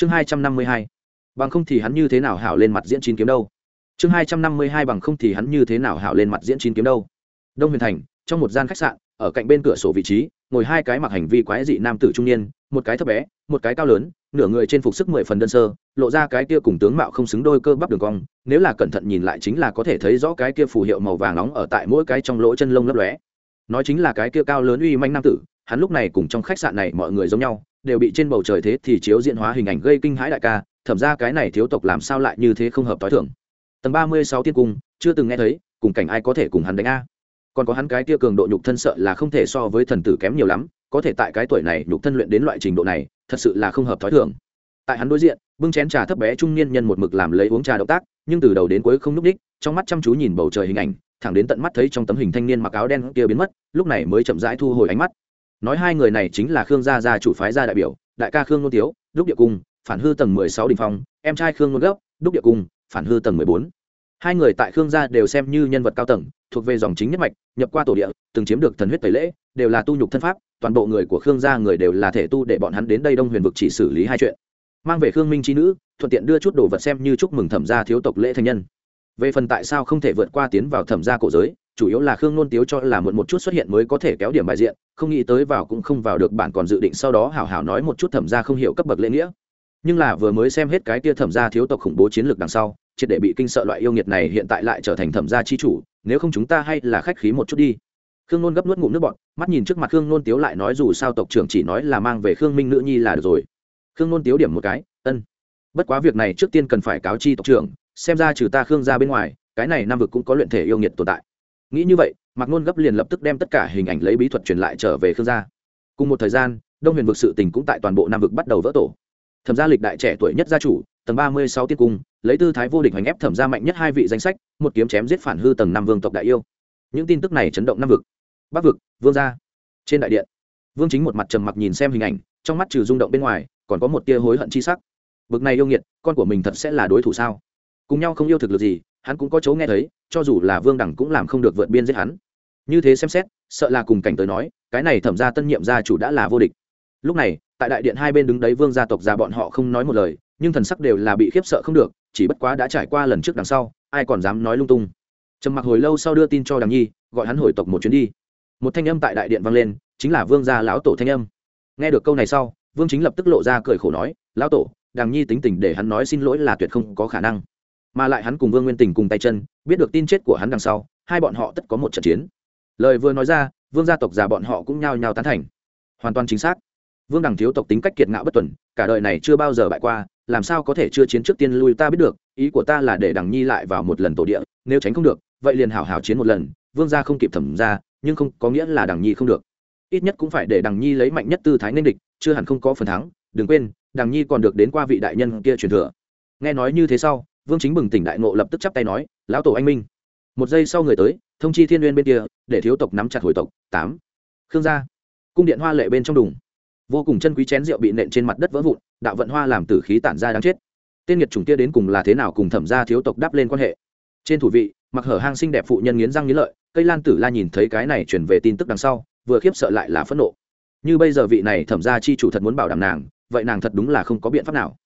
chương hai trăm năm mươi hai. Bằng không thì hắn như thế nào hảo lên mặt diễn chín kiếm đâu? Chương hai trăm năm mươi hai bằng không thì hắn như thế nào hảo lên mặt diễn chín kiếm đâu? Đông huyền thành, trong một gian khách sạn, ở cạnh bên cửa sổ vị trí, ngồi hai cái mặc hành vi quái dị nam tử trung niên, một cái thấp bé, một cái cao lớn, nửa người trên phục sức mười phần đơn sơ, lộ ra cái kia cùng tướng mạo không xứng đôi cơ bắp đường cong, nếu là cẩn thận nhìn lại chính là có thể thấy rõ cái kia phù hiệu màu vàng nóng ở tại mỗi cái trong lỗ chân lông lấp lóe. Nói chính là cái kia cao lớn uy manh nam tử, hắn lúc này cùng trong khách sạn này mọi người giống nhau đều bị trên bầu trời thế thì chiếu diện hóa hình ảnh gây kinh hãi đại ca, thẩm ra cái này thiếu tộc làm sao lại như thế không hợp t h o i thưởng. Tầng ba mươi sáu tiên cung, chưa từng nghe thấy, cùng cảnh ai có thể cùng hắn đánh a. Còn có hắn cái kia cường độ nhục thân sợ là không thể so với thần tử kém nhiều lắm, có thể tại cái tuổi này nhục thân luyện đến loại trình độ này, thật sự là không hợp t h o i thưởng. Tại hắn đối diện, bưng chén trà thấp bé trung niên nhân một mực làm lấy uống trà động tác, nhưng từ đầu đến cuối không n ú c đích, trong mắt chăm chú nhìn bầu trời hình ảnh, thẳng đến tận mắt thấy trong tấm hình thanh niên mặc áo đen kia biến mất, lúc này mới chậm rãi thu hồi ánh mắt nói hai người này chính là khương gia gia chủ phái gia đại biểu, đại ca khương nôn tiếu, đúc địa cung, phản hư tầng mười sáu đình phong, em trai khương nôn gấp đúc địa cung, phản hư tầng mười bốn. Hai người tại khương gia đều xem như nhân vật cao tầng, thuộc về dòng chính nhất mạch, nhập qua tổ địa, từng chiếm được thần huyết tẩy lễ, đều là tu nhục thân pháp, toàn bộ người của khương gia người đều là thể tu để bọn hắn đến đây đông huyền vực chỉ xử lý hai chuyện. Mang về khương minh trí nữ, thuận tiện đưa chút đồ vật xem như chúc mừng thẩm gia thiếu tộc lễ thành nhân. Về phần tại sao không thể vượt qua tiến vào thẩm gia cổ giới chủ yếu là khương nôn tiếu cho là muộn một chút xuất hiện mới có thể kéo điểm bài diện, không nghĩ tới vào cũng không vào được bản còn dự định sau đó hảo hảo nói một chút thẩm ra không hiểu cấp bậc lễ nghĩa. Nhưng là vừa mới xem hết cái kia thẩm ra thiếu tộc khủng bố chiến lược đằng sau, triệt để bị kinh sợ loại yêu nghiệt này hiện tại lại trở thành thẩm gia chi chủ, nếu không chúng ta hay là khách khí một chút đi. Khương nôn gấp nuốt ngụm nước bọn mắt nhìn trước mặt khương nôn tiếu lại nói dù sao tộc trưởng chỉ nói là mang về khương minh nữ nhi là được rồi. Khương nôn tiếu điểm một cái, ân. Bất quá việc này trước tiên cần phải cáo chi tộc trưởng, xem ra trừ ta khương ra bên ngoài, cái này nam vực cũng có luyện thể yêu nghiệt tồn tại nghĩ như vậy, mạc nôn gấp liền lập tức đem tất cả hình ảnh lấy bí thuật truyền lại trở về khương gia. Cùng một thời gian, đông huyền vực sự tình cũng tại toàn bộ nam vực bắt đầu vỡ tổ. Thẩm gia lịch đại trẻ tuổi nhất gia chủ, tầng ba mươi sáu tiên cung, lấy tư thái vô địch hành ép thẩm gia mạnh nhất hai vị danh sách, một kiếm chém giết phản hư tầng năm vương tộc đại yêu. Những tin tức này chấn động nam vực. Bắc vực, vương gia. Trên đại điện, vương chính một mặt trầm mặc nhìn xem hình ảnh, trong mắt trừ rung động bên ngoài, còn có một tia hối hận chi sắc. Bực này yêu nghiệt, con của mình thật sẽ là đối thủ sao? Cùng nhau không yêu thực lực gì hắn cũng có chỗ nghe thấy, cho dù là vương đẳng cũng làm không được vượt biên giết hắn. Như thế xem xét, sợ là cùng cảnh tới nói, cái này thẩm ra tân nhiệm gia chủ đã là vô địch. Lúc này, tại đại điện hai bên đứng đấy vương gia tộc già bọn họ không nói một lời, nhưng thần sắc đều là bị khiếp sợ không được, chỉ bất quá đã trải qua lần trước đằng sau, ai còn dám nói lung tung. Trầm mặc hồi lâu sau đưa tin cho đằng nhi, gọi hắn hồi tộc một chuyến đi. Một thanh âm tại đại điện vang lên, chính là vương gia lão tổ thanh âm. Nghe được câu này sau, vương chính lập tức lộ ra cười khổ nói, lão tổ, đằng nhi tính tình để hắn nói xin lỗi là tuyệt không có khả năng mà lại hắn cùng vương nguyên tình cùng tay chân, biết được tin chết của hắn đằng sau, hai bọn họ tất có một trận chiến. Lời vừa nói ra, vương gia tộc già bọn họ cũng nhao nhao tán thành. Hoàn toàn chính xác. Vương đằng thiếu tộc tính cách kiệt ngạo bất tuần, cả đời này chưa bao giờ bại qua, làm sao có thể chưa chiến trước tiên lui ta biết được, ý của ta là để đằng nhi lại vào một lần tổ địa, nếu tránh không được, vậy liền hảo hảo chiến một lần, vương gia không kịp thẩm ra, nhưng không có nghĩa là đằng nhi không được. Ít nhất cũng phải để đằng nhi lấy mạnh nhất tư thái nên địch, chưa hẳn không có phần thắng, đừng quên, đằng nhi còn được đến qua vị đại nhân kia truyền thừa. Nghe nói như thế sau vương chính bừng tỉnh đại ngộ lập tức chắp tay nói, lão tổ anh minh. Một giây sau người tới, thông chi thiên n bên kia, để thiếu tộc nắm chặt hồi tộc. Tám. Khương gia. Cung điện hoa lệ bên trong đùng. Vô cùng chân quý chén rượu bị nện trên mặt đất vỡ vụn, đạo vận hoa làm tử khí tản ra đáng chết. Tên nhiệt chủng kia đến cùng là thế nào cùng thẩm gia thiếu tộc đáp lên quan hệ? Trên thủ vị, mặc hở hang xinh đẹp phụ nhân nghiến răng nghiến lợi, cây lan tử la nhìn thấy cái này chuyển về tin tức đằng sau, vừa khiếp sợ lại là phẫn nộ. Như bây giờ vị này thẩm gia chi chủ thật muốn bảo đảm nàng, vậy nàng thật đúng là không có biện pháp nào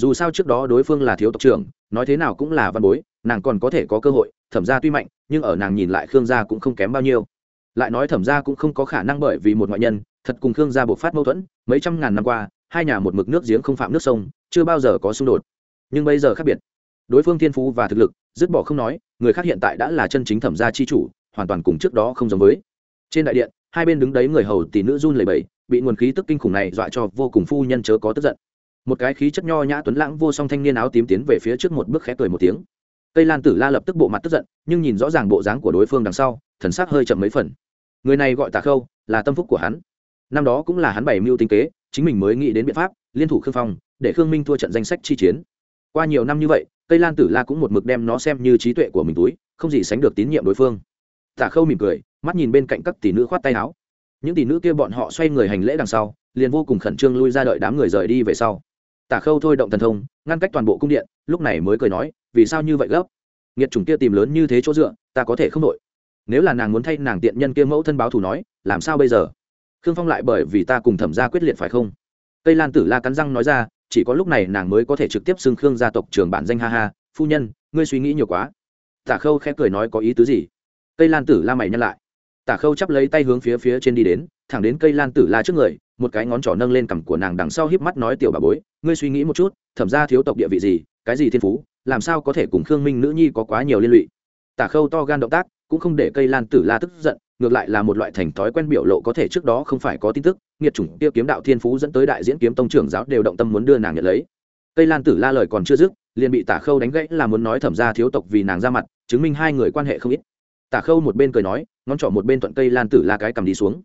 dù sao trước đó đối phương là thiếu tộc trưởng, nói thế nào cũng là văn bối, nàng còn có thể có cơ hội, thẩm gia tuy mạnh, nhưng ở nàng nhìn lại khương gia cũng không kém bao nhiêu. Lại nói thẩm gia cũng không có khả năng bởi vì một ngoại nhân, thật cùng khương gia buộc phát mâu thuẫn, mấy trăm ngàn năm qua, hai nhà một mực nước giếng không phạm nước sông, chưa bao giờ có xung đột. Nhưng bây giờ khác biệt. Đối phương thiên phú và thực lực, dứt bỏ không nói, người khác hiện tại đã là chân chính thẩm gia chi chủ, hoàn toàn cùng trước đó không giống với. Trên đại điện, hai bên đứng đấy người hầu tỷ nữ run lẩy bẩy, bị nguồn khí tức kinh khủng này dọa cho vô cùng phu nhân chớ có tức giận một cái khí chất nho nhã tuấn lãng vô song thanh niên áo tím tiến về phía trước một bước khẽ cười một tiếng. Cây lan tử la lập tức bộ mặt tức giận, nhưng nhìn rõ ràng bộ dáng của đối phương đằng sau, thần sắc hơi chậm mấy phần. Người này gọi tà khâu, là tâm phúc của hắn. Năm đó cũng là hắn bày mưu tinh kế, chính mình mới nghĩ đến biện pháp, liên thủ khương phong, để khương minh thua trận danh sách chi chiến. Qua nhiều năm như vậy cây lan tử la cũng một mực đem nó xem như trí tuệ của mình túi, không gì sánh được tín nhiệm đối phương. Tà khâu mỉm cười, mắt nhìn bên cạnh các tỷ nữ khoát tay áo. Những tỷ nữ kia bọn họ xoay người hành lễ đằng sau, liền vô cùng khẩn trương lui ra đợi đám người rời đi về sau tả khâu thôi động thần thông, ngăn cách toàn bộ cung điện, lúc này mới cười nói, vì sao như vậy gấp? Nghiệt chủng kia tìm lớn như thế chỗ dựa, ta có thể không đội nếu là nàng muốn thay nàng tiện nhân kia mẫu thân báo thù nói, làm sao bây giờ? Khương phong lại bởi vì ta cùng thẩm ra quyết liệt phải không? Cây lan tử la cắn răng nói ra, chỉ có lúc này nàng mới có thể trực tiếp xưng khương gia tộc trường bản danh ha ha, phu nhân, ngươi suy nghĩ nhiều quá. Tả khâu khẽ cười nói có ý tứ gì? Cây lan tử la mày nhăn lại. Tả khâu chắp lấy tay hướng phía phía trên đi đến thẳng đến cây lan tử la trước người, một cái ngón trỏ nâng lên cằm của nàng đằng sau híp mắt nói, tiểu bà bối, ngươi suy nghĩ một chút, thẩm ra thiếu tộc địa vị gì, cái gì thiên phú, làm sao có thể cùng khương minh nữ nhi có quá nhiều liên lụy? Tả khâu to gan động tác, cũng không để cây lan tử la tức giận, ngược lại là một loại thành thói quen biểu lộ có thể trước đó không phải có tin tức, nghiệt chủng tiêu kiếm đạo thiên phú dẫn tới đại diễn kiếm tông trưởng giáo đều động tâm muốn đưa nàng nhận lấy. Cây lan tử la lời còn chưa dứt, liền bị tả khâu đánh gãy là muốn nói thẩm ra thiếu tộc vì nàng ra mặt, chứng minh hai người quan hệ không ít. Tả khâu một bên cười nói, ngón trỏ một bên thuận cây lan tử la cái cầm đi xuống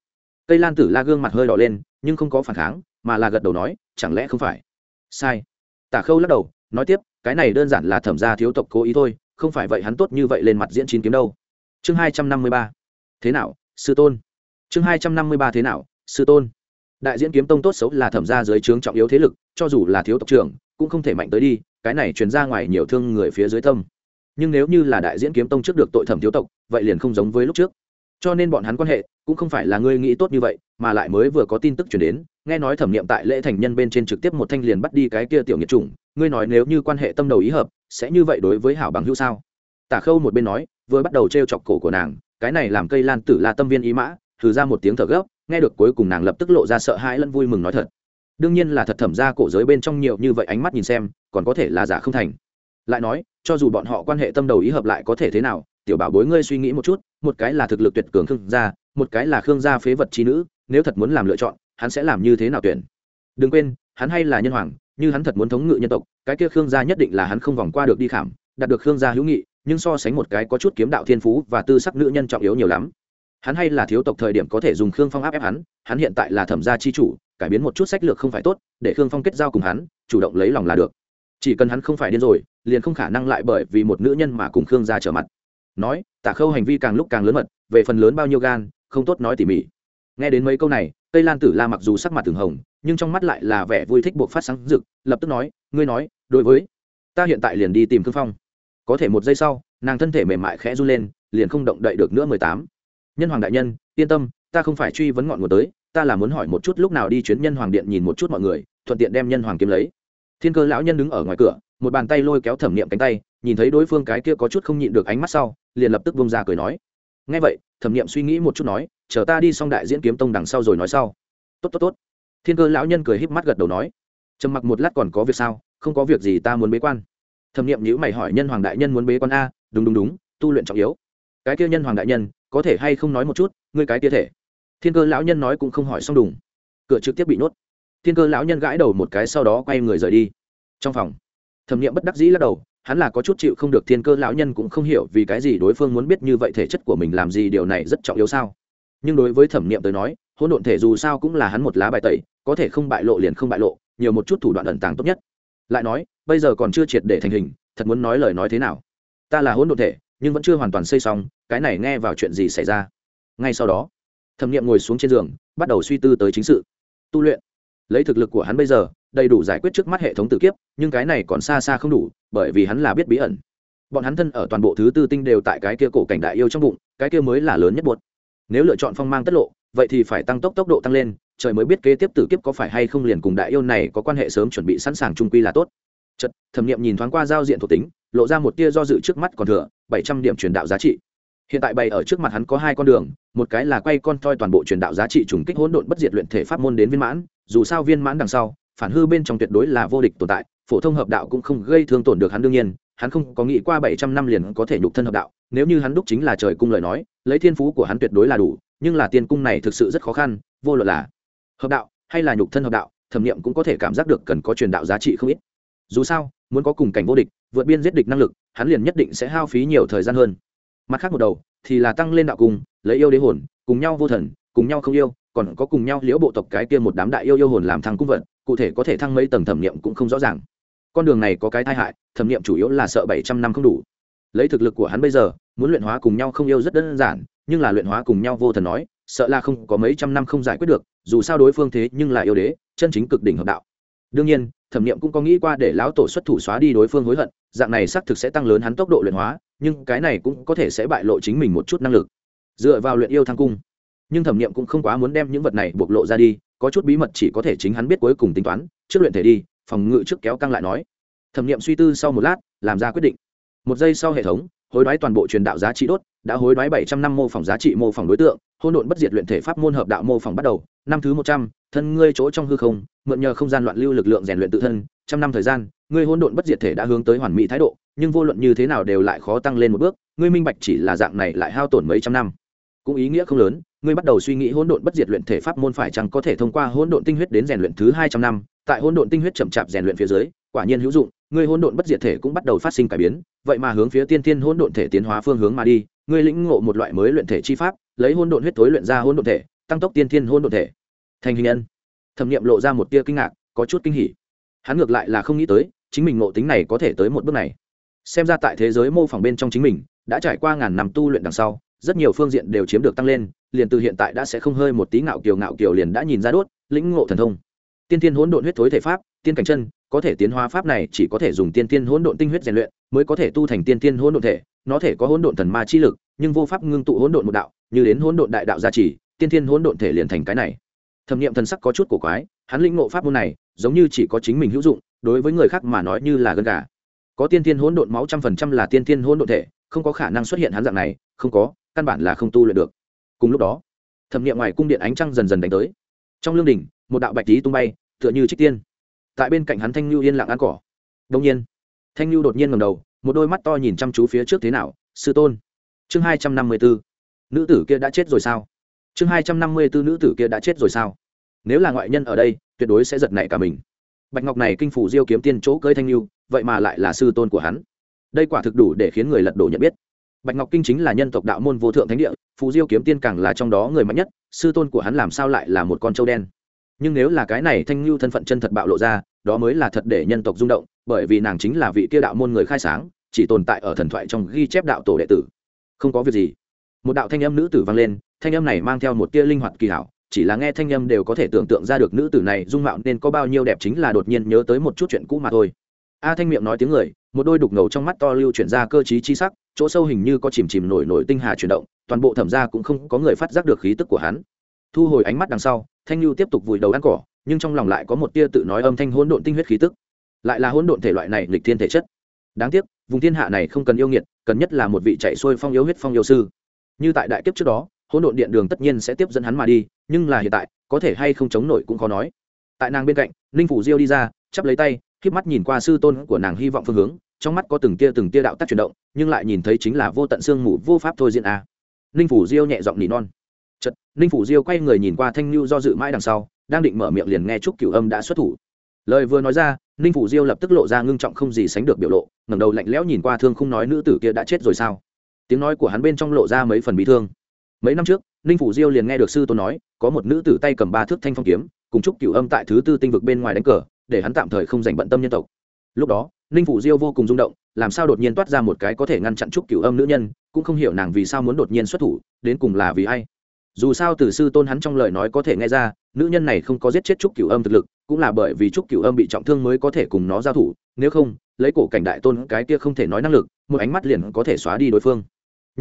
cây lan tử la gương mặt hơi đỏ lên, nhưng không có phản kháng, mà là gật đầu nói, chẳng lẽ không phải? Sai. Tả khâu lắc đầu, nói tiếp, cái này đơn giản là thẩm gia thiếu tộc cố ý thôi, không phải vậy hắn tốt như vậy lên mặt diễn chín kiếm đâu. Chương hai trăm năm mươi ba. Thế nào, sư tôn? Chương hai trăm năm mươi ba, thế nào, sư tôn? Đại diễn kiếm tông tốt xấu là thẩm gia dưới trướng trọng yếu thế lực, cho dù là thiếu tộc trưởng, cũng không thể mạnh tới đi, cái này truyền ra ngoài nhiều thương người phía dưới tâm. Nhưng nếu như là đại diễn kiếm tông trước được tội thẩm thiếu tộc, vậy liền không giống với lúc trước. Cho nên bọn hắn quan hệ cũng không phải là ngươi nghĩ tốt như vậy, mà lại mới vừa có tin tức chuyển đến, nghe nói thẩm nghiệm tại lễ thành nhân bên trên trực tiếp một thanh liền bắt đi cái kia tiểu nghiệt chủng, ngươi nói nếu như quan hệ tâm đầu ý hợp, sẽ như vậy đối với hảo bằng hữu sao? Tả khâu một bên nói, vừa bắt đầu t r e o chọc cổ của nàng, cái này làm cây lan tử la tâm viên ý mã, thử ra một tiếng thở gấp, nghe được cuối cùng nàng lập tức lộ ra sợ hãi lẫn vui mừng nói thật. Đương nhiên là thật thẩm ra cổ giới bên trong nhiều như vậy ánh mắt nhìn xem, còn có thể là giả không thành. Lại nói, cho dù bọn họ quan hệ tâm đầu ý hợp lại có thể thế nào tiểu bảo bối ngươi suy nghĩ một chút, một cái là thực lực tuyệt cường khương gia, một cái là khương gia phế vật trí nữ, nếu thật muốn làm lựa chọn, hắn sẽ làm như thế nào tuyển? Đừng quên, hắn hay là nhân hoàng, như hắn thật muốn thống ngự nhân tộc, cái kia khương gia nhất định là hắn không vòng qua được đi khảm, đạt được khương gia hữu nghị, nhưng so sánh một cái có chút kiếm đạo thiên phú và tư sắc nữ nhân trọng yếu nhiều lắm. Hắn hay là thiếu tộc thời điểm có thể dùng khương phong áp ép hắn hắn hiện tại là thẩm gia chi chủ, cải biến một chút sách lược không phải tốt, để khương phong kết giao cùng hắn, chủ động lấy lòng là được. Chỉ cần hắn không phải điên rồi, liền không khả năng lại bởi vì một nữ nhân mà cùng khương gia trở mặt nói, tả khâu hành vi càng lúc càng lớn mật, về phần lớn bao nhiêu gan, không tốt nói tỉ mỉ. Nghe đến mấy câu này, tây lan tử la mặc dù sắc mặt thường hồng, nhưng trong mắt lại là vẻ vui thích buộc phát sáng rực, lập tức nói, ngươi nói, đối với ta hiện tại liền đi tìm thương phong. Có thể một giây sau, nàng thân thể mềm mại khẽ run lên, liền không động đậy được nữa mười tám. Nhân hoàng đại nhân, yên tâm, ta không phải truy vấn ngọn nguồn tới, ta là muốn hỏi một chút lúc nào đi chuyến nhân hoàng điện nhìn một chút mọi người, thuận tiện đem nhân hoàng kiếm lấy. Thiên cơ lão nhân đứng ở ngoài cửa, một bàn tay lôi kéo thẩm niệm cánh tay nhìn thấy đối phương cái kia có chút không nhịn được ánh mắt sau, liền lập tức bông ra cười nói. Ngay vậy, thẩm nghiệm suy nghĩ một chút nói, chờ ta đi xong đại diễn kiếm tông đằng sau rồi nói sau. Tốt tốt tốt. Thiên cơ lão nhân cười híp mắt gật đầu nói. Trầm mặc một lát còn có việc sao, không có việc gì ta muốn bế quan. Thẩm nghiệm nhữ mày hỏi nhân hoàng đại nhân muốn bế quan a, đúng đúng đúng, tu luyện trọng yếu. Cái kia nhân hoàng đại nhân, có thể hay không nói một chút, ngươi cái kia thể? Thiên cơ lão nhân nói cũng không hỏi xong đùng. Cửa trực tiếp bị nhốt. Thiên cơ lão nhân gãi đầu một cái sau đó quay người rời đi. Trong phòng, thẩm nghiệm bất đắc dĩ lắc đầu hắn là có chút chịu không được thiên cơ lão nhân cũng không hiểu vì cái gì đối phương muốn biết như vậy thể chất của mình làm gì, điều này rất trọng yếu sao? Nhưng đối với thẩm niệm tới nói, hỗn độn thể dù sao cũng là hắn một lá bài tẩy, có thể không bại lộ liền không bại lộ, nhiều một chút thủ đoạn ẩn tàng tốt nhất. Lại nói, bây giờ còn chưa triệt để thành hình, thật muốn nói lời nói thế nào? Ta là hỗn độn thể, nhưng vẫn chưa hoàn toàn xây xong, cái này nghe vào chuyện gì xảy ra? Ngay sau đó, thẩm niệm ngồi xuống trên giường, bắt đầu suy tư tới chính sự. Tu luyện lấy thực lực của hắn bây giờ, đầy đủ giải quyết trước mắt hệ thống tử kiếp, nhưng cái này còn xa xa không đủ, bởi vì hắn là biết bí ẩn. Bọn hắn thân ở toàn bộ thứ tư tinh đều tại cái kia cổ cảnh đại yêu trong bụng, cái kia mới là lớn nhất buột. Nếu lựa chọn phong mang tất lộ, vậy thì phải tăng tốc tốc độ tăng lên, trời mới biết kế tiếp tử kiếp có phải hay không liền cùng đại yêu này có quan hệ sớm chuẩn bị sẵn sàng trung quy là tốt. Chật thẩm nghiệm nhìn thoáng qua giao diện thuộc tính, lộ ra một tia do dự trước mắt còn thừa, bảy trăm điểm truyền đạo giá trị hiện tại bày ở trước mặt hắn có hai con đường, một cái là quay con toi toàn bộ truyền đạo giá trị trùng kích hỗn độn bất diệt luyện thể pháp môn đến viên mãn, dù sao viên mãn đằng sau, phản hư bên trong tuyệt đối là vô địch tồn tại, phổ thông hợp đạo cũng không gây thương tổn được hắn đương nhiên, hắn không có nghĩ qua bảy trăm năm liền có thể nhục thân hợp đạo, nếu như hắn đúc chính là trời cung lời nói, lấy thiên phú của hắn tuyệt đối là đủ, nhưng là tiên cung này thực sự rất khó khăn, vô luận là hợp đạo hay là nhục thân hợp đạo, thẩm nghiệm cũng có thể cảm giác được cần có truyền đạo giá trị không ít. Dù sao, muốn có cùng cảnh vô địch, vượt biên giết địch năng lực, hắn liền nhất định sẽ hao phí nhiều thời gian hơn mặt khác một đầu thì là tăng lên đạo cung lấy yêu đế hồn, cùng nhau vô thần, cùng nhau không yêu, còn có cùng nhau liễu bộ tộc cái kia một đám đại yêu yêu hồn làm thăng cung vận cụ thể có thể thăng mấy tầng thẩm nghiệm cũng không rõ ràng. Con đường này có cái tai hại, thẩm nghiệm chủ yếu là sợ bảy trăm năm không đủ. Lấy thực lực của hắn bây giờ, muốn luyện hóa cùng nhau không yêu rất đơn giản, nhưng là luyện hóa cùng nhau vô thần nói, sợ là không có mấy trăm năm không giải quyết được, dù sao đối phương thế nhưng là yêu đế, chân chính cực đỉnh hợp đạo. Đương nhiên, thẩm nghiệm cũng có nghĩ qua để lão tổ xuất thủ xóa đi đối phương hối hận, dạng này xác thực sẽ tăng lớn hắn tốc độ luyện hóa nhưng cái này cũng có thể sẽ bại lộ chính mình một chút năng lực. Dựa vào luyện yêu thăng cung, nhưng thẩm nghiệm cũng không quá muốn đem những vật này bộc lộ ra đi, có chút bí mật chỉ có thể chính hắn biết cuối cùng tính toán, trước luyện thể đi, phòng ngự trước kéo căng lại nói. Thẩm nghiệm suy tư sau một lát, làm ra quyết định. Một giây sau hệ thống, hối đoái toàn bộ truyền đạo giá trị đốt, đã hối đoái bảy trăm năm mô phỏng giá trị mô phỏng đối tượng hôn độn bất diệt luyện thể pháp môn hợp đạo mô phỏng bắt đầu, năm thứ một trăm, thân ngươi chỗ trong hư không, mượn nhờ không gian loạn lưu lực lượng rèn luyện tự thân, trăm năm thời gian ngươi hôn độn bất diệt thể đã hướng tới hoàn mỹ thái độ, nhưng vô luận như thế nào đều lại khó tăng lên một bước, ngươi minh bạch chỉ là dạng này lại hao tổn mấy trăm năm. Cũng ý nghĩa không lớn, ngươi bắt đầu suy nghĩ hỗn độn bất diệt luyện thể pháp môn phải chăng có thể thông qua hỗn độn tinh huyết đến rèn luyện thứ hai trăm năm, tại hỗn độn tinh huyết chậm chạp rèn luyện phía dưới, quả nhiên hữu dụng, ngươi hỗn độn bất diệt thể cũng bắt đầu phát sinh cải biến, vậy mà hướng phía tiên tiên hỗn độn thể tiến hóa phương hướng mà đi, ngươi lĩnh ngộ một loại mới luyện thể chi pháp, lấy hỗn độn huyết tối luyện ra hỗn độn thể, tăng tốc tiên tiên hỗn độn thể. Thành hình nhân. Thẩm nghiệm lộ ra một tia kinh ngạc, có chút kinh hỉ. Hắn ngược lại là không nghĩ tới chính mình ngộ tính này có thể tới một bước này. Xem ra tại thế giới mô phỏng bên trong chính mình, đã trải qua ngàn năm tu luyện đằng sau, rất nhiều phương diện đều chiếm được tăng lên, liền từ hiện tại đã sẽ không hơi một tí ngạo kiều ngạo kiều liền đã nhìn ra đốt, lĩnh ngộ thần thông. Tiên tiên hỗn độn huyết thối thể pháp, tiên cảnh chân, có thể tiến hóa pháp này chỉ có thể dùng tiên tiên hỗn độn tinh huyết rèn luyện, mới có thể tu thành tiên tiên hỗn độn thể, nó thể có hỗn độn thần ma chi lực, nhưng vô pháp ngưng tụ hỗn độn một đạo, như đến hỗn độn đại đạo gia trì, tiên tiên hỗn độn thể liền thành cái này. Thẩm niệm thần sắc có chút cổ quái, hắn lĩnh ngộ pháp môn này, giống như chỉ có chính mình hữu dụng đối với người khác mà nói như là gân gà. Có tiên tiên hỗn độn máu trăm phần trăm là tiên tiên hỗn độn thể, không có khả năng xuất hiện hắn dạng này, không có, căn bản là không tu luyện được. Cùng lúc đó, thẩm nghiệm ngoài cung điện ánh trăng dần dần đánh tới. Trong lương đình một đạo bạch tí tung bay, tựa như trích tiên. Tại bên cạnh hắn thanh lưu yên lặng ăn cỏ. Đông nhiên, thanh lưu đột nhiên ngầm đầu, một đôi mắt to nhìn chăm chú phía trước thế nào, sư tôn. Chương hai trăm năm mươi bốn nữ tử kia đã chết rồi sao? Chương hai trăm năm mươi bốn nữ tử kia đã chết rồi sao? Nếu là ngoại nhân ở đây, tuyệt đối sẽ giật nảy cả mình bạch ngọc này kinh phủ diêu kiếm tiên chỗ cưới thanh lưu vậy mà lại là sư tôn của hắn. Đây quả thực đủ để khiến người lật đổ nhận biết. Bạch ngọc kinh chính là nhân tộc đạo môn vô thượng thánh địa, phù diêu kiếm tiên càng là trong đó người mạnh nhất, sư tôn của hắn làm sao lại là một con trâu đen? Nhưng nếu là cái này thanh lưu thân phận chân thật bạo lộ ra, đó mới là thật để nhân tộc rung động, bởi vì nàng chính là vị kia đạo môn người khai sáng, chỉ tồn tại ở thần thoại trong ghi chép đạo tổ đệ tử. Không có việc gì. Một đạo thanh âm nữ tử vang lên, thanh âm này mang theo một tia linh hoạt kỳ hảo chỉ là nghe thanh âm đều có thể tưởng tượng ra được nữ tử này dung mạo nên có bao nhiêu đẹp chính là đột nhiên nhớ tới một chút chuyện cũ mà thôi. A thanh miệng nói tiếng người, một đôi đục ngầu trong mắt to lưu chuyển ra cơ chí chi sắc, chỗ sâu hình như có chìm chìm nổi nổi tinh hà chuyển động, toàn bộ thẩm ra cũng không có người phát giác được khí tức của hắn. Thu hồi ánh mắt đằng sau, thanh lưu tiếp tục vùi đầu ăn cỏ, nhưng trong lòng lại có một tia tự nói âm thanh hỗn độn tinh huyết khí tức. Lại là hỗn độn thể loại này lịch thiên thể chất. Đáng tiếc, vùng thiên hạ này không cần yêu nghiệt, cần nhất là một vị chạy xuôi phong yêu huyết phong yêu sư. Như tại đại kiếp trước đó hỗn độn điện đường tất nhiên sẽ tiếp dẫn hắn mà đi, nhưng là hiện tại, có thể hay không chống nổi cũng khó nói. Tại nàng bên cạnh, ninh phủ diêu đi ra, chắp lấy tay k mắt nhìn qua sư tôn của nàng hy vọng phương hướng, trong mắt có từng tia từng tia đạo tác chuyển động, nhưng lại nhìn thấy chính là vô tận xương mù, vô pháp thôi diễn a ninh phủ diêu nhẹ giọng nỉ non. Chật ninh phủ diêu quay người nhìn qua thanh lưu do dự mãi đằng sau, đang định mở miệng liền nghe trúc cửu âm đã xuất thủ. Lời vừa nói ra, ninh phủ diêu lập tức lộ ra ngưng trọng không gì sánh được biểu lộ, ngẩng đầu lạnh lẽo nhìn qua thương không nói nữ tử kia đã chết rồi sao? Tiếng nói của hắn bên trong lộ ra mấy phần bị thương mấy năm trước, ninh phủ diêu liền nghe được sư tôn nói, có một nữ tử tay cầm ba thước thanh phong kiếm, cùng chúc cửu âm tại thứ tư tinh vực bên ngoài đánh cờ, để hắn tạm thời không dành bận tâm nhân tộc. Lúc đó, ninh phủ diêu vô cùng rung động, làm sao đột nhiên toát ra một cái có thể ngăn chặn chúc cửu âm nữ nhân, cũng không hiểu nàng vì sao muốn đột nhiên xuất thủ, đến cùng là vì ai. Dù sao từ sư tôn hắn trong lời nói có thể nghe ra, nữ nhân này không có giết chết trúc cửu âm thực lực, cũng là bởi vì trúc cửu âm bị trọng thương mới có thể cùng nó giao thủ, nếu không, lấy cổ cảnh đại tôn cái kia không thể nói năng lực, một ánh mắt liền có thể xóa đi đối phương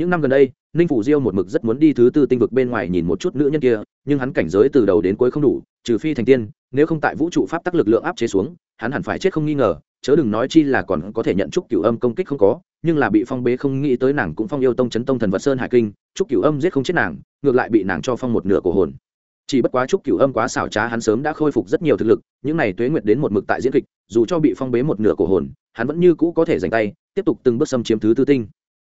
những năm gần đây, ninh phủ diêu một mực rất muốn đi thứ tư tinh vực bên ngoài nhìn một chút nữ nhân kia, nhưng hắn cảnh giới từ đầu đến cuối không đủ, trừ phi thành tiên, nếu không tại vũ trụ pháp tắc lực lượng áp chế xuống, hắn hẳn phải chết không nghi ngờ, chớ đừng nói chi là còn có thể nhận trúc cửu âm công kích không có, nhưng là bị phong bế không nghĩ tới nàng cũng phong yêu tông chấn tông thần vật sơn hải kinh, trúc cửu âm giết không chết nàng, ngược lại bị nàng cho phong một nửa cổ hồn. Chỉ bất quá trúc cửu âm quá xảo trá, hắn sớm đã khôi phục rất nhiều thực lực, những này tuế nguyệt đến một mực tại diễn kịch, dù cho bị phong bế một nửa cổ hồn, hắn vẫn như cũ có thể giành tay, tiếp tục từng bước xâm chiếm thứ tư tinh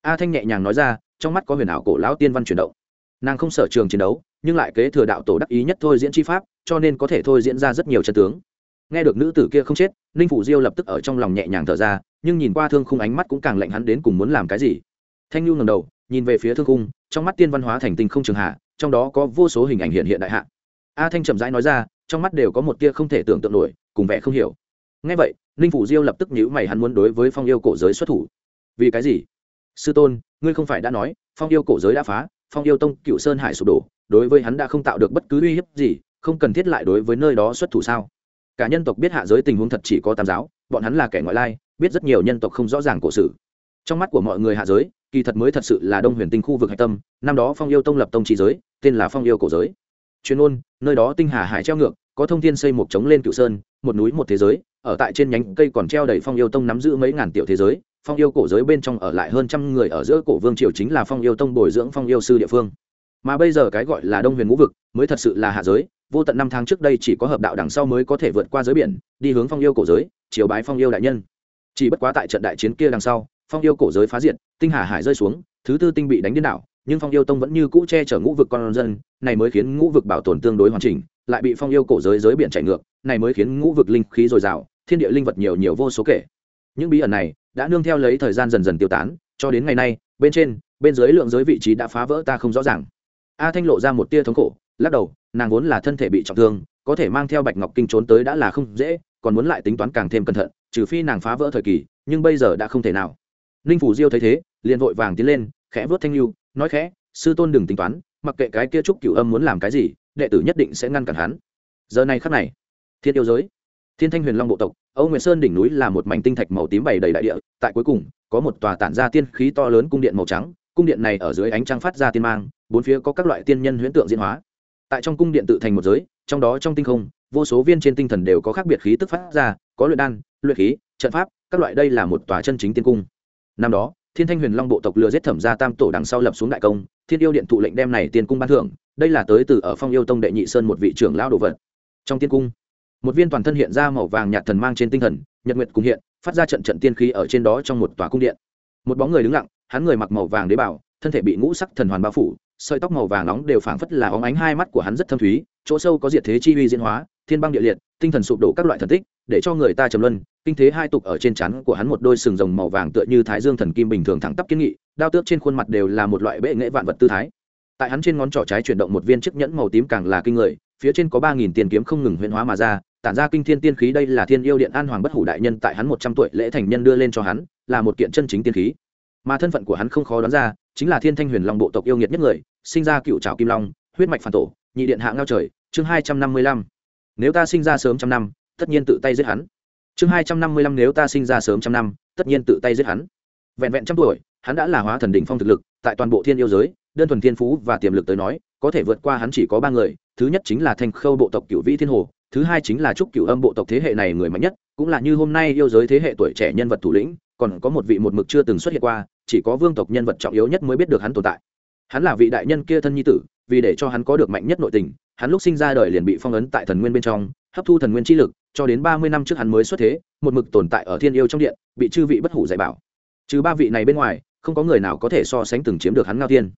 a thanh nhẹ nhàng nói ra, trong mắt có huyền ảo cổ lão tiên văn chuyển động. Nàng không sở trường chiến đấu, nhưng lại kế thừa đạo tổ đắc ý nhất thôi diễn chi pháp, cho nên có thể thôi diễn ra rất nhiều chân tướng. Nghe được nữ tử kia không chết, ninh phủ diêu lập tức ở trong lòng nhẹ nhàng thở ra, nhưng nhìn qua thương khung ánh mắt cũng càng lạnh hắn đến cùng muốn làm cái gì. Thanh nhu ngầm đầu, nhìn về phía thương khung, trong mắt tiên văn hóa thành tinh không trường hạ, trong đó có vô số hình ảnh hiện hiện đại hạ. A thanh chậm rãi nói ra, trong mắt đều có một tia không thể tưởng tượng nổi, cùng vẻ không hiểu. Ngay vậy, ninh phủ diêu lập tức nhíu mày hắn muốn đối với phong yêu cổ giới xuất thủ. Vì cái gì? Sư tôn, ngươi không phải đã nói, phong yêu cổ giới đã phá, phong yêu tông cựu sơn hải sụp đổ, đối với hắn đã không tạo được bất cứ uy hiếp gì, không cần thiết lại đối với nơi đó xuất thủ sao? Cả nhân tộc biết hạ giới tình huống thật chỉ có tam giáo, bọn hắn là kẻ ngoại lai, biết rất nhiều nhân tộc không rõ ràng cổ sử trong mắt của mọi người hạ giới, kỳ thật mới thật sự là đông huyền tinh khu vực hạch tâm, năm đó phong yêu tông lập tông trí giới, tên là phong yêu cổ giới. Chuyên ôn nơi đó tinh hà hải treo ngược, có thông thiên xây một trống lên cựu sơn, một núi một thế giới, ở tại trên nhánh cây còn treo đầy phong yêu tông nắm giữ mấy ngàn tiểu thế giới phong yêu cổ giới bên trong ở lại hơn trăm người ở giữa cổ vương triều chính là phong yêu tông bồi dưỡng phong yêu sư địa phương. Mà bây giờ cái gọi là đông huyền ngũ vực mới thật sự là hạ giới, vô tận năm tháng trước đây chỉ có hợp đạo đằng sau mới có thể vượt qua giới biển, đi hướng phong yêu cổ giới, chiều bái phong yêu đại nhân. Chỉ bất quá tại trận đại chiến kia đằng sau, phong yêu cổ giới phá diệt, tinh hà hải rơi xuống, thứ tư tinh bị đánh điên đảo, nhưng phong yêu tông vẫn như cũ che chở ngũ vực con dân, này mới khiến ngũ vực bảo tồn tương đối hoàn chỉnh, lại bị phong yêu cổ giới giới biển chạy ngược, này mới khiến ngũ vực linh khí dồi dào, thiên địa linh vật nhiều nhiều vô số kể. Những bí ẩn này đã nương theo lấy thời gian dần dần tiêu tán, cho đến ngày nay, bên trên, bên dưới lượng giới vị trí đã phá vỡ ta không rõ ràng. A thanh lộ ra một tia thống khổ, lắc đầu, nàng vốn là thân thể bị trọng thương, có thể mang theo bạch ngọc kinh trốn tới đã là không dễ, còn muốn lại tính toán càng thêm cẩn thận, trừ phi nàng phá vỡ thời kỳ, nhưng bây giờ đã không thể nào. Ninh phủ diêu thấy thế, liền vội vàng tiến lên, khẽ vớt thanh lưu, nói khẽ, sư tôn đừng tính toán, mặc kệ cái kia trúc cửu âm muốn làm cái gì, đệ tử nhất định sẽ ngăn cản hắn. Giờ này khắc này, thiên yêu giới thiên thanh huyền long bộ tộc, âu nguyệt sơn đỉnh núi là một mảnh tinh thạch màu tím bày đầy đại địa, tại cuối cùng, có một tòa tản ra tiên khí to lớn cung điện màu trắng, cung điện này ở dưới ánh trăng phát ra tiên mang, bốn phía có các loại tiên nhân huyễn tượng diễn hóa. Tại trong cung điện tự thành một giới, trong đó trong tinh không, vô số viên trên tinh thần đều có khác biệt khí tức phát ra, có luyện đan, luyện khí, trận pháp, các loại đây là một tòa chân chính tiên cung. Năm đó, thiên thanh huyền long bộ tộc lừa giết thẩm gia tam tổ đằng sau lập xuống đại công, thiên yêu điện thụ lệnh đem này tiên cung ban thưởng, đây là tới từ ở phong yêu tông đệ nhị sơn một vị trưởng lão đồ vật. Trong tiên cung một viên toàn thân hiện ra màu vàng nhạt thần mang trên tinh thần, nhật nguyệt cùng hiện, phát ra trận trận tiên khí ở trên đó trong một tòa cung điện. Một bóng người đứng lặng, hắn người mặc màu vàng đế bảo thân thể bị ngũ sắc thần hoàn bao phủ, sợi tóc màu vàng nóng đều phảng phất là óng ánh hai mắt của hắn rất thâm thúy, chỗ sâu có diệt thế chi uy diễn hóa, thiên băng địa liệt, tinh thần sụp đổ các loại thần tích, để cho người ta trầm luân, kinh thế hai tục ở trên chắn của hắn một đôi sừng rồng màu vàng tựa như thái dương thần kim bình thường thẳng tắp kiến nghị, đao tước trên khuôn mặt đều là một loại bệ nghệ vạn vật tư thái. Tại hắn trên ngón trỏ trái chuyển động một viên chiếc nhẫn màu tím càng là kinh người, phía trên có ba nghìn tiền kiếm không ngừng huyễn hóa mà ra tản ra kinh thiên tiên khí, đây là thiên yêu điện an hoàng bất hủ đại nhân tại hắn một trăm tuổi lễ thành nhân đưa lên cho hắn, là một kiện chân chính tiên khí. Mà thân phận của hắn không khó đoán ra, chính là thiên thanh huyền long bộ tộc yêu nghiệt nhất người, sinh ra cựu trào kim long, huyết mạch phản tổ, nhị điện hạ ngao trời, chương hai trăm năm mươi lăm. Nếu ta sinh ra sớm trăm năm, tất nhiên tự tay giết hắn. Chương hai trăm năm mươi lăm nếu ta sinh ra sớm trăm năm, tất nhiên tự tay giết hắn. Vẹn vẹn trăm tuổi, hắn đã là hóa thần đỉnh phong thực lực, tại toàn bộ thiên yêu giới, đơn thuần thiên phú và tiềm lực tới nói, có thể vượt qua hắn chỉ có ba người, thứ nhất chính là thanh khâu bộ tộc cựu vĩ thiên hồ thứ hai chính là trúc cựu âm bộ tộc thế hệ này người mạnh nhất, cũng là như hôm nay yêu giới thế hệ tuổi trẻ nhân vật thủ lĩnh, còn có một vị một mực chưa từng xuất hiện qua, chỉ có vương tộc nhân vật trọng yếu nhất mới biết được hắn tồn tại. Hắn là vị đại nhân kia thân nhi tử, vì để cho hắn có được mạnh nhất nội tình, hắn lúc sinh ra đời liền bị phong ấn tại thần nguyên bên trong, hấp thu thần nguyên chi lực, cho đến ba mươi năm trước hắn mới xuất thế, một mực tồn tại ở thiên yêu trong điện, bị chư vị bất hủ dạy bảo. Trừ ba vị này bên ngoài, không có người nào có thể so sánh từng chiếm được hắn ngao thiên.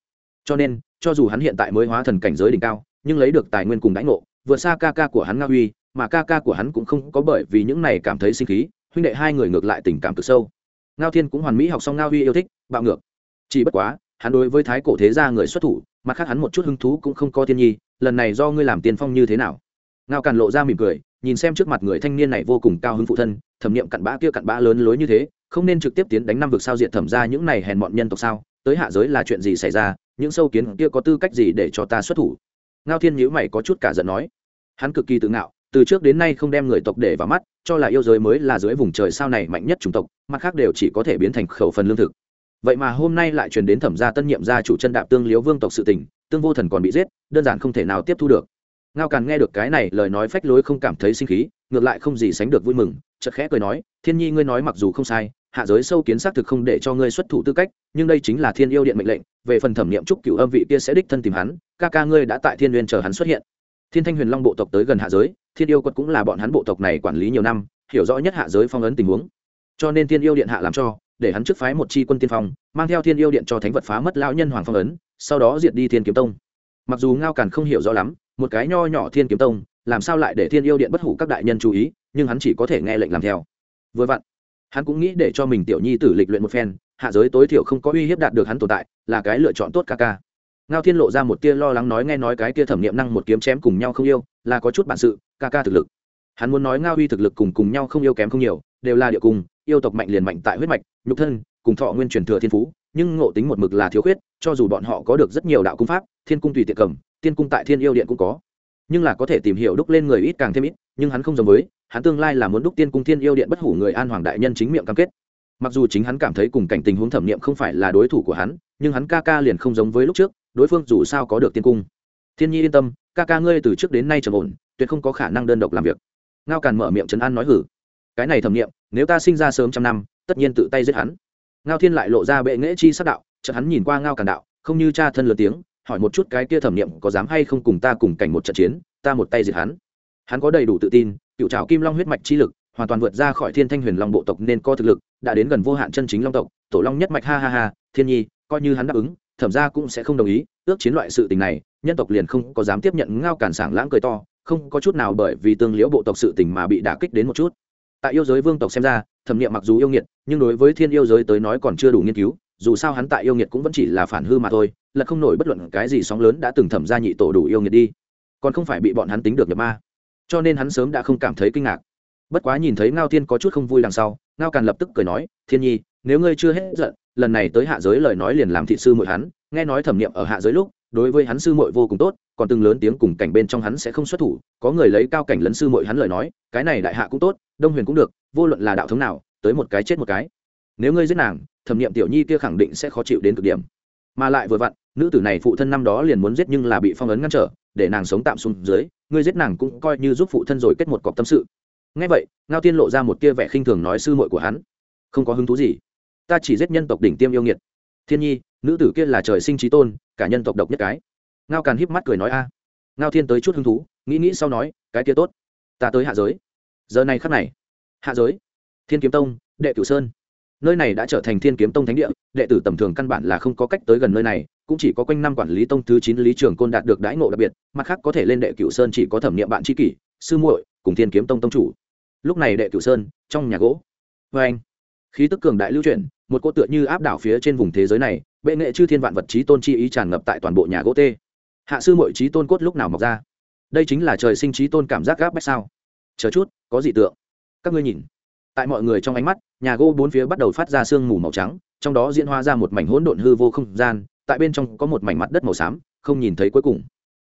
Cho nên, cho dù hắn hiện tại mới hóa thần cảnh giới đỉnh cao, nhưng lấy được tài nguyên cùng đãi ngộ vượt xa ca ca của hắn nga huy, mà ca ca của hắn cũng không có bởi vì những này cảm thấy sinh khí, huynh đệ hai người ngược lại tình cảm cực sâu. Ngao thiên cũng hoàn mỹ học xong ngao huy yêu thích, bạo ngược. Chỉ bất quá, hắn đối với thái cổ thế gia người xuất thủ, mặt khác hắn một chút hứng thú cũng không có thiên nhi, lần này do ngươi làm tiền phong như thế nào? Ngao càn lộ ra mỉm cười, nhìn xem trước mặt người thanh niên này vô cùng cao hứng phụ thân, thẩm niệm cặn bã kia cặn bã lớn lối như thế, không nên trực tiếp tiến đánh năm vực sao diện thẩm ra những này hèn bọn nhân tộc sao, tới hạ giới là chuyện gì xảy ra, những sâu kiến kia có tư cách gì để cho ta xuất thủ? Ngao thiên nhữ mày có chút cả giận nói hắn cực kỳ tự ngạo, từ trước đến nay không đem người tộc để vào mắt, cho là yêu giới mới là dưới vùng trời sao này mạnh nhất chủng tộc, mặt khác đều chỉ có thể biến thành khẩu phần lương thực. Vậy mà hôm nay lại truyền đến thẩm gia tân nhiệm gia chủ chân đạp tương liếu vương tộc sự tình, tương vô thần còn bị giết, đơn giản không thể nào tiếp thu được. Ngao càn nghe được cái này lời nói phách lối không cảm thấy sinh khí, ngược lại không gì sánh được vui mừng, chợt khẽ cười nói, thiên nhi ngươi nói mặc dù không sai, hạ giới sâu kiến xác thực không để cho ngươi xuất thủ tư cách, nhưng đây chính là thiên yêu điện mệnh lệnh, về phần thẩm nghiệm trúc cửu âm vị kia sẽ đích thân tìm hắn, ca ca ngươi đã tại thiên nguyên chờ hắn xuất hiện thiên thanh huyền long bộ tộc tới gần hạ giới, thiên yêu quật cũng là bọn hắn bộ tộc này quản lý nhiều năm, hiểu rõ nhất hạ giới phong ấn tình huống. Cho nên thiên yêu điện hạ làm cho, để hắn trước phái một chi quân tiên phong, mang theo thiên yêu điện cho thánh vật phá mất lão nhân hoàng phong ấn, sau đó diệt đi thiên kiếm tông. Mặc dù ngao càn không hiểu rõ lắm, một cái nho nhỏ thiên kiếm tông, làm sao lại để thiên yêu điện bất hủ các đại nhân chú ý, nhưng hắn chỉ có thể nghe lệnh làm theo. Vừa vặn, hắn cũng nghĩ để cho mình tiểu nhi tử lịch luyện một phen, hạ giới tối thiểu không có uy hiếp đạt được hắn tồn tại, là cái lựa chọn tốt ca ca ngao thiên lộ ra một tia lo lắng nói nghe nói cái kia thẩm nghiệm năng một kiếm chém cùng nhau không yêu, là có chút bản sự, ca ca thực lực. Hắn muốn nói ngao Huy thực lực cùng cùng nhau không yêu kém không nhiều, đều là địa cùng, yêu tộc mạnh liền mạnh tại huyết mạch, nhục thân, cùng thọ nguyên truyền thừa thiên phú, nhưng ngộ tính một mực là thiếu khuyết, cho dù bọn họ có được rất nhiều đạo cung pháp, thiên cung tùy tiệc cầm, tiên cung tại thiên yêu điện cũng có. Nhưng là có thể tìm hiểu đúc lên người ít càng thêm ít, nhưng hắn không giống với, hắn tương lai là muốn đúc tiên cung thiên yêu điện bất hủ người an hoàng đại nhân chính miệng cam kết. Mặc dù chính hắn cảm thấy cùng cảnh tình huống thẩm nghiệm không phải là đối thủ của hắn, nhưng hắn ca ca liền không giống với lúc trước đối phương dù sao có được tiên cung. Thiên nhi yên tâm, ca ca ngươi từ trước đến nay trầm ổn, tuyệt không có khả năng đơn độc làm việc. Ngao càn mở miệng trấn an nói hử. Cái này thẩm nghiệm, nếu ta sinh ra sớm trăm năm, tất nhiên tự tay giết hắn. Ngao thiên lại lộ ra bệ nghễ chi sắc đạo, chợt hắn nhìn qua ngao càn đạo, không như cha thân lớn tiếng, hỏi một chút cái kia thẩm nghiệm có dám hay không cùng ta cùng cảnh một trận chiến, ta một tay diệt hắn. Hắn có đầy đủ tự tin, cựu trào kim long huyết mạch chi lực, hoàn toàn vượt ra khỏi thiên thanh huyền long bộ tộc nên có thực lực, đã đến gần vô hạn chân chính long tộc, tổ long nhất mạch, ha ha ha, thiên nhi, coi như hắn đáp ứng thẩm ra cũng sẽ không đồng ý, ước chiến loại sự tình này, nhân tộc liền không có dám tiếp nhận ngao cản sảng lãng cười to, không có chút nào bởi vì tương liễu bộ tộc sự tình mà bị đả kích đến một chút. Tại yêu giới vương tộc xem ra, thẩm nghiệm mặc dù yêu nghiệt, nhưng đối với thiên yêu giới tới nói còn chưa đủ nghiên cứu, dù sao hắn tại yêu nghiệt cũng vẫn chỉ là phản hư mà thôi là không nổi bất luận cái gì sóng lớn đã từng thẩm ra nhị tổ đủ yêu nghiệt đi. Còn không phải bị bọn hắn tính được nhập ma. Cho nên hắn sớm đã không cảm thấy kinh ngạc. Bất quá nhìn thấy ngao thiên có chút không vui đằng sau, ngao càn lập tức cười nói, thiên nhi, nếu ngươi chưa hết giận lần này tới hạ giới lời nói liền làm thị sư mội hắn, nghe nói thẩm nghiệm ở hạ giới lúc, đối với hắn sư mội vô cùng tốt, còn từng lớn tiếng cùng cảnh bên trong hắn sẽ không xuất thủ, có người lấy cao cảnh lấn sư mội hắn lời nói, cái này đại hạ cũng tốt, đông huyền cũng được, vô luận là đạo thống nào, tới một cái chết một cái. Nếu ngươi giết nàng, thẩm nghiệm tiểu nhi kia khẳng định sẽ khó chịu đến cực điểm. Mà lại vừa vặn, nữ tử này phụ thân năm đó liền muốn giết nhưng là bị phong ấn ngăn trở, để nàng sống tạm xuống dưới, ngươi giết nàng cũng coi như giúp phụ thân rồi kết một cọc tâm sự. Ngay vậy, ngao tiên lộ ra một tia vẻ khinh thường nói sư muội của hắn. Không có hứng thú gì ta chỉ giết nhân tộc đỉnh tiêm yêu nghiệt. Thiên nhi, nữ tử kia là trời sinh trí tôn, cả nhân tộc độc nhất cái. Ngao càn híp mắt cười nói a. Ngao thiên tới chút hứng thú, nghĩ nghĩ sau nói, cái kia tốt. Ta tới hạ giới. Giờ này khắc này, hạ giới. Thiên kiếm tông, đệ cửu sơn. Nơi này đã trở thành thiên kiếm tông thánh địa, đệ tử tầm thường căn bản là không có cách tới gần nơi này, cũng chỉ có quanh năm quản lý tông thứ chín lý trường côn đạt được đãi ngộ đặc biệt, mặt khác có thể lên đệ cửu sơn chỉ có thẩm nghiệm bạn tri kỷ, sư muội, cùng thiên kiếm tông tông chủ. Lúc này đệ cửu sơn, trong nhà gỗ. Vê anh khí tức cường đại lưu chuyển một cô tựa như áp đảo phía trên vùng thế giới này, bệ nghệ chư thiên vạn vật trí tôn chi ý tràn ngập tại toàn bộ nhà gỗ tê. Hạ sư mọi trí tôn cốt lúc nào mọc ra? Đây chính là trời sinh trí tôn cảm giác gáp bách sao? Chờ chút, có dị tượng. Các ngươi nhìn. Tại mọi người trong ánh mắt, nhà gỗ bốn phía bắt đầu phát ra sương mù màu trắng, trong đó diễn hóa ra một mảnh hỗn độn hư vô không gian, tại bên trong có một mảnh mặt đất màu xám, không nhìn thấy cuối cùng.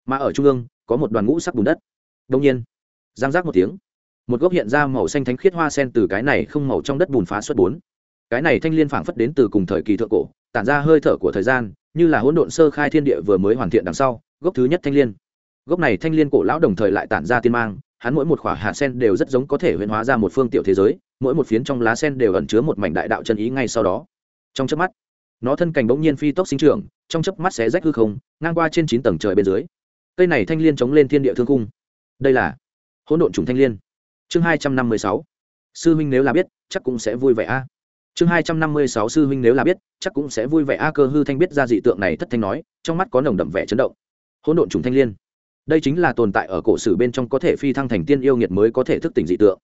Mà ở trung ương, có một đoàn ngũ sắc bùn đất. Đông nhiên, giang giác một tiếng, một gốc hiện ra màu xanh thánh khiết hoa sen từ cái này không màu trong đất bùn phá xuất bốn cái này thanh liên phảng phất đến từ cùng thời kỳ thượng cổ, tản ra hơi thở của thời gian, như là hỗn độn sơ khai thiên địa vừa mới hoàn thiện đằng sau, gốc thứ nhất thanh liên. Gốc này thanh liên cổ lão đồng thời lại tản ra tiên mang, hắn mỗi một khỏa hạ sen đều rất giống có thể huyễn hóa ra một phương tiểu thế giới, mỗi một phiến trong lá sen đều ẩn chứa một mảnh đại đạo chân ý ngay sau đó. Trong chớp mắt, nó thân cành bỗng nhiên phi tốc sinh trưởng, trong chớp mắt xé rách hư không, ngang qua trên chín tầng trời bên dưới. Cây này thanh liên chống lên thiên địa thương cung đây là hỗn độn trùng thanh liên. Chương hai trăm năm mươi sáu. Sư huynh nếu là biết, chắc cũng sẽ vui vẻ a chương hai trăm năm mươi sáu sư huynh nếu là biết, chắc cũng sẽ vui vẻ. A cơ hư thanh biết ra dị tượng này thất thanh nói, trong mắt có nồng đậm vẻ chấn động. Hỗn độn trùng thanh liên. Đây chính là tồn tại ở cổ sử bên trong có thể phi thăng thành tiên yêu nghiệt mới có thể thức tỉnh dị tượng.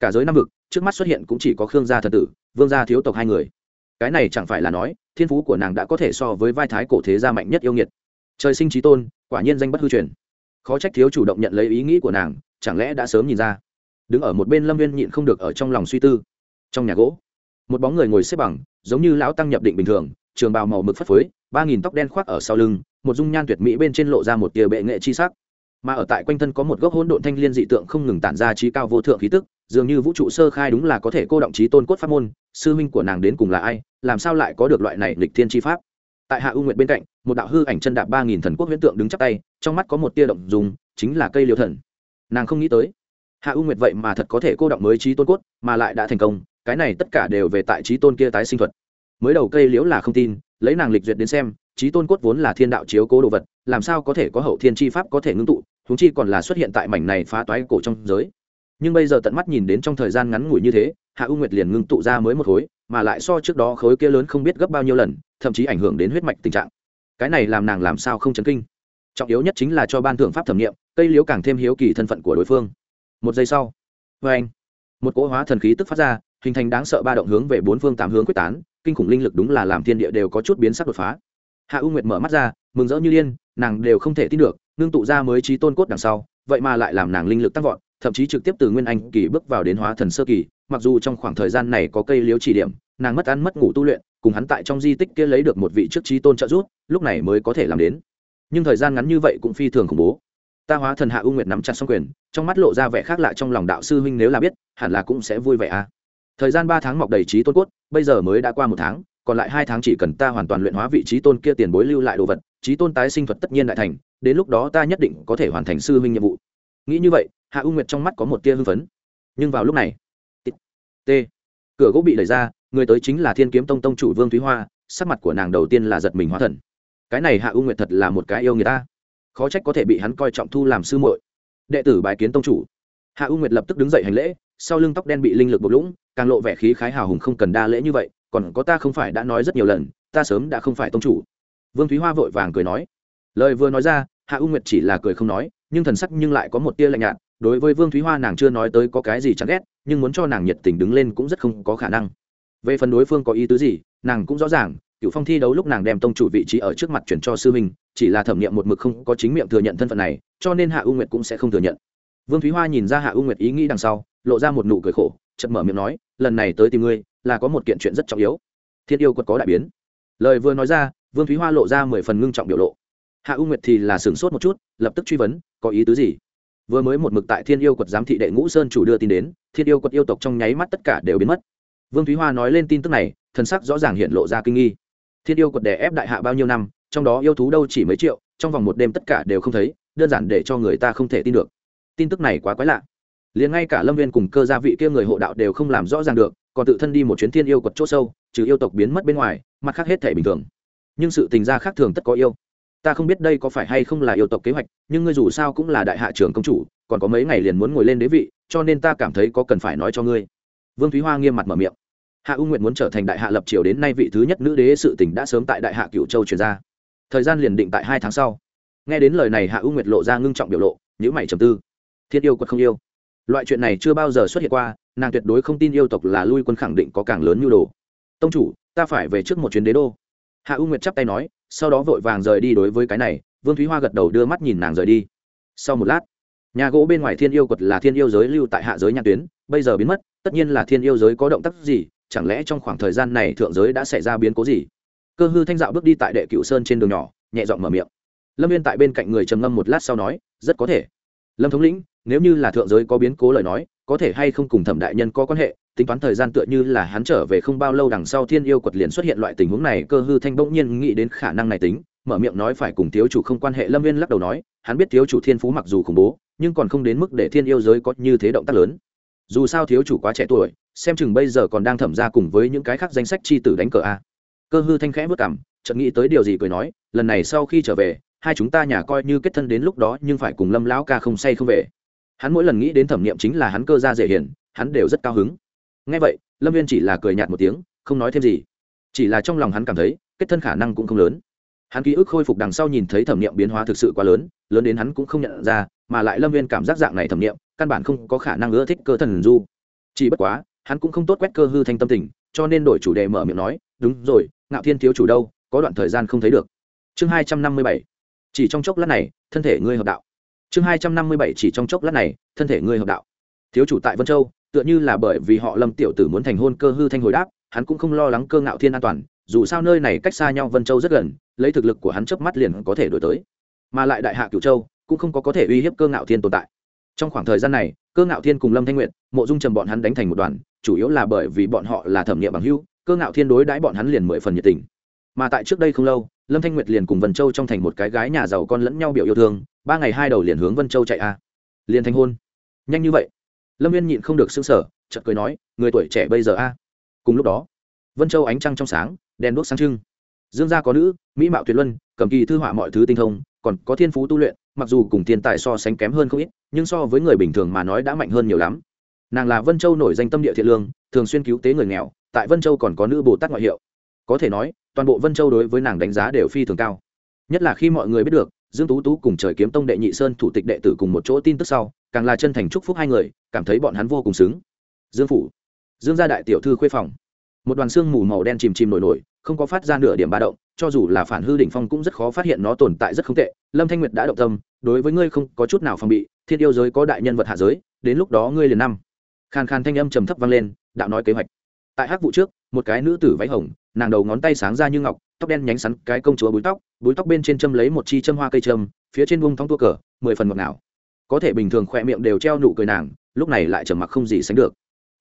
Cả giới năm vực, trước mắt xuất hiện cũng chỉ có khương gia thần tử, vương gia thiếu tộc hai người. Cái này chẳng phải là nói, thiên phú của nàng đã có thể so với vai thái cổ thế gia mạnh nhất yêu nghiệt. Trời sinh trí tôn, quả nhiên danh bất hư truyền. Khó trách thiếu chủ động nhận lấy ý nghĩ của nàng, chẳng lẽ đã sớm nhìn ra? Đứng ở một bên lâm viên nhịn không được ở trong lòng suy tư. Trong nhà gỗ một bóng người ngồi xếp bằng, giống như lão tăng nhập định bình thường, trường bào màu mực phất phới, ba nghìn tóc đen khoác ở sau lưng, một dung nhan tuyệt mỹ bên trên lộ ra một tia bệ nghệ chi sắc. Mà ở tại quanh thân có một gốc hỗn độn thanh liên dị tượng không ngừng tản ra trí cao vô thượng khí tức, dường như vũ trụ sơ khai đúng là có thể cô động trí tôn cốt pháp môn, sư huynh của nàng đến cùng là ai, làm sao lại có được loại này lịch thiên chi pháp? Tại hạ u nguyện bên cạnh, một đạo hư ảnh chân đạp ba nghìn thần quốc huyễn tượng đứng chắc tay, trong mắt có một tia động dùng chính là cây liêu thần. Nàng không nghĩ tới, hạ u nguyệt vậy mà thật có thể cô động mới trí tôn cốt, mà lại đã thành công cái này tất cả đều về tại trí tôn kia tái sinh thuật. Mới đầu cây liễu là không tin, lấy nàng lịch duyệt đến xem, trí tôn cốt vốn là thiên đạo chiếu cố đồ vật, làm sao có thể có hậu thiên chi pháp có thể ngưng tụ húng chi còn là xuất hiện tại mảnh này phá toái cổ trong giới. Nhưng bây giờ tận mắt nhìn đến trong thời gian ngắn ngủi như thế, hạ u nguyệt liền ngưng tụ ra mới một khối, mà lại so trước đó khối kia lớn không biết gấp bao nhiêu lần, thậm chí ảnh hưởng đến huyết mạch tình trạng. Cái này làm nàng làm sao không chấn kinh? Trọng yếu nhất chính là cho ban thượng pháp thẩm nghiệm, cây liễu càng thêm hiếu kỳ thân phận của đối phương. Một giây sau vê anh một cỗ hóa thần khí tức phát ra hình thành đáng sợ ba động hướng về bốn phương tám hướng quyết tán, kinh khủng linh lực đúng là làm thiên địa đều có chút biến sắc đột phá. Hạ u nguyệt mở mắt ra, mừng rỡ như điên, nàng đều không thể tin được nương tụ ra mới trí tôn cốt đằng sau, vậy mà lại làm nàng linh lực tăng vọt, thậm chí trực tiếp từ nguyên anh kỳ bước vào đến hóa thần sơ kỳ, mặc dù trong khoảng thời gian này có cây liếu chỉ điểm, nàng mất ăn mất ngủ tu luyện, cùng hắn tại trong di tích kia lấy được một vị trước trí tôn trợ giúp, lúc này mới có thể làm đến. Nhưng thời gian ngắn như vậy cũng phi thường khủng bố. Ta hóa thần hạ u nguyệt nắm chặt xong quyền, trong mắt lộ ra vẻ khác lạ trong lòng đạo sư huynh nếu là biết, hẳn là cũng sẽ vui vẻ à thời gian ba tháng mọc đầy trí tôn cốt, bây giờ mới đã qua một tháng, còn lại hai tháng chỉ cần ta hoàn toàn luyện hóa vị trí tôn kia tiền bối lưu lại đồ vật, trí tôn tái sinh thuật tất nhiên đại thành, đến lúc đó ta nhất định có thể hoàn thành sư huynh nhiệm vụ. Nghĩ như vậy, hạ u nguyệt trong mắt có một tia hưng phấn. Nhưng vào lúc này t cửa gỗ bị đẩy ra, người tới chính là thiên kiếm tông tông chủ vương thúy hoa, sắc mặt của nàng đầu tiên là giật mình hóa thần. Cái này hạ u nguyệt thật là một cái yêu người ta. Khó trách có thể bị hắn coi trọng thu làm sư muội. Đệ tử bài kiến tông chủ hạ u nguyệt lập tức đứng dậy hành lễ, sau lưng tóc đen bị linh lực bộc lũng, càng lộ vẻ khí khái hào hùng không cần đa lễ như vậy, còn có ta không phải đã nói rất nhiều lần, ta sớm đã không phải tông chủ. Vương thúy hoa vội vàng cười nói. Lời vừa nói ra, hạ u nguyệt chỉ là cười không nói, nhưng thần sắc nhưng lại có một tia lạnh nhạt, đối với vương thúy hoa nàng chưa nói tới có cái gì chẳng ghét, nhưng muốn cho nàng nhiệt tình đứng lên cũng rất không có khả năng. Về phần đối phương có ý tứ gì, nàng cũng rõ ràng cựu phong thi đấu lúc nàng đem tông chủ vị trí ở trước mặt chuyển cho sư minh chỉ là thẩm nghiệm một mực không có chính miệng thừa nhận thân phận này, cho nên hạ u nguyệt cũng sẽ không thừa nhận vương thúy hoa nhìn ra hạ u nguyệt ý nghĩ đằng sau, lộ ra một nụ cười khổ chật mở miệng nói, lần này tới tìm ngươi là có một kiện chuyện rất trọng yếu. Thiên yêu quật có đại biến. Lời vừa nói ra, vương thúy hoa lộ ra mười phần ngưng trọng biểu lộ. Hạ u nguyệt thì là sửng sốt một chút, lập tức truy vấn, có ý tứ gì? Vừa mới một mực tại thiên yêu quật giám thị đệ ngũ sơn chủ đưa tin đến, thiên yêu quật yêu tộc trong nháy mắt tất cả đều biến mất. Vương thúy hoa nói lên tin tức này, thần sắc rõ ràng hiện lộ ra kinh nghi. Thiên yêu quật đè ép đại hạ bao nhiêu năm, trong đó yêu thú đâu chỉ mấy triệu, trong vòng một đêm tất cả đều không thấy, đơn giản để cho người ta không thể tin được tin tức này quá quái lạ. Liền ngay cả lâm viên cùng cơ gia vị kia người hộ đạo đều không làm rõ ràng được, còn tự thân đi một chuyến thiên yêu quật c h ỗ sâu, trừ yêu tộc biến mất bên ngoài, mặt khác hết thể bình thường. Nhưng sự tình gia khác thường tất có yêu. Ta không biết đây có phải hay không là yêu tộc kế hoạch, nhưng ngươi dù sao cũng là đại hạ trưởng công chủ, còn có mấy ngày liền muốn ngồi lên đế vị, cho nên ta cảm thấy có cần phải nói cho ngươi. Vương thúy hoa nghiêm mặt mở miệng. Hạ u nguyện muốn trở thành đại hạ lập triều đến nay vị thứ nhất nữ đế sự tỉnh đã sớm tại đại hạ cựu châu truyền ra. Thời gian liền định tại hai tháng sau. Nghe đến lời này hạ u nguyệt lộ ra ngưng trọng biểu lộ nhữ mày trầm tư thiết yêu quật không yêu. Loại chuyện này chưa bao giờ xuất hiện qua, nàng tuyệt đối không tin yêu tộc là lui quân khẳng định có càng lớn nhu đồ. Tông chủ, ta phải về trước một chuyến đế đô. Hạ u nguyệt chắp tay nói, sau đó vội vàng rời đi đối với cái này, vương thúy hoa gật đầu đưa mắt nhìn nàng rời đi. Sau một lát, nhà gỗ bên ngoài thiên yêu quật là thiên yêu giới lưu tại hạ giới nhãn tuyến, bây giờ biến mất, tất nhiên là thiên yêu giới có động tác gì, chẳng lẽ trong khoảng thời gian này thượng giới đã xảy ra biến cố gì? Cơ hư thanh dạo bước đi tại đệ cựu sơn trên đường nhỏ, nhẹ giọng mở miệng. Lâm viên tại bên cạnh người trầm ngâm một lát sau nói, rất có thể. Lâm thống lĩnh nếu như là thượng giới có biến cố lời nói, có thể hay không cùng thẩm đại nhân có quan hệ, tính toán thời gian tựa như là hắn trở về không bao lâu đằng sau thiên yêu quật liền xuất hiện loại tình huống này, cơ hư thanh bỗng nhiên nghĩ đến khả năng này tính, mở miệng nói phải cùng thiếu chủ không quan hệ, lâm viên lắc đầu nói, hắn biết thiếu chủ thiên phú mặc dù khủng bố, nhưng còn không đến mức để thiên yêu giới có như thế động tác lớn. Dù sao thiếu chủ quá trẻ tuổi, xem chừng bây giờ còn đang thẩm ra cùng với những cái khác danh sách chi tử đánh cờ a. Cơ hư thanh khẽ vất cảm chợt nghĩ tới điều gì cười nói, lần này sau khi trở về, hai chúng ta nhà coi như kết thân đến lúc đó nhưng phải cùng lâm lão ca không say không về hắn mỗi lần nghĩ đến thẩm nghiệm chính là hắn cơ ra dễ hiền, hắn đều rất cao hứng. Ngay vậy, lâm viên chỉ là cười nhạt một tiếng, không nói thêm gì. Chỉ là trong lòng hắn cảm thấy, kết thân khả năng cũng không lớn. Hắn ký ức khôi phục đằng sau nhìn thấy thẩm nghiệm biến hóa thực sự quá lớn lớn đến hắn cũng không nhận ra, mà lại lâm viên cảm giác dạng này thẩm nghiệm, căn bản không có khả năng ưa thích cơ thần du. Chỉ bất quá, hắn cũng không tốt quét cơ hư thanh tâm tình, cho nên đổi chủ đề mở miệng nói, đúng rồi, ngạo thiên thiếu chủ đâu, có đoạn thời gian không thấy được. Chương hai trăm năm mươi bảy. Chỉ trong chốc lát này, thân thể ngươi hợp đạo chương hai trăm năm mươi bảy chỉ trong chốc lát này, thân thể ngươi hợp đạo. Thiếu chủ tại vân châu, tựa như là bởi vì họ lâm tiểu tử muốn thành hôn cơ hư thanh hồi đáp, hắn cũng không lo lắng cơ ngạo thiên an toàn, dù sao nơi này cách xa nhau vân châu rất gần, lấy thực lực của hắn chớp mắt liền có thể đổi tới. Mà lại đại hạ cửu châu cũng không có có thể uy hiếp cơ ngạo thiên tồn tại. Trong khoảng thời gian này, cơ ngạo thiên cùng lâm thanh nguyện mộ dung trầm bọn hắn đánh thành một đoàn, chủ yếu là bởi vì bọn họ là thẩm nghiệm bằng hưu cơ ngạo thiên đối đãi bọn hắn liền mười phần nhiệt tình. Mà tại trước đây không lâu lâm thanh nguyệt liền cùng vân châu trong thành một cái gái nhà giàu con lẫn nhau biểu yêu thương, ba ngày hai đầu liền hướng vân châu chạy a. À. liền thành hôn. Nhanh như vậy. Lâm viên nhịn không được xưng sở chợt cười nói, người tuổi trẻ bây giờ a. Cùng lúc đó, vân châu ánh trăng trong sáng, đèn đuốc sáng trưng. Dương gia có nữ, mỹ mạo tuyệt luân, cầm kỳ thư họa mọi thứ tinh thông, còn có thiên phú tu luyện, mặc dù cùng thiên tài so sánh kém hơn không ít, nhưng so với người bình thường mà nói đã mạnh hơn nhiều lắm. Nàng là vân châu nổi danh tâm địa thiện lương, thường xuyên cứu tế người nghèo, tại vân châu còn có nữ bồ tát ngoại hiệu. Có thể nói toàn bộ vân châu đối với nàng đánh giá đều phi thường cao nhất là khi mọi người biết được dương tú tú cùng trời kiếm tông đệ nhị sơn thủ tịch đệ tử cùng một chỗ tin tức sau càng là chân thành chúc phúc hai người cảm thấy bọn hắn vô cùng xứng dương phủ dương gia đại tiểu thư khuê phòng một đoàn xương mù màu đen chìm chìm nổi nổi không có phát ra nửa điểm ba động cho dù là phản hư đỉnh phong cũng rất khó phát hiện nó tồn tại rất không tệ lâm thanh nguyệt đã động tâm đối với ngươi không có chút nào phòng bị thiên yêu giới có đại nhân vật hạ giới đến lúc đó ngươi liền năm khàn khàn thanh âm trầm thấp vang lên đạo nói kế hoạch tại hắc vụ trước một cái nữ tử váy hồng nàng đầu ngón tay sáng ra như ngọc, tóc đen nhánh sắn, cái công chúa búi tóc búi tóc bên trên châm lấy một chi châm hoa cây châm, phía trên vung thong tua cờ, mười phần ngọt nào có thể bình thường khỏe miệng đều treo nụ cười nàng, lúc này lại trầm mặc không gì sánh được.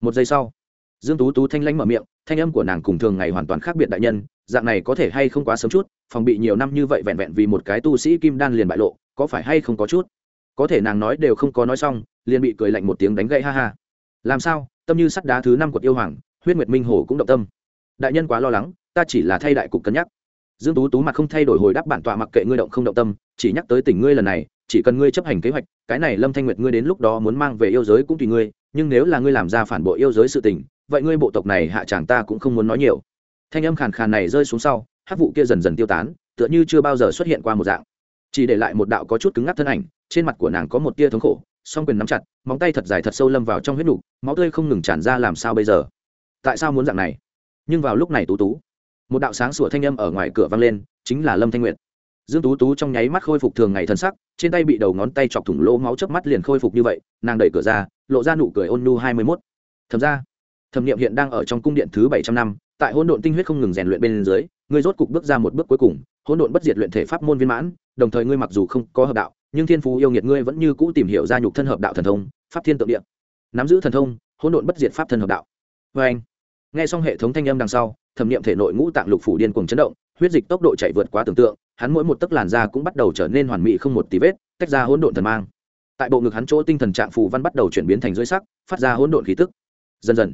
Một giây sau, dương tú tú thanh lãnh mở miệng, thanh âm của nàng cùng thường ngày hoàn toàn khác biệt đại nhân, dạng này có thể hay không quá sớm chút, phòng bị nhiều năm như vậy vẹn vẹn vì một cái tu sĩ kim đan liền bại lộ, có phải hay không có chút? Có thể nàng nói đều không có nói xong, liền bị cười lạnh một tiếng đánh gậy ha ha. Làm sao, tâm như sắt đá thứ năm của yêu hoàng, huyết nguyệt minh hồ cũng động tâm đại nhân quá lo lắng ta chỉ là thay đại cục cân nhắc. Dương tú tú mặt không thay đổi hồi đáp bản tọa mặc kệ ngươi động không động tâm chỉ nhắc tới tình ngươi lần này chỉ cần ngươi chấp hành kế hoạch cái này lâm thanh nguyệt ngươi đến lúc đó muốn mang về yêu giới cũng tùy ngươi nhưng nếu là ngươi làm ra phản bội yêu giới sự tình vậy ngươi bộ tộc này hạ chàng ta cũng không muốn nói nhiều. Thanh âm khàn khàn này rơi xuống sau hát vụ kia dần dần tiêu tán tựa như chưa bao giờ xuất hiện qua một dạng. Chỉ để lại một đạo có chút cứng ngắc thân ảnh trên mặt của nàng có một tia thống khổ song quyền nắm chặt móng tay thật dài thật sâu lâm vào trong huyết đủ, máu tươi không ngừng tràn ra làm sao bây giờ? Tại sao muốn dạng này? Nhưng vào lúc này tú tú, một đạo sáng sủa thanh âm ở ngoài cửa vang lên, chính là lâm thanh nguyệt. Dương tú tú trong nháy mắt khôi phục thường ngày thân sắc, trên tay bị đầu ngón tay chọc thủng lỗ máu chớp mắt liền khôi phục như vậy, nàng đẩy cửa ra, lộ ra nụ cười ôn nhu hai mươi mốt. Thầm ra thẩm niệm hiện đang ở trong cung điện thứ bảy trăm năm, tại hỗn độn tinh huyết không ngừng rèn luyện bên dưới, ngươi rốt cục bước ra một bước cuối cùng, hỗn độn bất diệt luyện thể pháp môn viên mãn, đồng thời ngươi mặc dù không có hợp đạo, nhưng thiên phú yêu nghiệt ngươi vẫn như cũ tìm hiểu ra nhục thân hợp đạo thần thông, pháp thiên tượng địa. Nắm giữ thần thông, hỗn độn bất diệt pháp thân hợp đạo. Vê anh nghe xong hệ thống thanh âm đằng sau, thẩm nghiệm thể nội ngũ tạng lục phủ điên cuồng chấn động, huyết dịch tốc độ chạy vượt quá tưởng tượng, hắn mỗi một tấc làn da cũng bắt đầu trở nên hoàn mỹ không một tí vết, tách ra hỗn độn thần mang. Tại bộ ngực hắn chỗ tinh thần trạng phù văn bắt đầu chuyển biến thành dưới sắc, phát ra hỗn độn khí tức. Dần dần,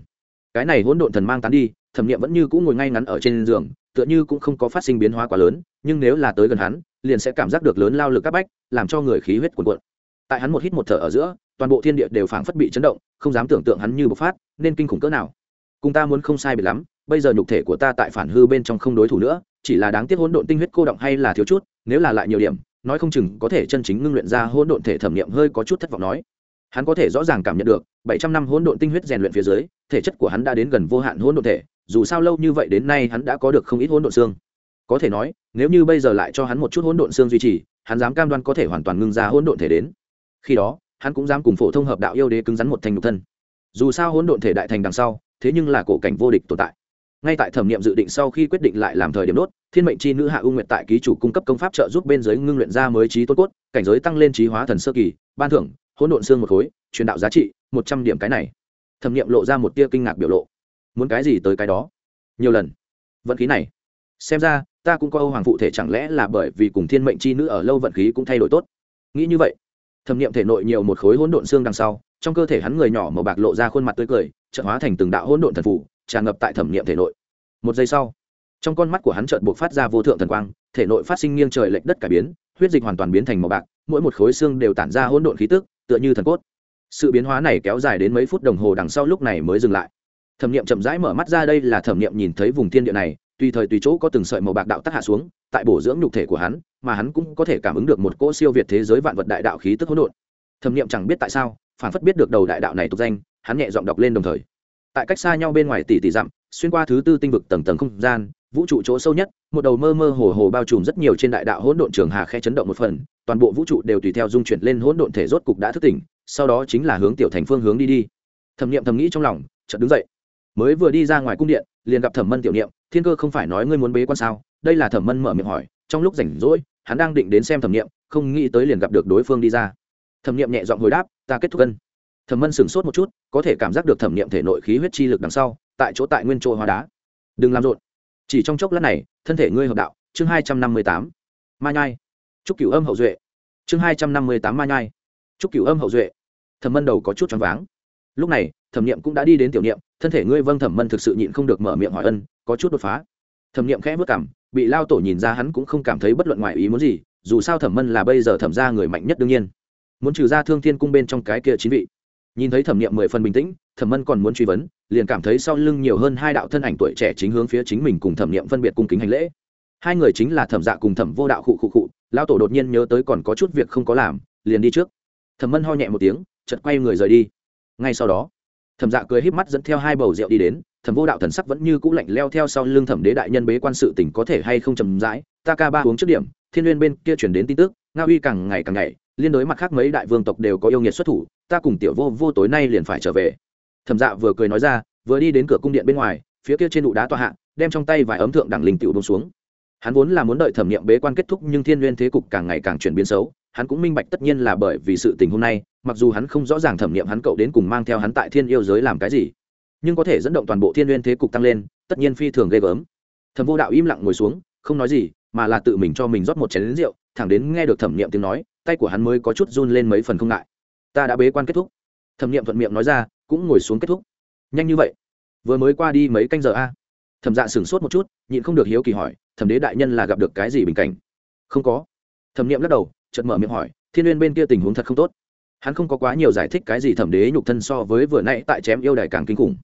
cái này hỗn độn thần mang tán đi, thẩm nghiệm vẫn như cũng ngồi ngay ngắn ở trên giường, tựa như cũng không có phát sinh biến hóa quá lớn, nhưng nếu là tới gần hắn, liền sẽ cảm giác được lớn lao lực các bách, làm cho người khí huyết cuồn cuộn. Tại hắn một hít một thở ở giữa, toàn bộ thiên địa đều phảng phất bị chấn động, không dám tưởng tượng hắn như bộc phát, nên kinh khủng cỡ nào cùng ta muốn không sai biệt lắm, bây giờ nhục thể của ta tại phản hư bên trong không đối thủ nữa, chỉ là đáng tiếc hỗn độn tinh huyết cô động hay là thiếu chút, nếu là lại nhiều điểm, nói không chừng có thể chân chính ngưng luyện ra hỗn độn thể thẩm nghiệm hơi có chút thất vọng nói. Hắn có thể rõ ràng cảm nhận được, bảy trăm năm hỗn độn tinh huyết rèn luyện phía dưới, thể chất của hắn đã đến gần vô hạn hỗn độn thể, dù sao lâu như vậy đến nay hắn đã có được không ít hỗn độn xương. Có thể nói, nếu như bây giờ lại cho hắn một chút hỗn độn xương duy trì, hắn dám cam đoan có thể hoàn toàn ngưng ra hỗn độn thể đến. Khi đó, hắn cũng dám cùng phổ thông hợp đạo yêu đế cứng rắn một thành nhục thân. Dù sao hỗn độn thể đại thành đằng sau thế nhưng là cổ cảnh vô địch tồn tại. Ngay tại thẩm nghiệm dự định sau khi quyết định lại làm thời điểm đốt, thiên mệnh chi nữ hạ u nguyện tại ký chủ cung cấp công pháp trợ giúp bên giới ngưng luyện ra mới trí tôn cốt, cảnh giới tăng lên trí hóa thần sơ kỳ, ban thưởng, hỗn độn xương một khối, truyền đạo giá trị, một trăm điểm cái này. Thẩm nghiệm lộ ra một tia kinh ngạc biểu lộ. Muốn cái gì tới cái đó? Nhiều lần. Vận khí này. Xem ra, ta cũng có âu hoàng phụ thể chẳng lẽ là bởi vì cùng thiên mệnh chi nữ ở lâu vận khí cũng thay đổi tốt? Nghĩ như vậy. Thẩm nghiệm thể nội nhiều một khối hỗn độn xương đằng sau, trong cơ thể hắn người nhỏ màu bạc lộ ra khuôn mặt tươi cười trợ hóa thành từng đạo hỗn độn thần phủ, tràn ngập tại thẩm nghiệm thể nội. Một giây sau, trong con mắt của hắn trợn buộc phát ra vô thượng thần quang, thể nội phát sinh nghiêng trời lệch đất cải biến, huyết dịch hoàn toàn biến thành màu bạc, mỗi một khối xương đều tản ra hỗn độn khí tức, tựa như thần cốt. Sự biến hóa này kéo dài đến mấy phút đồng hồ đằng sau lúc này mới dừng lại. Thẩm nghiệm chậm rãi mở mắt ra đây là thẩm nghiệm nhìn thấy vùng thiên địa này, tùy thời tùy chỗ có từng sợi màu bạc đạo tác hạ xuống, tại bổ dưỡng nhục thể của hắn, mà hắn cũng có thể cảm ứng được một cỗ siêu việt thế giới vạn vật đại đạo khí tức hỗn độn. Thẩm nghiệm chẳng biết tại sao phản phất biết được đầu đại đạo này tục danh hắn nhẹ giọng đọc lên đồng thời. Tại cách xa nhau bên ngoài tỷ tỷ dặm, xuyên qua thứ tư tinh vực tầng tầng không gian, vũ trụ chỗ sâu nhất, một đầu mơ mơ hồ hồ bao trùm rất nhiều trên đại đạo hỗn độn trường hà khe chấn động một phần, toàn bộ vũ trụ đều tùy theo dung chuyển lên hỗn độn thể rốt cục đã thức tỉnh, sau đó chính là hướng tiểu thành phương hướng đi đi. Thẩm niệm thầm nghĩ trong lòng, chợt đứng dậy. Mới vừa đi ra ngoài cung điện, liền gặp thẩm mân tiểu niệm, thiên cơ không phải nói ngươi muốn bế quan sao? Đây là thẩm mân mở miệng hỏi, trong lúc rảnh rỗi, hắn đang định đến xem thẩm niệm, không nghĩ tới liền gặp được đối phương đi ra. Thẩm niệm nhẹ giọng hồi đáp, ta kết thúc cân thẩm mân sửng sốt một chút, có thể cảm giác được thẩm nghiệm thể nội khí huyết chi lực đằng sau, tại chỗ tại nguyên chỗ hóa đá. Đừng làm rộn. Chỉ trong chốc lát này, thân thể ngươi hợp đạo. Chương hai trăm năm mươi tám. Ma nhai. Chúc cửu âm hậu duệ. Chương hai trăm năm mươi tám ma nhai. Chúc cửu âm hậu duệ. Thẩm mân đầu có chút choáng váng. Lúc này, thẩm nghiệm cũng đã đi đến tiểu niệm, thân thể ngươi vâng thẩm mân thực sự nhịn không được mở miệng hỏi ân, có chút đột phá. Thẩm nghiệm khẽ vất cảm, bị lao tổ nhìn ra hắn cũng không cảm thấy bất luận ngoài ý muốn gì, dù sao thẩm mân là bây giờ thẩm ra người mạnh nhất đương nhiên. Muốn trừ ra thương thiên cung bên trong cái kia chín vị nhìn thấy thẩm niệm mười phần bình tĩnh, thẩm mân còn muốn truy vấn, liền cảm thấy sau lưng nhiều hơn hai đạo thân ảnh tuổi trẻ chính hướng phía chính mình cùng thẩm niệm phân biệt cung kính hành lễ. Hai người chính là thẩm dạ cùng thẩm vô đạo khụ khụ khụ lao tổ đột nhiên nhớ tới còn có chút việc không có làm, liền đi trước. Thẩm mân ho nhẹ một tiếng chật quay người rời đi. Ngay sau đó, thẩm dạ cười híp mắt dẫn theo hai bầu rượu đi đến, thẩm vô đạo thần sắc vẫn như cũ lạnh leo theo sau lưng thẩm đế đại nhân bế quan sự tỉnh có thể hay không chầm rãi, ta ca ba uống trước điểm, thiên liên bên kia chuyển đến tin tức nga uy càng ngày càng ngày liên đối mặt khác mấy đại vương tộc đều có yêu nghiệt xuất thủ, ta cùng tiểu vô vô tối nay liền phải trở về. Thẩm dạ vừa cười nói ra, vừa đi đến cửa cung điện bên ngoài, phía kia trên đụ đá tọa hạ, đem trong tay vài ấm thượng đẳng linh tiểu bông xuống. Hắn vốn là muốn đợi thẩm nghiệm bế quan kết thúc, nhưng thiên n thế cục càng ngày càng chuyển biến xấu, hắn cũng minh bạch tất nhiên là bởi vì sự tình hôm nay, mặc dù hắn không rõ ràng thẩm nghiệm hắn cậu đến cùng mang theo hắn tại thiên yêu giới làm cái gì, nhưng có thể dẫn động toàn bộ thiên n thế cục tăng lên, tất nhiên phi thường ghê gớm. Thẩm vô đạo im lặng ngồi xuống, không nói gì, mà là tự mình cho mình rót một chén lính rượu, thẳng đến nghe được thẩm nghiệm tiếng nói tay của hắn mới có chút run lên mấy phần không ngại. Ta đã bế quan kết thúc. Thẩm nghiệm thuận miệng nói ra, cũng ngồi xuống kết thúc. Nhanh như vậy? Vừa mới qua đi mấy canh giờ a? Thẩm dạ sửng sốt một chút, nhịn không được hiếu kỳ hỏi, thẩm đế đại nhân là gặp được cái gì bình cảnh? Không có. Thẩm nghiệm lắc đầu, chợt mở miệng hỏi, thiên n bên kia tình huống thật không tốt? Hắn không có quá nhiều giải thích cái gì thẩm đế nhục thân so với vừa nãy tại chém yêu đài càng kinh khủng.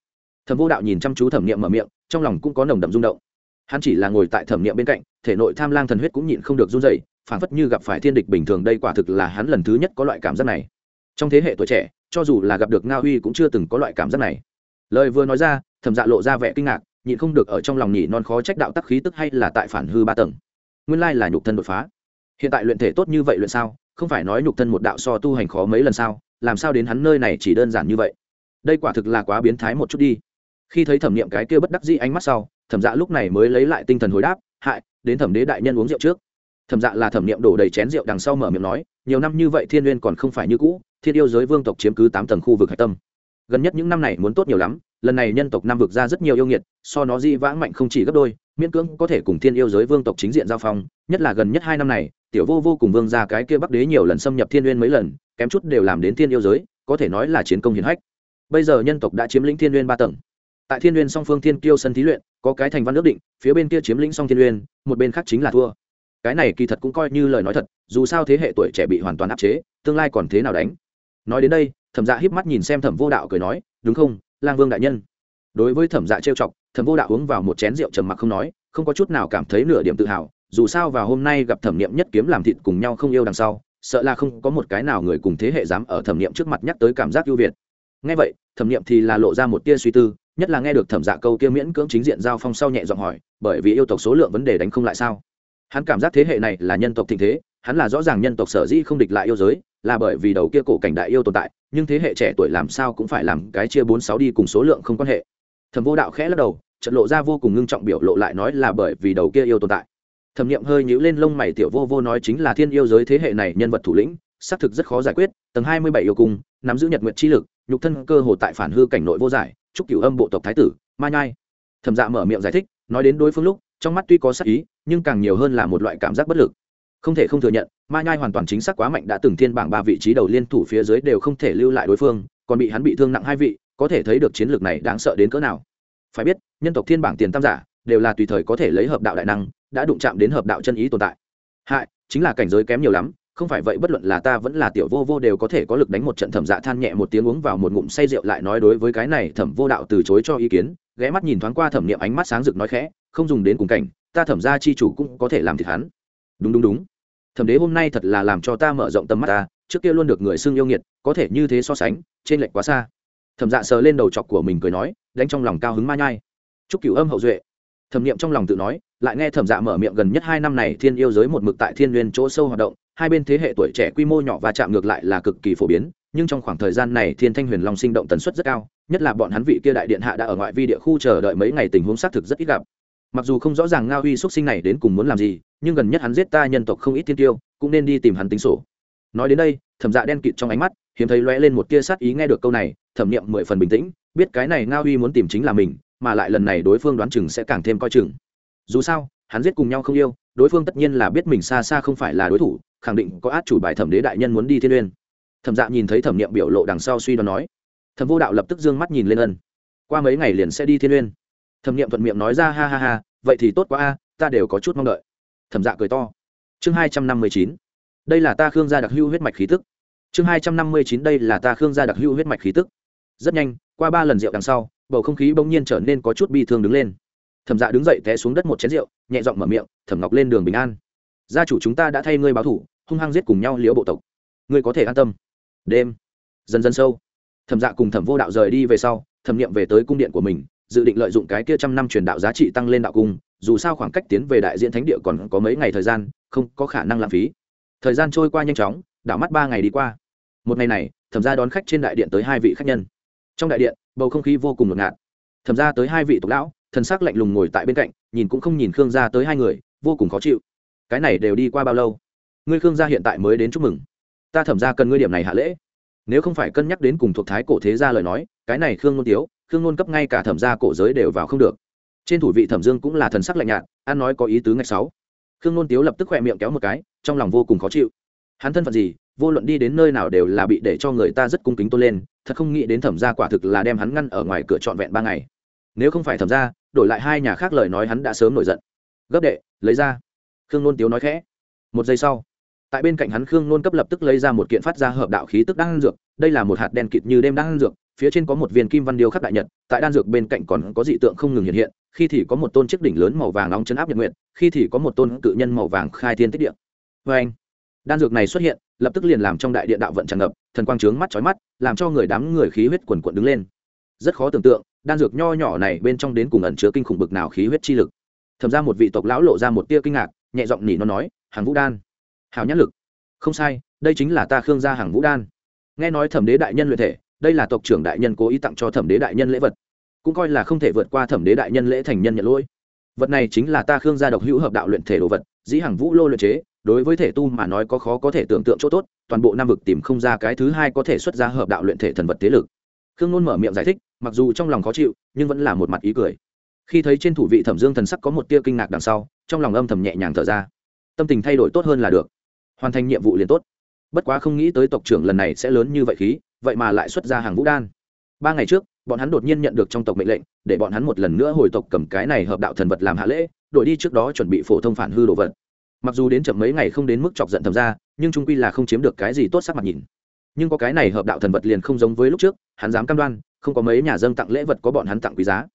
Thẩm vô đạo nhìn chăm chú thẩm Niệm mở miệng, trong lòng cũng có nồng đậm rung động. Hắn chỉ là ngồi tại thẩm Niệm bên cạnh, thể nội tham lang thần huyết cũng nhịn không được run dày phản phất như gặp phải thiên địch bình thường, đây quả thực là hắn lần thứ nhất có loại cảm giác này. Trong thế hệ tuổi trẻ, cho dù là gặp được nga huy cũng chưa từng có loại cảm giác này. Lời vừa nói ra, thẩm dạ lộ ra vẻ kinh ngạc, nhịn không được ở trong lòng nhỉ non khó trách đạo tắc khí tức hay là tại phản hư ba tầng. Nguyên lai là nhục thân đột phá. Hiện tại luyện thể tốt như vậy luyện sao? Không phải nói nhục thân một đạo so tu hành khó mấy lần sao? Làm sao đến hắn nơi này chỉ đơn giản như vậy? Đây quả thực là quá biến thái một chút đi. Khi thấy thẩm nghiệm cái kia bất đắc dĩ ánh mắt sau, thẩm dạ lúc này mới lấy lại tinh thần hồi đáp, hại, đến thẩm đế đại nhân uống rượu trước thẩm dạ là thẩm Niệm đổ đầy chén rượu đằng sau mở miệng nói, nhiều năm như vậy thiên n còn không phải như cũ, thiên yêu giới vương tộc chiếm cứ tám tầng khu vực hạch tâm. Gần nhất những năm này muốn tốt nhiều lắm, lần này nhân tộc nam vực ra rất nhiều yêu nghiệt, so nó di vãng mạnh không chỉ gấp đôi, miễn cưỡng có thể cùng thiên yêu giới vương tộc chính diện giao phong, nhất là gần nhất hai năm này, tiểu vô vô cùng vương ra cái kia bắc đế nhiều lần xâm nhập thiên uyên mấy lần, kém chút đều làm đến thiên yêu giới, có thể nói là chiến công hiển hách. Bây giờ nhân tộc đã chiếm lĩnh thiên uyên ba tầng. Tại thiên uyên song phương thiên kiêu sân thí luyện, có cái thành văn ước định, phía bên kia chiếm lĩnh song thiên uyên một bên khác chính là thua cái này kỳ thật cũng coi như lời nói thật, dù sao thế hệ tuổi trẻ bị hoàn toàn áp chế, tương lai còn thế nào đánh? Nói đến đây, thẩm dạ híp mắt nhìn xem thẩm vô đạo cười nói, đúng không, lang vương đại nhân? Đối với thẩm dạ trêu chọc, thẩm vô đạo uống vào một chén rượu trầm mặc không nói, không có chút nào cảm thấy nửa điểm tự hào, dù sao vào hôm nay gặp thẩm niệm nhất kiếm làm thịt cùng nhau không yêu đằng sau, sợ là không có một cái nào người cùng thế hệ dám ở thẩm niệm trước mặt nhắc tới cảm giác ưu việt. Ngay vậy, thẩm niệm thì là lộ ra một tia suy tư, nhất là nghe được thẩm dạ câu kia miễn cưỡng chính diện giao phong sau nhẹ giọng hỏi, bởi vì yêu tộc số lượng vấn đề đánh không lại sao? Hắn cảm giác thế hệ này là nhân tộc thịnh thế, hắn là rõ ràng nhân tộc sở dĩ không địch lại yêu giới, là bởi vì đầu kia cổ cảnh đại yêu tồn tại, nhưng thế hệ trẻ tuổi làm sao cũng phải làm cái chia bốn sáu đi cùng số lượng không quan hệ. Thẩm vô đạo khẽ lắc đầu, trận lộ ra vô cùng ngưng trọng biểu lộ lại nói là bởi vì đầu kia yêu tồn tại. Thẩm nghiệm hơi nhũ lên lông mày tiểu vô vô nói chính là thiên yêu giới thế hệ này nhân vật thủ lĩnh, xác thực rất khó giải quyết, tầng hai mươi bảy yêu cung, nắm giữ nhật nguyện chi lực, nhục thân cơ hồ tại phản hư cảnh nội vô giải, chúc cửu âm bộ tộc thái tử, ma nhai. Thẩm dạ mở miệng giải thích, nói đến đối phương lúc trong mắt tuy có sắc ý, nhưng càng nhiều hơn là một loại cảm giác bất lực. Không thể không thừa nhận, ma nhai hoàn toàn chính xác quá mạnh đã từng thiên bảng ba vị trí đầu liên thủ phía dưới đều không thể lưu lại đối phương, còn bị hắn bị thương nặng hai vị, có thể thấy được chiến lược này đáng sợ đến cỡ nào. Phải biết, nhân tộc thiên bảng tiền tam giả, đều là tùy thời có thể lấy hợp đạo đại năng, đã đụng chạm đến hợp đạo chân ý tồn tại. Hại, chính là cảnh giới kém nhiều lắm, không phải vậy bất luận là ta vẫn là tiểu vô vô đều có thể có lực đánh một trận thẩm dạ than nhẹ một tiếng uống vào một ngụm say rượu lại nói đối với cái này thẩm vô đạo từ chối cho ý kiến, ghé mắt nhìn thoáng qua thẩm niệm ánh mắt sáng rực nói khẽ không dùng đến cùng cảnh, ta thẩm ra chi chủ cũng có thể làm thịt hắn. Đúng đúng đúng. Thẩm đế hôm nay thật là làm cho ta mở rộng tầm mắt ta, trước kia luôn được người xưng yêu nghiệt, có thể như thế so sánh, trên lệch quá xa. Thẩm dạ sờ lên đầu chọc của mình cười nói, đánh trong lòng cao hứng ma nhai. Chúc cửu âm hậu duệ. Thẩm nghiệm trong lòng tự nói, lại nghe thẩm dạ mở miệng gần nhất hai năm này thiên yêu giới một mực tại thiên nguyên chỗ sâu hoạt động, hai bên thế hệ tuổi trẻ quy mô nhỏ và chạm ngược lại là cực kỳ phổ biến, nhưng trong khoảng thời gian này thiên thanh huyền long sinh động tần suất rất cao, nhất là bọn hắn vị kia đại điện hạ đã ở ngoại vi địa khu chờ đợi mấy ngày tình huống xác thực rất ít gặp mặc dù không rõ ràng nga huy xuất sinh này đến cùng muốn làm gì, nhưng gần nhất hắn giết ta nhân tộc không ít thiên tiêu, cũng nên đi tìm hắn tính sổ. Nói đến đây, thẩm dạ đen kịt trong ánh mắt, hiếm thấy lóe lên một tia sát ý nghe được câu này, thẩm nghiệm mười phần bình tĩnh, biết cái này nga huy muốn tìm chính là mình, mà lại lần này đối phương đoán chừng sẽ càng thêm coi chừng. Dù sao, hắn giết cùng nhau không yêu, đối phương tất nhiên là biết mình xa xa không phải là đối thủ, khẳng định có át chủ bài thẩm đế đại nhân muốn đi thiên uyên. Thẩm dạ nhìn thấy thẩm nghiệm biểu lộ đằng sau suy đoán nói. Thẩm vô đạo lập tức d ư ơ n g mắt nhìn lên ân. Qua mấy ngày liền sẽ đi thiên uyên thẩm nghiệm thuận miệng nói ra, ha ha ha, vậy thì tốt quá a, ta đều có chút mong đợi. Thẩm dạ cười to. Chương hai trăm năm mươi chín, đây là ta khương gia đặc hưu huyết mạch khí tức. Chương hai trăm năm mươi chín, đây là ta khương gia đặc hưu huyết mạch khí tức. Rất nhanh, qua ba lần rượu đằng sau, bầu không khí bỗng nhiên trở nên có chút bi thương đứng lên. Thẩm dạ đứng dậy té xuống đất một chén rượu, nhẹ giọng mở miệng, thẩm ngọc lên đường bình an. Gia chủ chúng ta đã thay ngươi báo thủ, hung hăng giết cùng nhau liễu bộ tộc. Ngươi có thể an tâm. Đêm dần dần sâu, thẩm dạ cùng thẩm vô đạo rời đi về sau, thẩm nghiệm về tới cung điện của mình dự định lợi dụng cái kia trăm năm truyền đạo giá trị tăng lên đạo cung, dù sao khoảng cách tiến về đại diện thánh địa còn có mấy ngày thời gian, không có khả năng lãng phí. Thời gian trôi qua nhanh chóng, đảo mắt ba ngày đi qua. Một ngày này, thẩm ra đón khách trên đại điện tới hai vị khách nhân. Trong đại điện, bầu không khí vô cùng ngột ngạt. Thẩm ra tới hai vị tộc lão, thần sắc lạnh lùng ngồi tại bên cạnh, nhìn cũng không nhìn khương gia tới hai người, vô cùng khó chịu. Cái này đều đi qua bao lâu? Ngươi khương gia hiện tại mới đến chúc mừng. Ta thẩm ra cần ngươi điểm này hạ lễ. Nếu không phải cân nhắc đến cùng thuộc thái cổ thế gia lời nói, cái này khương ngôn tiếu khương ngôn cấp ngay cả thẩm gia cổ giới đều vào không được. Trên thủ vị thẩm dương cũng là thần sắc lạnh nhạt an nói có ý tứ ngạch sáu. Khương ngôn tiếu lập tức khỏe miệng kéo một cái, trong lòng vô cùng khó chịu. Hắn thân phận gì, vô luận đi đến nơi nào đều là bị để cho người ta rất cung kính tôn lên, thật không nghĩ đến thẩm gia quả thực là đem hắn ngăn ở ngoài cửa trọn vẹn ba ngày. Nếu không phải thẩm gia, đổi lại hai nhà khác lời nói hắn đã sớm nổi giận. Gấp đệ, lấy ra. Khương nôn tiếu nói khẽ. Một giây sau, tại bên cạnh hắn khương nôn cấp lập tức lấy ra một kiện phát ra hợp đạo khí tức đan dược, đây là một hạt đen kịt như đêm ăn dược phía trên có một viên kim văn điêu khắc đại nhật, tại đan dược bên cạnh còn có dị tượng không ngừng hiện hiện, khi thì có một tôn chiếc đỉnh lớn màu vàng nóng chấn áp nhật nguyện khi thì có một tôn cự nhân màu vàng khai thiên tích điện vê anh, đan dược này xuất hiện, lập tức liền làm trong đại điện đạo vận tràn ngập, thần quang trướng mắt trói mắt, làm cho người đám người khí huyết quần quận đứng lên. Rất khó tưởng tượng, đan dược nho nhỏ này bên trong đến cùng ẩn chứa kinh khủng bực nào khí huyết chi lực. Thầm ra một vị tộc lão lộ ra một tia kinh ngạc, nhẹ giọng nỉ nó nói hàng vũ đan hào nhãn lực. Không sai, đây chính là ta khương gia hàng vũ đan. Nghe nói thẩm đế đại nhân luyện thể đây là tộc trưởng đại nhân cố ý tặng cho thẩm đế đại nhân lễ vật, cũng coi là không thể vượt qua thẩm đế đại nhân lễ thành nhân nhận lỗi. Vật này chính là ta khương gia độc hữu hợp đạo luyện thể đồ vật, dĩ hàng vũ lô luyện chế, đối với thể tu mà nói có khó có thể tưởng tượng chỗ tốt, toàn bộ nam vực tìm không ra cái thứ hai có thể xuất ra hợp đạo luyện thể thần vật thế lực. Khương nôn mở miệng giải thích, mặc dù trong lòng khó chịu, nhưng vẫn là một mặt ý cười. Khi thấy trên thủ vị thẩm dương thần sắc có một tia kinh ngạc đằng sau, trong lòng âm thầm nhẹ nhàng thở ra. Tâm tình thay đổi tốt hơn là được. Hoàn thành nhiệm vụ liền tốt. Bất quá không nghĩ tới tộc trưởng lần này sẽ lớn như vậy khí vậy mà lại xuất ra hàng vũ đan. Ba ngày trước, bọn hắn đột nhiên nhận được trong tộc mệnh lệnh, để bọn hắn một lần nữa hồi tộc cầm cái này hợp đạo thần vật làm hạ lễ đổi đi trước đó chuẩn bị phổ thông phản hư đồ vật. Mặc dù đến chậm mấy ngày không đến mức chọc giận thầm ra, nhưng trung quy là không chiếm được cái gì tốt sắc mặt nhìn. Nhưng có cái này hợp đạo thần vật liền không giống với lúc trước, hắn dám cam đoan, không có mấy nhà dân tặng lễ vật có bọn hắn tặng quý giá.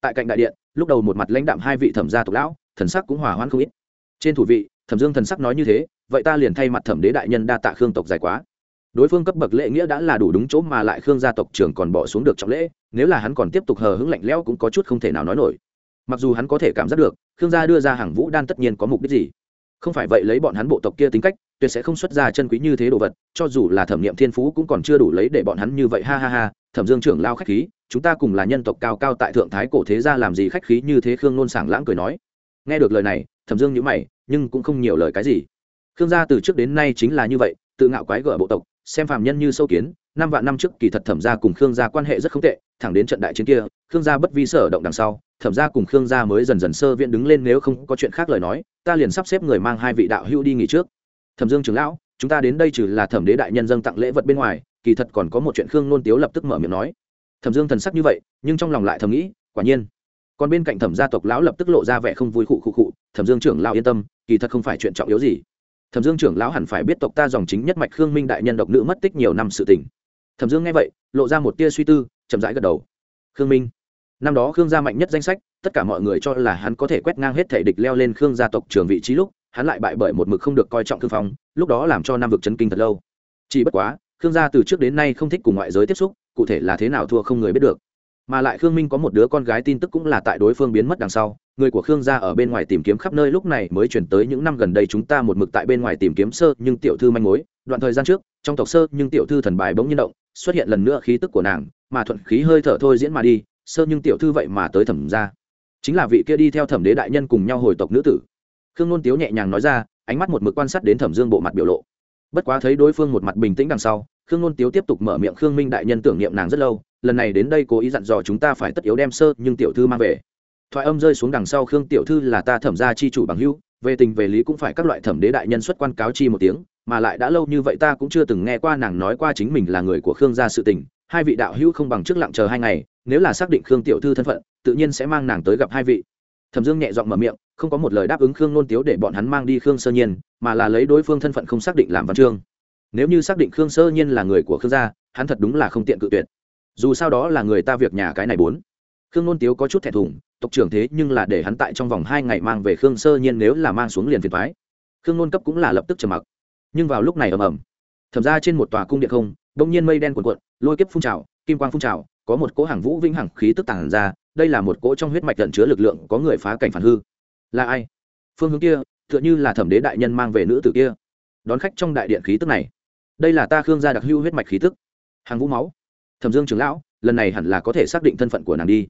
Tại cạnh đại điện, lúc đầu một mặt lãnh đạm hai vị thẩm gia tộc lão, thần sắc cũng hòa hoãn không ít. Trên thủ vị, thẩm dương thần sắc nói như thế, vậy ta liền thay mặt thẩm đế đại nhân đa tạ khương tộc dài quá đối phương cấp bậc lễ nghĩa đã là đủ đúng chỗ mà lại khương gia tộc trưởng còn bỏ xuống được trọng lễ, nếu là hắn còn tiếp tục hờ hững lạnh lẽo cũng có chút không thể nào nói nổi. Mặc dù hắn có thể cảm giác được, khương gia đưa ra hàng vũ đan tất nhiên có mục đích gì. Không phải vậy lấy bọn hắn bộ tộc kia tính cách, tuyệt sẽ không xuất ra chân quý như thế đồ vật, cho dù là thẩm nghiệm thiên phú cũng còn chưa đủ lấy để bọn hắn như vậy, ha ha ha, thẩm dương trưởng lao khách khí, chúng ta cùng là nhân tộc cao cao tại thượng thái cổ thế gia làm gì khách khí như thế khương nôn sảng lãng cười nói. Nghe được lời này, thẩm dương nhữ mày, nhưng cũng không nhiều lời cái gì. Khương gia từ trước đến nay chính là như vậy, tự ngạo quái gở bộ tộc xem phàm nhân như sâu kiến, năm vạn năm trước kỳ thật thẩm gia cùng khương gia quan hệ rất không tệ, thẳng đến trận đại chiến kia, khương gia bất vi sở động đằng sau, thẩm gia cùng khương gia mới dần dần sơ viện đứng lên nếu không có chuyện khác lời nói, ta liền sắp xếp người mang hai vị đạo hữu đi nghỉ trước. Thẩm dương trưởng lão, chúng ta đến đây trừ là thẩm đế đại nhân dâng tặng lễ vật bên ngoài, kỳ thật còn có một chuyện khương nôn tiếu lập tức mở miệng nói. Thẩm dương thần sắc như vậy, nhưng trong lòng lại thầm nghĩ, quả nhiên. Còn bên cạnh thẩm gia tộc lão lập tức lộ ra vẻ không vui khụ khụ khụ, thẩm dương trưởng lão yên tâm, kỳ thật không phải chuyện trọng yếu gì thẩm dương trưởng lão hẳn phải biết tộc ta dòng chính nhất mạch khương minh đại nhân độc nữ mất tích nhiều năm sự tình. Thẩm dương nghe vậy, lộ ra một tia suy tư, chậm rãi gật đầu. Khương minh, năm đó khương gia mạnh nhất danh sách, tất cả mọi người cho là hắn có thể quét ngang hết thể địch leo lên khương gia tộc trường vị trí lúc, hắn lại bại bởi một mực không được coi trọng thương phong, lúc đó làm cho nam vực chấn kinh thật lâu. Chỉ bất quá, khương gia từ trước đến nay không thích cùng ngoại giới tiếp xúc, cụ thể là thế nào thua không người biết được. Mà lại khương minh có một đứa con gái tin tức cũng là tại đối phương biến mất đằng sau người của khương gia ở bên ngoài tìm kiếm khắp nơi lúc này mới chuyển tới những năm gần đây chúng ta một mực tại bên ngoài tìm kiếm sơ nhưng tiểu thư manh mối. Đoạn thời gian trước, trong tộc sơ nhưng tiểu thư thần bài bỗng nhiên động, xuất hiện lần nữa khí tức của nàng, mà thuận khí hơi thở thôi diễn mà đi, sơ nhưng tiểu thư vậy mà tới thẩm ra chính là vị kia đi theo thẩm đế đại nhân cùng nhau hồi tộc nữ tử. Khương nôn tiếu nhẹ nhàng nói ra, ánh mắt một mực quan sát đến thẩm dương bộ mặt biểu lộ. Bất quá thấy đối phương một mặt bình tĩnh đằng sau, khương nôn tiếu tiếp tục mở miệng khương minh đại nhân tưởng niệm nàng rất lâu, lần này đến đây cố ý dặn dò chúng ta phải tất yếu đem sơ nhưng tiểu thư mang về thoại âm rơi xuống đằng sau khương tiểu thư là ta thẩm gia chi chủ bằng hữu, về tình về lý cũng phải các loại thẩm đế đại nhân xuất quan cáo chi một tiếng, mà lại đã lâu như vậy ta cũng chưa từng nghe qua nàng nói qua chính mình là người của khương gia sự tình, hai vị đạo hữu không bằng trước lặng chờ hai ngày, nếu là xác định khương tiểu thư thân phận, tự nhiên sẽ mang nàng tới gặp hai vị. Thẩm dương nhẹ giọng mở miệng, không có một lời đáp ứng khương nôn tiếu để bọn hắn mang đi khương sơ nhiên, mà là lấy đối phương thân phận không xác định làm văn chương. Nếu như xác định khương sơ nhiên là người của khương gia, hắn thật đúng là không tiện cự tuyệt. Dù sao đó là người ta việc nhà cái này bốn khương nôn tiếu có chút thẻ thùng, tộc trưởng thế nhưng là để hắn tại trong vòng hai ngày mang về khương sơ nhiên nếu là mang xuống liền phiền thoái khương nôn cấp cũng là lập tức trầm mặc. Nhưng vào lúc này ầm ầm, thẩm ra trên một tòa cung điện không đông nhiên mây đen cuộn cuộn, lôi kiếp phun trào, kim quang phun trào, có một cỗ hàng vũ vĩnh hằng khí tức tản ra, đây là một cỗ trong huyết mạch tận chứa lực lượng, có người phá cảnh phản hư. Là ai? Phương hướng kia, tựa như là thẩm đế đại nhân mang về nữ tử kia. Đón khách trong đại điện khí tức này. Đây là ta khương gia đặc hưu huyết mạch khí tức. Hàng vũ máu. Thẩm dương trưởng lão, lần này hẳn là có thể xác định thân phận của nàng đi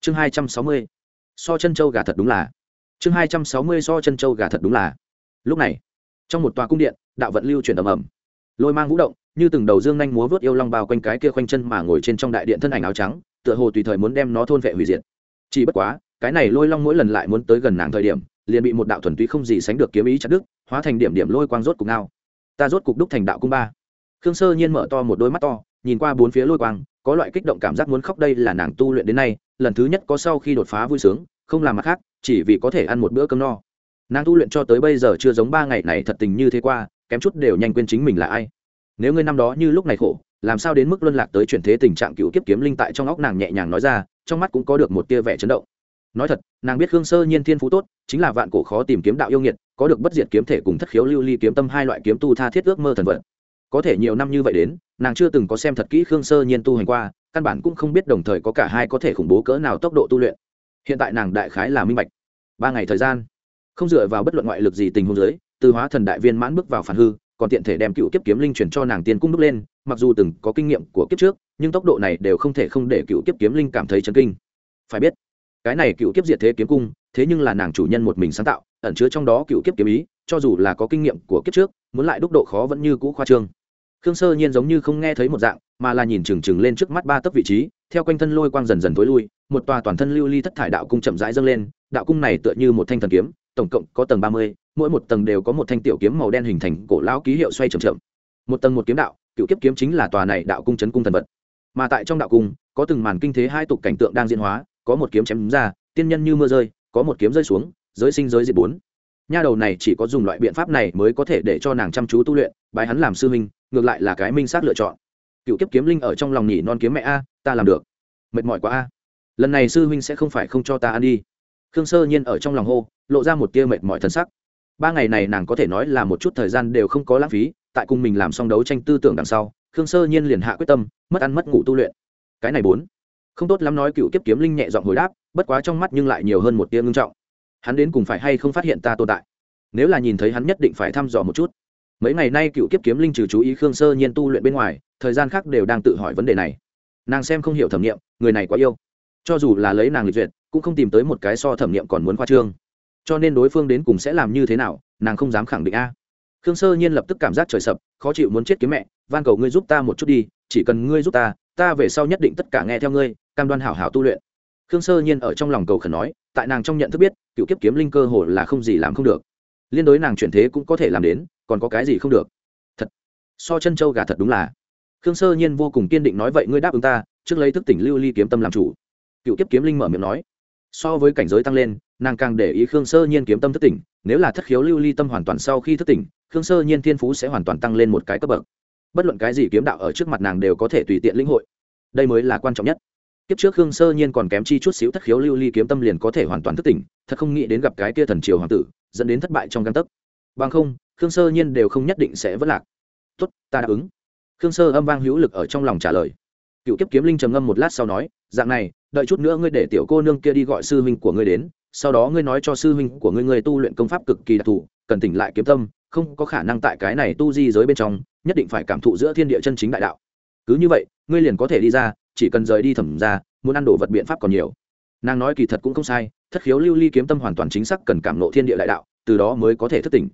chương hai trăm sáu mươi, so chân châu gà thật đúng là. Chương hai trăm sáu mươi, so chân châu gà thật đúng là. Lúc này, trong một tòa cung điện, đạo vận lưu chuyển ầm ầm. Lôi mang vũ động, như từng đầu dương nhanh múa vớt yêu long bao quanh cái kia khoanh chân mà ngồi trên trong đại điện thân ảnh áo trắng, tựa hồ tùy thời muốn đem nó thôn vệ hủy diệt. Chỉ bất quá, cái này lôi long mỗi lần lại muốn tới gần nàng thời điểm, liền bị một đạo thuần túy không gì sánh được kiếm ý chặt đứt, hóa thành điểm điểm lôi quang rốt cục nào ta rốt cục đúc thành đạo cung ba. Khương sơ nhiên mở to một đôi mắt to, nhìn qua bốn phía lôi quang, có loại kích động cảm giác muốn khóc đây là nàng tu luyện đến nay lần thứ nhất có sau khi đột phá vui sướng, không làm mặt khác, chỉ vì có thể ăn một bữa cơm no. Nàng tu luyện cho tới bây giờ chưa giống ba ngày này thật tình như thế qua, kém chút đều nhanh quên chính mình là ai. Nếu ngươi năm đó như lúc này khổ, làm sao đến mức luân lạc tới chuyển thế tình trạng cựu kiếp kiếm linh tại trong óc nàng nhẹ nhàng nói ra, trong mắt cũng có được một tia vẻ chấn động. Nói thật, nàng biết khương sơ nhiên thiên phú tốt, chính là vạn cổ khó tìm kiếm đạo yêu nghiệt, có được bất diệt kiếm thể cùng thất khiếu lưu ly kiếm tâm hai loại kiếm tu tha thiết ước mơ thần vật. Có thể nhiều năm như vậy đến, nàng chưa từng có xem thật kỹ khương sơ nhiên tu hành qua căn bản cũng không biết đồng thời có cả hai có thể khủng bố cỡ nào tốc độ tu luyện. Hiện tại nàng đại khái là minh bạch. Ba ngày thời gian, không dựa vào bất luận ngoại lực gì tình huống giới từ hóa thần đại viên mãn bước vào phản hư, còn tiện thể đem cựu kiếp kiếm linh chuyển cho nàng tiên cung đúc lên, mặc dù từng có kinh nghiệm của kiếp trước, nhưng tốc độ này đều không thể không để cựu kiếp kiếm linh cảm thấy chấn kinh. Phải biết, cái này cựu kiếp diệt thế kiếm cung, thế nhưng là nàng chủ nhân một mình sáng tạo, ẩn chứa trong đó cựu kiếp kiếm ý, cho dù là có kinh nghiệm của kiếp trước, muốn lại đúc độ khó vẫn như cũ khoa trương khương sơ nhiên giống như không nghe thấy một dạng, mà là nhìn chừng chừng lên trước mắt ba tấc vị trí, theo quanh thân lôi quang dần dần tối lui, một tòa toàn thân lưu ly thất thải đạo cung chậm rãi dâng lên, đạo cung này tựa như một thanh thần kiếm, tổng cộng có tầng ba mươi, mỗi một tầng đều có một thanh tiểu kiếm màu đen hình thành cổ lão ký hiệu xoay chậm chậm. Một tầng một kiếm đạo, cựu kiếp kiếm chính là tòa này đạo cung chấn cung thần vật. Mà tại trong đạo cung, có từng màn kinh thế hai tục cảnh tượng đang diễn hóa, có một kiếm chém ra, tiên nhân như mưa rơi, có một kiếm rơi xuống, giới sinh giới diệt bốn. Nha đầu này chỉ có dùng loại biện pháp này mới có thể để cho nàng chăm chú tu luyện bài hắn làm sư minh ngược lại là cái minh xác lựa chọn. Cựu kiếp kiếm linh ở trong lòng nhỉ, non kiếm mẹ a, ta làm được. Mệt mỏi quá a. Lần này sư huynh sẽ không phải không cho ta ăn đi. Khương sơ nhiên ở trong lòng hô, lộ ra một tia mệt mỏi thân sắc. Ba ngày này nàng có thể nói là một chút thời gian đều không có lãng phí, tại cùng mình làm xong đấu tranh tư tưởng đằng sau, khương sơ nhiên liền hạ quyết tâm, mất ăn mất ngủ tu luyện. Cái này bốn. Không tốt lắm nói cựu kiếp kiếm linh nhẹ giọng hồi đáp, bất quá trong mắt nhưng lại nhiều hơn một tia ngưng trọng. Hắn đến cùng phải hay không phát hiện ta tồn tại? Nếu là nhìn thấy hắn nhất định phải thăm dò một chút mấy ngày nay cựu kiếp kiếm linh trừ chú ý khương sơ nhiên tu luyện bên ngoài, thời gian khác đều đang tự hỏi vấn đề này. Nàng xem không hiểu thẩm nghiệm, người này quá yêu. Cho dù là lấy nàng lịch duyệt, cũng không tìm tới một cái so thẩm nghiệm còn muốn khoa trương. Cho nên đối phương đến cùng sẽ làm như thế nào, nàng không dám khẳng định a. Khương sơ nhiên lập tức cảm giác trời sập, khó chịu muốn chết kiếm mẹ, van cầu ngươi giúp ta một chút đi, chỉ cần ngươi giúp ta ta về sau nhất định tất cả nghe theo ngươi, cam đoan hảo hảo tu luyện. Khương sơ nhiên ở trong lòng cầu khẩn nói, tại nàng trong nhận thức biết, cựu kiếp kiếm linh cơ hồ là không gì làm không được. Liên đối nàng chuyển thế cũng có thể làm đến còn có cái gì không được? Thật. So chân châu gà thật đúng là. Khương sơ nhiên vô cùng kiên định nói vậy ngươi đáp ứng ta, trước lấy thức tỉnh lưu ly kiếm tâm làm chủ. Cựu kiếp kiếm linh mở miệng nói. So với cảnh giới tăng lên, nàng càng để ý khương sơ nhiên kiếm tâm thức tỉnh, nếu là thất khiếu lưu ly tâm hoàn toàn sau khi thức tỉnh, khương sơ nhiên thiên phú sẽ hoàn toàn tăng lên một cái cấp bậc. Bất luận cái gì kiếm đạo ở trước mặt nàng đều có thể tùy tiện lĩnh hội. Đây mới là quan trọng nhất. Kiếp trước khương sơ nhiên còn kém chi chút xíu thất khiếu lưu ly kiếm tâm liền có thể hoàn toàn thức tỉnh, thật không nghĩ đến gặp cái kia thần triều hoàng tử, dẫn đến thất bại trong căn tấc. Bằng không khương sơ nhiên đều không nhất định sẽ vất lạc. Tốt, ta đáp ứng. Khương sơ âm vang hữu lực ở trong lòng trả lời. Cựu kiếp kiếm linh trầm ngâm một lát sau nói, dạng này, đợi chút nữa ngươi để tiểu cô nương kia đi gọi sư huynh của ngươi đến, sau đó ngươi nói cho sư huynh của ngươi ngươi tu luyện công pháp cực kỳ đặc thù, cần tỉnh lại kiếm tâm, không có khả năng tại cái này tu di giới bên trong, nhất định phải cảm thụ giữa thiên địa chân chính đại đạo. Cứ như vậy, ngươi liền có thể đi ra, chỉ cần rời đi thẩm ra muốn ăn đồ vật biện pháp còn nhiều. Nàng nói kỳ thật cũng không sai, thất khiếu lưu ly kiếm tâm hoàn toàn chính xác cần cảm nộ thiên địa đại đạo, từ đó mới có thể thức tỉnh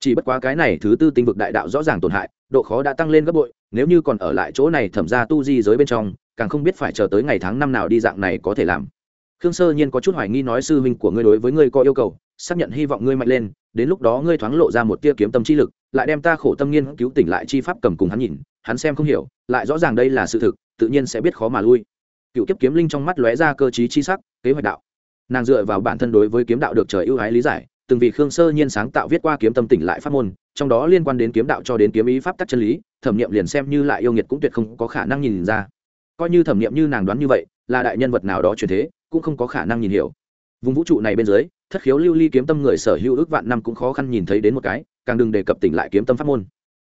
chỉ bất quá cái này thứ tư tinh vực đại đạo rõ ràng tổn hại, độ khó đã tăng lên gấp bội, nếu như còn ở lại chỗ này thẩm ra tu di giới bên trong, càng không biết phải chờ tới ngày tháng năm nào đi dạng này có thể làm. Khương sơ nhiên có chút hoài nghi nói sư huynh của ngươi đối với ngươi có yêu cầu, xác nhận hy vọng ngươi mạnh lên, đến lúc đó ngươi thoáng lộ ra một tia kiếm tâm chi lực, lại đem ta khổ tâm nghiên cứu tỉnh lại chi pháp cầm cùng hắn nhìn, hắn xem không hiểu, lại rõ ràng đây là sự thực, tự nhiên sẽ biết khó mà lui. Cựu kiếp kiếm linh trong mắt lóe ra cơ chí chi sắc, kế hoạch đạo. Nàng dựa vào bản thân đối với kiếm đạo được trời ưu ái lý giải từng vị khương sơ nhiên sáng tạo viết qua kiếm tâm tỉnh lại pháp môn, trong đó liên quan đến kiếm đạo cho đến kiếm ý pháp tắc chân lý, thẩm nghiệm liền xem như lại yêu nghiệt cũng tuyệt không có khả năng nhìn ra. Coi như thẩm nghiệm như nàng đoán như vậy, là đại nhân vật nào đó truyền thế, cũng không có khả năng nhìn hiểu. Vùng vũ trụ này bên dưới, thất khiếu lưu ly kiếm tâm người sở hữu ước vạn năm cũng khó khăn nhìn thấy đến một cái, càng đừng đề cập tỉnh lại kiếm tâm pháp môn.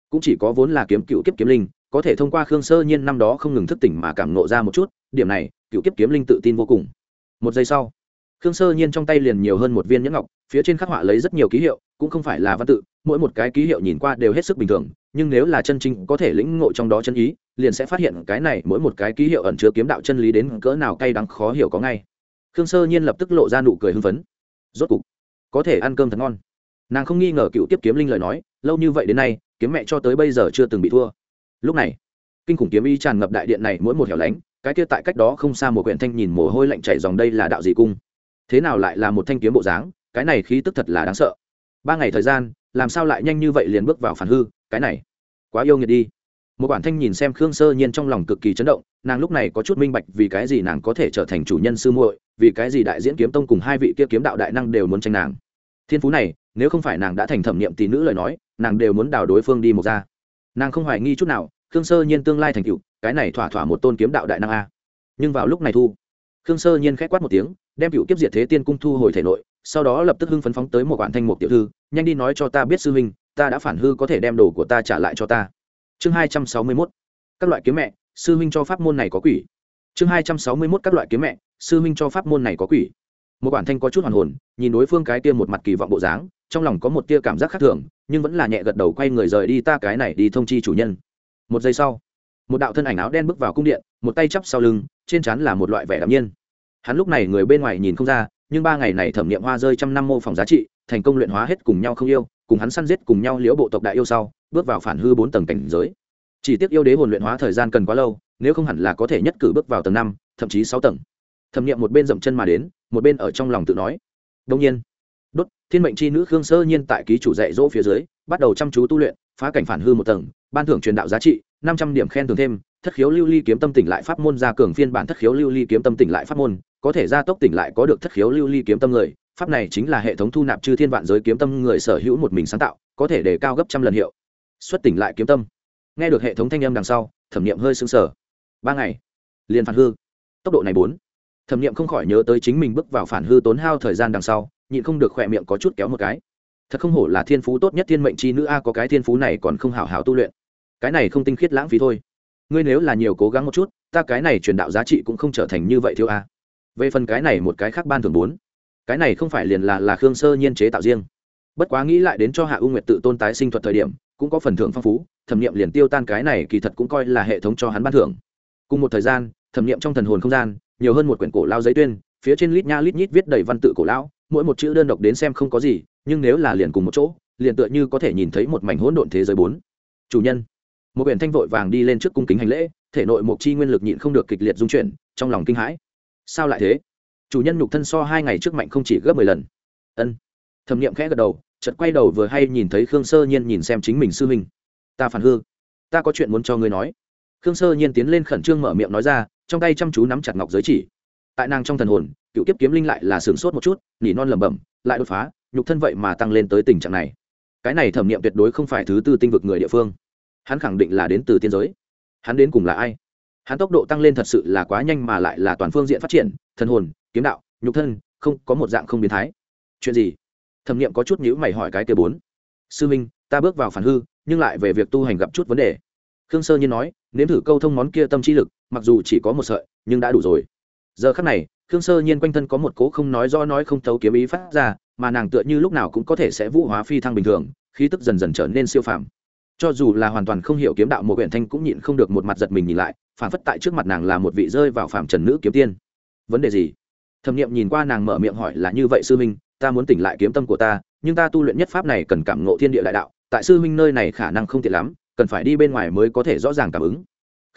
Cũng chỉ có vốn là kiếm cựu kiếp kiếm linh, có thể thông qua khương sơ nhiên năm đó không ngừng thức tỉnh mà cảm nộ ra một chút, điểm này, cựu kiếp kiếm linh tự tin vô cùng. Một giây sau, khương sơ nhiên trong tay liền nhiều hơn một viên nhẫn ngọc phía trên khắc họa lấy rất nhiều ký hiệu, cũng không phải là văn tự, mỗi một cái ký hiệu nhìn qua đều hết sức bình thường, nhưng nếu là chân chính có thể lĩnh ngộ trong đó chân ý, liền sẽ phát hiện cái này mỗi một cái ký hiệu ẩn chứa kiếm đạo chân lý đến cỡ nào cay đắng khó hiểu có ngay. Khương sơ nhiên lập tức lộ ra nụ cười hưng phấn. Rốt cục, có thể ăn cơm thật ngon. Nàng không nghi ngờ cựu tiếp kiếm linh lời nói, lâu như vậy đến nay, kiếm mẹ cho tới bây giờ chưa từng bị thua. Lúc này, kinh khủng kiếm y tràn ngập đại điện này mỗi một hẻo lánh, cái kia tại cách đó không xa một quyển thanh nhìn mồ hôi lạnh chảy dòng đây là đạo gì cung. Thế nào lại là một thanh kiếm bộ dáng? Cái này khí tức thật là đáng sợ. Ba ngày thời gian, làm sao lại nhanh như vậy liền bước vào phản hư, cái này quá yêu nghiệt đi. Một quản thanh nhìn xem khương sơ nhiên trong lòng cực kỳ chấn động, nàng lúc này có chút minh bạch vì cái gì nàng có thể trở thành chủ nhân sư muội, vì cái gì đại diễn kiếm tông cùng hai vị kia kiếm đạo đại năng đều muốn tranh nàng. Thiên phú này, nếu không phải nàng đã thành thẩm nghiệm tỷ nữ lời nói, nàng đều muốn đào đối phương đi một ra. Nàng không hoài nghi chút nào, khương sơ nhiên tương lai thành cựu cái này thỏa thỏa một tôn kiếm đạo đại năng a. Nhưng vào lúc này thu, khương sơ nhiên k h á c quát một tiếng, đem cựu kiếp diệt thế tiên cung thu hồi thể nội sau đó lập tức hưng phấn phóng tới một quản thanh một tiểu thư, nhanh đi nói cho ta biết sư huynh, ta đã phản hư có thể đem đồ của ta trả lại cho ta. Chương hai trăm sáu mươi mốt, các loại kiếm mẹ, sư huynh cho pháp môn này có quỷ. Chương hai trăm sáu mươi mốt, các loại kiếm mẹ, sư huynh cho pháp môn này có quỷ. Một quản thanh có chút hoàn hồn, nhìn đối phương cái tia một mặt kỳ vọng bộ dáng, trong lòng có một tia cảm giác khác thường, nhưng vẫn là nhẹ gật đầu quay người rời đi, ta cái này đi thông chi chủ nhân. Một giây sau, một đạo thân ảnh áo đen bước vào cung điện, một tay chắp sau lưng, trên trán là một loại vẻ đạm nhiên. Hắn lúc này người bên ngoài nhìn không ra nhưng ba ngày này thẩm nghiệm hoa rơi trăm năm mô phỏng giá trị, thành công luyện hóa hết cùng nhau không yêu, cùng hắn săn giết cùng nhau liễu bộ tộc đại yêu sau, bước vào phản hư bốn tầng cảnh giới. Chỉ tiếc yêu đế hồn luyện hóa thời gian cần quá lâu, nếu không hẳn là có thể nhất cử bước vào tầng năm, thậm chí sáu tầng. Thẩm nghiệm một bên dậm chân mà đến, một bên ở trong lòng tự nói. Đông nhiên, đốt, thiên mệnh c h i nữ khương sơ nhiên tại ký chủ dạy dỗ phía dưới, bắt đầu chăm chú tu luyện, phá cảnh phản hư một tầng, ban thưởng truyền đạo giá trị, năm trăm điểm khen thưởng thêm, thất khiếu lưu ly kiếm tâm tỉnh lại pháp môn gia cường phiên bản thất khiếu lưu ly kiếm tâm tỉnh lại pháp môn có thể gia tốc tỉnh lại có được thất khiếu lưu ly kiếm tâm người, pháp này chính là hệ thống thu nạp chư thiên vạn giới kiếm tâm người sở hữu một mình sáng tạo, có thể đề cao gấp trăm lần hiệu. Xuất tỉnh lại kiếm tâm. Nghe được hệ thống thanh âm đằng sau, thẩm nghiệm hơi sưng sờ. Ba ngày, liền phản hư. Tốc độ này bốn. Thẩm nghiệm không khỏi nhớ tới chính mình bước vào phản hư tốn hao thời gian đằng sau, nhịn không được khỏe miệng có chút kéo một cái. Thật không hổ là thiên phú tốt nhất thiên mệnh c h i nữ a, có cái thiên phú này còn không hảo hảo tu luyện. Cái này không tinh khiết lãng phí thôi. Ngươi nếu là nhiều cố gắng một chút, ta cái này truyền đạo giá trị cũng không trở thành như vậy thiếu a về phần cái này một cái khác ban thường bốn. Cái này không phải liền là là khương sơ nhiên chế tạo riêng. Bất quá nghĩ lại đến cho hạ u nguyệt tự tôn tái sinh thuật thời điểm, cũng có phần thưởng phong phú, thẩm nghiệm liền tiêu tan cái này kỳ thật cũng coi là hệ thống cho hắn ban thưởng. Cùng một thời gian, thẩm nghiệm trong thần hồn không gian, nhiều hơn một quyển cổ lao giấy tuyên, phía trên lít nha lít nhít viết đầy văn tự cổ lão, mỗi một chữ đơn độc đến xem không có gì, nhưng nếu là liền cùng một chỗ, liền tựa như có thể nhìn thấy một mảnh hỗn độn thế giới bốn. Chủ nhân, một biển thanh vội vàng đi lên trước cung kính hành lễ, thể nội một chi nguyên lực nhịn không được kịch liệt dung chuyển, trong lòng kinh hãi sao lại thế? Chủ nhân nhục thân so hai ngày trước mạnh không chỉ gấp mười lần. Ân. Thẩm nghiệm khẽ gật đầu, chợt quay đầu vừa hay nhìn thấy khương sơ nhiên nhìn xem chính mình sư huynh. Ta phản hư. Ta có chuyện muốn cho ngươi nói. Khương sơ nhiên tiến lên khẩn trương mở miệng nói ra, trong tay chăm chú nắm chặt ngọc giới chỉ. Tại nàng trong thần hồn, cựu kiếp kiếm linh lại là sửng sốt một chút, nỉ non lẩm bẩm, lại đột phá, nhục thân vậy mà tăng lên tới tình trạng này. Cái này thẩm nghiệm tuyệt đối không phải thứ tư tinh vực người địa phương. Hắn khẳng định là đến từ tiên giới. Hắn đến cùng là ai? Hắn tốc độ tăng lên thật sự là quá nhanh mà lại là toàn phương diện phát triển, thần hồn, kiếm đạo, nhục thân, không, có một dạng không biến thái. Chuyện gì? Thẩm nghiệm có chút nhữ mày hỏi cái kia bốn. Sư minh, ta bước vào phản hư, nhưng lại về việc tu hành gặp chút vấn đề. Khương sơ nhiên nói, nếm thử câu thông món kia tâm trí lực, mặc dù chỉ có một sợi, nhưng đã đủ rồi. Giờ khắc này, khương sơ nhiên quanh thân có một cố không nói do nói không thấu kiếm ý phát ra, mà nàng tựa như lúc nào cũng có thể sẽ vũ hóa phi thăng bình thường, khí tức dần dần trở nên siêu phàm. Cho dù là hoàn toàn không hiểu kiếm đạo một huyện thanh cũng nhịn không được một mặt giật mình nhìn lại phản phất tại trước mặt nàng là một vị rơi vào phạm trần nữ kiếm tiên. Vấn đề gì? Thẩm nghiệm nhìn qua nàng mở miệng hỏi là như vậy sư minh ta muốn tỉnh lại kiếm tâm của ta, nhưng ta tu luyện nhất pháp này cần cảm ngộ thiên địa đại đạo, tại sư minh nơi này khả năng không tiện lắm, cần phải đi bên ngoài mới có thể rõ ràng cảm ứng.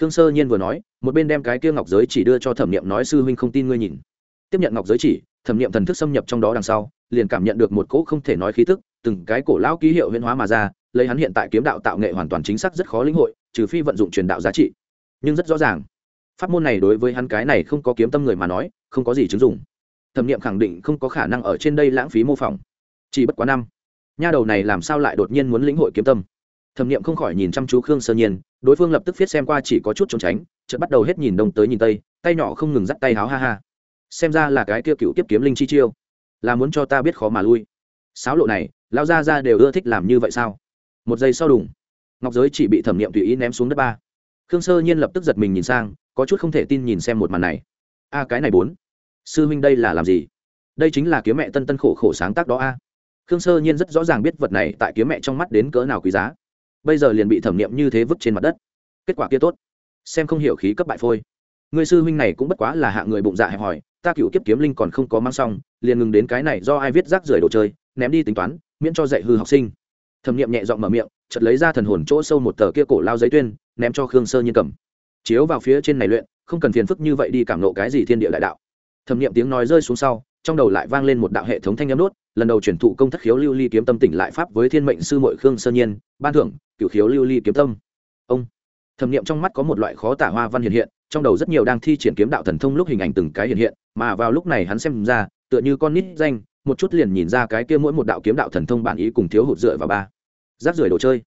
Khương sơ nhiên vừa nói, một bên đem cái kia ngọc giới chỉ đưa cho thẩm nghiệm nói, sư huynh không tin ngươi nhìn. Tiếp nhận ngọc giới chỉ, thẩm nghiệm thần thức xâm nhập trong đó đằng sau, liền cảm nhận được một cỗ không thể nói khí tức, từng cái cổ lão ký hiệu huyễn hóa mà ra, lấy hắn hiện tại kiếm đạo tạo nghệ hoàn toàn chính xác rất khó lĩnh hội, trừ phi vận dụng truyền đạo giá trị nhưng rất rõ ràng. Pháp môn này đối với hắn cái này không có kiếm tâm người mà nói, không có gì chứng dụng. Thẩm nghiệm khẳng định không có khả năng ở trên đây lãng phí mô phỏng. Chỉ bất quá năm, nha đầu này làm sao lại đột nhiên muốn lĩnh hội kiếm tâm? Thẩm nghiệm không khỏi nhìn chăm chú khương sơ nhiên, đối phương lập tức viết xem qua chỉ có chút trốn tránh, chợt bắt đầu hết nhìn đông tới nhìn tây, tay nhỏ không ngừng dắt tay háo ha ha. Xem ra là cái kia cựu tiếp kiếm linh chi chiêu, là muốn cho ta biết khó mà lui. Sáo lộ này lao ra ra đều ưa thích làm như vậy sao? Một giây sau đùng, ngọc giới chỉ bị thẩm nghiệm tùy ý ném xuống đất ba khương sơ nhiên lập tức giật mình nhìn sang, có chút không thể tin nhìn xem một màn này. A, cái này bốn. Sư huynh đây là làm gì? Đây chính là kiếm mẹ tân tân khổ khổ sáng tác đó a. Khương sơ nhiên rất rõ ràng biết vật này tại kiếm mẹ trong mắt đến cỡ nào quý giá. Bây giờ liền bị thẩm nghiệm như thế vứt trên mặt đất. Kết quả kia tốt. Xem không hiểu khí cấp bại phôi. Người sư huynh này cũng bất quá là hạ người bụng dạ hẹp hòi, ta cựu kiếp kiếm linh còn không có mang xong, liền ngừng đến cái này do ai viết rác rưởi đồ chơi, ném đi tính toán, miễn cho dạy hư học sinh. Thẩm nghiệm nhẹ giọng mở miệng chợt lấy ra thần hồn chỗ sâu một tờ kia cổ lao giấy tuyên, ném cho khương sơ nhiên cầm. Chiếu vào phía trên này luyện, không cần phiền phức như vậy đi cảm nộ cái gì thiên địa đại đạo. Thẩm nghiệm tiếng nói rơi xuống sau, trong đầu lại vang lên một đạo hệ thống thanh âm đốt, lần đầu chuyển thụ công thất khiếu lưu ly kiếm tâm tỉnh lại pháp với thiên mệnh sư mội khương sơ nhiên, ban thưởng cựu khiếu lưu ly kiếm tâm. Ông. Thẩm nghiệm trong mắt có một loại khó tả hoa văn hiện hiện, trong đầu rất nhiều đang thi triển kiếm đạo thần thông lúc hình ảnh từng cái hiện hiện, mà vào lúc này hắn xem ra, tựa như con nít danh, một chút liền nhìn ra cái kia mỗi một đạo kiếm đạo thần thông bản ý cùng thiếu hụt dựa vào ba rác rưởi đồ chơi.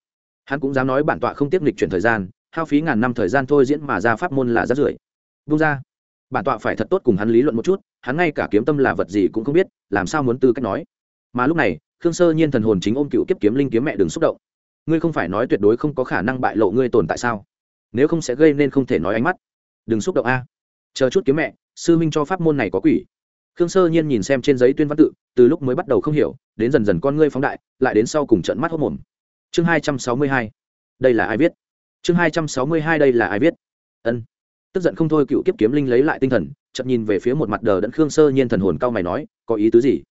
Hắn cũng dám nói bản tọa không tiếp lịch chuyển thời gian, hao phí ngàn năm thời gian thôi diễn mà ra pháp môn là rác rưởi. Vung ra. Bản tọa phải thật tốt cùng hắn lý luận một chút, hắn ngay cả kiếm tâm là vật gì cũng không biết, làm sao muốn tư cách nói. Mà lúc này, khương sơ nhiên thần hồn chính ôm cựu kiếp kiếm linh kiếm mẹ đừng xúc động. Ngươi không phải nói tuyệt đối không có khả năng bại lộ ngươi tồn tại sao? Nếu không sẽ gây nên không thể nói ánh mắt. Đừng xúc động a. Chờ chút kiếm mẹ, sư minh cho pháp môn này có quỷ. Khương sơ nhiên nhìn xem trên giấy tuyên văn tự, từ lúc mới bắt đầu không hiểu, đến dần dần con ngươi phóng đại, lại đến sau cùng trận mắt hốc mồm chương hai trăm sáu mươi hai. Đây là ai viết? Chương hai trăm sáu mươi hai đây là ai viết? Ân. Tức giận không thôi cựu kiếp kiếm linh lấy lại tinh thần chậm nhìn về phía một mặt đờ đẫn khương sơ nhiên thần hồn cao mày nói, có ý tứ gì?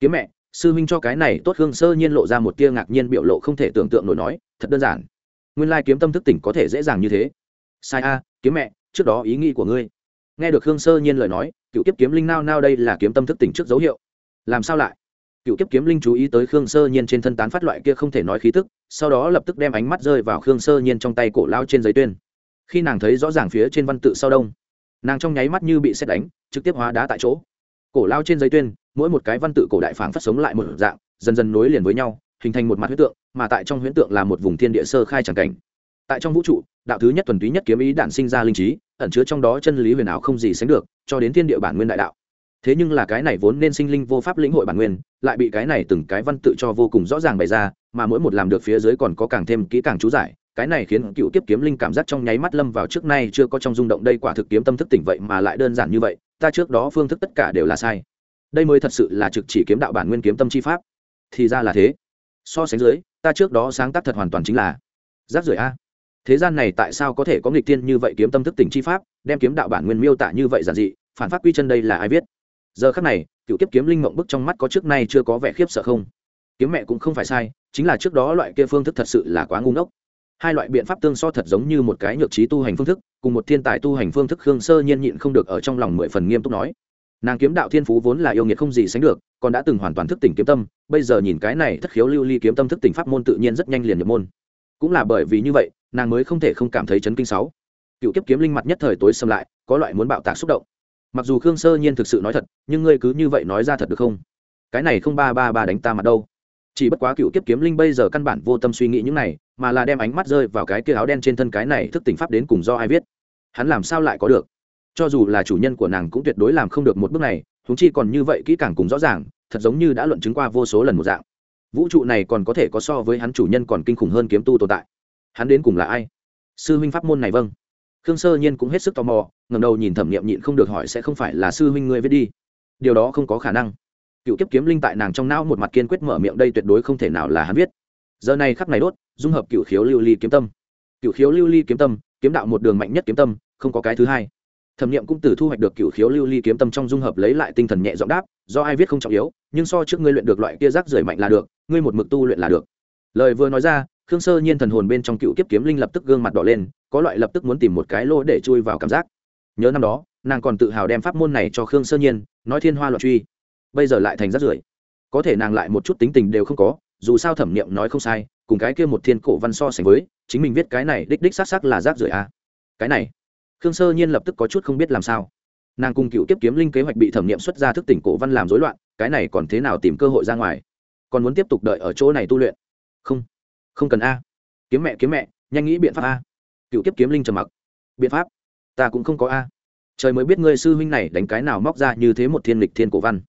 Kiếm mẹ, sư huynh cho cái này tốt. Khương sơ nhiên lộ ra một tia ngạc nhiên biểu lộ không thể tưởng tượng nổi nói, thật đơn giản. Nguyên lai kiếm tâm thức tỉnh có thể dễ dàng như thế. Sai a, kiếm mẹ, trước đó ý nghĩ của ngươi. Nghe được khương sơ nhiên lời nói, cựu kiếp kiếm linh nao nao đây là kiếm tâm thức tỉnh trước dấu hiệu. Làm sao lại? Cựu kiếp kiếm linh chú ý tới khương sơ nhiên trên thân tán phát loại kia không thể nói khí tức sau đó lập tức đem ánh mắt rơi vào khương sơ nhiên trong tay cổ lao trên giấy tuyên. Khi nàng thấy rõ ràng phía trên văn tự sau đông, nàng trong nháy mắt như bị xét đánh, trực tiếp hóa đá tại chỗ. Cổ lao trên giấy tuyên, mỗi một cái văn tự cổ đại phảng phát sống lại một dạng, dần dần nối liền với nhau, hình thành một mặt huyết tượng, mà tại trong huyễn tượng là một vùng thiên địa sơ khai tràng cảnh. Tại trong vũ trụ, đạo thứ nhất thuần túy nhất kiếm ý đản sinh ra linh trí, ẩn chứa trong đó chân lý huyền ảo không gì sánh được, cho đến thiên địa bản nguyên đại đạo thế nhưng là cái này vốn nên sinh linh vô pháp lĩnh hội bản nguyên, lại bị cái này từng cái văn tự cho vô cùng rõ ràng bày ra, mà mỗi một làm được phía dưới còn có càng thêm kỹ càng chú giải. Cái này khiến cựu kiếp kiếm linh cảm giác trong nháy mắt lâm vào trước nay chưa có trong rung động. Đây quả thực kiếm tâm thức tỉnh vậy mà lại đơn giản như vậy, ta trước đó phương thức tất cả đều là sai. Đây mới thật sự là trực chỉ kiếm đạo bản nguyên kiếm tâm chi pháp. Thì ra là thế. So sánh dưới, ta trước đó sáng tác thật hoàn toàn chính là giáp rưởi a. Thế gian này tại sao có thể có nghịch tiên như vậy kiếm tâm thức tỉnh chi pháp, đem kiếm đạo bản nguyên miêu tả như vậy giản dị, phản phát quy chân đây là ai viết? Giờ khắc này, cựu kiếp kiếm linh mộng bức trong mắt có trước nay chưa có vẻ khiếp sợ không? Kiếm mẹ cũng không phải sai, chính là trước đó loại kia phương thức thật sự là quá ngu ngốc. Hai loại biện pháp tương so thật giống như một cái nhược trí tu hành phương thức, cùng một thiên tài tu hành phương thức khương sơ nhiên nhịn không được ở trong lòng mười phần nghiêm túc nói. Nàng kiếm đạo thiên phú vốn là yêu nghiệt không gì sánh được, còn đã từng hoàn toàn thức tỉnh kiếm tâm, bây giờ nhìn cái này thất khiếu lưu ly kiếm tâm thức tỉnh pháp môn tự nhiên rất nhanh liền nhập môn. Cũng là bởi vì như vậy, nàng mới không thể không cảm thấy chấn kinh sáu. Cựu kiếp kiếm linh mặt nhất thời tối xâm lại, có loại muốn bạo tạc xúc động mặc dù khương sơ nhiên thực sự nói thật, nhưng ngươi cứ như vậy nói ra thật được không? Cái này không ba ba ba đánh ta mặt đâu. Chỉ bất quá cựu kiếp kiếm linh bây giờ căn bản vô tâm suy nghĩ những này, mà là đem ánh mắt rơi vào cái kia áo đen trên thân cái này thức tỉnh pháp đến cùng do ai viết. Hắn làm sao lại có được? Cho dù là chủ nhân của nàng cũng tuyệt đối làm không được một bước này thúng chi còn như vậy kỹ càng cùng rõ ràng, thật giống như đã luận chứng qua vô số lần một dạng. Vũ trụ này còn có thể có so với hắn chủ nhân còn kinh khủng hơn kiếm tu tồn tại. Hắn đến cùng là ai? Sư huynh pháp môn này vâng. Khương sơ nhiên cũng hết sức tò mò ngầm đầu nhìn thẩm nghiệm nhịn không được hỏi sẽ không phải là sư huynh ngươi viết đi. Điều đó không có khả năng. Cựu kiếp kiếm linh tại nàng trong não một mặt kiên quyết mở miệng đây tuyệt đối không thể nào là hắn viết. Giờ này khắc này đốt, dung hợp cựu khiếu lưu ly kiếm tâm. Cựu khiếu lưu ly kiếm tâm, kiếm đạo một đường mạnh nhất kiếm tâm, không có cái thứ hai. Thẩm nghiệm cũng từ thu hoạch được cựu khiếu lưu ly kiếm tâm trong dung hợp lấy lại tinh thần nhẹ giọng đáp, do ai viết không trọng yếu, nhưng so trước ngươi luyện được loại kia rác rưởi mạnh là được, ngươi một mực tu luyện là được. Lời vừa nói ra, khương sơ nhiên thần hồn bên trong cựu kiếp kiếm linh lập tức gương mặt đỏ lên, có loại lập tức muốn tìm một cái lỗ để chui vào cảm giác nhớ năm đó, nàng còn tự hào đem pháp môn này cho khương sơ nhiên, nói thiên hoa loạn truy. Bây giờ lại thành rác rưởi. Có thể nàng lại một chút tính tình đều không có, dù sao thẩm nghiệm nói không sai, cùng cái kia một thiên cổ văn so sánh với, chính mình viết cái này đích đích xác xác là rác rưởi à. cái này, khương sơ nhiên lập tức có chút không biết làm sao. Nàng cùng cựu kiếp kiếm linh kế hoạch bị thẩm nghiệm xuất ra thức tỉnh cổ văn làm rối loạn, cái này còn thế nào tìm cơ hội ra ngoài? Còn muốn tiếp tục đợi ở chỗ này tu luyện? Không không cần a. Kiếm mẹ kiếm mẹ, nhanh nghĩ biện pháp a. Cựu kiếp kiếm linh trầm mặc. Biện pháp ta cũng không có a. Trời mới biết ngươi sư huynh này đánh cái nào móc ra như thế một thiên lịch thiên cổ văn.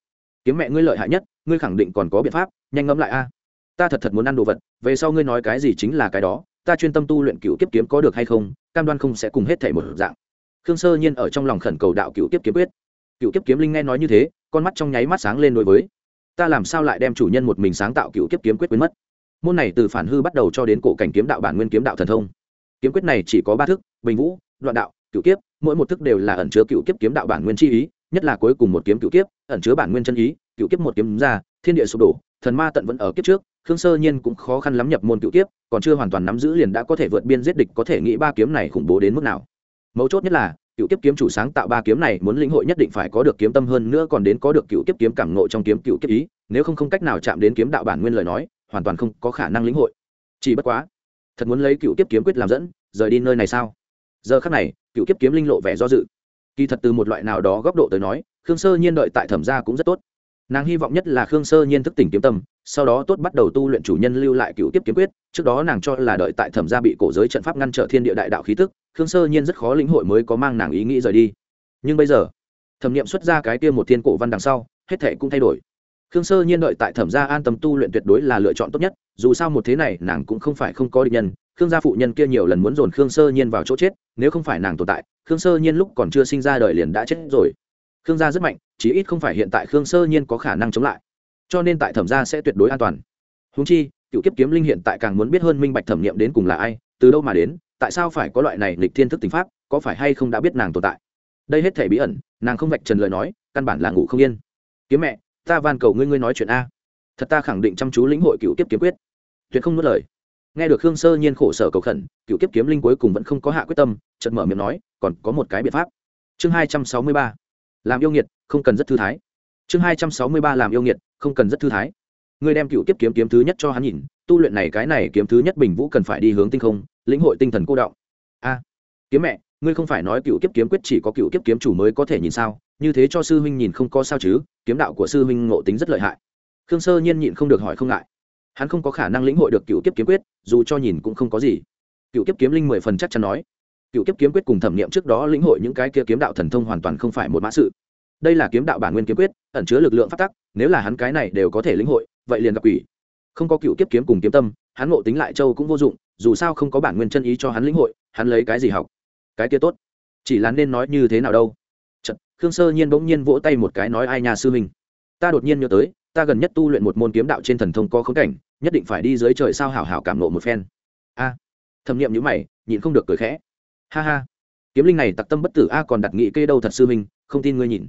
Kiếm mẹ ngươi lợi hại nhất, ngươi khẳng định còn có biện pháp, nhanh ngẫm lại a. Ta thật thật muốn ăn đồ vật, về sau ngươi nói cái gì chính là cái đó, ta chuyên tâm tu luyện cựu kiếp kiếm có được hay không, cam đoan không sẽ cùng hết thể một dạng. Khương sơ nhiên ở trong lòng khẩn cầu đạo cựu kiếp kiếm quyết. Cựu kiếp kiếm linh nghe nói như thế, con mắt trong nháy mắt sáng lên đối với. Ta làm sao lại đem chủ nhân một mình sáng tạo cựu kiếp kiếm quyết biến mất? Môn này từ phản hư bắt đầu cho đến cổ cảnh kiếm đạo bản nguyên kiếm đạo thần thông. Kiếm quyết này chỉ có ba thức, bình vũ, đoạn đạo cựu kiếp, mỗi một thức đều là ẩn chứa cựu kiếp kiếm đạo bản nguyên chi ý, nhất là cuối cùng một kiếm cựu kiếp, ẩn chứa bản nguyên chân ý, cựu kiếp một kiếm ra, thiên địa sụp đổ, thần ma tận vẫn ở kiếp trước, khương sơ nhiên cũng khó khăn lắm nhập môn cựu kiếp, còn chưa hoàn toàn nắm giữ liền đã có thể vượt biên giết địch, có thể nghĩ ba kiếm này khủng bố đến mức nào. Mấu chốt nhất là, cựu kiếp kiếm chủ sáng tạo ba kiếm này muốn lĩnh hội nhất định phải có được kiếm tâm hơn nữa còn đến có được cựu kiếp kiếm cảm ngộ trong kiếm cựu kiếp ý, nếu không không cách nào chạm đến kiếm đạo bản nguyên lời nói, hoàn toàn không có khả năng lĩnh hội. Chỉ bất quá, thật muốn lấy cựu kiếp kiếm quyết làm dẫn, rời đi nơi này sao? Giờ khắc này, cựu kiếp kiếm linh lộ vẻ do dự. Kỳ thật từ một loại nào đó góc độ tới nói, khương sơ nhiên đợi tại thẩm gia cũng rất tốt. Nàng hy vọng nhất là khương sơ nhiên thức tỉnh kiếm tâm, sau đó tốt bắt đầu tu luyện chủ nhân lưu lại cựu tiếp kiếm quyết, trước đó nàng cho là đợi tại thẩm gia bị cổ giới trận pháp ngăn trở thiên địa đại đạo khí tức, khương sơ nhiên rất khó lĩnh hội mới có mang nàng ý nghĩ rời đi. Nhưng bây giờ, thẩm nghiệm xuất ra cái kia một thiên cổ văn đằng sau, hết thể cũng thay đổi. Khương sơ nhiên đợi tại thẩm gia an tâm tu luyện tuyệt đối là lựa chọn tốt nhất, dù sao một thế này nàng cũng không phải không có định nhân khương gia phụ nhân kia nhiều lần muốn dồn khương sơ nhiên vào chỗ chết, nếu không phải nàng tồn tại, khương sơ nhiên lúc còn chưa sinh ra đời liền đã chết rồi. Khương gia rất mạnh, chí ít không phải hiện tại khương sơ nhiên có khả năng chống lại. Cho nên tại thẩm gia sẽ tuyệt đối an toàn. Húng chi, cựu kiếp kiếm linh hiện tại càng muốn biết hơn minh bạch thẩm nghiệm đến cùng là ai, từ đâu mà đến, tại sao phải có loại này lịch thiên thức tính pháp, có phải hay không đã biết nàng tồn tại. Đây hết thể bí ẩn, nàng không vạch trần lời nói, căn bản là ngủ không yên. Kiếm mẹ, ta van cầu ngươi ngươi nói chuyện a. Thật ta khẳng định chăm chú lĩnh hội cựu kiếp kiếm quyết. Tuyệt không nuốt lời nghe được khương sơ nhiên khổ sở cầu khẩn, cựu kiếp kiếm linh cuối cùng vẫn không có hạ quyết tâm, chợt mở miệng nói, còn có một cái biện pháp. Chương hai trăm sáu mươi ba. Làm yêu nghiệt, không cần rất thư thái. Chương hai trăm sáu mươi ba làm yêu nghiệt, không cần rất thư thái. Ngươi đem cựu kiếp kiếm kiếm thứ nhất cho hắn nhìn, tu luyện này cái này kiếm thứ nhất bình vũ cần phải đi hướng tinh không, lĩnh hội tinh thần cô động. A, kiếm mẹ, ngươi không phải nói cựu kiếp kiếm quyết chỉ có cựu kiếp kiếm chủ mới có thể nhìn sao? Như thế cho sư huynh nhìn không có sao chứ? Kiếm đạo của sư huynh ngộ tính rất lợi hại. Khương sơ nhiên nhịn không được hỏi không ngại hắn không có khả năng lĩnh hội được cựu kiếp kiếm quyết dù cho nhìn cũng không có gì. Cựu kiếp kiếm linh mười phần chắc chắn nói. Cựu kiếp kiếm quyết cùng thẩm nghiệm trước đó lĩnh hội những cái kia kiếm đạo thần thông hoàn toàn không phải một mã sự. Đây là kiếm đạo bản nguyên kiếm quyết ẩn chứa lực lượng phát tắc nếu là hắn cái này đều có thể lĩnh hội vậy liền gặp quỷ. Không có cựu kiếp kiếm cùng kiếm tâm hắn ngộ tính lại châu cũng vô dụng dù sao không có bản nguyên chân ý cho hắn lĩnh hội hắn lấy cái gì học? Cái kia tốt. Chỉ là nên nói như thế nào đâu. Chật, khương sơ nhiên bỗng nhiên vỗ tay một cái nói ai nhà sư huynh ta đột nhiên nhớ tới ta gần nhất tu luyện một môn kiếm đạo trên thần thông có khống cảnh, nhất định phải đi dưới trời sao hảo hảo cảm nộ một phen. A. Thẩm nghiệm nhữ mày, nhịn không được cười khẽ. Ha ha. Kiếm linh này tặc tâm bất tử a còn đặt nghị kê đâu thật sư minh không tin ngươi nhìn.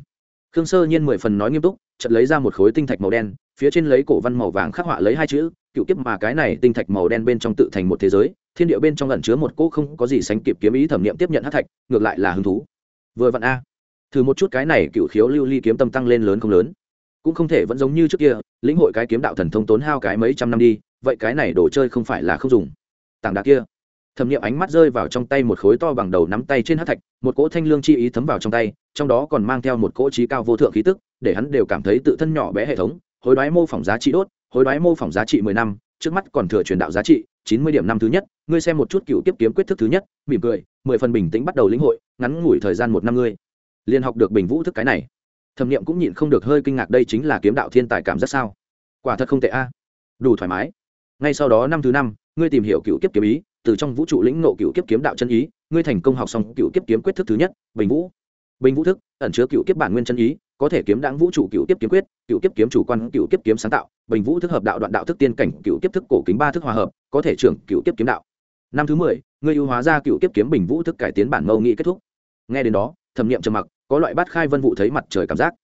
Khương sơ nhiên mười phần nói nghiêm túc, chợt lấy ra một khối tinh thạch màu đen, phía trên lấy cổ văn màu vàng khắc họa lấy hai chữ, cựu kiếp mà cái này tinh thạch màu đen bên trong tự thành một thế giới, thiên địa bên trong ẩn chứa một cỗ không có gì sánh kịp kiếm ý thẩm nghiệm tiếp nhận hát thạch, ngược lại là hứng thú. Vừa vặn a. Thử một chút cái này cựu khiếu lưu ly kiếm tâm tăng lên lớn không lớn cũng không thể vẫn giống như trước kia, lĩnh hội cái kiếm đạo thần thông tốn hao cái mấy trăm năm đi, vậy cái này đồ chơi không phải là không dùng. Tảng đá kia. Thẩm nghiệm ánh mắt rơi vào trong tay một khối to bằng đầu nắm tay trên hát thạch, một cỗ thanh lương chi ý thấm vào trong tay, trong đó còn mang theo một cỗ trí cao vô thượng khí tức, để hắn đều cảm thấy tự thân nhỏ bé hệ thống, hối đoái mô phỏng giá trị đốt, hối đoái mô phỏng giá trị mười năm, trước mắt còn thừa truyền đạo giá trị, chín mươi điểm năm thứ nhất, ngươi xem một chút cựu tiếp kiếm quyết thức thứ nhất, mỉm cười, mười phần bình tĩnh bắt đầu lĩnh hội, ngắn ngủi thời gian một năm ngươi. Liền học được bình vũ thức cái này thẩm nghiệm cũng nhịn không được hơi kinh ngạc đây chính là kiếm đạo thiên tài cảm giác sao quả thật không tệ a đủ thoải mái ngay sau đó năm thứ năm ngươi tìm hiểu cựu kiếp kiếm ý từ trong vũ trụ lĩnh nộ cựu kiếp kiếm đạo chân ý ngươi thành công học xong cựu kiếp kiếm quyết thức thứ nhất bình vũ bình vũ thức ẩn chứa cựu kiếp bản nguyên chân ý có thể kiếm đáng vũ trụ cựu kiếp kiếm quyết cựu kiếp kiếm chủ quan cựu kiếp kiếm sáng tạo bình vũ thức hợp đạo đoạn đạo thức tiên cảnh cựu kiếp thức cổ kính ba thức hòa hợp có thể trưởng cựu kiếp kiếm đạo năm thứ mười ngươi ưu hóa ra cựu kiếp kiếm bình vũ thức cải tiến bản mâu nghị kết thúc nghe đến đó thẩm nghiệm trầm mặc có loại bát khai vân vụ thấy mặt trời cảm giác.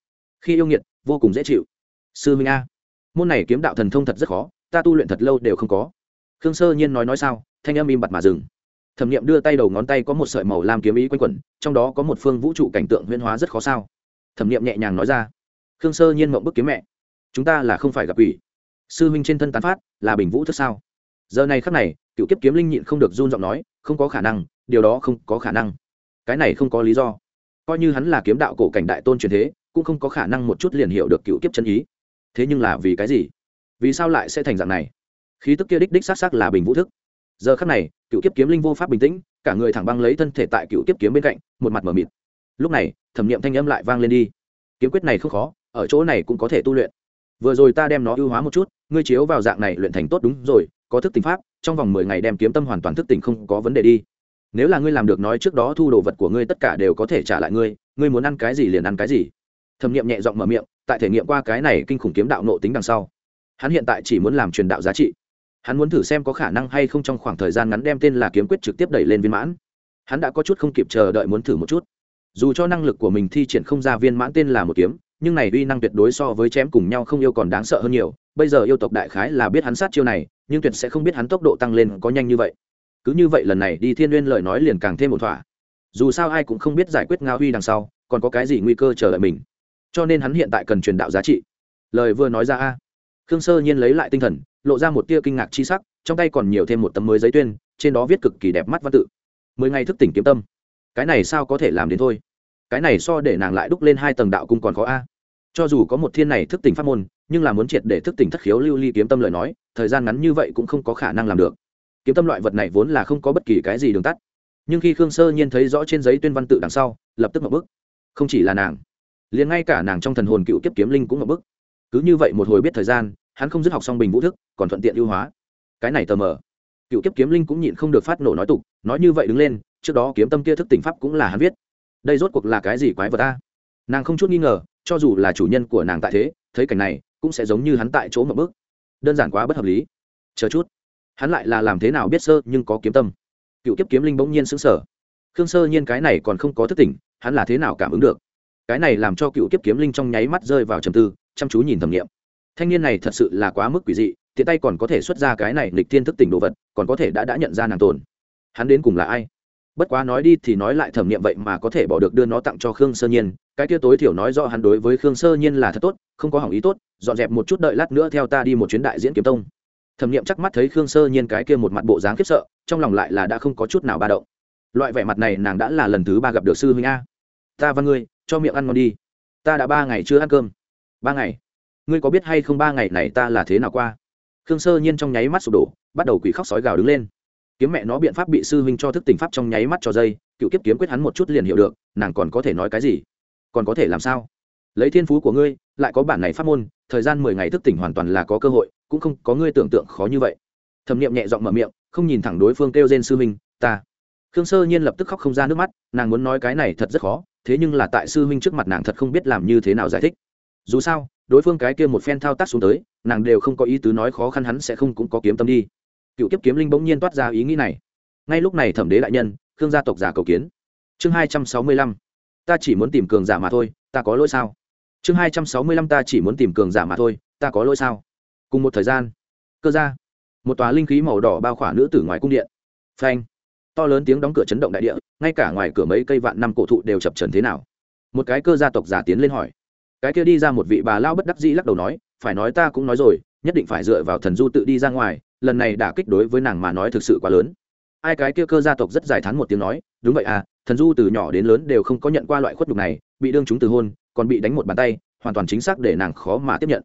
Khi yêu nghiệt, vô cùng dễ chịu. Sư minh a, môn này kiếm đạo thần thông thật rất khó, ta tu luyện thật lâu đều không có. Khương sơ nhiên nói nói sao, thanh âm im bặt mà dừng. Thẩm nghiệm đưa tay đầu ngón tay có một sợi màu lam kiếm ý quanh quẩn, trong đó có một phương vũ trụ cảnh tượng huyên hóa rất khó sao. Thẩm nghiệm nhẹ nhàng nói ra. Khương sơ nhiên mộng bức kiếm mẹ. Chúng ta là không phải gặp ủy sư huynh trên thân tán phát, là bình vũ thức sao? Giờ này khắc này, cựu kiếp kiếm linh nhịn không được run giọng nói, không có khả năng, điều đó không có khả năng. Cái này không có lý do coi như hắn là kiếm đạo cổ cảnh đại tôn truyền thế, cũng không có khả năng một chút liền hiểu được cựu kiếp chân ý. Thế nhưng là vì cái gì? Vì sao lại sẽ thành dạng này? Khí tức kia đích đích s á c s á c là bình vũ thức. Giờ khắc này, cựu kiếp kiếm linh vô pháp bình tĩnh, cả người thẳng băng lấy thân thể tại cựu kiếp kiếm bên cạnh, một mặt m ở mịt. Lúc này, thẩm n i ệ m thanh âm lại vang lên đi. Kiếm quyết này không khó, ở chỗ này cũng có thể tu luyện. Vừa rồi ta đem nó ưu hóa một chút, ngươi chiếu vào dạng này luyện thành tốt đúng rồi, có thức tình pháp, trong vòng mười ngày đem kiếm tâm hoàn toàn thức tỉnh không có vấn đề đi nếu là ngươi làm được nói trước đó thu đồ vật của ngươi tất cả đều có thể trả lại ngươi ngươi muốn ăn cái gì liền ăn cái gì. Thẩm nghiệm nhẹ giọng mở miệng, tại thể nghiệm qua cái này kinh khủng kiếm đạo nộ tính đằng sau, hắn hiện tại chỉ muốn làm truyền đạo giá trị. Hắn muốn thử xem có khả năng hay không trong khoảng thời gian ngắn đem tên là kiếm quyết trực tiếp đẩy lên viên mãn. Hắn đã có chút không kịp chờ đợi muốn thử một chút. Dù cho năng lực của mình thi triển không ra viên mãn tên là một kiếm, nhưng này uy năng tuyệt đối so với chém cùng nhau không yêu còn đáng sợ hơn nhiều. Bây giờ yêu tộc đại khái là biết hắn sát chiêu này, nhưng tuyệt sẽ không biết hắn tốc độ tăng lên có nhanh như vậy cứ như vậy lần này đi thiên n lời nói liền càng thêm một thỏa. Dù sao ai cũng không biết giải quyết ngao huy đằng sau, còn có cái gì nguy cơ chờ đợi mình. Cho nên hắn hiện tại cần truyền đạo giá trị. Lời vừa nói ra a, khương sơ nhiên lấy lại tinh thần, lộ ra một tia kinh ngạc chi sắc, trong tay còn nhiều thêm một tấm mới giấy tuyên, trên đó viết cực kỳ đẹp mắt văn tự. Mười ngày thức tỉnh kiếm tâm. Cái này sao có thể làm đến thôi? Cái này so để nàng lại đúc lên hai tầng đạo cung còn khó a. Cho dù có một thiên này thức tỉnh pháp môn, nhưng là muốn triệt để thức tỉnh thất khiếu lưu ly kiếm tâm lời nói, thời gian ngắn như vậy cũng không có khả năng làm được kiếm tâm loại vật này vốn là không có bất kỳ cái gì đường tắt. Nhưng khi khương sơ nhiên thấy rõ trên giấy tuyên văn tự đằng sau, lập tức mập bức. Không chỉ là nàng, liền ngay cả nàng trong thần hồn cựu kiếp kiếm linh cũng mập bức. Cứ như vậy một hồi biết thời gian, hắn không dứt học xong bình vũ thức, còn thuận tiện ưu hóa. Cái này tờ mờ. Cựu kiếp kiếm linh cũng nhịn không được phát nổ nói tục, nói như vậy đứng lên, trước đó kiếm tâm kia thức tỉnh pháp cũng là hắn viết. Đây rốt cuộc là cái gì quái vật ta nàng không chút nghi ngờ, cho dù là chủ nhân của nàng tại thế, thấy cảnh này, cũng sẽ giống như hắn tại chỗ một bước đơn giản quá bất hợp lý. Chờ chút hắn lại là làm thế nào biết sơ, nhưng có kiếm tâm. Cựu kiếp kiếm linh bỗng nhiên xứng sở khương sơ nhiên cái này còn không có thức tỉnh, hắn là thế nào cảm ứng được? Cái này làm cho cựu kiếp kiếm linh trong nháy mắt rơi vào trầm tư, chăm chú nhìn thẩm nghiệm. Thanh niên này thật sự là quá mức quỷ dị, tiện tay còn có thể xuất ra cái này lịch thiên thức tỉnh đồ vật, còn có thể đã đã nhận ra nàng tồn. Hắn đến cùng là ai? Bất quá nói đi thì nói lại thẩm nghiệm vậy mà có thể bỏ được đưa nó tặng cho khương sơ nhiên, cái kia tối thiểu nói rõ hắn đối với khương sơ nhiên là thật tốt, không có hỏng ý tốt, dọn dẹp một chút đợi lát nữa theo ta đi một chuyến đại diễn kiếm tông thẩm nghiệm chắc mắt thấy khương sơ nhiên cái kia một mặt bộ dáng khiếp sợ, trong lòng lại là đã không có chút nào ba động. Loại vẻ mặt này nàng đã là lần thứ ba gặp được sư huynh a. Ta văn ngươi, cho miệng ăn ngon đi. Ta đã ba ngày chưa ăn cơm. Ba ngày? Ngươi có biết hay không ba ngày này ta là thế nào qua? Khương sơ nhiên trong nháy mắt sụp đổ, bắt đầu quỷ khóc sói gào đứng lên. Kiếm mẹ nó biện pháp bị sư huynh cho thức tỉnh pháp trong nháy mắt cho dây, cựu kiếp kiếm quyết hắn một chút liền hiểu được, nàng còn có thể nói cái gì? Còn có thể làm sao? Lấy thiên phú của ngươi, lại có bản này pháp môn, thời gian mười ngày thức tỉnh hoàn toàn là có cơ hội cũng không có ngươi tưởng tượng khó như vậy. Thẩm n i ệ m nhẹ giọng mở miệng, không nhìn thẳng đối phương kêu trên sư huynh, ta. Khương sơ nhiên lập tức khóc không ra nước mắt, nàng muốn nói cái này thật rất khó, thế nhưng là tại sư huynh trước mặt nàng thật không biết làm như thế nào giải thích. Dù sao, đối phương cái kia một phen thao tác xuống tới, nàng đều không có ý tứ nói khó khăn hắn sẽ không cũng có kiếm tâm đi. Cựu kiếp kiếm linh bỗng nhiên toát ra ý nghĩ này. Ngay lúc này thẩm đế đại nhân, khương gia tộc giả cầu kiến. Chương hai trăm sáu mươi lăm, ta chỉ muốn tìm cường giả mà thôi, ta có lỗi sao? Chương hai trăm sáu mươi lăm, ta chỉ muốn tìm cường giả mà thôi, ta có lỗi sao? Cùng một thời gian, cơ ra, một tòa linh khí màu đỏ bao khỏa nữ tử ngoài cung điện. Phanh, to lớn tiếng đóng cửa chấn động đại địa, ngay cả ngoài cửa mấy cây vạn năm cổ thụ đều chập trần thế nào. Một cái cơ gia tộc giả tiến lên hỏi. Cái kia đi ra một vị bà lao bất đắc dĩ lắc đầu nói, phải nói ta cũng nói rồi, nhất định phải dựa vào thần du tự đi ra ngoài, lần này đả kích đối với nàng mà nói thực sự quá lớn. Ai cái kia cơ gia tộc rất dài thắn một tiếng nói, đúng vậy à thần du từ nhỏ đến lớn đều không có nhận qua loại khuất nhục này, bị đương chúng từ hôn, còn bị đánh một bàn tay, hoàn toàn chính xác để nàng khó mà tiếp nhận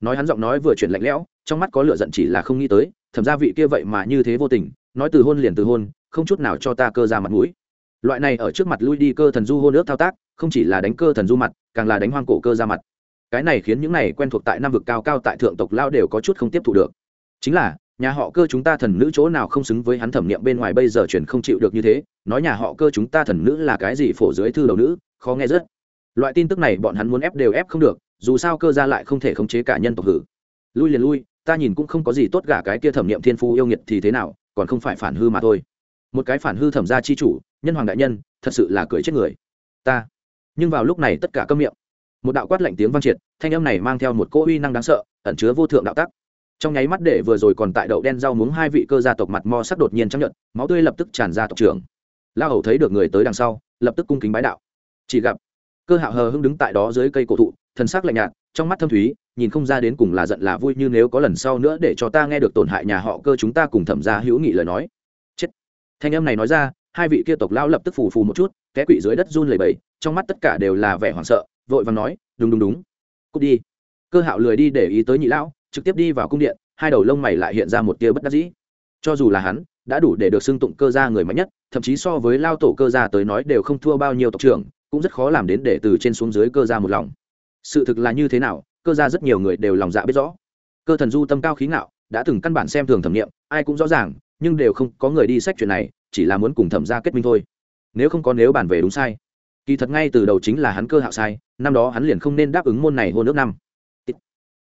nói hắn giọng nói vừa chuyển lạnh lẽo, trong mắt có lựa giận chỉ là không nghĩ tới thẩm ra vị kia vậy mà như thế vô tình, nói từ hôn liền từ hôn, không chút nào cho ta cơ ra mặt mũi. Loại này ở trước mặt lui đi cơ thần du hôn ước thao tác, không chỉ là đánh cơ thần du mặt, càng là đánh hoang cổ cơ ra mặt. Cái này khiến những này quen thuộc tại nam vực cao cao tại thượng tộc lao đều có chút không tiếp thu được. Chính là, nhà họ cơ chúng ta thần nữ chỗ nào không xứng với hắn thẩm niệm bên ngoài bây giờ chuyển không chịu được như thế, nói nhà họ cơ chúng ta thần nữ là cái gì phổ dưới thư đầu nữ, khó nghe rất. Loại tin tức này bọn hắn muốn ép đều ép không được dù sao cơ gia lại không thể khống chế cả nhân tộc hử. Lui liền lui, ta nhìn cũng không có gì tốt gả cái kia thẩm niệm thiên phu yêu nghiệt thì thế nào, còn không phải phản hư mà thôi. Một cái phản hư thẩm gia chi chủ, nhân hoàng đại nhân, thật sự là cười chết người. Ta. Nhưng vào lúc này tất cả câm miệng. Một đạo quát lạnh tiếng vang triệt, thanh âm này mang theo một cỗ uy năng đáng sợ, ẩn chứa vô thượng đạo tắc. Trong nháy mắt để vừa rồi còn tại đậu đen rau muống hai vị cơ gia tộc mặt mo sắc đột nhiên chấp nhận máu tươi lập tức tràn ra tộc trưởng. La hầu thấy được người tới đằng sau, lập tức cung kính bái đạo. Chỉ gặp cơ hạo hờ hưng đứng tại đó dưới cây cổ thụ, thần sắc lạnh nhạt, trong mắt thâm thúy, nhìn không ra đến cùng là giận là vui như nếu có lần sau nữa để cho ta nghe được tổn hại nhà họ cơ chúng ta cùng thẩm gia hữu nghị lời nói. Chết. Thanh âm này nói ra, hai vị kia tộc lão lập tức phù phù một chút, té quỵ dưới đất run lẩy bẩy, trong mắt tất cả đều là vẻ hoảng sợ, vội vàng nói, đúng đúng đúng. Cút đi. Cơ hạo lười đi để ý tới nhị lão, trực tiếp đi vào cung điện, hai đầu lông mày lại hiện ra một tia bất đắc dĩ. Cho dù là hắn, đã đủ để được xưng tụng cơ gia người mạnh nhất, thậm chí so với lao tổ cơ gia tới nói đều không thua bao nhiêu tộc trưởng cũng rất khó làm đến để từ trên xuống dưới cơ ra một lòng. Sự thực là như thế nào, cơ ra rất nhiều người đều lòng dạ biết rõ. Cơ thần du tâm cao khí ngạo, đã từng căn bản xem thường thẩm nghiệm, ai cũng rõ ràng, nhưng đều không có người đi sách chuyện này, chỉ là muốn cùng thẩm gia kết minh thôi. Nếu không có nếu bàn về đúng sai. Kỳ thật ngay từ đầu chính là hắn cơ hạo sai, năm đó hắn liền không nên đáp ứng môn này hôn nước năm.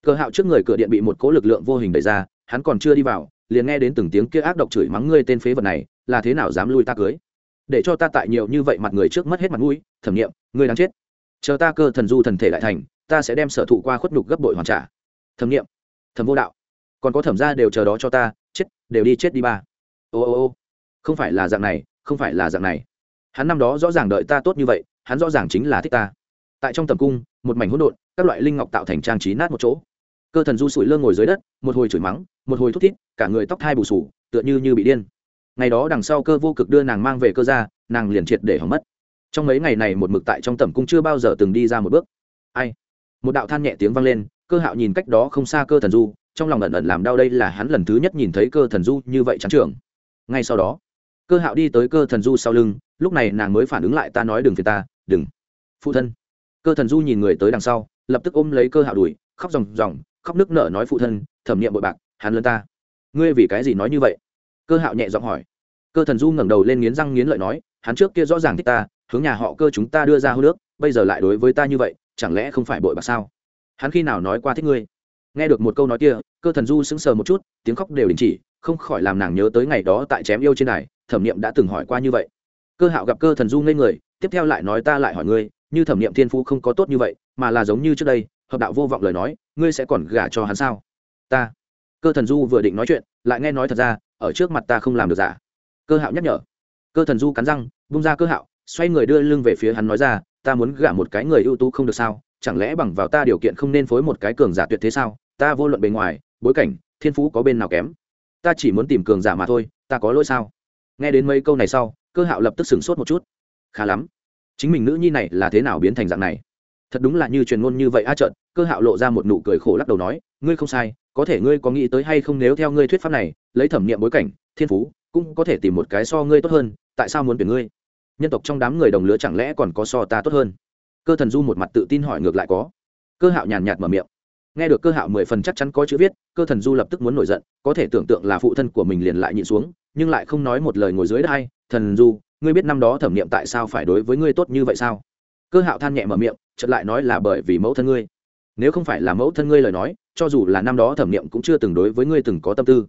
Cơ hạo trước người cửa điện bị một cỗ lực lượng vô hình đẩy ra, hắn còn chưa đi vào, liền nghe đến từng tiếng kia ác độc chửi mắng ngươi tên phế vật này, là thế nào dám lui ta cưới? Để cho ta tại nhiều như vậy mặt người trước mất hết mặt mũi, thẩm nghiệm ngươi đáng chết. Chờ ta cơ thần du thần thể lại thành, ta sẽ đem sở thụ qua khuất nhục gấp bội hoàn trả. Thẩm nghiệm, thẩm vô đạo. Còn có thẩm ra đều chờ đó cho ta, chết, đều đi chết đi ba. Ô ô ô. Không phải là dạng này, không phải là dạng này. Hắn năm đó rõ ràng đợi ta tốt như vậy, hắn rõ ràng chính là thích ta. Tại trong tầm cung, một mảnh hỗn độn, các loại linh ngọc tạo thành trang trí nát một chỗ. Cơ thần du sủi lơ ngồi dưới đất, một hồi chửi mắng, một hồi thút thít, cả người tóc thai bù sù, tựa như như bị điên ngày đó đằng sau cơ vô cực đưa nàng mang về cơ ra nàng liền triệt để hỏng mất. Trong mấy ngày này một mực tại trong tẩm cung chưa bao giờ từng đi ra một bước. Ai? Một đạo than nhẹ tiếng vang lên, cơ hạo nhìn cách đó không xa cơ thần du, trong lòng ẩn ẩn làm đau đây là hắn lần thứ nhất nhìn thấy cơ thần du như vậy trắng trưởng ngay sau đó, cơ hạo đi tới cơ thần du sau lưng, lúc này nàng mới phản ứng lại, ta nói đừng phiền ta, đừng. Phụ thân. Cơ thần du nhìn người tới đằng sau, lập tức ôm lấy cơ hạo đùi khóc ròng ròng, khóc nước nở nói, phụ thân, thẩm nghiệm bội bạc, hắn lớn ta. Ngươi vì cái gì nói như vậy? Cơ hạo nhẹ giọng hỏi. Cơ thần du ngẩng đầu lên nghiến răng nghiến lợi nói, hắn trước kia rõ ràng thích ta, hướng nhà họ cơ chúng ta đưa ra hô nước, bây giờ lại đối với ta như vậy, chẳng lẽ không phải bội bạc sao? Hắn khi nào nói qua thích ngươi? Nghe được một câu nói kia, cơ thần du sững sờ một chút, tiếng khóc đều đình chỉ, không khỏi làm nàng nhớ tới ngày đó tại chém yêu trên này thẩm Niệm đã từng hỏi qua như vậy. Cơ hạo gặp cơ thần du ngây người, tiếp theo lại nói ta lại hỏi ngươi, như thẩm Niệm thiên phú không có tốt như vậy, mà là giống như trước đây, hợp đạo vô vọng lời nói, ngươi sẽ còn gả cho hắn sao? Ta. Cơ thần du vừa định nói chuyện, lại nghe nói thật ra ở trước mặt ta không làm được giả cơ hạo nhắc nhở. Cơ thần du cắn răng bung ra cơ hạo, xoay người đưa lưng về phía hắn nói ra, ta muốn gả một cái người ưu tú không được sao? Chẳng lẽ bằng vào ta điều kiện không nên phối một cái cường giả tuyệt thế sao? Ta vô luận bề ngoài, bối cảnh, thiên phú có bên nào kém? Ta chỉ muốn tìm cường giả mà thôi, ta có lỗi sao? Nghe đến mấy câu này sau, cơ hạo lập tức sửng sốt một chút. Khá lắm. Chính mình nữ nhi này là thế nào biến thành dạng này? Thật đúng là như truyền ngôn như vậy a trợn, cơ hạo lộ ra một nụ cười khổ lắc đầu nói, ngươi không sai có thể ngươi có nghĩ tới hay không nếu theo ngươi thuyết pháp này, lấy thẩm nghiệm bối cảnh, thiên phú, cũng có thể tìm một cái so ngươi tốt hơn, tại sao muốn tuyển ngươi? Nhân tộc trong đám người đồng lứa chẳng lẽ còn có so ta tốt hơn? Cơ thần du một mặt tự tin hỏi ngược lại có. Cơ hạo nhàn nhạt mở miệng. Nghe được cơ hạo mười phần chắc chắn có chữ viết, cơ thần du lập tức muốn nổi giận, có thể tưởng tượng là phụ thân của mình liền lại nhịn xuống, nhưng lại không nói một lời ngồi dưới đất hay, thần du, ngươi biết năm đó thẩm nghiệm tại sao phải đối với ngươi tốt như vậy sao? Cơ hạo than nhẹ mở miệng, chợt lại nói là bởi vì mẫu thân ngươi nếu không phải là mẫu thân ngươi lời nói, cho dù là năm đó thẩm nghiệm cũng chưa từng đối với ngươi từng có tâm tư.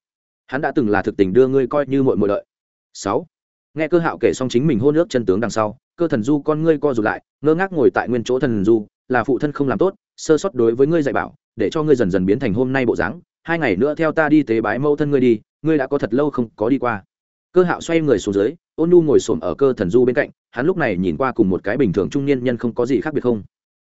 Hắn đã từng là thực tình đưa ngươi coi như mọi mội lợi. Sáu. Nghe cơ hạo kể xong chính mình hôn nước chân tướng đằng sau, cơ thần du con ngươi co rụt lại, ngơ ngác ngồi tại nguyên chỗ thần du, là phụ thân không làm tốt, sơ sót đối với ngươi dạy bảo, để cho ngươi dần dần biến thành hôm nay bộ dáng. Hai ngày nữa theo ta đi tế bái mẫu thân ngươi đi, ngươi đã có thật lâu không có đi qua. Cơ hạo xoay người xuống dưới, ôn nu ngồi xổm ở cơ thần du bên cạnh, hắn lúc này nhìn qua cùng một cái bình thường trung niên nhân không có gì khác biệt không?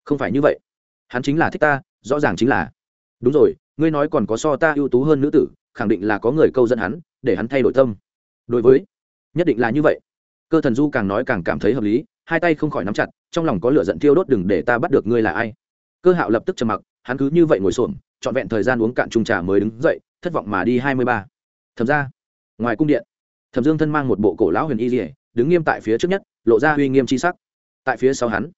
Không phải như vậy hắn chính là thích ta, rõ ràng chính là. Đúng rồi, ngươi nói còn có so ta ưu tú hơn nữ tử, khẳng định là có người câu dẫn hắn, để hắn thay đổi tâm. Đối với, nhất định là như vậy. Cơ thần du càng nói càng cảm thấy hợp lý, hai tay không khỏi nắm chặt, trong lòng có lửa giận thiêu đốt đừng để ta bắt được ngươi là ai. Cơ hạo lập tức trầm mặc, hắn cứ như vậy ngồi xổm, trọn vẹn thời gian uống cạn trung trà mới đứng dậy, thất vọng mà đi hai mươi ba. Thầm ra ngoài cung điện, thẩm dương thân mang một bộ cổ lão huyền y dỉa đứng nghiêm tại phía trước nhất, lộ ra uy nghiêm c h i sắc. Tại phía sau hắn,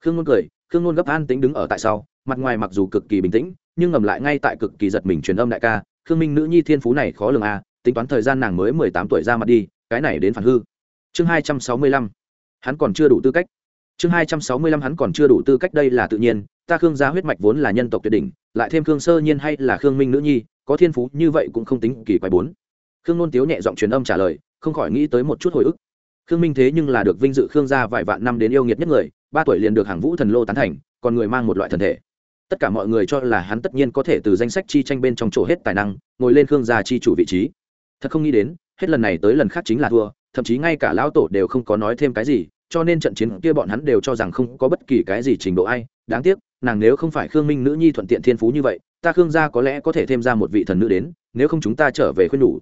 khương ngôn cười khương nôn gấp an tính đứng ở tại sau, mặt ngoài mặc dù cực kỳ bình tĩnh, nhưng ngầm lại ngay tại cực kỳ giật mình truyền âm đại ca, khương minh nữ nhi thiên phú này khó lường à tính toán thời gian nàng mới mười tám tuổi ra mặt đi, cái này đến phản hư. Chương hai trăm sáu mươi lăm. Hắn còn chưa đủ tư cách. Chương hai trăm sáu mươi lăm hắn còn chưa đủ tư cách đây là tự nhiên, ta khương gia huyết mạch vốn là nhân tộc tuyệt đỉnh, lại thêm khương sơ nhiên hay là khương minh nữ nhi, có thiên phú như vậy cũng không tính kỳ quái bốn. Khương nôn tiếu nhẹ giọng truyền âm trả lời, không khỏi nghĩ tới một chút hồi ức. Khương minh thế nhưng là được vinh dự khương gia vài vạn năm đến yêu nghiệt nhất người ba tuổi liền được hàng vũ thần lô tán thành, còn người mang một loại thần thể. Tất cả mọi người cho là hắn tất nhiên có thể từ danh sách chi tranh bên trong chỗ hết tài năng, ngồi lên khương gia chi chủ vị trí. Thật không nghĩ đến, hết lần này tới lần khác chính là thua, thậm chí ngay cả lão tổ đều không có nói thêm cái gì, cho nên trận chiến kia bọn hắn đều cho rằng không có bất kỳ cái gì trình độ ai. Đáng tiếc, nàng nếu không phải khương minh nữ nhi thuận tiện thiên phú như vậy, ta khương gia có lẽ có thể thêm ra một vị thần nữ đến, nếu không chúng ta trở về khuyên nhủ.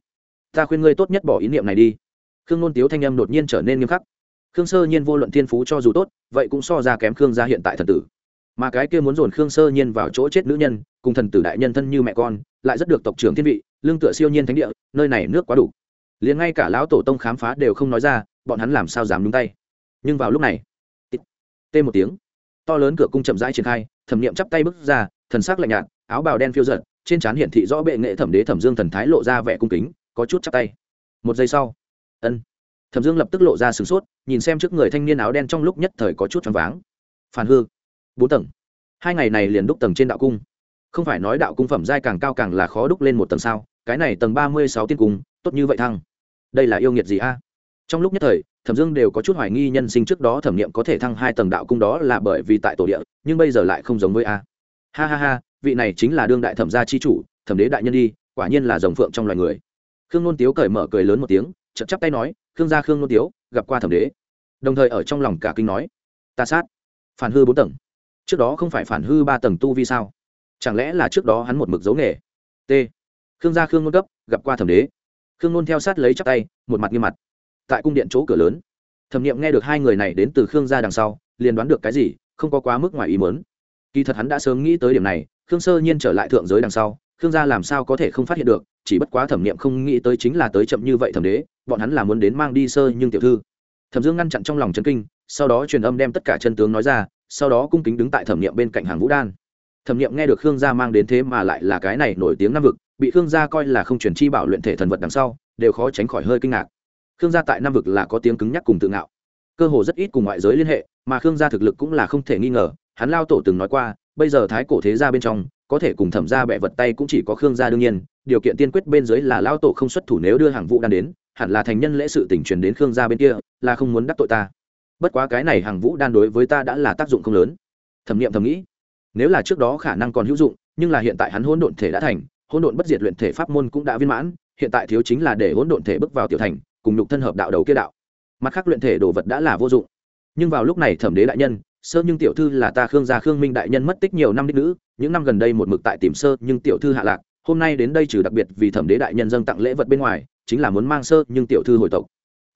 Ta khuyên ngươi tốt nhất bỏ ý niệm này đi. Khương nôn tiếu thanh âm đột nhiên trở nên nghiêm khắc khương sơ nhiên vô luận thiên phú cho dù tốt, vậy cũng so ra kém khương gia hiện tại thần tử. Mà cái kia muốn dồn khương sơ nhiên vào chỗ chết nữ nhân, cùng thần tử đại nhân thân như mẹ con, lại rất được tộc trưởng thiên vị, lương tựa siêu nhiên thánh địa, nơi này nước quá đủ. Liền ngay cả lão tổ tông khám phá đều không nói ra, bọn hắn làm sao dám nhúng tay. Nhưng vào lúc này tê một tiếng. To lớn cửa cung chậm rãi triển khai, thẩm nghiệm chắp tay bước ra, thần sắc lạnh nhạt, áo bào đen phiêu giật trên trán hiển thị rõ bệ nghệ thẩm đế thẩm dương thần thái lộ ra vẻ cung kính, có chút chắp tay. Một giây sau, ân thẩm dương lập tức lộ ra sửng sốt, nhìn xem trước người thanh niên áo đen trong lúc nhất thời có chút choáng váng. Phản hư. Bốn tầng. Hai ngày này liền đúc tầng trên đạo cung. Không phải nói đạo cung phẩm giai càng cao càng là khó đúc lên một tầng sao? Cái này tầng ba mươi sáu tiên cung, tốt như vậy thăng. Đây là yêu nghiệt gì a? Trong lúc nhất thời, thẩm dương đều có chút hoài nghi nhân sinh trước đó thẩm nghiệm có thể thăng hai tầng đạo cung đó là bởi vì tại tổ địa, nhưng bây giờ lại không giống với a. Ha ha ha, vị này chính là đương đại thẩm gia chi chủ, thẩm đế đại nhân đi, quả nhiên là dòng phượng trong loài người. Khương nôn tiếu cởi mở cười lớn một tiếng chậm chắp tay nói, khương gia khương nôn tiếu, gặp qua thẩm đế. Đồng thời ở trong lòng cả kinh nói, ta sát, phản hư bốn tầng. Trước đó không phải phản hư ba tầng tu vi sao? Chẳng lẽ là trước đó hắn một mực dấu nghề? T. Khương gia khương nôn cấp gặp qua thẩm đế. Khương nôn theo sát lấy chắp tay, một mặt như mặt. Tại cung điện chỗ cửa lớn, thẩm nghiệm nghe được hai người này đến từ khương gia đằng sau, liền đoán được cái gì, không có quá mức ngoài ý mớn kỳ thật hắn đã sớm nghĩ tới điểm này, khương sơ nhiên trở lại thượng giới đằng sau khương gia làm sao có thể không phát hiện được, chỉ bất quá thẩm nghiệm không nghĩ tới chính là tới chậm như vậy thẩm đế, bọn hắn là muốn đến mang đi sơ nhưng tiểu thư. Thẩm dương ngăn chặn trong lòng trấn kinh, sau đó truyền âm đem tất cả chân tướng nói ra, sau đó cung kính đứng tại thẩm nghiệm bên cạnh hàng vũ đan. Thẩm nghiệm nghe được khương gia mang đến thế mà lại là cái này nổi tiếng nam vực, bị khương gia coi là không truyền chi bảo luyện thể thần vật đằng sau, đều khó tránh khỏi hơi kinh ngạc. Khương gia tại nam vực là có tiếng cứng nhắc cùng tự ngạo. Cơ hồ rất ít cùng ngoại giới liên hệ, mà khương gia thực lực cũng là không thể nghi ngờ, hắn lao tổ từng nói qua bây giờ thái cổ thế gia bên trong, có thể cùng thẩm gia bẻ vật tay cũng chỉ có khương gia đương nhiên, điều kiện tiên quyết bên dưới là lao tổ không xuất thủ nếu đưa hàng vũ đan đến, hẳn là thành nhân lễ sự tỉnh truyền đến khương gia bên kia, là không muốn đắc tội ta. Bất quá cái này hàng vũ đan đối với ta đã là tác dụng không lớn. Thẩm nghiệm thầm nghĩ, nếu là trước đó khả năng còn hữu dụng, nhưng là hiện tại hắn hỗn độn thể đã thành, hỗn độn bất diệt luyện thể pháp môn cũng đã viên mãn, hiện tại thiếu chính là để hỗn độn thể bước vào tiểu thành, cùng nhục thân hợp đạo đầu kia đạo. Mặt khác luyện thể đồ vật đã là vô dụng. Nhưng vào lúc này thẩm đế đại nhân sơ nhưng tiểu thư là ta khương gia khương minh đại nhân mất tích nhiều năm đích nữ, những năm gần đây một mực tại tìm sơ nhưng tiểu thư hạ lạc, hôm nay đến đây trừ đặc biệt vì thẩm đế đại nhân dâng tặng lễ vật bên ngoài, chính là muốn mang sơ nhưng tiểu thư hồi tộc.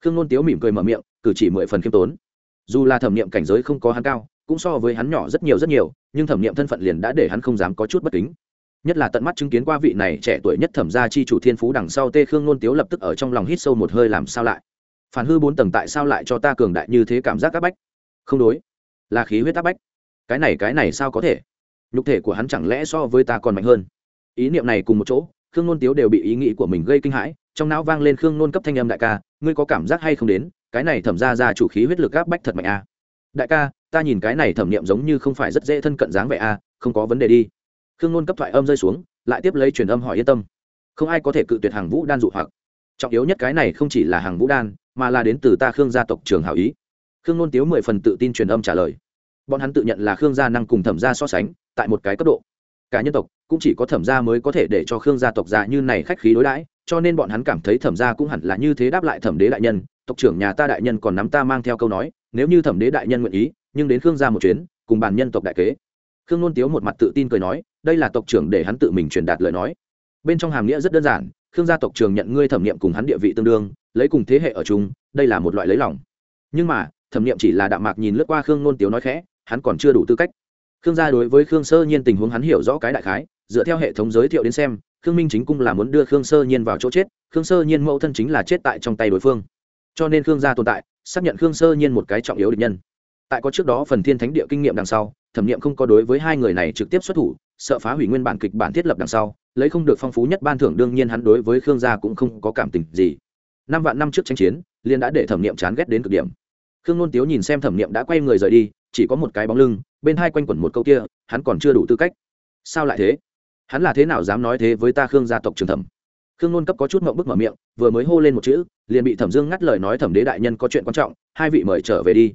Khương Nôn tiếu mỉm cười mở miệng, cử chỉ mười phần khiêm tốn. Dù là thẩm niệm cảnh giới không có hắn cao, cũng so với hắn nhỏ rất nhiều rất nhiều, nhưng thẩm niệm thân phận liền đã để hắn không dám có chút bất kính. Nhất là tận mắt chứng kiến qua vị này trẻ tuổi nhất thẩm gia chi chủ thiên phú đằng sau tê khương Nôn tiếu lập tức ở trong lòng hít sâu một hơi làm sao lại. Phản hư bốn tầng tại sao lại cho ta cường đại như thế cảm giác áp bách? Không đối là khí huyết áp bách. Cái này cái này sao có thể? Nhục thể của hắn chẳng lẽ so với ta còn mạnh hơn? Ý niệm này cùng một chỗ khương nôn tiếu đều bị ý nghĩ của mình gây kinh hãi trong não vang lên khương nôn cấp thanh âm đại ca ngươi có cảm giác hay không đến? Cái này thẩm ra ra chủ khí huyết lực áp bách thật mạnh a à. đại ca ta nhìn cái này thẩm niệm giống như không phải rất dễ thân cận dáng vẻ a à, không có vấn đề đi. Khương nôn cấp thoại âm rơi xuống lại tiếp lấy truyền âm hỏi yên tâm. Không ai có thể cự tuyệt hàng vũ đan dụ hoặc. Trọng yếu nhất cái này không chỉ là hàng vũ đan mà là đến từ ta khương gia tộc trường hảo ý khương nôn tiếu mười phần tự tin truyền âm trả lời. Bọn hắn tự nhận là khương gia năng cùng thẩm gia so sánh, tại một cái cấp độ. Cả nhân tộc cũng chỉ có thẩm gia mới có thể để cho khương gia tộc già như này khách khí đối đãi, cho nên bọn hắn cảm thấy thẩm gia cũng hẳn là như thế đáp lại thẩm đế đại nhân, tộc trưởng nhà ta đại nhân còn nắm ta mang theo câu nói, nếu như thẩm đế đại nhân nguyện ý, nhưng đến khương gia một chuyến, cùng bàn nhân tộc đại kế. Khương nôn tiếu một mặt tự tin cười nói, đây là tộc trưởng để hắn tự mình truyền đạt lời nói. Bên trong hàm nghĩa rất đơn giản, khương gia tộc trưởng nhận ngươi thẩm nghiệm cùng hắn địa vị tương đương, lấy cùng thế hệ ở chung, đây là một loại lấy lòng. Nhưng mà thẩm niệm chỉ là đạm mạc nhìn lướt qua khương nôn tiếu nói khẽ, hắn còn chưa đủ tư cách. Khương gia đối với khương sơ nhiên tình huống hắn hiểu rõ cái đại khái, dựa theo hệ thống giới thiệu đến xem, khương minh chính cung là muốn đưa khương sơ nhiên vào chỗ chết, khương sơ nhiên mẫu thân chính là chết tại trong tay đối phương. Cho nên khương gia tồn tại, xác nhận khương sơ nhiên một cái trọng yếu địch nhân. Tại có trước đó phần thiên thánh địa kinh nghiệm đằng sau, thẩm nghiệm không có đối với hai người này trực tiếp xuất thủ, sợ phá hủy nguyên bản kịch bản thiết lập đằng sau, lấy không được phong phú nhất ban thưởng đương nhiên hắn đối với khương gia cũng không có cảm tình gì. Năm vạn năm trước tranh chiến liên đã để thẩm nghiệm chán ghét đến cực điểm khương nôn tiếu nhìn xem thẩm nghiệm đã quay người rời đi, chỉ có một cái bóng lưng, bên hai quanh quẩn một câu kia, hắn còn chưa đủ tư cách. Sao lại thế? Hắn là thế nào dám nói thế với ta khương gia tộc trường thẩm? Khương nôn cấp có chút mộng bức mở miệng, vừa mới hô lên một chữ, liền bị thẩm dương ngắt lời nói thẩm đế đại nhân có chuyện quan trọng, hai vị mời trở về đi.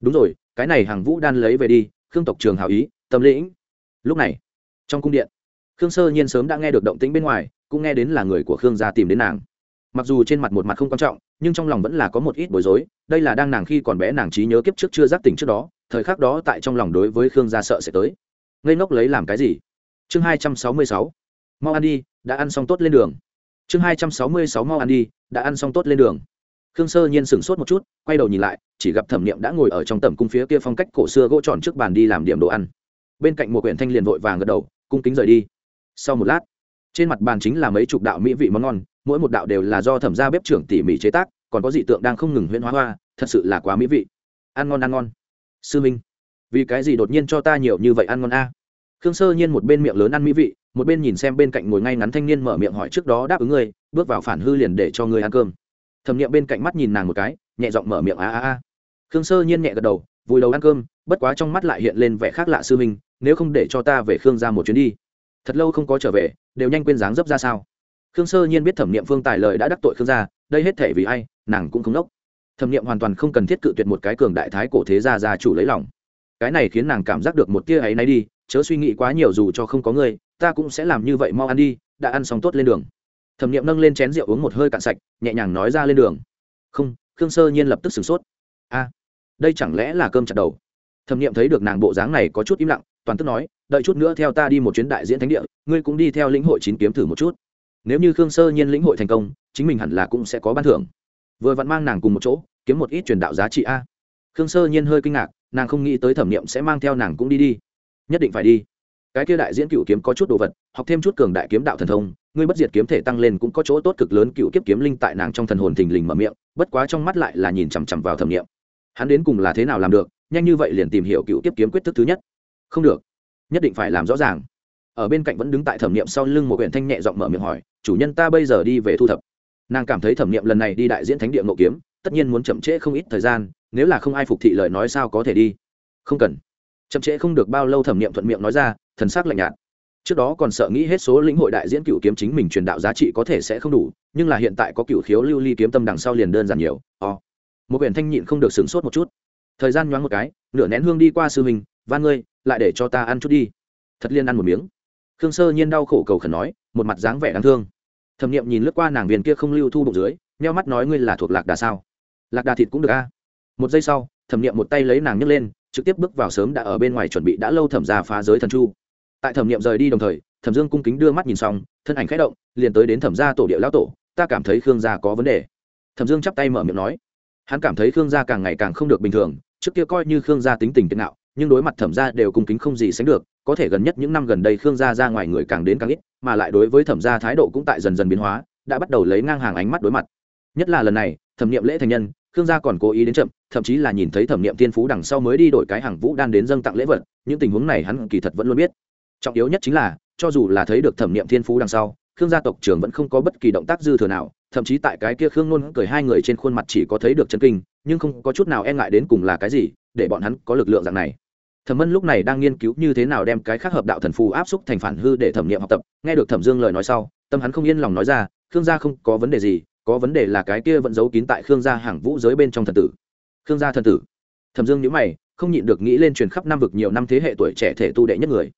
Đúng rồi, cái này hàng vũ đan lấy về đi, khương tộc trường hào ý, tâm lĩnh. Lúc này, trong cung điện, khương sơ nhiên sớm đã nghe được động tĩnh bên ngoài, cũng nghe đến là người của khương gia tìm đến nàng mặc dù trên mặt một mặt không quan trọng, nhưng trong lòng vẫn là có một ít bối rối. Đây là đang nàng khi còn bé nàng trí nhớ kiếp trước chưa giác tỉnh trước đó, thời khắc đó tại trong lòng đối với khương gia sợ sẽ tới. Ngây ngốc lấy làm cái gì? Chương hai trăm sáu mươi sáu. Mau ăn đi, đã ăn xong tốt lên đường. Chương hai trăm sáu mươi sáu mau ăn đi, đã ăn xong tốt lên đường. Khương sơ nhiên sửng sốt một chút, quay đầu nhìn lại, chỉ gặp thẩm niệm đã ngồi ở trong tầm cung phía kia phong cách cổ xưa gỗ tròn trước bàn đi làm điểm đồ ăn. Bên cạnh một quyển thanh liền vội vàng gật đầu, cung kính rời đi. Sau một lát, trên mặt bàn chính là mấy chục đạo mỹ vị món ngon mỗi một đạo đều là do thẩm gia bếp trưởng tỉ mỉ chế tác, còn có dị tượng đang không ngừng huyễn hóa hoa, thật sự là quá mỹ vị. Ăn ngon ăn ngon. Sư minh, vì cái gì đột nhiên cho ta nhiều như vậy ăn ngon a? Khương sơ nhiên một bên miệng lớn ăn mỹ vị, một bên nhìn xem bên cạnh ngồi ngay ngắn thanh niên mở miệng hỏi trước đó đáp ứng ngươi, bước vào phản hư liền để cho ngươi ăn cơm. Thẩm nghiệm bên cạnh mắt nhìn nàng một cái, nhẹ giọng mở miệng a a a. Khương sơ nhiên nhẹ gật đầu vùi đầu ăn cơm, bất quá trong mắt lại hiện lên vẻ khác lạ sư minh, nếu không để cho ta về khương ra một chuyến đi. Thật lâu không có trở về, đều nhanh quên dáng dấp ra sao khương sơ nhiên biết thẩm Niệm phương tài lời đã đắc tội khương gia, đây hết thể vì ai, nàng cũng không đốc. Thẩm Niệm hoàn toàn không cần thiết cự tuyệt một cái cường đại thái cổ thế gia gia chủ lấy lòng. Cái này khiến nàng cảm giác được một tia ấy nay đi, chớ suy nghĩ quá nhiều dù cho không có người ta cũng sẽ làm như vậy mau ăn đi, đã ăn xong tốt lên đường. Thẩm Niệm nâng lên chén rượu uống một hơi cạn sạch, nhẹ nhàng nói ra lên đường. Không, khương sơ nhiên lập tức sửng sốt. A, đây chẳng lẽ là cơm chặt đầu? Thẩm Niệm thấy được nàng bộ dáng này có chút im lặng, toàn tức nói, đợi chút nữa theo ta đi một chuyến đại diễn thánh địa, ngươi cũng đi theo lĩnh hội chín kiếm thử một chút nếu như khương sơ nhiên lĩnh hội thành công chính mình hẳn là cũng sẽ có ban thưởng vừa vặn mang nàng cùng một chỗ kiếm một ít truyền đạo giá trị a khương sơ nhiên hơi kinh ngạc nàng không nghĩ tới thẩm nghiệm sẽ mang theo nàng cũng đi đi nhất định phải đi cái kia đại diễn cựu kiếm có chút đồ vật học thêm chút cường đại kiếm đạo thần thông ngươi bất diệt kiếm thể tăng lên cũng có chỗ tốt cực lớn cựu kiếp kiếm linh tại nàng trong thần hồn thình lình mở miệng bất quá trong mắt lại là nhìn chằm chằm vào thẩm nghiệm hắn đến cùng là thế nào làm được nhanh như vậy liền tìm hiểu cựu kiếp kiếm quyết thức thứ nhất không được nhất định phải làm rõ ràng ở bên cạnh vẫn đứng tại thẩm nghiệm sau lưng một quyển thanh nhẹ giọng mở miệng hỏi, chủ nhân ta bây giờ đi về thu thập. Nàng cảm thấy thẩm nghiệm lần này đi đại diễn thánh địa ngộ kiếm, tất nhiên muốn chậm trễ không ít thời gian, nếu là không ai phục thị lời nói sao có thể đi? Không cần. Chậm trễ không được bao lâu thẩm nghiệm thuận miệng nói ra, thần sắc lạnh nhạt. Trước đó còn sợ nghĩ hết số lĩnh hội đại diễn cựu kiếm chính mình truyền đạo giá trị có thể sẽ không đủ, nhưng là hiện tại có cựu khiếu lưu ly kiếm tâm đằng sau liền đơn giản nhiều, o、oh. một quyển thanh nhịn không được sửng sốt một chút. Thời gian nhoáng một cái, nửa nén hương đi qua sư mình van ngươi, lại để cho ta ăn chút đi. Thật liên ăn một miếng khương sơ nhiên đau khổ cầu khẩn nói, một mặt dáng vẻ đáng thương. Thẩm niệm nhìn lướt qua nàng viên kia không lưu thu bụng dưới, nheo mắt nói ngươi là thuộc lạc đà sao? Lạc đà thịt cũng được a. Một giây sau, thẩm niệm một tay lấy nàng nhấc lên, trực tiếp bước vào sớm đã ở bên ngoài chuẩn bị đã lâu thẩm ra phá giới thần chu. Tại thẩm niệm rời đi đồng thời, thẩm dương cung kính đưa mắt nhìn xong, thân ảnh khẽ động, liền tới đến thẩm gia tổ địa lão tổ, ta cảm thấy khương gia có vấn đề. Thẩm dương chắp tay mở miệng nói. Hắn cảm thấy khương gia càng ngày càng không được bình thường, trước kia coi như khương gia tính tình kiên nạo nhưng đối mặt thẩm gia đều cung kính không gì sánh được, có thể gần nhất những năm gần đây khương gia ra ngoài người càng đến càng ít, mà lại đối với thẩm gia thái độ cũng tại dần dần biến hóa, đã bắt đầu lấy ngang hàng ánh mắt đối mặt. Nhất là lần này, thẩm nghiệm lễ thành nhân, khương gia còn cố ý đến chậm, thậm chí là nhìn thấy thẩm nghiệm tiên phú đằng sau mới đi đổi cái hàng vũ đan đến dâng tặng lễ vật, những tình huống này hắn kỳ thật vẫn luôn biết. Trọng yếu nhất chính là, cho dù là thấy được thẩm nghiệm thiên phú đằng sau, khương gia tộc trưởng vẫn không có bất kỳ động tác dư thừa nào, thậm chí tại cái kia khương nôn cười hai người trên khuôn mặt chỉ có thấy được chân kinh, nhưng không có chút nào e ngại đến cùng là cái gì, để bọn hắn có lực lượng dạng này thẩm mân lúc này đang nghiên cứu như thế nào đem cái khác hợp đạo thần phù áp xúc thành phản hư để thẩm nghiệm học tập, nghe được thẩm dương lời nói sau, tâm hắn không yên lòng nói ra, khương gia không có vấn đề gì, có vấn đề là cái kia vẫn giấu kín tại khương gia hàng vũ giới bên trong thần tử. Khương gia thần tử. Thẩm dương nhữ mày, không nhịn được nghĩ lên truyền khắp năm vực nhiều năm thế hệ tuổi trẻ thể tu đệ nhất người.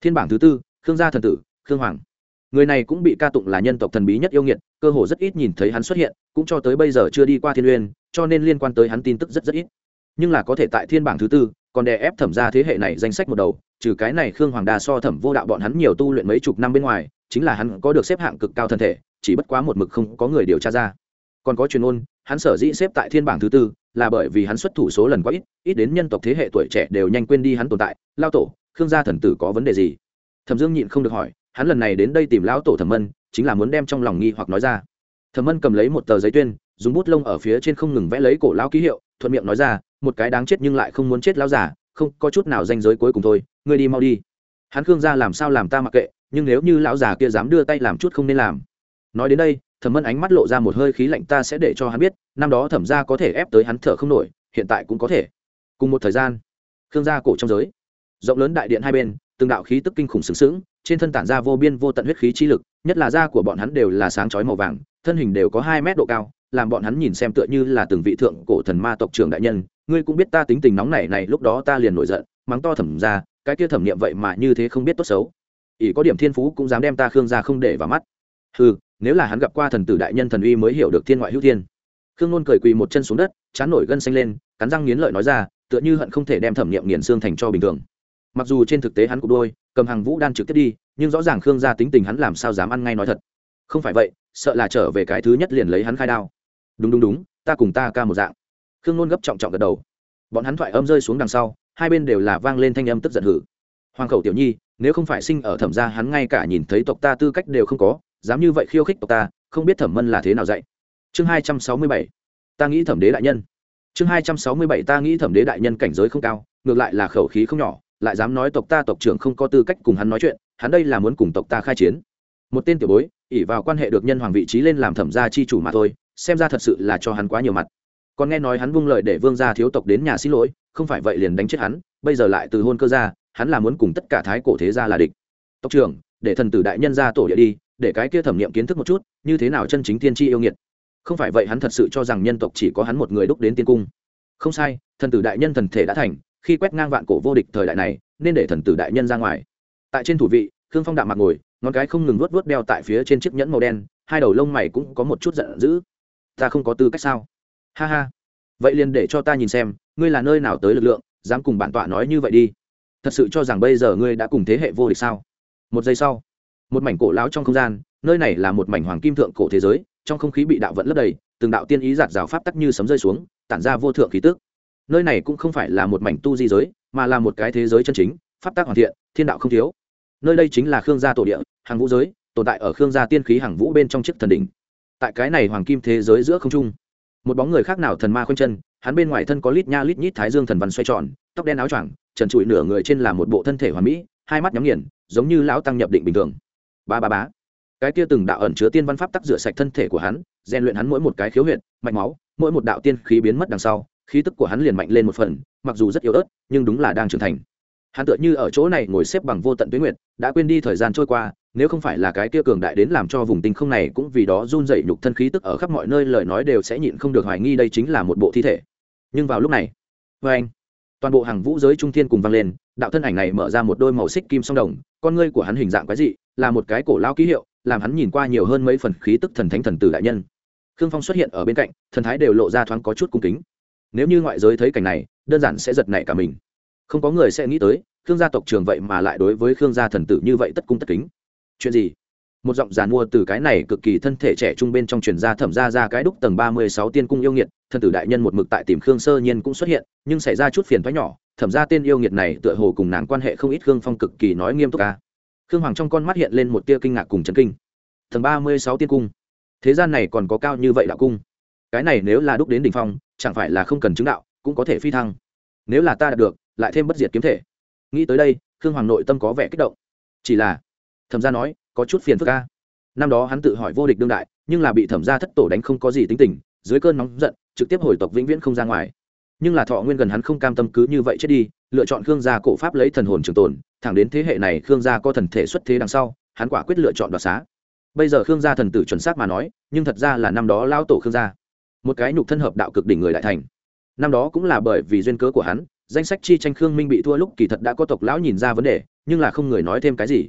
Thiên bảng thứ tư, khương gia thần tử, khương hoàng. Người này cũng bị ca tụng là nhân tộc thần bí nhất yêu nghiệt, cơ hồ rất ít nhìn thấy hắn xuất hiện, cũng cho tới bây giờ chưa đi qua thiên uyên cho nên liên quan tới hắn tin tức rất rất ít nhưng là có thể tại thiên bảng thứ tư, còn đè ép thẩm ra thế hệ này danh sách một đầu, trừ cái này khương hoàng đa so thẩm vô đạo bọn hắn nhiều tu luyện mấy chục năm bên ngoài, chính là hắn có được xếp hạng cực cao thân thể, chỉ bất quá một mực không có người điều tra ra. Còn có truyền ôn, hắn sở dĩ xếp tại thiên bảng thứ tư, là bởi vì hắn xuất thủ số lần quá ít ít đến nhân tộc thế hệ tuổi trẻ đều nhanh quên đi hắn tồn tại, lao tổ, khương gia thần tử có vấn đề gì? Thẩm dương nhịn không được hỏi, hắn lần này đến đây tìm lão tổ thẩm mân, chính là muốn đem trong lòng nghi hoặc nói ra. Thẩm mân cầm lấy một tờ giấy tuyên, dùng bút lông ở phía trên không ngừng vẽ lấy cổ lão ký hiệu, thuận miệng nói ra một cái đáng chết nhưng lại không muốn chết lão giả không, có chút nào danh giới cuối cùng thôi, ngươi đi mau đi. Hắn khương gia làm sao làm ta mặc kệ, nhưng nếu như lão già kia dám đưa tay làm chút không nên làm. Nói đến đây, thẩm mẫn ánh mắt lộ ra một hơi khí lạnh ta sẽ để cho hắn biết, năm đó thẩm gia có thể ép tới hắn thở không nổi, hiện tại cũng có thể. Cùng một thời gian, khương gia cổ trong giới, rộng lớn đại điện hai bên, từng đạo khí tức kinh khủng sướng sướng trên thân tản ra vô biên vô tận huyết khí chi lực, nhất là da của bọn hắn đều là sáng chói màu vàng, thân hình đều có hai mét độ cao làm bọn hắn nhìn xem tựa như là từng vị thượng cổ thần ma tộc trưởng đại nhân. Ngươi cũng biết ta tính tình nóng này này, lúc đó ta liền nổi giận, mắng to thẩm ra, cái kia thẩm niệm vậy mà như thế không biết tốt xấu. Ỷ có điểm thiên phú cũng dám đem ta khương ra không để vào mắt. Ừ nếu là hắn gặp qua thần tử đại nhân thần uy mới hiểu được thiên ngoại hữu thiên. Khương nôn cười quỳ một chân xuống đất, chán nổi gân xanh lên, cắn răng nghiến lợi nói ra, tựa như hận không thể đem thẩm niệm nghiền xương thành cho bình thường. Mặc dù trên thực tế hắn cũng đôi, cầm hàng vũ đan trực tiếp đi, nhưng rõ ràng khương gia tính tình hắn làm sao dám ăn ngay nói thật. Không phải vậy, sợ là trở về cái thứ nhất liền lấy hắn khai đao đúng đúng đúng, ta cùng ta ca một dạng. Khương nôn gấp trọng trọng gật đầu. Bọn hắn thoại âm rơi xuống đằng sau, hai bên đều là vang lên thanh âm tức giận hử. Hoàng khẩu tiểu nhi, nếu không phải sinh ở thẩm gia hắn ngay cả nhìn thấy tộc ta tư cách đều không có, dám như vậy khiêu khích tộc ta, không biết thẩm mân là thế nào dạy. Chương hai trăm sáu mươi bảy, ta nghĩ thẩm đế đại nhân. Chương hai trăm sáu mươi bảy, ta nghĩ thẩm đế đại nhân cảnh giới không cao, ngược lại là khẩu khí không nhỏ, lại dám nói tộc ta tộc trưởng không có tư cách cùng hắn nói chuyện, hắn đây là muốn cùng tộc ta khai chiến. Một tên tiểu bối ỉ vào quan hệ được nhân hoàng vị trí lên làm thẩm gia chi chủ mà thôi xem ra thật sự là cho hắn quá nhiều mặt. Còn nghe nói hắn vung lợi để vương gia thiếu tộc đến nhà xin lỗi, không phải vậy liền đánh chết hắn, bây giờ lại từ hôn cơ gia hắn là muốn cùng tất cả thái cổ thế gia là địch. Tộc trưởng, để thần tử đại nhân ra tổ địa đi, để cái kia thẩm nghiệm kiến thức một chút, như thế nào chân chính tiên tri yêu nghiệt. Không phải vậy hắn thật sự cho rằng nhân tộc chỉ có hắn một người đúc đến tiên cung. Không sai, thần tử đại nhân thần thể đã thành, khi quét ngang vạn cổ vô địch thời đại này, nên để thần tử đại nhân ra ngoài. Tại trên thủ vị, khương phong đạm mặt ngồi, ngón cái không ngừng vuốt vuốt đeo tại phía trên chiếc nhẫn màu đen, hai đầu lông mày cũng có một chút giận dữ ta không có tư cách sao? Ha ha. Vậy liền để cho ta nhìn xem, ngươi là nơi nào tới lực lượng, dám cùng bản tọa nói như vậy đi. Thật sự cho rằng bây giờ ngươi đã cùng thế hệ vô địch sao? Một giây sau, một mảnh cổ lão trong không gian, nơi này là một mảnh hoàng kim thượng cổ thế giới, trong không khí bị đạo vận lấp đầy, từng đạo tiên ý giạt rào pháp tắc như sấm rơi xuống, tản ra vô thượng khí tức. Nơi này cũng không phải là một mảnh tu di giới, mà là một cái thế giới chân chính, pháp tắc hoàn thiện, thiên đạo không thiếu. Nơi đây chính là khương gia tổ địa, hàng vũ giới, tồn tại ở khương gia tiên khí hàng vũ bên trong chiếc thần đỉnh tại cái này hoàng kim thế giới giữa không trung. Một bóng người khác nào thần ma khoanh chân, hắn bên ngoài thân có lít nha lít nhít thái dương thần văn xoay tròn, tóc đen áo choàng, trần trụi nửa người trên là một bộ thân thể hoàn mỹ, hai mắt nhắm nghiền, giống như lão tăng nhập định bình thường. Ba ba bá cái kia từng đạo ẩn chứa tiên văn pháp tắc rửa sạch thân thể của hắn, rèn luyện hắn mỗi một cái khiếu huyệt, mạch máu, mỗi một đạo tiên khí biến mất đằng sau, khí tức của hắn liền mạnh lên một phần, mặc dù rất yếu ớt, nhưng đúng là đang trưởng thành hắn tựa như ở chỗ này ngồi xếp bằng vô tận tuyến nguyện đã quên đi thời gian trôi qua, nếu không phải là cái kia cường đại đến làm cho vùng tinh không này cũng vì đó run dậy nhục thân khí tức ở khắp mọi nơi lời nói đều sẽ nhịn không được hoài nghi đây chính là một bộ thi thể. Nhưng vào lúc này vê anh, toàn bộ hàng vũ giới trung thiên cùng vang lên, đạo thân ảnh này mở ra một đôi màu xích kim song đồng, con ngươi của hắn hình dạng quái dị, là một cái cổ lao ký hiệu, làm hắn nhìn qua nhiều hơn mấy phần khí tức thần thánh thần tử đại nhân. Khương phong xuất hiện ở bên cạnh, thần thái đều lộ ra thoáng có chút cung kính. Nếu như ngoại giới thấy cảnh này, đơn giản sẽ giật nảy cả mình không có người sẽ nghĩ tới, khương gia tộc trường vậy mà lại đối với khương gia thần tử như vậy tất cung tất kính. Chuyện gì? Một giọng giàn mua từ cái này cực kỳ thân thể trẻ trung bên trong truyền gia thẩm ra ra cái đúc tầng ba mươi sáu tiên cung yêu nghiệt, thần tử đại nhân một mực tại tìm khương sơ nhiên cũng xuất hiện, nhưng xảy ra chút phiền thoái nhỏ, thẩm ra tên yêu nghiệt này tựa hồ cùng nàng quan hệ không ít khương phong cực kỳ nói nghiêm túc ca khương hoàng trong con mắt hiện lên một tia kinh ngạc cùng chấn kinh. Tầng ba mươi sáu tiên cung. Thế gian này còn có cao như vậy đạo cung? Cái này nếu là đúc đến đỉnh phong, chẳng phải là không cần chứng đạo, cũng có thể phi thăng. Nếu là ta đạt được lại thêm bất diệt kiếm thể. Nghĩ tới đây, khương hoàng nội tâm có vẻ kích động. Chỉ là, thẩm gia nói, có chút phiền phức ca năm đó hắn tự hỏi vô địch đương đại, nhưng là bị thẩm gia thất tổ đánh không có gì tính tình, dưới cơn nóng giận, trực tiếp hồi tộc vĩnh viễn không ra ngoài. Nhưng là thọ nguyên gần hắn không cam tâm cứ như vậy chết đi, lựa chọn khương gia cổ pháp lấy thần hồn trường tồn, thẳng đến thế hệ này khương gia có thần thể xuất thế đằng sau, hắn quả quyết lựa chọn đoạt xá. Bây giờ khương gia thần tử chuẩn xác mà nói, nhưng thật ra là năm đó lao tổ khương gia. Một cái nhục thân hợp đạo cực đỉnh người đại thành. Năm đó cũng là bởi vì duyên cớ của hắn danh sách chi tranh khương minh bị thua lúc kỳ thật đã có tộc lão nhìn ra vấn đề, nhưng là không người nói thêm cái gì.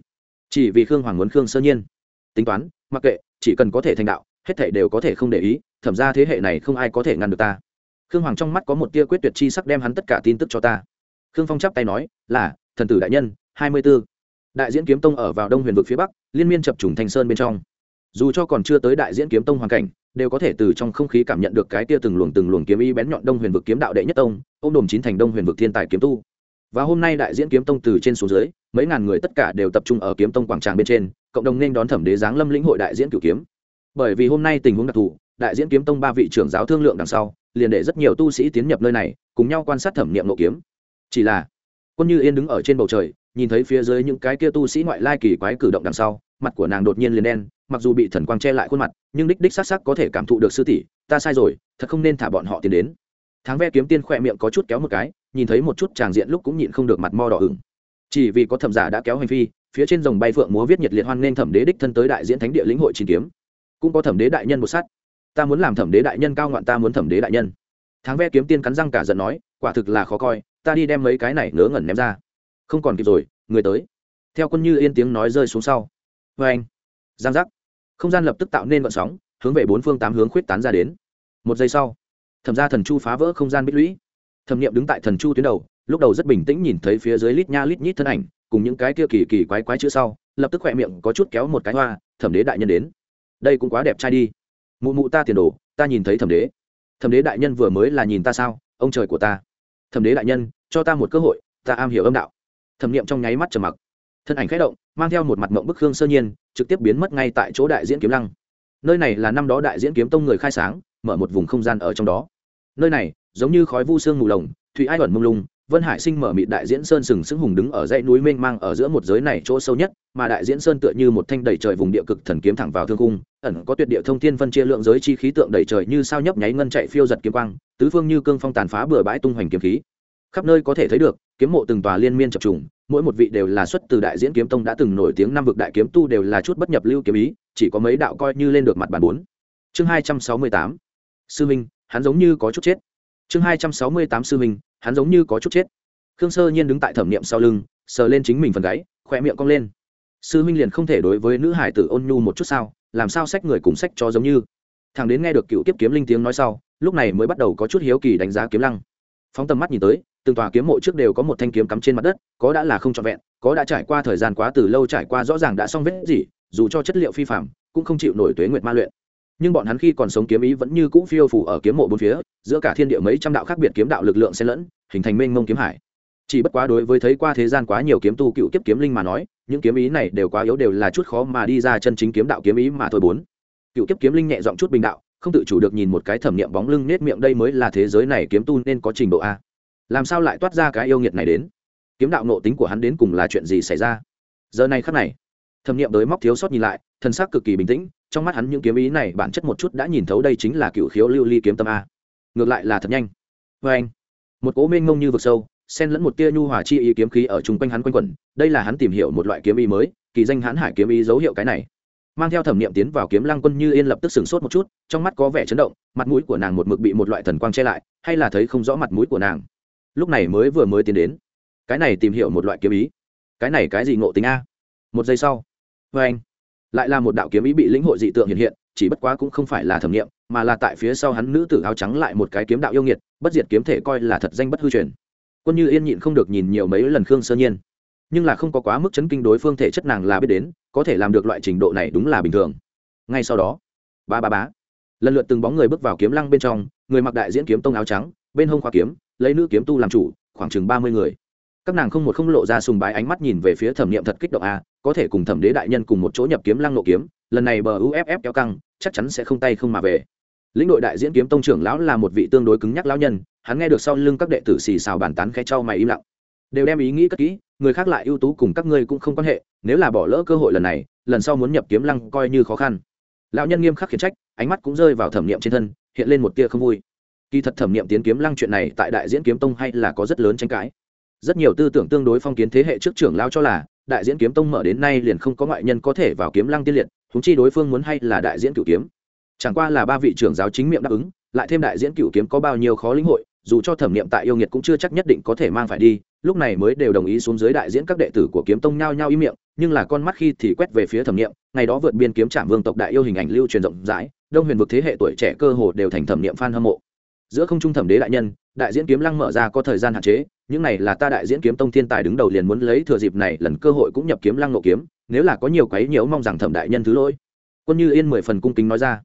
Chỉ vì khương hoàng muốn khương sơ nhiên. Tính toán, mặc kệ, chỉ cần có thể thành đạo, hết thể đều có thể không để ý, thẩm ra thế hệ này không ai có thể ngăn được ta. Khương hoàng trong mắt có một tia quyết tuyệt chi sắc đem hắn tất cả tin tức cho ta. Khương phong chắp tay nói, là, thần tử đại nhân, hai mươi b ố đại diễn kiếm tông ở vào đông huyền vực phía bắc, liên miên chập trùng thanh sơn bên trong. Dù cho còn chưa tới đại diễn kiếm tông hoàn cảnh đều có thể từ trong không khí cảm nhận được cái tia từng luồng từng luồng kiếm y bén nhọn đông huyền vực kiếm đạo đệ nhất tông ô m đồm chín thành đông huyền vực thiên tài kiếm tu. Và hôm nay đại diễn kiếm tông từ trên xuống dưới, mấy ngàn người tất cả đều tập trung ở kiếm tông quảng tràng bên trên, cộng đồng nên đón thẩm đế giáng lâm lĩnh hội đại diễn cửu kiếm. Bởi vì hôm nay tình huống đặc thù, đại diễn kiếm tông ba vị trưởng giáo thương lượng đằng sau, liền để rất nhiều tu sĩ tiến nhập nơi này, cùng nhau quan sát thẩm nghiệm nộ kiếm. Chỉ là, quân như yên đứng ở trên bầu trời, nhìn thấy phía dưới những cái kia tu sĩ ngoại lai kỳ quái cử động đằng sau, mặt của nàng đột nhiên liền đen mặc dù bị thần quang che lại khuôn mặt, nhưng đích đích s á c s á c có thể cảm thụ được sư tỷ, ta sai rồi, thật không nên thả bọn họ tiến đến. Tháng ve kiếm tiên khỏe miệng có chút kéo một cái, nhìn thấy một chút tràng diện lúc cũng nhịn không được mặt mo đỏ ửng. Chỉ vì có thẩm giả đã kéo hành phi, phía trên dòng bay phượng múa viết nhiệt liệt hoan nên thẩm đế đích thân tới đại diễn thánh địa lĩnh hội chín kiếm. Cũng có thẩm đế đại nhân một sát. Ta muốn làm thẩm đế đại nhân cao ngoạn ta muốn thẩm đế đại nhân. Tháng ve kiếm tiên cắn răng cả giận nói, quả thực là khó coi, ta đi đem mấy cái này ngớ ngẩn ném ra. Không còn kịp rồi, người tới. Theo quân như yên tiếng nói rơi xuống sau. Vê anh giang giác. Không gian lập tức tạo nên vận sóng, hướng về bốn phương tám hướng khuyết tán ra đến. Một giây sau, thẩm ra thần chu phá vỡ không gian bích lũy. Thẩm nghiệm đứng tại thần chu tuyến đầu, lúc đầu rất bình tĩnh nhìn thấy phía dưới lít nha lít nhít thân ảnh, cùng những cái kia kỳ kỳ quái quái chữ sau, lập tức khỏe miệng có chút kéo một cái hoa, thẩm đế đại nhân đến. Đây cũng quá đẹp trai đi. Mụ mụ ta tiền đồ, ta nhìn thấy thẩm đế. Thẩm đế đại nhân vừa mới là nhìn ta sao? Ông trời của ta. Thẩm đế đại nhân, cho ta một cơ hội, ta am hiểu âm đạo. Thẩm nghiệm trong nháy mắt trầm mặc thân ảnh khẽ động, mang theo một mặt mộng bức khương sơ nhiên, trực tiếp biến mất ngay tại chỗ đại diễn kiếm lăng. Nơi này là năm đó đại diễn kiếm tông người khai sáng, mở một vùng không gian ở trong đó. Nơi này, giống như khói vu sương mù lồng, thủy ai ẩn mông lung, vân hải sinh mở mịt đại diễn sơn sừng sững hùng đứng ở dãy núi mênh mang ở giữa một giới này chỗ sâu nhất, mà đại diễn sơn tựa như một thanh đầy trời vùng địa cực thần kiếm thẳng vào thương cung ẩn có tuyệt địa thông thiên phân chia lượng giới chi khí tượng đầy trời như sao nhấp nháy ngân chạy phiêu giật kiếm quang, tứ phương như cương phong tàn phá bừa bãi tung hoành kiếm khí khắp nơi có thể thấy được, kiếm mộ từng tòa liên miên chập trùng, mỗi một vị đều là xuất từ đại diễn kiếm tông đã từng nổi tiếng năm vực đại kiếm tu đều là chút bất nhập lưu kiếm ý, chỉ có mấy đạo coi như lên được mặt bàn bốn. Chương hai trăm sáu mươi tám. Sư minh, hắn giống như có chút chết. Chương hai trăm sáu mươi tám sư minh, hắn giống như có chút chết. Khương sơ nhiên đứng tại thẩm niệm sau lưng, sờ lên chính mình phần gáy khỏe miệng cong lên. Sư minh liền không thể đối với nữ hải tử ôn nhu một chút sao, làm sao sách người cùng sách cho giống như. Thằng đến nghe được cựu tiếp kiếm linh tiếng nói sau, lúc này mới bắt đầu có chút hiếu kỳ đánh giá kiếm lăng. Phóng tầm mắt nhìn tới từng tòa kiếm mộ trước đều có một thanh kiếm cắm trên mặt đất, có đã là không trọn vẹn, có đã trải qua thời gian quá từ lâu trải qua rõ ràng đã xong vết gì, dù cho chất liệu phi phạm cũng không chịu nổi tuế nguyệt ma luyện. Nhưng bọn hắn khi còn sống kiếm ý vẫn như cũ phiêu phủ ở kiếm mộ bốn phía, giữa cả thiên địa mấy trăm đạo khác biệt kiếm đạo lực lượng xen lẫn, hình thành mênh mông kiếm hải. Chỉ bất quá đối với thấy qua thế gian quá nhiều kiếm tu cựu kiếp kiếm linh mà nói, những kiếm ý này đều quá yếu đều là chút khó mà đi ra chân chính kiếm đạo kiếm ý mà thôi bốn. Cựu kiếp kiếm linh nhẹ giọng chút bình đạo, không tự chủ được nhìn một cái thẩm niệm bóng lưng nết miệng đây mới là thế giới này kiếm tu nên có trình độ a làm sao lại toát ra cái yêu nghiệt này đến? Kiếm đạo nộ tính của hắn đến cùng là chuyện gì xảy ra? Giờ này khắc này, thẩm nghiệm đới móc thiếu sót nhìn lại thân xác cực kỳ bình tĩnh, trong mắt hắn những kiếm ý này bản chất một chút đã nhìn thấu đây chính là cựu khiếu lưu ly kiếm tâm a. Ngược lại là thật nhanh. Vê anh, một cố mênh mông như vực sâu, xen lẫn một tia nhu hòa chi ý kiếm khí ở chung quanh hắn quanh quẩn, đây là hắn tìm hiểu một loại kiếm ý mới, kỳ danh hãn hải kiếm ý dấu hiệu cái này. Mang theo thẩm niệm tiến vào kiếm lăng quân như yên lập tức sửng sốt một chút, trong mắt có vẻ chấn động, mặt mũi của nàng một mực bị một loại thần quang che lại, hay là thấy không rõ mặt mũi của nàng lúc này mới vừa mới tiến đến. Cái này tìm hiểu một loại kiếm ý. Cái này cái gì ngộ tính a? Một giây sau. Vê anh, lại là một đạo kiếm ý bị lĩnh hội dị tượng hiện hiện, chỉ bất quá cũng không phải là thẩm nghiệm, mà là tại phía sau hắn nữ tử áo trắng lại một cái kiếm đạo yêu nghiệt, bất diệt kiếm thể coi là thật danh bất hư truyền. Quân như yên nhịn không được nhìn nhiều mấy lần khương sơ nhiên. Nhưng là không có quá mức chấn kinh đối phương thể chất nàng là biết đến, có thể làm được loại trình độ này đúng là bình thường. Ngay sau đó, ba ba bá lần lượt từng bóng người bước vào kiếm lăng bên trong, người mặc đại diễn kiếm tông áo trắng, bên hông khoa kiếm lấy nữ kiếm tu làm chủ, khoảng chừng ba mươi người. Các nàng không một không lộ ra sùng bái ánh mắt nhìn về phía thẩm niệm thật kích động a, có thể cùng thẩm đế đại nhân cùng một chỗ nhập kiếm lăng nộ kiếm, lần này bờ uff kéo căng, chắc chắn sẽ không tay không mà về. Lĩnh đội đại diễn kiếm tông trưởng lão là một vị tương đối cứng nhắc lão nhân, hắn nghe được sau lưng các đệ tử xì xào bàn tán khe trao mày im lặng. Đều đem ý nghĩ cất kỹ, người khác lại ưu tú cùng các ngươi cũng không quan hệ, nếu là bỏ lỡ cơ hội lần này, lần sau muốn nhập kiếm lăng coi như khó khăn. Lão nhân nghiêm khắc khiển trách, ánh mắt cũng rơi vào thẩm niệm trên thân, hiện lên một tia không vui kỳ thật thẩm nghiệm tiến kiếm lăng chuyện này tại đại diễn kiếm tông hay là có rất lớn tranh cãi. Rất nhiều tư tưởng tương đối phong kiến thế hệ trước trưởng lao cho là, đại diễn kiếm tông mở đến nay liền không có ngoại nhân có thể vào kiếm lăng tiên liệt húng chi đối phương muốn hay là đại diễn cựu kiếm. Chẳng qua là ba vị trưởng giáo chính miệng đáp ứng, lại thêm đại diễn cựu kiếm có bao nhiêu khó lĩnh hội, dù cho thẩm nghiệm tại yêu nghiệt cũng chưa chắc nhất định có thể mang phải đi, lúc này mới đều đồng ý xuống dưới đại diễn các đệ tử của kiếm tông nhao nhao ý miệng, nhưng là con mắt khi thì quét về phía thẩm nghiệm ngày đó vượt biên kiếm trạm vương tộc đại yêu hình ảnh lưu truyền rộng rãi, đông huyền vực thế hệ tuổi trẻ cơ hồ đều thành thẩm nghiệm f hâm mộ giữa không trung thẩm đế đại nhân, đại diễn kiếm lăng mở ra có thời gian hạn chế, những này là ta đại diễn kiếm tông thiên tài đứng đầu liền muốn lấy thừa dịp này lần cơ hội cũng nhập kiếm lăng nộ kiếm, nếu là có nhiều quấy nhiễu mong rằng thẩm đại nhân thứ lỗi. Quân như yên mười phần cung kính nói ra.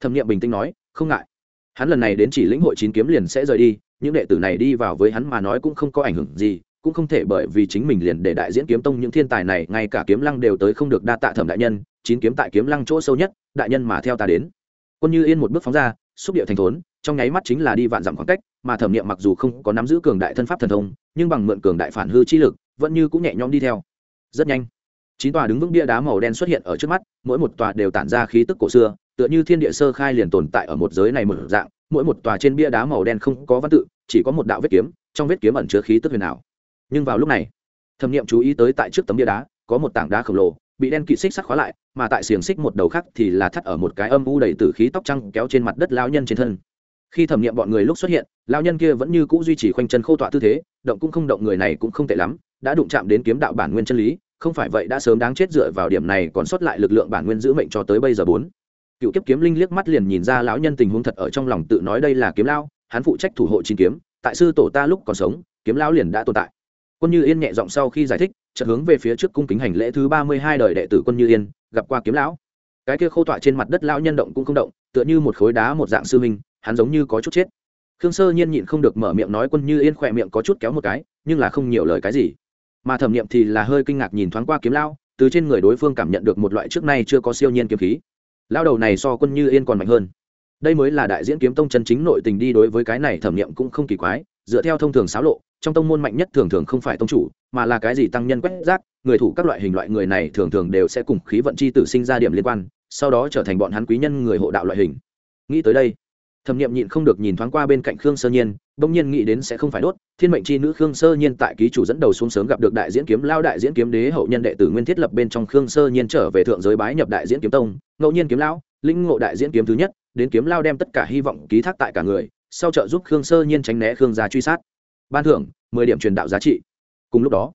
Thẩm nghiệm bình tĩnh nói, không ngại. Hắn lần này đến chỉ lĩnh hội chín kiếm liền sẽ rời đi, những đệ tử này đi vào với hắn mà nói cũng không có ảnh hưởng gì, cũng không thể bởi vì chính mình liền để đại diễn kiếm tông những thiên tài này, ngay cả kiếm lăng đều tới không được đa tạ thẩm đại nhân, chín kiếm tại kiếm lăng chỗ sâu nhất, đại nhân mà theo ta đến. Quân như yên một bước phóng ra, xúc điệu thành thốn trong nháy mắt chính là đi vạn dặm khoảng cách, mà thẩm nghiệm mặc dù không có nắm giữ cường đại thân pháp thần thông, nhưng bằng mượn cường đại phản hư chi lực, vẫn như cũng nhẹ nhõm đi theo. Rất nhanh, chín tòa đứng vững bia đá màu đen xuất hiện ở trước mắt, mỗi một tòa đều tản ra khí tức cổ xưa, tựa như thiên địa sơ khai liền tồn tại ở một giới này một dạng, mỗi một tòa trên bia đá màu đen không có văn tự, chỉ có một đạo vết kiếm, trong vết kiếm ẩn chứa khí tức huyền ảo. Nhưng vào lúc này, thẩm nghiệm chú ý tới tại trước tấm bia đá, có một tảng đá khổng lồ, bị đen kỵ xích sắt khóa lại, mà tại xiềng xích một đầu khác thì là thắt ở một cái âm u đầy tử khí tóc trăng kéo trên mặt đất lao nhân trên thân khi thẩm nghiệm bọn người lúc xuất hiện lao nhân kia vẫn như c ũ duy trì khoanh chân khô tọa tư thế, động cũng không động người này cũng không tệ lắm, đã đụng chạm đến kiếm đạo bản nguyên chân lý, không phải vậy đã sớm đáng chết dựa vào điểm này còn sót lại lực lượng bản nguyên giữ mệnh cho tới bây giờ bốn. Cựu kiếp kiếm linh liếc mắt liền nhìn ra lão nhân tình huống thật ở trong lòng tự nói đây là kiếm lao, hắn phụ trách thủ hộ chín kiếm, tại sư tổ ta lúc còn sống, kiếm lao liền đã tồn tại. Quân như yên nhẹ giọng sau khi giải thích, chợt hướng về phía trước cung kính hành lễ thứ ba mươi hai đời đệ tử quân như yên, gặp qua kiếm lão. Cái kia khâu tọa trên mặt đất lão nhân động cũng không động, tựa như một khối đá một dạng sư minh hắn giống như có chút chết. Khương sơ nhiên nhịn không được mở miệng nói quân như yên khỏe miệng có chút kéo một cái, nhưng là không nhiều lời cái gì. Mà thẩm nghiệm thì là hơi kinh ngạc nhìn thoáng qua kiếm lao, từ trên người đối phương cảm nhận được một loại trước nay chưa có siêu nhiên kiếm khí. Lao đầu này so quân như yên còn mạnh hơn. Đây mới là đại diễn kiếm tông chân chính nội tình đi đối với cái này thẩm nghiệm cũng không kỳ quái, dựa theo thông thường xáo lộ, trong tông môn mạnh nhất thường thường không phải tông chủ, mà là cái gì tăng nhân quét rác, người thủ các loại hình loại người này thường thường đều sẽ cùng khí vận chi tử sinh ra điểm liên quan, sau đó trở thành bọn hắn quý nhân người hộ đạo loại hình. Nghĩ tới đây thẩm nghiệm nhịn không được nhìn thoáng qua bên cạnh khương sơ nhiên, bỗng nhiên nghĩ đến sẽ không phải đốt, thiên mệnh c h i nữ khương sơ nhiên tại ký chủ dẫn đầu xuống sớm gặp được đại diễn kiếm, lao đại diễn kiếm đế hậu nhân đệ tử nguyên thiết lập bên trong khương sơ nhiên trở về thượng giới bái nhập đại diễn kiếm tông, ngẫu nhiên kiếm lão linh ngộ đại diễn kiếm thứ nhất, đến kiếm lao đem tất cả hy vọng ký thác tại cả người, sau trợ giúp khương sơ nhiên tránh né khương gia truy sát. Ban thưởng, mười điểm truyền đạo giá trị. Cùng lúc đó,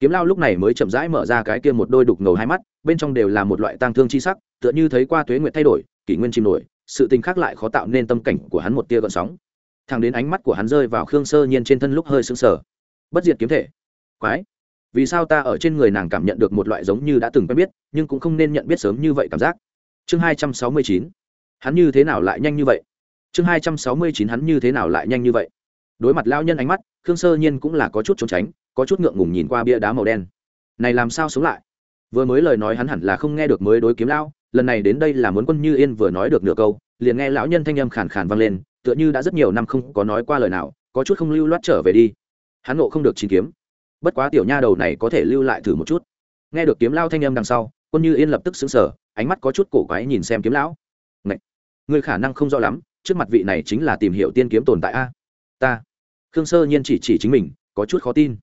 kiếm lao lúc này mới chậm rãi mở ra cái kia một đôi đục ngầu hai mắt, bên trong đều là một loại tang thương chi sắc, tựa như thấy qua tuế nguyệt thay đổi, kỷ nguyên chìm nổi sự tình khác lại khó tạo nên tâm cảnh của hắn một tia gợn sóng. Thẳng đến ánh mắt của hắn rơi vào khương sơ nhiên trên thân lúc hơi sững sờ. Bất diệt kiếm thể. Quái. Vì sao ta ở trên người nàng cảm nhận được một loại giống như đã từng quen biết, nhưng cũng không nên nhận biết sớm như vậy cảm giác? Chương hai trăm sáu mươi chín. Hắn như thế nào lại nhanh như vậy? Chương hai trăm sáu mươi chín hắn như thế nào lại nhanh như vậy? Đối mặt lao nhân ánh mắt, khương sơ nhiên cũng là có chút trốn tránh, có chút ngượng ngùng nhìn qua bia đá màu đen. Này làm sao sống lại? Vừa mới lời nói hắn hẳn là không nghe được mới đối kiếm lão lần này đến đây là muốn quân như yên vừa nói được nửa câu, liền nghe lão nhân thanh âm khàn khàn vang lên, tựa như đã rất nhiều năm không có nói qua lời nào, có chút không lưu loát trở về đi. Hắn nộ không được chín kiếm. Bất quá tiểu nha đầu này có thể lưu lại thử một chút. Nghe được kiếm lao thanh âm đằng sau, quân như yên lập tức xứng sở ánh mắt có chút cổ quái nhìn xem kiếm lão. Ngậy! người khả năng không rõ lắm, trước mặt vị này chính là tìm hiểu tiên kiếm tồn tại a. Ta, khương sơ nhiên chỉ chỉ chính mình, có chút khó tin.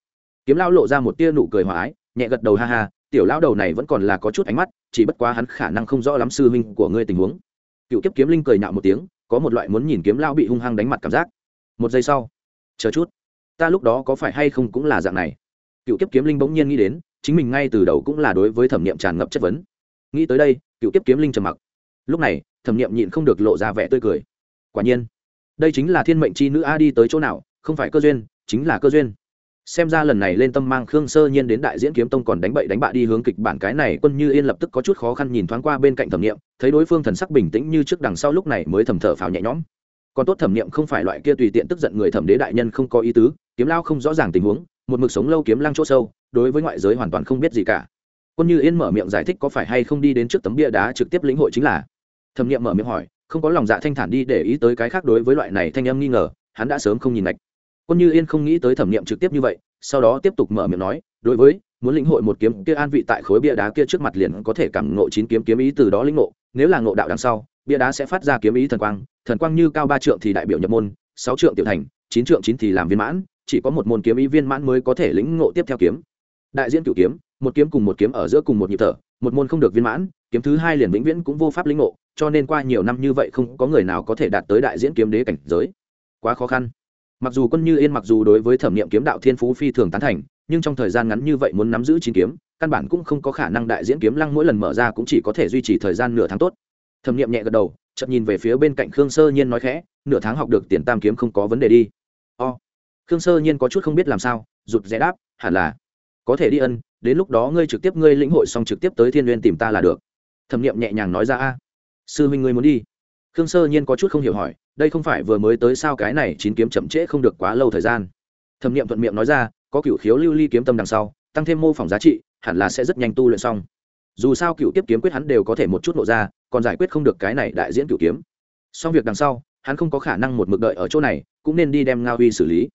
Kiếm lão lộ ra một tia nụ cười hòa ái, nhẹ gật đầu ha ha tiểu lão đầu này vẫn còn là có chút ánh mắt, chỉ bất quá hắn khả năng không rõ lắm sư huynh của ngươi tình huống. Cựu kiếp kiếm linh cười nhạo một tiếng, có một loại muốn nhìn kiếm lão bị hung hăng đánh mặt cảm giác. Một giây sau, chờ chút, ta lúc đó có phải hay không cũng là dạng này? Cựu kiếp kiếm linh bỗng nhiên nghĩ đến, chính mình ngay từ đầu cũng là đối với thẩm nghiệm tràn ngập chất vấn. Nghĩ tới đây, cựu kiếp kiếm linh trầm mặc. Lúc này, thẩm nghiệm nhịn không được lộ ra vẻ tươi cười. Quả nhiên, đây chính là thiên mệnh c h i nữ a đi tới chỗ nào, không phải cơ duyên, chính là cơ duyên xem ra lần này lên tâm mang khương sơ nhiên đến đại diễn kiếm tông còn đánh bậy đánh bạ đi hướng kịch bản cái này, quân như yên lập tức có chút khó khăn nhìn thoáng qua bên cạnh thẩm nghiệm thấy đối phương thần sắc bình tĩnh như trước đằng sau lúc này mới thầm thở phào nhẹ nhõm. Còn tốt thẩm nghiệm không phải loại kia tùy tiện tức giận người thẩm đế đại nhân không có ý tứ, kiếm lao không rõ ràng tình huống, một mực sống lâu kiếm lăng chỗ sâu, đối với ngoại giới hoàn toàn không biết gì cả. Quân như yên mở miệng giải thích có phải hay không đi đến trước tấm bia đá trực tiếp lĩnh hội chính là. Thẩm nghiệm mở miệng hỏi, không có lòng dạ thanh thản đi để ý tới cái khác đối với loại này thanh âm nghi ngờ, hắn đã sớm không nhìn lệch quân như yên không nghĩ tới thẩm nghiệm trực tiếp như vậy, sau đó tiếp tục mở miệng nói, đối với, muốn lĩnh hội một kiếm kia an vị tại khối bia đá kia trước mặt liền có thể cảm ngộ chín kiếm kiếm ý từ đó lĩnh ngộ, nếu là ngộ đạo đằng sau, bia đá sẽ phát ra kiếm ý thần quang thần quang như cao ba trượng thì đại biểu nhập môn, sáu trượng tiểu thành, chín trượng chín thì làm viên mãn, chỉ có một môn kiếm ý viên mãn mới có thể lĩnh ngộ tiếp theo kiếm. Đại diễn cửu kiếm, một kiếm cùng một kiếm ở giữa cùng một nhịp thở, một môn không được viên mãn, kiếm thứ hai liền vĩnh viễn cũng vô pháp lĩnh ngộ, cho nên qua nhiều năm như vậy không có người nào có thể đạt tới đại diễn kiếm đế cảnh giới. Quá khó khăn mặc dù quân như yên mặc dù đối với thẩm nghiệm kiếm đạo thiên phú phi thường tán thành, nhưng trong thời gian ngắn như vậy muốn nắm giữ chín kiếm, căn bản cũng không có khả năng đại diễn kiếm lăng mỗi lần mở ra cũng chỉ có thể duy trì thời gian nửa tháng tốt. Thẩm nghiệm nhẹ gật đầu chậm nhìn về phía bên cạnh khương sơ nhiên nói khẽ, nửa tháng học được tiền tam kiếm không có vấn đề đi. O, khương sơ nhiên có chút không biết làm sao, rụt rẽ đáp, hẳn là, có thể đi ân, đến lúc đó ngươi trực tiếp ngươi lĩnh hội xong trực tiếp tới thiên n g u y ê n tìm ta là được. Thẩm nghiệm nhẹ nhàng nói ra, a, sư huynh ngươi muốn đi khương sơ nhiên có chút không hiểu hỏi, đây không phải vừa mới tới sao cái này chín kiếm chậm trễ không được quá lâu thời gian. Thẩm nghiệm thuận miệng nói ra, có cựu khiếu lưu ly kiếm tâm đằng sau, tăng thêm mô phỏng giá trị, hẳn là sẽ rất nhanh tu luyện xong. Dù sao cựu tiếp kiếm quyết hắn đều có thể một chút nộ ra, còn giải quyết không được cái này đại diễn cựu kiếm. Xong việc đằng sau, hắn không có khả năng một mực đợi ở chỗ này, cũng nên đi đem ngao huy xử lý.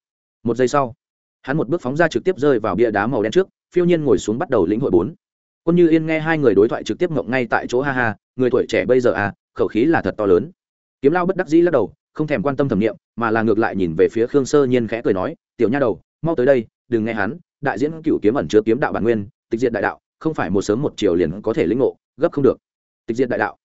Một giây sau, hắn một bước phóng ra trực tiếp rơi vào bia đá màu đen trước, phiêu nhiên ngồi xuống bắt đầu lĩnh hội bốn. Quân như yên nghe hai người đối thoại trực tiếp ngộng ngay tại chỗ ha ha, người tuổi trẻ bây giờ à khẩu khí là thật to lớn. Kiếm lao bất đắc dĩ lắc đầu, không thèm quan tâm thẩm nghiệm, mà là ngược lại nhìn về phía khương sơ nhiên khẽ cười nói, tiểu nha đầu, mau tới đây, đừng nghe hắn, đại diễn cựu kiếm ẩn chứa kiếm đạo bản nguyên, tịch diện đại đạo, không phải một sớm một chiều liền có thể lĩnh ngộ, gấp không được. Tịch diệt đại đạo.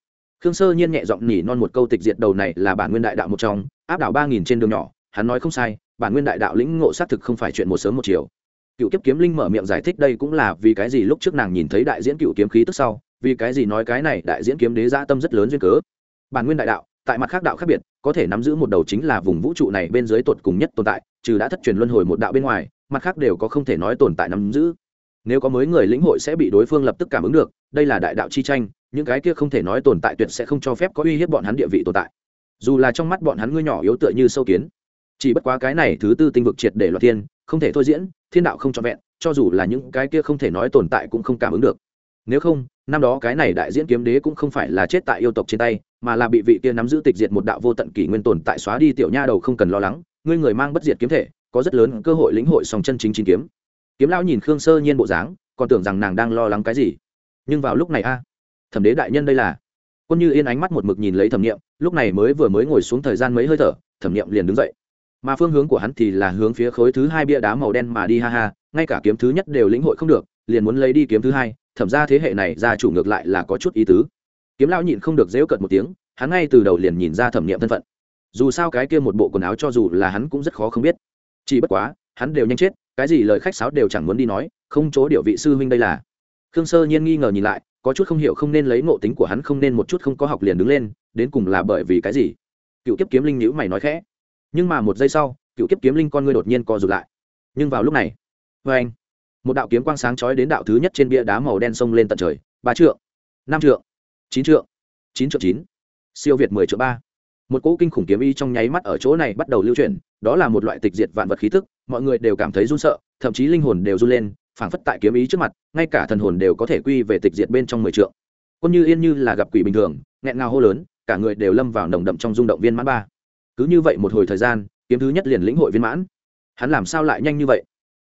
Khương sơ nhiên nhẹ giọng nhỉ non một câu, tịch diệt đầu này là bản nguyên đại đạo một trong, áp đảo ba nghìn trên đường nhỏ, hắn nói không sai, bản nguyên đại đạo lĩnh ngộ xác thực không phải chuyện một sớm một chiều. Cựu kiếp kiếm linh mở miệng giải thích đây cũng là vì cái gì lúc trước nàng nhìn thấy đại diễn cựu kiếm khí tức sau vì cái gì nói cái này đại diễn kiếm đế gia tâm rất lớn duyên cớ? Bản nguyên đại đạo, tại mặt khác đạo khác biệt, có thể nắm giữ một đầu chính là vùng vũ trụ này bên dưới tột cùng nhất tồn tại, trừ đã thất truyền luân hồi một đạo bên ngoài, mặt khác đều có không thể nói tồn tại nắm giữ. Nếu có mới người lĩnh hội sẽ bị đối phương lập tức cảm ứng được, đây là đại đạo chi tranh, những cái kia không thể nói tồn tại tuyệt sẽ không cho phép có uy hiếp bọn hắn địa vị tồn tại. Dù là trong mắt bọn hắn ngươi nhỏ yếu tựa như sâu kiến, chỉ bất quá cái này thứ tư tinh vực triệt để loạt thiên, không thể thôi diễn, thiên đạo không trọn vẹn, cho dù là những cái kia không thể nói tồn tại cũng không cảm ứng được nếu không, năm đó cái này đại diễn kiếm đế cũng không phải là chết tại yêu tộc trên tay, mà là bị vị kia nắm giữ tịch diệt một đạo vô tận kỷ nguyên tồn tại xóa đi tiểu nha đầu không cần lo lắng, ngươi người mang bất diệt kiếm thể, có rất lớn cơ hội lĩnh hội sòng chân chính chín kiếm. Kiếm lão nhìn khương sơ nhiên bộ dáng, còn tưởng rằng nàng đang lo lắng cái gì. Nhưng vào lúc này a, thẩm đế đại nhân đây là. Quân như yên ánh mắt một mực nhìn lấy thẩm nghiệm lúc này mới vừa mới ngồi xuống thời gian mấy hơi thở, thẩm nghiệm liền đứng dậy. Mà phương hướng của hắn thì là hướng phía khối thứ hai bia đá màu đen mà đi, ha ha, ngay cả kiếm thứ nhất đều lĩnh hội không được, liền muốn lấy đi kiếm thứ hai thẩm ra thế hệ này gia chủ ngược lại là có chút ý tứ. Kiếm lão nhịn không được dễu cợt một tiếng, hắn ngay từ đầu liền nhìn ra thẩm nghiệm thân phận. Dù sao cái kia một bộ quần áo cho dù là hắn cũng rất khó không biết. Chỉ bất quá, hắn đều nhanh chết, cái gì lời khách sáo đều chẳng muốn đi nói, không chỗ điệu vị sư huynh đây là. Khương sơ nhiên nghi ngờ nhìn lại, có chút không hiểu không nên lấy ngộ tính của hắn không nên một chút không có học liền đứng lên, đến cùng là bởi vì cái gì? Cựu kiếp kiếm linh nhữ mày nói khẽ. Nhưng mà một giây sau, cựu kiếp kiếm linh con ngươi đột nhiên co rụt lại. Nhưng vào lúc này vê anh một đạo kiếm quang sáng chói đến đạo thứ nhất trên bia đá màu đen sông lên tận trời, ba trượng, năm trượng, chín trượng chín trượng chín, siêu việt mười trượng ba. Một cỗ kinh khủng kiếm y trong nháy mắt ở chỗ này bắt đầu lưu chuyển, đó là một loại tịch diệt vạn vật khí tức, mọi người đều cảm thấy run sợ, thậm chí linh hồn đều run lên, phảng phất tại kiếm ý trước mặt, ngay cả thần hồn đều có thể quy về tịch diệt bên trong mười trượng. Quân như yên như là gặp quỷ bình thường, nghẹn ngào hô lớn, cả người đều lâm vào nồng đậm trong rung động viên mãn ba. Cứ như vậy một hồi thời gian, kiếm thứ nhất liền lĩnh hội viên mãn. Hắn làm sao lại nhanh như vậy?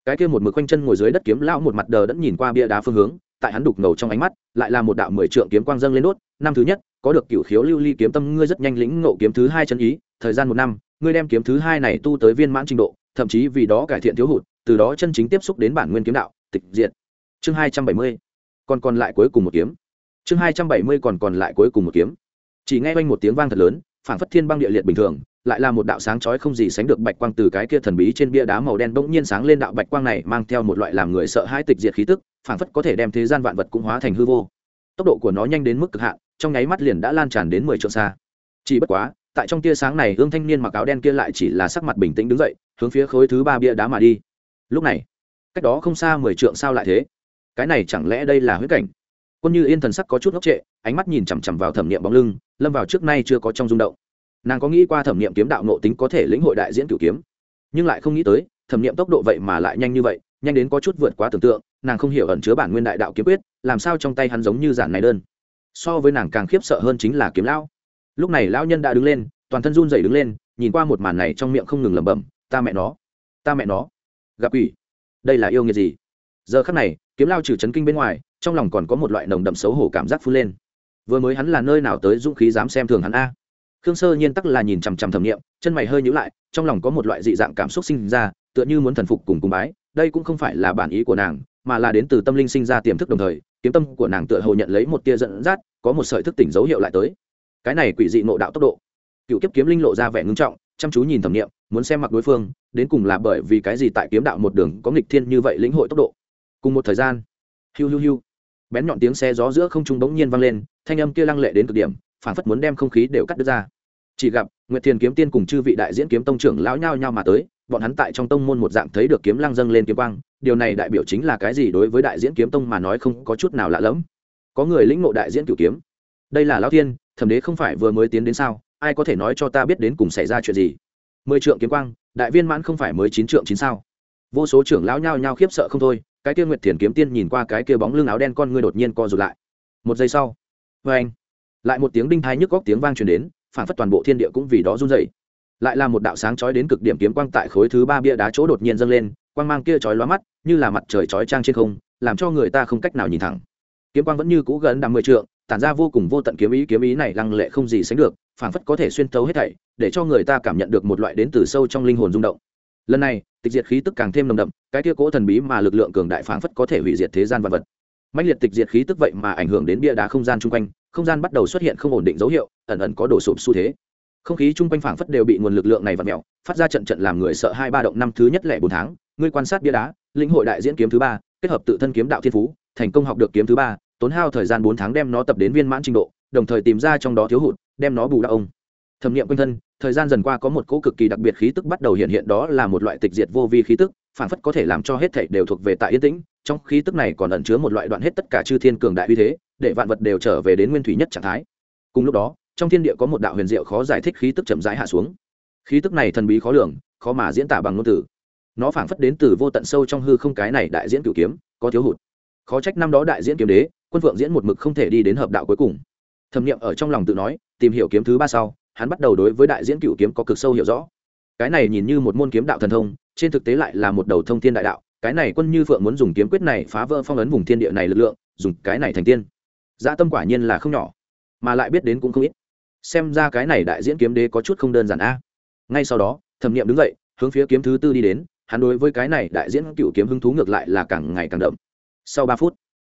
Cái kia một mực quanh chân ngồi dưới đất kiếm lão một mặt đờ đẫn nhìn qua bia đá phương hướng, tại hắn đục ngầu trong ánh mắt, lại là một đạo mười trượng kiếm quang dâng lên đốt. Năm thứ nhất, có được cửu khiếu lưu ly kiếm tâm, ngươi rất nhanh lĩnh ngộ kiếm thứ hai chân ý, thời gian một năm, ngươi đem kiếm thứ hai này tu tới viên mãn trình độ, thậm chí vì đó cải thiện thiếu hụt, từ đó chân chính tiếp xúc đến bản nguyên kiếm đạo, tịch diện. chương hai trăm bảy mươi, còn còn lại cuối cùng một kiếm. Chương hai trăm bảy mươi còn còn lại cuối cùng một kiếm. Chỉ nghe quanh một tiếng vang thật lớn, phảng phất thiên băng địa liệt bình thường lại là một đạo sáng chói không gì sánh được bạch quang từ cái kia thần bí trên bia đá màu đen bỗng nhiên sáng lên đạo bạch quang này mang theo một loại làm người sợ hãi tịch diệt khí tức, phảng phất có thể đem thế gian vạn vật cũng hóa thành hư vô. Tốc độ của nó nhanh đến mức cực hạn, trong nháy mắt liền đã lan tràn đến mười trượng xa. Chỉ bất quá, tại trong tia sáng này, ương thanh niên mặc áo đen kia lại chỉ là sắc mặt bình tĩnh đứng dậy, hướng phía khối thứ ba bia đá mà đi. Lúc này, cách đó không xa mười trượng sao lại thế? Cái này chẳng lẽ đây là huyết cảnh? Quân như yên thần sắc có chút ngốc trệ, ánh mắt nhìn chằm chằm vào thẩm niệm bóng lưng, lâm vào trước nay chưa có trong rung động nàng có nghĩ qua thẩm nghiệm kiếm đạo nộ tính có thể lĩnh hội đại diễn cửu kiếm nhưng lại không nghĩ tới thẩm nghiệm tốc độ vậy mà lại nhanh như vậy nhanh đến có chút vượt quá tưởng tượng nàng không hiểu ẩn chứa bản nguyên đại đạo kiếm quyết làm sao trong tay hắn giống như giản này đơn so với nàng càng khiếp sợ hơn chính là kiếm lão lúc này lão nhân đã đứng lên toàn thân run rẩy đứng lên nhìn qua một màn này trong miệng không ngừng lẩm bẩm ta mẹ nó ta mẹ nó gặp ủy đây là yêu nghiệt gì giờ khắc này kiếm lao trừ chấn kinh bên ngoài trong lòng còn có một loại nồng đậm xấu hổ cảm giác phun lên vừa mới hắn là nơi nào tới dũng khí dám xem thường hắn a khương sơ nhiên tắc là nhìn chằm chằm thẩm nghiệm, chân mày hơi nhữ lại, trong lòng có một loại dị dạng cảm xúc sinh ra, tựa như muốn thần phục cùng cùng bái, đây cũng không phải là bản ý của nàng, mà là đến từ tâm linh sinh ra tiềm thức đồng thời, kiếm tâm của nàng tựa hồ nhận lấy một tia dẫn dắt, có một sợi thức tỉnh dấu hiệu lại tới. Cái này quỷ dị nộ đạo tốc độ. Cựu kiếp kiếm linh lộ ra vẻ ngưng trọng, chăm chú nhìn thẩm nghiệm, muốn xem mặc đối phương, đến cùng là bởi vì cái gì tại kiếm đạo một đường có nghịch thiên như vậy lĩnh hội tốc độ. Cùng một thời gian, hiu hiu hiu, bén nhọn tiếng xe gió giữa không trung bỗng nhiên vang lên, thanh âm kia lăng lệ đến cực điểm phản phất muốn đem không khí đều cắt đứt ra. Chỉ gặp, nguyệt thiền kiếm tiên cùng chư vị đại diễn kiếm tông trưởng lão nhao nhao mà tới, bọn hắn tại trong tông môn một dạng thấy được kiếm lăng dâng lên kiếm quang, điều này đại biểu chính là cái gì đối với đại diễn kiếm tông mà nói không có chút nào lạ lẫm. Có người lĩnh ngộ đại diễn cửu kiếm. Đây là lão thiên, thẩm đế không phải vừa mới tiến đến sao, ai có thể nói cho ta biết đến cùng xảy ra chuyện gì? Mười trượng kiếm quang, đại viên mãn không phải mới chín trượng chín sao? Vô số trưởng lão nhao nhao khiếp sợ không thôi, cái kia nguyệt thiền kiếm tiên nhìn qua cái kia bóng lưng áo đen con ngươi đột nhiên co rụt lại. Một giây sau vê anh lại một tiếng đinh thai nhức góc tiếng vang truyền đến phản phất toàn bộ thiên địa cũng vì đó run dày lại là một đạo sáng chói đến cực điểm kiếm quang tại khối thứ ba bia đá chỗ đột nhiên dâng lên, quang mang kia chói lóa mắt, như là mặt trời chói trang trên không, làm cho người ta không cách nào nhìn thẳng. Kiếm quang vẫn như cũ gần đằng mười trượng, tản ra vô cùng vô tận kiếm ý kiếm ý này lăng lệ không gì sánh được phản phất có thể xuyên tấu hết thảy, để cho người ta cảm nhận được một loại đến từ sâu trong linh hồn rung động. Lần này, tịch diệt khí tức càng thêm nồng đậm, cái kia cỗ thần bí mà lực lượng cường đại phản phất có thể hủy diệt thế gian vật vật. Mạnh liệt tịch diệt khí tức vậy mà ảnh hưởng đến bia đá không gian chung quanh không gian bắt đầu xuất hiện không ổn định dấu hiệu, ẩn ẩn có đổ sụp xu thế. Không khí chung quanh phảng phất đều bị nguồn lực lượng này vặt mẹo phát ra trận trận làm người sợ hai ba động năm thứ nhất lẻ bốn tháng. Ngươi quan sát bia đá, lĩnh hội đại diễn kiếm thứ ba, kết hợp tự thân kiếm đạo thiên phú, thành công học được kiếm thứ ba, tốn hao thời gian bốn tháng đem nó tập đến viên mãn trình độ, đồng thời tìm ra trong đó thiếu hụt, đem nó bù đắp ông thẩm nghiệm quanh thân, thời gian dần qua có một cỗ cực kỳ đặc biệt khí tức bắt đầu hiện hiện, đó là một loại tịch diệt vô vi khí tức phản phất có thể làm cho hết thảy đều thuộc về tại yên tĩnh. Trong khí tức này còn ẩn chứa một loại đoạn hết tất cả chư thiên cường đại uy thế, để vạn vật đều trở về đến nguyên thủy nhất trạng thái. Cùng lúc đó, trong thiên địa có một đạo huyền diệu khó giải thích khí tức chậm rãi hạ xuống. Khí tức này thần bí khó lường, khó mà diễn tả bằng ngôn từ. Nó phảng phất đến từ vô tận sâu trong hư không cái này đại diễn cửu kiếm, có thiếu hụt. Khó trách năm đó đại diễn kiếm đế, quân vượng diễn một mực không thể đi đến hợp đạo cuối cùng. Thẩm nghiệm ở trong lòng tự nói, tìm hiểu kiếm thứ ba sau hắn bắt đầu đối với đại diễn cựu kiếm có cực sâu hiểu rõ. Cái này nhìn như một môn kiếm đạo thần thông, trên thực tế lại là một đầu thông thiên đại đạo. Cái này quân như phượng muốn dùng kiếm quyết này phá vỡ phong ấn vùng thiên địa này lực lượng, dùng cái này thành tiên. Gia tâm quả nhiên là không nhỏ, mà lại biết đến cũng không ít. Xem ra cái này đại diễn kiếm đế có chút không đơn giản a. Ngay sau đó, thẩm nghiệm đứng dậy, hướng phía kiếm thứ tư đi đến. Hắn đối với cái này đại diễn cựu kiếm hứng thú ngược lại là càng ngày càng đậm. Sau ba phút,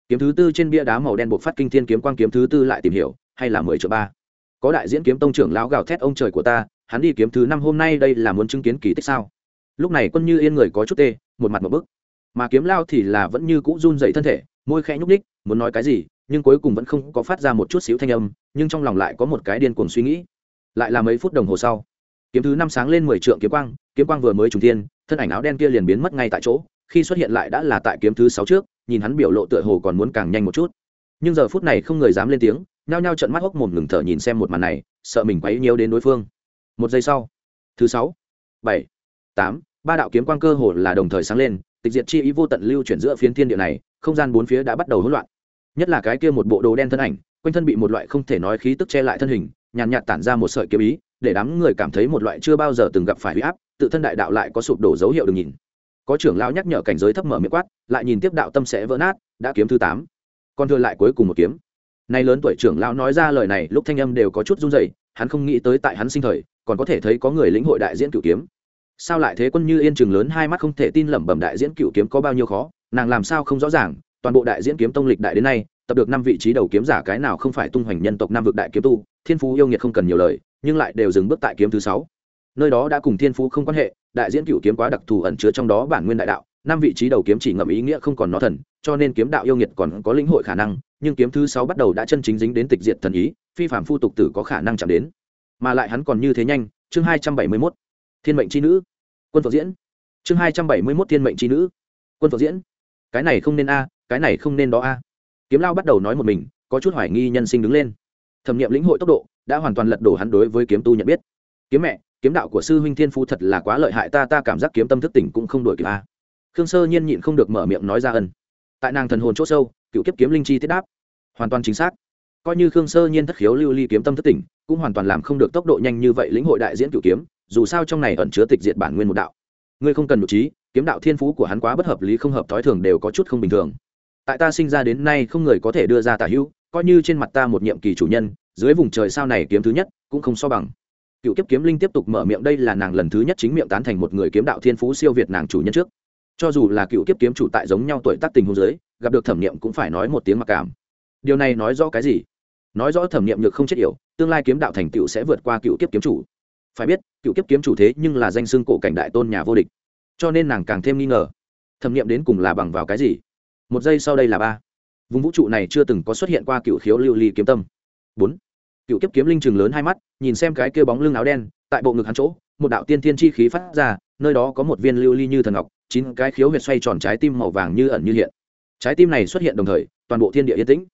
kiếm thứ tư trên bia đá màu đen buộc phát kinh thiên kiếm quang kiếm thứ tư lại tìm hiểu, hay là mười triệu ba có đại diễn kiếm tông trưởng lão gào thét ông trời của ta, hắn đi kiếm thứ năm hôm nay đây là muốn chứng kiến kỳ tích sao? Lúc này quân như yên người có chút tê, một mặt một bức. Mà kiếm lao thì là vẫn như cũ run dậy thân thể, môi khẽ nhúc ních muốn nói cái gì, nhưng cuối cùng vẫn không có phát ra một chút xíu thanh âm, nhưng trong lòng lại có một cái điên cuồng suy nghĩ. Lại là mấy phút đồng hồ sau, kiếm thứ năm sáng lên mười trượng kiếm quang kiếm quang vừa mới trùng thiên, thân ảnh áo đen kia liền biến mất ngay tại chỗ, khi xuất hiện lại đã là tại kiếm thứ sáu trước, nhìn hắn biểu lộ tựa hồ còn muốn càng nhanh một chút. Nhưng giờ phút này không người dám lên tiếng nhao nhao trận mắt hốc mồm ngừng thở nhìn xem một màn này, sợ mình quấy nhiều đến đối phương. Một giây sau, thứ sáu, bảy, tám, ba đạo kiếm quang cơ hồ là đồng thời sáng lên, tịch diệt chi ý vô tận lưu chuyển giữa phiến thiên địa này, không gian bốn phía đã bắt đầu hỗn loạn. Nhất là cái kia một bộ đồ đen thân ảnh, quanh thân bị một loại không thể nói khí tức che lại thân hình, nhàn nhạt tản ra một sợi kiếm ý, để đám người cảm thấy một loại chưa bao giờ từng gặp phải huy áp, tự thân đại đạo lại có sụp đổ dấu hiệu đừng nhìn. Có trưởng lão nhắc nhở cảnh giới thấp mở miệng quát, lại nhìn tiếp đạo tâm sẽ vỡ nát, đã kiếm thứ tám. Còn thừa lại cuối cùng một kiếm nay lớn tuổi trưởng lão nói ra lời này, lúc thanh âm đều có chút run rẩy, hắn không nghĩ tới tại hắn sinh thời, còn có thể thấy có người lĩnh hội đại diễn cửu kiếm. Sao lại thế quân như yên trường lớn hai mắt không thể tin lẩm bẩm đại diễn cửu kiếm có bao nhiêu khó, nàng làm sao không rõ ràng, toàn bộ đại diễn kiếm tông lịch đại đến nay, tập được năm vị trí đầu kiếm giả cái nào không phải tung hoành nhân tộc nam vực đại kiếm tu, thiên phú yêu nghiệt không cần nhiều lời, nhưng lại đều dừng bước tại kiếm thứ sáu. Nơi đó đã cùng thiên phú không quan hệ, đại diễn cửu kiếm quá đặc thù ẩn chứa trong đó bản nguyên đại đạo năm vị trí đầu kiếm chỉ ngậm ý nghĩa không còn nó thần, cho nên kiếm đạo yêu nghiệt còn có lĩnh hội khả năng, nhưng kiếm thứ sáu bắt đầu đã chân chính dính đến tịch diệt thần ý, phi phạm phu tục tử có khả năng chạm đến. Mà lại hắn còn như thế nhanh, chương hai trăm bảy mươi mốt, thiên mệnh c h i nữ. Quân phật diễn. Chương hai trăm bảy mươi mốt, thiên mệnh c h i nữ. Quân phật diễn. Cái này không nên a, cái này không nên đó a. Kiếm lao bắt đầu nói một mình, có chút hoài nghi nhân sinh đứng lên. Thẩm nghiệm lĩnh hội tốc độ, đã hoàn toàn lật đổ hắn đối với kiếm tu nhận biết. Kiếm mẹ, kiếm đạo của sư huynh thiên phu thật là quá lợi hại, ta ta cảm giác kiếm tâm thức tỉnh cũng không đổi kịp a khương sơ nhiên nhịn không được mở miệng nói ra ân. Tại nàng thần hồn c h ỗ sâu, cựu kiếp kiếm linh chi thiết đáp. Hoàn toàn chính xác. Coi như khương sơ nhiên thất khiếu lưu ly kiếm tâm thất tỉnh, cũng hoàn toàn làm không được tốc độ nhanh như vậy lĩnh hội đại diễn cựu kiếm, dù sao trong này ẩn chứa tịch diệt bản nguyên một đạo. Ngươi không cần nhụ trí, kiếm đạo thiên phú của hắn quá bất hợp lý không hợp thói thường đều có chút không bình thường. Tại ta sinh ra đến nay không người có thể đưa ra tả hữu, coi như trên mặt ta một nhiệm kỳ chủ nhân, dưới vùng trời sao này kiếm thứ nhất cũng không so bằng. Cựu kiếp kiếm linh tiếp tục mở miệng đây là nàng lần thứ nhất chính miệng tán thành một người kiếm đạo thiên phú siêu việt nàng chủ nhân trước cho dù là cựu kiếp kiếm chủ tại giống nhau tuổi tác tình hôn giới gặp được thẩm nghiệm cũng phải nói một tiếng mặc cảm. Điều này nói rõ cái gì? Nói rõ thẩm nghiệm nhược không chết yểu, tương lai kiếm đạo thành tựu sẽ vượt qua cựu kiếp kiếm chủ. Phải biết, cựu kiếp kiếm chủ thế nhưng là danh xưng cổ cảnh đại tôn nhà vô địch. Cho nên nàng càng thêm nghi ngờ. Thẩm nghiệm đến cùng là bằng vào cái gì? Một giây sau đây là ba. Vùng vũ trụ này chưa từng có xuất hiện qua cựu khiếu lưu ly kiếm tâm. Bốn. Cựu kiếp kiếm linh trường lớn hai mắt, nhìn xem cái kia bóng lưng áo đen, tại bộ ngực hắn chỗ, một đạo tiên thiên chi khí phát ra, nơi đó có một viên lưu ly như thần ngọc chín cái khiếu huyệt xoay tròn trái tim màu vàng như ẩn như hiện. Trái tim này xuất hiện đồng thời, toàn bộ thiên địa yên tĩnh.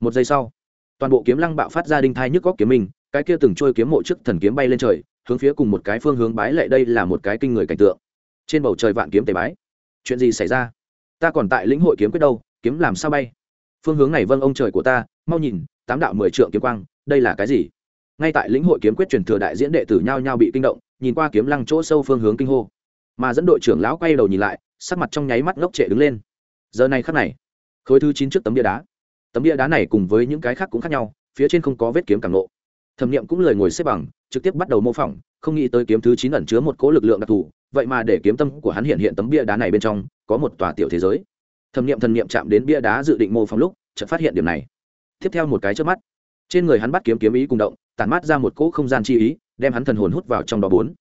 Một giây sau, toàn bộ kiếm lăng bạo phát ra đinh thai nhức góc kiếm mình cái kia từng trôi kiếm mộ trước thần kiếm bay lên trời, hướng phía cùng một cái phương hướng bái lệ đây là một cái kinh người cảnh tượng. Trên bầu trời vạn kiếm tề bái. Chuyện gì xảy ra? Ta còn tại lĩnh hội kiếm quyết đâu, kiếm làm sao bay? Phương hướng này vâng ông trời của ta, mau nhìn, tám đạo mười trượng kiếm quang, đây là cái gì? Ngay tại lĩnh hội kiếm quyết truyền thừa đại diễn đệ tử nhao nhao bị kinh động, nhìn qua kiếm lăng chỗ sâu phương hướng kinh hô mà dẫn đội trưởng lão quay đầu nhìn lại, sắc mặt trong nháy mắt ngốc trệ đứng lên. Giờ này khắc này, khối thứ chín trước tấm bia đá. Tấm bia đá này cùng với những cái khác cũng khác nhau, phía trên không có vết kiếm càng lộ. Thẩm nghiệm cũng lời ngồi xếp bằng, trực tiếp bắt đầu mô phỏng, không nghĩ tới kiếm thứ chín ẩn chứa một cỗ lực lượng đặc thù, vậy mà để kiếm tâm của hắn hiện hiện tấm bia đá này bên trong, có một tòa tiểu thế giới. Thẩm nghiệm thần nghiệm chạm đến bia đá dự định mô phỏng lúc, chợt phát hiện điểm này. Tiếp theo một cái trước mắt, trên người hắn bắt kiếm kiếm ý cùng động, tản mát ra một cỗ không gian chi ý, đem hắn thần hồn hút vào trong đó bốn.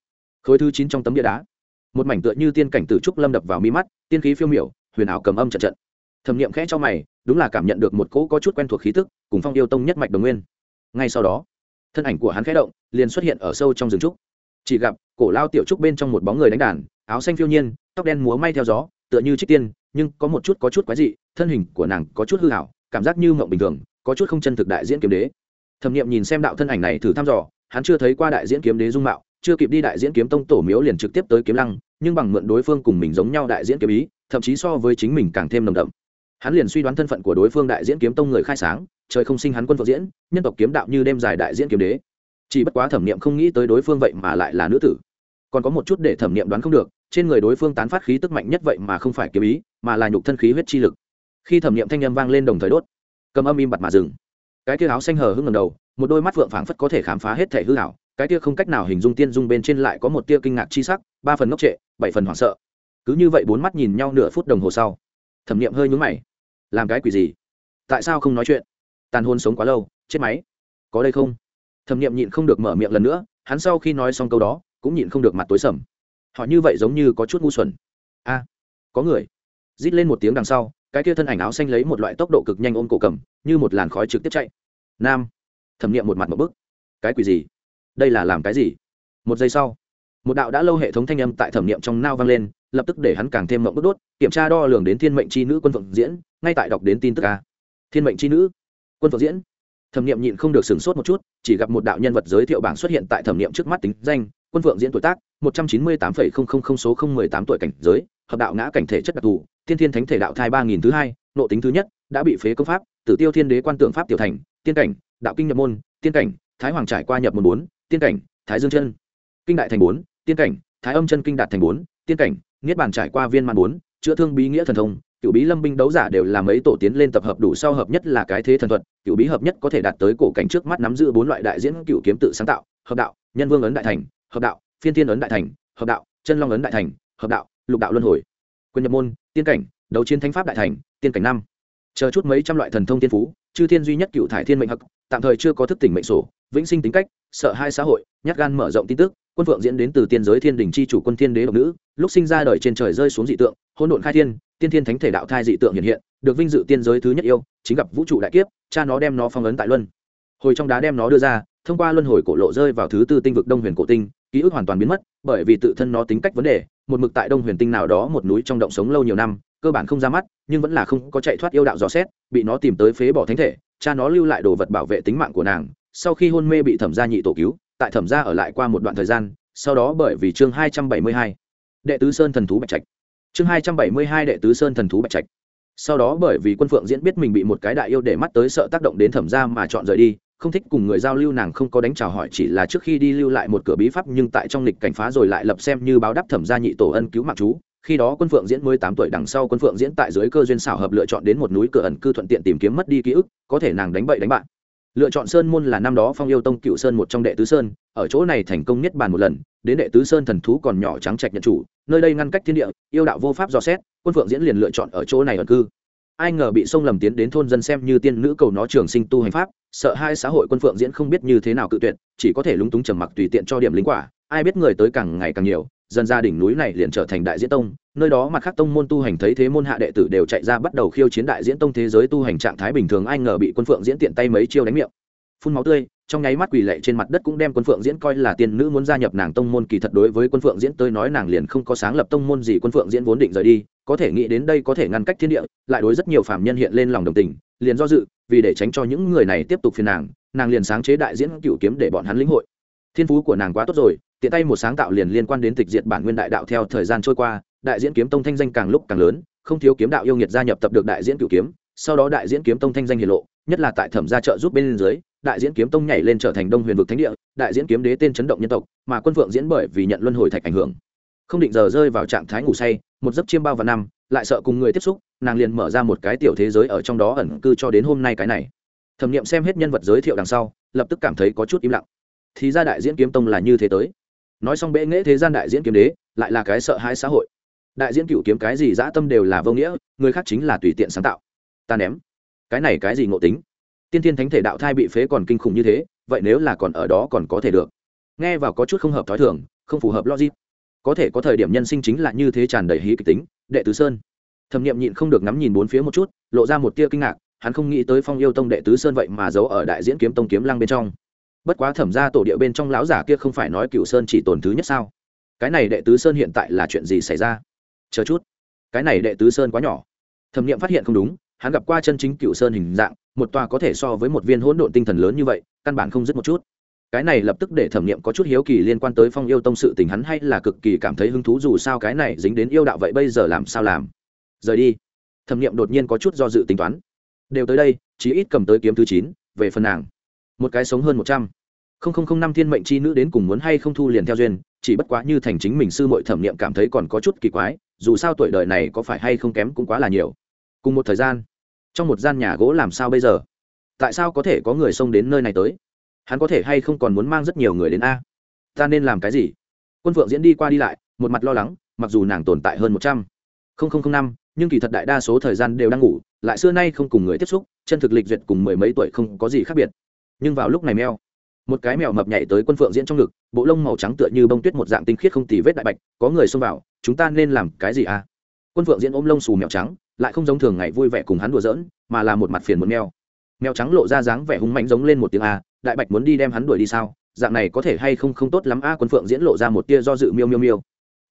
Khối thứ chín trong tấm bia đá một mảnh tựa như tiên cảnh tử trúc lâm đập vào mi mắt, tiên khí phiêu miểu, huyền ảo cầm âm trận trận. Thẩm nghiệm khẽ cho mày, đúng là cảm nhận được một cỗ có chút quen thuộc khí tức, cùng phong yêu tông nhất mạch đồng nguyên. Ngay sau đó, thân ảnh của hắn khẽ động, liền xuất hiện ở sâu trong rừng trúc. Chỉ gặp, cổ lao tiểu trúc bên trong một bóng người đánh đàn, áo xanh phiêu nhiên, tóc đen múa may theo gió, tựa như trích tiên, nhưng có một chút có chút quái dị, thân hình của nàng có chút hư hảo cảm giác như mộng bình thường, có chút không chân thực đại diễn kiếm đế. Thẩm nghiệm nhìn xem đạo thân ảnh này thử thăm dò, hắn chưa thấy qua đại diễn kiếm đế dung mạo, chưa kịp đi đại diễn kiếm tông tổ miếu liền trực tiếp tới kiếm lăng nhưng bằng mượn đối phương cùng mình giống nhau đại diễn kiếm ý, thậm chí so với chính mình càng thêm nồng đậm. Hắn liền suy đoán thân phận của đối phương đại diễn kiếm tông người khai sáng, trời không sinh hắn quân phật diễn, nhân tộc kiếm đạo như đêm dài đại diễn kiếm đế. Chỉ bất quá thẩm niệm không nghĩ tới đối phương vậy mà lại là nữ tử. Còn có một chút để thẩm niệm đoán không được, trên người đối phương tán phát khí tức mạnh nhất vậy mà không phải kiếm ý, mà là nhục thân khí huyết chi lực. Khi thẩm niệm thanh â m vang lên đồng thời đốt, cầm âm im bặt mà dừng. Cái kia áo xanh hờ hưng ngầm đầu, một đôi mắt vượng phảng phất có thể khám phá hết thể hư hảo cái kia không cách nào hình dung tiên dung bên trên lại có một tia kinh ngạc chi sắc, ba phần ngốc trệ, bảy phần hoảng sợ. Cứ như vậy bốn mắt nhìn nhau nửa phút đồng hồ sau, thẩm nghiệm hơi nhúng mày. Làm cái quỷ gì? Tại sao không nói chuyện? Tàn hôn sống quá lâu, chết máy. Có đây không? Thẩm nghiệm nhịn không được mở miệng lần nữa, hắn sau khi nói xong câu đó, cũng nhịn không được mặt tối sầm. Họ như vậy giống như có chút ngu xuẩn. A, có người. Rít lên một tiếng đằng sau, cái kia thân ảnh áo xanh lấy một loại tốc độ cực nhanh ôm cổ cầm, như một làn khói trực tiếp chạy. Nam. Thẩm nghiệm một mặt một bức. Cái quỷ gì? Đây là làm cái gì? Một giây sau, một đạo đã lâu hệ thống thanh âm tại thẩm nghiệm trong nao vang lên, lập tức để hắn càng thêm mộng bức đốt, kiểm tra đo lường đến thiên mệnh c h i nữ quân phượng diễn, ngay tại đọc đến tin tức ca thiên mệnh c h i nữ, quân phượng diễn. Thẩm nghiệm nhịn không được sửng sốt một chút, chỉ gặp một đạo nhân vật giới thiệu bảng xuất hiện tại thẩm nghiệm trước mắt tính danh, quân phượng diễn tuổi tác, một trăm chín mươi tám phẩy không không không số không mười tám tuổi cảnh giới, hợp đạo ngã cảnh thể chất đặc thù, thiên thiên thánh thể đạo thai ba nghìn thứ hai, nộ tính thứ nhất, đã bị phế công pháp, tử tiêu thiên đế quan tượng pháp tiểu thành, tiên cảnh, đạo kinh nhập môn, tiên cảnh thái hoàng trải qua nhập môn bốn, tiên cảnh, thái dương chân. Kinh đại thành bốn, tiên cảnh, thái âm chân kinh đạt thành bốn, tiên cảnh, niết bàn trải qua viên man bốn, chữa thương bí nghĩa thần thông, cựu bí lâm binh đấu giả đều là mấy tổ tiến lên tập hợp đủ sau hợp nhất là cái thế thần thuật, cựu bí hợp nhất có thể đạt tới cổ cảnh trước mắt nắm giữ bốn loại đại diễn cựu kiếm tự sáng tạo, hợp đạo, nhân vương ấn đại thành, hợp đạo, phiên tiên ấn đại thành, hợp đạo, chân long ấn đại thành, hợp đạo, lục đạo luân hồi. Quyền nhập môn, tiên cảnh, đấu chiến thánh pháp đại thành, tiên cảnh năm. Chờ chút mấy trăm loại thần thông tiên phú chư thiên duy nhất cựu thải thiên mệnh hặc tạm thời chưa có thức tỉnh mệnh sổ, vĩnh sinh tính cách, sợ hai xã hội, nhát gan mở rộng tin tức, quân phượng diễn đến từ tiên giới thiên đình c h i chủ quân thiên đế độc nữ, lúc sinh ra đời trên trời rơi xuống dị tượng hôn độn khai thiên, tiên thiên thánh thể đạo thai dị tượng hiện hiện, được vinh dự tiên giới thứ nhất yêu, chính gặp vũ trụ đại kiếp, cha nó đem nó phong ấn tại luân. Hồi trong đá đem nó đưa ra, thông qua luân hồi cổ lộ rơi vào thứ tư tinh vực đông huyền cổ tinh, ký ức hoàn toàn biến mất, bởi vì tự thân nó tính cách vấn đề, một mực tại đông huyền tinh nào đó một núi trong động sống lâu nhiều năm cơ bản không ra mắt, nhưng vẫn là không có chạy thoát yêu đạo dò xét, bị nó tìm tới phế bỏ thánh thể, cha nó lưu lại đồ vật bảo vệ tính mạng của nàng, sau khi hôn mê bị thẩm gia nhị tổ cứu, tại thẩm gia ở lại qua một đoạn thời gian, sau đó bởi vì chương hai trăm bảy mươi hai, đệ tứ sơn thần thú bạch trạch. Chương hai trăm bảy mươi hai đệ tứ sơn thần thú bạch trạch. Sau đó bởi vì quân phượng diễn biết mình bị một cái đại yêu để mắt tới sợ tác động đến thẩm gia mà chọn rời đi, không thích cùng người giao lưu nàng không có đánh chào hỏi, chỉ là trước khi đi lưu lại một cửa bí pháp nhưng tại trong lịch cảnh phá rồi lại lập xem như báo đáp thẩm gia nhị tổ ân cứu mạng chú khi đó quân phượng diễn mới tám tuổi đằng sau quân phượng diễn tại dưới cơ duyên xảo hợp lựa chọn đến một núi cửa ẩn cư thuận tiện tìm kiếm mất đi ký ức, có thể nàng đánh bậy đánh bạn. Lựa chọn sơn môn là năm đó phong yêu tông cựu sơn một trong đệ tứ sơn, ở chỗ này thành công nhất bàn một lần, đến đệ tứ sơn thần thú còn nhỏ trắng trạch nhận chủ, nơi đây ngăn cách thiên địa, yêu đạo vô pháp dò xét, quân phượng diễn liền lựa chọn ở chỗ này ẩn cư. Ai ngờ bị sông lầm tiến đến thôn dân xem như tiên nữ cầu nó trường sinh tu hành pháp, sợ hai xã hội quân phượng diễn không biết như thế nào cự tuyệt, chỉ có thể lúng túng trầm mặc tùy tiện cho điểm lính quả, ai biết người tới càng ngày càng nhiều dần ra đỉnh núi này liền trở thành đại diễn tông, nơi đó mặt khác tông môn tu hành thấy thế môn hạ đệ tử đều chạy ra bắt đầu khiêu chiến đại diễn tông thế giới tu hành trạng thái bình thường, ai ngờ bị quân phượng diễn tiện tay mấy chiêu đánh miệng. Phun máu tươi, trong nháy mắt quỳ lệ trên mặt đất cũng đem quân phượng diễn coi là tiên nữ muốn gia nhập nàng tông môn kỳ thật đối với quân phượng diễn tới nói nàng liền không có sáng lập tông môn gì, quân phượng diễn vốn định rời đi, có thể nghĩ đến đây có thể ngăn cách thiên địa, lại đối rất nhiều phạm nhân hiện lên lòng đồng tình, liền do dự, vì để tránh cho những người này tiếp tục phiền nàng nàng liền sáng chế đại diễn cựu kiếm để bọn hắn lĩnh hội. Thiên phú của nàng quá tốt rồi tiện tay một sáng tạo liền liên quan đến tịch diệt bản nguyên đại đạo theo thời gian trôi qua, đại diễn kiếm tông thanh danh càng lúc càng lớn, không thiếu kiếm đạo yêu nghiệt gia nhập tập được đại diễn cửu kiếm, sau đó đại diễn kiếm tông thanh danh hiển lộ, nhất là tại thẩm gia trợ giúp bên dưới, đại diễn kiếm tông nhảy lên trở thành đông huyền vực thánh địa, đại diễn kiếm đế tên chấn động nhân tộc, mà quân vượng diễn bởi vì nhận luân hồi thạch ảnh hưởng. Không định giờ rơi vào trạng thái ngủ say, một giấc chiêm bao và năm, lại sợ cùng người tiếp xúc, nàng liền mở ra một cái tiểu thế giới ở trong đó ẩn cư cho đến hôm nay cái này. Thẩm nghiệm xem hết nhân vật giới thiệu đằng sau, lập tức cảm thấy có chút im lặng. Thì ra đại diễn kiếm tông là như thế tới nói xong bệ nghễ thế gian đại diễn kiếm đế, lại là cái sợ hãi xã hội. Đại diễn cựu kiếm cái gì dã tâm đều là vô nghĩa, người khác chính là tùy tiện sáng tạo. Ta ném. Cái này cái gì ngộ tính? Tiên thiên thánh thể đạo thai bị phế còn kinh khủng như thế, vậy nếu là còn ở đó còn có thể được. Nghe vào có chút không hợp thói thường, không phù hợp logic. Có thể có thời điểm nhân sinh chính là như thế tràn đầy hí kịch tính, đệ tứ sơn. Thẩm n i ệ m nhịn không được ngắm nhìn bốn phía một chút, lộ ra một tia kinh ngạc, hắn không nghĩ tới phong yêu tông đệ tứ sơn vậy mà giấu ở đại diễn kiếm tông kiếm lăng bên trong bất quá thẩm ra tổ địa bên trong lão giả kia không phải nói cựu sơn chỉ tồn thứ nhất sao? Cái này đệ tứ sơn hiện tại là chuyện gì xảy ra? Chờ chút. Cái này đệ tứ sơn quá nhỏ. Thẩm n i ệ m phát hiện không đúng, hắn gặp qua chân chính cựu sơn hình dạng, một tòa có thể so với một viên hỗn độn tinh thần lớn như vậy, căn bản không dứt một chút. Cái này lập tức để thẩm nghiệm có chút hiếu kỳ liên quan tới phong yêu tông sự tình hắn hay là cực kỳ cảm thấy hứng thú dù sao cái này dính đến yêu đạo vậy bây giờ làm sao làm? Rời đi. Thẩm nghiệm đột nhiên có chút do dự tính toán. Đều tới đây, chí ít cầm tới kiếm thứ chín, về phần nàng một cái sống hơn một trăm. Không không không năm thiên mệnh chi nữ đến cùng muốn hay không thu liền theo duyên, chỉ bất quá như thành chính mình sư mội thẩm nghiệm cảm thấy còn có chút kỳ quái, dù sao tuổi đời này có phải hay không kém cũng quá là nhiều. Cùng một thời gian, trong một gian nhà gỗ làm sao bây giờ? Tại sao có thể có người xông đến nơi này tới? Hắn có thể hay không còn muốn mang rất nhiều người đến a? Ta nên làm cái gì? Quân phượng diễn đi qua đi lại, một mặt lo lắng, mặc dù nàng tồn tại hơn một trăm. Linh năm, nhưng kỳ thật đại đa số thời gian đều đang ngủ, lại xưa nay không cùng người tiếp xúc, chân thực lịch duyệt cùng mười mấy tuổi không có gì khác biệt nhưng vào lúc này mèo, một cái mèo mập nhảy tới quân phượng diễn trong ngực, bộ lông màu trắng tựa như bông tuyết một dạng tinh khiết không tì vết đại bạch, có người xông vào, chúng ta nên làm cái gì à? Quân phượng diễn ôm lông xù mèo trắng, lại không giống thường ngày vui vẻ cùng hắn đùa giỡn, mà là một mặt phiền muốn mèo. Mèo trắng lộ ra dáng vẻ hung mạnh giống lên một tiếng a, đại bạch muốn đi đem hắn đuổi đi sao? Dạng này có thể hay không không tốt lắm a? Quân phượng diễn lộ ra một tia do dự miêu miêu miêu.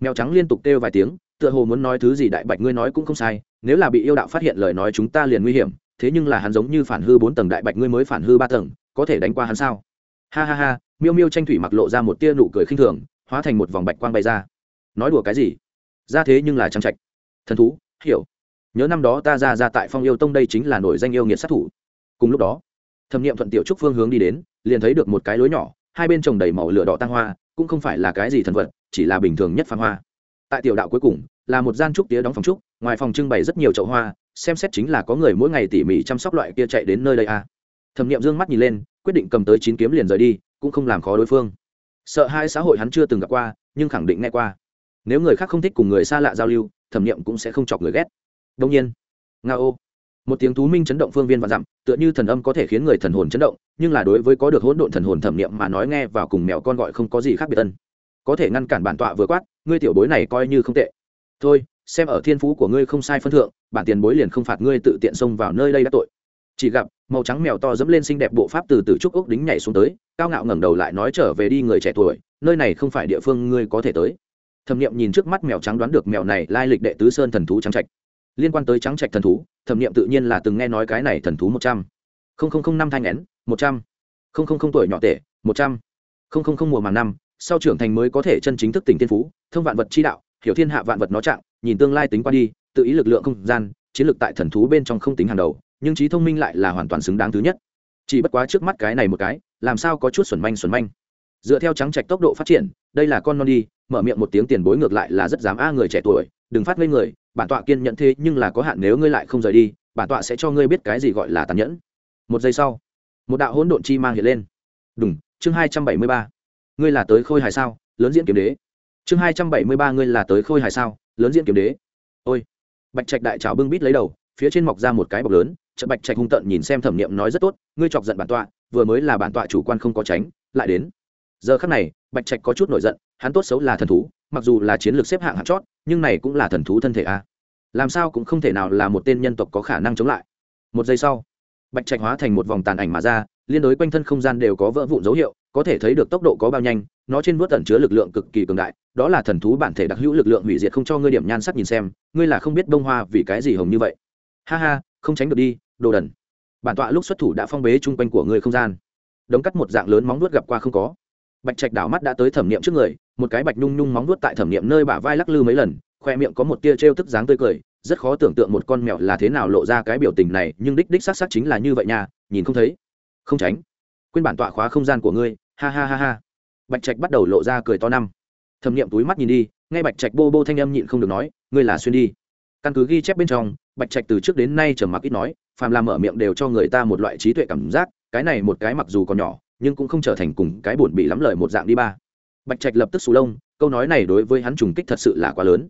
Mèo trắng liên tục kêu vài tiếng, tựa hồ muốn nói thứ gì đại bạch ngươi nói cũng không sai, nếu là bị yêu đạo phát hiện lời nói chúng ta liền nguy hiểm, thế nhưng là hắn giống như phản hư bốn tầng đại bạch ngươi mới phản hư ba tầng có thể đánh qua hắn sao? Ha ha ha, miêu miêu tranh thủy mặc lộ ra một tia nụ cười khinh thường, hóa thành một vòng bạch quang bay ra. Nói đùa cái gì? Ra thế nhưng là trang trạch. Thần thú, hiểu. Nhớ năm đó ta ra ra tại phong yêu tông đây chính là nổi danh yêu nghiệt sát thủ. Cùng lúc đó, thẩm nghiệm thuận tiểu trúc phương hướng đi đến, liền thấy được một cái lối nhỏ, hai bên trồng đầy màu lửa đỏ tăng hoa, cũng không phải là cái gì thần vật, chỉ là bình thường nhất phan hoa. Tại tiểu đạo cuối cùng, là một gian trúc tía đóng phòng trúc, ngoài phòng trưng bày rất nhiều chậu hoa, xem xét chính là có người mỗi ngày tỉ mỉ chăm sóc loại kia chạy đến nơi đây à thẩm nghiệm dương mắt nhìn lên, quyết định cầm tới chín kiếm liền rời đi, cũng không làm khó đối phương. Sợ hai xã hội hắn chưa từng gặp qua, nhưng khẳng định nghe qua. Nếu người khác không thích cùng người xa lạ giao lưu, thẩm nghiệm cũng sẽ không chọc người ghét. Đông nhiên, nga ô. Một tiếng thú minh chấn động phương viên và dặm, tựa như thần âm có thể khiến người thần hồn chấn động, nhưng là đối với có được hỗn độn thần hồn thẩm nghiệm mà nói nghe vào cùng mèo con gọi không có gì khác biệt tân. có thể ngăn cản bản tọa vừa quát, ngươi tiểu bối này coi như không tệ. Thôi, xem ở thiên phú của ngươi không sai phân thượng, bản tiền bối liền không phạt ngươi tự tiện xông vào nơi đây đã tội chỉ gặp, màu trắng mèo to dẫm lên xinh đẹp bộ pháp từ từ trúc ốc đính nhảy xuống tới, cao ngạo ngẩng đầu lại nói trở về đi người trẻ tuổi, nơi này không phải địa phương ngươi có thể tới. Thẩm nghiệm nhìn trước mắt mèo trắng đoán được mèo này lai lịch đệ tứ sơn thần thú trắng trạch. Liên quan tới trắng trạch thần thú, thẩm nghiệm tự nhiên là từng nghe nói cái này thần thú một trăm. Linh năm thanh nén, một trăm. Linh tuổi nhỏ tệ một trăm. Linh mùa màng năm, sau trưởng thành mới có thể chân chính thức tỉnh tiên phú, thông vạn vật chi đạo, hiểu thiên hạ vạn vật nó trạng, nhìn tương lai tính qua đi, tự ý lực lượng không gian chiến lược tại thần thú bên trong không tính hàng đầu, nhưng trí thông minh lại là hoàn toàn xứng đáng thứ nhất. Chỉ bất quá trước mắt cái này một cái, làm sao có chút xuẩn manh xuẩn manh. Dựa theo trắng trạch tốc độ phát triển, đây là con non đi, mở miệng một tiếng tiền bối ngược lại là rất dám a người trẻ tuổi, đừng phát ngây người, bản tọa kiên nhẫn thế nhưng là có hạn nếu ngươi lại không rời đi, bản tọa sẽ cho ngươi biết cái gì gọi là tàn nhẫn. Một giây sau, một đạo hỗn độn chi mang hiện lên. Đúng chương hai trăm bảy mươi ba. Ngươi là tới khôi hài sao? Lớn diễn kiếm đế. Chương hai trăm bảy mươi ba, ngươi là tới khôi hài sao? Lớn diễn kiếm đế. Ôi bạch trạch đại trào bưng bít lấy đầu, phía trên mọc ra một cái bọc lớn chợ bạch trạch hung tận nhìn xem thẩm nghiệm nói rất tốt, ngươi chọc giận bản tọa, vừa mới là bản tọa chủ quan không có tránh, lại đến. Giờ khắc này, bạch trạch có chút nổi giận, hắn tốt xấu là thần thú, mặc dù là chiến lược xếp hạng hạng chót, nhưng này cũng là thần thú thân thể a. Làm sao cũng không thể nào là một tên nhân tộc có khả năng chống lại. Một giây sau, bạch trạch hóa thành một vòng tàn ảnh mà ra liên đối quanh thân không gian đều có vỡ vụn dấu hiệu, có thể thấy được tốc độ có bao nhanh, nó trên vớt tẩn chứa lực lượng cực kỳ cường đại, đó là thần thú bản thể đặc hữu lực lượng hủy diệt không cho ngươi điểm nhan sắc nhìn xem, ngươi là không biết bông hoa vì cái gì hồng như vậy. Ha ha, không tránh được đi, đồ đần. Bản tọa lúc xuất thủ đã phong bế chung quanh của ngươi không gian. Đống cắt một dạng lớn móng nuốt gặp qua không có. Bạch trạch đảo mắt đã tới thẩm niệm trước người, một cái bạch nhung nhung móng nuốt tại thẩm niệm nơi bả vai lắc lư mấy lần, khoe miệng có một tia trêu tức dáng tươi cười, rất khó tưởng tượng một con mèo là thế nào lộ ra cái biểu tình này, nhưng đích đích xác xác chính là như vậy nha, nhìn không thấy không tránh. Quên bản tọa khóa không gian của ngươi. Ha ha ha ha. Bạch trạch bắt đầu lộ ra cười to năm. Thẩm nghiệm túi mắt nhìn đi ngay bạch trạch bô bô thanh âm nhịn không được nói, ngươi là xuyên đi. Căn cứ ghi chép bên trong, bạch trạch từ trước đến nay trầm mặc ít nói, phàm làm mở miệng đều cho người ta một loại trí tuệ cảm giác, cái này một cái mặc dù còn nhỏ, nhưng cũng không trở thành cùng cái buồn bị lắm lời một dạng đi ba. Bạch trạch lập tức xù lông, câu nói này đối với hắn trùng kích thật sự là quá lớn.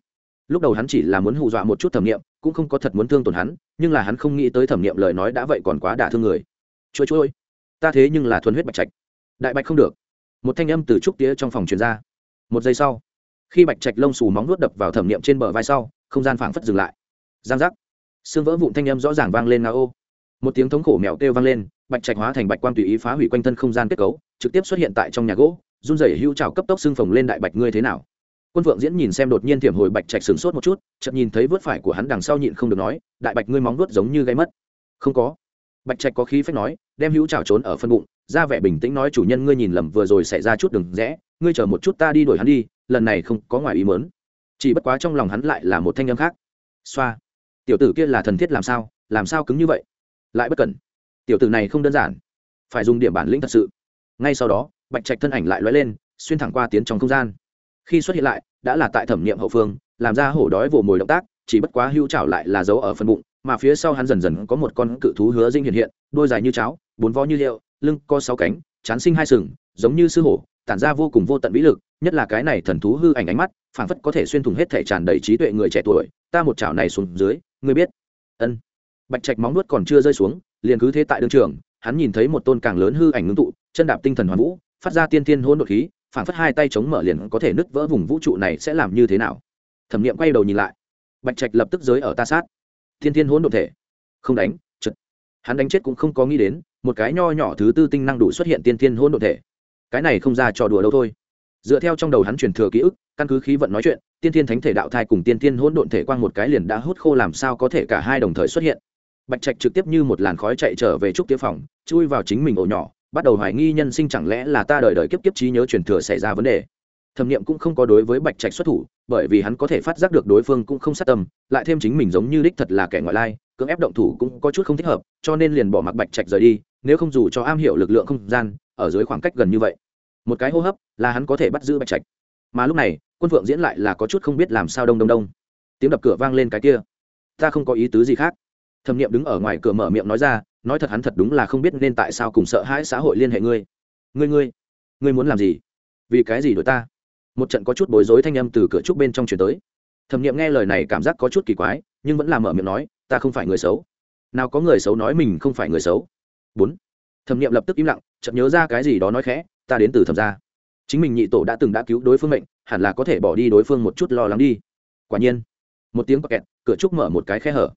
Lúc đầu hắn chỉ là muốn hù dọa một chút thẩm nghiệm cũng không có thật muốn thương tổn hắn, nhưng là hắn không nghĩ tới thẩm nghiệm lời nói đã vậy còn quá đả thương người. Trôi trôi ta thế nhưng là thuần huyết bạch trạch. Đại bạch không được. Một thanh âm từ trúc tía trong phòng truyền ra. Một giây sau, khi bạch trạch lông xù móng nuốt đập vào thẩm nghiệm trên bờ vai sau, không gian phảng phất dừng lại. Giang giác. Xương vỡ vụn thanh âm rõ ràng vang lên nga ô. Một tiếng thống khổ mèo kêu vang lên, bạch trạch hóa thành bạch quang tùy ý phá hủy quanh thân không gian kết cấu, trực tiếp xuất hiện tại trong nhà gỗ, run rẩy hưu trào cấp tốc xương phồng lên đại bạch ngươi thế nào. Quân vượng diễn nhìn xem đột nhiên thiểm hồi bạch trạch sửng sốt một chút, chợt nhìn thấy vớt phải của hắn đằng sau nhịn không được nói, đại bạch ngươi móng nuốt giống như gây mất. Không có bạch trạch có khí phách nói, đem hữu trào trốn ở phân bụng, ra vẻ bình tĩnh nói, chủ nhân, ngươi nhìn lầm, vừa rồi xảy ra chút đừng rẽ, ngươi chờ một chút ta đi đuổi hắn đi, lần này không có ngoài ý mớn chỉ bất quá trong lòng hắn lại là một thanh âm khác. Xoa. Tiểu tử kia là thần thiết làm sao làm sao cứng như vậy? Lại bất cẩn. Tiểu tử này không đơn giản. Phải dùng điểm bản lĩnh thật sự. Ngay sau đó, bạch trạch thân ảnh lại lóe lên, xuyên thẳng qua tiến trong không gian. Khi xuất hiện lại, đã là tại thẩm nghiệm hậu phương, làm ra hổ đói vồ mồi động tác chỉ bất quá hưu trảo lại là dấu ở phần bụng, mà phía sau hắn dần dần có một con cự thú hứa dinh hiện hiện, đôi dài như cháo, bốn vó như liệu lưng có sáu cánh, chán sinh hai sừng, giống như sư hổ, tản ra vô cùng vô tận vĩ lực, nhất là cái này thần thú hư ảnh ánh mắt, phảng phất có thể xuyên thủng hết thể tràn đầy trí tuệ người trẻ tuổi, ta một chảo này xuống dưới, ngươi biết. Ân. Bạch trạch móng nuốt còn chưa rơi xuống, liền cứ thế tại đương trường, hắn nhìn thấy một tôn càng lớn hư ảnh ngưng tụ, chân đạp tinh thần hoàn vũ, phát ra tiên thiên hôn đột khí, phảng phất hai tay chống mở liền có thể nứt vỡ vùng vũ trụ này sẽ làm như thế nào? Thẩm nghiệm quay đầu nhìn lại bạch trạch lập tức giới ở ta sát. Thiên thiên hỗn độn thể. Không đánh chật hắn đánh chết cũng không có nghĩ đến, một cái nho nhỏ thứ tư tinh năng đủ xuất hiện tiên thiên hôn độn thể. Cái này không ra trò đùa đâu thôi. Dựa theo trong đầu hắn truyền thừa ký ức, căn cứ khí vận nói chuyện tiên thiên thánh thể đạo thai cùng tiên thiên hỗn độn thể quang một cái liền đã hút khô làm sao có thể cả hai đồng thời xuất hiện. Bạch trạch trực tiếp như một làn khói chạy trở về trúc tiêu phòng, chui vào chính mình ổ nhỏ, bắt đầu hoài nghi nhân sinh chẳng lẽ là ta đời đời kiếp kiếp trí nhớ truyền thừa xảy ra vấn đề thẩm nghiệm cũng không có đối với bạch trạch xuất thủ, bởi vì hắn có thể phát giác được đối phương cũng không sát tâm, lại thêm chính mình giống như đích thật là kẻ ngoại lai, cưỡng ép động thủ cũng có chút không thích hợp, cho nên liền bỏ mặc bạch trạch rời đi, nếu không dù cho am hiểu lực lượng không gian, ở dưới khoảng cách gần như vậy. Một cái hô hấp là hắn có thể bắt giữ bạch trạch. Mà lúc này, quân phượng diễn lại là có chút không biết làm sao đông đông đông. Tiếng đập cửa vang lên cái kia. Ta không có ý tứ gì khác. Thẩm nghiệm đứng ở ngoài cửa mở miệng nói ra, nói thật hắn thật đúng là không biết nên tại sao cùng sợ hãi xã hội liên hệ ngươi. Ngươi ngươi ngươi muốn làm gì? Vì cái gì đổi ta? Một trận có chút bối rối thanh âm từ cửa trúc bên trong chuyển tới. Thẩm nghiệm nghe lời này cảm giác có chút kỳ quái, nhưng vẫn là mở miệng nói, ta không phải người xấu. Nào có người xấu nói mình không phải người xấu. Bốn. Thẩm nghiệm lập tức im lặng chậm nhớ ra cái gì đó nói khẽ, ta đến từ thẩm gia. Chính mình nhị tổ đã từng đã cứu đối phương mệnh, hẳn là có thể bỏ đi đối phương một chút lo lắng đi. Quả nhiên, một tiếng kẹt cửa trúc mở một cái khe hở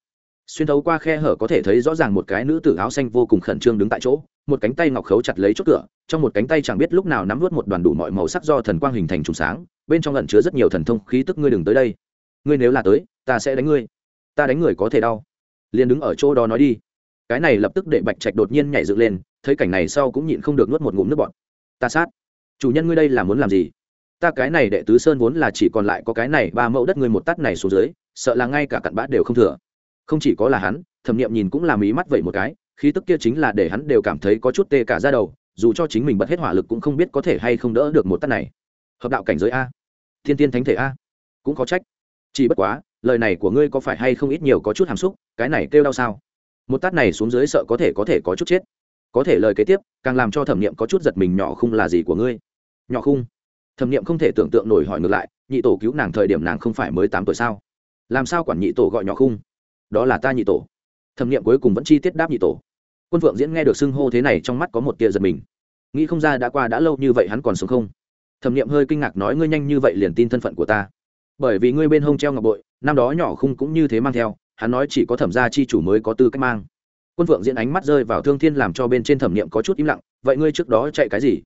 xuyên thấu qua khe hở có thể thấy rõ ràng một cái nữ tử áo xanh vô cùng khẩn trương đứng tại chỗ, một cánh tay ngọc khấu chặt lấy chốt cửa, trong một cánh tay chẳng biết lúc nào nắm vớt một đoàn đủ mọi màu sắc do thần quang hình thành trùng sáng, bên trong lẩn chứa rất nhiều thần thông khí tức ngươi đừng tới đây. Ngươi nếu là tới, ta sẽ đánh ngươi. Ta đánh người có thể đau. Liền đứng ở chỗ đó nói đi. Cái này lập tức để bạch trạch đột nhiên nhảy dựng lên, thấy cảnh này sau cũng nhịn không được nuốt một ngụm nước bọt. Ta sát. Chủ nhân ngươi đây là muốn làm gì? Ta cái này đệ tứ sơn vốn là chỉ còn lại có cái này ba mẫu đất ngươi một tắt này xuống dưới, sợ là ngay cả cặn bã đều không thừa không chỉ có là hắn, thẩm nghiệm nhìn cũng làm ý mắt vậy một cái, khí tức kia chính là để hắn đều cảm thấy có chút tê cả ra đầu, dù cho chính mình bật hết hỏa lực cũng không biết có thể hay không đỡ được một tắt này. Hợp đạo cảnh giới a. Thiên tiên thánh thể a. Cũng có trách. Chỉ bất quá, lời này của ngươi có phải hay không ít nhiều có chút hàm xúc, cái này kêu đau sao? Một tát này xuống dưới sợ có thể có thể có chút chết. Có thể lời kế tiếp, càng làm cho thẩm nghiệm có chút giật mình nhỏ không là gì của ngươi? Nhỏ khung? Thẩm nghiệm không thể tưởng tượng nổi hỏi ngược lại, nhị tổ cứu nàng thời điểm nàng không phải mới tám tuổi sao? Làm sao quản nhị tổ gọi nhỏ khung? Đó là ta nhị tổ. Thẩm nghiệm cuối cùng vẫn chi tiết đáp nhị tổ. Quân phượng diễn nghe được xưng hô thế này trong mắt có một tia giật mình. Nghĩ không ra đã qua đã lâu như vậy hắn còn sống không? Thẩm nghiệm hơi kinh ngạc nói ngươi nhanh như vậy liền tin thân phận của ta. Bởi vì ngươi bên hông treo ngọc bội, năm đó nhỏ khung cũng như thế mang theo, hắn nói chỉ có thẩm gia chi chủ mới có tư cách mang. Quân phượng diễn ánh mắt rơi vào thương thiên làm cho bên trên thẩm nghiệm có chút im lặng, vậy ngươi trước đó chạy cái gì?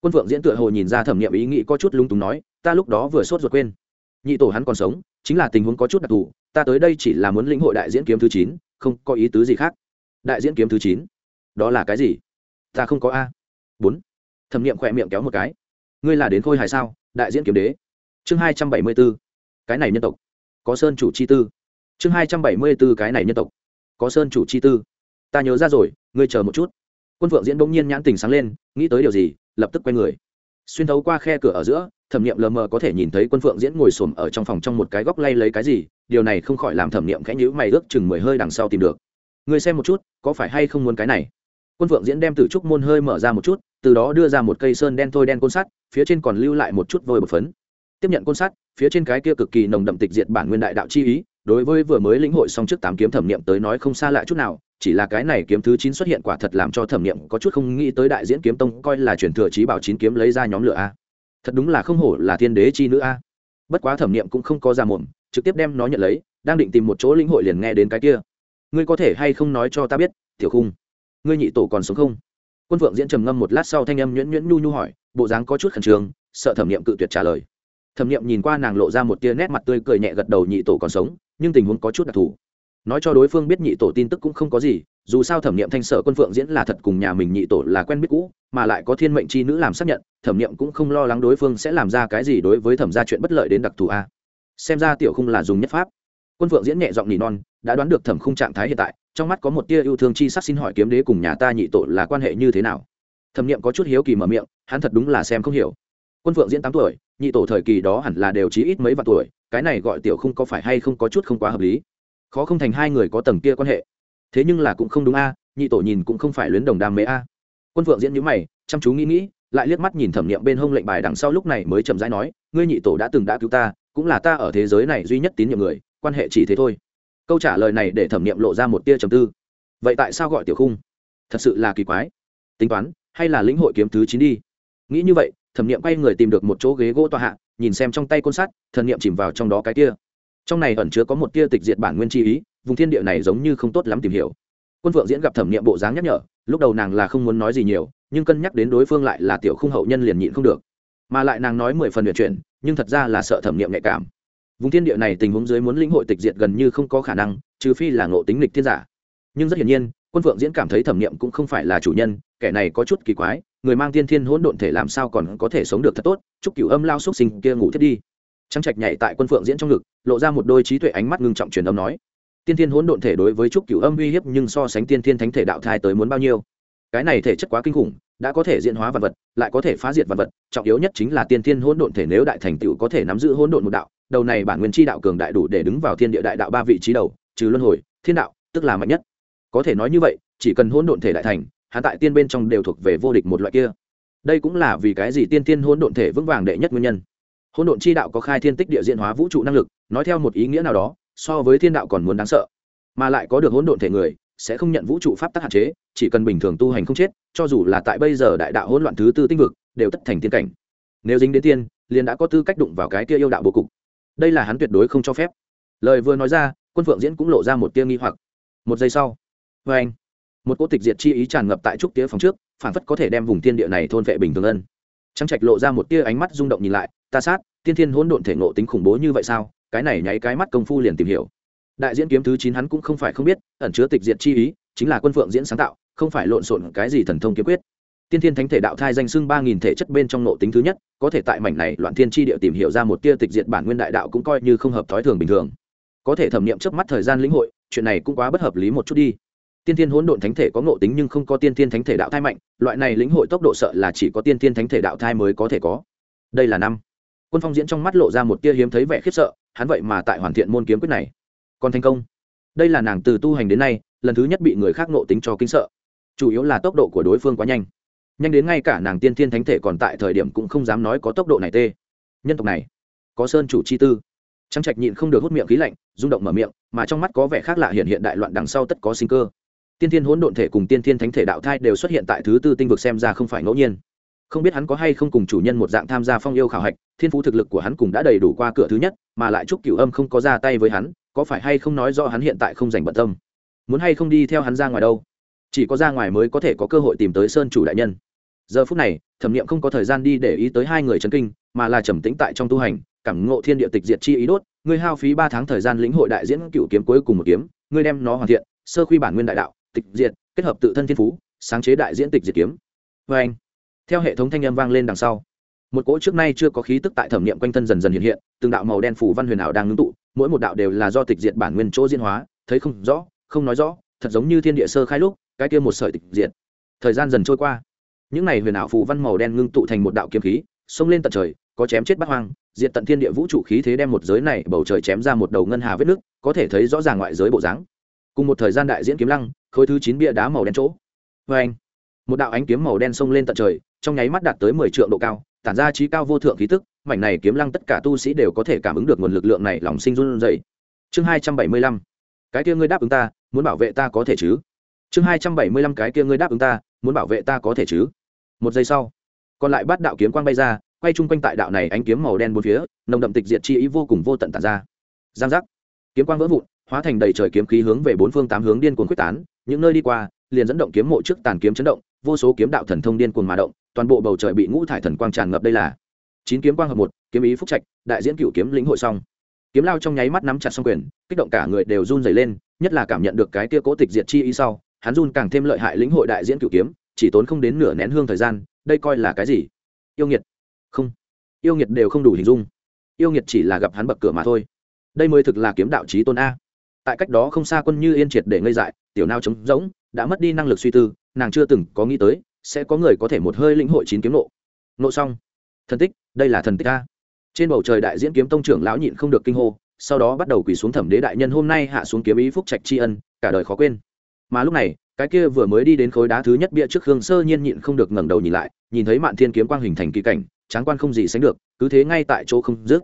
Quân phượng diễn tựa hồ nhìn ra thẩm nghiệm ý nghĩ có chút lung túng nói, ta lúc đó vừa sốt ruột quên. Nhị tổ hắn còn sống, chính là tình huống có chút đặc thù ta tới đây chỉ là muốn lĩnh hội đại diễn kiếm thứ chín, không có ý tứ gì khác. Đại diễn kiếm thứ chín, đó là cái gì? Ta không có a. Bốn. Thẩm nghiệm khỏe miệng kéo một cái. Ngươi là đến khôi hài sao? Đại diễn kiếm đế. Chương hai trăm bảy mươi b ố cái này nhân tộc. Có sơn chủ chi tư. Chương hai trăm bảy mươi b ố cái này nhân tộc. Có sơn chủ chi tư. Ta nhớ ra rồi, ngươi chờ một chút. Quân phượng diễn bỗng nhiên nhãn tình sáng lên, nghĩ tới điều gì, lập tức quay người. Xuyên thấu qua khe cửa ở giữa thẩm nghiệm lờ mờ có thể nhìn thấy quân phượng diễn ngồi xổm ở trong phòng trong một cái góc lay lấy cái gì, điều này không khỏi làm thẩm nghiệm khẽ nhữ mày ước chừng mười hơi đằng sau tìm được. Người xem một chút, có phải hay không muốn cái này? Quân phượng diễn đem từ trúc môn hơi mở ra một chút, từ đó đưa ra một cây sơn đen thôi đen côn sắt, phía trên còn lưu lại một chút vôi bột phấn. Tiếp nhận côn sắt, phía trên cái kia cực kỳ nồng đậm tịch diệt bản nguyên đại đạo chi ý, đối với vừa mới lĩnh hội xong trước tám kiếm thẩm nghiệm tới nói không xa lạ chút nào, chỉ là cái này kiếm thứ chín xuất hiện quả thật làm cho thẩm nghiệm có chút không nghĩ tới đại diễn kiếm tông coi là truyền thừa trí bảo chín kiếm lấy ra nhóm lửa a thật đúng là không hổ là thiên đế chi nữ a. Bất quá thẩm nghiệm cũng không có ra mồm, trực tiếp đem nó nhận lấy, đang định tìm một chỗ lĩnh hội liền nghe đến cái kia. Ngươi có thể hay không nói cho ta biết, tiểu khung? Ngươi nhị tổ còn sống không? Quân phượng diễn trầm ngâm một lát sau thanh âm nhuyễn nhuyễn nhu nhu hỏi, bộ dáng có chút khẩn trương, sợ thẩm nghiệm cự tuyệt trả lời. Thẩm nghiệm nhìn qua nàng lộ ra một tia nét mặt tươi cười nhẹ gật đầu nhị tổ còn sống, nhưng tình huống có chút đặc thù nói cho đối phương biết nhị tổ tin tức cũng không có gì, dù sao thẩm nghiệm thanh sở quân phượng diễn là thật cùng nhà mình nhị tổ là quen biết cũ, mà lại có thiên mệnh c h i nữ làm xác nhận, thẩm nghiệm cũng không lo lắng đối phương sẽ làm ra cái gì đối với thẩm gia chuyện bất lợi đến đặc thù a. Xem ra tiểu khung là dùng nhất pháp. Quân phượng diễn nhẹ giọng nỉ non, đã đoán được thẩm khung trạng thái hiện tại, trong mắt có một tia yêu thương chi sắc xin hỏi kiếm đế cùng nhà ta nhị tổ là quan hệ như thế nào. Thẩm nghiệm có chút hiếu kỳ mở miệng, hắn thật đúng là xem không hiểu. Quân phượng diễn tám tuổi, nhị tổ thời kỳ đó hẳn là đều chí ít mấy vạn tuổi, cái này gọi tiểu khung có phải hay không có chút không quá hợp lý khó không thành hai người có tầng kia quan hệ. Thế nhưng là cũng không đúng a, nhị tổ nhìn cũng không phải luyến đồng đam mê a. Quân phượng diễn nhữ mày, chăm chú nghĩ nghĩ, lại liếc mắt nhìn thẩm nghiệm bên hông lệnh bài đằng sau lúc này mới chậm rãi nói, ngươi nhị tổ đã từng đã cứu ta, cũng là ta ở thế giới này duy nhất tín nhiệm người, quan hệ chỉ thế thôi. Câu trả lời này để thẩm nghiệm lộ ra một tia trầm tư. Vậy tại sao gọi tiểu khung? Thật sự là kỳ quái. Tính toán, hay là lĩnh hội kiếm thứ chín đi. Nghĩ như vậy, thẩm nghiệm quay người tìm được một chỗ ghế gỗ tọa hạ, nhìn xem trong tay côn sắt thần nghiệm chìm vào trong đó cái kia trong này ẩn chứa có một tia tịch diệt bản nguyên chi ý, vùng thiên địa này giống như không tốt lắm tìm hiểu. Quân phượng diễn gặp thẩm nghiệm bộ dáng nhắc nhở, lúc đầu nàng là không muốn nói gì nhiều, nhưng cân nhắc đến đối phương lại là tiểu khung hậu nhân liền nhịn không được. Mà lại nàng nói mười phần luyện chuyển, nhưng thật ra là sợ thẩm nghiệm nhạy cảm. Vùng thiên địa này tình huống dưới muốn lĩnh hội tịch diệt gần như không có khả năng, trừ phi là ngộ tính lịch thiên giả. Nhưng rất hiển nhiên, quân phượng diễn cảm thấy thẩm nghiệm cũng không phải là chủ nhân, kẻ này có chút kỳ quái, người mang tiên thiên hỗn độn thể làm sao còn có thể sống được thật tốt, chúc cửu âm lao xúc sinh kia ngủ thiết đi. Trắng trạch nhảy tại quân phượng diễn trong ngực, lộ ra một đôi trí tuệ ánh mắt ngưng trọng truyền âm nói. Tiên thiên hỗn độn thể đối với trúc cửu âm uy hiếp nhưng so sánh tiên thiên thánh thể đạo thai tới muốn bao nhiêu? Cái này thể chất quá kinh khủng, đã có thể diễn hóa vật vật, lại có thể phá diệt vật vật, trọng yếu nhất chính là tiên thiên hỗn độn thể nếu đại thành tựu có thể nắm giữ hỗn độn một đạo, đầu này bản nguyên chi đạo cường đại đủ để đứng vào thiên địa đại đạo ba vị trí đầu, trừ luân hồi, thiên đạo, tức là mạnh nhất. Có thể nói như vậy, chỉ cần hỗn độn thể đại thành hạ tại tiên bên trong đều thuộc về vô địch một loại kia. Đây cũng là vì cái gì tiên tiên hỗn độn thể vững vàng đệ nhất nguyên nhân hỗn độn chi đạo có khai thiên tích địa diện hóa vũ trụ năng lực, nói theo một ý nghĩa nào đó, so với thiên đạo còn muốn đáng sợ. Mà lại có được hỗn độn thể người, sẽ không nhận vũ trụ pháp tắc hạn chế, chỉ cần bình thường tu hành không chết, cho dù là tại bây giờ đại đạo hỗn loạn thứ tư tinh vực, đều tất thành tiên cảnh. Nếu dính đến tiên, liền đã có tư cách đụng vào cái kia yêu đạo bố cục. Đây là hắn tuyệt đối không cho phép. Lời vừa nói ra, quân phượng diễn cũng lộ ra một tia nghi hoặc. Một giây sau vê anh, một cỗ tịch diệt chi ý tràn ngập tại trúc tía phòng trước phản phất có thể đem vùng thiên địa này thôn vệ bình thường ân. Trắng trạch lộ ra một tia ánh mắt rung động nhìn lại ta sát, tiên thiên hỗn độn thể ngộ tính khủng bố như vậy sao? Cái này nháy cái mắt công phu liền tìm hiểu. Đại diễn kiếm thứ chín hắn cũng không phải không biết, ẩn chứa tịch diệt chi ý, chính là quân phượng diễn sáng tạo, không phải lộn xộn cái gì thần thông kiếm quyết. Tiên thiên thánh thể đạo thai danh xưng ba nghìn thể chất bên trong nộ tính thứ nhất, có thể tại mảnh này loạn thiên tri địa tìm hiểu ra một tia tịch diệt bản nguyên đại đạo cũng coi như không hợp thói thường bình thường. Có thể thẩm nghiệm trước mắt thời gian lĩnh hội, chuyện này cũng quá bất hợp lý một chút đi. Tiên thiên hỗn độn thánh thể có nộ tính nhưng không có tiên thiên thánh thể đạo thai mạnh, loại này lĩnh hội tốc độ sợ là chỉ có tiên thiên thánh thể đạo thai mới có thể có. Đây là năm quân phong diễn trong mắt lộ ra một tia hiếm thấy vẻ khiếp sợ, hắn vậy mà tại hoàn thiện môn kiếm quyết này. Còn thành công. Đây là nàng từ tu hành đến nay, lần thứ nhất bị người khác nộ tính cho kinh sợ. Chủ yếu là tốc độ của đối phương quá nhanh. Nhanh đến ngay cả nàng tiên thiên thánh thể còn tại thời điểm cũng không dám nói có tốc độ này tê. Nhân tộc này, có sơn chủ chi tư. Trắng trạch nhịn không được hút miệng khí lạnh, rung động mở miệng, mà trong mắt có vẻ khác lạ hiện hiện đại loạn đằng sau tất có sinh cơ. Tiên thiên hỗn độn thể cùng tiên thiên thánh thể đạo thai đều xuất hiện tại thứ tư tinh vực xem ra không phải ngẫu nhiên không biết hắn có hay không cùng chủ nhân một dạng tham gia phong yêu khảo hạch, thiên phú thực lực của hắn cũng đã đầy đủ qua cửa thứ nhất, mà lại chúc cửu âm không có ra tay với hắn, có phải hay không nói do hắn hiện tại không dành bận tâm? Muốn hay không đi theo hắn ra ngoài đâu? Chỉ có ra ngoài mới có thể có cơ hội tìm tới sơn chủ đại nhân. Giờ phút này, thẩm nghiệm không có thời gian đi để ý tới hai người trấn kinh, mà là trầm tĩnh tại trong tu hành, cảm ngộ thiên địa tịch diệt chi ý đốt ngươi hao phí ba tháng thời gian lĩnh hội đại diễn cựu kiếm cuối cùng một kiếm ngươi đem nó hoàn thiện, sơ khuy bản nguyên đại đạo, tịch diệt, kết hợp tự thân thiên phú, sáng chế đại diễn tịch diệt kiếm. Vê anh theo hệ thống thanh âm vang lên đằng sau, một cỗ trước nay chưa có khí tức tại thẩm nghiệm quanh thân dần dần hiện hiện, từng đạo màu đen phủ văn huyền ảo đang ngưng tụ, mỗi một đạo đều là do tịch diệt bản nguyên chỗ diễn hóa, thấy không rõ, không nói rõ, thật giống như thiên địa sơ khai lúc, cái kia một sợi tịch diệt. Thời gian dần trôi qua, những này huyền ảo phủ văn màu đen ngưng tụ thành một đạo kiếm khí, xông lên tận trời, có chém chết bắt hoang, diệt tận thiên địa vũ trụ khí thế đem một giới này bầu trời chém ra một đầu ngân hà vết nước, có thể thấy rõ ràng ngoại giới bộ dáng. Cùng một thời gian đại diễn kiếm lăng, khối thứ chín bia đá màu đen chỗ. Vê anh một đạo ánh kiếm màu đen xông lên tận trời trong nháy mắt đạt tới mười triệu độ cao, tản ra trí cao vô thượng khí tức, mảnh này kiếm lăng tất cả tu sĩ đều có thể cảm ứng được nguồn lực lượng này lòng sinh run dậy chương hai trăm bảy mươi lăm. Cái kia ngươi đáp ứng ta, muốn bảo vệ ta có thể chứ? Chương hai trăm bảy mươi lăm cái kia ngươi đáp ứng ta, muốn bảo vệ ta có thể chứ? Một giây sau, còn lại bát đạo kiếm quang bay ra, quay chung quanh tại đạo này ánh kiếm màu đen bốn phía, nồng đậm tịch diệt chi ý vô cùng vô tận tàn ra. Giang giác. Kiếm quang vỡ vụn, hóa thành đầy trời kiếm khí hướng về bốn phương tám hướng điên cuồng quyết tán, những nơi đi qua liền dẫn động kiếm mộ trước tàn kiếm chấn động, vô số kiếm đạo thần thông điên cuồng mà động, toàn bộ bầu trời bị ngũ thải thần quang tràn ngập đây là. Chín kiếm quang hợp một, kiếm ý phúc trạch, đại diễn cựu kiếm lĩnh hội xong. Kiếm lao trong nháy mắt nắm chặt xong quyền, kích động cả người đều run dày lên, nhất là cảm nhận được cái tia cố tịch diệt chi ý sau, hắn run càng thêm lợi hại lĩnh hội đại diễn cựu kiếm, chỉ tốn không đến nửa nén hương thời gian, đây coi là cái gì? Yêu nghiệt. Không. Yêu nghiệt đều không đủ hình dung. Yêu nghiệt chỉ là gặp hắn bậc cửa mà thôi. Đây mới thực là kiếm đạo trí tôn a. Tại cách đó không xa quân như yên triệt để ngây dại tiểu nao trống rỗng, đã mất đi năng lực suy tư, nàng chưa từng có nghĩ tới, sẽ có người có thể một hơi lĩnh hội chín kiếm nộ. Nộ xong. Thần tích, đây là thần tích a. Trên bầu trời đại diễn kiếm tông trưởng lão nhịn không được kinh hô, sau đó bắt đầu quỳ xuống thẩm đế đại nhân hôm nay hạ xuống kiếm ý phúc trạch tri ân, cả đời khó quên. Mà lúc này, cái kia vừa mới đi đến khối đá thứ nhất bia trước hương sơ nhiên nhịn không được ngẩng đầu nhìn lại, nhìn thấy mạn thiên kiếm quang hình thành kỳ cảnh, tráng quan không gì sánh được, cứ thế ngay tại chỗ không dứt.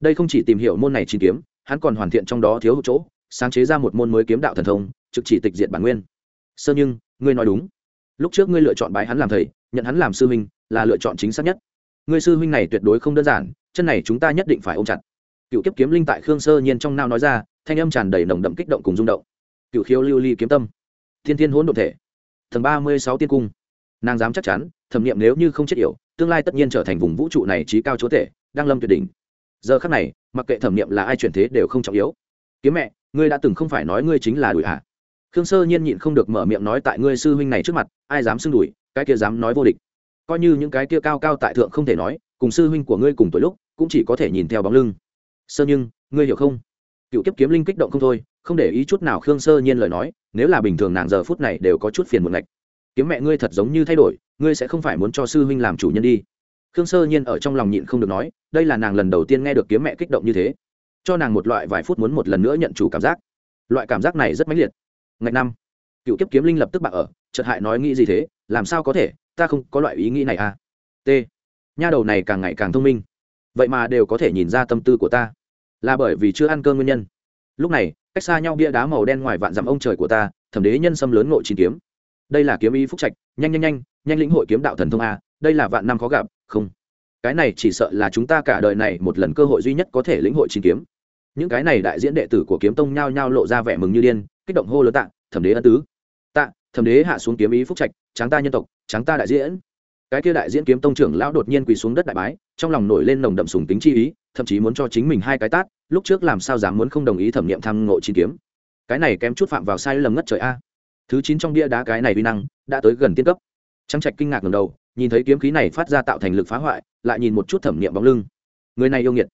Đây không chỉ tìm hiểu môn này chín kiếm, hắn còn hoàn thiện trong đó thiếu hụt chỗ, sáng chế ra một môn mới kiếm đạo thần thông trực chỉ tịch diệt bản nguyên. Sơ nhưng, ngươi nói đúng. Lúc trước ngươi lựa chọn bái hắn làm thầy, nhận hắn làm sư huynh, là lựa chọn chính xác nhất. Ngươi sư huynh này tuyệt đối không đơn giản, chân này chúng ta nhất định phải ôm chặt. Cựu kiếp kiếm linh tại khương sơ nhiên trong nao nói ra, thanh âm tràn đầy nồng đậm kích động cùng rung động. Cựu khiếu lưu ly kiếm tâm. Thiên thiên hỗn độn thể. Tầng ba mươi sáu tiên cung. Nàng dám chắc chắn, thẩm nghiệm nếu như không chết yểu, tương lai tất nhiên trở thành vùng vũ trụ này trí cao chúa tể, đang lâm tuyệt đỉnh. Giờ khắc này, mặc kệ thẩm nghiệm là ai chuyển thế đều không trọng yếu. Kiếm mẹ, ngươi đã từng không phải nói ngươi chính là đùi hạ khương sơ nhiên nhịn không được mở miệng nói tại ngươi sư huynh này trước mặt, ai dám xưng đùi cái kia dám nói vô địch. Coi như những cái kia cao cao tại thượng không thể nói, cùng sư huynh của ngươi cùng tuổi lúc, cũng chỉ có thể nhìn theo bóng lưng. Sơ nhưng ngươi hiểu không? Cựu kiếp kiếm linh kích động không thôi, không để ý chút nào khương sơ nhiên lời nói, nếu là bình thường nàng giờ phút này đều có chút phiền một ngạch kiếm mẹ ngươi thật giống như thay đổi, ngươi sẽ không phải muốn cho sư huynh làm chủ nhân đi. Khương sơ nhiên ở trong lòng nhịn không được nói, đây là nàng lần đầu tiên nghe được kiếm mẹ kích động như thế. Cho nàng một loại vài phút muốn một lần nữa nhận chủ cảm giác. Loại cảm giác này rất mãnh liệt. Ngày năm. Cựu kiếp kiếm linh lập tức bạc ở, chợt hại nói nghĩ gì thế, làm sao có thể, ta không có loại ý nghĩ này à? T. Nha đầu này càng ngày càng thông minh. Vậy mà đều có thể nhìn ra tâm tư của ta. Là bởi vì chưa ăn cơm nguyên nhân. Lúc này, cách xa nhau bia đá màu đen ngoài vạn dặm ông trời của ta, thẩm đế nhân xâm lớn ngộ chín kiếm. Đây là kiếm y phúc trạch, nhanh nhanh nhanh nhanh lĩnh hội kiếm đạo thần thông a, đây là vạn năm khó gặp, không. Cái này chỉ sợ là chúng ta cả đời này một lần cơ hội duy nhất có thể lĩnh hội chín kiếm. Những cái này đại diễn đệ tử của kiếm tông nhao nhao lộ ra vẻ mừng như điên kích động hô lớn tạ, thẩm đế ân tứ. Tạ, thẩm đế hạ xuống kiếm ý phúc trạch, tráng ta nhân tộc, tráng ta đại diễn. Cái kia đại diễn kiếm tông trưởng lão đột nhiên quỳ xuống đất đại bái, trong lòng nổi lên nồng đậm sùng tính chi ý, thậm chí muốn cho chính mình hai cái tát, lúc trước làm sao dám muốn không đồng ý thẩm nghiệm tham ngộ chín kiếm. Cái này kém chút phạm vào sai lầm ngất trời a. Thứ chín trong bia đá cái này vi năng, đã tới gần tiên cấp. Trắng trạch kinh ngạc ngầm đầu, nhìn thấy kiếm khí này phát ra tạo thành lực phá hoại, lại nhìn một chút thẩm nghiệm bóng lưng. Người này yêu nghiệt.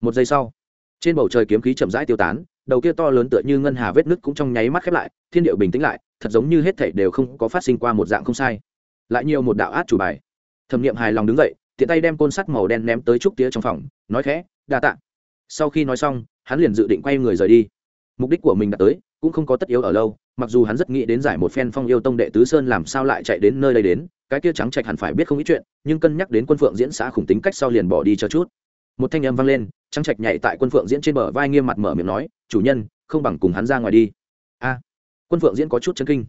Một giây sau, trên bầu trời kiếm khí chậm rãi tiêu tán đầu kia to lớn tựa như ngân hà vết nứt cũng trong nháy mắt khép lại, thiên điệu bình tĩnh lại, thật giống như hết thảy đều không có phát sinh qua một dạng không sai. Lại nhiều một đạo át chủ bài. Thẩm nghiệm hài lòng đứng dậy, tiện tay đem côn sắt màu đen ném tới trúc tía trong phòng, nói khẽ, đa tạ. Sau khi nói xong, hắn liền dự định quay người rời đi. Mục đích của mình đã tới, cũng không có tất yếu ở lâu, mặc dù hắn rất nghĩ đến giải một phen phong yêu tông đệ tứ sơn làm sao lại chạy đến nơi đây đến, cái kia trắng trạch hẳn phải biết không ít chuyện, nhưng cân nhắc đến quân phượng diễn xã khủng tính cách sau liền bỏ đi cho chút một thanh âm vang lên, trắng trạch nhảy tại quân phượng diễn trên bờ vai nghiêm mặt mở miệng nói, chủ nhân, không bằng cùng hắn ra ngoài đi. A, quân phượng diễn có chút chân kinh.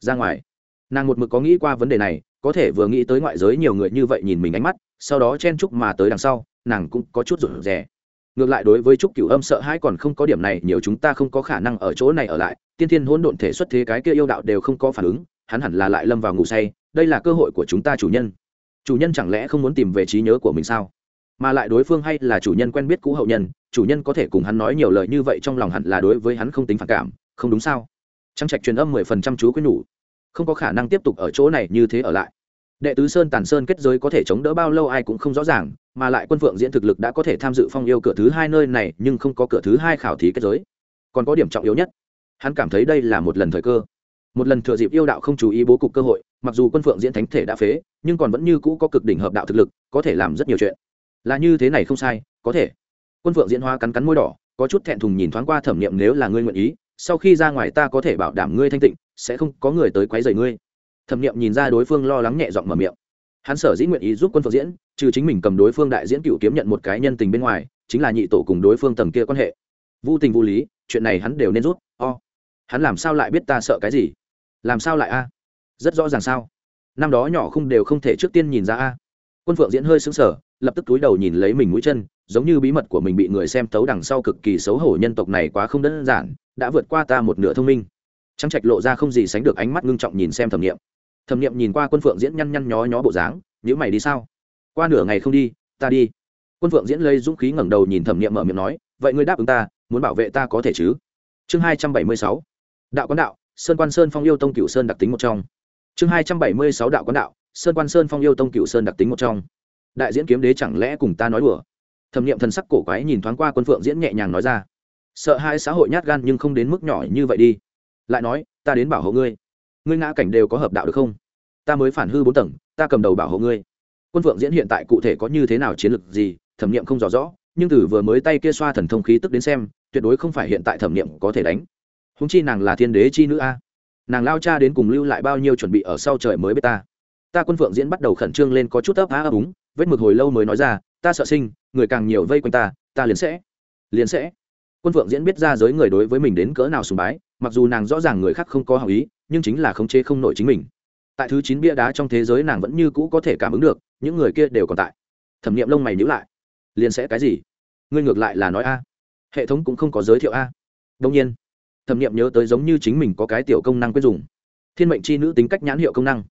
Ra ngoài? Nàng một mực có nghĩ qua vấn đề này, có thể vừa nghĩ tới ngoại giới nhiều người như vậy nhìn mình ánh mắt, sau đó chen chúc mà tới đằng sau, nàng cũng có chút rụt rè. Ngược lại đối với trúc cửu âm sợ hãi còn không có điểm này, nhiều chúng ta không có khả năng ở chỗ này ở lại, tiên thiên hỗn độn thể xuất thế cái kia yêu đạo đều không có phản ứng, hắn hẳn là lại lâm vào ngủ say, đây là cơ hội của chúng ta chủ nhân. Chủ nhân chẳng lẽ không muốn tìm về trí nhớ của mình sao? Mà lại đối phương hay là chủ nhân quen biết cũ hậu nhân, chủ nhân có thể cùng hắn nói nhiều lời như vậy trong lòng hẳn là đối với hắn không tính phản cảm, không đúng sao? Trang trạch truyền âm mười phần trăm chú quyết nhủ. Không có khả năng tiếp tục ở chỗ này như thế ở lại. Đệ tứ sơn tàn sơn kết giới có thể chống đỡ bao lâu ai cũng không rõ ràng, mà lại quân phượng diễn thực lực đã có thể tham dự phong yêu cửa thứ hai nơi này, nhưng không có cửa thứ hai khảo thí kết giới. Còn có điểm trọng yếu nhất, hắn cảm thấy đây là một lần thời cơ. Một lần thừa dịp yêu đạo không chú ý bố cục cơ hội, mặc dù quân phượng diễn thánh thể đã phế, nhưng còn vẫn như cũ có cực đỉnh hợp đạo thực lực, có thể làm rất nhiều chuyện là như thế này không sai, có thể. Quân phượng diễn hoa cắn cắn môi đỏ, có chút thẹn thùng nhìn thoáng qua thẩm nghiệm nếu là ngươi nguyện ý, sau khi ra ngoài ta có thể bảo đảm ngươi thanh tịnh, sẽ không có người tới quấy rầy ngươi. Thẩm nghiệm nhìn ra đối phương lo lắng nhẹ giọng mở miệng. Hắn sở dĩ nguyện ý giúp quân phượng diễn, trừ chính mình cầm đối phương đại diễn cựu kiếm nhận một cái nhân tình bên ngoài, chính là nhị tổ cùng đối phương tầng kia quan hệ. Vô tình vô lý, chuyện này hắn đều nên rút, o、oh. hắn làm sao lại biết ta sợ cái gì? Làm sao lại a? Rất rõ ràng sao? Năm đó nhỏ không đều không thể trước tiên nhìn ra a. Quân phượng diễn hơi xứng sở lập tức túi đầu nhìn lấy mình mũi chân, giống như bí mật của mình bị người xem tấu đằng sau cực kỳ xấu hổ nhân tộc này quá không đơn giản, đã vượt qua ta một nửa thông minh. Trắng trạch lộ ra không gì sánh được ánh mắt ngưng trọng nhìn xem thẩm nghiệm. Thẩm nghiệm nhìn qua quân phượng diễn nhăn nhăn nhó nhó bộ dáng, nhữ mày đi sao? Qua nửa ngày không đi, ta đi. Quân phượng diễn lấy dũng khí ngẩng đầu nhìn thẩm nghiệm mở miệng nói, vậy ngươi đáp ứng ta, muốn bảo vệ ta có thể chứ? Chương hai trăm bảy mươi sáu. Đạo quán đạo, sơn quan sơn phong yêu tông cựu sơn đặc tính một trong. Chương hai trăm bảy mươi sáu đạo quán đạo, sơn quan sơn phong yêu tông cựu sơn đặc tính một trong đại diễn kiếm đế chẳng lẽ cùng ta nói đùa? Thẩm nghiệm thần sắc cổ quái nhìn thoáng qua quân phượng diễn nhẹ nhàng nói ra. Sợ hai xã hội nhát gan nhưng không đến mức nhỏ như vậy đi. Lại nói, ta đến bảo hộ ngươi. Ngươi ngã cảnh đều có hợp đạo được không? Ta mới phản hư bốn tầng, ta cầm đầu bảo hộ ngươi. Quân phượng diễn hiện tại cụ thể có như thế nào chiến lược gì, thẩm nghiệm không rõ rõ, nhưng từ vừa mới tay kia xoa thần thông khí tức đến xem, tuyệt đối không phải hiện tại thẩm nghiệm có thể đánh. Húng chi nàng là thiên đế chi nữ a. Nàng lao cha đến cùng lưu lại bao nhiêu chuẩn bị ở sau trời mới biết ta. Ta quân phượng diễn bắt đầu khẩn trương lên có chút ấp á ấp úng vết mực hồi lâu mới nói ra, ta sợ sinh, người càng nhiều vây quanh ta ta liền sẽ liền sẽ. Quân phượng diễn biết ra giới người đối với mình đến cỡ nào sùng bái, mặc dù nàng rõ ràng người khác không có hảo ý, nhưng chính là khống chế không nổi chính mình. Tại thứ chín bia đá trong thế giới nàng vẫn như cũ có thể cảm ứng được, những người kia đều còn tại. Thẩm nghiệm lông mày nhữ lại. Liền sẽ cái gì? Ngươi ngược lại là nói a. Hệ thống cũng không có giới thiệu a. Đông nhiên. Thẩm nghiệm nhớ tới giống như chính mình có cái tiểu công năng quyết dùng. Thiên mệnh c h i nữ tính cách nhãn hiệu công năng.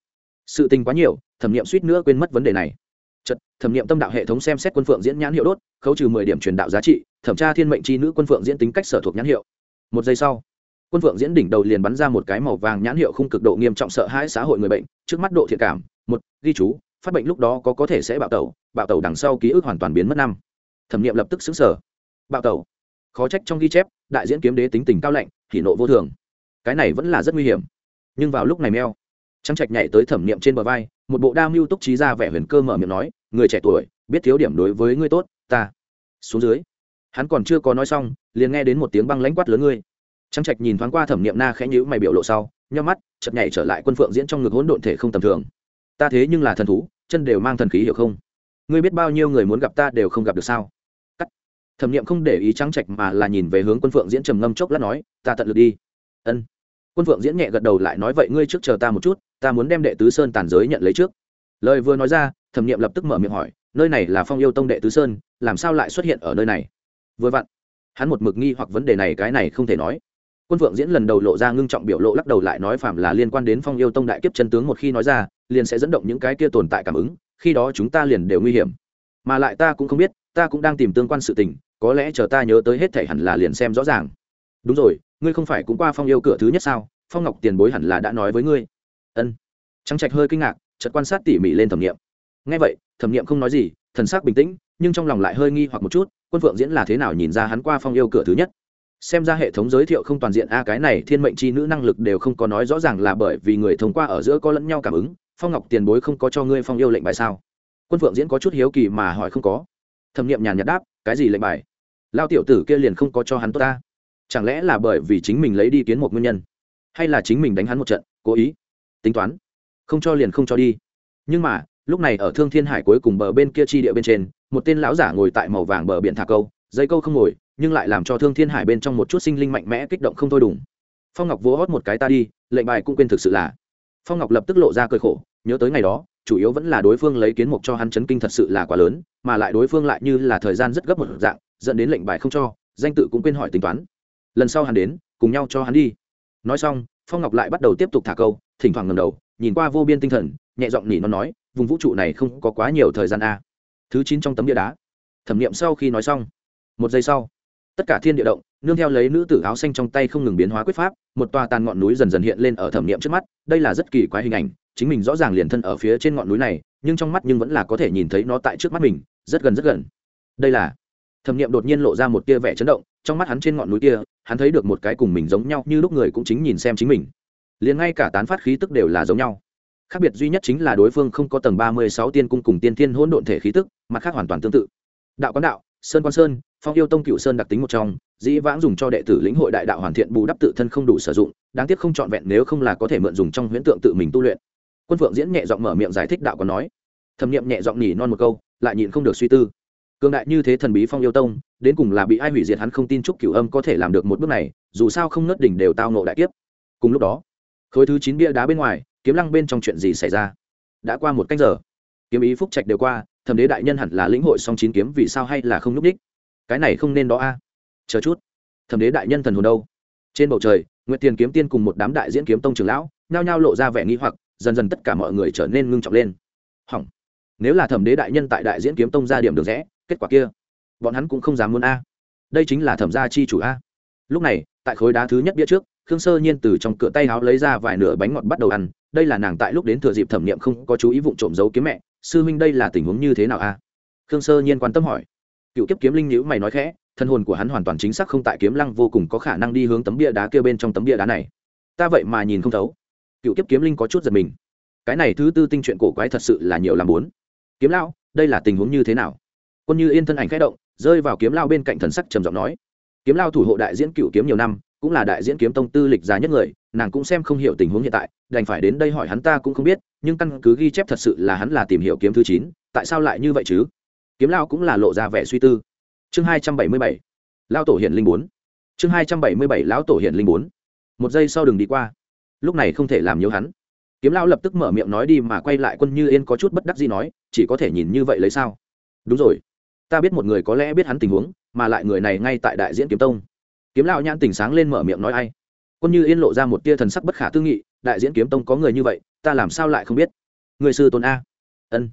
Sự tình quá nhiều, thẩm nghiệm suýt nữa quên mất vấn đề này chật thẩm nghiệm tâm đạo hệ thống xem xét quân phượng diễn nhãn hiệu đốt, khấu trừ mười điểm truyền đạo giá trị, thẩm tra thiên mệnh chi nữ quân phượng diễn tính cách sở thuộc nhãn hiệu. Một giây sau, quân phượng diễn đỉnh đầu liền bắn ra một cái màu vàng nhãn hiệu không cực độ nghiêm trọng sợ hãi xã hội người bệnh, trước mắt độ thiện cảm, một, ghi chú, phát bệnh lúc đó có có thể sẽ bạo tẩu bạo tẩu đằng sau ký ức hoàn toàn biến mất năm. Thẩm nghiệm lập tức sững sờ. bạo tẩu. Khó trách trong ghi chép, đại diễn kiếm đế tính tình cao lạnh, hỉ nộ vô thường. Cái này vẫn là rất nguy hiểm. Nhưng vào lúc này meo trắng trạch nhảy tới thẩm nghiệm trên bờ vai một bộ đa mưu túc trí ra vẻ huyền cơ mở miệng nói, người trẻ tuổi, biết thiếu điểm đối với ngươi tốt, ta. Xuống dưới, hắn còn chưa có nói xong, liền nghe đến một tiếng băng lãnh quát lớn ngươi. Trăng trạch nhìn thoáng qua thẩm nghiệm na khẽ nhữ mày biểu lộ sau, nhắm mắt chật nhảy trở lại quân phượng diễn trong ngực hỗn độn thể không tầm thường. Ta thế nhưng là thần thú, chân đều mang thần khí hiểu không? Ngươi biết bao nhiêu người muốn gặp ta đều không gặp được sao? Cắt. Thẩm nghiệm không để ý trắng trạch mà là nhìn về hướng quân phượng diễn trầm ngâm chốc lát nói, ta tận lực đi. Ân quân phượng diễn nhẹ gật đầu lại nói, vậy ngươi trước chờ ta một chút, ta muốn đem đệ tứ sơn tàn giới nhận lấy trước. Lời vừa nói ra, thẩm nghiệm lập tức mở miệng hỏi, nơi này là phong yêu tông đệ tứ sơn, làm sao lại xuất hiện ở nơi này? Vừa vặn, hắn một mực nghi hoặc vấn đề này, cái này không thể nói. Quân phượng diễn lần đầu lộ ra ngưng trọng biểu lộ, lắc đầu lại nói phạm là liên quan đến phong yêu tông đại kiếp chân tướng một khi nói ra, liền sẽ dẫn động những cái kia tồn tại cảm ứng, khi đó chúng ta liền đều nguy hiểm. Mà lại ta cũng không biết, ta cũng đang tìm tương quan sự tình, có lẽ chờ ta nhớ tới hết thể hẳn là liền xem rõ ràng đúng rồi, ngươi không phải cũng qua phong yêu cửa thứ nhất sao? Phong ngọc tiền bối hẳn là đã nói với ngươi. Ân. Trắng trạch hơi kinh ngạc, chợt quan sát tỉ mỉ lên thẩm nghiệm. Ngay vậy, thẩm nghiệm không nói gì, thần sắc bình tĩnh, nhưng trong lòng lại hơi nghi hoặc một chút, quân phượng diễn là thế nào nhìn ra hắn qua phong yêu cửa thứ nhất? Xem ra hệ thống giới thiệu không toàn diện, a, cái này thiên mệnh c h i nữ năng lực đều không có nói rõ ràng là bởi vì người thông qua ở giữa có lẫn nhau cảm ứng, phong ngọc tiền bối không có cho ngươi phong yêu lệnh bài sao? Quân phượng diễn có chút hiếu kỳ mà hỏi không có. Thẩm nghiệm nhàn nhạt đáp, cái gì lệnh bài? Lao tiểu tử kia liền không có cho hắn tốt ta chẳng lẽ là bởi vì chính mình lấy đi kiến một nguyên nhân? Hay là chính mình đánh hắn một trận, cố ý? Tính toán. Không cho liền không cho đi. Nhưng mà, lúc này ở thương thiên hải cuối cùng bờ bên kia chi địa bên trên, một tên lão giả ngồi tại màu vàng bờ biển thả câu, dây câu không ngồi, nhưng lại làm cho thương thiên hải bên trong một chút sinh linh mạnh mẽ kích động không thôi đủng phong ngọc vỗ hót một cái ta đi, lệnh bài cũng quên thực sự là. Phong ngọc lập tức lộ ra cơi khổ, nhớ tới ngày đó, chủ yếu vẫn là đối phương lấy kiến mục cho hắn chấn kinh thật sự là quá lớn, mà lại đối phương lại như là thời gian rất gấp một dạng, dẫn đến lệnh bài không cho, danh tự cũng quên hỏi tính toán lần sau hắn đến, cùng nhau cho hắn đi. Nói xong, phong ngọc lại bắt đầu tiếp tục thả câu, thỉnh thoảng ngầm đầu, nhìn qua vô biên tinh thần, nhẹ giọng nhỉ nó nói, vùng vũ trụ này không có quá nhiều thời gian a. Thứ chín trong tấm địa đá. Thẩm nghiệm sau khi nói xong, một giây sau, tất cả thiên địa động, nương theo lấy nữ tử áo xanh trong tay không ngừng biến hóa quyết pháp, một tòa tàn ngọn núi dần dần hiện lên ở thẩm nghiệm trước mắt, đây là rất kỳ quái hình ảnh, chính mình rõ ràng liền thân ở phía trên ngọn núi này, nhưng trong mắt nhưng vẫn là có thể nhìn thấy nó tại trước mắt mình, rất gần rất gần. Đây là thẩm nghiệm đột nhiên lộ ra một tia vẻ chấn động, trong mắt hắn trên ngọn núi kia, hắn thấy được một cái cùng mình giống nhau như lúc người cũng chính nhìn xem chính mình. Liền ngay cả tán phát khí tức đều là giống nhau. Khác biệt duy nhất chính là đối phương không có tầng ba mươi sáu tiên cung cùng tiên thiên hỗn độn thể khí tức, mặt khác hoàn toàn tương tự. Đạo quán đạo, sơn quan sơn, phong yêu tông cựu sơn đặc tính một trong, dĩ vãng dùng cho đệ tử lĩnh hội đại đạo hoàn thiện bù đắp tự thân không đủ sử dụng, đáng tiếc không trọn vẹn nếu không là có thể mượn dùng trong huyễn tượng tự mình tu luyện. Quân phượng diễn nhẹ giọng mở miệng giải thích đạo còn nói. Thẩm nghiệm nhẹ giọng nhỉ non một câu, lại nhịn không được suy tư cường đại như thế thần bí phong yêu tông, đến cùng là bị ai hủy diệt hắn không tin chúc cửu âm có thể làm được một bước này, dù sao không nớt đỉnh đều tao nộ đại kiếp. Cùng lúc đó, khối thứ chín bia đá bên ngoài, kiếm lăng bên trong chuyện gì xảy ra? Đã qua một canh giờ. Kiếm ý phúc trạch đều qua, thẩm đế đại nhân hẳn là lĩnh hội song chín kiếm vì sao hay là không núp đích cái này không nên đó a. À? Chờ chút. Thẩm đế đại nhân thần hồn đâu? Trên bầu trời, nguyệt tiền kiếm tiên cùng một đám đại diễn kiếm tông trường lão, nhao nhao lộ ra vẻ nghi hoặc, dần dần tất cả mọi người trở nên ngưng trọng lên. Hỏng. Nếu là thẩm đế đại nhân tại đại diễn kiếm tông ra điểm được rẽ kết quả kia, bọn hắn cũng không dám muốn a. Đây chính là thẩm gia chi chủ a. Lúc này, tại khối đá thứ nhất bia trước, khương sơ nhiên từ trong cửa tay áo lấy ra vài nửa bánh ngọt bắt đầu ăn, đây là nàng tại lúc đến thừa dịp thẩm nghiệm không có chú ý vụ trộm giấu kiếm mẹ, sư huynh đây là tình huống như thế nào a? Khương sơ nhiên quan tâm hỏi. Cựu kiếp kiếm linh nhữ mày nói khẽ, thân hồn của hắn hoàn toàn chính xác không tại kiếm lăng vô cùng có khả năng đi hướng tấm bia đá kia bên trong tấm bia đá này. Ta vậy mà nhìn không thấu. Cựu kiếp kiếm linh có chút giật mình. Cái này thứ tư tinh chuyện cổ quái thật sự là nhiều làm bốn. Kiếm lão, đây là tình huống như thế nào? Quân như yên thân ảnh khẽ động, rơi vào kiếm lao bên cạnh thần sắc trầm giọng nói. Kiếm lao thủ hộ đại diễn cựu kiếm nhiều năm, cũng là đại diễn kiếm tông tư lịch già nhất người, nàng cũng xem không hiểu tình huống hiện tại, đành phải đến đây hỏi hắn ta cũng không biết, nhưng căn cứ ghi chép thật sự là hắn là tìm hiểu kiếm thứ chín, tại sao lại như vậy chứ? Kiếm lao cũng là lộ ra vẻ suy tư. Chương hai trăm bảy mươi bảy lao tổ hiện linh bốn. Chương hai trăm bảy mươi bảy, lão tổ hiện linh bốn. Một giây sau đừng đi qua. Lúc này không thể làm nhiều hắn. Kiếm lao lập tức mở miệng nói đi mà quay lại quân như yên có chút bất đắc dĩ nói, chỉ có thể nhìn như vậy lấy sao? Đúng rồi ta biết một người có lẽ biết hắn tình huống, mà lại người này ngay tại đại diễn kiếm tông. Kiếm lão nhãn tỉnh sáng lên mở miệng nói ai? Quân như yên lộ ra một tia thần sắc bất khả tư nghị, đại diễn kiếm tông có người như vậy, ta làm sao lại không biết? Người sư tôn a. Ân.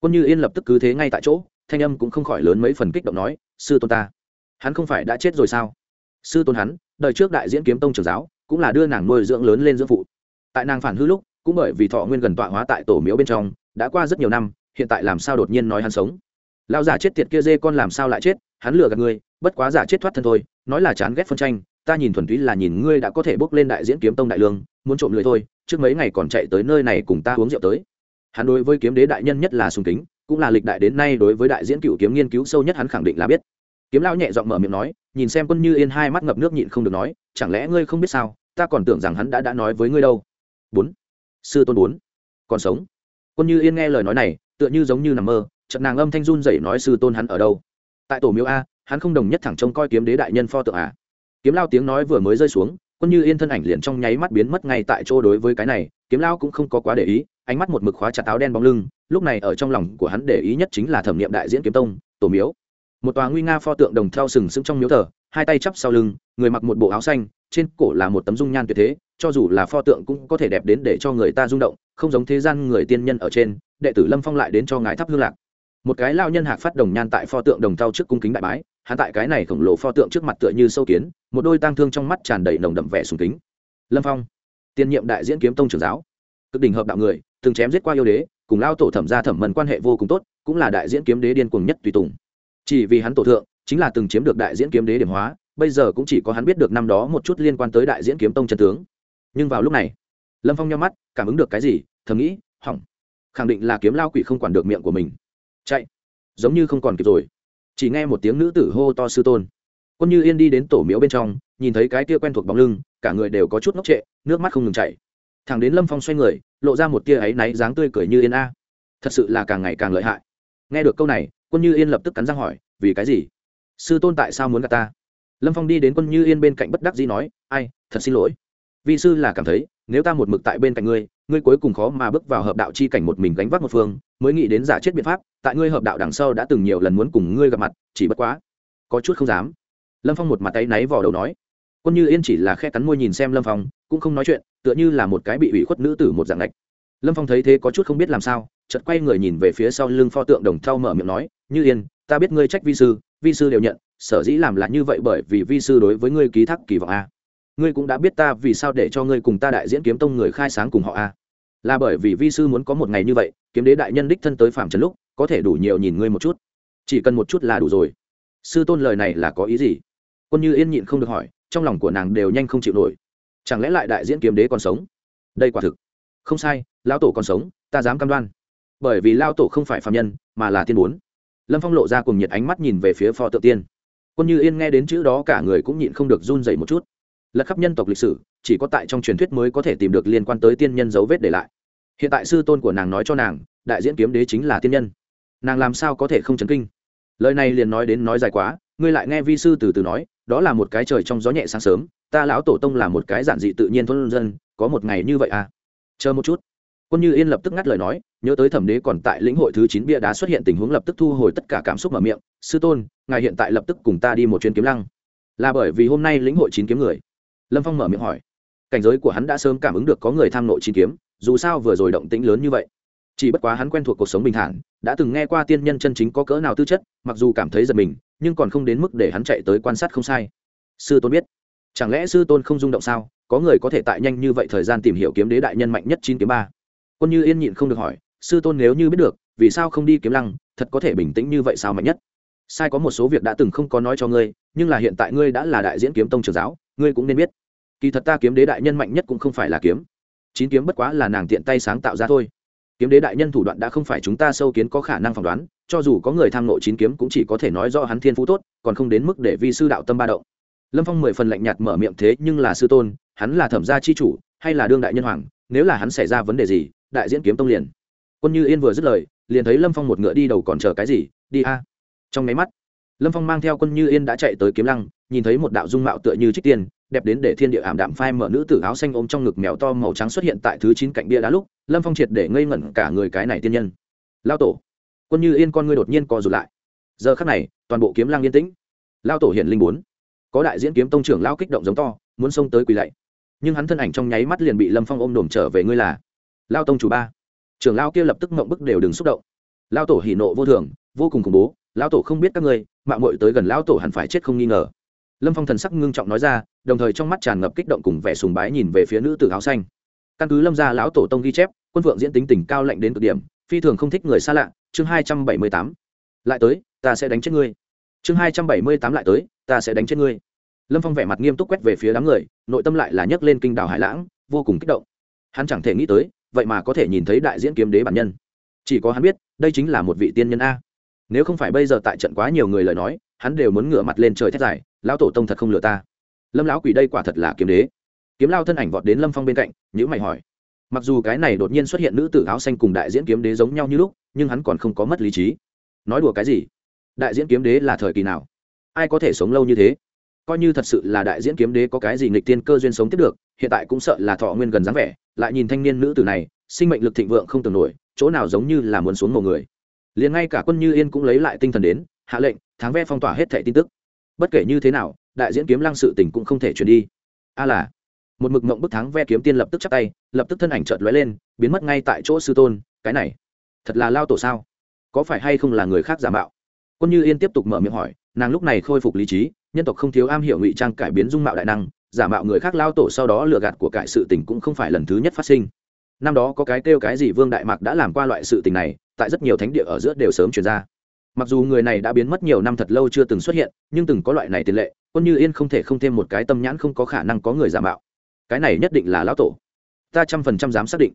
Quân như yên lập tức cứ thế ngay tại chỗ, thanh âm cũng không khỏi lớn mấy phần kích động nói, sư tôn ta, hắn không phải đã chết rồi sao? Sư tôn hắn, đời trước đại diễn kiếm tông trưởng giáo, cũng là đưa nàng nuôi dưỡng lớn lên dưỡng phụ. Tại nàng phản hư lúc, cũng bởi vì thọ nguyên gần tọa hóa tại tổ miếu bên trong, đã qua rất nhiều năm, hiện tại làm sao đột nhiên nói hắn sống? Lão giả chết tiệt kia dê con làm sao lại chết, hắn lừa gạt ngươi, bất quá giả chết thoát thân thôi, nói là chán ghét phân tranh, ta nhìn thuần túy là nhìn ngươi đã có thể bước lên đại diễn kiếm tông đại lương, muốn trộm lười thôi, trước mấy ngày còn chạy tới nơi này cùng ta uống rượu tới. Hắn đối với kiếm đế đại nhân nhất là sùng kính, cũng là lịch đại đến nay đối với đại diễn cựu kiếm nghiên cứu sâu nhất hắn khẳng định là biết. Kiếm lão nhẹ giọng mở miệng nói, nhìn xem quân như yên hai mắt ngập nước nhịn không được nói, chẳng lẽ ngươi không biết sao, ta còn tưởng rằng hắn đã đã nói với ngươi đâu. Bốn. Sư tôn bốn. Còn sống. Quân như yên nghe lời nói này, tựa như giống như nằm mơ trận nàng âm thanh run dậy nói sư tôn hắn ở đâu? Tại tổ miếu a, hắn không đồng nhất thẳng trông coi kiếm đế đại nhân pho tượng à kiếm lao tiếng nói vừa mới rơi xuống, quân như yên thân ảnh liền trong nháy mắt biến mất ngay tại chỗ đối với cái này, kiếm lao cũng không có quá để ý, ánh mắt một mực khóa chặt áo đen bóng lưng, lúc này ở trong lòng của hắn để ý nhất chính là thẩm nghiệm đại diễn kiếm tông, tổ miếu. Một tòa nguy nga pho tượng đồng theo sừng sững trong miếu thờ, hai tay chắp sau lưng, người mặc một bộ áo xanh, trên cổ là một tấm dung nhan tuyệt thế, cho dù là pho tượng cũng có thể đẹp đến để cho người ta rung động, không giống thế gian người tiên nhân ở trên, đệ tử lâm phong lại đến cho ngài thắp hương lạc một cái lao nhân hạc phát đồng nhan tại pho tượng đồng thau trước cung kính đại bái, hắn tại cái này khổng lồ pho tượng trước mặt tựa như sâu kiến, một đôi tang thương trong mắt tràn đầy nồng đậm vẻ sùng kính. Lâm phong, tiên nhiệm đại diễn kiếm tông trưởng giáo, cực đỉnh hợp đạo người, từng chém giết qua yêu đế, cùng lao tổ thẩm gia thẩm mần quan hệ vô cùng tốt, cũng là đại diễn kiếm đế điên cuồng nhất tùy tùng. Chỉ vì hắn tổ thượng, chính là từng chiếm được đại diễn kiếm đế điểm hóa, bây giờ cũng chỉ có hắn biết được năm đó một chút liên quan tới đại diễn kiếm tông chân tướng. Nhưng vào lúc này, lâm phong nhau mắt, cảm ứng được cái gì, thầm nghĩ, hỏng. Khẳng định là kiếm lao quỷ không quản được miệng của mình chạy. Giống như không còn kịp rồi. Chỉ nghe một tiếng nữ tử hô to sư tôn. Quân như yên đi đến tổ miếu bên trong, nhìn thấy cái tia quen thuộc bóng lưng, cả người đều có chút ngốc trệ, nước mắt không ngừng chảy. Thằng đến lâm phong xoay người, lộ ra một tia áy náy dáng tươi cười như yên a. Thật sự là càng ngày càng lợi hại. Nghe được câu này, quân như yên lập tức cắn răng hỏi, vì cái gì? Sư tôn tại sao muốn gặp ta? Lâm phong đi đến quân như yên bên cạnh bất đắc dĩ nói, ai, thật xin lỗi vị sư là cảm thấy, nếu ta một mực tại bên cạnh ngươi ngươi cuối cùng khó mà bước vào hợp đạo chi cảnh một mình gánh vác một phương, mới nghĩ đến giả chết biện pháp, tại ngươi hợp đạo đằng sau đã từng nhiều lần muốn cùng ngươi gặp mặt, chỉ bất quá, có chút không dám. Lâm phong một mặt tay náy vò đầu nói, quân như yên chỉ là khe cắn môi nhìn xem lâm phong, cũng không nói chuyện, tựa như là một cái bị ủy khuất nữ tử một dạng lệch lâm phong thấy thế có chút không biết làm sao, chợt quay người nhìn về phía sau lưng pho tượng đồng thau mở miệng nói, như yên, ta biết ngươi trách vi sư vi sư đều nhận, sở dĩ làm là như vậy bởi vì vi sư đối với ngươi ký thác kỳ vọng a ngươi cũng đã biết ta vì sao để cho ngươi cùng ta đại diễn kiếm tông người khai sáng cùng họ a. Là bởi vì vi sư muốn có một ngày như vậy, kiếm đế đại nhân đích thân tới phạm trần lúc, có thể đủ nhiều nhìn ngươi một chút. Chỉ cần một chút là đủ rồi. Sư tôn lời này là có ý gì? Quân như yên nhịn không được hỏi, trong lòng của nàng đều nhanh không chịu nổi. Chẳng lẽ lại đại diễn kiếm đế còn sống? Đây quả thực không sai, lão tổ còn sống, ta dám cam đoan. Bởi vì lao tổ không phải phạm nhân, mà là tiên bốn. Lâm phong lộ ra cùng nhiệt ánh mắt nhìn về phía pho tượng tiên. Quân như yên nghe đến chữ đó cả người cũng nhịn không được run dậy một chút lật khắp nhân tộc lịch sử, chỉ có tại trong truyền thuyết mới có thể tìm được liên quan tới tiên nhân dấu vết để lại. Hiện tại sư tôn của nàng nói cho nàng, đại diễn kiếm đế chính là tiên nhân. Nàng làm sao có thể không chấn kinh? Lời này liền nói đến nói dài quá, ngươi lại nghe vi sư từ từ nói, đó là một cái trời trong gió nhẹ sáng sớm, ta lão tổ tông là một cái giản dị tự nhiên thôn dân, có một ngày như vậy à? Chờ một chút. Quân như yên lập tức ngắt lời nói, nhớ tới thẩm đế còn tại lĩnh hội thứ chín bia đá xuất hiện tình huống lập tức thu hồi tất cả cảm xúc mở miệng, sư tôn, ngài hiện tại lập tức cùng ta đi một chuyến kiếm lăng. Là bởi vì hôm nay lĩnh hội chín kiếm người lâm phong mở miệng hỏi. Cảnh giới của hắn đã sớm cảm ứng được có người tham nội chín kiếm, dù sao vừa rồi động tĩnh lớn như vậy. Chỉ bất quá hắn quen thuộc cuộc sống bình thản, đã từng nghe qua tiên nhân chân chính có cỡ nào tư chất, mặc dù cảm thấy giật mình, nhưng còn không đến mức để hắn chạy tới quan sát không sai. Sư tôn biết. Chẳng lẽ sư tôn không rung động sao? Có người có thể tại nhanh như vậy thời gian tìm hiểu kiếm đế đại nhân mạnh nhất chín kiếm ba. Quân như yên nhịn không được hỏi, sư tôn nếu như biết được, vì sao không đi kiếm lăng, thật có thể bình tĩnh như vậy sao mạnh nhất? Sai có một số việc đã từng không có nói cho ngươi nhưng là hiện tại ngươi đã là đại diễn kiếm tông trường giáo, ngươi cũng nên biết. Kỳ thật ta kiếm đế đại nhân mạnh nhất cũng không phải là kiếm. Chín kiếm bất quá là nàng tiện tay sáng tạo ra thôi. Kiếm đế đại nhân thủ đoạn đã không phải chúng ta sâu kiến có khả năng phỏng đoán, cho dù có người tham nộ chín kiếm cũng chỉ có thể nói do hắn thiên phú tốt, còn không đến mức để vi sư đạo tâm ba động. Lâm phong mười phần lạnh nhạt mở miệng thế nhưng là sư tôn, hắn là thẩm gia chi chủ, hay là đương đại nhân hoàng, nếu là hắn xảy ra vấn đề gì, đại diễn kiếm tông liền. Quân như yên vừa dứt lời, liền thấy lâm phong một ngựa đi đầu còn chờ cái gì, đi a. Trong máy mắt lâm phong mang theo quân như yên đã chạy tới kiếm lăng, nhìn thấy một đạo dung mạo tựa như trích tiên, đẹp đến để thiên địa ảm đạm phai mở nữ tử áo xanh ôm trong ngực mèo to màu trắng xuất hiện tại thứ chín cạnh bia đá lúc, lâm phong triệt để ngây ngẩn cả người cái này tiên nhân. Lao tổ, quân như yên con ngươi đột nhiên co rụt lại. Giờ khắc này, toàn bộ kiếm lăng yên tĩnh. Lao tổ hiện linh bốn. Có đại diễn kiếm tông trưởng lao kích động giống to, muốn xông tới quỳ lạy. Nhưng hắn thân ảnh trong nháy mắt liền bị lâm phong ôm đồm trở về ngươi là. Lao tông chủ ba. Trưởng lao kia lập tức mộng bức đều đừng xúc động. Lao tổ hỉ nộ vô thường, vô cùng khủng bố. Lao tổ không biết các ngươi mạng mội tới gần lão tổ hẳn phải chết không nghi ngờ. Lâm phong thần sắc ngưng trọng nói ra, đồng thời trong mắt tràn ngập kích động cùng vẻ sùng bái nhìn về phía nữ tử áo xanh. Căn cứ lâm gia lão tổ tông ghi chép, quân phượng diễn tính tình cao lạnh đến cực điểm, phi thường không thích người xa lạ, chương hai trăm bảy mươi tám. Lại tới, ta sẽ đánh chết ngươi. Chương hai trăm bảy mươi tám lại tới, ta sẽ đánh chết ngươi. Lâm phong vẻ mặt nghiêm túc quét về phía đám người, nội tâm lại là nhấc lên kinh đảo hải lãng, vô cùng kích động. Hắn chẳng thể nghĩ tới, vậy mà có thể nhìn thấy đại diễn kiếm đế bản nhân. Chỉ có hắn biết, đây chính là một vị tiên nhân a nếu không phải bây giờ tại trận quá nhiều người lời nói, hắn đều muốn ngửa mặt lên trời thét dài, lão tổ tông thật không lừa ta. Lâm lão quỷ đây quả thật là kiếm đế. Kiếm lao thân ảnh vọt đến lâm phong bên cạnh nhữ mày hỏi. Mặc dù cái này đột nhiên xuất hiện nữ tử áo xanh cùng đại diễn kiếm đế giống nhau như lúc, nhưng hắn còn không có mất lý trí. Nói đùa cái gì? Đại diễn kiếm đế là thời kỳ nào? Ai có thể sống lâu như thế? Coi như thật sự là đại diễn kiếm đế có cái gì nghịch tiên cơ duyên sống tiếp được, hiện tại cũng sợ là thọ nguyên gần dáng vẻ, lại nhìn thanh niên nữ tử này, sinh mệnh lực thịnh vượng không tưởng nổi, chỗ nào giống như là muốn xuống một người liền ngay cả quân như yên cũng lấy lại tinh thần đến, hạ lệnh, tháng ve phong tỏa hết thẻ tin tức. Bất kể như thế nào, đại diễn kiếm lăng sự tình cũng không thể chuyển đi. A là, một mực mộng bức thắng ve kiếm tiên lập tức chắc tay, lập tức thân ảnh chợt lóe lên, biến mất ngay tại chỗ sư tôn, cái này, thật là lao tổ sao? Có phải hay không là người khác giả mạo? Quân như yên tiếp tục mở miệng hỏi, nàng lúc này khôi phục lý trí, nhân tộc không thiếu am hiểu ngụy trang cải biến dung mạo đại năng, giả mạo người khác lao tổ sau đó lừa gạt của cải sự tình cũng không phải lần thứ nhất phát sinh năm đó có cái kêu cái gì vương đại mạc đã làm qua loại sự tình này, tại rất nhiều thánh địa ở giữa đều sớm chuyển ra. Mặc dù người này đã biến mất nhiều năm thật lâu chưa từng xuất hiện, nhưng từng có loại này tiền lệ, quân như yên không thể không thêm một cái tâm nhãn không có khả năng có người giả mạo. Cái này nhất định là lão tổ. Ta trăm phần trăm dám xác định.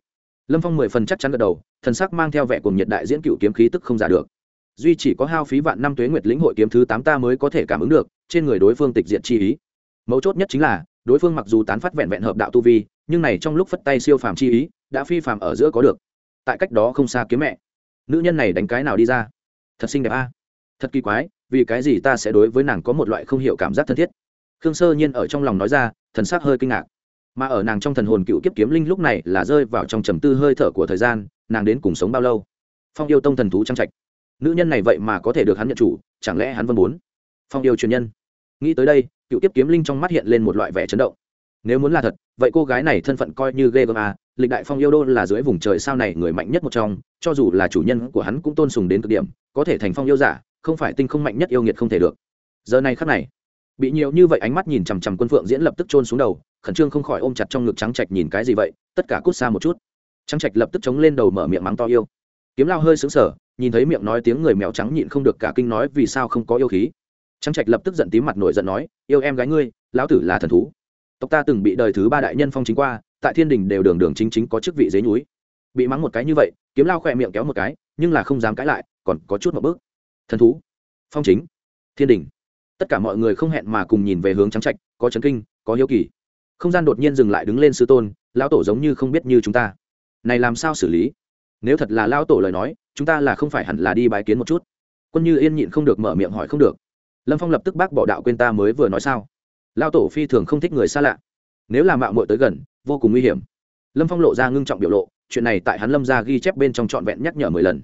Lâm phong mười phần chắc chắn gật đầu, thần sắc mang theo vẻ cùng nhiệt đại diễn cựu kiếm khí tức không giả được. Duy chỉ có hao phí vạn năm tuế nguyệt lĩnh hội kiếm thứ tám ta mới có thể cảm ứng được, trên người đối phương tịch diện chi ý. Mấu chốt nhất chính là, đối phương mặc dù tán phát vẹn vẹn hợp đạo tu vi, nhưng này trong lúc phất tay siêu phàm chi ý đã phi phàm ở giữa có được. Tại cách đó không xa kiếm mẹ. Nữ nhân này đánh cái nào đi ra? Thật xinh đẹp a. Thật kỳ quái, vì cái gì ta sẽ đối với nàng có một loại không hiểu cảm giác thân thiết? Khương sơ nhiên ở trong lòng nói ra, thần sắc hơi kinh ngạc. Mà ở nàng trong thần hồn cựu kiếp kiếm linh lúc này là rơi vào trong trầm tư hơi thở của thời gian, nàng đến cùng sống bao lâu? Phong yêu tông thần thú trang trạch. Nữ nhân này vậy mà có thể được hắn nhận chủ, chẳng lẽ hắn vẫn muốn? Phong yêu truyền nhân. Nghĩ tới đây, cựu kiếp kiếm linh trong mắt hiện lên một loại vẻ chấn động. Nếu muốn là thật, vậy cô gái này thân phận coi như ghê gớm à lịch đại phong yêu đô là dưới vùng trời sao này người mạnh nhất một trong, cho dù là chủ nhân của hắn cũng tôn sùng đến cực điểm, có thể thành phong yêu giả, không phải tinh không mạnh nhất yêu nghiệt không thể được. Giờ này khắc này, bị nhiều như vậy ánh mắt nhìn chằm chằm quân phượng diễn lập tức trôn xuống đầu, khẩn trương không khỏi ôm chặt trong ngực trắng trạch nhìn cái gì vậy, tất cả cút xa một chút. Trắng trạch lập tức chống lên đầu mở miệng mắng to yêu. Kiếm lao hơi xứng sở nhìn thấy miệng nói tiếng người mèo trắng nhịn không được cả kinh nói vì sao không có yêu khí. Trắng trạch lập tức giận tím mặt nổi giận nói, yêu em gái ngươi, lão tử là thần thú. Tộc ta từng bị đời thứ ba đại nhân phong chính qua tại thiên đình đều đường đường chính chính có chức vị dế núi bị mắng một cái như vậy, kiếm lao khỏe miệng kéo một cái, nhưng là không dám cãi lại, còn có chút một bước. Thần thú. Phong chính. Thiên đình. Tất cả mọi người không hẹn mà cùng nhìn về hướng trắng trạch, có chấn kinh, có hiếu kỳ. Không gian đột nhiên dừng lại đứng lên sư tôn, lão tổ giống như không biết như chúng ta. Này làm sao xử lý? Nếu thật là lão tổ lời nói, chúng ta là không phải hẳn là đi bái kiến một chút. Quân như yên nhịn không được mở miệng hỏi không được. Lâm phong lập tức bác bỏ đạo quên ta mới vừa nói sao. Lão tổ phi thường không thích người xa lạ. Nếu là mạo muội tới gần vô cùng nguy hiểm. Lâm phong lộ ra ngưng trọng biểu lộ, chuyện này tại hắn lâm ra ghi chép bên trong trọn vẹn nhắc nhở mười lần.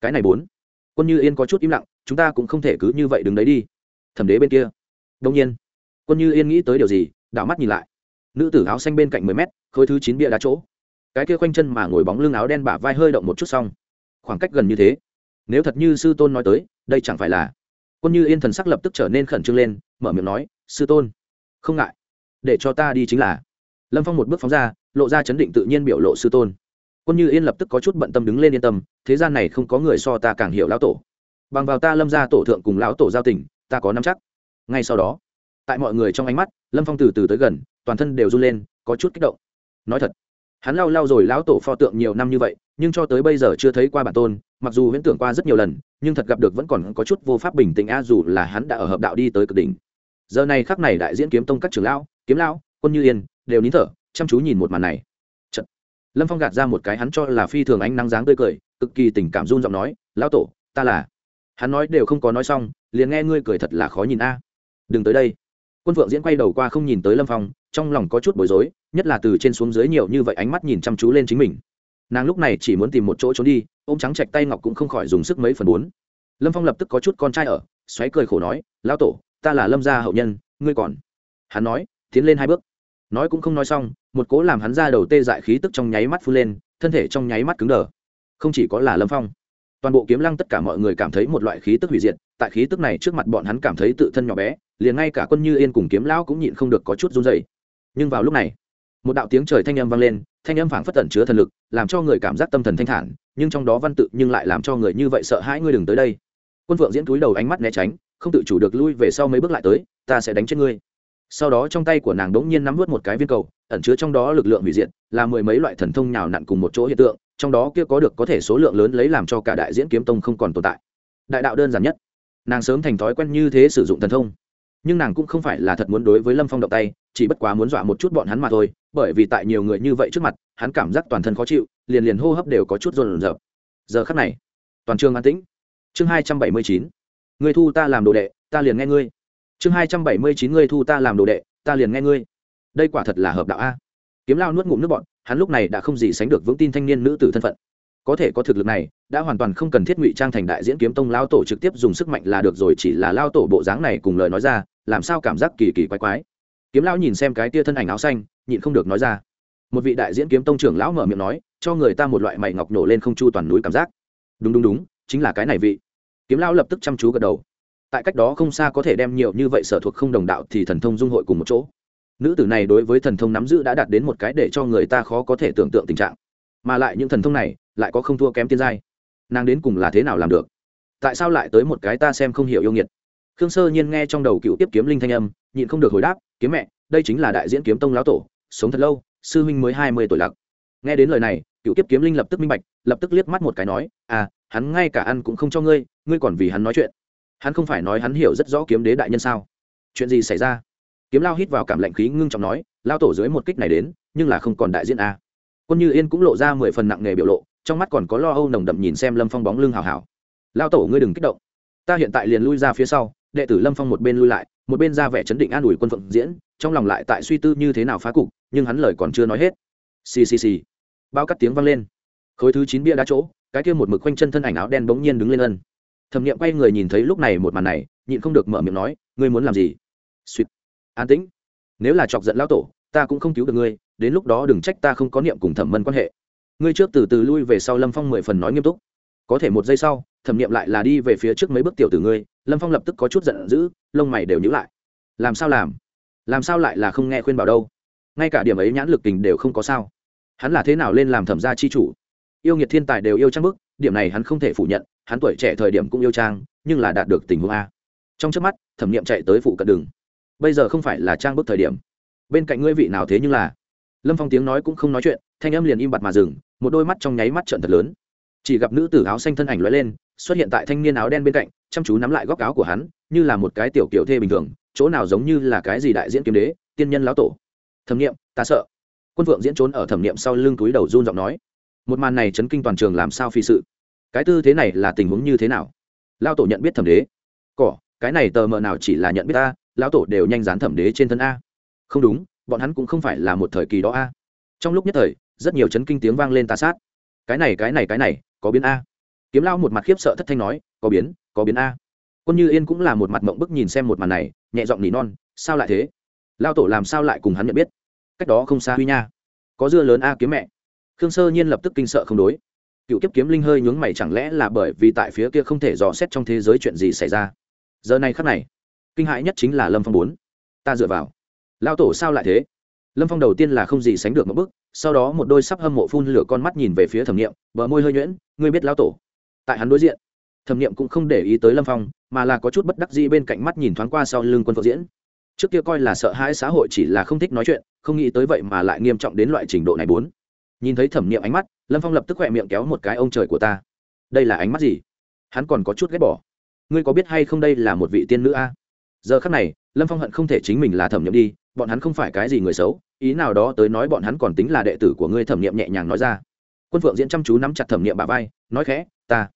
Cái này bốn. Quân như yên có chút im lặng, chúng ta cũng không thể cứ như vậy đứng đấy đi. Thẩm đế bên kia. Đông nhiên, quân như yên nghĩ tới điều gì, đảo mắt nhìn lại. Nữ tử áo xanh bên cạnh mười mét, khối thứ chín bia đá chỗ. Cái kia quanh chân mà ngồi bóng lưng áo đen bả vai hơi động một chút xong. Khoảng cách gần như thế. Nếu thật như sư tôn nói tới, đây chẳng phải là quân như yên thần sắc lập tức trở nên khẩn trương lên, mở miệng nói, sư tôn, không ngại. Để cho ta đi chính là lâm phong một bước phóng ra, lộ ra chấn định tự nhiên biểu lộ sư tôn. Quân như yên lập tức có chút bận tâm đứng lên yên tâm, thế gian này không có người so ta càng hiểu lão tổ. Bằng vào ta lâm ra tổ thượng cùng lão tổ giao tình, ta có nắm chắc. Ngay sau đó, tại mọi người trong ánh mắt, lâm phong từ từ tới gần, toàn thân đều run lên, có chút kích động. Nói thật, hắn lau lau rồi lão tổ pho tượng nhiều năm như vậy, nhưng cho tới bây giờ chưa thấy qua bản tôn, mặc dù huyễn tưởng qua rất nhiều lần, nhưng thật gặp được vẫn còn có chút vô pháp bình tĩnh, a, dù là hắn đã ở hợp đạo đi tới cực đỉnh. Giờ này khắc này đại diễn kiếm tông các trưởng lão, kiếm lão, quân như yên đều nín thở, chăm chú nhìn một màn này. Chật. lâm phong gạt ra một cái hắn cho là phi thường ánh nắng dáng tươi cười, cực kỳ tình cảm run giọng nói, lão tổ, ta là hắn nói đều không có nói xong, liền nghe ngươi cười thật là khó nhìn a. Đừng tới đây. Quân phượng diễn quay đầu qua không nhìn tới lâm phong, trong lòng có chút bối rối, nhất là từ trên xuống dưới nhiều như vậy ánh mắt nhìn chăm chú lên chính mình. Nàng lúc này chỉ muốn tìm một chỗ trốn đi ô m trắng chạch tay ngọc cũng không khỏi dùng sức mấy phần bốn lâm phong lập tức có chút con trai ở, xoáy cười khổ nói lao tổ, ta là lâm gia hậu nhân, ngươi còn? Hắn nói, tiến lên hai bước nói cũng không nói xong, một cố làm hắn ra đầu tê dại khí tức trong nháy mắt phun lên, thân thể trong nháy mắt cứng đờ. Không chỉ có là lâm phong, toàn bộ kiếm lăng tất cả mọi người cảm thấy một loại khí tức hủy diệt, tại khí tức này trước mặt bọn hắn cảm thấy tự thân nhỏ bé, liền ngay cả quân như yên cùng kiếm lão cũng nhịn không được có chút run dày nhưng vào lúc này, một đạo tiếng trời thanh âm vang lên, thanh âm phảng phất tẩn chứa thần lực, làm cho người cảm giác tâm thần thanh thản, nhưng trong đó văn tự nhưng lại làm cho người như vậy sợ hãi ngươi đừng tới đây. Quân phượng diễn túi đầu ánh mắt né tránh, không tự chủ được lui về sau mấy bước lại tới, ta sẽ đánh chết ngươi sau đó trong tay của nàng đống nhiên nắm vớt một cái viên cầu, ẩn chứa trong đó lực lượng hủy diệt, là mười mấy loại thần thông nhào nặn cùng một chỗ hiện tượng, trong đó kia có được có thể số lượng lớn lấy làm cho cả đại diễn kiếm tông không còn tồn tại. Đại đạo đơn giản nhất. Nàng sớm thành thói quen như thế sử dụng thần thông. Nhưng nàng cũng không phải là thật muốn đối với lâm phong động tay, chỉ bất quá muốn dọa một chút bọn hắn mà thôi, bởi vì tại nhiều người như vậy trước mặt, hắn cảm giác toàn thân khó chịu, liền liền hô hấp đều có chút rộn rợp giờ khắc này, toàn trường an tĩnh. Chương hai trăm bảy mươi chín. Người thu ta làm đồ đệ, ta liền nghe ngươi chương hai trăm bảy mươi chín ngươi thu ta làm đồ đệ, ta liền nghe ngươi. Đây quả thật là hợp đạo a. Kiếm lao nuốt ngụm nước bọn hắn lúc này đã không gì sánh được vững tin thanh niên nữ tử thân phận. Có thể có thực lực này, đã hoàn toàn không cần thiết ngụy trang thành đại diễn kiếm tông lao tổ trực tiếp dùng sức mạnh là được rồi, chỉ là lao tổ bộ dáng này cùng lời nói ra, làm sao cảm giác kỳ kỳ quái quái. Kiếm lão nhìn xem cái tia thân ảnh áo xanh, nhịn không được nói ra. Một vị đại diễn kiếm tông trưởng lão mở miệng nói, cho người ta một loại mày ngọc nổ lên không chu toàn núi cảm giác. Đúng đúng đúng, chính là cái này vị. Kiếm lão lập tức chăm chú gật đầu tại cách đó không xa có thể đem nhiều như vậy sở thuộc không đồng đạo thì thần thông dung hội cùng một chỗ. Nữ tử này đối với thần thông nắm giữ đã đạt đến một cái để cho người ta khó có thể tưởng tượng tình trạng. Mà lại những thần thông này lại có không thua kém tiên giai. Nàng đến cùng là thế nào làm được? Tại sao lại tới một cái ta xem không hiểu yêu nghiệt? Khương sơ nhiên nghe trong đầu cựu tiếp kiếm linh thanh âm, nhịn không được hồi đáp, kiếm mẹ, đây chính là đại diễn kiếm tông lão tổ, sống thật lâu, sư huynh mới hai mươi tuổi lặc. Nghe đến lời này, cựu tiếp kiếm linh lập tức minh bạch, lập tức liếc mắt một cái nói à hắn ngay cả ăn cũng không cho ngươi ngươi còn vì hắn nói chuyện hắn không phải nói hắn hiểu rất rõ kiếm đế đại nhân sao? Chuyện gì xảy ra? Kiếm lao hít vào cảm lạnh khí ngưng trọng nói, lao tổ dưới một kích này đến, nhưng là không còn đại diện a quân như yên cũng lộ ra mười phần nặng nghề biểu lộ, trong mắt còn có lo âu nồng đậm nhìn xem lâm phong bóng lưng hào hào. Lao tổ ngươi đừng kích động. Ta hiện tại liền lui ra phía sau, đệ tử lâm phong một bên lui lại, một bên ra vẻ chấn định an ủi quân phượng diễn, trong lòng lại tại suy tư như thế nào phá cục, nhưng hắn lời còn chưa nói hết. Xì xì xì. Bao cắt tiếng vang lên. Khối thứ chín bia đá chỗ, cái kia một mực quanh chân thân ảnh áo đen bỗng nhiên đứng lên ân thẩm nghiệm quay người nhìn thấy lúc này một màn này, nhịn không được mở miệng nói, ngươi muốn làm gì? Suýt. An tĩnh. Nếu là chọc giận lão tổ, ta cũng không cứu được ngươi, đến lúc đó đừng trách ta không có niệm cùng thẩm mân quan hệ. Ngươi trước từ từ lui về sau lâm phong mười phần nói nghiêm túc. Có thể một giây sau, thẩm nghiệm lại là đi về phía trước mấy bước tiểu từ ngươi, lâm phong lập tức có chút giận dữ, lông mày đều nhữ lại. Làm sao làm? Làm sao lại là không nghe khuyên bảo đâu? Ngay cả điểm ấy nhãn lực tình đều không có sao. Hắn là thế nào lên làm thẩm gia chi chủ? Yêu nghiệt thiên tài đều yêu trang bức, điểm này hắn không thể phủ nhận hắn tuổi trẻ thời điểm cũng yêu trang, nhưng là đạt được tình huống a. Trong trước mắt, thẩm nghiệm chạy tới phụ cận đường. Bây giờ không phải là trang bức thời điểm. Bên cạnh ngươi vị nào thế nhưng là? Lâm phong tiếng nói cũng không nói chuyện, thanh âm liền im bặt mà dừng, một đôi mắt trong nháy mắt trận thật lớn. Chỉ gặp nữ tử áo xanh thân ảnh lóe lên, xuất hiện tại thanh niên áo đen bên cạnh, chăm chú nắm lại góc áo của hắn, như là một cái tiểu kiểu thê bình thường, chỗ nào giống như là cái gì đại diễn kiếm đế, tiên nhân lão tổ. Thẩm nghiệm, ta sợ. Quân phượng diễn trốn ở thẩm nghiệm sau lưng túi đầu run giọng nói. Một màn này chấn kinh toàn trường làm sao phi sự cái tư thế này là tình huống như thế nào? Lao tổ nhận biết thẩm đế. Cỏ, cái này tờ mờ nào chỉ là nhận biết ta, lão tổ đều nhanh dán thẩm đế trên thân a. Không đúng, bọn hắn cũng không phải là một thời kỳ đó a. Trong lúc nhất thời, rất nhiều chấn kinh tiếng vang lên tà sát. Cái này cái này cái này, có biến a. Kiếm lao một mặt khiếp sợ thất thanh nói, có biến có biến a. Quân như yên cũng là một mặt mộng bức nhìn xem một màn này, nhẹ giọng nỉ non, sao lại thế? Lao tổ làm sao lại cùng hắn nhận biết? Cách đó không xa huy nha. Có dưa lớn a kiếm mẹ. Khương sơ nhiên lập tức kinh sợ không đối cựu kiếp kiếm linh hơi nhướng mày, chẳng lẽ là bởi vì tại phía kia không thể dò xét trong thế giới chuyện gì xảy ra? Giờ này khắc này, kinh hãi nhất chính là lâm phong bốn. Ta dựa vào. Lao tổ sao lại thế? Lâm phong đầu tiên là không gì sánh được một bức sau đó một đôi sắp hâm mộ phun lửa con mắt nhìn về phía thẩm nghiệm bờ môi hơi nhuyễn, ngươi biết lao tổ? Tại hắn đối diện, thẩm nghiệm cũng không để ý tới lâm phong, mà là có chút bất đắc dĩ bên cạnh mắt nhìn thoáng qua sau lưng quân phượng diễn. Trước kia coi là sợ hãi xã hội chỉ là không thích nói chuyện, không nghĩ tới vậy mà lại nghiêm trọng đến loại trình độ này bốn nhìn thấy thẩm nghiệm ánh mắt, lâm phong lập tức khỏe miệng kéo một cái ông trời của ta. Đây là ánh mắt gì? Hắn còn có chút ghét bỏ. Ngươi có biết hay không đây là một vị tiên nữ a? Giờ khắc này, lâm phong hận không thể chính mình là thẩm nghiệm đi, bọn hắn không phải cái gì người xấu, ý nào đó tới nói bọn hắn còn tính là đệ tử của ngươi thẩm nghiệm nhẹ nhàng nói ra. Quân phượng diễn chăm chú nắm chặt thẩm nghiệm bà vai, nói khẽ, ta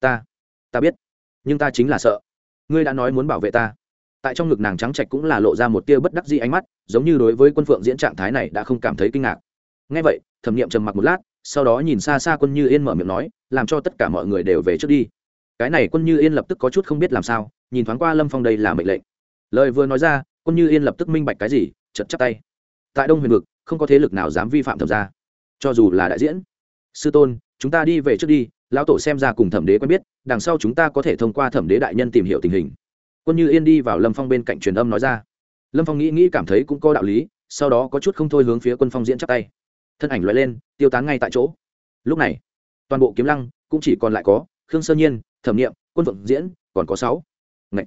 ta ta biết, nhưng ta chính là sợ. Ngươi đã nói muốn bảo vệ ta. Tại trong ngực nàng trắng trạch cũng là lộ ra một tia bất đắc dĩ ánh mắt, giống như đối với quân phượng diễn trạng thái này đã không cảm thấy kinh ngạc. Ngay vậy thẩm nghiệm trầm mặc một lát, sau đó nhìn xa xa quân như yên mở miệng nói, làm cho tất cả mọi người đều về trước đi. Cái này quân như yên lập tức có chút không biết làm sao, nhìn thoáng qua lâm phong đây là mệnh lệnh. Lời vừa nói ra, quân như yên lập tức minh bạch cái gì chật chắp tay. Tại đông huyền vực, không có thế lực nào dám vi phạm thẩm gia. Cho dù là đại diễn, sư tôn, chúng ta đi về trước đi, lão tổ xem ra cùng thẩm đế quen biết, đằng sau chúng ta có thể thông qua thẩm đế đại nhân tìm hiểu tình hình. Quân như yên đi vào lâm phong bên cạnh truyền âm nói ra. Lâm phong nghĩ nghĩ cảm thấy cũng có đạo lý, sau đó có chút không thôi hướng phía quân phong diễn chắp tay thân ảnh loại lên, tiêu tán ngay tại chỗ. Lúc này, toàn bộ kiếm lăng cũng chỉ còn lại có khương sơ nhiên, thẩm nghiệm quân vượng diễn, còn có sáu. Ngậy!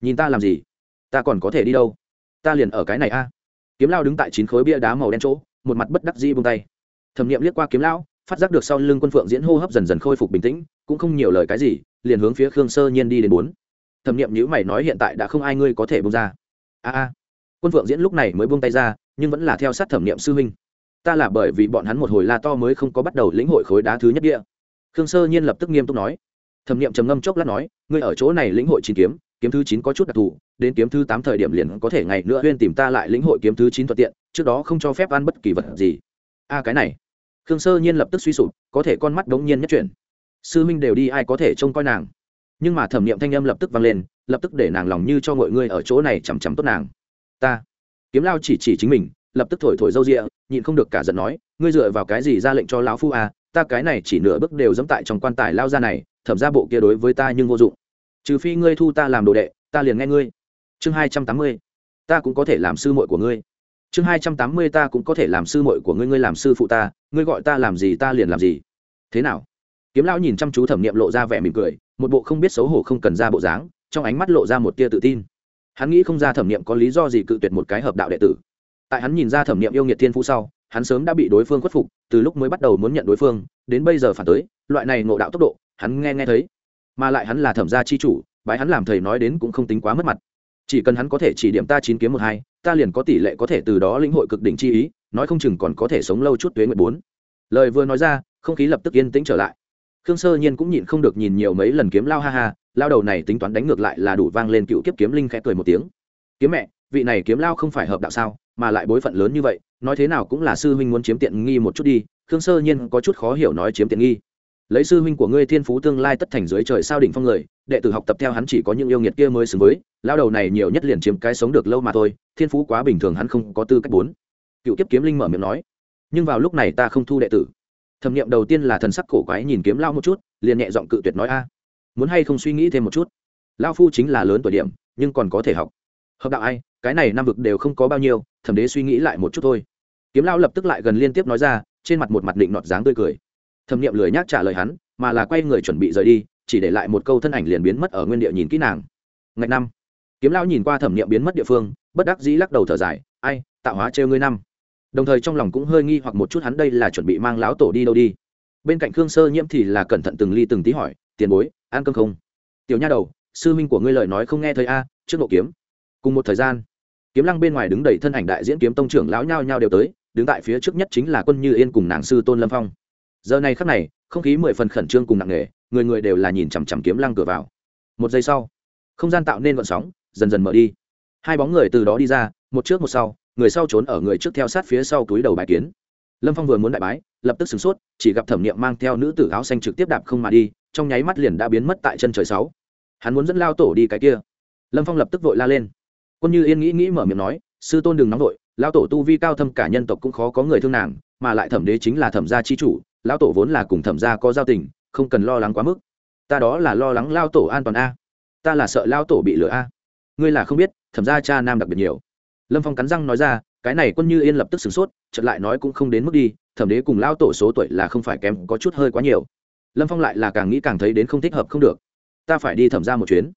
nhìn ta làm gì? Ta còn có thể đi đâu? Ta liền ở cái này a. Kiếm lao đứng tại chín khối bia đá màu đen chỗ, một mặt bất đắc dĩ buông tay. Thẩm nghiệm liếc qua kiếm lao, phát giác được sau lưng quân phượng diễn hô hấp dần dần khôi phục bình tĩnh, cũng không nhiều lời cái gì, liền hướng phía khương sơ nhiên đi đến bốn. Thẩm nghiệm nhữ mày nói hiện tại đã không ai ngươi có thể bông ra. A a. Quân phượng diễn lúc này mới buông tay ra, nhưng vẫn là theo sát thẩm nghiệm sư huynh ta là bởi vì bọn hắn một hồi la to mới không có bắt đầu lĩnh hội khối đá thứ nhất địa. Khương sơ nhiên lập tức nghiêm túc nói. Thẩm nghiệm trầm ngâm chốc lát nói, ngươi ở chỗ này lĩnh hội chín kiếm kiếm thứ chín có chút đặc thù, đến kiếm thứ tám thời điểm liền có thể ngày nữa huyên tìm ta lại lĩnh hội kiếm thứ chín thuận tiện, trước đó không cho phép ăn bất kỳ vật gì. A, cái này. Khương sơ nhiên lập tức suy sụp, có thể con mắt đ ố n g nhiên nhất chuyển. Sư minh đều đi, ai có thể trông coi nàng? Nhưng mà thẩm nghiệm thanh âm lập tức vang lên, lập tức để nàng lòng như cho mọi người ở chỗ này chằm chằm tốt nàng. Ta. Kiếm lao chỉ chỉ chính mình lập tức thổi thổi râu rịa, nhịn không được cả giận nói, ngươi dựa vào cái gì ra lệnh cho lão phu à? Ta cái này chỉ nửa bước đều dẫm tại trong quan tài lao ra này, thẩm ra bộ kia đối với ta nhưng vô dụng. Trừ phi ngươi thu ta làm đồ đệ, ta liền nghe ngươi. Chương hai trăm tám mươi, ta cũng có thể làm sư muội của ngươi. Chương hai trăm tám mươi, ta cũng có thể làm sư muội của ngươi ngươi làm sư phụ ta, ngươi gọi ta làm gì, ta liền làm gì. Thế nào? Kiếm lão nhìn chăm chú thẩm nghiệm lộ ra vẻ mỉm cười, một bộ không biết xấu hổ không cần ra bộ dáng, trong ánh mắt lộ ra một tia tự tin. Hắn nghĩ không ra thẩm nghiệm có lý do gì cự tuyệt một cái hợp đạo đệ tử tại hắn nhìn ra thẩm nghiệm yêu nghiệt thiên phú sau, hắn sớm đã bị đối phương khuất phục, từ lúc mới bắt đầu muốn nhận đối phương, đến bây giờ phản tới, loại này ngộ đạo tốc độ, hắn nghe nghe thấy. Mà lại hắn là thẩm gia chi chủ, bái hắn làm thầy nói đến cũng không tính quá mất mặt. Chỉ cần hắn có thể chỉ điểm ta chín kiếm một hai, ta liền có tỷ lệ có thể từ đó lĩnh hội cực đỉnh chi ý, nói không chừng còn có thể sống lâu chút tuế nguyện bốn. Lời vừa nói ra, không khí lập tức yên tĩnh trở lại. Khương sơ nhiên cũng nhịn không được nhìn nhiều mấy lần kiếm lao ha ha, lao đầu này tính toán đánh ngược lại là đủ vang lên cựu kiếp kiếm linh khẽ cười một tiếng. Kiếm mẹ, vị này kiếm lao không phải hợp đạo sao? Mà lại bối phận lớn như vậy, nói thế nào cũng là sư huynh muốn chiếm tiện nghi một chút đi, khương sơ nhiên có chút khó hiểu nói chiếm tiện nghi. Lấy sư huynh của ngươi thiên phú tương lai tất thành dưới trời sao đỉnh phong người, đệ tử học tập theo hắn chỉ có những yêu nghiệt kia mới xứng với lao đầu này nhiều nhất liền chiếm cái sống được lâu mà thôi, thiên phú quá bình thường hắn không có tư cách bốn. Cựu kiếp kiếm linh mở miệng nói, nhưng vào lúc này ta không thu đệ tử. Thẩm nghiệm đầu tiên là thần sắc cổ quái nhìn kiếm lao một chút, liền nhẹ giọng cự tuyệt nói a, muốn hay không suy nghĩ thêm một chút. Lao phu chính là lớn tuổi điểm, nhưng còn có thể học hợp đạo ai, cái này năm vực đều không có bao nhiêu, thẩm đế suy nghĩ lại một chút thôi. Kiếm lao lập tức lại gần liên tiếp nói ra, trên mặt một mặt định nọt dáng tươi cười. Thẩm nghiệm lười nhác trả lời hắn, mà là quay người chuẩn bị rời đi, chỉ để lại một câu thân ảnh liền biến mất ở nguyên địa nhìn kỹ nàng. Ngạch năm. Kiếm lao nhìn qua thẩm nghiệm biến mất địa phương, bất đắc dĩ lắc đầu thở dài, ai, tạo hóa trêu ngươi năm. Đồng thời trong lòng cũng hơi nghi hoặc một chút hắn đây là chuẩn bị mang lão tổ đi đâu đi. Bên cạnh khương sơ nhiễm thì là cẩn thận từng ly từng tí hỏi, tiền bối, ăn cơm không? Tiểu nha đầu, sư minh của ngươi lời nói không nghe thấy a, trước nộ kiếm cùng một thời gian, kiếm lăng bên ngoài đứng đầy thân ảnh đại diễn kiếm tông trưởng lão nhao nhao đều tới, đứng tại phía trước nhất chính là quân như yên cùng nàng sư tôn lâm phong. Giờ này khắc này, không khí mười phần khẩn trương cùng nặng nề, người người đều là nhìn chằm chằm kiếm lăng cửa vào. Một giây sau, không gian tạo nên vận sóng, dần dần mở đi. Hai bóng người từ đó đi ra, một trước một sau, người sau trốn ở người trước theo sát phía sau túi đầu bài kiến. Lâm phong vừa muốn đại bái, lập tức sửng sốt, chỉ gặp thẩm niệm mang theo nữ tử áo xanh trực tiếp đạp không mà đi, trong nháy mắt liền đã biến mất tại chân trời sáu. Hắn muốn dẫn lao tổ đi cái kia. Lâm phong lập tức vội la lên quân như yên nghĩ nghĩ mở miệng nói, sư tôn đừng nóng vội, lão tổ tu vi cao thâm cả nhân tộc cũng khó có người thương nàng, mà lại thẩm đế chính là thẩm gia chi chủ, lão tổ vốn là cùng thẩm gia có giao tình, không cần lo lắng quá mức. Ta đó là lo lắng lao tổ an toàn a, ta là sợ lao tổ bị lừa a. Ngươi là không biết, thẩm gia cha nam đặc biệt nhiều. Lâm phong cắn răng nói ra, cái này quân như yên lập tức sửng sốt, chợt lại nói cũng không đến mức đi, thẩm đế cùng lao tổ số tuổi là không phải kém, có chút hơi quá nhiều. Lâm phong lại là càng nghĩ càng thấy đến không thích hợp không được. Ta phải đi thẩm ra một chuyến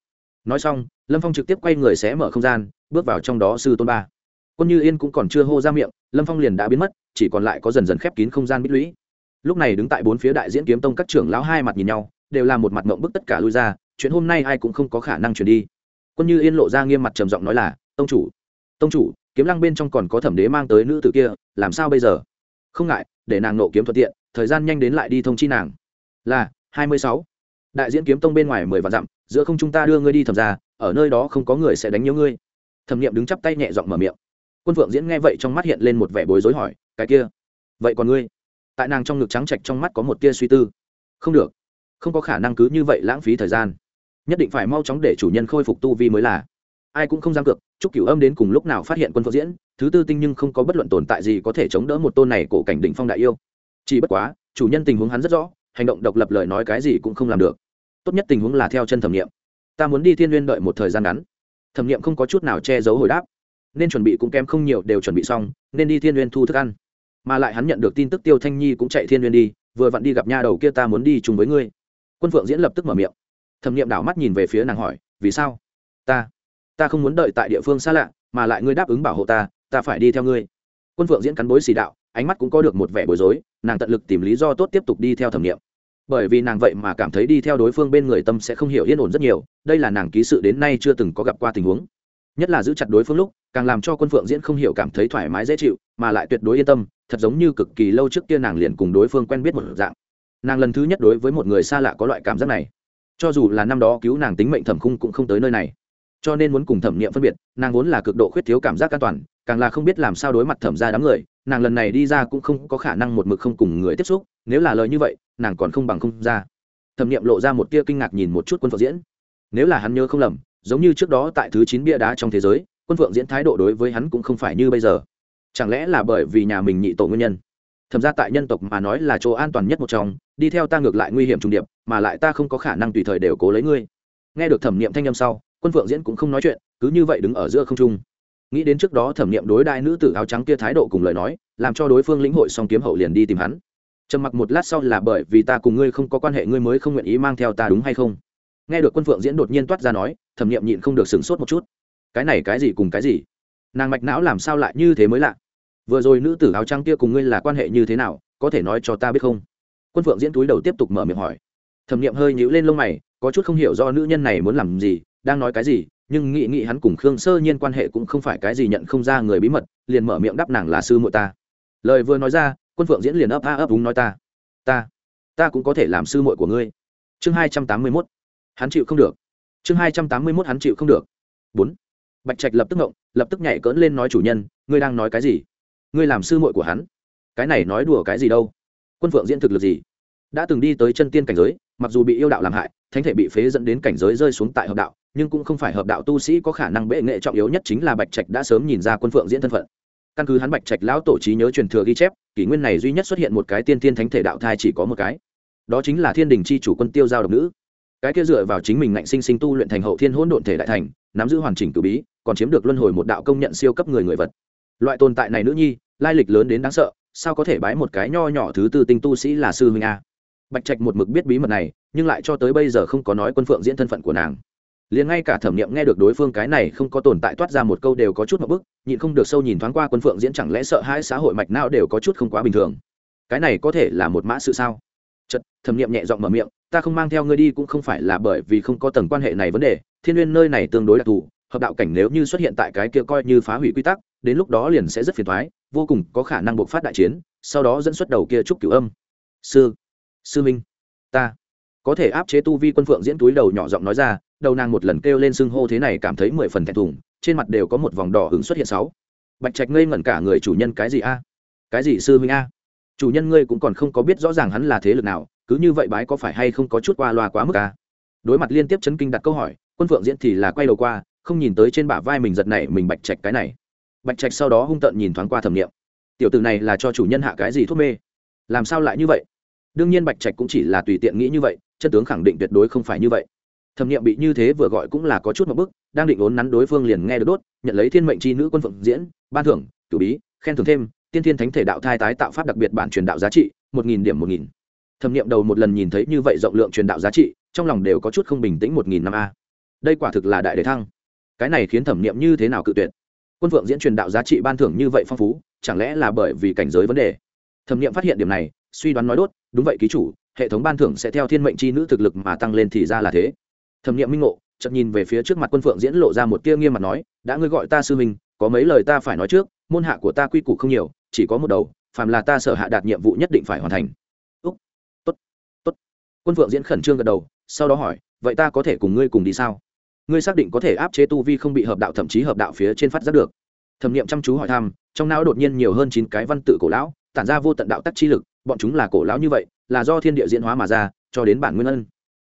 nói xong, lâm phong trực tiếp quay người sẽ mở không gian, bước vào trong đó sư tôn ba. Quân như yên cũng còn chưa hô ra miệng, lâm phong liền đã biến mất, chỉ còn lại có dần dần khép kín không gian bích lũy. Lúc này đứng tại bốn phía đại diễn kiếm tông các trưởng lão hai mặt nhìn nhau, đều là một mặt mộng bức tất cả lui ra, chuyện hôm nay ai cũng không có khả năng chuyển đi. Quân như yên lộ ra nghiêm mặt trầm giọng nói là, tông chủ tông chủ, kiếm lăng bên trong còn có thẩm đế mang tới nữ tử kia, làm sao bây giờ? Không ngại, để nàng nộ kiếm thuận tiện, thời gian nhanh đến lại đi thông chi nàng. Là, hai mươi sáu. Đại diễn kiếm tông bên ngoài mười vạn dặm giữa không chúng ta đưa ngươi đi thẩm ra, ở nơi đó không có người sẽ đánh nhớ ngươi. Thẩm nghiệm đứng chắp tay nhẹ giọng mở miệng. Quân phượng diễn nghe vậy trong mắt hiện lên một vẻ bối rối hỏi, cái kia, vậy còn ngươi? Tại nàng trong ngực trắng trạch trong mắt có một tia suy tư. Không được, không có khả năng cứ như vậy lãng phí thời gian. Nhất định phải mau chóng để chủ nhân khôi phục tu vi mới là. Ai cũng không dám cược, chúc cửu âm đến cùng lúc nào phát hiện quân phượng diễn, thứ tư tinh nhưng không có bất luận tồn tại gì có thể chống đỡ một tôn này cổ cảnh đỉnh phong đại yêu. Chỉ bất quá, chủ nhân tình huống hắn rất rõ, hành động độc lập lời nói cái gì cũng không làm được tốt nhất tình huống là theo chân thẩm nghiệm. Ta muốn đi thiên n đợi một thời gian ngắn. Thẩm nghiệm không có chút nào che giấu hồi đáp. Nên chuẩn bị cũng kém không nhiều đều chuẩn bị xong, nên đi thiên n thu thức ăn. Mà lại hắn nhận được tin tức tiêu thanh nhi cũng chạy thiên n đi, vừa vặn đi gặp nha đầu kia ta muốn đi chung với ngươi. Quân phượng diễn lập tức mở miệng. Thẩm nghiệm đảo mắt nhìn về phía nàng hỏi, vì sao? Ta ta không muốn đợi tại địa phương xa lạ, mà lại ngươi đáp ứng bảo hộ ta ta phải đi theo ngươi. Quân phượng diễn cắn bối xì đạo, ánh mắt cũng có được một vẻ bối rối, nàng tận lực tìm lý do tốt tiếp tục đi theo thẩm nghiệm bởi vì nàng vậy mà cảm thấy đi theo đối phương bên người tâm sẽ không hiểu yên ổn rất nhiều, đây là nàng ký sự đến nay chưa từng có gặp qua tình huống. Nhất là giữ chặt đối phương lúc, càng làm cho quân phượng diễn không hiểu cảm thấy thoải mái dễ chịu, mà lại tuyệt đối yên tâm, thật giống như cực kỳ lâu trước kia nàng liền cùng đối phương quen biết một dạng. Nàng lần thứ nhất đối với một người xa lạ có loại cảm giác này. Cho dù là năm đó cứu nàng tính mệnh thẩm khung cũng không tới nơi này. Cho nên muốn cùng thẩm niệm phân biệt, nàng vốn là cực độ khuyết thiếu cảm giác an toàn, càng là không biết làm sao đối mặt thẩm ra đám người nàng lần này đi ra cũng không có khả năng một mực không cùng người tiếp xúc, nếu là lời như vậy, nàng còn không bằng không ra. Thẩm niệm lộ ra một tia kinh ngạc nhìn một chút quân phượng diễn. Nếu là hắn nhớ không lầm, giống như trước đó tại thứ chín bia đá trong thế giới, quân phượng diễn thái độ đối với hắn cũng không phải như bây giờ. Chẳng lẽ là bởi vì nhà mình nhị tổ nguyên nhân? Thẩm ra tại nhân tộc mà nói là chỗ an toàn nhất một trong, đi theo ta ngược lại nguy hiểm trùng điệp, mà lại ta không có khả năng tùy thời đều cố lấy ngươi. Nghe được thẩm niệm thanh âm sau, quân phượng diễn cũng không nói chuyện, cứ như vậy đứng ở giữa không trung nghĩ đến trước đó thẩm nghiệm đối đại nữ tử áo trắng kia thái độ cùng lời nói, làm cho đối phương lĩnh hội xong kiếm hậu liền đi tìm hắn. Trầm mặc một lát sau là bởi vì ta cùng ngươi không có quan hệ, ngươi mới không nguyện ý mang theo ta đúng hay không? Nghe được quân phượng diễn đột nhiên toát ra nói, thẩm nghiệm nhịn không được sửng sốt một chút. Cái này cái gì cùng cái gì? Nàng mạch não làm sao lại như thế mới lạ? Vừa rồi nữ tử áo trắng kia cùng ngươi là quan hệ như thế nào, có thể nói cho ta biết không? Quân phượng diễn túi đầu tiếp tục mở miệng hỏi. Thẩm nghiệm hơi nhíu lên lông mày, có chút không hiểu do nữ nhân này muốn làm gì, đang nói cái gì nhưng nghĩ nghĩ hắn cùng khương sơ nhiên quan hệ cũng không phải cái gì nhận không ra người bí mật, liền mở miệng đáp nàng là sư muội ta. Lời vừa nói ra, quân phượng diễn liền ấp a ấp đúng nói ta. Ta ta cũng có thể làm sư muội của ngươi. Chương hai trăm tám mươi mốt. Hắn chịu không được. Chương hai trăm tám mươi mốt hắn chịu không được. Bốn. Bạch trạch lập tức ngộng, lập tức nhảy cỡn lên nói chủ nhân, ngươi đang nói cái gì? Ngươi làm sư muội của hắn. Cái này nói đùa cái gì đâu? Quân phượng diễn thực lực gì? Đã từng đi tới chân tiên cảnh giới, mặc dù bị yêu đạo làm hại, thánh thể bị phế dẫn đến cảnh giới rơi xuống tại hợp đạo nhưng cũng không phải hợp đạo tu sĩ có khả năng bệ nghệ trọng yếu nhất chính là bạch trạch đã sớm nhìn ra quân phượng diễn thân phận. Căn cứ hắn bạch trạch lão tổ trí nhớ truyền thừa ghi chép, kỷ nguyên này duy nhất xuất hiện một cái tiên thiên thánh thể đạo thai chỉ có một cái. Đó chính là thiên đình chi chủ quân tiêu giao độc nữ. Cái kia dựa vào chính mình ngạnh sinh sinh tu luyện thành hậu thiên hỗn độn thể đại thành, nắm giữ hoàn chỉnh cử bí, còn chiếm được luân hồi một đạo công nhận siêu cấp người người vật. Loại tồn tại này nữ nhi, lai lịch lớn đến đáng sợ, sao có thể bái một cái nho nhỏ thứ tư tinh tu sĩ là sư huynh a? Bạch trạch một mực biết bí mật này, nhưng lại cho tới bây giờ không có nói quân phượng diễn thân phận của nàng liền ngay cả thẩm nghiệm nghe được đối phương cái này không có tồn tại toát ra một câu đều có chút một bức, nhịn không được sâu nhìn thoáng qua quân phượng diễn chẳng lẽ sợ hãi xã hội mạch nào đều có chút không quá bình thường. Cái này có thể là một mã sự sao? Chật thẩm nghiệm nhẹ giọng mở miệng, ta không mang theo ngươi đi cũng không phải là bởi vì không có tầng quan hệ này vấn đề, thiên n nơi này tương đối đặc thù, hợp đạo cảnh nếu như xuất hiện tại cái kia coi như phá hủy quy tắc, đến lúc đó liền sẽ rất phiền thoái vô cùng có khả năng bộc phát đại chiến, sau đó dẫn xuất đầu kia trúc cửu âm. Sư sư minh, ta có thể áp chế tu vi quân phượng diễn túi đầu nhỏ giọng nói ra đầu nàng một lần kêu lên xưng hô thế này cảm thấy mười phần thẹn thùng, trên mặt đều có một vòng đỏ hứng xuất hiện sáu. Bạch trạch ngây ngẩn cả người, chủ nhân cái gì a? Cái gì sư huynh a? Chủ nhân ngươi cũng còn không có biết rõ ràng hắn là thế lực nào, cứ như vậy bái có phải hay không có chút qua loa quá mức a? Đối mặt liên tiếp chấn kinh đặt câu hỏi, quân phượng diễn thì là quay đầu qua, không nhìn tới trên bả vai mình giật này mình bạch trạch cái này. Bạch trạch sau đó hung tợn nhìn thoáng qua thẩm nghiệm. Tiểu tử này là cho chủ nhân hạ cái gì thuốc mê? Làm sao lại như vậy? Đương nhiên bạch trạch cũng chỉ là tùy tiện nghĩ như vậy, chân tướng khẳng định tuyệt đối không phải như vậy thẩm nghiệm bị như thế vừa gọi cũng là có chút một bức, đang định ốn nắn đối phương liền nghe được đốt, nhận lấy thiên mệnh c h i nữ quân phượng diễn, ban thưởng cử bí, khen thưởng thêm, tiên thiên thánh thể đạo thai tái tạo pháp đặc biệt bản truyền đạo giá trị, một nghìn điểm một nghìn. Thẩm nghiệm đầu một lần nhìn thấy như vậy rộng lượng truyền đạo giá trị, trong lòng đều có chút không bình tĩnh một nghìn năm a. Đây quả thực là đại đề thăng. Cái này khiến thẩm nghiệm như thế nào cự tuyệt? Quân phượng diễn truyền đạo giá trị ban thưởng như vậy phong phú, chẳng lẽ là bởi vì cảnh giới vấn đề? Thẩm nghiệm phát hiện điểm này, suy đoán nói đốt, đúng vậy ký chủ, hệ thống ban thưởng sẽ theo thiên mệnh c h i nữ thực lực mà tăng lên thì ra là thế thẩm nghiệm minh ngộ chậm nhìn về phía trước mặt quân phượng diễn lộ ra một tia nghiêm mặt nói, đã ngươi gọi ta sư minh, có mấy lời ta phải nói trước, môn hạ của ta quy củ không nhiều, chỉ có một đầu, phàm là ta sở hạ đạt nhiệm vụ nhất định phải hoàn thành. Úc, tốt tốt. Quân phượng diễn khẩn trương gật đầu, sau đó hỏi, vậy ta có thể cùng ngươi cùng đi sao? Ngươi xác định có thể áp chế tu vi không bị hợp đạo thậm chí hợp đạo phía trên phát giác được. Thẩm nghiệm chăm chú hỏi thăm, trong não đột nhiên nhiều hơn chín cái văn tự cổ lão, tản ra vô tận đạo tắc chi lực, bọn chúng là cổ lão như vậy, là do thiên địa diễn hóa mà ra, cho đến bản nguyên ân.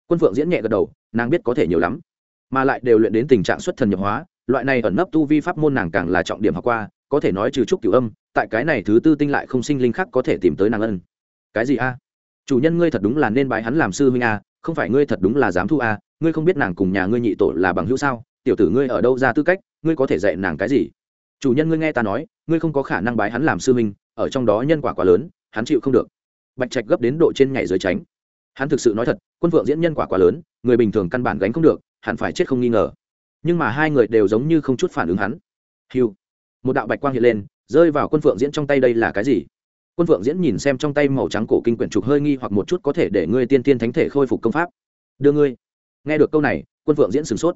Quân phượng diễn nhẹ gật đầu nàng biết có thể nhiều lắm. Mà lại đều luyện đến tình trạng xuất thần nhập hóa, loại này ẩn nấp tu vi pháp môn nàng càng là trọng điểm học qua, có thể nói trừ trúc cửu âm, tại cái này thứ tư tinh lại không sinh linh khác có thể tìm tới nàng ân. Cái gì a? Chủ nhân ngươi thật đúng là nên bái hắn làm sư huynh a, không phải ngươi thật đúng là dám thu a, ngươi không biết nàng cùng nhà ngươi nhị tổ là bằng hữu sao? Tiểu tử ngươi ở đâu ra tư cách, ngươi có thể dạy nàng cái gì? Chủ nhân ngươi nghe ta nói, ngươi không có khả năng bái hắn làm sư huynh, ở trong đó nhân quả quá lớn, hắn chịu không được. Bạch trạch gấp đến độ trên nhảy dưới tránh. Hắn thực sự nói thật, quân vượng diễn nhân quả quá lớn người bình thường căn bản gánh không được, hẳn phải chết không nghi ngờ. Nhưng mà hai người đều giống như không chút phản ứng hắn. Hiu một đạo bạch quang hiện lên, rơi vào quân phượng diễn trong tay đây là cái gì? Quân phượng diễn nhìn xem trong tay màu trắng cổ kinh quyển trục hơi nghi hoặc một chút có thể để ngươi tiên tiên thánh thể khôi phục công pháp. Đưa ngươi. Nghe được câu này, quân phượng diễn sửng sốt.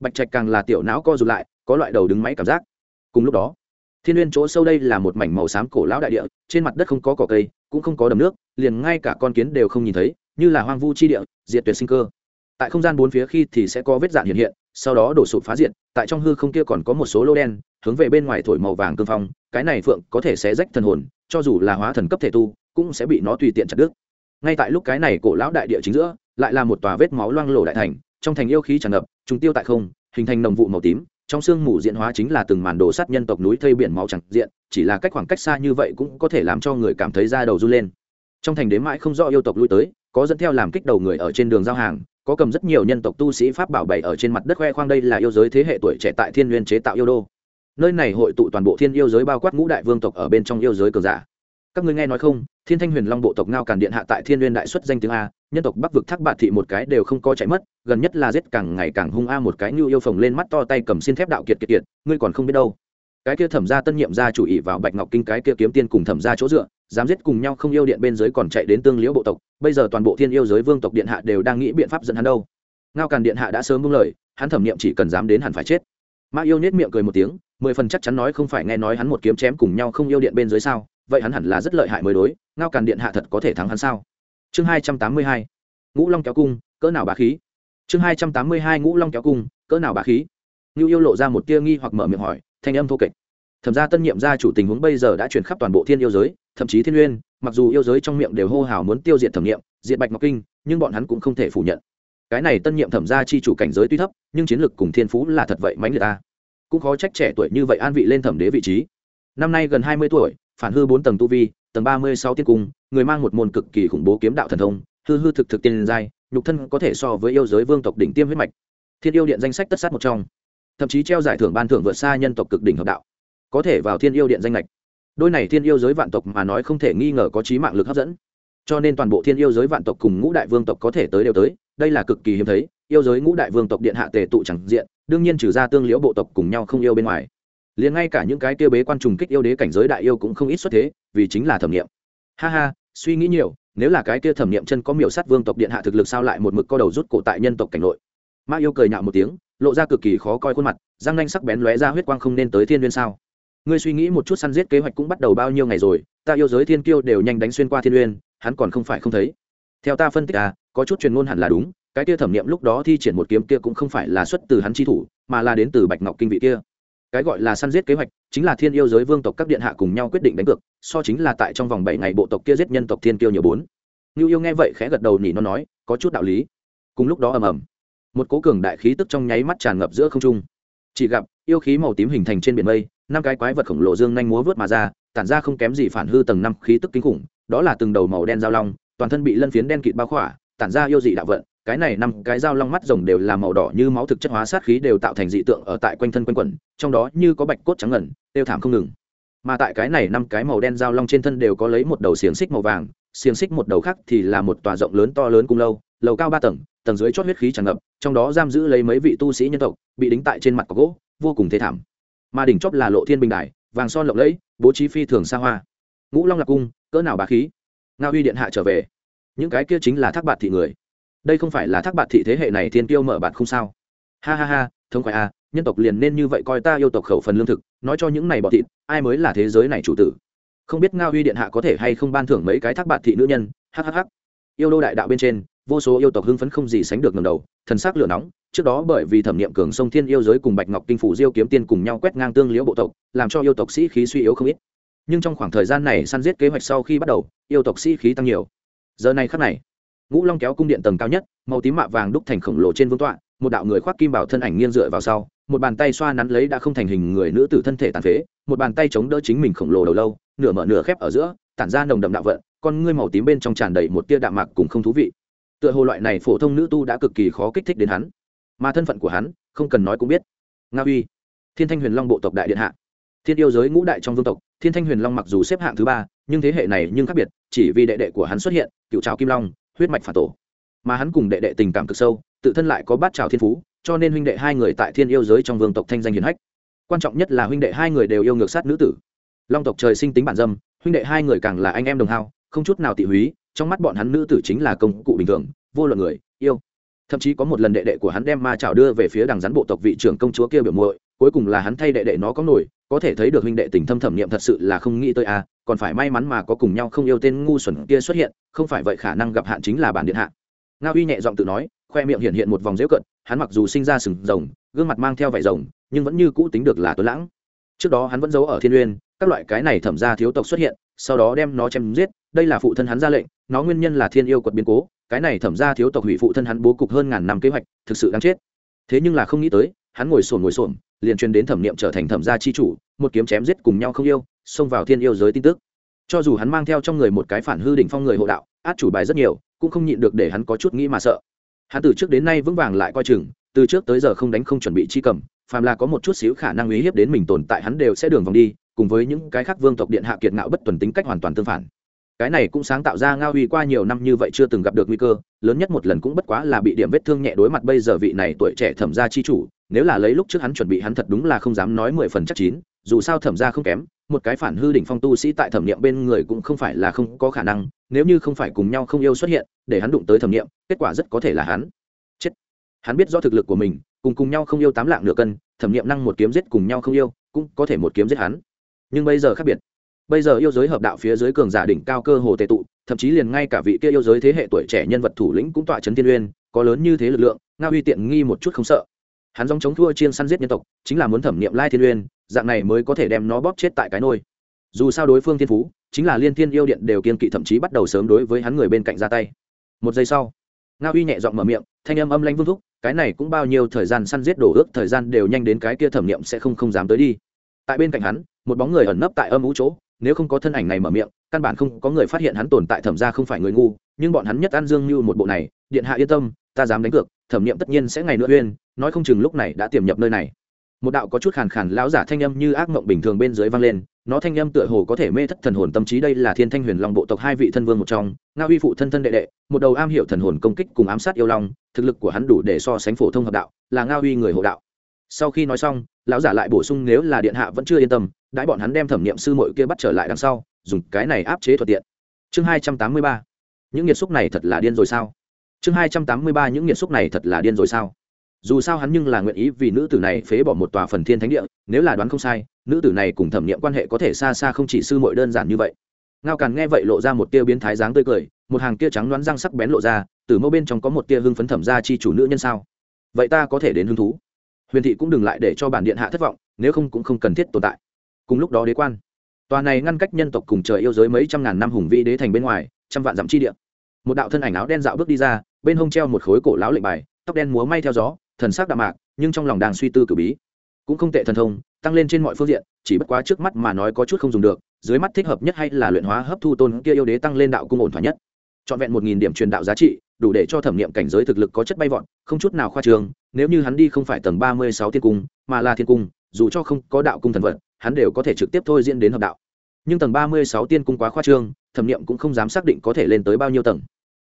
Bạch trạch càng là tiểu não co rụt lại, có loại đầu đứng máy cảm giác. Cùng lúc đó, thiên n chỗ sâu đây là một mảnh màu xám cổ lão đại địa, trên mặt đất không có cỏ cây, cũng không có đầm nước, liền ngay cả con kiến đều không nhìn thấy, như là hoang vu chi địa, diệt tuyệt sinh cơ tại không gian bốn phía khi thì sẽ có vết dạn hiện hiện, sau đó đổ sụp phá diện tại trong hư không kia còn có một số lô đen, hướng về bên ngoài thổi màu vàng cương phong, cái này phượng có thể sẽ rách thần hồn, cho dù là hóa thần cấp thể tu, cũng sẽ bị nó tùy tiện chặt đứt. Ngay tại lúc cái này cổ lão đại địa chính giữa, lại là một tòa vết máu loang lổ đại thành, trong thành yêu khí tràn ngập, trùng tiêu tại không, hình thành nồng vụ màu tím, trong xương mù diện hóa chính là từng màn đồ sắt nhân tộc núi thây biển máu chẳng diện, chỉ là cách khoảng cách xa như vậy cũng có thể làm cho người cảm thấy da đầu run lên. Trong thành đến mãi không rõ yêu tộc lui tới, có dẫn theo làm kích đầu người ở trên đường giao hàng có cầm rất nhiều nhân tộc tu sĩ pháp bảo bày ở trên mặt đất khoe khoang đây là yêu giới thế hệ tuổi trẻ tại thiên nguyên chế tạo yêu đô. Nơi này hội tụ toàn bộ thiên yêu giới bao quát ngũ đại vương tộc ở bên trong yêu giới cường giả. Các ngươi nghe nói không, thiên thanh huyền long bộ tộc ngao càn điện hạ tại thiên nguyên đại xuất danh tiếng a, nhân tộc bắc vực thác bạt thị một cái đều không có chạy mất, gần nhất là giết càng ngày càng hung a một cái như yêu phồng lên mắt to tay cầm xin thép đạo kiệt kiệt kiệt, ngươi còn không biết đâu. Cái kia thẩm ra tân nhiệm ra chủ ý vào bạch ngọc kinh cái kia kiếm tiên cùng thẩm ra chỗ dựa dám giết cùng nhau không yêu điện bên dưới còn chạy đến tương liễu bộ tộc, bây giờ toàn bộ thiên yêu giới vương tộc điện hạ đều đang nghĩ biện pháp dẫn hắn đâu. Ngao càn điện hạ đã sớm buông lời, hắn thẩm nghiệm chỉ cần dám đến hẳn phải chết. Ma yêu nết miệng cười một tiếng, mười phần chắc chắn nói không phải nghe nói hắn một kiếm chém cùng nhau không yêu điện bên dưới sao, vậy hắn hẳn là rất lợi hại mới đối, ngao càn điện hạ thật có thể thắng hắn sao? Chương hai trăm tám mươi hai, ngũ long kéo cung, cỡ nào bà khí? Chương hai trăm tám mươi hai, ngũ long kéo cung, cỡ nào bà khí? Ngưu yêu lộ ra một tia nghi hoặc mở miệng hỏi, thanh âm thô kệch thẩm ra tân nhiệm gia chủ tình huống bây giờ đã chuyển khắp toàn bộ thiên yêu giới, thậm chí thiên uyên mặc dù yêu giới trong miệng đều hô hào muốn tiêu diệt thẩm nghiệm, diệt bạch ngọc kinh, nhưng bọn hắn cũng không thể phủ nhận. Cái này tân nhiệm thẩm gia chi chủ cảnh giới tuy thấp, nhưng chiến lược cùng thiên phú là thật vậy mánh người ta. Cũng khó trách trẻ tuổi như vậy an vị lên thẩm đế vị trí. Năm nay gần hai mươi tuổi, phản hư bốn tầng tu vi, tầng ba mươi sáu tiên cung, người mang một môn cực kỳ khủng bố kiếm đạo thần thông, hư hư thực thực tiên giai, nhục thân có thể so với yêu giới vương tộc đỉnh tiêm huyết mạch. Thiên yêu điện danh sách tất sát một trong. Thậm chí treo giải thưởng ban thưởng vượt xa nhân tộc cực đỉnh hợp đạo có thể vào thiên yêu điện danh lệch. Đôi này thiên yêu giới vạn tộc mà nói không thể nghi ngờ có trí mạng lực hấp dẫn. Cho nên toàn bộ thiên yêu giới vạn tộc cùng ngũ đại vương tộc có thể tới đều tới, đây là cực kỳ hiếm thấy, yêu giới ngũ đại vương tộc điện hạ tề tụ chẳng diện, đương nhiên trừ ra tương liễu bộ tộc cùng nhau không yêu bên ngoài. Liền ngay cả những cái tiêu bế quan trùng kích yêu đế cảnh giới đại yêu cũng không ít xuất thế, vì chính là thẩm nghiệm. Ha ha, suy nghĩ nhiều, nếu là cái kia thẩm nghiệm chân có miểu sát vương tộc điện hạ thực lực sao lại một mực co đầu rút cổ tại nhân tộc cảnh nội? Ma yêu cười nhạo một tiếng, lộ ra cực kỳ khó coi khuôn mặt, răng nanh sắc bén lóe ra huyết quang không nên tới thiên n sao? Ngươi suy nghĩ một chút săn giết kế hoạch cũng bắt đầu bao nhiêu ngày rồi, ta yêu giới thiên kiêu đều nhanh đánh xuyên qua thiên uyên, hắn còn không phải không thấy. Theo ta phân tích à có chút truyền ngôn hẳn là đúng, cái kia thẩm nghiệm lúc đó thi triển một kiếm kia cũng không phải là xuất từ hắn chi thủ, mà là đến từ bạch ngọc kinh vị kia. Cái gọi là săn giết kế hoạch, chính là thiên yêu giới vương tộc các điện hạ cùng nhau quyết định đánh cược, so chính là tại trong vòng bảy ngày bộ tộc kia giết nhân tộc thiên kiêu nhiều bốn. Ngưu yêu nghe vậy khẽ gật đầu nhỉ nó nói, có chút đạo lý. Cùng lúc đó ầm ầm, một cố cường đại khí tức trong nháy mắt tràn ngập giữa không trung chỉ gặp, yêu khí màu tím hình thành trên biển mây, năm cái quái vật khổng lồ dương nhanh múa vớt mà ra, tản ra không kém gì phản hư tầng năm khí tức kinh khủng, đó là từng đầu màu đen dao long, toàn thân bị lân phiến đen kịt bao khỏa, tản ra yêu dị đạo vận. Cái này năm cái dao long mắt rồng đều là màu đỏ như máu thực chất hóa sát khí đều tạo thành dị tượng ở tại quanh thân quanh quẩn, trong đó như có bạch cốt trắng ngẩn tiêu thảm không ngừng. Mà tại cái này năm cái màu đen dao long trên thân đều có lấy một đầu xiềng xích màu vàng, xiềng xích một đầu khác thì là một tòa rộng lớn to lớn cung lâu, lầu cao ba tầng tầng dưới chót huyết khí tràn ngập trong đó giam giữ lấy mấy vị tu sĩ nhân tộc bị đính tại trên mặt có gỗ vô cùng thê thảm. Mà đỉnh chóp là lộ thiên bình đài vàng son lộng lẫy bố trí phi thường xa hoa. Ngũ long lạc cung cỡ nào bá khí? Nga huy điện hạ trở về. Những cái kia chính là thác bạt thị người. Đây không phải là thác bạt thị thế hệ này thiên tiêu mở bạt không sao. Ha ha ha thông khoái a à, nhân tộc liền nên như vậy coi ta yêu tộc khẩu phần lương thực nói cho những này bỏ thịt ai mới là thế giới này chủ tử? Không biết ngao huy điện hạ có thể hay không ban thưởng mấy cái thác bạt thị nữ nhân? Hhh yêu đô đại đạo bên trên vô số yêu tộc hưng phấn không gì sánh được ngầm đầu, thần sắc lửa nóng, trước đó bởi vì thẩm nghiệm cường sông thiên yêu giới cùng bạch ngọc kinh phủ diêu kiếm tiên cùng nhau quét ngang tương liễu bộ tộc, làm cho yêu tộc sĩ khí suy yếu không ít. Nhưng trong khoảng thời gian này săn giết kế hoạch sau khi bắt đầu, yêu tộc sĩ khí tăng nhiều. Giờ này khắc này, ngũ long kéo cung điện tầng cao nhất, màu tím mạ vàng đúc thành khổng lồ trên vương tọa, một đạo người khoác kim bảo thân ảnh nghiêng dựa vào sau, một bàn tay xoa nắn lấy đã không thành hình người nữ tử thân thể tàn phế, một bàn tay chống đỡ chính mình khổng lồ đầu lâu, nửa mở nửa khép ở giữa, tản ra nồng đậm đạo vận, con ngươi màu tím bên trong tràn đầy một tia đạm mạc cùng không thú vị tựa hồ loại này phổ thông nữ tu đã cực kỳ khó kích thích đến hắn. Mà thân phận của hắn, không cần nói cũng biết. Nga uy thiên thanh huyền long bộ tộc đại điện hạ. Thiên yêu giới ngũ đại trong vương tộc, thiên thanh huyền long mặc dù xếp hạng thứ ba, nhưng thế hệ này nhưng khác biệt, chỉ vì đệ đệ của hắn xuất hiện, cựu trào kim long, huyết mạch phản tổ. Mà hắn cùng đệ đệ tình cảm cực sâu, tự thân lại có bát trào thiên phú, cho nên huynh đệ hai người tại thiên yêu giới trong vương tộc thanh danh hiền hách. Quan trọng nhất là huynh đệ hai người đều yêu ngược sát nữ tử. Long tộc trời sinh tính bản dâm, huynh đệ hai người càng là anh em đồng hao, không chút nào tị húy trong mắt bọn hắn nữ tử chính là công cụ bình thường, vô luận người, yêu. Thậm chí có một lần đệ đệ của hắn đem ma chảo đưa về phía đằng rắn bộ tộc vị trưởng công chúa kia biểu muội, cuối cùng là hắn thay đệ đệ nó có nổi, có thể thấy được huynh đệ tình thâm thẩm niệm thật sự là không nghĩ tới a, còn phải may mắn mà có cùng nhau không yêu tên ngu xuẩn kia xuất hiện, không phải vậy khả năng gặp hạn chính là bản điện hạ. Nga uy nhẹ giọng tự nói, khoe miệng hiện hiện một vòng dễu cận, hắn mặc dù sinh ra sừng rồng, gương mặt mang theo vải rồng, nhưng vẫn như cũ tính được là tuấn lãng. Trước đó hắn vẫn giấu ở thiên uyên, các loại cái này thẩm ra thiếu tộc xuất hiện, sau đó đem nó chém giết đây là phụ thân hắn ra lệnh, nó nguyên nhân là thiên yêu quật biến cố, cái này thẩm ra thiếu tộc hủy phụ thân hắn bố cục hơn ngàn năm kế hoạch, thực sự đáng chết. Thế nhưng là không nghĩ tới, hắn ngồi sồn ngồi sồn liền truyền đến thẩm niệm trở thành thẩm gia chi chủ, một kiếm chém giết cùng nhau không yêu, xông vào thiên yêu giới tin tức. Cho dù hắn mang theo trong người một cái phản hư đỉnh phong người hộ đạo, át chủ bài rất nhiều, cũng không nhịn được để hắn có chút nghĩ mà sợ. Hắn từ trước đến nay vững vàng lại coi chừng, từ trước tới giờ không đánh không chuẩn bị chi cầm, phàm là có một chút xíu khả năng uy hiếp đến mình tồn tại hắn đều sẽ đường vòng đi, cùng với những cái khác vương tộc điện hạ kiệt ngạo bất tuần tính cách hoàn toàn tương phản cái này cũng sáng tạo ra ngao uy qua nhiều năm như vậy chưa từng gặp được nguy cơ, lớn nhất một lần cũng bất quá là bị điểm vết thương nhẹ đối mặt bây giờ vị này tuổi trẻ thẩm gia chi chủ, nếu là lấy lúc trước hắn chuẩn bị hắn thật đúng là không dám nói mười phần chắc chín, dù sao thẩm gia không kém, một cái phản hư đỉnh phong tu sĩ tại thẩm nghiệm bên người cũng không phải là không có khả năng, nếu như không phải cùng nhau không yêu xuất hiện, để hắn đụng tới thẩm nghiệm kết quả rất có thể là hắn. Chết. Hắn biết rõ thực lực của mình, cùng cùng nhau không yêu tám lạng nửa cân, thẩm nghiệm năng một kiếm giết cùng nhau không yêu, cũng có thể một kiếm giết hắn. Nhưng bây giờ khác biệt bây giờ yêu giới hợp đạo phía dưới cường giả đỉnh cao cơ hồ tệ tụ, thậm chí liền ngay cả vị kia yêu giới thế hệ tuổi trẻ nhân vật thủ lĩnh cũng tọa trấn thiên uyên, có lớn như thế lực lượng nga uy tiện nghi một chút không sợ. Hắn dòng chống thua chiên săn giết nhân tộc, chính là muốn thẩm nghiệm lai thiên uyên, dạng này mới có thể đem nó bóp chết tại cái nôi. Dù sao đối phương thiên phú, chính là liên thiên yêu điện đều kiên kỵ thậm chí bắt đầu sớm đối với hắn người bên cạnh ra tay. Một giây sau nga uy nhẹ giọng mở miệng, thanh âm âm lanh vương thúc, cái này cũng bao nhiêu thời gian săn giết đổ ước thời gian đều nhanh đến cái kia thẩm nghiệm sẽ không không dám tới đi. Tại bên cạnh hắn, một bóng người ẩn nấp tại âm ú chỗ nếu không có thân ảnh này mở miệng, căn bản không có người phát hiện hắn tồn tại thẩm ra không phải người ngu, nhưng bọn hắn nhất an dương như một bộ này, điện hạ yên tâm, ta dám đánh cược, thẩm nghiệm tất nhiên sẽ ngày nữa uyên, nói không chừng lúc này đã tiềm nhập nơi này. Một đạo có chút khàn khàn lão giả thanh âm như ác mộng bình thường bên dưới vang lên, nó thanh âm tựa hồ có thể mê thất thần hồn tâm trí đây là thiên thanh huyền long bộ tộc hai vị thân vương một trong nga uy phụ thân thân đệ đệ, một đầu am hiểu thần hồn công kích cùng ám sát yêu long, thực lực của hắn đủ để so sánh phổ thông hợp đạo, là nga uy người hộ đạo. Sau khi nói xong, lão giả lại bổ sung nếu là điện hạ vẫn chưa yên tâm đãi bọn hắn đem thẩm nghiệm sư mội kia bắt trở lại đằng sau, dùng cái này áp chế thuận tiện. Chương hai trăm tám mươi ba. Những nghiệt xúc này thật là điên rồi sao? Chương hai trăm tám mươi ba, những nghiệt xúc này thật là điên rồi sao? Dù sao hắn nhưng là nguyện ý vì nữ tử này phế bỏ một tòa phần thiên thánh địa, nếu là đoán không sai, nữ tử này cùng thẩm nghiệm quan hệ có thể xa xa không chỉ sư mội đơn giản như vậy. Ngao càn nghe vậy lộ ra một tia biến thái dáng tươi cười, một hàng tia trắng đoán răng sắc bén lộ ra, từ mâu bên trong có một tia hưng phấn thẩm ra chi chủ nữ nhân sao? Vậy ta có thể đến hứng thú. Huyền thị cũng đừng lại để cho bản điện hạ thất vọng, nếu không cũng không cần thiết tồn tại cùng lúc đó đế quan. Tòa này ngăn cách nhân tộc cùng trời yêu giới mấy trăm ngàn năm hùng vĩ đế thành bên ngoài trăm vạn dặm chi địa. Một đạo thân ảnh áo đen dạo bước đi ra bên hông treo một khối cổ lão lệnh bài tóc đen múa may theo gió thần sắc đạm mạc nhưng trong lòng đang suy tư cử bí. Cũng không tệ thần thông tăng lên trên mọi phương diện chỉ bất quá trước mắt mà nói có chút không dùng được dưới mắt thích hợp nhất hay là luyện hóa hấp thu tôn kia yêu đế tăng lên đạo cung ổn thỏa nhất. Trọn vẹn một nghìn điểm truyền đạo giá trị đủ để cho thẩm nghiệm cảnh giới thực lực có chất bay vọn, không chút nào khoa trường nếu như hắn đi không phải tầng ba mươi sáu thiên cung mà là thiên cung dù cho không có đạo cung thần vật hắn đều có thể trực tiếp thôi diễn đến hợp đạo. Nhưng tầng ba mươi sáu tiên cung quá khoa trương, thẩm nghiệm cũng không dám xác định có thể lên tới bao nhiêu tầng.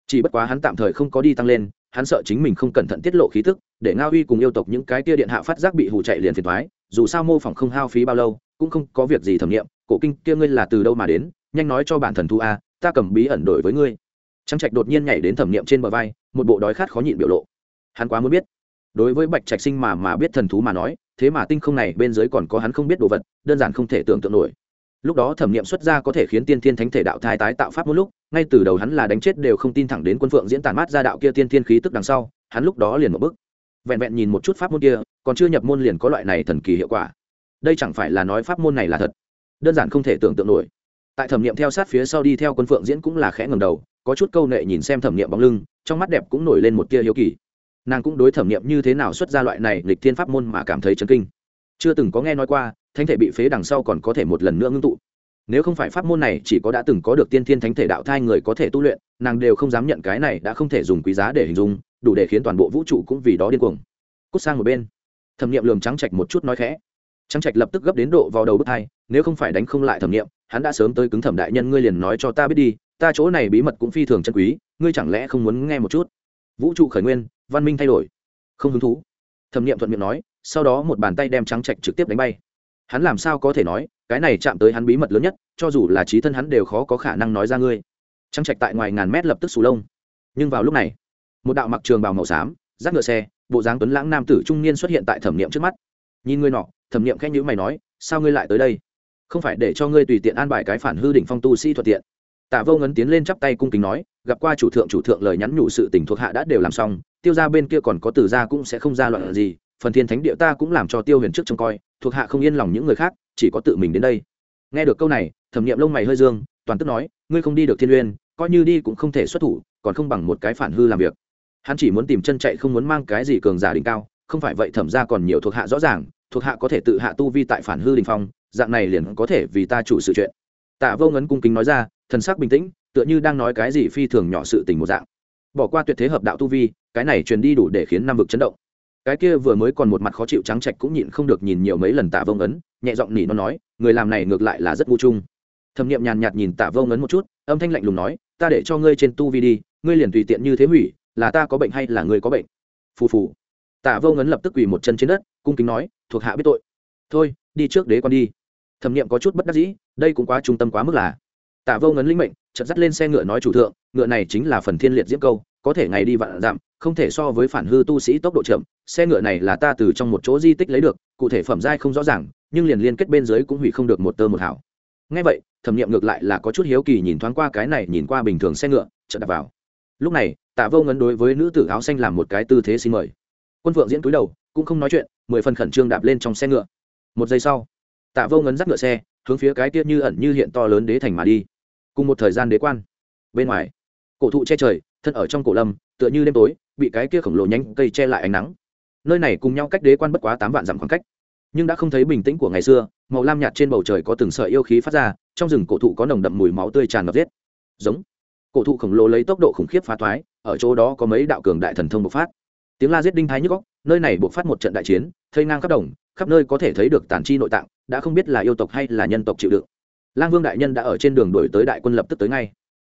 Chỉ bất quá hắn tạm thời không có đi tăng lên, hắn sợ chính mình không cẩn thận tiết lộ khí tức, để nga uy cùng yêu tộc những cái tia điện hạ phát giác bị hù chạy liền phiền thoái dù sao mô phỏng không hao phí bao lâu, cũng không có việc gì thẩm nghiệm cổ kinh kia ngươi là từ đâu mà đến, nhanh nói cho bản thần thu a, ta cầm bí ẩn đổi với ngươi. Trắng trạch đột nhiên nhảy đến thẩm nghiệm trên bờ vai, một bộ đói khát khó nhịn biểu lộ. Hắn quá muốn biết. Đối với bạch trạch sinh mà mà biết thần thú mà nói thế mà tinh không này bên dưới còn có hắn không biết đồ vật, đơn giản không thể tưởng tượng nổi. Lúc đó thẩm nghiệm xuất ra có thể khiến tiên thiên thánh thể đạo thai tái tạo pháp một lúc, ngay từ đầu hắn là đánh chết đều không tin thẳng đến quân phượng diễn tàn mát ra đạo kia tiên thiên khí tức đằng sau, hắn lúc đó liền một bức vẹn vẹn nhìn một chút pháp môn kia, còn chưa nhập môn liền có loại này thần kỳ hiệu quả. Đây chẳng phải là nói pháp môn này là thật? Đơn giản không thể tưởng tượng nổi. Tại thẩm nghiệm theo sát phía sau đi theo quân phượng diễn cũng là khẽ ngầm đầu, có chút câu nệ nhìn xem thẩm nghiệm bóng lưng, trong mắt đẹp cũng nổi lên một tia hiếu kỳ nàng cũng đối thẩm nghiệm như thế nào xuất ra loại này lịch thiên pháp môn mà cảm thấy chấn kinh. Chưa từng có nghe nói qua, thánh thể bị phế đằng sau còn có thể một lần nữa ngưng tụ. Nếu không phải pháp môn này chỉ có đã từng có được tiên thiên thánh thể đạo thai người có thể tu luyện, nàng đều không dám nhận cái này đã không thể dùng quý giá để hình dung, đủ để khiến toàn bộ vũ trụ cũng vì đó điên cuồng. Cút sang một bên. Thẩm nghiệm lường trắng trạch một chút nói khẽ. Trắng trạch lập tức gấp đến độ vào đầu bức thai nếu không phải đánh không lại thẩm nghiệm, hắn đã sớm tới cứng thẩm đại nhân ngươi liền nói cho ta biết đi, ta chỗ này bí mật cũng phi thường chân quý, ngươi chẳng lẽ không muốn nghe một chút? Vũ trụ khởi nguyên, văn minh thay đổi. Không hứng thú. Thẩm nghiệm thuận miệng nói, sau đó một bàn tay đem trắng trạch trực tiếp đánh bay. Hắn làm sao có thể nói, cái này chạm tới hắn bí mật lớn nhất, cho dù là trí thân hắn đều khó có khả năng nói ra ngươi. Trắng trạch tại ngoài ngàn mét lập tức sù lông. Nhưng vào lúc này, một đạo mặc trường bào màu xám, rác ngựa xe, bộ dáng tuấn lãng nam tử trung niên xuất hiện tại thẩm nghiệm trước mắt. Nhìn ngươi nọ, thẩm nghiệm khẽ nhữ mày nói, sao ngươi lại tới đây? Không phải để cho ngươi tùy tiện an bài cái phản hư đỉnh phong tu sĩ thuận tiện tạ vô ngấn tiến lên chắp tay cung kính nói, gặp qua chủ thượng chủ thượng lời nhắn nhủ sự tình thuộc hạ đã đều làm xong, tiêu ra bên kia còn có từ ra cũng sẽ không ra loạn gì, phần thiên thánh địa ta cũng làm cho tiêu huyền trước trông coi, thuộc hạ không yên lòng những người khác, chỉ có tự mình đến đây. Nghe được câu này, thẩm nghiệm lông mày hơi dương, toàn tức nói, ngươi không đi được thiên uyên, coi như đi cũng không thể xuất thủ, còn không bằng một cái phản hư làm việc. Hắn chỉ muốn tìm chân chạy không muốn mang cái gì cường giả đỉnh cao, không phải vậy thẩm ra còn nhiều thuộc hạ rõ ràng, thuộc hạ có thể tự hạ tu vi tại phản hư đình phong, dạng này liền có thể vì ta chủ sự chuyện. Tạ vô ngấn cung kính nói ra thần sắc bình tĩnh, tựa như đang nói cái gì phi thường nhỏ sự tình một dạng. Bỏ qua tuyệt thế hợp đạo tu vi, cái này truyền đi đủ để khiến năm vực chấn động. Cái kia vừa mới còn một mặt khó chịu trắng trạch cũng nhịn không được nhìn nhiều mấy lần tạ vông ấn, nhẹ giọng nỉ nó nói, người làm này ngược lại là rất ngu trung. thẩm nghiệm nhàn nhạt nhìn tạ vông ấn một chút, âm thanh lạnh lùng nói, ta để cho ngươi trên tu vi đi, ngươi liền tùy tiện như thế hủy, là ta có bệnh hay là ngươi có bệnh? Phù phù. Tạ vô ngấn lập tức quỳ một chân trên đất, cung kính nói, thuộc hạ biết tội. Thôi, đi trước đế quan đi. Thẩm nghiệm có chút bất đắc dĩ, đây cũng quá trung tâm quá mức là tạ vô ngấn linh mệnh, chợt dắt lên xe ngựa nói chủ thượng, ngựa này chính là phần thiên liệt diễm câu, có thể ngày đi vạn dặm, không thể so với phản hư tu sĩ tốc độ chậm, xe ngựa này là ta từ trong một chỗ di tích lấy được, cụ thể phẩm giai không rõ ràng, nhưng liền liên kết bên dưới cũng hủy không được một tơ một hảo ngay vậy, thẩm nghiệm ngược lại là có chút hiếu kỳ nhìn thoáng qua cái này, nhìn qua bình thường xe ngựa, chợt đặt vào. Lúc này tạ vô ngấn đối với nữ tử áo xanh làm một cái tư thế xin mời. Quân phượng diễn cúi đầu, cũng không nói chuyện, mười phần khẩn trương đạp lên trong xe ngựa. Một giây sau tạ vô ngấn dắt ngựa xe, hướng phía cái tiết như ẩn như hiện to lớn đế thành mà đi cùng một thời gian đế quan. Bên ngoài, cổ thụ che trời, thân ở trong cổ lâm, tựa như đêm tối, bị cái kia khổng lồ nhánh cây che lại ánh nắng. Nơi này cùng nhau cách đế quan bất quá tám vạn dặm khoảng cách. Nhưng đã không thấy bình tĩnh của ngày xưa, màu lam nhạt trên bầu trời có từng sợi yêu khí phát ra, trong rừng cổ thụ có nồng đậm mùi máu tươi tràn ngập giết. Giống. Cổ thụ khổng lồ lấy tốc độ khủng khiếp phá thoái, ở chỗ đó có mấy đạo cường đại thần thông bộc phát. Tiếng la giết đinh thái nhức góc nơi này bộc phát một trận đại chiến, thây ngang khắp đồng, khắp nơi có thể thấy được tàn chi nội tạng, đã không biết là yêu tộc hay là nhân tộc chịu đựng lang vương đại nhân đã ở trên đường đổi tới đại quân lập tức tới ngay.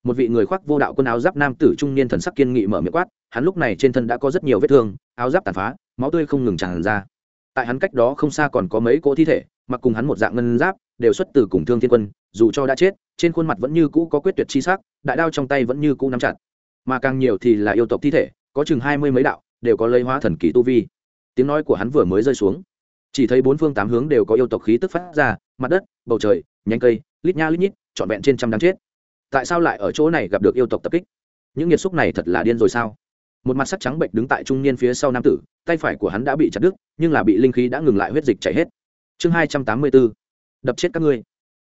Một vị người khoác vô đạo quân áo giáp nam tử trung niên thần sắc kiên nghị mở miệng quát, hắn lúc này trên thân đã có rất nhiều vết thương, áo giáp tàn phá, máu tươi không ngừng tràn ra. Tại hắn cách đó không xa còn có mấy cỗ thi thể, mặc cùng hắn một dạng ngân giáp, đều xuất từ cùng thương thiên quân, dù cho đã chết, trên khuôn mặt vẫn như cũ có quyết tuyệt chi sắc, đại đao trong tay vẫn như cũ nắm chặt. Mà càng nhiều thì là yêu tộc thi thể, có chừng hai mươi mấy đạo, đều có lấy hóa thần kỳ tu vi. Tiếng nói của hắn vừa mới rơi xuống. Chỉ thấy bốn phương tám hướng đều có yêu tộc khí tức phát ra, mặt đất, bầu trời, nhánh cây lít nha lít nhít, trọn vẹn trên trăm đáng chết. Tại sao lại ở chỗ này gặp được yêu tộc tập kích? Những nghiệt xúc này thật là điên rồi sao? Một mặt sắc trắng bệnh đứng tại trung niên phía sau nam tử, tay phải của hắn đã bị chặt đứt, nhưng là bị linh khí đã ngừng lại huyết dịch chảy hết. Chương hai trăm tám mươi b ố đập chết các ngươi.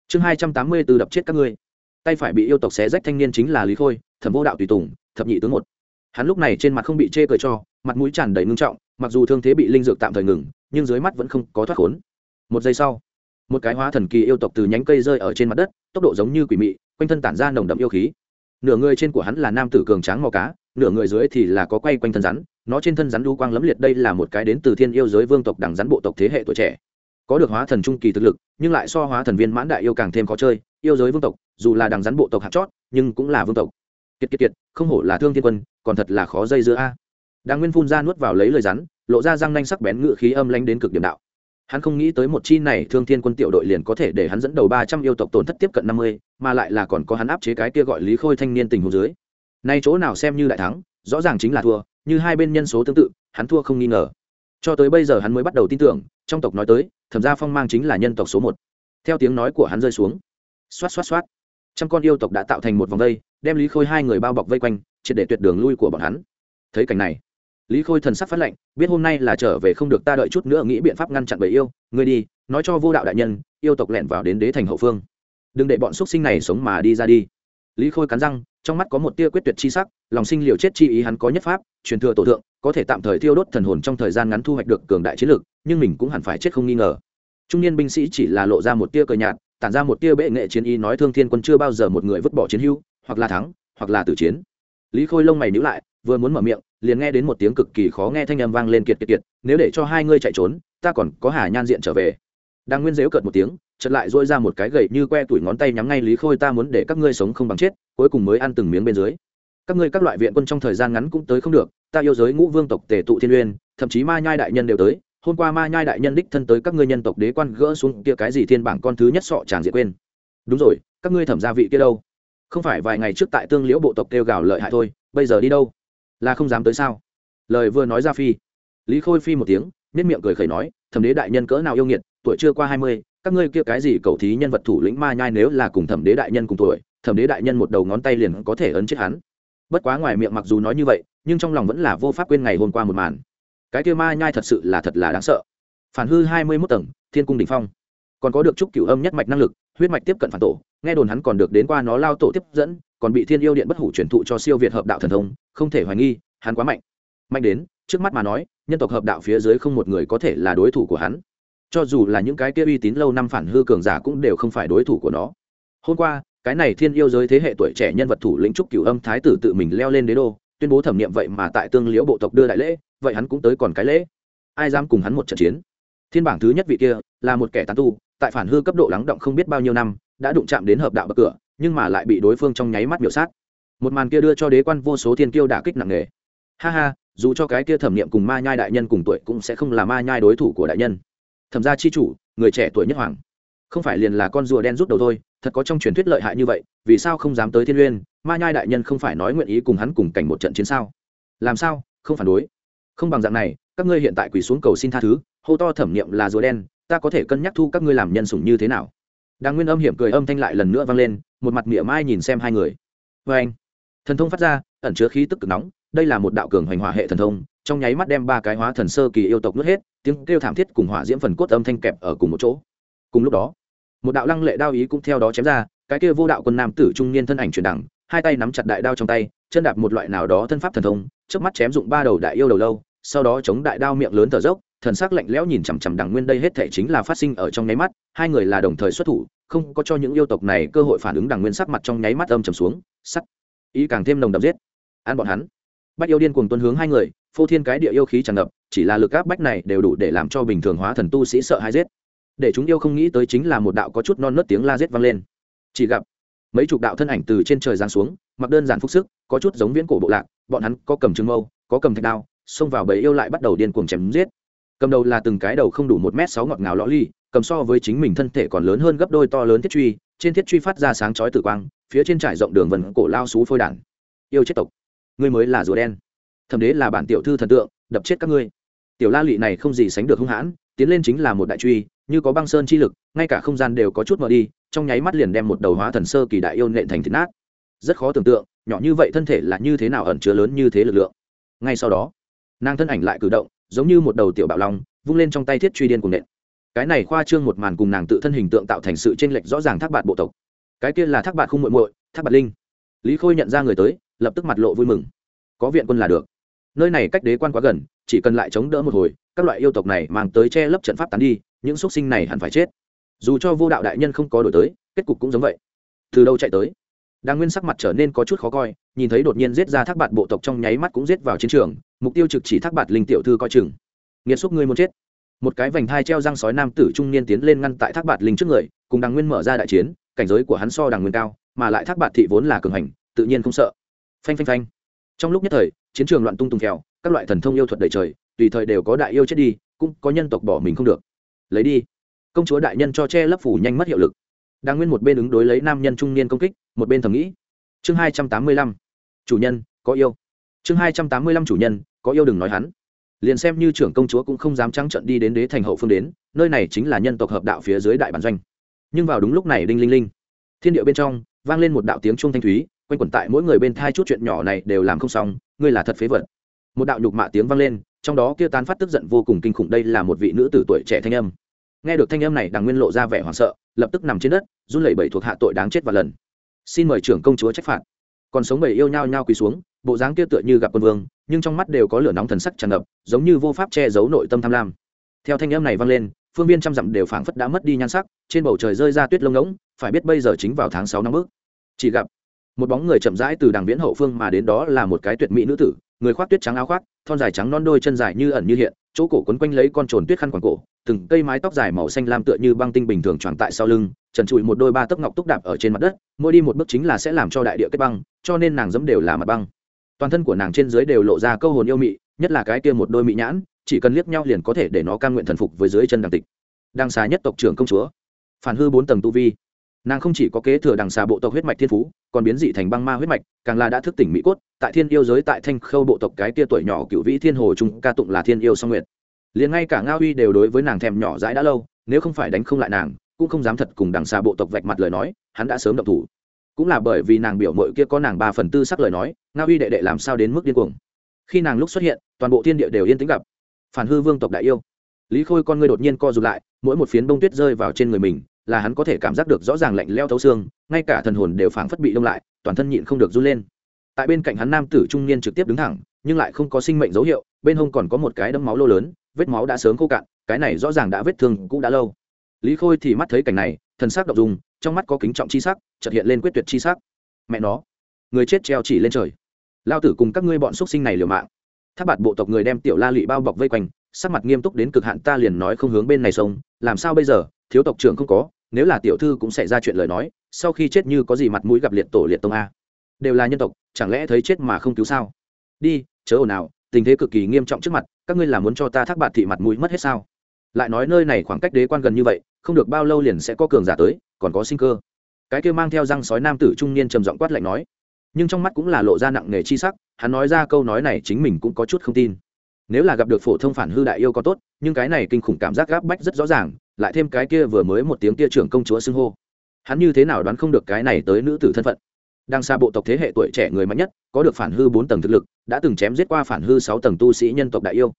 Chương hai trăm tám mươi b ố đập chết các ngươi. Tay phải bị yêu tộc xé rách thanh niên chính là lý khôi, thẩm vô đạo tùy tùng, thập nhị tướng một. Hắn lúc này trên mặt không bị chê cười cho, mặt mũi tràn đầy ngưng trọng, mặc dù thương thế bị linh dược tạm thời ngừng, nhưng dưới mắt vẫn không có thoát khốn. Một giây sau một cái hóa thần kỳ yêu tộc từ nhánh cây rơi ở trên mặt đất, tốc độ giống như quỷ mị, quanh thân tản ra nồng đậm yêu khí. Nửa người trên của hắn là nam tử cường tráng màu cá, nửa người dưới thì là có quay quanh thân rắn, nó trên thân rắn đu quang lẫm liệt, đây là một cái đến từ thiên yêu giới vương tộc đằng rắn bộ tộc thế hệ tuổi trẻ. Có được hóa thần trung kỳ thực lực, nhưng lại so hóa thần viên mãn đại yêu càng thêm khó chơi, yêu giới vương tộc, dù là đằng rắn bộ tộc hạt chót, nhưng cũng là vương tộc. Kiệt kiệt kiệt, không hổ là thương thiên quân, còn thật là khó dây giữa a. Đang nguyên phun ra nuốt vào lấy lời rắn, lộ ra răng nanh sắc bén ngự khí âm lanh đến cực điểm đạo hắn không nghĩ tới một chi này thương thiên quân tiểu đội liền có thể để hắn dẫn đầu ba trăm yêu tộc tổn thất tiếp cận năm mươi, mà lại là còn có hắn áp chế cái kia gọi lý khôi thanh niên tình hồ dưới. Nay chỗ nào xem như đại thắng, rõ ràng chính là thua, như hai bên nhân số tương tự, hắn thua không nghi ngờ. Cho tới bây giờ hắn mới bắt đầu tin tưởng, trong tộc nói tới, thẩm gia phong mang chính là nhân tộc số một. Theo tiếng nói của hắn rơi xuống. Xoát xoát xoát. Trăm con yêu tộc đã tạo thành một vòng vây, đem lý khôi hai người bao bọc vây quanh, triệt để tuyệt đường lui của bọn hắn. Thấy cảnh này lý khôi thần sắc phát lệnh biết hôm nay là trở về không được ta đợi chút nữa nghĩ biện pháp ngăn chặn bầy yêu. Ngươi đi, nói cho vô đạo đại nhân, yêu tộc lẻn vào đến đế thành hậu phương. Đừng để bọn x sinh này sống mà đi ra đi. Lý khôi cắn răng, trong mắt có một tia quyết tuyệt chi sắc, lòng sinh liều chết chi ý hắn có nhất pháp, truyền thừa tổ thượng, có thể tạm thời thiêu đốt thần hồn trong thời gian ngắn thu hoạch được cường đại chiến lực, nhưng mình cũng hẳn phải chết không nghi ngờ. Trung niên binh sĩ chỉ là lộ ra một tia cờ nhạt, tản ra một tia bệ nghệ chiến ý nói thương thiên quân chưa bao giờ một người vứt bỏ chiến hưu hoặc là thắng, hoặc là tử chiến. Lý khôi lông mày níu lại, vừa muốn mở miệng liền nghe đến một tiếng cực kỳ khó nghe thanh âm vang lên kiệt kiệt kiệt, nếu để cho hai ngươi chạy trốn, ta còn có hà nhan diện trở về. Đang nguyên dếu cợt một tiếng, chợt lại dỗi ra một cái gậy như que tuổi ngón tay nhắm ngay lý khôi, ta muốn để các ngươi sống không bằng chết, cuối cùng mới ăn từng miếng bên dưới. Các ngươi các loại viện quân trong thời gian ngắn cũng tới không được, ta yêu giới ngũ vương tộc tề tụ thiên uyên, thậm chí ma nhai đại nhân đều tới, hôm qua ma nhai đại nhân đích thân tới các ngươi nhân tộc đế quan gỡ xuống kia cái gì thiên bảng con thứ nhất sọ chàng diệt quên. Đúng rồi, các ngươi thẩm gia vị kia đâu? Không phải vài ngày trước tại tương liễu bộ tộc kêu gào lợi hại thôi, bây giờ đi đâu? Là không dám tới sao? Lời vừa nói ra phi. Lý khôi phi một tiếng nhất miệng cười khẩy nói, thẩm đế đại nhân cỡ nào yêu nghiệt, tuổi chưa qua hai mươi, các ngươi kia cái gì cầu thí nhân vật thủ lĩnh ma nhai nếu là cùng thẩm đế đại nhân cùng tuổi, thẩm đế đại nhân một đầu ngón tay liền có thể ấn chết hắn. Bất quá ngoài miệng mặc dù nói như vậy, nhưng trong lòng vẫn là vô pháp quên ngày hôm qua một màn. Cái kia ma nhai thật sự là thật là đáng sợ. Phản hư hai mươi mốt tầng, thiên cung đ ỉ n h phong. Còn có được trúc cửu âm nhất mạch năng lực, huyết mạch tiếp cận phản tổ, nghe đồn hắn còn được đến qua nó lao tổ tiếp dẫn còn bị thiên yêu điện bất hủ truyền thụ cho siêu việt hợp đạo thần thông, không thể hoài nghi, hắn quá mạnh. Mạnh đến, trước mắt mà nói, nhân tộc hợp đạo phía dưới không một người có thể là đối thủ của hắn. Cho dù là những cái kia uy tín lâu năm phản hư cường giả cũng đều không phải đối thủ của nó. Hôm qua, cái này thiên yêu giới thế hệ tuổi trẻ nhân vật thủ lĩnh trúc cửu âm thái tử tự mình leo lên đế đô, tuyên bố thẩm nghiệm vậy mà tại tương liễu bộ tộc đưa đại lễ, vậy hắn cũng tới còn cái lễ. Ai dám cùng hắn một trận chiến? Thiên bảng thứ nhất vị kia là một kẻ tán tu, tại phản hư cấp độ lắng động không biết bao nhiêu năm, đã đụng chạm đến hợp đạo bậc cửa nhưng mà lại bị đối phương trong nháy mắt biểu sát. Một màn kia đưa cho đế quan vô số thiên kiêu đả kích nặng nề. Ha ha, dù cho cái kia thẩm niệm cùng ma nhai đại nhân cùng tuổi cũng sẽ không là ma nhai đối thủ của đại nhân. Thẩm gia chi chủ, người trẻ tuổi nhất hoàng. Không phải liền là con rùa đen rút đầu thôi, thật có trong truyền thuyết lợi hại như vậy, vì sao không dám tới thiên uyên? Ma nhai đại nhân không phải nói nguyện ý cùng hắn cùng cảnh một trận chiến sao? Làm sao? Không phản đối. Không bằng dạng này, các ngươi hiện tại quỳ xuống cầu xin tha thứ, hô to thẩm niệm là rùa đen, ta có thể cân nhắc thu các ngươi làm nhân sủng như thế nào. Đang nguyên âm hiểm cười âm thanh lại lần nữa vang lên một mặt mỉa mai nhìn xem hai người. Vê anh. Thần thông phát ra, ẩn chứa khí tức cực nóng, đây là một đạo cường hoành hỏa hệ thần thông, trong nháy mắt đem ba cái hóa thần sơ kỳ yêu tộc nuốt hết, tiếng kêu thảm thiết cùng hỏa diễm phần cốt âm thanh kẹp ở cùng một chỗ. Cùng lúc đó, một đạo lăng lệ đao ý cũng theo đó chém ra, cái kia vô đạo quân nam tử trung niên thân ảnh chuyển đẳng, hai tay nắm chặt đại đao trong tay, chân đạp một loại nào đó thân pháp thần thông trước mắt chém dụng ba đầu đại yêu đầu lâu, sau đó chống đại đao miệng lớn thở dốc thần sắc lạnh lẽo nhìn chằm chằm đằng nguyên đây hết thể chính là phát sinh ở trong nháy mắt, hai người là đồng thời xuất thủ, không có cho những yêu tộc này cơ hội phản ứng đằng nguyên sắc mặt trong nháy mắt âm trầm xuống, sắc, ý càng thêm nồng đậm giết. Ăn bọn hắn. Bách yêu điên cùng tuân hướng hai người, phô thiên cái địa yêu khí tràn ngập, chỉ là lực áp bách này đều đủ để làm cho bình thường hóa thần tu sĩ sợ hai giết. Để chúng yêu không nghĩ tới chính là một đạo có chút non nớt tiếng la giết vang lên. Chỉ gặp, mấy chục đạo thân ảnh từ trên trời giáng xuống, mặc đơn giản phúc sức, có chút giống viễn cổ bộ lạc, bọn hắn có cầm trưng mâu, có cầm thạch đao, xông vào bầy yêu lại bắt đầu điên cuồng chém giết cầm đầu là từng cái đầu không đủ một m sáu ngọt ngào lõ ly, cầm so với chính mình thân thể còn lớn hơn gấp đôi to lớn thiết truy, trên thiết truy phát ra sáng chói tử quang, phía trên trải rộng đường vần cổ lao xú phôi đản. Yêu chết tộc, ngươi mới là rùa đen. Thẩm đế là bản tiểu thư thần tượng, đập chết các ngươi. Tiểu la lị này không gì sánh được hung hãn, tiến lên chính là một đại truy, như có băng sơn chi lực, ngay cả không gian đều có chút mở đi, trong nháy mắt liền đem một đầu hóa thần sơ kỳ đại yêu nện thành thịt nát. Rất khó tưởng tượng, nhỏ như vậy thân thể là như thế nào ẩn chứa lớn như thế lực lượng. Ngay sau đó, nàng thân ảnh lại cử động giống như một đầu tiểu bạo long, vung lên trong tay thiết truy điên cùng nện. Cái này khoa trương một màn cùng nàng tự thân hình tượng tạo thành sự chênh lệch rõ ràng thác bạt bộ tộc. Cái kia là thác bạt không muội muội, thác bạt linh. Lý khôi nhận ra người tới, lập tức mặt lộ vui mừng. Có viện quân là được. Nơi này cách đế quan quá gần, chỉ cần lại chống đỡ một hồi, các loại yêu tộc này mang tới che lấp trận pháp tán đi, những x sinh này hẳn phải chết. Dù cho vô đạo đại nhân không có đổi tới, kết cục cũng giống vậy. Từ đâu chạy tới? Đang nguyên sắc mặt trở nên có chút khó coi nhìn thấy đột nhiên giết ra thác bạt bộ tộc trong nháy mắt cũng giết vào chiến trường, mục tiêu trực chỉ thác bạt linh tiểu thư coi chừng. Nghiệt xúc ngươi muốn chết. Một cái vành thai treo răng sói nam tử trung niên tiến lên ngăn tại thác bạt linh trước người, cùng đằng nguyên mở ra đại chiến, cảnh giới của hắn so đằng nguyên cao, mà lại thác bạt thị vốn là cường hành, tự nhiên không sợ. Phanh phanh phanh. Trong lúc nhất thời, chiến trường loạn tung tung kèo các loại thần thông yêu thuật đầy trời, tùy thời đều có đại yêu chết đi, cũng có nhân tộc bỏ mình không được. Lấy đi. Công chúa đại nhân cho che lấp phủ nhanh mất hiệu lực. Đang nguyên một bên ứng đối lấy nam nhân trung niên công kích, một bên thầm nghĩ. Chương hai trăm tám mươi lăm chủ nhân, có yêu. Chương hai trăm tám mươi lăm chủ nhân, có yêu đừng nói hắn. Liền xem như trưởng công chúa cũng không dám trắng trận đi đến đế thành hậu phương đến, nơi này chính là nhân tộc hợp đạo phía dưới đại bản doanh. Nhưng vào đúng lúc này đinh linh linh, thiên điệu bên trong vang lên một đạo tiếng trung thanh thúy, quanh quẩn tại mỗi người bên thai chút chuyện nhỏ này đều làm không xong, ngươi là thật phế vật. Một đạo nhục mạ tiếng vang lên, trong đó kia tán phát tức giận vô cùng kinh khủng, đây là một vị nữ tử tuổi trẻ thanh âm. Nghe được thanh âm này, đằng nguyên lộ ra vẻ hoảng sợ, lập tức nằm trên đất, run lẩy bẩy thuộc hạ tội đáng chết và lần. Xin mời trưởng công chúa trách phạt còn sống bầy yêu nhau nhau quỳ xuống, bộ dáng kia tựa như gặp quân vương, nhưng trong mắt đều có lửa nóng thần sắc tràn ngập, giống như vô pháp che giấu nội tâm tham lam. Theo thanh âm này vang lên, phương viên trăm dặm đều phảng phất đã mất đi nhan sắc, trên bầu trời rơi ra tuyết lông ngỗng, phải biết bây giờ chính vào tháng sáu năm bước. Chỉ gặp, một bóng người chậm rãi từ đằng viễn hậu phương mà đến đó là một cái tuyệt mỹ nữ tử, người khoác tuyết trắng áo khoác, thon dài trắng non đôi chân dài như ẩn như hiện, chỗ cổ quấn quanh lấy con trồn tuyết khăn quàng cổ từng cây mái tóc dài màu xanh lam tựa như băng tinh bình thường tròn tại sau lưng, trần trụi một đôi ba tấc ngọc túc đạp ở trên mặt đất, mỗi đi một bước chính là sẽ làm cho đại địa kết băng, cho nên nàng dẫm đều là mặt băng. Toàn thân của nàng trên dưới đều lộ ra câu hồn yêu mị, nhất là cái kia một đôi mị nhãn, chỉ cần liếc nhau liền có thể để nó can nguyện thần phục với dưới chân đằng tịch. Đằng xà nhất tộc trưởng công chúa, phản hư bốn tầng tu vi. Nàng không chỉ có kế thừa đằng xà bộ tộc huyết mạch thiên phú, còn biến dị thành băng ma huyết mạch, càng là đã thức tỉnh mỹ cốt, tại thiên yêu giới tại thanh khâu bộ tộc cái tia tuổi nhỏ cựu vĩ thiên hồ trung ca tụng là thiên yêu song nguyện liền ngay cả nga uy đều đối với nàng thèm nhỏ dãi đã lâu, nếu không phải đánh không lại nàng, cũng không dám thật cùng đằng xà bộ tộc vạch mặt lời nói, hắn đã sớm động thủ. Cũng là bởi vì nàng biểu mội kia có nàng ba phần tư sắc lời nói nga uy đệ đệ làm sao đến mức điên cuồng. Khi nàng lúc xuất hiện, toàn bộ thiên địa đều yên tĩnh gặp. Phản hư vương tộc đại yêu. Lý khôi con ngươi đột nhiên co rụt lại, mỗi một phiến bông tuyết rơi vào trên người mình, là hắn có thể cảm giác được rõ ràng lạnh leo thấu xương, ngay cả thần hồn đều phảng phất bị đông lại, toàn thân nhịn không được run lên. Tại bên cạnh hắn nam tử trung niên trực tiếp đứng thẳng, nhưng lại không có sinh mệnh dấu hiệu, bên hông còn có một cái đấm máu lô lớn vết máu đã sớm khô cạn, cái này rõ ràng đã vết thương cũng đã lâu. Lý khôi thì mắt thấy cảnh này, thần sắc động dùng trong mắt có kính trọng chi sắc, chợt hiện lên quyết tuyệt chi sắc. Mẹ nó, người chết treo chỉ lên trời. Lao tử cùng các ngươi bọn xuất sinh này liều mạng. Tháp bạt bộ tộc người đem tiểu la lụy bao bọc vây quanh, sắc mặt nghiêm túc đến cực hạn, ta liền nói không hướng bên này sông, làm sao bây giờ, thiếu tộc trưởng không có, nếu là tiểu thư cũng sẽ ra chuyện lời nói, sau khi chết như có gì mặt mũi gặp liệt tổ liệt tông a. Đều là nhân tộc, chẳng lẽ thấy chết mà không cứu sao? Đi, chớ ồn nào tình thế cực kỳ nghiêm trọng trước mặt các ngươi là muốn cho ta thác bạt thị mặt mũi mất hết sao? Lại nói nơi này khoảng cách đế quan gần như vậy, không được bao lâu liền sẽ có cường giả tới, còn có sinh cơ. Cái kia mang theo răng sói nam tử trung niên trầm giọng quát lạnh nói. Nhưng trong mắt cũng là lộ ra nặng nề chi sắc, hắn nói ra câu nói này chính mình cũng có chút không tin. Nếu là gặp được phổ thông phản hư đại yêu có tốt, nhưng cái này kinh khủng cảm giác gáp bách rất rõ ràng, lại thêm cái kia vừa mới một tiếng kia trưởng công chúa xưng hô. Hắn như thế nào đoán không được cái này tới nữ tử thân phận? Đang xa bộ tộc thế hệ tuổi trẻ người mạnh nhất, có được phản hư bốn tầng thực lực, đã từng chém giết qua phản hư sáu tầng tu sĩ nhân tộc đại yêu.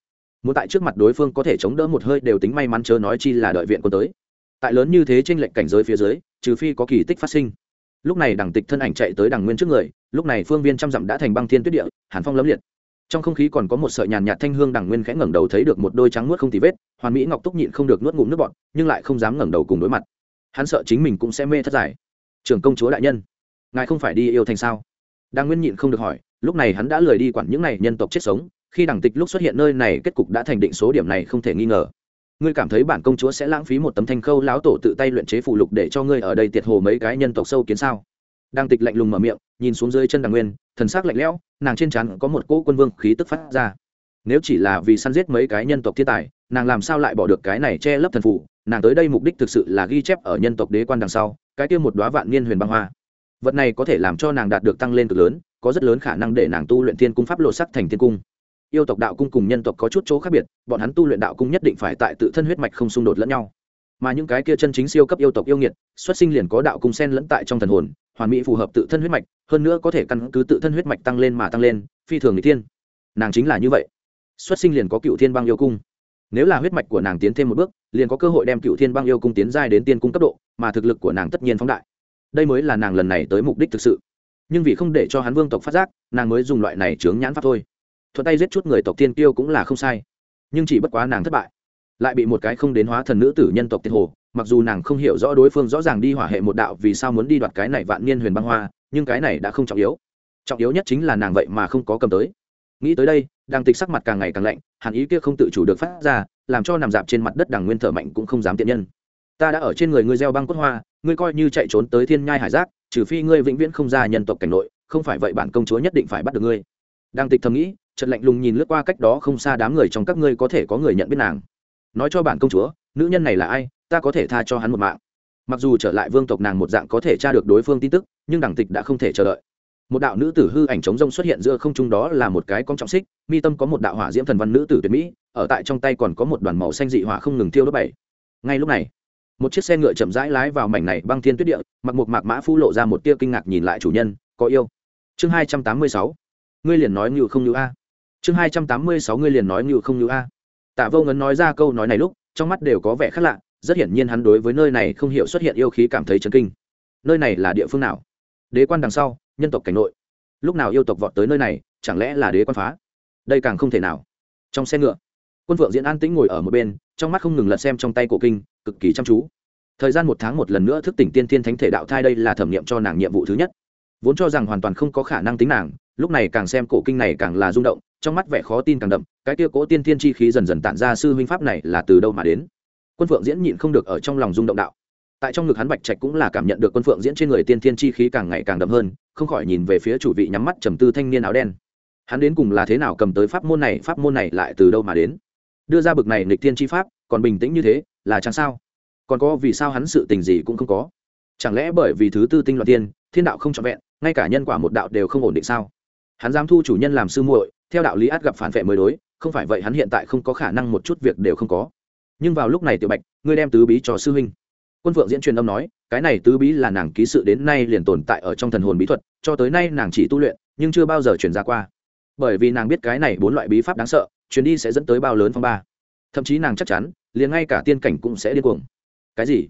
Muốn tại trước mặt đối phương có thể chống đỡ một hơi đều tính may mắn chớ nói chi là đợi viện quân tới. Tại lớn như thế trên lệnh cảnh giới phía dưới, trừ phi có kỳ tích phát sinh. Lúc này đằng tịch thân ảnh chạy tới đằng nguyên trước người, lúc này phương viên trăm dặm đã thành băng thiên tuyết địa, hàn phong lấm liệt. Trong không khí còn có một sợi nhàn nhạt thanh hương đằng nguyên khẽ ngẩng đầu thấy được một đôi trắng nuốt không tì vết, hoàn mỹ ngọc túc nhịn không được nuốt ngụm nước bọt, nhưng lại không dám ngẩng đầu cùng đối mặt. Hắn sợ chính mình cũng sẽ mê thất giải. Trưởng công chúa đại nhân ngài không phải đi yêu thành sao? Đang nguyên nhịn không được hỏi, lúc này hắn đã lười đi quản những này nhân tộc chết sống, khi đằng tịch lúc xuất hiện nơi này kết cục đã thành định số điểm này không thể nghi ngờ. Ngươi cảm thấy bản công chúa sẽ lãng phí một tấm thanh khâu láo tổ tự tay luyện chế phụ lục để cho ngươi ở đây tiệt hồ mấy cái nhân tộc sâu kiến sao? Đang tịch lạnh lùng mở miệng, nhìn xuống dưới chân đàng nguyên, thần sắc lạnh lẽo, nàng trên trán có một cỗ quân vương khí tức phát ra. Nếu chỉ là vì săn giết mấy cái nhân tộc thiên tài, nàng làm sao lại bỏ được cái này che lấp thần phụ nàng tới đây mục đích thực sự là ghi chép ở nhân tộc đế quan đằng sau, cái kia một đoá vạn niên huyền băng hoa vật này có thể làm cho nàng đạt được tăng lên cực lớn, có rất lớn khả năng để nàng tu luyện thiên cung pháp lộ sắc thành thiên cung. Yêu tộc đạo cung cùng nhân tộc có chút chỗ khác biệt, bọn hắn tu luyện đạo cung nhất định phải tại tự thân huyết mạch không xung đột lẫn nhau. Mà những cái kia chân chính siêu cấp yêu tộc yêu nghiệt, xuất sinh liền có đạo cung sen lẫn tại trong thần hồn, hoàn mỹ phù hợp tự thân huyết mạch, hơn nữa có thể căn cứ tự thân huyết mạch tăng lên mà tăng lên, phi thường n thiên. Nàng chính là như vậy. Xuất sinh liền có cựu thiên bang yêu cung. Nếu là huyết mạch của nàng tiến thêm một bước, liền có cơ hội đem cựu thiên bang yêu cung tiến giai đến tiên cung cấp độ, mà thực lực của nàng tất nhiên phóng đại đây mới là nàng lần này tới mục đích thực sự. Nhưng vì không để cho hắn vương tộc phát giác, nàng mới dùng loại này chướng nhãn pháp thôi. Thuận tay giết chút người tộc tiên tiêu cũng là không sai. Nhưng chỉ bất quá nàng thất bại. Lại bị một cái không đến hóa thần nữ tử nhân tộc tiên hồ, mặc dù nàng không hiểu rõ đối phương rõ ràng đi hỏa hệ một đạo vì sao muốn đi đoạt cái này vạn niên huyền băng hoa, nhưng cái này đã không trọng yếu. Trọng yếu nhất chính là nàng vậy mà không có cầm tới. Nghĩ tới đây, đang tịch sắc mặt càng ngày càng lạnh, hàn ý kia không tự chủ được phát ra, làm cho nằm dạp trên mặt đất đằng nguyên thở mạnh cũng không dám tiện nhân ta đã ở trên người ngươi gieo băng cốt hoa, ngươi coi như chạy trốn tới thiên nhai hải giác, trừ phi ngươi vĩnh viễn không ra nhân tộc cảnh nội, không phải vậy bản công chúa nhất định phải bắt được ngươi. Đang tịch thầm nghĩ trận lạnh lùng nhìn lướt qua cách đó không xa đám người trong các ngươi có thể có người nhận biết nàng. Nói cho bản công chúa, nữ nhân này là ai? Ta có thể tha cho hắn một mạng. Mặc dù trở lại vương tộc nàng một dạng có thể tra được đối phương tin tức, nhưng đảng tịch đã không thể chờ đợi. Một đạo nữ tử hư ảnh chống rông xuất hiện giữa không trung đó là một cái con trọng xích, mi tâm có một đạo hỏa diễm thần văn nữ tử tuyệt mỹ, ở tại trong tay còn có một đoàn màu xanh dị hỏa không ngừng thiêu đốt bảy. Ngay lúc này một chiếc xe ngựa chậm rãi lái vào mảnh này băng thiên tuyết địa, mặc một mạc mã phu lộ ra một tia kinh ngạc nhìn lại chủ nhân, có yêu. Chương hai trăm tám mươi sáu. Ngươi liền nói ngự không ngự a. Chương hai trăm tám mươi sáu, ngươi liền nói ngự không ngự a. Tạ vô ngấn nói ra câu nói này lúc, trong mắt đều có vẻ khác lạ, rất hiển nhiên hắn đối với nơi này không hiểu xuất hiện yêu khí cảm thấy chấn kinh. Nơi này là địa phương nào? Đế quan đằng sau, nhân tộc cảnh nội. Lúc nào yêu tộc vọt tới nơi này, chẳng lẽ là đế quan phá? Đây càng không thể nào. Trong xe ngựa, quân phượng diễn an tĩnh ngồi ở một bên, trong mắt không ngừng lật xem trong tay cổ kinh cực kỳ chăm chú. Thời gian một tháng một lần nữa thức tỉnh tiên thiên thánh thể đạo thai đây là thẩm nghiệm cho nàng nhiệm vụ thứ nhất. Vốn cho rằng hoàn toàn không có khả năng tính nàng, lúc này càng xem cổ kinh này càng là rung động, trong mắt vẻ khó tin càng đậm, cái kia cố tiên thiên chi khí dần dần tản ra sư huynh pháp này là từ đâu mà đến? Quân phượng diễn nhịn không được ở trong lòng rung động đạo. Tại trong ngực hắn bạch trạch cũng là cảm nhận được quân phượng diễn trên người tiên thiên chi khí càng ngày càng đậm hơn, không khỏi nhìn về phía chủ vị nhắm mắt trầm tư thanh niên áo đen. Hắn đến cùng là thế nào cầm tới pháp môn này, pháp môn này lại từ đâu mà đến? Đưa ra bực này nịch tiên chi pháp còn bình tĩnh như thế, là chẳng sao. Còn có vì sao hắn sự tình gì cũng không có? Chẳng lẽ bởi vì thứ tư tinh loạn tiên thiên đạo không trọn vẹn, ngay cả nhân quả một đạo đều không ổn định sao? Hắn dám thu chủ nhân làm sư muội, theo đạo lý át gặp phản vệ mới đối, không phải vậy hắn hiện tại không có khả năng một chút việc đều không có. Nhưng vào lúc này tiểu bạch, ngươi đem tứ bí cho sư huynh. Quân phượng diễn truyền âm nói, cái này tứ bí là nàng ký sự đến nay liền tồn tại ở trong thần hồn bí thuật, cho tới nay nàng chỉ tu luyện, nhưng chưa bao giờ truyền ra qua. Bởi vì nàng biết cái này bốn loại bí pháp đáng sợ chuyến đi sẽ dẫn tới bao lớn phong ba thậm chí nàng chắc chắn, liền ngay cả tiên cảnh cũng sẽ điên cuồng. Cái gì?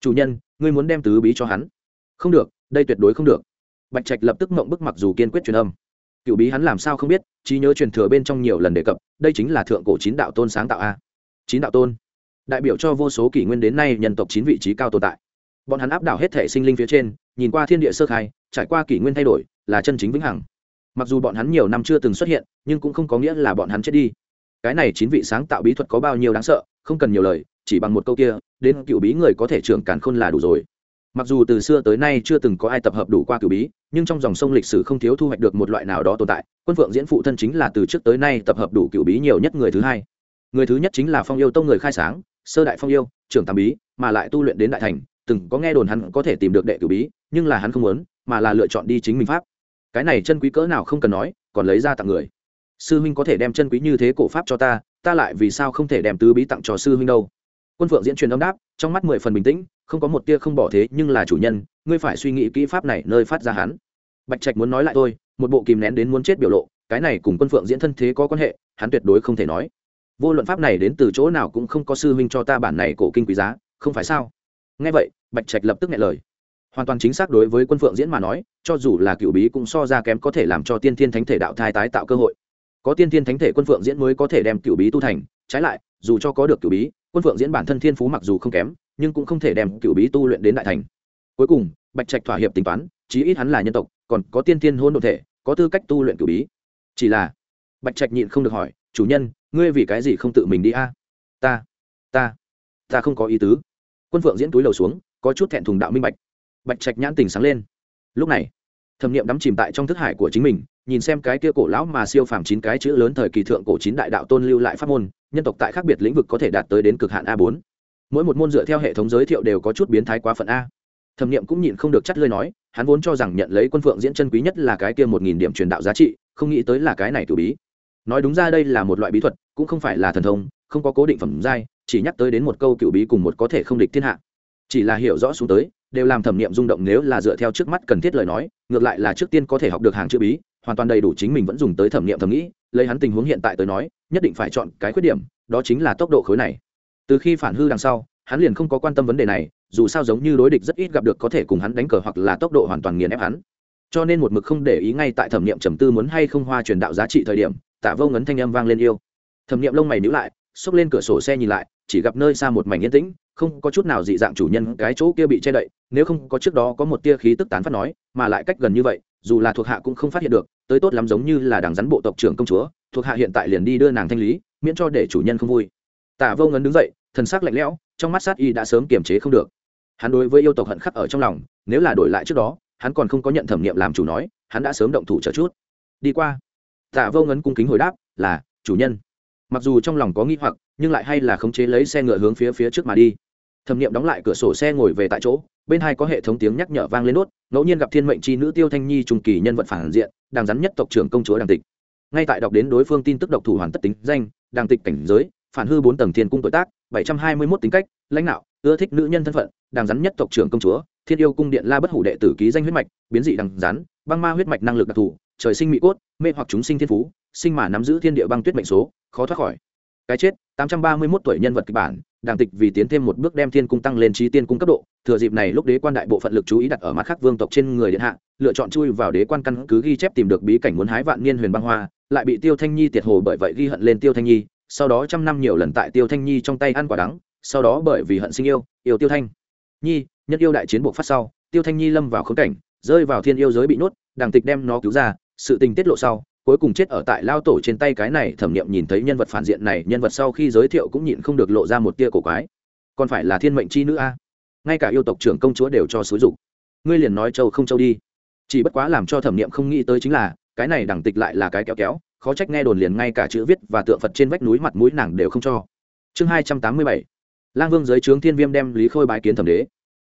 Chủ nhân, ngươi muốn đem tứ bí cho hắn? Không được, đây tuyệt đối không được. Bạch trạch lập tức mộng bức mặc dù kiên quyết truyền âm. Cựu bí hắn làm sao không biết, trí nhớ truyền thừa bên trong nhiều lần đề cập, đây chính là thượng cổ chín đạo tôn sáng tạo a. Chín đạo tôn. Đại biểu cho vô số kỷ nguyên đến nay nhân tộc chín vị trí cao tồn tại. Bọn hắn áp đảo hết thể sinh linh phía trên, nhìn qua thiên địa sơ khai, trải qua kỷ nguyên thay đổi, là chân chính vĩnh hằng. Mặc dù bọn hắn nhiều năm chưa từng xuất hiện, nhưng cũng không có nghĩa là bọn hắn chết đi cái này chín vị sáng tạo bí thuật có bao nhiêu đáng sợ, không cần nhiều lời, chỉ bằng một câu kia, đến cựu bí người có thể trưởng càn khôn là đủ rồi. Mặc dù từ xưa tới nay chưa từng có ai tập hợp đủ qua cửu bí, nhưng trong dòng sông lịch sử không thiếu thu hoạch được một loại nào đó tồn tại. Quân phượng diễn phụ thân chính là từ trước tới nay tập hợp đủ cửu bí nhiều nhất người thứ hai. Người thứ nhất chính là phong yêu tông người khai sáng, sơ đại phong yêu, trưởng tam bí, mà lại tu luyện đến đại thành, từng có nghe đồn hắn có thể tìm được đệ cửu bí, nhưng là hắn không muốn, mà là lựa chọn đi chính mình pháp. Cái này chân quý cỡ nào không cần nói, còn lấy ra tặng người sư huynh có thể đem chân quý như thế cổ pháp cho ta ta lại vì sao không thể đem tứ bí tặng cho sư huynh đâu? Quân phượng diễn truyền âm đáp, trong mắt mười phần bình tĩnh, không có một tia không bỏ thế, nhưng là chủ nhân, ngươi phải suy nghĩ kỹ pháp này nơi phát ra hắn. Bạch trạch muốn nói lại thôi, một bộ kìm nén đến muốn chết biểu lộ, cái này cùng quân phượng diễn thân thế có quan hệ, hắn tuyệt đối không thể nói. Vô luận pháp này đến từ chỗ nào cũng không có sư huynh cho ta bản này cổ kinh quý giá, không phải sao? Nghe vậy, bạch trạch lập tức nghe lời. Hoàn toàn chính xác đối với quân phượng diễn mà nói, cho dù là cựu bí cũng so ra kém có thể làm cho tiên thiên thánh thể đạo thai tái tạo cơ hội có tiên thiên thánh thể quân phượng diễn mới có thể đem cựu bí tu thành, trái lại, dù cho có được cựu bí, quân phượng diễn bản thân thiên phú mặc dù không kém, nhưng cũng không thể đem cựu bí tu luyện đến đại thành. Cuối cùng, bạch trạch thỏa hiệp tính toán, chí ít hắn là nhân tộc, còn có tiên thiên hôn đ ộ thể, có tư cách tu luyện cựu bí. Chỉ là, bạch trạch nhịn không được hỏi, chủ nhân, ngươi vì cái gì không tự mình đi a? Ta ta ta không có ý tứ. Quân phượng diễn túi lầu xuống, có chút thẹn thùng đạo minh bạch. Bạch trạch nhãn tình sáng lên. Lúc này, thẩm nghiệm đắm chìm tại trong thức hải của chính mình nhìn xem cái kia cổ lão mà siêu phàm chín cái chữ lớn thời kỳ thượng cổ chín đại đạo tôn lưu lại pháp môn, nhân tộc tại khác biệt lĩnh vực có thể đạt tới đến cực hạn a bốn. Mỗi một môn dựa theo hệ thống giới thiệu đều có chút biến thái quá phận a. Thẩm nghiệm cũng nhịn không được chắt lơi nói, hắn vốn cho rằng nhận lấy quân phượng diễn chân quý nhất là cái kia một nghìn điểm truyền đạo giá trị, không nghĩ tới là cái này cử bí. Nói đúng ra đây là một loại bí thuật, cũng không phải là thần thông, không có cố định phẩm giai, chỉ nhắc tới đến một câu cựu bí cùng một có thể không địch thiên hạ. Chỉ là hiểu rõ xuống tới, đều làm thẩm nghiệm rung động nếu là dựa theo trước mắt cần thiết lời nói, ngược lại là trước tiên có thể học được hàng chữ bí hoàn toàn đầy đủ chính mình vẫn dùng tới thẩm nghiệm thẩm nghĩ, lấy hắn tình huống hiện tại tới nói, nhất định phải chọn cái khuyết điểm, đó chính là tốc độ khối này. Từ khi phản hư đằng sau, hắn liền không có quan tâm vấn đề này, dù sao giống như đối địch rất ít gặp được có thể cùng hắn đánh cờ hoặc là tốc độ hoàn toàn nghiền ép hắn. Cho nên một mực không để ý ngay tại thẩm nghiệm trầm tư muốn hay không hoa truyền đạo giá trị thời điểm, tạ vô ngấn thanh âm vang lên yêu. Thẩm nghiệm lông mày nhữ lại, xốc lên cửa sổ xe nhìn lại, chỉ gặp nơi xa một mảnh yên tĩnh, không có chút nào dị dạng chủ nhân cái chỗ kia bị che đậy, nếu không có trước đó có một tia khí tức tán phát nói, mà lại cách gần như vậy dù là thuộc hạ cũng không phát hiện được, tới tốt lắm giống như là đằng rắn bộ tộc trưởng công chúa, thuộc hạ hiện tại liền đi đưa nàng thanh lý, miễn cho để chủ nhân không vui. Tạ vô ngấn đứng dậy, thần sắc lạnh lẽo, trong mắt sát y đã sớm kiềm chế không được. Hắn đối với yêu tộc hận khắc ở trong lòng, nếu là đổi lại trước đó, hắn còn không có nhận thẩm nghiệm làm chủ nói, hắn đã sớm động thủ chờ chút. Đi qua. Tạ vô ngấn cung kính hồi đáp, là, chủ nhân. Mặc dù trong lòng có nghi hoặc, nhưng lại hay là khống chế lấy xe ngựa hướng phía phía trước mà đi. Thẩm nghiệm đóng lại cửa sổ xe ngồi về tại chỗ bên hai có hệ thống tiếng nhắc nhở vang lên nốt ngẫu nhiên gặp thiên mệnh c h i nữ tiêu thanh nhi trung kỳ nhân vật phản diện, đàng rắn nhất tộc trưởng công chúa đàng tịch. Ngay tại đọc đến đối phương tin tức độc thủ hoàn tất tính danh, đàng tịch cảnh giới, phản hư bốn tầng thiên cung tuổi tác, bảy trăm hai mươi mốt tính cách, lãnh đạo, ưa thích nữ nhân thân phận, đàng rắn nhất tộc trưởng công chúa, thiên yêu cung điện la bất hủ đệ tử ký danh huyết mạch, biến dị đằng rắn, băng ma huyết mạch năng lực đặc thù, trời sinh mỹ cốt, mê hoặc chúng sinh thiên phú, sinh mà nắm giữ thiên địa băng tuyết mệnh số, khó thoát khỏi. Cái chết, tám trăm ba mươi mốt tuổi nhân vật kịch bản đàng tịch vì tiến thêm một bước đem thiên cung tăng lên trí tiên cung cấp độ, thừa dịp này lúc đế quan đại bộ phận lực chú ý đặt ở mặt khác vương tộc trên người điện hạ, lựa chọn chui vào đế quan căn cứ ghi chép tìm được bí cảnh muốn hái vạn niên huyền băng hoa, lại bị tiêu thanh nhi tiệt hồ bởi vậy ghi hận lên tiêu thanh nhi, sau đó trăm năm nhiều lần tại tiêu thanh nhi trong tay ăn quả đắng, sau đó bởi vì hận sinh yêu yêu tiêu thanh nhi, nhân yêu đại chiến buộc phát sau, tiêu thanh nhi lâm vào khống cảnh, rơi vào thiên yêu giới bị nuốt đàng tịch đem nó cứu ra, sự tình tiết lộ sau cuối cùng chết ở tại lao tổ trên tay cái này, thẩm nghiệm nhìn thấy nhân vật phản diện này, nhân vật sau khi giới thiệu cũng nhịn không được lộ ra một tia cổ quái. Còn phải là thiên mệnh chi nữ a? Ngay cả yêu tộc trưởng công chúa đều cho xúi dục. Ngươi liền nói châu không châu đi. Chỉ bất quá làm cho thẩm nghiệm không nghĩ tới chính là, cái này đẳng tịch lại là cái kéo kéo, khó trách nghe đồn liền ngay cả chữ viết và tượng phật trên vách núi mặt mũi nàng đều không cho. Chương hai trăm tám mươi bảy, lang vương giới trướng thiên viêm đem lý khôi bái kiến thẩm đế.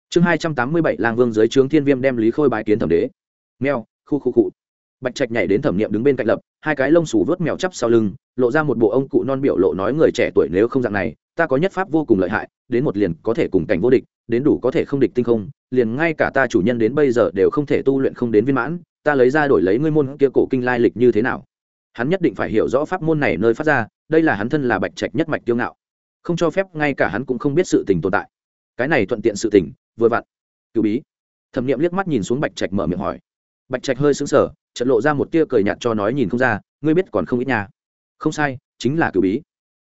Chương hai trăm tám mươi bảy, lang vương giới trướng thiên viêm đem lý khôi bái kiến thẩm đế. Meo khu khu cụ bạch trạch nhảy đến thẩm nghiệm đứng bên cạnh lập, hai cái lông xù vớt mèo chắp sau lưng, lộ ra một bộ ông cụ non biểu lộ nói người trẻ tuổi nếu không dạng này, ta có nhất pháp vô cùng lợi hại, đến một liền có thể cùng cảnh vô địch, đến đủ có thể không địch tinh không, liền ngay cả ta chủ nhân đến bây giờ đều không thể tu luyện không đến viên mãn, ta lấy ra đổi lấy ngươi môn kia cổ kinh lai lịch như thế nào? Hắn nhất định phải hiểu rõ pháp môn này nơi phát ra, đây là hắn thân là bạch trạch nhất mạch kiêu ngạo. Không cho phép ngay cả hắn cũng không biết sự tình tồn tại. Cái này thuận tiện sự tình, vừa vặn. Cựu bí. Thẩm nghiệm liếc mắt nhìn xuống bạch trạch mở miệng hỏi. Bạch trạch hơi xứng sở trận lộ ra một tia cười nhạt cho nói nhìn không ra, ngươi biết còn không ít nhà không sai, chính là cựu bí.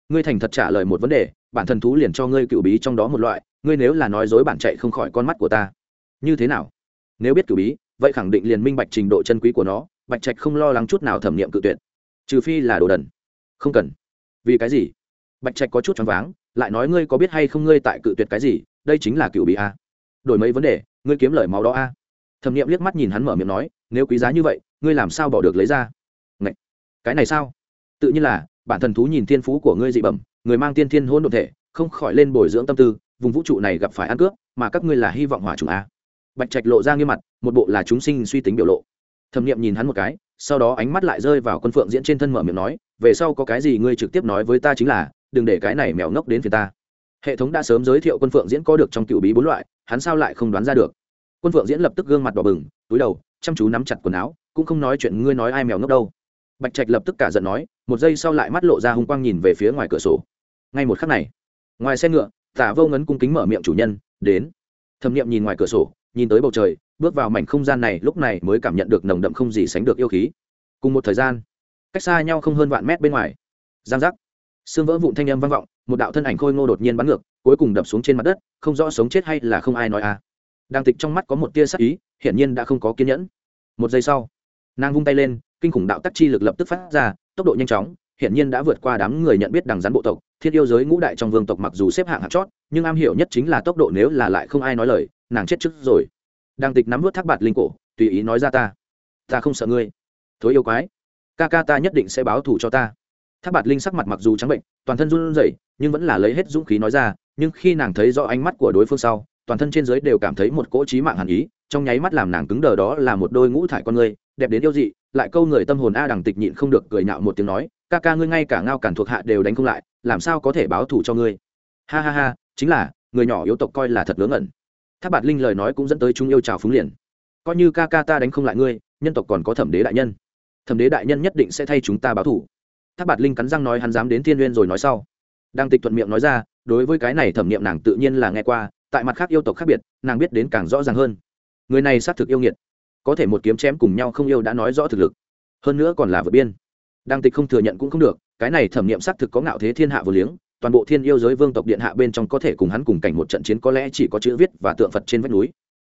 Ngươi thành thật trả lời một vấn đề, bản thân thú liền cho ngươi cựu bí trong đó một loại, ngươi nếu là nói dối bản chạy không khỏi con mắt của ta. Như thế nào? Nếu biết cựu bí, vậy khẳng định liền minh bạch trình độ chân quý của nó, bạch trạch không lo lắng chút nào thẩm nghiệm cự tuyệt. Trừ phi là đồ đần. Không cần. Vì cái gì? Bạch trạch có chút choáng váng, lại nói ngươi có biết hay không ngươi tại cự tuyệt cái gì, đây chính là cựu bí a. Đổi mấy vấn đề, ngươi kiếm lời máu đó a. Thẩm nghiệm liếc mắt nhìn hắn mở miệng nói, nếu quý giá như vậy ngươi làm sao bỏ được lấy ra? Ngậy! cái này sao? Tự nhiên là, bản thần thú nhìn thiên phú của ngươi dị bẩm, người mang tiên thiên hôn đ ộ thể, không khỏi lên bồi dưỡng tâm tư, vùng vũ trụ này gặp phải ăn cướp, mà các ngươi là hy vọng hỏa trùng a. Bạch trạch lộ ra nghiêm mặt, một bộ là chúng sinh suy tính biểu lộ. Thẩm nghiệm nhìn hắn một cái, sau đó ánh mắt lại rơi vào quân phượng diễn trên thân mở miệng nói, về sau có cái gì ngươi trực tiếp nói với ta chính là, đừng để cái này mèo ngốc đến phía ta. Hệ thống đã sớm giới thiệu quân phượng diễn có được trong cựu bí bốn loại, hắn sao lại không đoán ra được? Quân phượng diễn lập tức gương mặt đỏ bừng, túi đầu, chăm chú nắm chặt quần áo cũng không nói chuyện ngươi nói ai mèo ngốc đâu. Bạch trạch lập tức cả giận nói, một giây sau lại mắt lộ ra hung quang nhìn về phía ngoài cửa sổ. Ngay một khắc này, ngoài xe ngựa tả vô ngấn cung kính mở miệng chủ nhân, đến. Thẩm nghiệm nhìn ngoài cửa sổ, nhìn tới bầu trời, bước vào mảnh không gian này, lúc này mới cảm nhận được nồng đậm không gì sánh được yêu khí. Cùng một thời gian, cách xa nhau không hơn vạn mét bên ngoài, giang giác, xương vỡ vụn thanh âm vang vọng, một đạo thân ảnh khôi ngô đột nhiên bắn ngược, cuối cùng đập xuống trên mặt đất, không rõ sống chết hay là không ai nói à đang tịch trong mắt có một tia sắc ý, hiển nhiên đã không có kiên nhẫn. Một giây sau nàng vung tay lên, kinh khủng đạo tắc chi lực lập tức phát ra, tốc độ nhanh chóng hiện nhiên đã vượt qua đám người nhận biết đằng rắn bộ tộc thiết yêu giới ngũ đại trong vương tộc mặc dù xếp hạng hạng chót, nhưng am hiểu nhất chính là tốc độ nếu là lại không ai nói lời, nàng chết trước rồi. Đang tịch nắm vớt thác bạt linh cổ, tùy ý nói ra ta. Ta không sợ ngươi. Thối yêu quái. Ca ca ta nhất định sẽ báo thù cho ta. Thác bạt linh sắc mặt mặc dù trắng bệnh, toàn thân run rẩy, nhưng vẫn là lấy hết dũng khí nói ra, nhưng khi nàng thấy rõ ánh mắt của đối phương sau, toàn thân trên dưới đều cảm thấy một cỗ trí mạng hàn ý, trong nháy mắt làm nàng cứng đờ đó là một đôi ngũ thải con người đẹp đến yêu dị, lại câu người tâm hồn a đằng tịch nhịn không được cười nhạo một tiếng nói, ca ca ngươi ngay cả ngao cản thuộc hạ đều đánh không lại, làm sao có thể báo thù cho ngươi? Ha ha ha, chính là, người nhỏ yếu tộc coi là thật ngớ ngẩn. Tháp bạt linh lời nói cũng dẫn tới chúng yêu trào phúng liền. Coi như ca ca ta đánh không lại ngươi, nhân tộc còn có thẩm đế đại nhân. Thẩm đế đại nhân nhất định sẽ thay chúng ta báo thù. Tháp bạt linh cắn răng nói hắn dám đến thiên uyên rồi nói sau. Đang tịch thuận miệng nói ra, đối với cái này thẩm niệm nàng tự nhiên là nghe qua, tại mặt khác yêu tộc khác biệt, nàng biết đến càng rõ ràng hơn. Người này xác thực yêu nghiệt có thể một kiếm chém cùng nhau không yêu đã nói rõ thực lực. Hơn nữa còn là vượt biên. Đăng tịch không thừa nhận cũng không được, cái này thẩm nghiệm xác thực có ngạo thế thiên hạ vừa liếng, toàn bộ thiên yêu giới vương tộc điện hạ bên trong có thể cùng hắn cùng cảnh một trận chiến có lẽ chỉ có chữ viết và tượng phật trên vách núi.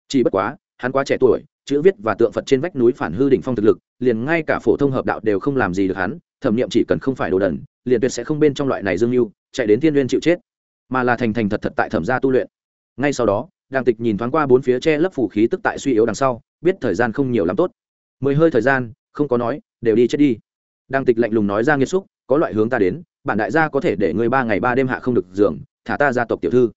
Chỉ bất quá, hắn quá trẻ tuổi, chữ viết và tượng phật trên vách núi phản hư đỉnh phong thực lực, liền ngay cả phổ thông hợp đạo đều không làm gì được hắn, thẩm nghiệm chỉ cần không phải đồ đần, liền tuyệt sẽ không bên trong loại này dương mưu, chạy đến thiên n chịu chết, mà là thành thành thật thật tại thẩm gia tu luyện. Ngay sau đó đàng tịch nhìn thoáng qua bốn phía che lấp phủ khí tức tại suy yếu đằng sau, biết thời gian không nhiều lắm tốt. Mười hơi thời gian, không có nói, đều đi chết đi. Đàng tịch lạnh lùng nói ra nghiêm xúc, có loại hướng ta đến, bản đại gia có thể để ngươi ba ngày ba đêm hạ không được giường, thả ta gia tộc tiểu thư.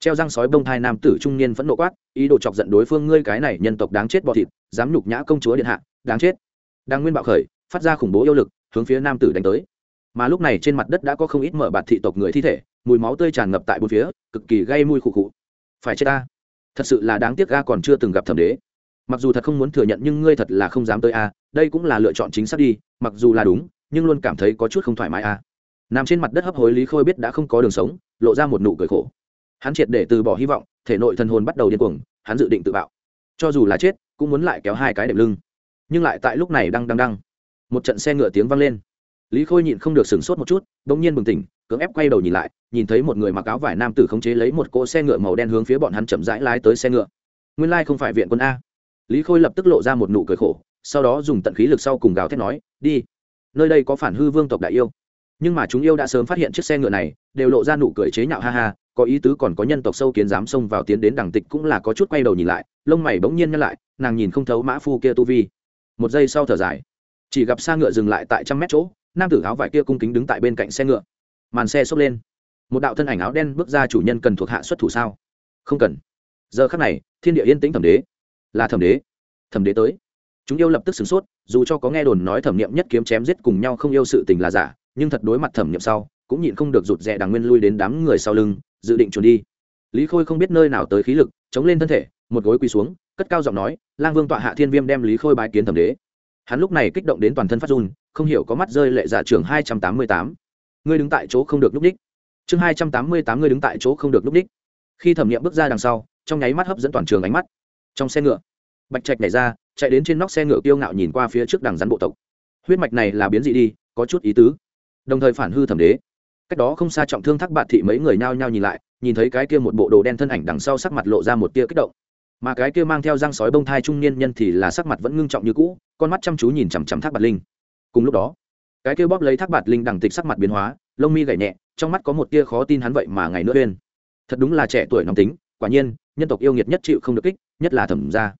Treo răng sói bông thai nam tử trung niên phẫn nộ quát, ý đồ chọc giận đối phương ngươi cái này nhân tộc đáng chết bọ thịt, dám nhục nhã công chúa điện hạ, đáng chết. Đang nguyên bạo khởi, phát ra khủng bố yêu lực, hướng phía nam tử đánh tới. Mà lúc này trên mặt đất đã có không ít mở bạt thị tộc người thi thể, mùi máu tươi tràn ngập tại bốn phía, cực kỳ gây mùi khụ khụ. Phải chết ta thật sự là đáng tiếc ga còn chưa từng gặp thẩm đế. Mặc dù thật không muốn thừa nhận nhưng ngươi thật là không dám tới a, đây cũng là lựa chọn chính xác đi, mặc dù là đúng, nhưng luôn cảm thấy có chút không thoải mái a. Nằm trên mặt đất hấp hối lý khôi biết đã không có đường sống, lộ ra một nụ cười khổ. Hắn triệt để từ bỏ hy vọng, thể nội thần hồn bắt đầu điên cuồng, hắn dự định tự bạo. Cho dù là chết, cũng muốn lại kéo hai cái đệm lưng. Nhưng lại tại lúc này đang đang đang một trận xe ngựa tiếng vang lên lý khôi nhịn không được sửng sốt một chút đ ỗ n g nhiên bừng tỉnh, cưỡng ép quay đầu nhìn lại, nhìn thấy một người mặc áo vải nam tử khống chế lấy một cỗ xe ngựa màu đen hướng phía bọn hắn chậm rãi lái tới xe ngựa. Nguyên lai、like、không phải viện quân a. Lý khôi lập tức lộ ra một nụ cười khổ, sau đó dùng tận khí lực sau cùng gào thét nói, đi. Nơi đây có phản hư vương tộc đại yêu. Nhưng mà chúng yêu đã sớm phát hiện chiếc xe ngựa này, đều lộ ra nụ cười chế nhạo ha ha, có ý tứ còn có nhân tộc sâu kiến dám xông vào tiến đến đằng tịch cũng là có chút quay đầu nhìn lại, lông mày bỗng nhiên nhăn lại, nàng nhìn không thấu mã phu kia tu vi. Một giây sau thở dài, chỉ gặp xa ngựa dừng lại tại trăm mét chỗ nam tử áo vải kia cung kính đứng tại bên cạnh xe ngựa. Màn xe xốc lên. Một đạo thân ảnh áo đen bước ra chủ nhân cần thuộc hạ xuất thủ sao? Không cần. Giờ khắc này, thiên địa yên tĩnh thẩm đế. Là thẩm đế. Thẩm đế tới. Chúng yêu lập tức sửng sốt, dù cho có nghe đồn nói thẩm nghiệm nhất kiếm chém giết cùng nhau không yêu sự tình là giả, nhưng thật đối mặt thẩm nghiệm sau, cũng nhịn không được rụt rè đằng nguyên lui đến đám người sau lưng, dự định trốn đi. Lý khôi không biết nơi nào tới khí lực, chống lên thân thể, một gối quỳ xuống, cất cao giọng nói, lang vương tọa hạ thiên viêm đem lý khôi bái kiến thẩm đế. Hắn lúc này kích động đến toàn thân phát run không hiểu có mắt rơi lệ giả trường hai trăm tám mươi tám. Ngươi đứng tại chỗ không được núp đích. Chương hai trăm tám mươi tám ngươi đứng tại chỗ không được núp đích. Khi thẩm nghiệm bước ra đằng sau, trong nháy mắt hấp dẫn toàn trường ánh mắt. Trong xe ngựa, bạch trạch nhảy ra, chạy đến trên nóc xe ngựa kiêu ngạo nhìn qua phía trước đằng rắn bộ tộc. Huyết mạch này là biến dị đi, có chút ý tứ. Đồng thời phản hư thẩm đế. Cách đó không xa trọng thương thác bạt thị mấy người nhao nhao nhìn lại, nhìn thấy cái kia một bộ đồ đen thân ảnh đằng sau sắc mặt lộ ra một tia kích động. Mà cái kia mang theo răng sói bông thai trung niên nhân thì là sắc mặt vẫn ngưng trọng như cũ, con mắt chăm chú nhìn chằm chằm thác bạt linh cùng lúc đó, cái kia bóp lấy thác bạt linh đằng tịch sắc mặt biến hóa, lông mi gảy nhẹ, trong mắt có một tia khó tin hắn vậy mà ngày nữa uyên thật đúng là trẻ tuổi nóng tính, quả nhiên, nhân tộc yêu nghiệt nhất chịu không được kích, nhất là thẩm gia.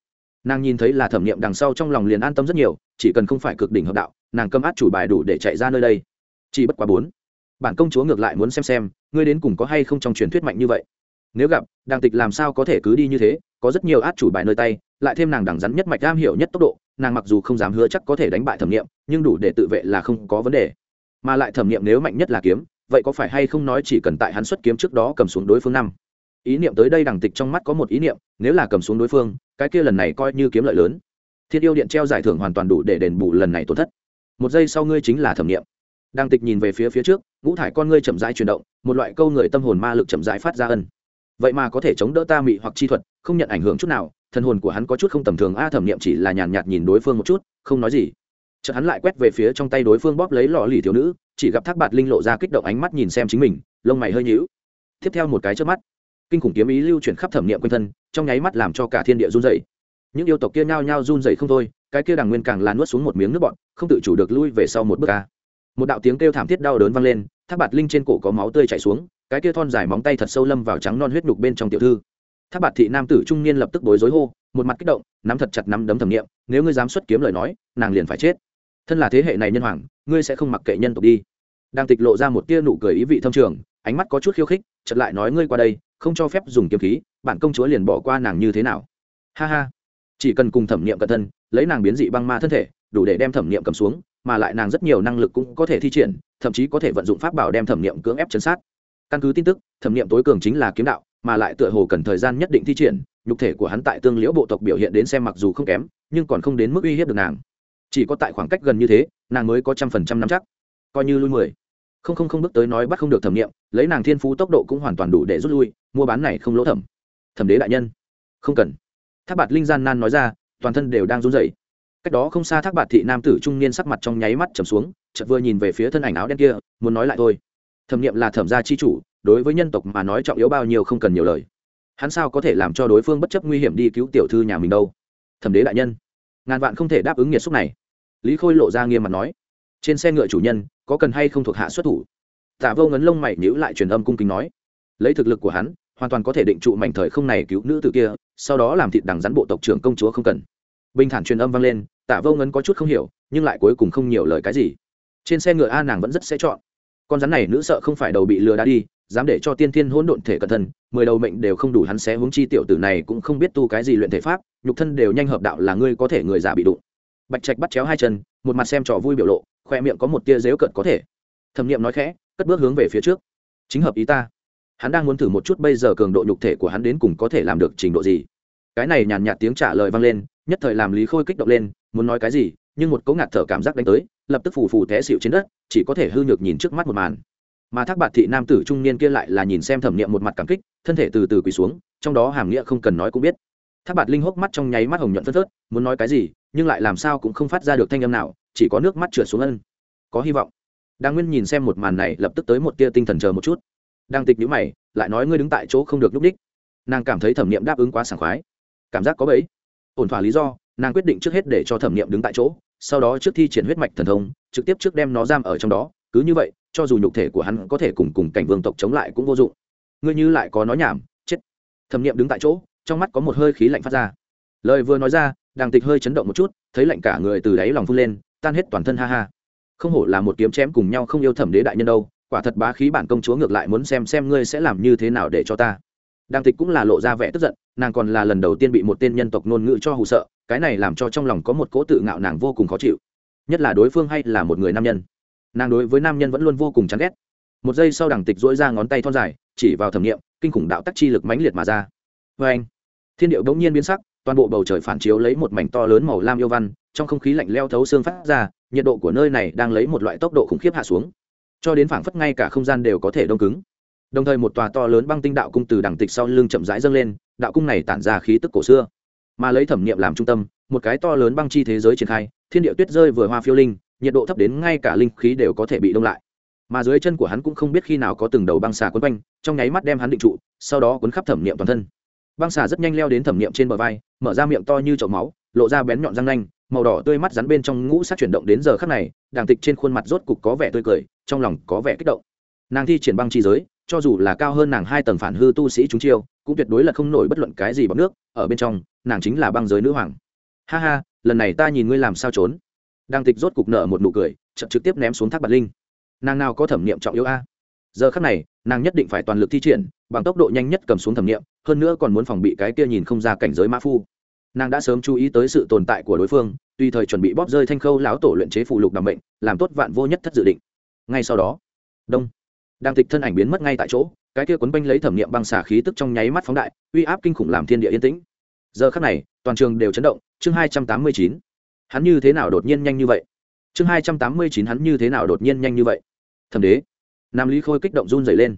Nàng nhìn thấy là thẩm niệm đằng sau trong lòng liền an tâm rất nhiều, chỉ cần không phải cực đỉnh hợp đạo, nàng câm át chủ bài đủ để chạy ra nơi đây. Chỉ bất quá bốn, bản công chúa ngược lại muốn xem xem, ngươi đến cùng có hay không trong truyền thuyết mạnh như vậy. Nếu gặp đàng tịch làm sao có thể cứ đi như thế, có rất nhiều át chủ bài nơi tay, lại thêm nàng đằng rắn nhất mạch am hiểu nhất tốc độ nàng mặc dù không dám hứa chắc có thể đánh bại thẩm nghiệm, nhưng đủ để tự vệ là không có vấn đề. Mà lại thẩm nghiệm nếu mạnh nhất là kiếm, vậy có phải hay không nói chỉ cần tại hắn xuất kiếm trước đó cầm xuống đối phương năm? Ý niệm tới đây đằng tịch trong mắt có một ý niệm, nếu là cầm xuống đối phương, cái kia lần này coi như kiếm lợi lớn. Thiết yêu điện treo giải thưởng hoàn toàn đủ để đền bù lần này tổn thất. Một giây sau ngươi chính là thẩm nghiệm. Đang tịch nhìn về phía phía trước, ngũ thải con ngươi chậm rãi chuyển động, một loại câu người tâm hồn ma lực chậm rãi phát ra ân. Vậy mà có thể chống đỡ ta mị hoặc chi thuật, không nhận ảnh hưởng chút nào thần hồn của hắn có chút không tầm thường, a thẩm nghiệm chỉ là nhàn nhạt nhìn đối phương một chút, không nói gì. Chợt hắn lại quét về phía trong tay đối phương bóp lấy lò lì thiếu nữ, chỉ gặp thác bạt linh lộ ra kích động ánh mắt nhìn xem chính mình, lông mày hơi nhíu. Tiếp theo một cái trước mắt, kinh khủng kiếm ý lưu chuyển khắp thẩm nghiệm quanh thân, trong nháy mắt làm cho cả thiên địa run dày những yêu tộc kia nhao nhao run dày không thôi, cái kia đằng nguyên càng lan nuốt xuống một miếng nước bọn không tự chủ được lui về sau một bước ca một đạo tiếng kêu thảm thiết đau đớn vang lên, thác bạt linh trên cổ có máu tươi chảy xuống, cái kia thon dài móng tay thật sâu lâm vào trắng non huyết nhục bên trong tiểu thư. Tháp bạt thị nam tử trung niên lập tức bối rối hô, một mặt kích động, nắm thật chặt nắm đấm thẩm nghiệm, nếu ngươi dám xuất kiếm lời nói, nàng liền phải chết. Thân là thế hệ này nhân hoàng, ngươi sẽ không mặc kệ nhân tộc đi. Đang tịch lộ ra một tia nụ cười ý vị thâm trường, ánh mắt có chút khiêu khích chật lại nói ngươi qua đây, không cho phép dùng kiếm khí, bản công chúa liền bỏ qua nàng như thế nào. Ha ha. Chỉ cần cùng thẩm nghiệm cẩn thân, lấy nàng biến dị băng ma thân thể, đủ để đem thẩm nghiệm cầm xuống, mà lại nàng rất nhiều năng lực cũng có thể thi triển, thậm chí có thể vận dụng pháp bảo đem thẩm nghiệm cưỡng ép chấn sát. Căn cứ tin tức, thẩm nghiệm tối cường chính là kiếm đạo mà lại tựa hồ cần thời gian nhất định thi triển, nhục thể của hắn tại tương liễu bộ tộc biểu hiện đến xem mặc dù không kém, nhưng còn không đến mức uy hiếp được nàng. Chỉ có tại khoảng cách gần như thế, nàng mới có trăm phần trăm nắm chắc. Coi như lui mười. Không không không bước tới nói bắt không được thẩm nghiệm, lấy nàng thiên phú tốc độ cũng hoàn toàn đủ để rút lui, mua bán này không lỗ thẩm. Thẩm đế đại nhân. Không cần. Tháp bạt linh gian nan nói ra, toàn thân đều đang run rẩy. Cách đó không xa thác bạt thị nam tử trung niên sắc mặt trong nháy mắt trầm xuống, chợt vừa nhìn về phía thân ảnh áo đen kia, muốn nói lại thôi. Thẩm nghiệm là thẩm gia chi chủ đối với nhân tộc mà nói trọng yếu bao nhiêu không cần nhiều lời. Hắn sao có thể làm cho đối phương bất chấp nguy hiểm đi cứu tiểu thư nhà mình đâu? Thẩm đế đại nhân, ngàn vạn không thể đáp ứng nghiệt xúc này. Lý khôi lộ ra nghiêm mặt nói, trên xe ngựa chủ nhân, có cần hay không thuộc hạ xuất thủ? Tạ vô ngấn lông mày nhữ lại truyền âm cung kính nói, lấy thực lực của hắn, hoàn toàn có thể định trụ mảnh thời không này cứu nữ tử kia, sau đó làm thịt đằng rắn bộ tộc trưởng công chúa không cần. Bình thản truyền âm vang lên, Tạ vô ngấn có chút không hiểu, nhưng lại cuối cùng không nhiều lời cái gì. Trên xe ngựa a nàng vẫn rất sẽ chọn. Con rắn này nữ sợ không phải đầu bị lừa đã đi dám để cho tiên thiên hỗn độn thể cẩn thân mười đầu mệnh đều không đủ hắn xé hướng chi tiểu tử này cũng không biết tu cái gì luyện thể pháp, nhục thân đều nhanh hợp đạo là ngươi có thể người già bị đụng. Bạch trạch bắt chéo hai chân, một mặt xem trò vui biểu lộ, khoe miệng có một tia dếu cận có thể. Thẩm nghiệm nói khẽ, cất bước hướng về phía trước. Chính hợp ý ta. Hắn đang muốn thử một chút bây giờ cường độ nhục thể của hắn đến cùng có thể làm được trình độ gì. Cái này nhàn nhạt tiếng trả lời vang lên, nhất thời làm lý khôi kích động lên, muốn nói cái gì, nhưng một cỗ ngạt thở cảm giác đánh tới, lập tức phù phù té xịu trên đất, chỉ có thể hư nhược nhìn trước mắt một màn mà thác bạt thị nam tử trung niên kia lại là nhìn xem thẩm nghiệm một mặt cảm kích, thân thể từ từ quỳ xuống, trong đó hàm nghĩa không cần nói cũng biết. Thác bạt linh hốc mắt trong nháy mắt hồng nhuận phân phớt, muốn nói cái gì, nhưng lại làm sao cũng không phát ra được thanh âm nào, chỉ có nước mắt trượt xuống ân. Có hy vọng. Đang nguyên nhìn xem một màn này, lập tức tới một tia tinh thần chờ một chút. Đang tịch nhữ mày, lại nói ngươi đứng tại chỗ không được lúc đích nàng cảm thấy thẩm nghiệm đáp ứng quá sảng khoái. Cảm giác có bấy ổn thỏa lý do, nàng quyết định trước hết để cho thẩm nghiệm đứng tại chỗ, sau đó trước thi triển huyết mạch thần thông, trực tiếp trước đem nó giam ở trong đó, cứ như vậy cho dù nhục thể của hắn có thể cùng cùng cảnh vương tộc chống lại cũng vô dụng. Ngươi như lại có nói nhảm, chết. Thẩm nghiệm đứng tại chỗ, trong mắt có một hơi khí lạnh phát ra. Lời vừa nói ra đàng tịch hơi chấn động một chút, thấy lạnh cả người từ đáy lòng phun lên, tan hết toàn thân ha ha. Không hổ là một kiếm chém cùng nhau không yêu thẩm đế đại nhân đâu, quả thật bá khí bản công chúa ngược lại muốn xem xem ngươi sẽ làm như thế nào để cho ta. Đàng tịch cũng là lộ ra vẻ tức giận, nàng còn là lần đầu tiên bị một tên nhân tộc ngôn ngữ cho hụ sợ, cái này làm cho trong lòng có một cỗ tự ngạo nàng vô cùng khó chịu. Nhất là đối phương hay là một người nam nhân nàng đối với nam nhân vẫn luôn vô cùng chán ghét. Một giây sau đằng tịch dỗi ra ngón tay thon dài, chỉ vào thẩm nghiệm, kinh khủng đạo tắc chi lực mãnh liệt mà ra. Vê anh, thiên điệu bỗng nhiên biến sắc, toàn bộ bầu trời phản chiếu lấy một mảnh to lớn màu lam yêu văn, trong không khí lạnh leo thấu xương phát ra, nhiệt độ của nơi này đang lấy một loại tốc độ khủng khiếp hạ xuống. Cho đến phảng phất ngay cả không gian đều có thể đông cứng. Đồng thời một tòa to lớn băng tinh đạo cung từ đằng tịch sau lưng chậm rãi dâng lên, đạo cung này tản ra khí tức cổ xưa. Mà lấy thẩm nghiệm làm trung tâm, một cái to lớn băng chi thế giới triển khai, thiên địa tuyết rơi vừa hoa phiêu linh nhiệt độ thấp đến ngay cả linh khí đều có thể bị đông lại. Mà dưới chân của hắn cũng không biết khi nào có từng đầu băng xà quấn quanh, trong nháy mắt đem hắn định trụ, sau đó cuốn khắp thẩm niệm toàn thân. Băng xà rất nhanh leo đến thẩm niệm trên bờ vai, mở ra miệng to như chậu máu, lộ ra bén nhọn răng nanh, màu đỏ tươi mắt rắn bên trong ngũ sát chuyển động đến giờ khắc này, đàng tịch trên khuôn mặt rốt cục có vẻ tươi cười, trong lòng có vẻ kích động. Nàng thi triển băng chi giới, cho dù là cao hơn nàng hai tầng phản hư tu sĩ chúng chiêu, cũng tuyệt đối là không nổi bất luận cái gì bằng nước, ở bên trong, nàng chính là băng giới nữ hoàng. Ha ha, lần này ta nhìn ngươi làm sao trốn? Đang tịch rốt cục nợ một nụ cười chậm trực tiếp ném xuống thác bạt linh. Nàng nào có thẩm niệm trọng yếu a? Giờ khắc này, nàng nhất định phải toàn lực thi triển, bằng tốc độ nhanh nhất cầm xuống thẩm niệm, hơn nữa còn muốn phòng bị cái kia nhìn không ra cảnh giới mã phu. Nàng đã sớm chú ý tới sự tồn tại của đối phương, tùy thời chuẩn bị bóp rơi thanh khâu lão tổ luyện chế phụ lục đặc bệnh làm tốt vạn vô nhất thất dự định. Ngay sau đó, đông, đang tịch thân ảnh biến mất ngay tại chỗ, cái kia quấn quanh lấy thẩm niệm băng xả khí tức trong nháy mắt phóng đại, uy áp kinh khủng làm thiên địa yên tĩnh. Giờ khắc này, toàn trường đều chấn động, chương hai trăm tám mươi chín hắn như thế nào đột nhiên nhanh như vậy? Chương hai trăm tám mươi chín hắn như thế nào đột nhiên nhanh như vậy? Thẩm đế. Nam lý khôi kích động run dày lên.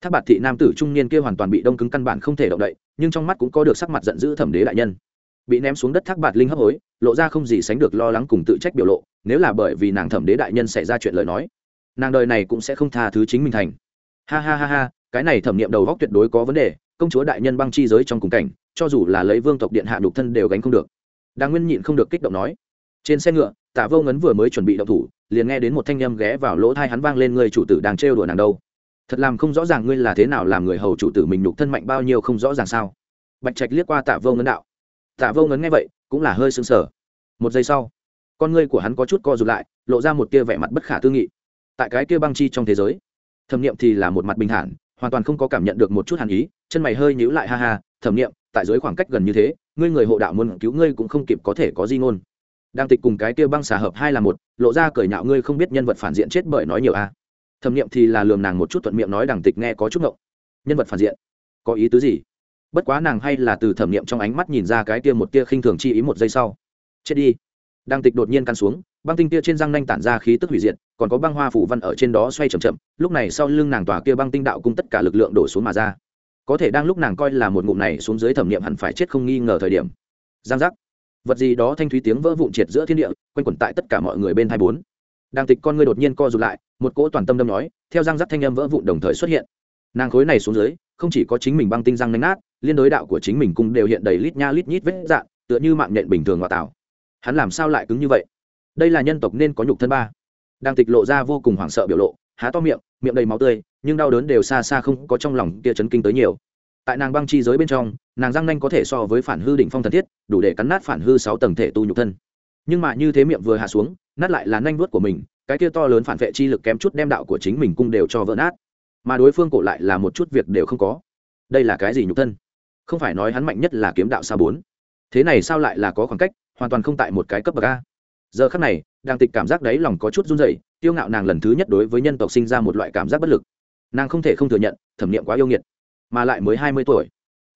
Tháp bạt thị nam tử trung niên kia hoàn toàn bị đông cứng căn bản không thể động đậy, nhưng trong mắt cũng có được sắc mặt giận dữ thẩm đế đại nhân. Bị ném xuống đất thác bạt linh hấp hối, lộ ra không gì sánh được lo lắng cùng tự trách biểu lộ, nếu là bởi vì nàng thẩm đế đại nhân xảy ra chuyện lời nói, nàng đời này cũng sẽ không tha thứ chính mình thành. Ha ha ha ha, cái này thẩm nghiệm đầu góc tuyệt đối có vấn đề, công chúa đại nhân băng chi giới trong cùng cảnh, cho dù là lấy vương tộc điện hạ đục thân đều gánh không được. Đang nguyên nhịn không được kích động nói trên xe ngựa, tạ vô ngấn vừa mới chuẩn bị động thủ, liền nghe đến một thanh â m ghé vào lỗ thai hắn vang lên người chủ tử đang trêu đùa nàng đâu? Thật làm không rõ ràng ngươi là thế nào làm người hầu chủ tử mình nhục thân mạnh bao nhiêu không rõ ràng sao? Bạch trạch liếc qua tạ vô ngấn đạo. Tạ vô ngấn nghe vậy, cũng là hơi sưng sờ. Một giây sau, con ngươi của hắn có chút co rụt lại, lộ ra một tia vẻ mặt bất khả tư nghị. Tại cái kia băng chi trong thế giới, thẩm nghiệm thì là một mặt bình thản, hoàn toàn không có cảm nhận được một chút hàn ý, chân mày hơi nhíu lại ha ha, thẩm nghiệm tại dưới khoảng cách gần như thế, ngươi người hộ đạo muốn cứu ngươi cũng không kịp có thể có di ngôn đang tịch cùng cái kia băng xà hợp hai là một, lộ ra cởi nhạo ngươi không biết nhân vật phản diện chết bởi nói nhiều a. À. thẩm nghiệm thì là lường nàng một chút thuận miệng nói đằng tịch nghe có chút ngộng. Nhân vật phản diện, có ý tứ gì? Bất quá nàng hay là từ thẩm nghiệm trong ánh mắt nhìn ra cái kia một tia khinh thường chi ý một giây sau. Chết đi. Đang tịch đột nhiên căn xuống, băng tinh tia trên răng nanh tản ra khí tức hủy diệt, còn có băng hoa phủ văn ở trên đó xoay chậm chậm, lúc này sau lưng nàng tòa kia băng tinh đạo cung tất cả lực lượng đổ xuống mà ra. Có thể đang lúc nàng coi là một ngụm này xuống dưới thẩm nghiệm hẳn phải chết không nghi ngờ thời điểm. Giang giác vật gì đó thanh thúy tiếng vỡ vụn triệt giữa thiên địa, quanh quẩn tại tất cả mọi người bên hai bốn. Đang tịch con ngươi đột nhiên co rụt lại, một cỗ toàn tâm đâm nói, theo răng rắc thanh âm vỡ vụn đồng thời xuất hiện. Nàng khối này xuống dưới, không chỉ có chính mình băng tinh răng nánh nát, liên đối đạo của chính mình cũng đều hiện đầy lít nha lít nhít vết dạn tựa như mạng nhện bình thường ngoại tảo hắn làm sao lại cứng như vậy? Đây là nhân tộc nên có nhục thân ba. Đang tịch lộ ra vô cùng hoảng sợ biểu lộ, há to miệng miệng đầy máu tươi, nhưng đau đớn đều xa xa không có trong lòng kia chấn kinh tới nhiều tại nàng băng chi giới bên trong, nàng răng nanh có thể so với phản hư đỉnh phong thần thiết, đủ để cắn nát phản hư sáu tầng thể tu nhục thân. Nhưng mà như thế miệng vừa hạ xuống, nát lại là nanh vuốt của mình, cái kia to lớn phản vệ chi lực kém chút đem đạo của chính mình cung đều cho vỡ nát. Mà đối phương cổ lại là một chút việc đều không có. Đây là cái gì nhục thân? Không phải nói hắn mạnh nhất là kiếm đạo xa bốn? Thế này sao lại là có khoảng cách, hoàn toàn không tại một cái cấp bậc a? Giờ khắc này, đang tịch cảm giác đấy lòng có chút run rẩy tiêu ngạo nàng lần thứ nhất đối với nhân tộc sinh ra một loại cảm giác bất lực. Nàng không thể không thừa nhận, thẩm niệm quá yêu nghiệt mà lại mới hai mươi tuổi.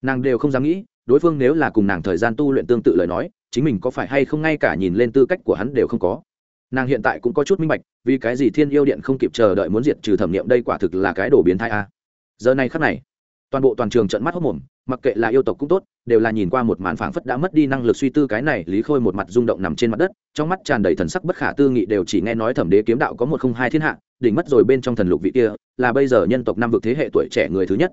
Nàng đều không dám nghĩ, đối phương nếu là cùng nàng thời gian tu luyện tương tự lời nói, chính mình có phải hay không ngay cả nhìn lên tư cách của hắn đều không có. Nàng hiện tại cũng có chút minh bạch, vì cái gì thiên yêu điện không kịp chờ đợi muốn diệt trừ thẩm nghiệm đây quả thực là cái đồ biến thai a. Giờ này khắc này, toàn bộ toàn trường trận mắt hốc mồm, mặc kệ là yêu tộc cũng tốt, đều là nhìn qua một màn phảng phất đã mất đi năng lực suy tư cái này, lý khôi một mặt rung động nằm trên mặt đất, trong mắt tràn đầy thần sắc bất khả tư nghị đều chỉ nghe nói thẩm đế kiếm đạo có một không hai thiên hạ, đỉnh mất rồi bên trong thần lục vị kia, là bây giờ nhân tộc năm vực thế hệ tuổi trẻ người thứ nhất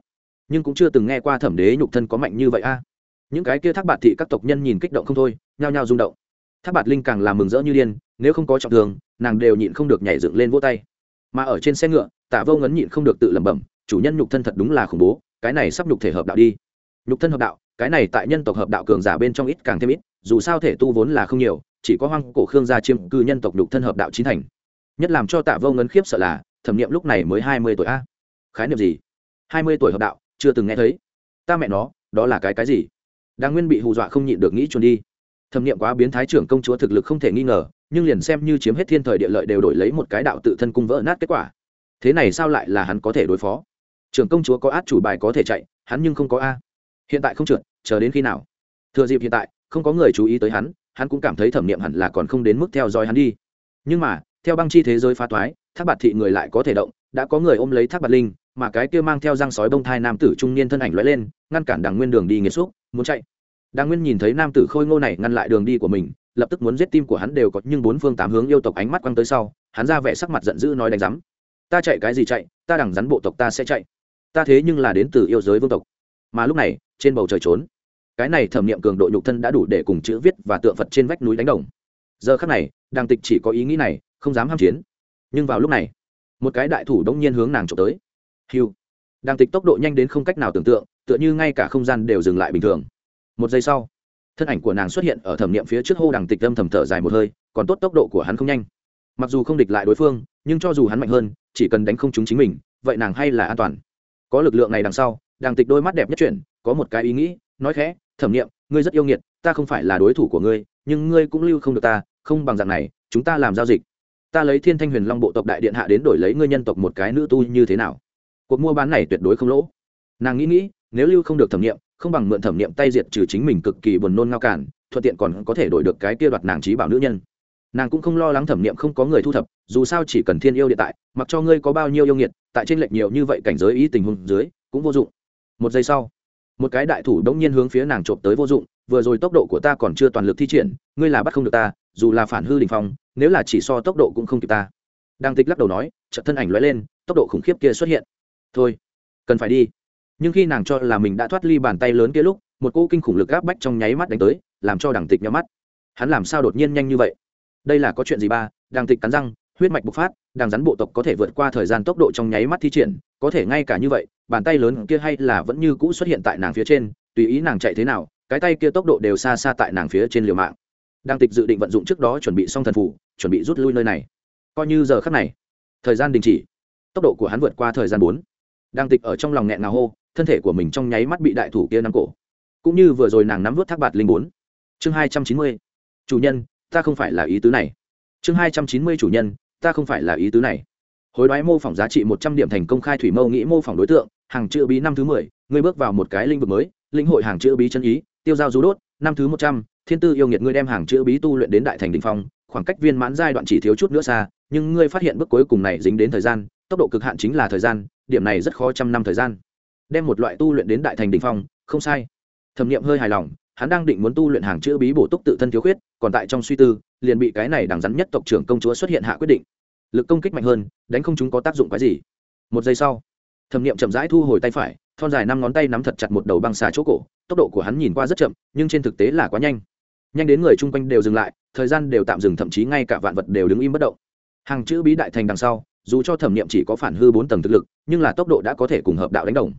nhưng cũng chưa từng nghe qua thẩm đế nhục thân có mạnh như vậy a. Những cái kia thác bạt thị các tộc nhân nhìn kích động không thôi, nhao nhao rung động. Thác bạt linh càng làm mừng rỡ như điên, nếu không có trọng thương, nàng đều nhịn không được nhảy dựng lên vỗ tay. Mà ở trên xe ngựa, tạ vô ngấn nhịn không được tự lẩm bẩm, chủ nhân nhục thân thật đúng là khủng bố, cái này sắp nhục thể hợp đạo đi. Nhục thân hợp đạo, cái này tại nhân tộc hợp đạo cường giả bên trong ít càng thêm ít, dù sao thể tu vốn là không nhiều, chỉ có hoang cổ khương gia chiêm cư nhân tộc nhục thân hợp đạo chín thành. Nhất làm cho tạ vô ngấn khiếp sợ là, thẩm nghiệm lúc này mới hai mươi tuổi a. Khái niệm gì? Hai mươi tuổi hợp đạo chưa từng nghe thấy. Ta mẹ nó, đó là cái cái gì? Đang nguyên bị hù dọa không nhịn được nghĩ chuồn đi. Thẩm nghiệm quá biến thái trưởng công chúa thực lực không thể nghi ngờ, nhưng liền xem như chiếm hết thiên thời địa lợi đều đổi lấy một cái đạo tự thân cung vỡ nát kết quả. Thế này sao lại là hắn có thể đối phó? Trưởng công chúa có át chủ bài có thể chạy, hắn nhưng không có a. Hiện tại không trượt, chờ đến khi nào? Thừa dịp hiện tại, không có người chú ý tới hắn hắn cũng cảm thấy thẩm nghiệm hẳn là còn không đến mức theo dõi hắn đi. Nhưng mà, theo băng chi thế giới phá toái, thác bạt thị người lại có thể động, đã có người ôm lấy thác bạt linh mà cái kia mang theo răng sói bông thai nam tử trung niên thân ảnh lóe lên, ngăn cản đằng nguyên đường đi nghiệt xúc, muốn chạy. Đằng nguyên nhìn thấy nam tử khôi ngô này ngăn lại đường đi của mình, lập tức muốn giết tim của hắn đều có, nhưng bốn phương tám hướng yêu tộc ánh mắt quăng tới sau, hắn ra vẻ sắc mặt giận dữ nói đánh rắm ta chạy cái gì chạy, ta đằng rắn bộ tộc ta sẽ chạy. Ta thế nhưng là đến từ yêu giới vương tộc. Mà lúc này, trên bầu trời trốn. Cái này thẩm nghiệm cường độ nhục thân đã đủ để cùng chữ viết và tượng phật trên vách núi đánh đồng. Giờ khắc này đàng tịch chỉ có ý nghĩ này, không dám ham chiến. Nhưng vào lúc này, một cái đại thủ đông nhiên hướng nàng trộm tới hiu đang tịch tốc độ nhanh đến không cách nào tưởng tượng, tựa như ngay cả không gian đều dừng lại bình thường. Một giây sau, thân ảnh của nàng xuất hiện ở thẩm nghiệm phía trước hô Đằng tịch âm thầm thở dài một hơi, còn tốt tốc độ của hắn không nhanh. Mặc dù không địch lại đối phương, nhưng cho dù hắn mạnh hơn, chỉ cần đánh không trúng chính mình, vậy nàng hay là an toàn. Có lực lượng này đằng sau, Đằng tịch đôi mắt đẹp nhất chuyển, có một cái ý nghĩ, nói khẽ, thẩm nghiệm ngươi rất yêu nghiệt, ta không phải là đối thủ của ngươi, nhưng ngươi cũng lưu không được ta, không bằng dạng này, chúng ta làm giao dịch. Ta lấy thiên thanh huyền long bộ tộc đại điện hạ đến đổi lấy ngươi nhân tộc một cái nữ tu như thế nào? Cuộc mua bán này tuyệt đối không lỗ. Nàng nghĩ nghĩ, nếu lưu không được thẩm nghiệm, không bằng mượn thẩm nghiệm tay diệt trừ chính mình cực kỳ buồn nôn ngao cản, thuận tiện còn có thể đổi được cái kia đoạt nàng trí bảo nữ nhân. Nàng cũng không lo lắng thẩm nghiệm không có người thu thập, dù sao chỉ cần thiên yêu địa tại, mặc cho ngươi có bao nhiêu yêu nghiệt, tại trên lệch nhiều như vậy cảnh giới ý tình huống dưới, cũng vô dụng. Một giây sau, một cái đại thủ đống nhiên hướng phía nàng trộm tới vô dụng, vừa rồi tốc độ của ta còn chưa toàn lực thi triển, ngươi là bắt không được ta, dù là phản hư đình phong, nếu là chỉ so tốc độ cũng không kịp ta. Đang tịch lắc đầu nói trận thân ảnh lóe lên, tốc độ khủng khiếp kia xuất hiện thôi, cần phải đi. Nhưng khi nàng cho là mình đã thoát ly bàn tay lớn kia lúc, một cỗ kinh khủng lực gáp bách trong nháy mắt đánh tới, làm cho đằng tịch nhắm mắt. Hắn làm sao đột nhiên nhanh như vậy? Đây là có chuyện gì ba? Đằng tịch cắn răng, huyết mạch bộc phát, đằng rắn bộ tộc có thể vượt qua thời gian tốc độ trong nháy mắt thi triển, có thể ngay cả như vậy, bàn tay lớn kia hay là vẫn như cũ xuất hiện tại nàng phía trên, tùy ý nàng chạy thế nào, cái tay kia tốc độ đều xa xa tại nàng phía trên liều mạng. Đằng tịch dự định vận dụng trước đó chuẩn bị xong thần phủ chuẩn bị rút lui nơi này. Coi như giờ khắc này, thời gian đình chỉ, tốc độ của hắn vượt qua thời gian bốn đang tịch ở trong lòng nghẹn ngào hô, thân thể của mình trong nháy mắt bị đại thủ kia nắm cổ. Cũng như vừa rồi nàng nắm vớt thác bạt linh bốn. Chương hai trăm chín mươi. Chủ nhân, ta không phải là ý tứ này. Chương hai trăm chín mươi chủ nhân, ta không phải là ý tứ này. Hối đoái mô phỏng giá trị một trăm điểm thành công khai thủy mâu nghĩ mô phỏng đối tượng, hàng chữ bí năm thứ mười, ngươi bước vào một cái lĩnh vực mới, lĩnh hội hàng chữ bí chân ý, tiêu giao rú đốt, năm thứ một trăm, thiên tư yêu nghiệt ngươi đem hàng chữ bí tu luyện đến đại thành đình phong, khoảng cách viên mãn giai đoạn chỉ thiếu chút nữa xa, nhưng ngươi phát hiện bước cuối cùng này dính đến thời gian, tốc độ cực hạn chính là thời gian điểm này rất khó trăm năm thời gian. Đem một loại tu luyện đến đại thành đình phong, không sai. Thẩm nghiệm hơi hài lòng, hắn đang định muốn tu luyện hàng chữ bí bổ túc tự thân thiếu khuyết, còn tại trong suy tư, liền bị cái này đằng rắn nhất tộc trưởng công chúa xuất hiện hạ quyết định. Lực công kích mạnh hơn, đánh không chúng có tác dụng cái gì. Một giây sau, thẩm nghiệm chậm rãi thu hồi tay phải, thon dài năm ngón tay nắm thật chặt một đầu băng xà chỗ cổ, tốc độ của hắn nhìn qua rất chậm, nhưng trên thực tế là quá nhanh. Nhanh đến người chung quanh đều dừng lại, thời gian đều tạm dừng, thậm chí ngay cả vạn vật đều đứng im bất động. Hàng chữ bí đại thành đằng sau dù cho thẩm nghiệm chỉ có phản hư bốn tầng thực lực, nhưng là tốc độ đã có thể cùng hợp đạo đánh đồng.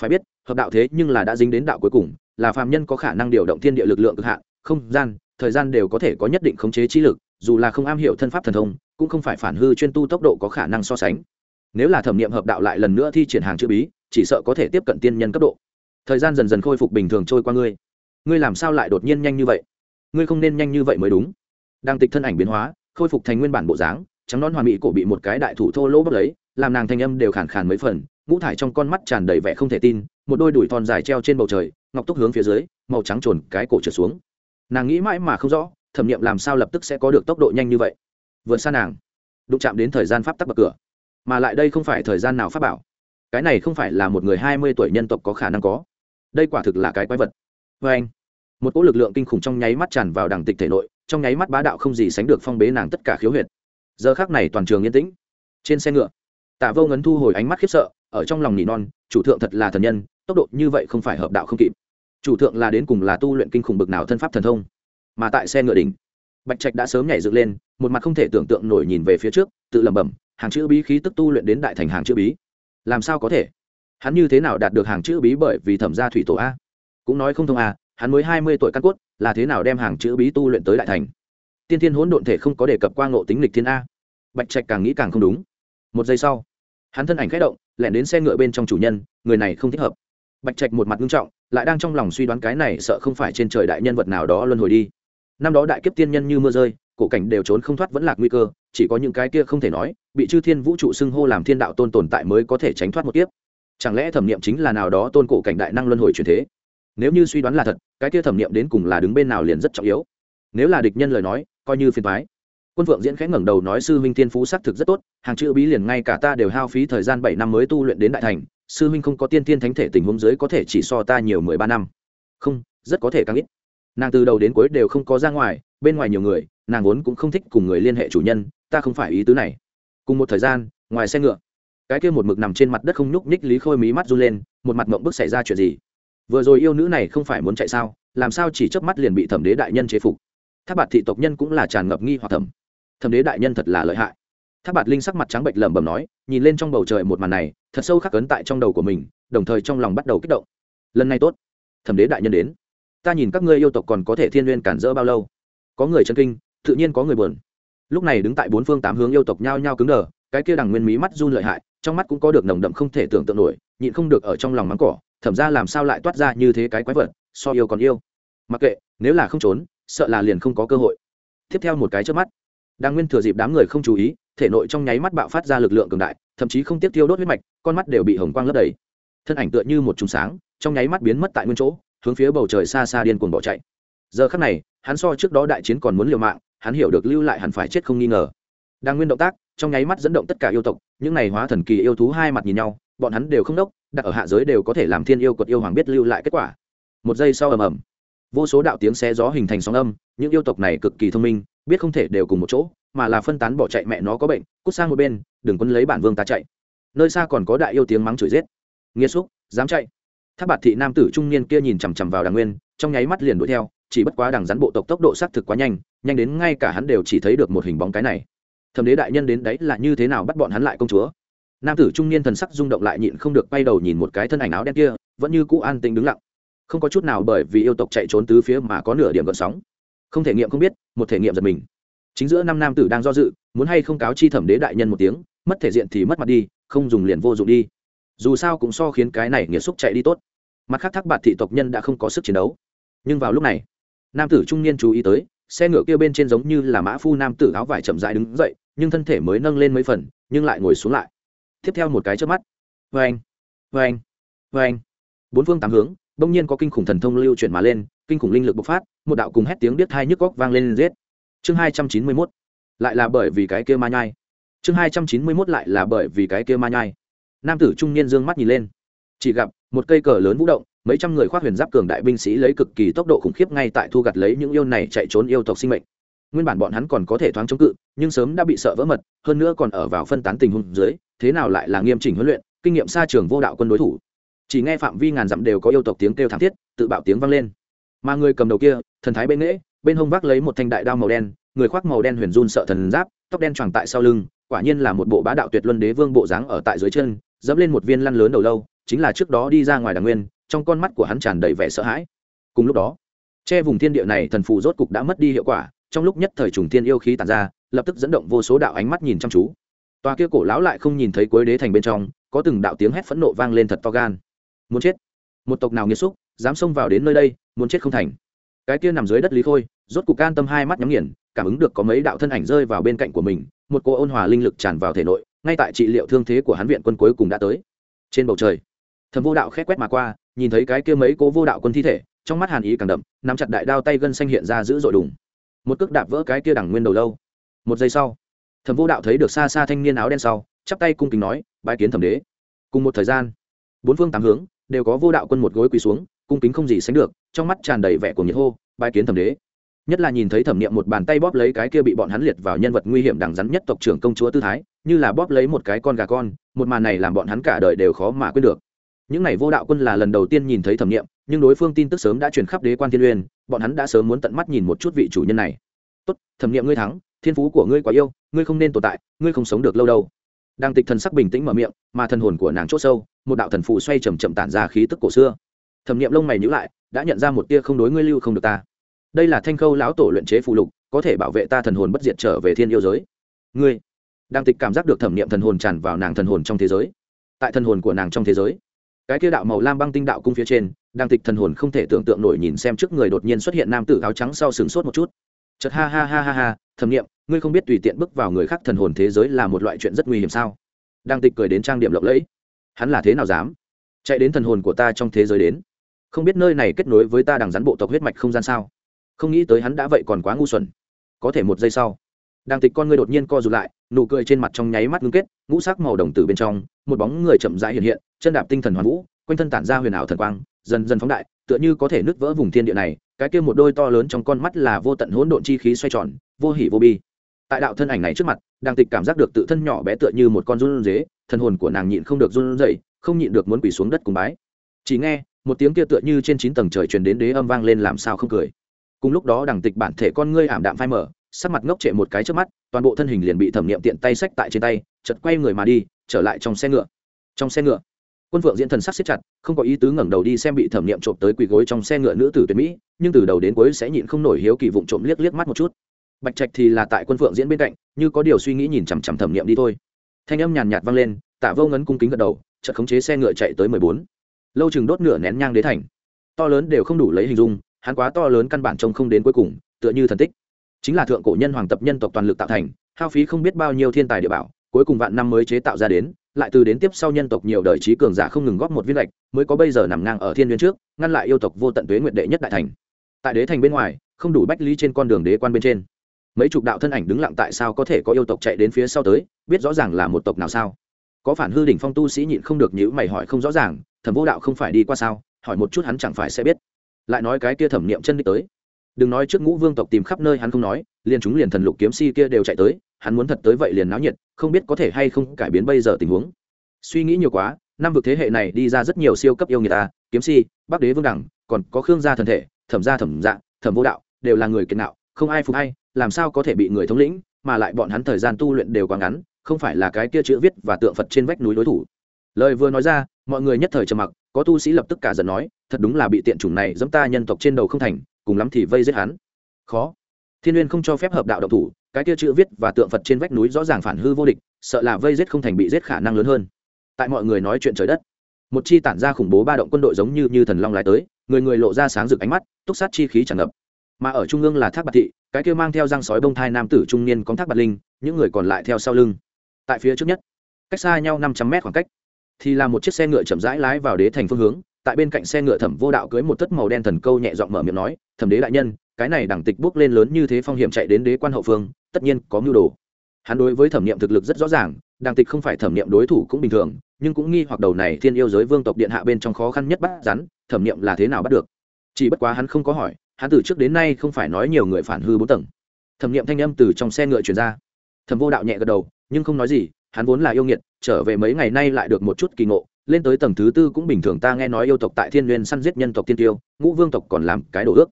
Phải biết, hợp đạo thế nhưng là đã dính đến đạo cuối cùng, là phàm nhân có khả năng điều động thiên địa lực lượng cực hạn, không gian, thời gian đều có thể có nhất định khống chế trí lực, dù là không am hiểu thân pháp thần thông, cũng không phải phản hư chuyên tu tốc độ có khả năng so sánh. Nếu là thẩm nghiệm hợp đạo lại lần nữa thi triển hàng chữ bí, chỉ sợ có thể tiếp cận tiên nhân cấp độ. Thời gian dần dần khôi phục bình thường trôi qua ngươi. Ngươi làm sao lại đột nhiên nhanh như vậy? Ngươi không nên nhanh như vậy mới đúng. Đang tịch thân ảnh biến hóa, khôi phục thành nguyên bản bộ dáng trắng non hoàn mỹ cổ bị một cái đại thủ thô lỗ bốc lấy, làm nàng thanh âm đều khàn khàn mấy phần, ngũ thải trong con mắt tràn đầy vẻ không thể tin, một đôi đùi thon dài treo trên bầu trời, ngọc túc hướng phía dưới, màu trắng trồn cái cổ trượt xuống. Nàng nghĩ mãi mà không rõ, thẩm nghiệm làm sao lập tức sẽ có được tốc độ nhanh như vậy. Vượt xa nàng, đụng chạm đến thời gian pháp tắc bậc cửa, mà lại đây không phải thời gian nào pháp bảo. Cái này không phải là một người hai mươi tuổi nhân tộc có khả năng có. Đây quả thực là cái quái vật. Vê anh, một cỗ lực lượng kinh khủng trong nháy mắt tràn vào đằng tịch thể nội, trong nháy mắt bá đạo không gì sánh được phong bế nàng tất cả khiếu huyệt giờ khác này toàn trường yên tĩnh. Trên xe ngựa, tạ vô ngấn thu hồi ánh mắt khiếp sợ, ở trong lòng nỉ non, chủ thượng thật là thần nhân, tốc độ như vậy không phải hợp đạo không kịp. Chủ thượng là đến cùng là tu luyện kinh khủng bực nào thân pháp thần thông. Mà tại xe ngựa đỉnh, bạch trạch đã sớm nhảy dựng lên, một mặt không thể tưởng tượng nổi nhìn về phía trước, tự lẩm bẩm, hàng chữ bí khí tức tu luyện đến đại thành hàng chữ bí. Làm sao có thể? Hắn như thế nào đạt được hàng chữ bí bởi vì thẩm gia thủy tổ a? Cũng nói không thông a, hắn mới hai mươi tuổi căn cốt, là thế nào đem hàng chữ bí tu luyện tới đại thành? Tiên thiên hỗn độn thể không có đề cập qua ngộ tính lịch thiên a. Bạch trạch càng nghĩ càng không đúng. Một giây sau, hắn thân ảnh k h ẽ động, lẻn đến xe ngựa bên trong chủ nhân, người này không thích hợp. Bạch trạch một mặt nghiêm trọng, lại đang trong lòng suy đoán cái này sợ không phải trên trời đại nhân vật nào đó luân hồi đi. Năm đó đại kiếp tiên nhân như mưa rơi, cổ cảnh đều trốn không thoát vẫn lạc nguy cơ, chỉ có những cái kia không thể nói, bị chư thiên vũ trụ xưng hô làm thiên đạo tôn tồn tại mới có thể tránh thoát một kiếp. Chẳng lẽ thẩm niệm chính là nào đó tôn cổ cảnh đại năng luân hồi truyền thế? Nếu như suy đoán là thật, cái kia thẩm niệm đến cùng là đứng bên nào liền rất trọng yếu. Nếu là địch nhân lời nói coi như phiền toái. Quân phượng diễn khẽ ngẩng đầu nói, sư huynh tiên phú xác thực rất tốt, hàng chữ bí liền ngay cả ta đều hao phí thời gian bảy năm mới tu luyện đến đại thành, sư huynh không có tiên tiên thánh thể tình huống dưới có thể chỉ so ta nhiều mười ba năm. Không, rất có thể càng ít. Nàng từ đầu đến cuối đều không có ra ngoài, bên ngoài nhiều người, nàng vốn cũng không thích cùng người liên hệ chủ nhân, ta không phải ý tứ này. Cùng một thời gian, ngoài xe ngựa, cái kia một mực nằm trên mặt đất không nhúc nhích lý khôi mí mắt run lên, một mặt mộng bức xảy ra chuyện gì? Vừa rồi yêu nữ này không phải muốn chạy sao, làm sao chỉ chớp mắt liền bị thẩm đế đại nhân chế phục? Tháp bạt thị tộc nhân cũng là tràn ngập nghi hoặc thẩm thẩm đế đại nhân thật là lợi hại. Tháp bạt linh sắc mặt trắng bệnh lẩm bẩm nói, nhìn lên trong bầu trời một màn này, thật sâu khắc cấn tại trong đầu của mình, đồng thời trong lòng bắt đầu kích động. Lần này tốt. Thẩm đế đại nhân đến. Ta nhìn các ngươi yêu tộc còn có thể thiên n cản rỡ bao lâu? Có người chân kinh, tự nhiên có người buồn. Lúc này đứng tại bốn phương tám hướng yêu tộc nhao nhao cứng đờ, cái kia đằng nguyên mí mắt run lợi hại, trong mắt cũng có được nồng đậm không thể tưởng tượng nổi, nhịn không được ở trong lòng mắng cỏ, thẩm ra làm sao lại toát ra như thế cái quái vật, so yêu còn yêu. Mặc kệ, nếu là không trốn sợ là liền không có cơ hội. Tiếp theo một cái trước mắt đang nguyên thừa dịp đám người không chú ý, thể nội trong nháy mắt bạo phát ra lực lượng cường đại, thậm chí không tiếp tiêu đốt huyết mạch, con mắt đều bị hồng quang lấp đầy. Thân ảnh tựa như một trùng sáng, trong nháy mắt biến mất tại nguyên chỗ, hướng phía bầu trời xa xa điên cuồng bỏ chạy. Giờ khắc này, hắn so trước đó đại chiến còn muốn liều mạng, hắn hiểu được lưu lại hẳn phải chết không nghi ngờ. Đang nguyên động tác, trong nháy mắt dẫn động tất cả yêu tộc, những này hóa thần kỳ yêu thú hai mặt nhìn nhau, bọn hắn đều không đốc, đặt ở hạ giới đều có thể làm thiên yêu quật yêu hoàng biết lưu lại kết quả. Một giây sau ầm ầm vô số đạo tiếng xé gió hình thành sóng âm, những yêu tộc này cực kỳ thông minh, biết không thể đều cùng một chỗ, mà là phân tán bỏ chạy mẹ nó có bệnh, cút sang một bên, đừng quân lấy bản vương ta chạy. Nơi xa còn có đại yêu tiếng mắng chửi giết. Nghiêm xúc, dám chạy. Tháp bạt thị nam tử trung niên kia nhìn chằm chằm vào đàng nguyên, trong nháy mắt liền đuổi theo, chỉ bất quá đằng rắn bộ tộc tốc độ xác thực quá nhanh nhanh đến ngay cả hắn đều chỉ thấy được một hình bóng cái này. Thầm đế đại nhân đến đấy là như thế nào bắt bọn hắn lại công chúa? Nam tử trung niên thần sắc rung động lại nhịn không được bay đầu nhìn một cái thân ảnh áo đen kia, vẫn như cũ an tĩnh đứng lặng không có chút nào bởi vì yêu tộc chạy trốn tứ phía mà có nửa điểm gợn sóng. Không thể nghiệm không biết, một thể nghiệm giật mình. Chính giữa năm nam tử đang do dự, muốn hay không cáo chi thẩm đế đại nhân một tiếng, mất thể diện thì mất mặt đi, không dùng liền vô dụng đi. Dù sao cũng so khiến cái này nghĩa xúc chạy đi tốt. Mặt khác thác bạt thị tộc nhân đã không có sức chiến đấu. Nhưng vào lúc này, nam tử trung niên chú ý tới, xe ngựa kia bên trên giống như là mã phu nam tử áo vải chậm rãi đứng dậy, nhưng thân thể mới nâng lên mấy phần, nhưng lại ngồi xuống lại. Tiếp theo một cái trước mắt. Vê anh vê anh vê anh bốn phương tám hướng bỗng nhiên có kinh khủng thần thông lưu chuyển mà lên, kinh khủng linh lực bộc phát, một đạo cùng hét tiếng biết hai nhức góc vang lên giết. Chương hai trăm chín mươi mốt, lại là bởi vì cái kia ma nhai. Chương hai trăm chín mươi mốt lại là bởi vì cái kia ma nhai. Nam tử trung niên d ư ơ n g mắt nhìn lên. Chỉ gặp, một cây cờ lớn vũ động, mấy trăm người khoác huyền giáp cường đại binh sĩ lấy cực kỳ tốc độ khủng khiếp ngay tại thu gặt lấy những yêu này chạy trốn yêu tộc sinh mệnh. Nguyên bản bọn hắn còn có thể thoáng chống cự, nhưng sớm đã bị sợ vỡ mật, hơn nữa còn ở vào phân tán tình huống dưới, thế nào lại là nghiêm chỉnh huấn luyện, kinh nghiệm xa trường vô đạo quân đối thủ chỉ nghe phạm vi ngàn dặm đều có yêu tộc tiếng kêu thảm thiết, tự bạo tiếng vang lên. Mà người cầm đầu kia, thần thái bên nghễ, bên hông vác lấy một thanh đại đao màu đen, người khoác màu đen huyền run sợ thần giáp, tóc đen tròn tại sau lưng, quả nhiên là một bộ bá đạo tuyệt luân đế vương bộ dáng ở tại dưới chân, dẫm lên một viên lăn lớn đầu lâu, chính là trước đó đi ra ngoài đàng nguyên, trong con mắt của hắn tràn đầy vẻ sợ hãi. Cùng lúc đó, che vùng thiên địa này thần phù rốt cục đã mất đi hiệu quả, trong lúc nhất thời trùng thiên yêu khí tàn ra, lập tức dẫn động vô số đạo ánh mắt nhìn chăm chú. Tòa kia cổ lão lại không nhìn thấy cuối đế thành bên trong, có từng đạo tiếng hét phẫn nộ vang lên thật to gan muốn chết. Một tộc nào nghiêm xúc, dám xông vào đến nơi đây, muốn chết không thành. Cái kia nằm dưới đất lý khôi, rốt cục can tâm hai mắt nhắm nghiền, cảm ứng được có mấy đạo thân ảnh rơi vào bên cạnh của mình, một cô ôn hòa linh lực tràn vào thể nội, ngay tại trị liệu thương thế của hắn viện quân cuối cùng đã tới. Trên bầu trời, thầm vô đạo khét quét mà qua, nhìn thấy cái kia mấy cố vô đạo quân thi thể, trong mắt hàn ý càng đậm, nắm chặt đại đao tay gân xanh hiện ra giữ dội đùng. Một cước đạp vỡ cái kia đằng nguyên đầu lâu. Một giây sau, thầm vô đạo thấy được xa xa thanh niên áo đen sau, chắp tay cung kính nói bãi kiến thẩm đế. Cùng một thời gian, bốn phương tám hướng đều có vô đạo quân một gối quỳ xuống, cung kính không gì sánh được, trong mắt tràn đầy vẻ của nhiệt hô, bái kiến thẩm đế. Nhất là nhìn thấy thẩm niệm một bàn tay bóp lấy cái kia bị bọn hắn liệt vào nhân vật nguy hiểm đằng rắn nhất tộc trưởng công chúa tư thái, như là bóp lấy một cái con gà con, một màn này làm bọn hắn cả đời đều khó mà quên được. Những n à y vô đạo quân là lần đầu tiên nhìn thấy thẩm niệm, nhưng đối phương tin tức sớm đã truyền khắp đế quan thiên uyên, bọn hắn đã sớm muốn tận mắt nhìn một chút vị chủ nhân này. Tốt, thẩm niệm ngươi thắng, thiên phú của ngươi quá yêu, ngươi không nên tồn tại, ngươi không sống được lâu đâu. Đang tịch thần sắc bình tĩnh mở miệng, mà thần hồn của nàng c h ỗ sâu một đạo thần phù xoay chầm chậm tản ra khí tức cổ xưa. Thẩm niệm lông mày nhữ lại, đã nhận ra một tia không đối ngươi lưu không được ta. Đây là thanh khâu lão tổ luyện chế phù lục, có thể bảo vệ ta thần hồn bất diệt trở về thiên yêu giới. Ngươi, đang tịch cảm giác được thẩm niệm thần hồn tràn vào nàng thần hồn trong thế giới. Tại thần hồn của nàng trong thế giới, cái kia đạo màu lam băng tinh đạo cung phía trên, đang tịch thần hồn không thể tưởng tượng nổi nhìn xem trước người đột nhiên xuất hiện nam tử áo trắng sau sừng sốt một chút. Chật ha ha ha ha ha, thẩm nghiệm ngươi không biết tùy tiện bước vào người khác thần hồn thế giới là một loại chuyện rất nguy hiểm sao? Đang tịch cười đến trang điểm lộng lẫy hắn là thế nào dám? Chạy đến thần hồn của ta trong thế giới đến. Không biết nơi này kết nối với ta đằng rắn bộ tộc huyết mạch không gian sao? Không nghĩ tới hắn đã vậy còn quá ngu xuẩn. Có thể một giây sau, đang tịch con ngươi đột nhiên co rụt lại, nụ cười trên mặt trong nháy mắt ngưng kết, ngũ sắc màu đồng tử bên trong, một bóng người chậm rãi hiện hiện, chân đạp tinh thần hoàn vũ, quanh thân tản ra huyền ảo thần quang, dần dần phóng đại, tựa như có thể nứt vỡ vùng thiên địa này, cái kia một đôi to lớn trong con mắt là vô tận hỗn độn chi khí xoay tròn, vô hỉ vô bi tại đạo thân ảnh này trước mặt đang tịch cảm giác được tự thân nhỏ bé tựa như một con run dế, thân hồn của nàng nhịn không được run rẩy, không nhịn được muốn quỳ xuống đất cùng bái. Chỉ nghe, một tiếng kia tựa như trên chín tầng trời truyền đến đế âm vang lên làm sao không cười. Cùng lúc đó đằng tịch bản thể con ngươi ảm đạm phai mở sắc mặt ngốc trệ một cái trước mắt, toàn bộ thân hình liền bị thẩm nghiệm tiện tay xách tại trên tay chật quay người mà đi, trở lại trong xe ngựa. Trong xe ngựa, quân phượng diễn thần sắc xếp chặt, không có ý tứ ngẩng đầu đi xem bị thẩm nghiệm trộm tới quỳ gối trong xe ngựa nữ tử tuyệt mỹ, nhưng từ đầu đến cuối sẽ nhịn không nổi hiếu kỳ vụng trộm liếc liếc mắt một chút bạch trạch thì là tại quân phượng diễn bên cạnh, như có điều suy nghĩ nhìn chằm chằm thẩm nghiệm đi thôi. Thanh âm nhàn nhạt vang lên, tạ vô ngấn cung kính gật đầu, chợt khống chế xe ngựa chạy tới mười bốn. Lâu chừng đốt nửa nén nhang đế thành. To lớn đều không đủ lấy hình dung, hắn quá to lớn căn bản trông không đến cuối cùng, tựa như thần tích. Chính là thượng cổ nhân hoàng tập nhân tộc toàn lực tạo thành, hao phí không biết bao nhiêu thiên tài địa bảo, cuối cùng vạn năm mới chế tạo ra đến, lại từ đến tiếp sau nhân tộc nhiều đời trí cường giả không ngừng góp một viên lệch mới có bây giờ nằm ngang ở thiên nguyên trước, ngăn lại yêu tộc vô tận tuế nguyện đệ nhất đại thành. Tại đế thành bên ngoài, không đủ bách lý trên con đường đế quan bên trên mấy chục đạo thân ảnh đứng lặng tại sao có thể có yêu tộc chạy đến phía sau tới, biết rõ ràng là một tộc nào sao? Có phản hư đỉnh phong tu sĩ nhịn không được nhữ mày hỏi không rõ ràng, thẩm vô đạo không phải đi qua sao? Hỏi một chút hắn chẳng phải sẽ biết. Lại nói cái kia thẩm niệm chân đi tới. Đừng nói trước ngũ vương tộc tìm khắp nơi hắn không nói, liền chúng liền thần lục kiếm si kia đều chạy tới, hắn muốn thật tới vậy liền náo nhiệt, không biết có thể hay không cải biến bây giờ tình huống. Suy nghĩ nhiều quá, năm vực thế hệ này đi ra rất nhiều siêu cấp yêu người ta, kiếm si, bắc đế vương đẳng, còn có khương gia thần thể, thẩm gia thẩm dạ thẩm vô đạo, đều là người kiệt nạo không ai phục hay làm sao có thể bị người thống lĩnh, mà lại bọn hắn thời gian tu luyện đều quá ngắn, không phải là cái kia chữ viết và tượng phật trên vách núi đối thủ. Lời vừa nói ra, mọi người nhất thời trầm mặc, có tu sĩ lập tức cả giận nói, thật đúng là bị tiện chủng này dẫm ta nhân tộc trên đầu không thành, cùng lắm thì vây giết hắn. Khó. Thiên n không cho phép hợp đạo độc thủ, cái kia chữ viết và tượng phật trên vách núi rõ ràng phản hư vô địch, sợ là vây giết không thành bị giết khả năng lớn hơn. Tại mọi người nói chuyện trời đất, một chi tản ra khủng bố ba động quân đội giống như như thần long lái tới, người người lộ ra sáng rực ánh mắt, túc sát chi khí tràn ngập. Mà ở trung ương là thác bạc thị cái kia mang theo răng sói bông thai nam tử trung niên có thác bạt linh, những người còn lại theo sau lưng. Tại phía trước nhất, cách xa nhau năm trăm mét khoảng cách, thì là một chiếc xe ngựa chậm rãi lái vào đế thành phương hướng, tại bên cạnh xe ngựa thẩm vô đạo cưới một tất màu đen thần câu nhẹ giọng mở miệng nói, thẩm đế đại nhân, cái này đẳng tịch bước lên lớn như thế phong hiểm chạy đến đế quan hậu phương, tất nhiên có mưu đồ. Hắn đối với thẩm niệm thực lực rất rõ ràng đàng tịch không phải thẩm niệm đối thủ cũng bình thường, nhưng cũng nghi hoặc đầu này thiên yêu giới vương tộc điện hạ bên trong khó khăn nhất bắt rắn, thẩm niệm là thế nào bắt được? Chỉ bất quá hắn không có hỏi hắn từ trước đến nay không phải nói nhiều người phản hư bốn tầng. Thẩm nghiệm thanh âm từ trong xe ngựa chuyển ra. Thẩm vô đạo nhẹ gật đầu, nhưng không nói gì, hắn vốn là yêu nghiệt, trở về mấy ngày nay lại được một chút kỳ ngộ, lên tới tầng thứ tư cũng bình thường ta nghe nói yêu tộc tại thiên n g u y ê n săn giết nhân tộc tiên tiêu, ngũ vương tộc còn làm cái đồ ước.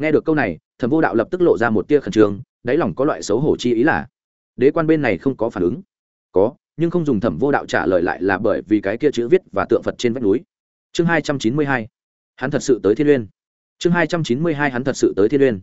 Nghe được câu này, thẩm vô đạo lập tức lộ ra một tia khẩn trương, đáy lòng có loại xấu hổ chi ý là, đế quan bên này không có phản ứng. Có, nhưng không dùng thẩm vô đạo trả lời lại là bởi vì cái kia chữ viết và tượng phật trên vách núi. Chương hai trăm chín mươi hai, hắn thật sự tới thiên uyên chương hai trăm chín mươi hai hắn thật sự tới thiên uyên.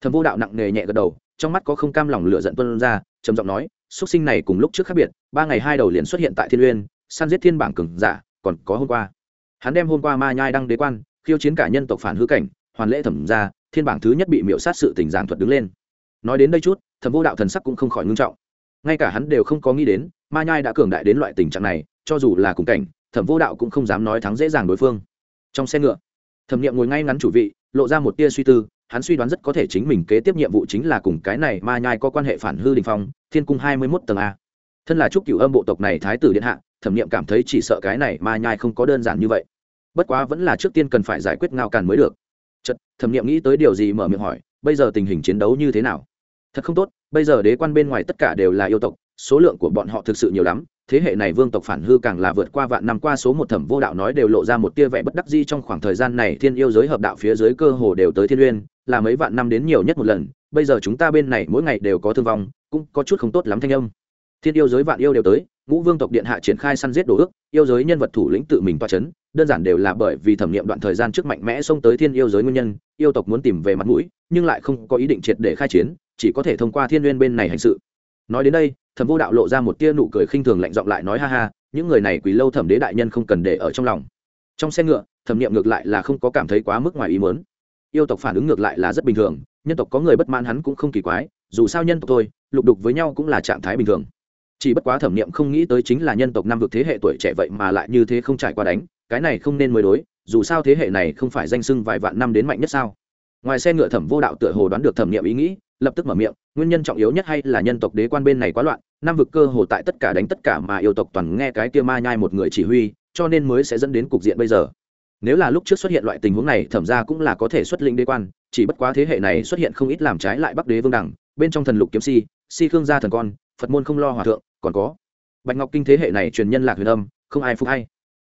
Thầm vô đạo nặng nề nhẹ gật đầu, trong mắt có không cam lòng lửa giận tuân ra, trầm giọng nói xuất sinh này cùng lúc trước khác biệt, ba ngày hai đầu liền xuất hiện tại thiên uyên, săn giết thiên bảng cường giả, còn có hôm qua. Hắn đem hôm qua ma nhai đăng đế quan, khiêu chiến cả nhân tộc phản hư cảnh, hoàn lễ thẩm ra, thiên bảng thứ nhất bị miễu sát sự tình giảng thuật đứng lên. Nói đến đây chút, thẩm vô đạo thần sắc cũng không khỏi ngưng trọng. Ngay cả hắn đều không có nghĩ đến, ma nhai đã cường đại đến loại tình trạng này, cho dù là cùng cảnh, thẩm vô đạo cũng không dám nói thắng dễ dàng đối phương. Trong xe ngựa thẩm nghiệm ngồi ngay ngắn chủ vị, lộ ra một tia suy tư, hắn suy đoán rất có thể chính mình kế tiếp nhiệm vụ chính là cùng cái này ma nhai có quan hệ phản hư đình phong, thiên cung hai mươi mốt tầng a. Thân là trúc cửu âm bộ tộc này thái tử điện hạ, thẩm nghiệm cảm thấy chỉ sợ cái này ma nhai không có đơn giản như vậy. Bất quá vẫn là trước tiên cần phải giải quyết ngao càn mới được. Chật thẩm nghiệm nghĩ tới điều gì mở miệng hỏi, bây giờ tình hình chiến đấu như thế nào? Thật không tốt, bây giờ đế quan bên ngoài tất cả đều là yêu tộc, số lượng của bọn họ thực sự nhiều lắm thế hệ này vương tộc phản hư càng là vượt qua vạn năm qua số một thẩm vô đạo nói đều lộ ra một tia vẻ bất đắc di trong khoảng thời gian này thiên yêu giới hợp đạo phía dưới cơ hồ đều tới thiên uyên, là mấy vạn năm đến nhiều nhất một lần, bây giờ chúng ta bên này mỗi ngày đều có thương vong, cũng có chút không tốt lắm thanh âm. Thiên yêu giới vạn yêu đều tới, ngũ vương tộc điện hạ triển khai săn giết đồ ước, yêu giới nhân vật thủ lĩnh tự mình toa c h ấ n đơn giản đều là bởi vì thẩm nghiệm đoạn thời gian trước mạnh mẽ xông tới thiên yêu giới nguyên nhân, yêu tộc muốn tìm về mặt mũi, nhưng lại không có ý định triệt để khai chiến, chỉ có thể thông qua thiên n bên này hành sự nói đến đây, thẩm vô đạo lộ ra một tia nụ cười khinh thường lạnh giọng lại nói ha ha, những người này quỳ lâu thẩm đế đại nhân không cần để ở trong lòng. Trong xe ngựa, thẩm nghiệm ngược lại là không có cảm thấy quá mức ngoài ý mớn yêu tộc phản ứng ngược lại là rất bình thường, nhân tộc có người bất mãn hắn cũng không kỳ quái, dù sao nhân tộc thôi, lục đục với nhau cũng là trạng thái bình thường. Chỉ bất quá thẩm niệm không nghĩ tới chính là nhân tộc năm vực thế hệ tuổi trẻ vậy mà lại như thế không trải qua đánh, cái này không nên mới đối, dù sao thế hệ này không phải danh sưng vài vạn năm đến mạnh nhất sao. Ngoài xe ngựa thẩm vô đạo tựa hồ đoán được thẩm niệm ý nghĩ lập tức mở miệng, nguyên nhân trọng yếu nhất hay là nhân tộc đế quan bên này quá loạn nam vực cơ hồ tại tất cả đánh tất cả mà yêu tộc toàn nghe cái kia ma nhai một người chỉ huy, cho nên mới sẽ dẫn đến cục diện bây giờ. Nếu là lúc trước xuất hiện loại tình huống này, thẩm ra cũng là có thể xuất linh đế quan, chỉ bất quá thế hệ này xuất hiện không ít làm trái lại bắc đế vương đẳng, bên trong thần lục kiếm si si khương gia thần con, phật môn không lo hòa thượng, còn có bạch ngọc kinh thế hệ này truyền nhân lạc huyền âm, không ai phục hay.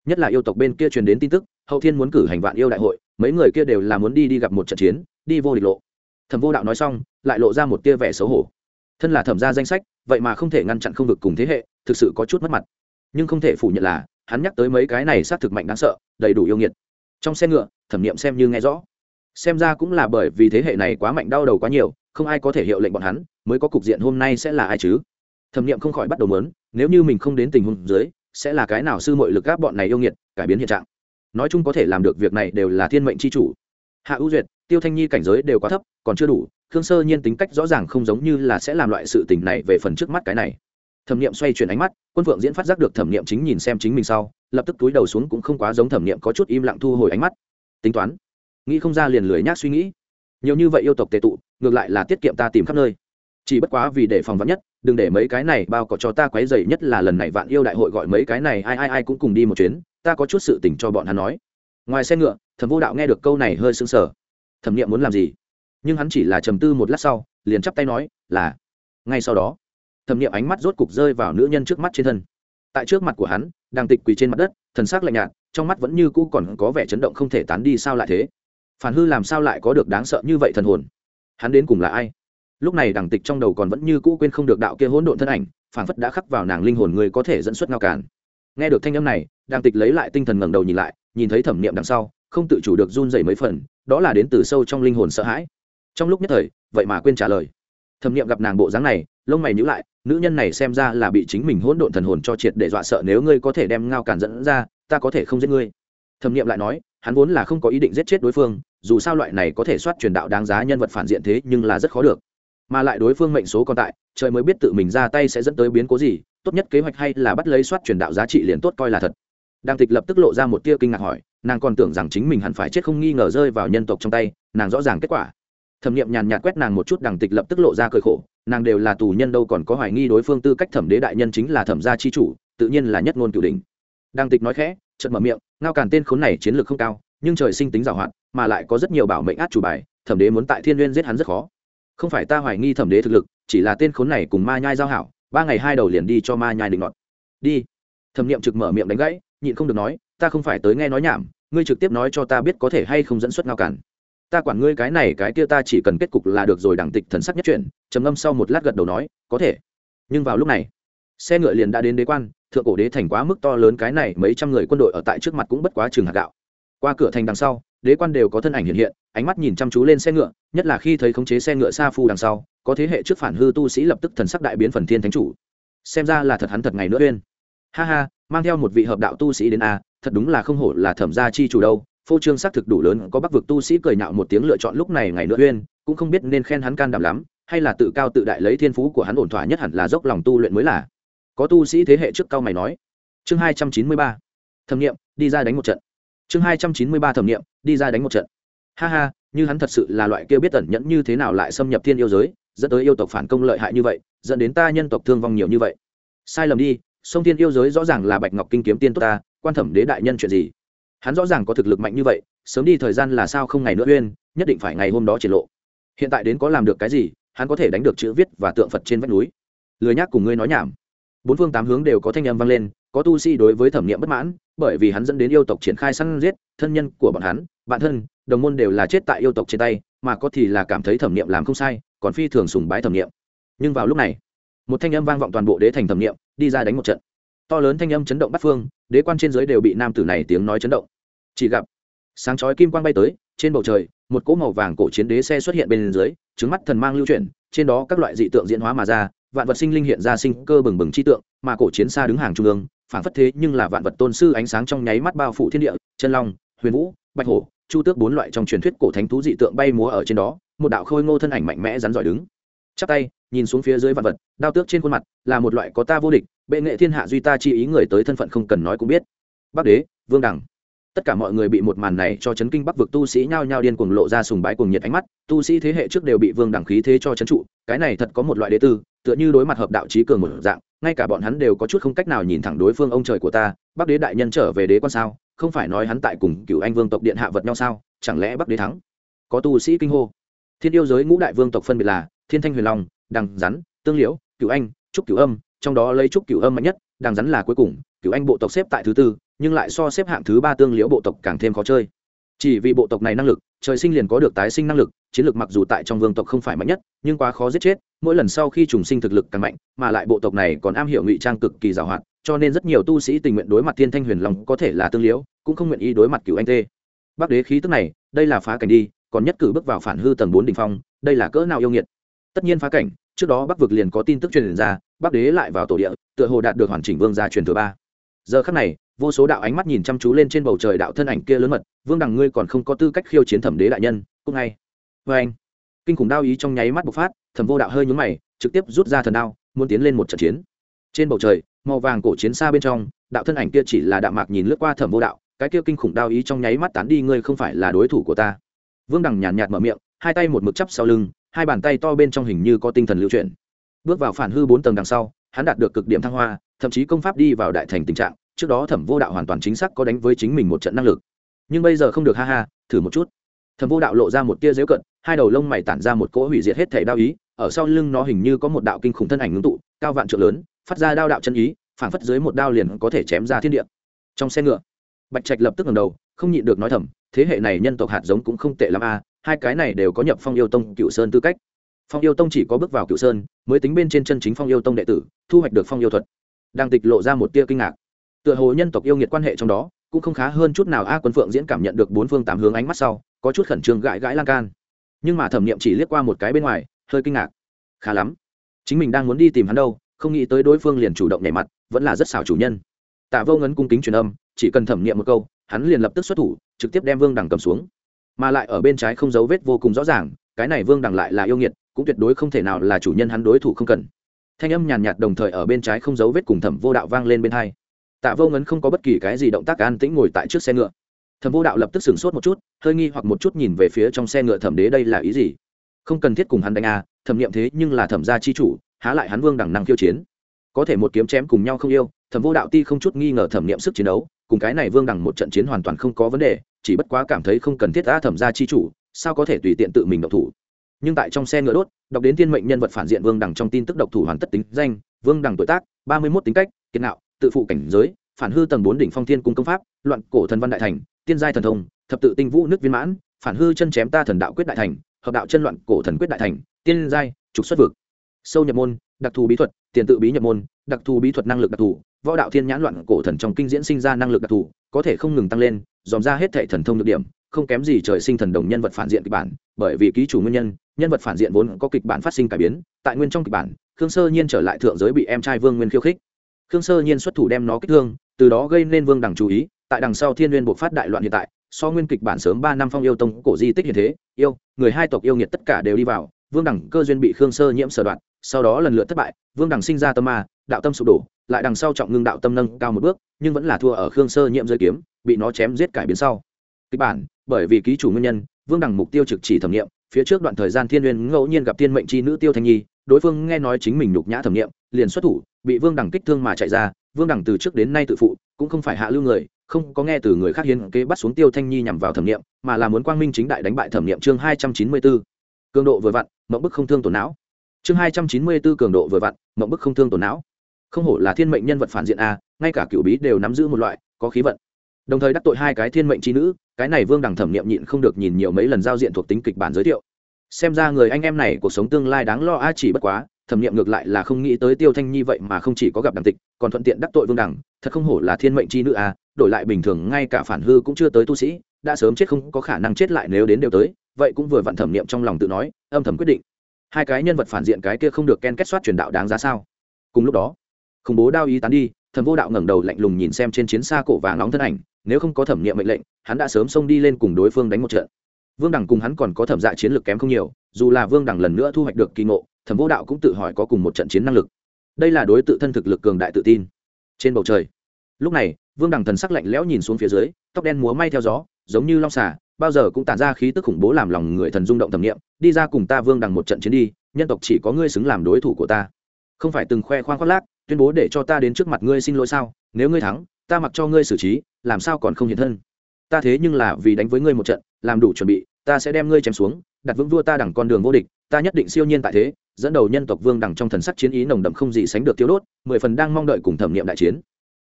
Nhất là yêu tộc bên kia truyền đến tin tức, hậu thiên muốn cử hành vạn yêu đại hội, mấy người kia đều là muốn đi đi gặp một trận chiến, đi vô địch lộ. Thẩm vô đạo nói xong lại lộ ra một tia vẻ xấu hổ. Thân là thẩm gia danh sách, vậy mà không thể ngăn chặn không vực cùng thế hệ, thực sự có chút mất mặt. Nhưng không thể phủ nhận là, hắn nhắc tới mấy cái này xác thực mạnh đáng sợ, đầy đủ yêu nghiệt. Trong xe ngựa, thẩm nghiệm xem như nghe rõ. Xem ra cũng là bởi vì thế hệ này quá mạnh đau đầu quá nhiều, không ai có thể hiệu lệnh bọn hắn, mới có cục diện hôm nay sẽ là ai chứ? Thẩm nghiệm không khỏi bắt đầu mớn nếu như mình không đến tình huống dưới, sẽ là cái nào sư mọi lực gáp bọn này yêu nghiệt, cải biến hiện trạng. Nói chung có thể làm được việc này đều là thiên mệnh c h i chủ hạ ưu duyệt, tiêu thanh nhi cảnh giới đều quá thấp, còn chưa đủ, khương sơ nhiên tính cách rõ ràng không giống như là sẽ làm loại sự tình này về phần trước mắt cái này. Thẩm nghiệm xoay chuyển ánh mắt, quân phượng diễn phát giác được thẩm nghiệm chính nhìn xem chính mình sau, lập tức túi đầu xuống cũng không quá giống thẩm nghiệm có chút im lặng thu hồi ánh mắt. Tính toán, nghĩ không ra liền lười nhác suy nghĩ. Nhiều như vậy yêu tộc tệ tụ, ngược lại là tiết kiệm ta tìm khắp nơi. Chỉ bất quá vì để phòng vắn nhất, đừng để mấy cái này bao cọ cho ta quấy dày nhất là lần này vạn yêu đại hội gọi mấy cái này ai ai ai cũng cùng đi một chuyến, ta có chút sự tình cho bọn hắn nói. Ngoài xe ngựa thẩm vô đạo nghe được câu này hơi sưng sờ. Thẩm nghiệm muốn làm gì? Nhưng hắn chỉ là trầm tư một lát sau, liền chắp tay nói, là. Ngay sau đó, thẩm nghiệm ánh mắt rốt cục rơi vào nữ nhân trước mắt trên thân. Tại trước mặt của hắn, đang tịch quỳ trên mặt đất, thần sắc lạnh nhạt, trong mắt vẫn như cũ còn có vẻ chấn động không thể tán đi sao lại thế? Phản hư làm sao lại có được đáng sợ như vậy thần hồn? Hắn đến cùng là ai? Lúc này đằng tịch trong đầu còn vẫn như cũ quên không được đạo kia hỗn độn thân ảnh phản phất đã khắc vào nàng linh hồn người có thể dẫn xuất ngao càn. Nghe được thanh âm này, đằng tịch lấy lại tinh thần ngẩng đầu nhìn lại, nhìn thấy thẩm niệm đằng sau không tự chủ được run dày mấy phần, đó là đến từ sâu trong linh hồn sợ hãi. Trong lúc nhất thời, vậy mà quên trả lời. Thẩm niệm gặp nàng bộ dáng này, lông mày nhíu lại, nữ nhân này xem ra là bị chính mình hỗn độn thần hồn cho triệt để dọa sợ, nếu ngươi có thể đem ngao cản dẫn ra, ta có thể không giết ngươi. Thẩm niệm lại nói, hắn vốn là không có ý định giết chết đối phương, dù sao loại này có thể soát truyền đạo đáng giá nhân vật phản diện thế nhưng là rất khó được. Mà lại đối phương mệnh số còn tại, trời mới biết tự mình ra tay sẽ dẫn tới biến cố gì, tốt nhất kế hoạch hay là bắt lấy soát truyền đạo giá trị liền tốt coi là thật. Đang tịch lập tức lộ ra một tia kinh ngạc hỏi nàng còn tưởng rằng chính mình hẳn phải chết không nghi ngờ rơi vào nhân tộc trong tay, nàng rõ ràng kết quả. Thẩm nghiệm nhàn nhạt quét nàng một chút, đằng tịch lập tức lộ ra cơi khổ. Nàng đều là tù nhân đâu còn có hoài nghi đối phương tư cách thẩm đế đại nhân chính là thẩm gia chi chủ, tự nhiên là nhất ngôn cửu đình đằng tịch nói khẽ, chợt mở miệng, ngao càn tên khốn này chiến lược không cao, nhưng trời sinh tính giàu hoạt mà lại có rất nhiều bảo mệnh át chủ bài, thẩm đế muốn tại thiên n giết hắn rất khó. Không phải ta hoài nghi thẩm đế thực lực, chỉ là tên khốn này cùng ma nhai giao hảo, ba ngày hai đầu liền đi cho ma nhai định ngọt đi. Thẩm nghiệm trực mở miệng đánh gãy, nhịn không được nói ta không phải tới nghe nói nhảm, ngươi trực tiếp nói cho ta biết có thể hay không dẫn xuất ngao cản ta quản ngươi cái này, cái kia ta chỉ cần kết cục là được rồi, đẳng tịch thần sắc nhất chuyển, trầm ngâm sau một lát gật đầu nói, có thể. Nhưng vào lúc này, xe ngựa liền đã đến đế quan, thượng cổ đế thành quá mức to lớn, cái này mấy trăm người quân đội ở tại trước mặt cũng bất quá trường hạt gạo. Qua cửa thành đằng sau, đế quan đều có thân ảnh hiện hiện, ánh mắt nhìn chăm chú lên xe ngựa, nhất là khi thấy khống chế xe ngựa xa phu đằng sau, có thế hệ trước phản hư tu sĩ lập tức thần sắc đại biến phần thiên thánh chủ. Xem ra là thật hắn thật ngày nữa uyên. Ha ha, mang theo một vị hợp đạo tu sĩ đến a thật đúng là không hổ là thẩm gia chi chủ đâu, phô trương xác thực đủ lớn, có bắc vực tu sĩ cười nhạo một tiếng lựa chọn lúc này ngày nữa uyên, cũng không biết nên khen hắn can đảm lắm, hay là tự cao tự đại lấy thiên phú của hắn ổn thỏa nhất hẳn là dốc lòng tu luyện mới là. Có tu sĩ thế hệ trước cao mày nói. Chương hai trăm chín mươi ba. Thẩm nghiệm đi ra đánh một trận. Chương hai trăm chín mươi ba thẩm nghiệm đi ra đánh một trận. Ha ha, như hắn thật sự là loại kia biết tẩn nhẫn như thế nào lại xâm nhập thiên yêu giới, dẫn tới yêu tộc phản công lợi hại như vậy, dẫn đến ta nhân tộc thương vong nhiều như vậy. Sai lầm đi sông thiên yêu giới rõ ràng là bạch ngọc kinh kiếm tiên tốt ta quan thẩm đế đại nhân chuyện gì? Hắn rõ ràng có thực lực mạnh như vậy, sớm đi thời gian là sao không ngày nữa uyên, nhất định phải ngày hôm đó triển lộ. Hiện tại đến có làm được cái gì, hắn có thể đánh được chữ viết và tượng phật trên vách núi. Lười nhác cùng ngươi nói nhảm. Bốn phương tám hướng đều có thanh âm vang lên, có tu sĩ đối với thẩm nghiệm bất mãn, bởi vì hắn dẫn đến yêu tộc triển khai săn giết, thân nhân của bọn hắn, bạn thân, đồng môn đều là chết tại yêu tộc trên tay, mà có thì là cảm thấy thẩm nghiệm làm không sai, còn phi thường sùng bái thẩm nghiệm. Nhưng vào lúc này, một thanh âm vang vọng toàn bộ đế thành thẩm nghiệm, đi ra đánh một trận. To lớn thanh âm chấn động bắt phương đế quan trên dưới đều bị nam tử này tiếng nói chấn động. Chỉ gặp, sáng chói kim quang bay tới, trên bầu trời, một cỗ màu vàng cổ chiến đế xe xuất hiện bên dưới, trứng mắt thần mang lưu chuyển, trên đó các loại dị tượng diễn hóa mà ra, vạn vật sinh linh hiện ra sinh cơ bừng bừng chi tượng, mà cổ chiến xa đứng hàng trung ương phản phất thế nhưng là vạn vật tôn sư ánh sáng trong nháy mắt bao phủ thiên địa, chân long, huyền vũ, bạch hổ, chu tước bốn loại trong truyền thuyết cổ thánh thú dị tượng bay múa ở trên đó, một đạo khôi ngô thân ảnh mạnh mẽ rắn giỏi đứng. Chắp tay nhìn xuống phía dưới vạn vật, đao tước trên khuôn mặt là một loại có ta vô địch, bệ nghệ thiên hạ duy ta chi ý người tới thân phận không cần nói cũng biết. Bắc đế, vương đẳng. Tất cả mọi người bị một màn này cho chấn kinh bắc vực tu sĩ nhao nhao điên cuồng lộ ra sùng bái cuồng nhiệt ánh mắt, tu sĩ thế hệ trước đều bị vương đẳng khí thế cho chấn trụ, cái này thật có một loại đế tư, tựa như đối mặt hợp đạo trí cường một dạng, ngay cả bọn hắn đều có chút không cách nào nhìn thẳng đối phương ông trời của ta, bắc đế đại nhân trở về đế quan sao, không phải nói hắn tại cùng cựu anh vương tộc điện hạ vật nhau sao, chẳng lẽ bắc đế thắng? Có tu sĩ kinh hô. Thiên yêu giới ngũ đại vương tộc phân biệt là thiên thanh huyền long đằng rắn, tương liễu cựu anh, trúc cựu âm, trong đó lấy trúc cựu âm mạnh nhất, đằng rắn là cuối cùng cựu anh bộ tộc xếp tại thứ tư, nhưng lại so xếp hạng thứ ba tương liễu bộ tộc càng thêm khó chơi. Chỉ vì bộ tộc này năng lực, trời sinh liền có được tái sinh năng lực, chiến lược mặc dù tại trong vương tộc không phải mạnh nhất, nhưng quá khó giết chết, mỗi lần sau khi trùng sinh thực lực càng mạnh, mà lại bộ tộc này còn am hiểu ngụy trang cực kỳ giàu hạn, cho nên rất nhiều tu sĩ tình nguyện đối mặt thiên thanh huyền long có thể là tương liễu, cũng không nguyện ý đối mặt cựu anh tê. Bắc đế khí tức này, đây là phá cảnh đi, còn nhất cử bước vào phản hư tầng bốn đ ỉ n h phong, đây là cỡ nào yêu nghiệt tất nhiên phá cảnh, trước đó bắc vực liền có tin tức truyền ra, bắc đế lại vào tổ địa, tựa hồ đạt được hoàn chỉnh vương gia truyền thứ ba. Giờ khắc này, vô số đạo ánh mắt nhìn chăm chú lên trên bầu trời đạo thân ảnh kia lớn mật, vương đằng ngươi còn không có tư cách khiêu chiến thẩm đế đại nhân, cũng ngay. Vê anh, kinh khủng đao ý trong nháy mắt bộc phát, thẩm vô đạo hơi nhúng mày, trực tiếp rút ra thần đao, muốn tiến lên một trận chiến. Trên bầu trời, màu vàng cổ chiến xa bên trong, đạo thân ảnh kia chỉ là đạo mạc nhìn lướt qua thẩm vô đạo, cái kia kinh khủng đao ý trong nháy mắt tán đi, ngươi không phải là đối thủ của ta. Vương đằng nhàn nhạt mở miệng, hai tay một mực chắp sau lưng hai bàn tay to bên trong hình như có tinh thần lưu chuyển. Bước vào phản hư bốn tầng đằng sau, hắn đạt được cực điểm thăng hoa, thậm chí công pháp đi vào đại thành tình trạng, trước đó thẩm vô đạo hoàn toàn chính xác có đánh với chính mình một trận năng lực. Nhưng bây giờ không được ha ha, thử một chút. Thẩm vô đạo lộ ra một tia dễu cận, hai đầu lông mày tản ra một cỗ hủy diệt hết thể đao ý, ở sau lưng nó hình như có một đạo kinh khủng thân ảnh ngưng tụ, cao vạn trượng lớn, phát ra đao đạo chân ý phảng phất dưới một đao liền có thể chém ra thiên địa. Trong xe ngựa, bạch trạch lập tức ngẩng đầu không nhịn được nói thầm, thế hệ này nhân tộc hạt giống cũng không tệ lắm a hai cái này đều có nhập phong yêu tông cựu sơn tư cách. Phong yêu tông chỉ có bước vào cựu sơn, mới tính bên trên chân chính phong yêu tông đệ tử, thu hoạch được phong yêu thuật. Đang tịch lộ ra một tia kinh ngạc. Tựa hồ nhân tộc yêu nghiệt quan hệ trong đó, cũng không khá hơn chút nào a quân phượng diễn cảm nhận được bốn phương tám hướng ánh mắt sau, có chút khẩn trương gãi gãi lan can. Nhưng mà thẩm nghiệm chỉ liếc qua một cái bên ngoài, hơi kinh ngạc. Khá lắm. Chính mình đang muốn đi tìm hắn đâu, không nghĩ tới đối phương liền chủ động nhảy mặt, vẫn là rất xảo chủ nhân. Tạ vô ngấn cung kính truyền âm, chỉ cần thẩm nghiệm một câu hắn liền lập tức xuất thủ, trực tiếp đem vương đằng cầm xuống. Mà lại ở bên trái không dấu vết vô cùng rõ ràng, cái này vương đằng lại là yêu nghiệt, cũng tuyệt đối không thể nào là chủ nhân hắn đối thủ không cần. Thanh âm nhàn nhạt đồng thời ở bên trái không dấu vết cùng thẩm vô đạo vang lên bên hai. Tạ vô ngấn không có bất kỳ cái gì động tác an tĩnh ngồi tại trước xe ngựa. Thẩm vô đạo lập tức sửng sốt một chút, hơi nghi hoặc một chút nhìn về phía trong xe ngựa thẩm đế đây là ý gì? Không cần thiết cùng hắn đánh a, thẩm nghiệm thế nhưng là thẩm gia chi chủ, há lại hắn vương đẳng năng khiêu chiến. Có thể một kiếm chém cùng nhau không yêu, thẩm vô đạo ti không chút nghi ngờ thẩm nghiệm sức chiến đấu cùng cái này vương đẳng một trận chiến hoàn toàn không có vấn đề, chỉ bất quá cảm thấy không cần thiết a thẩm gia chi chủ, sao có thể tùy tiện tự mình độc thủ. Nhưng tại trong xe ngựa đốt, đọc đến thiên mệnh nhân vật phản diện vương đẳng trong tin tức độc thủ hoàn tất tính danh, vương đẳng tuổi tác, ba mươi mốt tính cách kiên nạo tự phụ cảnh giới, phản hư tầng bốn đỉnh phong thiên cung công pháp, loạn cổ thần văn đại thành, tiên giai thần thông, thập tự tinh vũ nước viên mãn, phản hư chân chém ta thần đạo quyết đại thành, hợp đạo chân loạn cổ thần quyết đại thành, tiên giai, trục xuất vực. Sâu nhập môn, đặc thù bí thuật, tiền tự bí nhập môn, đặc thù bí thuật năng lực đặc thù võ đạo thiên nhãn loạn cổ thần trong kinh diễn sinh ra năng lực đặc thù, có thể không ngừng tăng lên, dòm ra hết thệ thần thông được điểm, không kém gì trời sinh thần đồng nhân vật phản diện kịch bản, bởi vì ký chủ nguyên nhân nhân vật phản diện vốn có kịch bản phát sinh cải biến, tại nguyên trong kịch bản, khương sơ nhiên trở lại thượng giới bị em trai vương nguyên khiêu khích. Khương sơ nhiên xuất thủ đem nó kích thương, từ đó gây nên vương đằng chú ý, tại đằng sau thiên n g u y ê n buộc phát đại loạn hiện tại, so nguyên kịch bản sớm ba năm phong yêu tông cổ di tích hiện thế, yêu, người hai tộc yêu nghiệt tất cả đều đi vào, vương đẳng cơ duyên bị khương sơ nhiễm sở đoạn, sau đó lần lượt thất bại, vương đẳng sinh ra tâm ma đạo tâm sụp đổ, lại đằng sau trọng ngưng đạo tâm nâng cao một bước, nhưng vẫn là thua ở khương sơ nhiễm rơi kiếm, bị nó chém giết cải biến sau. Kịch bản, bởi vì ký chủ nguyên nhân, vương đằng mục tiêu trực chỉ thẩm nghiệm, phía trước đoạn thời gian thiên uyên ngẫu nhiên gặp thiên mệnh c h i nữ tiêu thanh nhi, đối phương nghe nói chính mình nhục nhã thẩm nghiệm, liền xuất thủ, bị vương đằng kích thương mà chạy ra, vương đằng từ trước đến nay tự phụ, cũng không phải hạ lưu người, không có nghe từ người khác hiến kế bắt xuống tiêu thanh nhi nhằm vào thẩm nghiệm, mà là muốn quang minh chính đại đánh bại thẩm nghiệm chương hai trăm chín mươi bốn cường độ vừa vặn mậu bức không thương tổn não. Chương hai trăm chín mươi bốn cường độ vừa vặn mậu bức không thương tổn não không hổ là thiên mệnh nhân vật phản diện a, ngay cả cựu bí đều nắm giữ một loại, có khí vận. Đồng thời đắc tội hai cái thiên mệnh trí nữ, cái này vương đằng thẩm nghiệm nhịn không được nhìn nhiều mấy lần giao diện thuộc tính kịch bản giới thiệu. Xem ra người anh em này cuộc sống tương lai đáng lo a chỉ bất quá, thẩm nghiệm ngược lại là không nghĩ tới tiêu thanh nhi vậy mà không chỉ có gặp đằng tịch, còn thuận tiện đắc tội vương đằng, thật không hổ là thiên mệnh chi nữ a, đổi lại bình thường ngay cả phản hư cũng chưa tới tu sĩ, đã sớm chết không có khả năng chết lại nếu đến đều tới, vậy cũng vừa vặn thẩm nghiệm trong lòng tự nói, âm thầm quyết định. Hai cái nhân vật phản diện cái kia không được ken kết soát truyền đạo đáng giá sao? Cùng lúc đó khủng bố đao ý tán đi, thẩm vô đạo ngẩng đầu lạnh lùng nhìn xem trên chiến xa cổ vàng nóng thân ảnh, nếu không có thẩm nghiệm mệnh lệnh, hắn đã sớm xông đi lên cùng đối phương đánh một trận. Vương đẳng cùng hắn còn có thẩm dạ chiến lược kém không nhiều, dù là vương đẳng lần nữa thu hoạch được kỳ ngộ, thẩm vô đạo cũng tự hỏi có cùng một trận chiến năng lực. Đây là đối tự thân thực lực cường đại tự tin. Trên bầu trời, lúc này, vương đẳng thần sắc lạnh lẽo nhìn xuống phía dưới, tóc đen múa may theo gió, giống như long xà, bao giờ cũng tản ra khí tức khủng bố làm lòng người thần rung động thẩm nghiệm, đi ra cùng ta vương đằng một trận chiến đi, nhân tộc chỉ có ngươi xứng làm đối thủ của ta. Không phải từng khoe khoang khoác lác tuyên bố để cho ta đến trước mặt ngươi xin lỗi sao? Nếu ngươi thắng, ta mặc cho ngươi xử trí, làm sao còn không hiện thân? Ta thế nhưng là vì đánh với ngươi một trận, làm đủ chuẩn bị, ta sẽ đem ngươi chém xuống, đặt vững vua ta đẳng con đường vô địch, ta nhất định siêu nhiên tại thế, dẫn đầu nhân tộc vương đẳng trong thần sắc chiến ý nồng đậm không gì sánh được tiêu đốt, mười phần đang mong đợi cùng thẩm nghiệm đại chiến.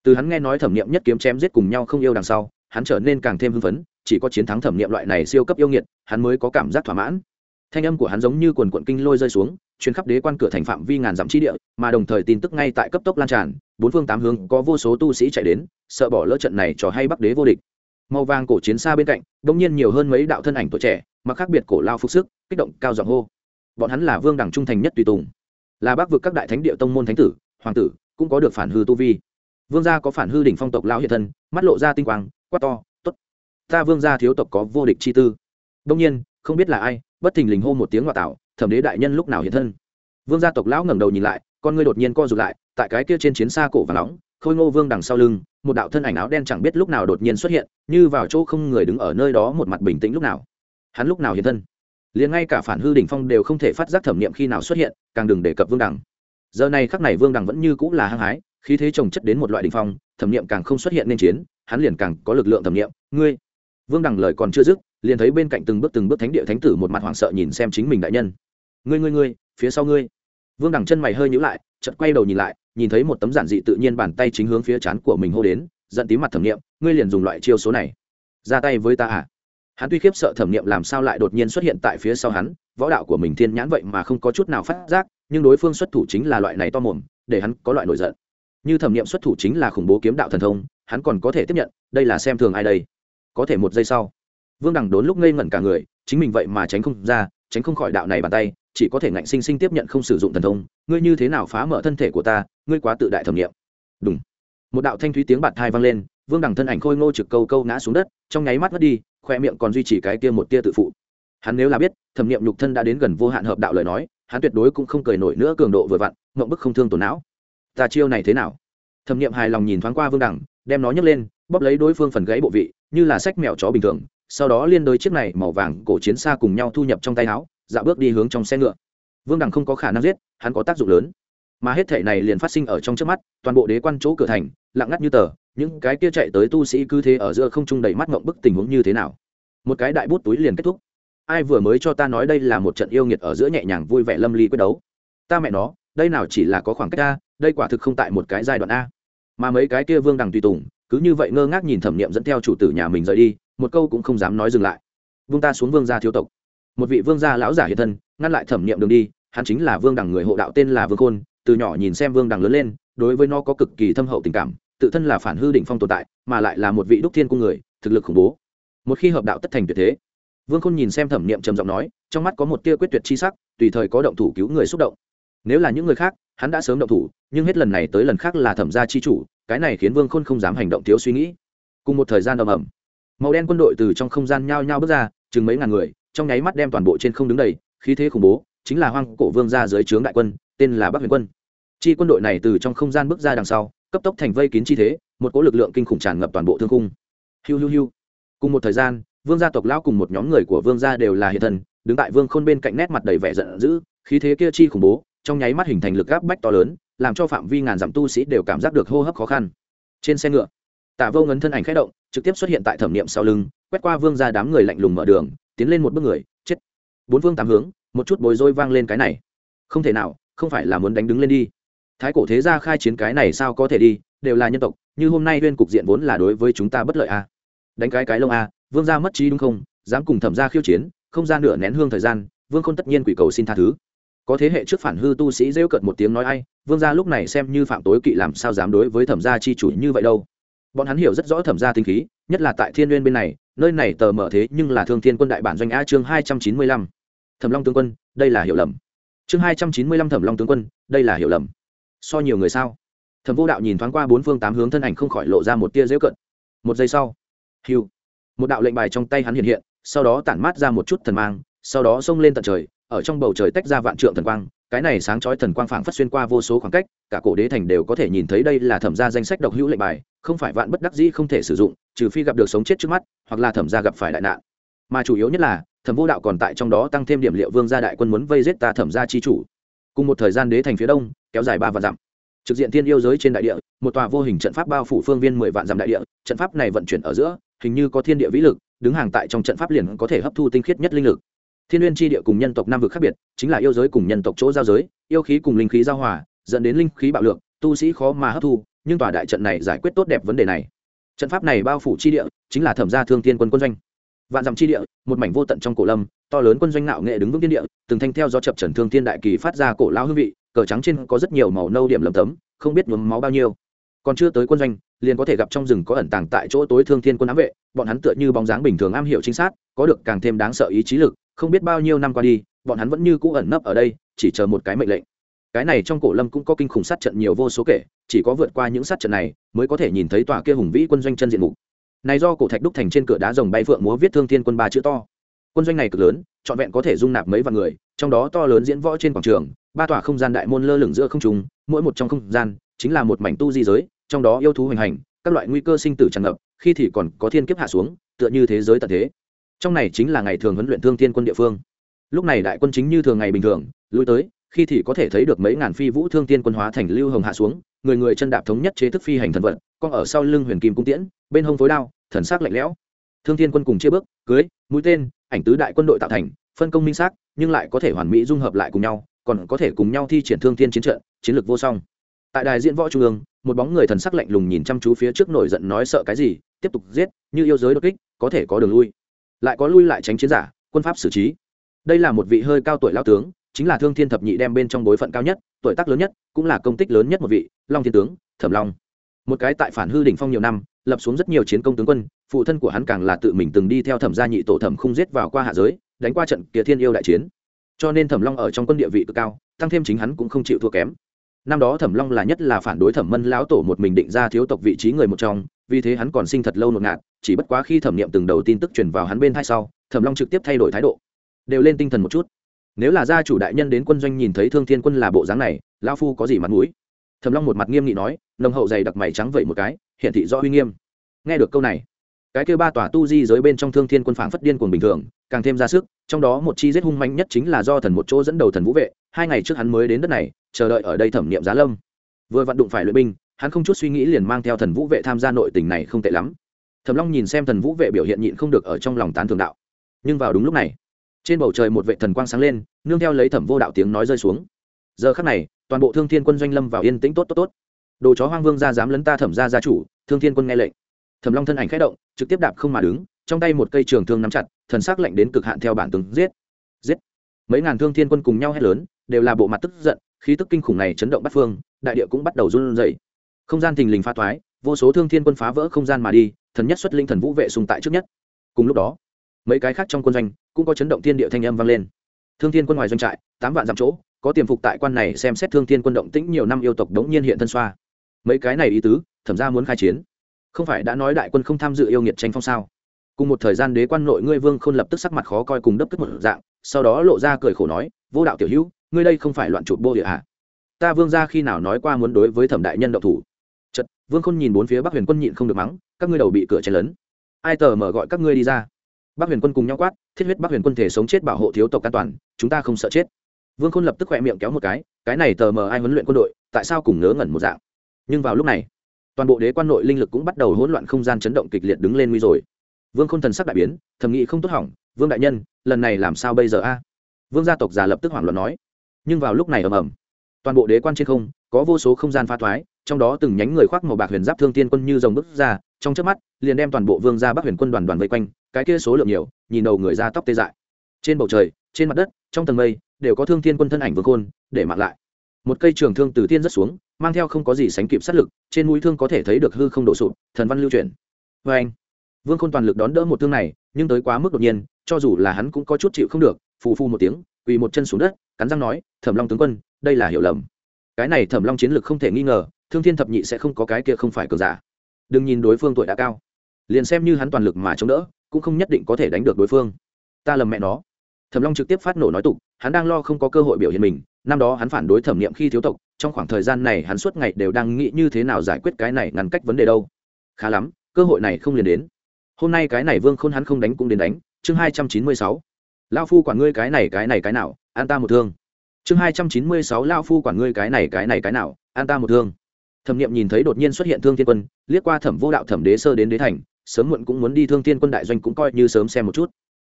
Từ hắn nghe nói thẩm nghiệm nhất kiếm chém giết cùng nhau không yêu đằng sau, hắn trở nên càng thêm hưng phấn, chỉ có chiến thắng thẩm nghiệm loại này siêu cấp yêu nghiệt, hắn mới có cảm giác thỏa mãn thanh âm của hắn giống như quần quận kinh lôi rơi xuống chuyến khắp đế quan cửa thành phạm vi ngàn dặm chi địa, mà đồng thời tin tức ngay tại cấp tốc lan tràn, bốn phương tám hướng có vô số tu sĩ chạy đến, sợ bỏ lỡ trận này trò hay bắc đế vô địch. Màu vàng cổ chiến xa bên cạnh, đông nhiên nhiều hơn mấy đạo thân ảnh tuổi trẻ mà khác biệt cổ lao phục sức, kích động cao giọng hô. Bọn hắn là vương đẳng trung thành nhất tùy tùng, là bác vực các đại thánh địa tông môn thánh tử, hoàng tử, cũng có được phản hư tu vi. Vương gia có phản hư đỉnh phong tộc lao hiện thân, mắt lộ ra tinh quang, quát to t ố t ta vương gia thiếu tộc có vô địch chi tư. Đông nhiên, không biết là ai bất thình lình hô một tiếng ngoại tạo, thẩm đế đại nhân lúc nào hiện thân. Vương gia tộc lão ngẩng đầu nhìn lại, con ngươi đột nhiên co rụt lại, tại cái kia trên chiến xa cổ và nóng, khôi ngô vương đằng sau lưng, một đạo thân ảnh áo đen chẳng biết lúc nào đột nhiên xuất hiện, như vào chỗ không người đứng ở nơi đó một mặt bình tĩnh lúc nào. Hắn lúc nào hiện thân? Liền ngay cả phản hư đỉnh phong đều không thể phát giác thẩm nghiệm khi nào xuất hiện, càng đừng đề cập vương đằng. Giờ này khắc này vương đằng vẫn như cũng là hăng hái khi thế trồng chất đến một loại đỉnh phong, thẩm nghiệm càng không xuất hiện nên chiến, hắn liền càng có lực lượng thẩm nghiệm ngươi, vương đằng lời còn chưa dứt liền thấy bên cạnh từng bước từng bước thánh địa thánh tử một mặt hoảng sợ nhìn xem chính mình đại nhân. Ngươi ngươi ngươi, phía sau ngươi. Vương đằng chân mày hơi nhữ lại, chợt quay đầu nhìn lại, nhìn thấy một tấm giản dị tự nhiên bàn tay chính hướng phía chán của mình hô đến, giận tí mặt thẩm nghiệm ngươi liền dùng loại chiêu số này, ra tay với ta à? Hắn tuy khiếp sợ thẩm nghiệm làm sao lại đột nhiên xuất hiện tại phía sau hắn, võ đạo của mình thiên nhãn vậy mà không có chút nào phát giác, nhưng đối phương xuất thủ chính là loại này to mồm, để hắn có loại nổi giận. Như thẩm nghiệm xuất thủ chính là khủng bố kiếm đạo thần thông, hắn còn có thể tiếp nhận, đây là xem thường ai đây? Có thể một giây sau vương đằng đốn lúc ngây ngẩn cả người, chính mình vậy mà tránh không ra, tránh không khỏi đạo này bàn tay, chỉ có thể ngạnh sinh sinh tiếp nhận không sử dụng thần thông. Ngươi như thế nào phá mở thân thể của ta, ngươi quá tự đại thẩm nghiệm. Đúng một đạo thanh thúy tiếng bạt thai vang lên, vương đằng thân ảnh khôi ngô trực câu câu ngã xuống đất, trong nháy mắt mất đi, khoe miệng còn duy trì cái kia một tia tự phụ. Hắn nếu là biết, thẩm nghiệm nhục thân đã đến gần vô hạn hợp đạo lời nói, hắn tuyệt đối cũng không cười nổi nữa, cường độ vừa vặn, mộng bức không thương tổn não. Ta chiêu này thế nào? Thẩm nghiệm hài lòng nhìn thoáng qua vương đằng, đem nó nhấc lên, bóp lấy đối phương phần gãy bộ vị, như là sách mèo chó bình thường sau đó liên đối chiếc này màu vàng cổ chiến xa cùng nhau thu nhập trong tay áo, dạo bước đi hướng trong xe ngựa. Vương đằng không có khả năng giết, hắn có tác dụng lớn. Mà hết thể này liền phát sinh ở trong trước mắt, toàn bộ đế quan chỗ cửa thành, lặng ngắt như tờ, những cái kia chạy tới tu sĩ cứ thế ở giữa không trung đầy mắt ngộng bức tình huống như thế nào. Một cái đại bút túi liền kết thúc. Ai vừa mới cho ta nói đây là một trận yêu nghiệt ở giữa nhẹ nhàng vui vẻ lâm ly quyết đấu. Ta mẹ nó, đây nào chỉ là có khoảng cách a, đây quả thực không tại một cái giai đoạn a. Mà mấy cái kia vương đằng tùy tùng, cứ như vậy ngơ ngác nhìn thẩm nghiệm dẫn theo chủ tử nhà mình rời đi một câu cũng không dám nói dừng lại. Vương ta xuống vương gia thiếu tộc. Một vị vương gia lão giả hiện thân, ngăn lại thẩm nghiệm đường đi, hắn chính là vương đằng người hộ đạo tên là vương khôn, từ nhỏ nhìn xem vương đằng lớn lên, đối với nó có cực kỳ thâm hậu tình cảm, tự thân là phản hư đỉnh phong tồn tại, mà lại là một vị đúc thiên cung người, thực lực khủng bố. Một khi hợp đạo tất thành tuyệt thế, vương khôn nhìn xem thẩm nghiệm trầm giọng nói, trong mắt có một tia quyết tuyệt chi sắc, tùy thời có động thủ cứu người xúc động. Nếu là những người khác, hắn đã sớm động thủ, nhưng hết lần này tới lần khác là thẩm gia chi chủ, cái này khiến vương khôn không dám hành động thiếu suy nghĩ. Cùng một thời gian ầm ầm màu đen quân đội từ trong không gian nhao nhao bước ra, chừng mấy ngàn người, trong nháy mắt đem toàn bộ trên không đứng đầy, khí thế khủng bố, chính là hoang cổ vương ra dưới trướng đại quân, tên là bắc huyền quân. Chi quân đội này từ trong không gian bước ra đằng sau, cấp tốc thành vây kín chi thế, một cỗ lực lượng kinh khủng tràn ngập toàn bộ thương cung hiu hiu hiu. Cùng một thời gian, vương gia tộc lão cùng một nhóm người của vương gia đều là hiện thần đứng tại vương khôn bên cạnh nét mặt đầy vẻ giận dữ, khí thế kia chi khủng bố, trong nháy mắt hình thành lực gáp bách to lớn, làm cho phạm vi ngàn dặm tu sĩ đều cảm giác được hô hấp khó khăn. Trên xe ngựa tạ vô ngấn thân ảnh khẽ động trực tiếp xuất hiện tại thẩm niệm sau lưng quét qua vương gia đám người lạnh lùng mở đường tiến lên một bước người chết. Bốn vương tám hướng một chút bối rối vang lên cái này. Không thể nào không phải là muốn đánh đứng lên đi. Thái cổ thế gia khai chiến cái này sao có thể đi đều là nhân tộc như hôm nay huyên cục diện vốn là đối với chúng ta bất lợi a à. đánh cái cái lông a à, vương gia mất trí đúng không dám cùng thẩm gia khiêu chiến không ra nửa nén hương thời gian vương khôn tất nhiên quỷ cầu xin tha thứ. Có thế hệ trước phản hư tu sĩ rêu cợt một tiếng nói ai vương gia lúc này xem như phạm tối kỵ làm sao dám đối với thẩm gia chi chủ như vậy đâu bọn hắn hiểu rất rõ thẩm gia tinh khí, nhất là tại thiên n bên này, nơi này tờ mở thế nhưng là thương thiên quân đại bản doanh a chương hai trăm chín mươi lăm. Thẩm long tướng quân, đây là hiểu lầm. Chương hai trăm chín mươi lăm thẩm long tướng quân, đây là hiểu lầm. So nhiều người sao? Thẩm vô đạo nhìn thoáng qua bốn phương tám hướng thân ảnh không khỏi lộ ra một tia dễu cận. Một giây sau, hiu, một đạo lệnh bài trong tay hắn hiện hiện, sau đó tản mát ra một chút thần mang, sau đó xông lên tận trời, ở trong bầu trời tách ra vạn trượng thần quang cái này sáng chói thần quang phảng phất xuyên qua vô số khoảng cách, cả cổ đế thành đều có thể nhìn thấy đây là thẩm gia danh sách độc hữu lệnh bài, không phải vạn bất đắc dĩ không thể sử dụng, trừ phi gặp được sống chết trước mắt, hoặc là thẩm gia gặp phải đại nạn. Mà chủ yếu nhất là, thẩm vô đạo còn tại trong đó tăng thêm điểm liệu vương gia đại quân muốn vây giết ta thẩm gia chi chủ. Cùng một thời gian đế thành phía đông, kéo dài ba vạn dặm. Trực diện thiên yêu giới trên đại địa, một tòa vô hình trận pháp bao phủ phương viên mười vạn dặm đại địa, trận pháp này vận chuyển ở giữa, hình như có thiên địa vĩ lực, đứng hàng tại trong trận pháp liền có thể hấp thu tinh khiết nhất linh lực thiên n tri địa cùng nhân tộc nam vực khác biệt, chính là yêu giới cùng nhân tộc chỗ giao giới, yêu khí cùng linh khí giao hòa, dẫn đến linh khí bạo lượng, tu sĩ khó mà hấp thu, nhưng tòa đại trận này giải quyết tốt đẹp vấn đề này. Trận pháp này bao phủ chi địa, chính là thẩm gia thương tiên quân quân doanh. Vạn dặm chi địa, một mảnh vô tận trong cổ lâm, to lớn quân doanh nạo nghệ đứng vững tiên địa, từng thanh theo do chập trần thương thiên đại kỳ phát ra cổ lao hương vị, cờ trắng trên có rất nhiều màu nâu điểm lầm tấm, không biết nhuốm máu bao nhiêu. Còn chưa tới quân doanh, liền có thể gặp trong rừng có ẩn tàng tại chỗ tối thương thiên quân ám vệ, bọn hắn tựa như bóng dáng bình thường am hiểu chính xác có được càng thêm đáng sợ ý chí lực không biết bao nhiêu năm qua đi, bọn hắn vẫn như cũ ẩn nấp ở đây, chỉ chờ một cái mệnh lệnh. Cái này trong cổ lâm cũng có kinh khủng sát trận nhiều vô số kể, chỉ có vượt qua những sát trận này mới có thể nhìn thấy tòa kia hùng vĩ quân doanh chân diện mục. Này do cổ thạch đúc thành trên cửa đá rồng bay phượng múa viết thương thiên quân ba chữ to. Quân doanh này cực lớn, trọn vẹn có thể dung nạp mấy vạn người, trong đó to lớn diễn võ trên quảng trường, ba tòa không gian đại môn lơ lửng giữa không trung, mỗi một trong không gian chính là một mảnh tu di giới, trong đó yêu thú hoành hành, các loại nguy cơ sinh tử tràn ngập, khi thì còn có thiên kiếp hạ xuống, tựa như thế giới tận thế trong này chính là ngày thường huấn luyện thương thiên quân địa phương. Lúc này đại quân chính như thường ngày bình thường, lui tới, khi thì có thể thấy được mấy ngàn phi vũ thương thiên quân hóa thành lưu hồng hạ xuống, người người chân đạp thống nhất chế thức phi hành thần vật, con ở sau lưng huyền kim cung tiễn, bên hông phối đao, thần sắc lạnh lẽo. Thương thiên quân cùng chia bước, cưới, mũi tên, ảnh tứ đại quân đội tạo thành, phân công minh xác, nhưng lại có thể hoàn mỹ dung hợp lại cùng nhau, còn có thể cùng nhau thi triển thương thiên chiến trận, chiến lược vô song. Tại đài diễn võ trung ương, một bóng người thần sắc lạnh lùng nhìn chăm chú phía trước nổi giận nói sợ cái gì, tiếp tục giết, như yêu giới đột kích, có thể có đường lui lại có lui lại tránh chiến giả, quân pháp xử trí. Đây là một vị hơi cao tuổi lao tướng, chính là thương thiên thập nhị đem bên trong bối phận cao nhất, tuổi tác lớn nhất, cũng là công tích lớn nhất một vị, long thiên tướng, thẩm long. Một cái tại phản hư đỉnh phong nhiều năm, lập xuống rất nhiều chiến công tướng quân, phụ thân của hắn càng là tự mình từng đi theo thẩm gia nhị tổ thẩm không giết vào qua hạ giới, đánh qua trận kia thiên yêu đại chiến. Cho nên thẩm long ở trong quân địa vị cực cao, tăng thêm chính hắn cũng không chịu thua kém. Năm đó thẩm long là nhất là phản đối thẩm mân lão tổ một mình định ra thiếu tộc vị trí người một trong vì thế hắn còn sinh thật lâu nột ngạt, chỉ bất quá khi thẩm nghiệm từng đầu tin tức truyền vào hắn bên hai sau, thẩm long trực tiếp thay đổi thái độ. Đều lên tinh thần một chút. Nếu là gia chủ đại nhân đến quân doanh nhìn thấy thương thiên quân là bộ dáng này lao phu có gì mặt mũi? Thẩm long một mặt nghiêm nghị nói, nồng hậu dày đặc mày trắng vậy một cái hiện thị rõ uy nghiêm. Nghe được câu này, cái kêu ba tòa tu di giới bên trong thương thiên quân phảng phất điên cuồng bình thường, càng thêm ra sức, trong đó một chi giết hung manh nhất chính là do thần một chỗ dẫn đầu thần vũ vệ, hai ngày trước hắn mới đến đất này, chờ đợi ở đây thẩm nghiệm giá lâm. Vừa vặn đụng phải luyện binh hắn không chút suy nghĩ liền mang theo thần vũ vệ tham gia nội tình này không tệ lắm. Thầm long nhìn xem thần vũ vệ biểu hiện nhịn không được ở trong lòng tán thường đạo. Nhưng vào đúng lúc này, trên bầu trời một vệ thần quang sáng lên, nương theo lấy thẩm vô đạo tiếng nói rơi xuống. Giờ khắc này, toàn bộ thương thiên quân doanh lâm vào yên tĩnh tốt tốt tốt. Đồ chó hoang vương ra dám lấn ta thẩm ra gia chủ, thương thiên quân nghe lệnh. Thẩm long thân ảnh khẽ động, trực tiếp đạp không mà đứng, trong tay một cây trường thương nắm chặt, thần sắc lạnh đến cực hạn theo bản tướng giết. Giết. Mấy ngàn thương thiên quân cùng nhau hét lớn, đều là bộ mặt tức giận, khí tức kinh khủng này chấn động bắt phương, đại địa cũng bắt đầu run rẩy không gian thình lình phá thoái, vô số thương thiên quân phá vỡ không gian mà đi, thần nhất xuất linh thần vũ vệ sùng tại trước nhất. Cùng lúc đó, mấy cái khác trong quân doanh cũng có chấn động thiên địa thanh âm vang lên. Thương thiên quân ngoài doanh trại, tám vạn dặm chỗ, có tiềm phục tại quan này xem xét thương thiên quân động tĩnh nhiều năm yêu tộc đống nhiên hiện thân xoa. Mấy cái này ý tứ, thẩm ra muốn khai chiến. Không phải đã nói đại quân không tham dự yêu nghiệt tranh phong sao? Cùng một thời gian đế quan nội ngươi vương k h ô n lập tức sắc mặt khó coi cùng đấp tức một dạng, sau đó lộ ra cười khổ nói, vô đạo tiểu hữu, ngươi đây không phải loạn chụp bô địa hạ ta vương ra khi nào nói qua muốn đối với thẩm đại nhân độc thủ? Vương khôn nhìn bốn phía bắc huyền quân nhịn không được mắng, các ngươi đầu bị cửa chen lấn ai tờ mở gọi các ngươi đi ra? Bắc huyền quân cùng nhau quát, thiết huyết Bắc huyền quân thể sống chết bảo hộ thiếu tộc an toàn, chúng ta không sợ chết. Vương khôn lập tức khoe miệng kéo một cái cái này tờ mờ ai huấn luyện quân đội, tại sao cùng ngớ ngẩn một dạng? Nhưng vào lúc này, toàn bộ đế quan nội linh lực cũng bắt đầu hỗn loạn không gian chấn động kịch liệt đứng lên nguy rồi. Vương khôn thần sắc đại biến, thầm nghĩ không tốt hỏng, vương đại nhân, lần này làm sao bây giờ a? Vương gia tộc già lập tức hoảng loạn nói. Nhưng vào lúc này ầm ầm, toàn bộ đế quan trên không, có vô số không gian pha thoái trong đó từng nhánh người khoác màu bạc huyền giáp thương tiên quân như dòng bước ra, trong trước mắt, liền đem toàn bộ vương gia bắc huyền quân đoàn đoàn vây quanh, cái kia số lượng nhiều, nhìn đầu người ra tóc tê dại. Trên bầu trời, trên mặt đất, trong tầng mây, đều có thương thiên quân thân ảnh vương khôn, để mặc lại. Một cây trường thương từ thiên rất xuống, mang theo không có gì sánh kịp sát lực, trên mũi thương có thể thấy được hư không đổ sụp, thần văn lưu chuyển. Vê anh, vương khôn toàn lực đón đỡ một thương này, nhưng tới quá mức đột nhiên, cho dù là hắn cũng có chút chịu không được, phù phu một tiếng, quỳ một chân xuống đất, cắn răng nói, thẩm long tướng quân, đây là hiểu lầm. Cái này thẩm long chiến lược không thể nghi ngờ thương thiên thập nhị sẽ không có cái kia không phải cường giả. Đừng nhìn đối phương tuổi đã cao. Liền xem như hắn toàn lực mà chống đỡ, cũng không nhất định có thể đánh được đối phương. Ta lầm mẹ nó. Thẩm long trực tiếp phát nổ nói tục, hắn đang lo không có cơ hội biểu hiện mình, năm đó hắn phản đối thẩm nghiệm khi thiếu tộc, trong khoảng thời gian này hắn suốt ngày đều đang nghĩ như thế nào giải quyết cái này ngăn cách vấn đề đâu. Khá lắm, cơ hội này không liền đến. Hôm nay cái này vương khôn hắn không đánh cũng đến đánh, chương hai trăm chín mươi sáu. Lao phu quản ngươi cái này cái này cái nào, an ta một thương. Chương hai trăm chín mươi sáu lao phu quản ngươi cái này cái này cái nào, an ta một thương thẩm nghiệm nhìn thấy đột nhiên xuất hiện thương thiên quân, liếc qua thẩm vô đạo thẩm đế sơ đến đế thành, sớm muộn cũng muốn đi thương thiên quân đại doanh cũng coi như sớm xem một chút.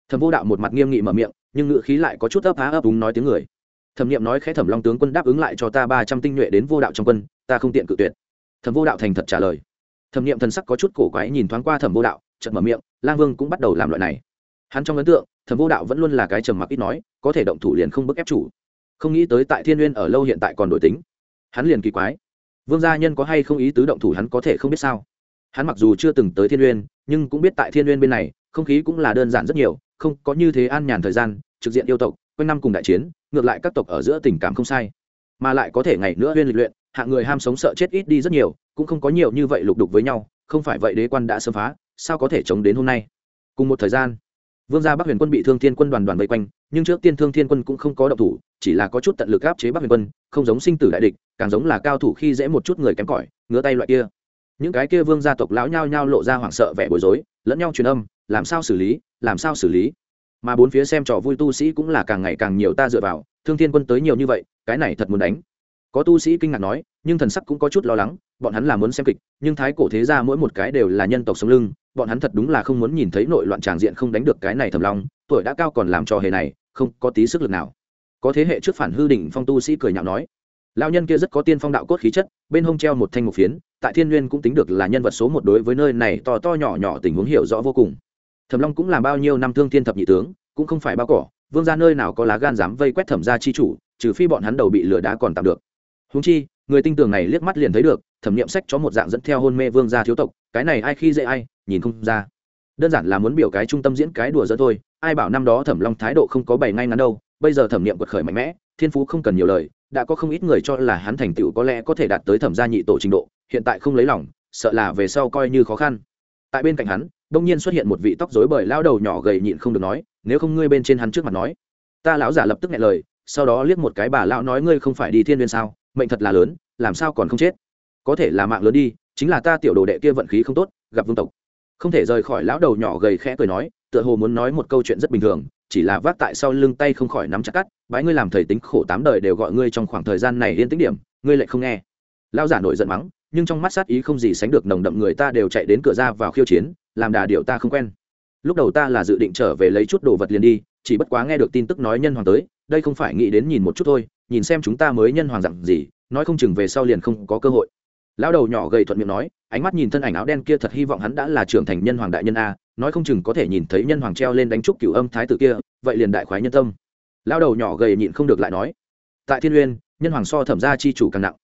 Thẩm vô đạo một mặt nghiêm nghị mở miệng, nhưng ngự khí lại có chút ấp á ấp úng nói tiếng người. Thẩm nghiệm nói khẽ thẩm long tướng quân đáp ứng lại cho ta ba trăm tinh nhuệ đến vô đạo trong quân, ta không tiện cự tuyệt. Thẩm vô đạo thành thật trả lời. Thẩm nghiệm thần sắc có chút cổ quái nhìn thoáng qua thẩm vô đạo, chợt mở miệng, lang vương cũng bắt đầu làm loại này. Hắn trong ấn tượng, thẩm vô đạo vẫn luôn là cái trầm mặc ít nói, có thể động thủ liền không bức ép chủ. Không nghĩ tới tại thiên n g uyên ở lâu hiện tại còn đổi tính. Hắn liền kỳ quái vương gia nhân có hay không ý tứ động thủ hắn có thể không biết sao? Hắn mặc dù chưa từng tới thiên uyên nhưng cũng biết tại thiên uyên bên này, không khí cũng là đơn giản rất nhiều, không có như thế an nhàn thời gian, trực diện yêu tộc, quanh năm cùng đại chiến, ngược lại các tộc ở giữa tình cảm không sai. Mà lại có thể ngày nữa uyên lịch luyện hạng người ham sống sợ chết ít đi rất nhiều, cũng không có nhiều như vậy lục đục với nhau, không phải vậy đế quan đã xâm phá, sao có thể chống đến hôm nay? Cùng một thời gian, vương gia bắc huyền quân bị thương thiên quân đoàn đoàn vây quanh, nhưng trước tiên thương thiên quân cũng không có động thủ, chỉ là có chút tận lực áp chế bắc huyền quân, không giống sinh tử đại địch càng giống là cao thủ khi dễ một chút người kém cỏi, ngứa tay loại kia. Những cái kia vương gia tộc lão nhao nhao lộ ra hoảng sợ vẻ bối rối, lẫn nhau truyền âm, làm sao xử lý, làm sao xử lý. Mà bốn phía xem trò vui tu sĩ cũng là càng ngày càng nhiều ta dựa vào, thương thiên quân tới nhiều như vậy, cái này thật muốn đánh. Có tu sĩ kinh ngạc nói, nhưng thần sắc cũng có chút lo lắng, bọn hắn là muốn xem kịch, nhưng thái cổ thế gia mỗi một cái đều là nhân tộc sống lưng, bọn hắn thật đúng là không muốn nhìn thấy nội loạn tràng diện không đánh được cái này thầm long tuổi đã cao còn làm trò hề này, không có tí sức lực nào. Có thế hệ trước phản hư đỉnh phong tu sĩ cười nhạo nói lao nhân kia rất có tiên phong đạo cốt khí chất, bên hông treo một thanh một phiến, tại thiên nguyên cũng tính được là nhân vật số một đối với nơi này to to nhỏ nhỏ tình huống hiểu rõ vô cùng. Thẩm long cũng làm bao nhiêu năm thương thiên thập nhị tướng, cũng không phải bao cỏ, vương ra nơi nào có lá gan dám vây quét thẩm ra chi chủ, trừ phi bọn hắn đầu bị lửa đá còn tạm được. Húng chi, người tinh tường này liếc mắt liền thấy được, thẩm nghiệm sách cho một dạng dẫn theo hôn mê vương gia thiếu tộc, cái này ai khi dễ ai, nhìn không ra. Đơn giản là muốn biểu cái trung tâm diễn cái đùa dẫn thôi, ai bảo năm đó thẩm long thái độ không có bày ngay ngắn đâu, bây giờ thẩm nghiệm quật khởi mạnh mẽ, thiên phú không cần nhiều lời đã có không ít người cho là hắn thành tựu có lẽ có thể đạt tới thẩm gia nhị tổ trình độ, hiện tại không lấy lòng, sợ là về sau coi như khó khăn. Tại bên cạnh hắn, đông nhiên xuất hiện một vị tóc rối bời lao đầu nhỏ gầy nhịn không được nói, nếu không ngươi bên trên hắn trước mặt nói. Ta lão giả lập tức nghe lời, sau đó liếc một cái bà lão nói, ngươi không phải đi thiên liên sao? Mệnh thật là lớn, làm sao còn không chết? Có thể là mạng lớn đi, chính là ta tiểu đồ đệ kia vận khí không tốt, gặp vương tộc. Không thể rời khỏi lão đầu nhỏ gầy khẽ cười nói, tựa hồ muốn nói một câu chuyện rất bình thường chỉ là vác tại sau lưng tay không khỏi nắm chặt cắt, bái ngươi làm thầy tính khổ tám đời đều gọi ngươi trong khoảng thời gian này yên tĩnh điểm, ngươi lại không nghe. Lao giả nổi giận mắng, nhưng trong mắt sát ý không gì sánh được nồng đậm người ta đều chạy đến cửa ra vào khiêu chiến, làm đà điệu ta không quen. Lúc đầu ta là dự định trở về lấy chút đồ vật liền đi, chỉ bất quá nghe được tin tức nói nhân hoàng tới, đây không phải nghĩ đến nhìn một chút thôi, nhìn xem chúng ta mới nhân hoàng dặn gì, nói không chừng về sau liền không có cơ hội. Lão đầu nhỏ gầy thuận miệng nói, ánh mắt nhìn thân ảnh áo đen kia thật hy vọng hắn đã là trưởng thành nhân hoàng đại nhân a nói không chừng có thể nhìn thấy nhân hoàng treo lên đánh trúc cửu âm thái tử kia, vậy liền đại khoái nhân tâm. Lão đầu nhỏ gầy nhịn không được lại nói, tại thiên uyên, nhân hoàng so thẩm gia chi chủ càng nặng.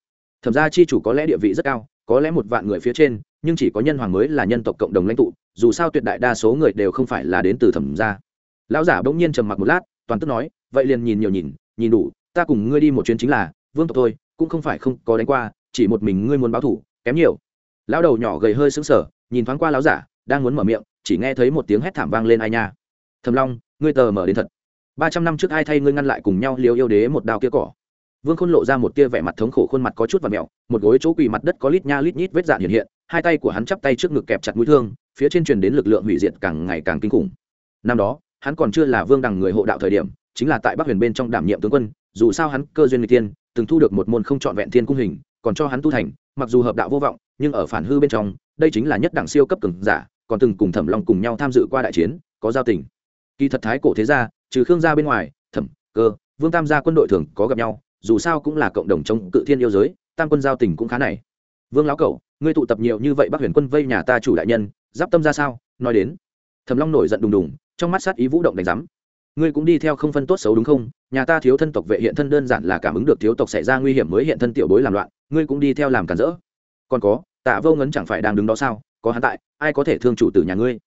Thẩm gia chi chủ có lẽ địa vị rất cao, có lẽ một vạn người phía trên, nhưng chỉ có nhân hoàng mới là nhân tộc cộng đồng lãnh tụ, dù sao tuyệt đại đa số người đều không phải là đến từ thẩm gia. Lão giả bỗng nhiên trầm mặc một lát, toàn tức nói, vậy liền nhìn nhiều nhìn nhìn đủ, ta cùng ngươi đi một chuyến chính là, vương tộc thôi, cũng không phải không có đánh qua, chỉ một mình ngươi muốn báo thủ, kém nhiều. Lão đầu nhỏ gầy hơi sững sờ, nhìn thoáng qua lão giả, đang muốn mở miệng chỉ nghe thấy một tiếng hét thảm vang lên ai nha. Thầm long, ngươi tờ mở đến thật. Ba trăm năm trước ai thay ngươi ngăn lại cùng nhau liều yêu đế một đao kia cỏ. Vương khôn lộ ra một tia vẻ mặt thống khổ, khuôn mặt có chút và mẹo một gối chỗ quỳ mặt đất có lít nha lít nhít vết dạn hiện hiện, hai tay của hắn chắp tay trước ngực kẹp chặt mũi thương, phía trên truyền đến lực lượng hủy diệt càng ngày càng kinh khủng. Năm đó, hắn còn chưa là vương đằng người hộ đạo thời điểm, chính là tại bắc huyền bên trong đảm nhiệm tướng quân, dù sao hắn cơ duyên người tiên từng thu được một môn không trọn vẹn thiên cung hình, còn cho hắn tu thành, mặc dù hợp đạo vô vọng, nhưng ở phản hư bên trong, đây chính là nhất đẳng siêu cấp cường giả còn từng cùng thẩm long cùng nhau tham dự qua đại chiến, có giao tình. Kỳ thật thái cổ thế gia, trừ khương gia bên ngoài, thẩm, cơ, vương tam gia quân đội thường có gặp nhau, dù sao cũng là cộng đồng chống cự thiên yêu giới, tam quân giao tình cũng khá này. Vương lão cậu, ngươi tụ tập nhiều như vậy bắc huyền quân vây nhà ta chủ đại nhân, giáp tâm ra sao? Nói đến. Thẩm long nổi giận đùng đùng, trong mắt sát ý vũ động đánh giám. Ngươi cũng đi theo không phân tốt xấu đúng không? Nhà ta thiếu thân tộc vệ hiện thân đơn giản là cảm ứng được thiếu tộc xảy ra nguy hiểm mới hiện thân tiểu bối làm loạn, ngươi cũng đi theo làm cản rỡ. Còn có, tạ vô ngấn chẳng phải đang đứng đó sao? Có hắn tại, ai có thể thương chủ tử nhà ngươi?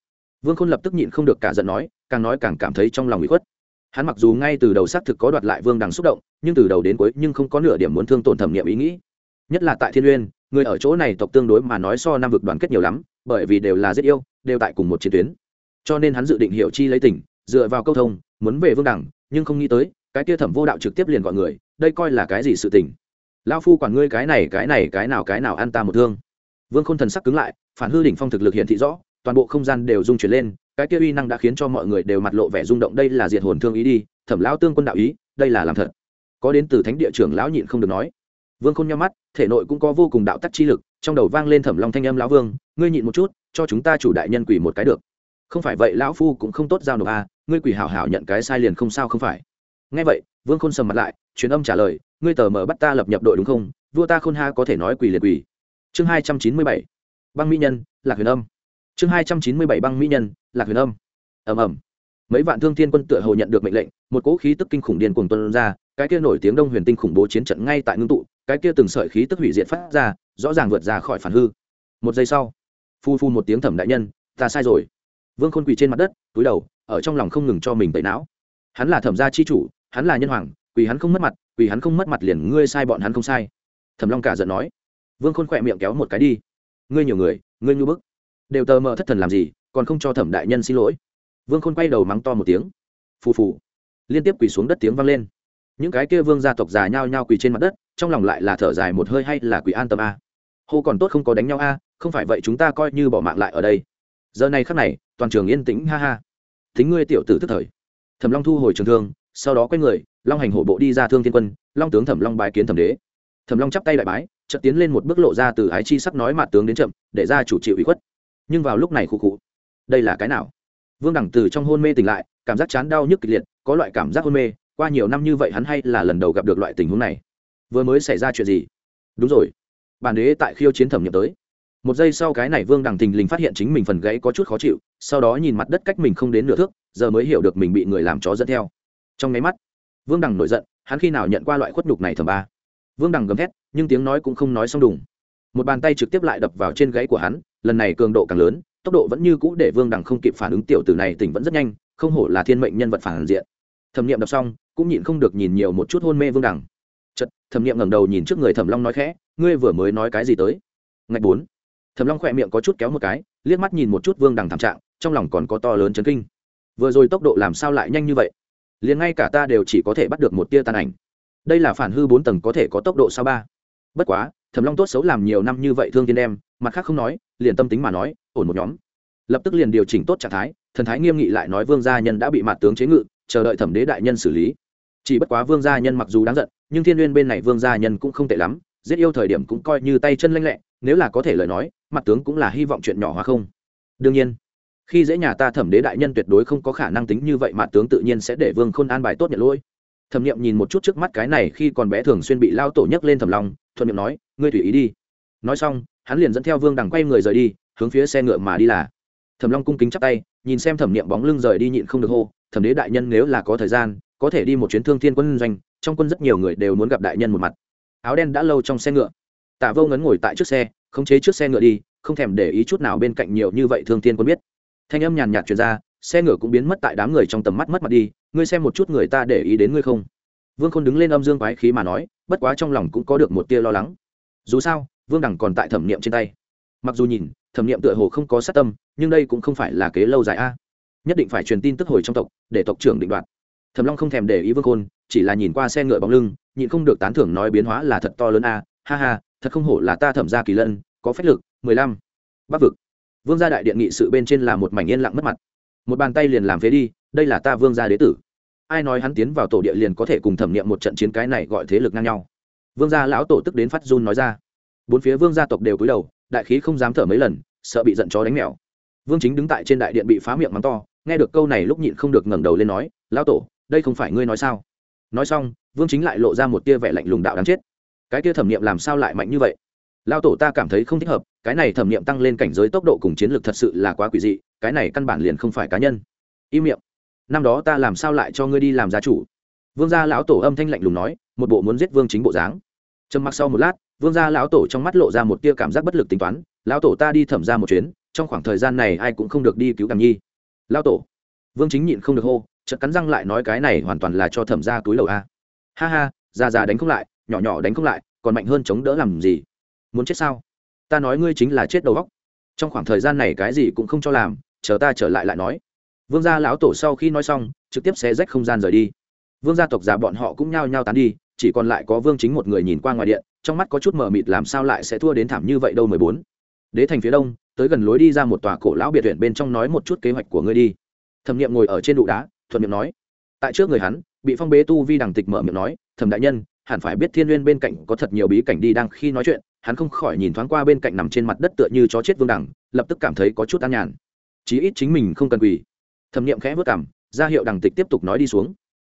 Vương khôn lập tức nhịn không được cả giận nói, càng nói càng cảm thấy trong lòng bị khuất. Hắn mặc dù ngay từ đầu xác thực có đoạt lại vương đằng xúc động, nhưng từ đầu đến cuối nhưng không có nửa điểm muốn thương tổn thẩm nghiệm ý nghĩ. Nhất là tại thiên uyên, người ở chỗ này tộc tương đối mà nói so nam vực đoàn kết nhiều lắm, bởi vì đều là rất yêu, đều tại cùng một chiến tuyến. Cho nên hắn dự định hiệu chi lấy tỉnh dựa vào câu thông, muốn về vương đẳng nhưng không nghĩ tới, cái kia thẩm vô đạo trực tiếp liền gọi người, đây coi là cái gì sự tình? Lao phu quản ngươi cái này cái này, cái nào cái nào ăn ta một thương? Vương khôn thần sắc cứng lại phản hư đỉnh phong thực lực hiện thị rõ toàn bộ không gian đều rung chuyển lên cái kia uy năng đã khiến cho mọi người đều mặt lộ vẻ rung động đây là diệt hồn thương ý đi thẩm lão tương quân đạo ý đây là làm thật. Có đến từ thánh địa trưởng lão nhịn không được nói. Vương khôn nhắm mắt thể nội cũng có vô cùng đạo tắc chi lực trong đầu vang lên thẩm long thanh âm lão vương ngươi nhịn một chút cho chúng ta chủ đại nhân quỷ một cái được. Không phải vậy lão phu cũng không tốt giao nộp a à, ngươi quỷ hảo hảo nhận cái sai liền không sao không phải. Nghe vậy vương khôn sầm mặt lại truyền âm trả lời ngươi tờ mờ bắt ta lập nhập đội đúng không? Vua ta khôn ha có thể nói quỷ liệt quỷ chương hai trăm chín mươi bảy. Băng mỹ nhân, lạc huyền âm. Chương hai trăm chín mươi bảy băng mỹ nhân, lạc huyền âm. Ầm ầm. Mấy vạn thương thiên quân tựa hồ nhận được mệnh lệnh, một cỗ khí tức kinh khủng điên cuồng tuân ra, cái kia nổi tiếng đông huyền tinh khủng bố chiến trận ngay tại ngưng tụ, cái kia từng sợi khí tức hủy diệt phát ra, rõ ràng vượt ra khỏi phản hư. Một giây sau, phu phu một tiếng thẩm đại nhân, ta sai rồi. Vương khôn quỳ trên mặt đất, túi đầu, ở trong lòng không ngừng cho mình tẩy não. Hắn là thẩm gia chi chủ, hắn là nhân hoàng, quỳ hắn không mất mặt, quỳ hắn không mất mặt liền ngươi sai bọn hắn không sai. Thẩm long cả giận nói vương khôn khỏe miệng kéo một cái đi. Ngươi nhiều người, ngươi nhu bức. Đều tờ mờ thất thần làm gì, còn không cho thẩm đại nhân xin lỗi. Vương khôn quay đầu mắng to một tiếng. Phù phù. Liên tiếp quỳ xuống đất tiếng vang lên. Những cái kia vương gia tộc già nhao nhao quỳ trên mặt đất, trong lòng lại là thở dài một hơi hay là quỳ an tâm a? Hô còn tốt không có đánh nhau a, không phải vậy chúng ta coi như bỏ mạng lại ở đây. Giờ này khắc này, toàn trường yên tĩnh, ha ha. Thính ngươi tiểu tử tức thời. Thẩm long thu hồi trường thương, sau đó quay người, long hành hổ bộ đi ra thương thiên quân, long tướng thẩm long bái kiến thẩm đế. Thẩm long chắp tay đại bái chợt tiến lên một bước lộ ra từ ái chi sắc nói mặt tướng đến chậm, để ra chủ chịu ủy khuất. Nhưng vào lúc này khụ khụ, đây là cái nào? Vương đẳng từ trong hôn mê tỉnh lại, cảm giác chán đau nhức kịch liệt, có loại cảm giác hôn mê, qua nhiều năm như vậy hắn hay là lần đầu gặp được loại tình huống này. Vừa mới xảy ra chuyện gì? Đúng rồi, bản đế tại khiêu chiến thẩm nhập tới. Một giây sau cái này vương đằng thình lình phát hiện chính mình phần gãy có chút khó chịu, sau đó nhìn mặt đất cách mình không đến nửa thước, giờ mới hiểu được mình bị người làm chó dẫn theo. Trong nháy mắt, vương đằng nổi giận, hắn khi nào nhận qua loại khuất nhục này thầm ba? Vương đằng gầm thét, nhưng tiếng nói cũng không nói xong đùng. Một bàn tay trực tiếp lại đập vào trên gáy của hắn, lần này cường độ càng lớn, tốc độ vẫn như cũ để vương đằng không kịp phản ứng, tiểu tử này tỉnh vẫn rất nhanh, không hổ là thiên mệnh nhân vật phản diện. Thẩm nghiệm đọc xong, cũng nhịn không được nhìn nhiều một chút hôn mê vương đằng. Chật thẩm nghiệm ngẩng đầu nhìn trước người thẩm long nói khẽ, ngươi vừa mới nói cái gì tới? Ngạch bốn. Thẩm long khỏe miệng có chút kéo một cái, liếc mắt nhìn một chút vương đằng thảm trạng, trong lòng còn có to lớn chấn kinh. Vừa rồi tốc độ làm sao lại nhanh như vậy? Liền ngay cả ta đều chỉ có thể bắt được một tia tàn ảnh đây là phản hư bốn tầng có thể có tốc độ sao ba? Bất quá, thẩm long tốt xấu làm nhiều năm như vậy thương tiên đem, mặt khác không nói, liền tâm tính mà nói, ổn một nhóm. Lập tức liền điều chỉnh tốt trạng thái, thần thái nghiêm nghị lại nói vương gia nhân đã bị mặt tướng chế ngự, chờ đợi thẩm đế đại nhân xử lý. Chỉ bất quá vương gia nhân mặc dù đáng giận, nhưng thiên n bên này vương gia nhân cũng không tệ lắm, giết yêu thời điểm cũng coi như tay chân lanh lẹ, nếu là có thể lời nói mặt tướng cũng là hy vọng chuyện nhỏ hóa không. Đương nhiên, khi dễ nhà ta thẩm đế đại nhân tuyệt đối không có khả năng tính như vậy mặt tướng tự nhiên sẽ để vương khôn an bài tốt nhận lỗi thẩm nghiệm nhìn một chút trước mắt cái này khi còn bé thường xuyên bị lao tổ nhấc lên thầm lòng thuận miệng nói, ngươi tùy ý đi. Nói xong, hắn liền dẫn theo vương đằng quay người rời đi, hướng phía xe ngựa mà đi là. Thẩm long cung kính chắp tay, nhìn xem thẩm nghiệm bóng lưng rời đi nhịn không được hô, thẩm đế đại nhân nếu là có thời gian, có thể đi một chuyến thương thiên quân doanh, trong quân rất nhiều người đều muốn gặp đại nhân một mặt. Áo đen đã lâu trong xe ngựa. Tạ vô ngấn ngồi tại trước xe, khống chế trước xe ngựa đi, không thèm để ý chút nào bên cạnh nhiều như vậy thương thiên quân biết. Thanh âm nhàn nhạt truyền ra, xe ngựa cũng biến mất tại đám người trong tầm mắt mất mặt đi ngươi xem một chút người ta để ý đến ngươi không? Vương khôn đứng lên âm dương quái khí mà nói, bất quá trong lòng cũng có được một tia lo lắng. Dù sao, vương đẳng còn tại thẩm niệm trên tay. Mặc dù nhìn, thẩm niệm tựa hồ không có sát tâm, nhưng đây cũng không phải là kế lâu dài a. Nhất định phải truyền tin tức hồi trong tộc, để tộc trưởng định đoạt. Thẩm long không thèm để ý vương khôn, chỉ là nhìn qua xe ngựa bóng lưng, nhịn không được tán thưởng nói biến hóa là thật to lớn a. Ha ha, thật không hổ là ta thẩm gia kỳ lân, có phách lực, mười lăm bắc vực. Vương gia đại điện nghị sự bên trên là một mảnh yên lặng mất mặt. Một bàn tay liền làm phế đi, đây là ta vương gia đế tử ai nói hắn tiến vào tổ địa liền có thể cùng thẩm nghiệm một trận chiến cái này gọi thế lực ngang nhau. Vương gia lão tổ tức đến phát run nói ra. Bốn phía vương gia tộc đều cúi đầu, đại khí không dám thở mấy lần, sợ bị giận chó đánh mèo. Vương chính đứng tại trên đại điện bị phá miệng mắng to, nghe được câu này lúc nhịn không được ngẩng đầu lên nói, lão tổ, đây không phải ngươi nói sao? Nói xong, vương chính lại lộ ra một tia vẻ lạnh lùng đạo đáng chết. Cái tia thẩm nghiệm làm sao lại mạnh như vậy? Lao tổ ta cảm thấy không thích hợp, cái này thẩm nghiệm tăng lên cảnh giới tốc độ cùng chiến lược thật sự là quá quỷ dị, cái này căn bản liền không phải cá nhân. Im miệng năm đó ta làm sao lại cho ngươi đi làm gia chủ? Vương gia lão tổ âm thanh lạnh lùng nói, một bộ muốn giết vương chính bộ dáng. Trầm mặc sau một lát, vương gia lão tổ trong mắt lộ ra một tia cảm giác bất lực tính toán, lão tổ ta đi thẩm ra một chuyến, trong khoảng thời gian này ai cũng không được đi cứu đàm nhi. Lão tổ? Vương chính nhịn không được hô, chợt cắn răng lại nói, cái này hoàn toàn là cho thẩm ra túi lầu a. Ha ha, già già đánh không lại, nhỏ nhỏ đánh không lại, còn mạnh hơn chống đỡ làm gì? Muốn chết sao? Ta nói ngươi chính là chết đầu góc trong khoảng thời gian này cái gì cũng không cho làm, chờ ta trở lại lại nói vương gia lão tổ sau khi nói xong, trực tiếp xé rách không gian rời đi. Vương gia tộc già bọn họ cũng nhao nhao tán đi, chỉ còn lại có vương chính một người nhìn qua ngoài điện, trong mắt có chút mờ mịt làm sao lại sẽ thua đến thảm như vậy đâu mười bốn. Đế thành phía đông, tới gần lối đi ra một tòa cổ lão biệt viện bên trong nói một chút kế hoạch của ngươi đi. Thẩm nghiệm ngồi ở trên đụ đá, thuận miệng nói. Tại trước người hắn, bị phong bế tu vi đằng tịch mở miệng nói, thẩm đại nhân, hẳn phải biết thiên n g u y ê n bên cạnh có thật nhiều bí cảnh đi đang khi nói chuyện. Hắn không khỏi nhìn thoáng qua bên cạnh nằm trên mặt đất tựa như chó chết vương đẳng, lập tức cảm thấy có chút an nhàn. Chí ít chính mình không cần quỳ thẩm n i ệ m khẽ vất cảm, ra hiệu đằng tịch tiếp tục nói đi xuống.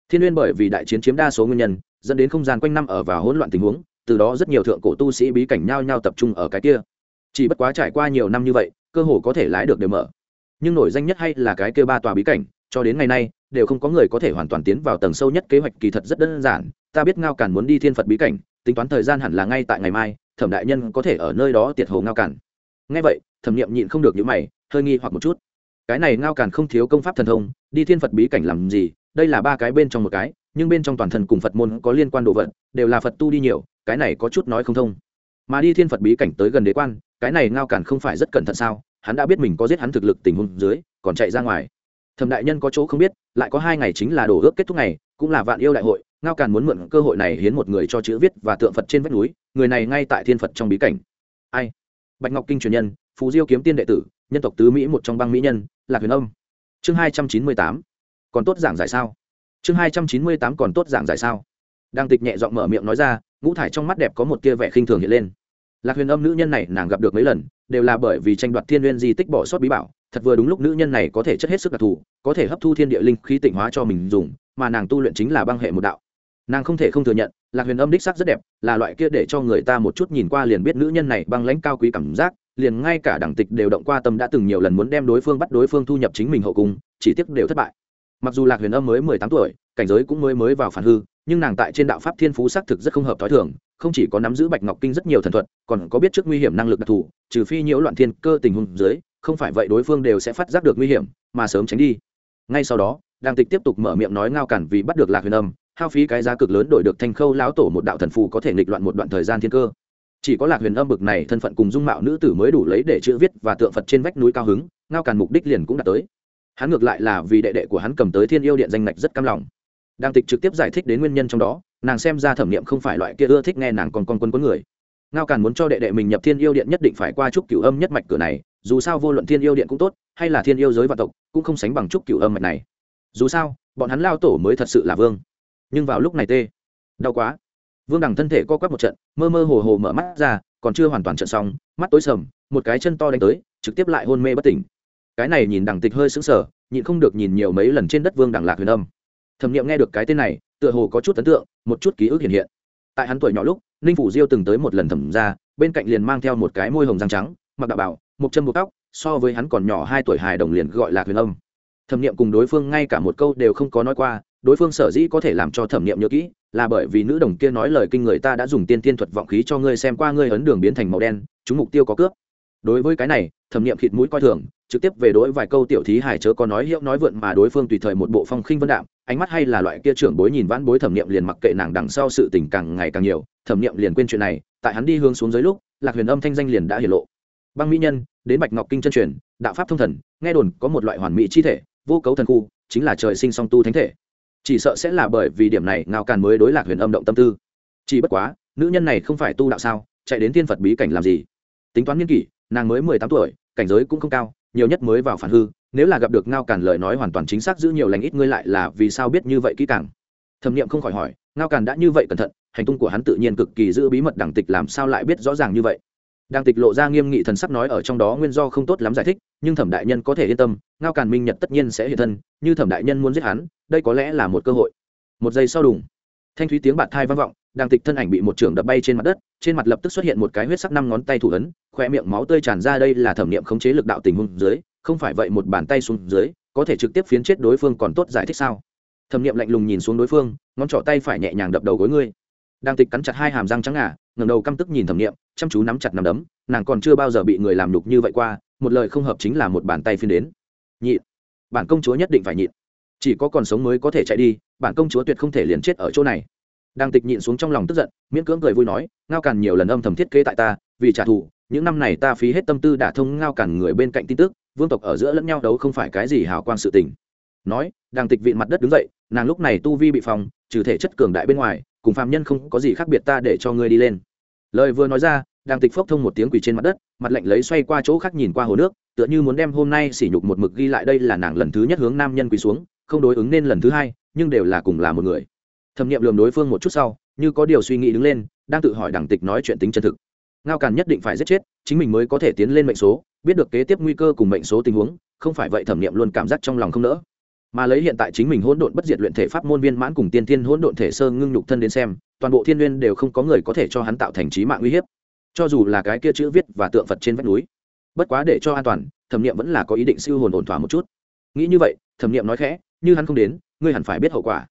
Thiên n g u y ê n bởi vì đại chiến chiếm đa số nguyên nhân, dẫn đến không gian quanh năm ở và hỗn loạn tình huống, từ đó rất nhiều thượng cổ tu sĩ bí cảnh nhao nhao tập trung ở cái kia. Chỉ bất quá trải qua nhiều năm như vậy, cơ hồ có thể lái được đều mở. Nhưng nổi danh nhất hay là cái kia ba tòa bí cảnh, cho đến ngày nay, đều không có người có thể hoàn toàn tiến vào tầng sâu nhất kế hoạch kỳ thật rất đơn giản, ta biết ngao càn muốn đi thiên phật bí cảnh, tính toán thời gian hẳn là ngay tại ngày mai, thẩm đại nhân có thể ở nơi đó tiệt hồ ngao càn. Ngay vậy, thẩm nghiệm nhịn không được những mày, hơi nghi hoặc một chút cái này ngao càn không thiếu công pháp thần thông, đi thiên phật bí cảnh làm gì, đây là ba cái bên trong một cái, nhưng bên trong toàn thân cùng phật môn có liên quan đồ vật, đều là phật tu đi nhiều, cái này có chút nói không thông. Mà đi thiên phật bí cảnh tới gần đế quan, cái này ngao càn không phải rất cẩn thận sao, hắn đã biết mình có giết hắn thực lực tình huống dưới, còn chạy ra ngoài. Thẩm đại nhân có chỗ không biết, lại có hai ngày chính là đổ ước kết thúc ngày, cũng là vạn yêu đại hội, ngao càn muốn mượn cơ hội này hiến một người cho chữ viết và tượng phật trên vách núi, người này ngay tại thiên phật trong bí cảnh. Ai? Bạch ngọc kinh truyền nhân phú diêu kiếm tiên đệ tử nhân tộc tứ mỹ một trong băng mỹ nhân là huyền âm. Chương hai trăm chín mươi tám, còn tốt giảng giải sao? Chương hai trăm chín mươi tám, còn tốt giảng giải sao? Đang tịch nhẹ giọng mở miệng nói ra, ngũ thải trong mắt đẹp có một tia vẻ khinh thường hiện lên. Lạc huyền âm nữ nhân này nàng gặp được mấy lần, đều là bởi vì tranh đoạt thiên n di tích bỏ sót bí bảo, thật vừa đúng lúc nữ nhân này có thể chất hết sức đặc thù, có thể hấp thu thiên địa linh khí tịnh hóa cho mình dùng, mà nàng tu luyện chính là băng hệ một đạo. Nàng không thể không thừa nhận, lạc huyền âm đích sắc rất đẹp, là loại kia để cho người ta một chút nhìn qua liền biết nữ nhân này băng lãnh cao quý cảm giác liền ngay cả đảng tịch đều động qua tâm đã từng nhiều lần muốn đem đối phương bắt đối phương thu nhập chính mình hậu cung, chỉ tiếc đều thất bại. Mặc dù lạc huyền âm mới mười tám tuổi, cảnh giới cũng mới mới vào phản hư, nhưng nàng tại trên đạo pháp thiên phú xác thực rất không hợp t h o i thường, không chỉ có nắm giữ bạch ngọc kinh rất nhiều thần thuật, còn có biết trước nguy hiểm năng lực đặc thù, trừ phi nhiễu loạn thiên cơ tình huống dưới, không phải vậy đối phương đều sẽ phát giác được nguy hiểm, mà sớm tránh đi. Ngay sau đó đàng tịch tiếp tục mở miệng nói ngao cản vì bắt được lạc huyền âm, hao phí cái giá cực lớn đổi được thanh khâu lão tổ một đạo thần phù có thể nghịch loạn một đoạn thời gian thiên cơ chỉ có lạc huyền âm bực này thân phận cùng dung mạo nữ tử mới đủ lấy để chữ viết và tượng phật trên vách núi cao hứng, ngao càn mục đích liền cũng đạt tới. Hắn ngược lại là vì đệ đệ của hắn cầm tới thiên yêu điện danh lệch rất cam lòng. Đang tịch trực tiếp giải thích đến nguyên nhân trong đó, nàng xem ra thẩm nghiệm không phải loại kia ưa thích nghe nàng còn con quân quân người. Ngao càn muốn cho đệ đệ mình nhập thiên yêu điện nhất định phải qua trúc cửu âm nhất mạch cửa này, dù sao vô luận thiên yêu điện cũng tốt, hay là thiên yêu giới và tộc, cũng không sánh bằng trúc cửu âm mạch này. Dù sao, bọn hắn lao tổ mới thật sự là vương. Nhưng vào lúc này tê. Đau quá vương đằng thân thể co quắp một trận, mơ mơ hồ hồ mở mắt ra, còn chưa hoàn toàn trận xong, mắt tối sầm, một cái chân to đánh tới, trực tiếp lại hôn mê bất tỉnh. Cái này nhìn đằng tịch hơi sững sờ, nhịn không được nhìn nhiều mấy lần trên đất vương đằng lạc huyền âm. Thẩm nghiệm nghe được cái tên này, tựa hồ có chút ấn tượng, một chút ký ức hiện hiện. Tại hắn tuổi nhỏ lúc, ninh phủ diêu từng tới một lần thẩm ra bên cạnh liền mang theo một cái môi hồng răng trắng, mặc đạo bảo, một chân một tóc, so với hắn còn nhỏ hai tuổi hài đồng liền gọi là huyền âm. Thẩm nghiệm cùng đối phương ngay cả một câu đều không có nói qua đối phương sở dĩ có thể làm cho thẩm nghiệm nhớ kỹ là bởi vì nữ đồng kia nói lời kinh người ta đã dùng tiên tiên thuật vọng khí cho ngươi xem qua ngươi ấn đường biến thành màu đen, chúng mục tiêu có cướp. Đối với cái này, thẩm nghiệm khịt mũi coi thường, trực tiếp về đối vài câu tiểu thí hải chớ có nói hiệu nói vượn mà đối phương tùy thời một bộ phong khinh vân đạm, ánh mắt hay là loại kia trưởng bối nhìn vãn bối thẩm nghiệm liền mặc kệ nàng đằng sau sự tình càng ngày càng nhiều, thẩm nghiệm liền quên chuyện này, tại hắn đi hướng xuống dưới lúc, lạc huyền âm thanh danh liền đã hiển lộ. Băng mỹ nhân, đến bạch ngọc kinh chân truyền, đạo pháp thông thần, nghe đồn có một loại hoàn mỹ chi thể, vô cấu thần khu, chính là trời sinh song tu thánh thể chỉ sợ sẽ là bởi vì điểm này ngao càn mới đối lạc huyền âm động tâm tư. Chỉ bất quá, nữ nhân này không phải tu đạo sao, chạy đến thiên phật bí cảnh làm gì? Tính toán nghiên kỷ, nàng mới mười tám tuổi, cảnh giới cũng không cao, nhiều nhất mới vào phản hư, nếu là gặp được ngao càn lời nói hoàn toàn chính xác giữ nhiều lành ít ngươi lại là vì sao biết như vậy kỹ càng? Thẩm nghiệm không khỏi hỏi, ngao càn đã như vậy cẩn thận, hành tung của hắn tự nhiên cực kỳ giữ bí mật đẳng tịch làm sao lại biết rõ ràng như vậy? Đang tịch lộ ra nghiêm nghị thần sắc nói ở trong đó nguyên do không tốt lắm giải thích, nhưng thẩm đại nhân có thể yên tâm, ngao càn minh nhật tất nhiên sẽ hiện thân, như thẩm đại nhân muốn giết hắn, đây có lẽ là một cơ hội. Một giây sau đùng, thanh thúy tiếng bạt thai vang vọng, đang tịch thân ảnh bị một trưởng đập bay trên mặt đất, trên mặt lập tức xuất hiện một cái huyết sắc năm ngón tay thủ ấn khoe miệng máu tươi tràn ra đây là thẩm niệm khống chế lực đạo tình huống dưới, không phải vậy một bàn tay xuống dưới, có thể trực tiếp phiến chết đối phương còn tốt giải thích sao? Thẩm niệm lạnh lùng nhìn xuống đối phương, ngón trỏ tay phải nhẹ nhàng đập đầu gối ngươi. Đang tịch cắn chặt hai hàm răng trắng ngà, ngẩng đầu căm tức nhìn thẩm niệm chăm chú nắm chặt nắm đấm, nàng còn chưa bao giờ bị người làm nhục như vậy qua, một lời không hợp chính là một bàn tay phiến đến. Nhịn. Bản công chúa nhất định phải nhịn. Chỉ có còn sống mới có thể chạy đi, bản công chúa tuyệt không thể liền chết ở chỗ này. Đang tịch nhịn xuống trong lòng tức giận, miễn cưỡng cười vui nói, ngao càn nhiều lần âm thầm thiết kế tại ta, vì trả thù, những năm này ta phí hết tâm tư đả thông ngao càn người bên cạnh tin tức, vương tộc ở giữa lẫn nhau đấu không phải cái gì hào quang sự tình. Nói, đang tịch vịn mặt đất đứng dậy, nàng lúc này tu vi bị phòng trừ thể chất cường đại bên ngoài, cùng phạm nhân không có gì khác biệt ta để cho ngươi đi lên lời vừa nói ra đang tịch phốc thông một tiếng quỳ trên mặt đất, mặt lạnh lấy xoay qua chỗ khác nhìn qua hồ nước, tựa như muốn đem hôm nay sỉ nhục một mực ghi lại đây là nàng lần thứ nhất hướng nam nhân quỳ xuống, không đối ứng nên lần thứ hai, nhưng đều là cùng là một người. Thẩm nghiệm lườm đối phương một chút sau, như có điều suy nghĩ đứng lên, đang tự hỏi đảng tịch nói chuyện tính chân thực. Ngao càn nhất định phải giết chết, chính mình mới có thể tiến lên mệnh số, biết được kế tiếp nguy cơ cùng mệnh số tình huống, không phải vậy thẩm nghiệm luôn cảm giác trong lòng không nỡ mà lấy hiện tại chính mình hỗn độn bất diệt luyện thể pháp môn viên mãn cùng tiên thiên hỗn độn thể sơ ngưng nhục thân đến xem, toàn bộ thiên nguyên đều không có người có thể cho hắn tạo thành trí mạng uy hiếp. Cho dù là cái kia chữ viết và tượng phật trên vách núi, bất quá để cho an toàn, thẩm nghiệm vẫn là có ý định siêu hồn ổn thỏa một chút. Nghĩ như vậy, thẩm nghiệm nói khẽ, như hắn không đến, ngươi hẳn phải biết hậu quả.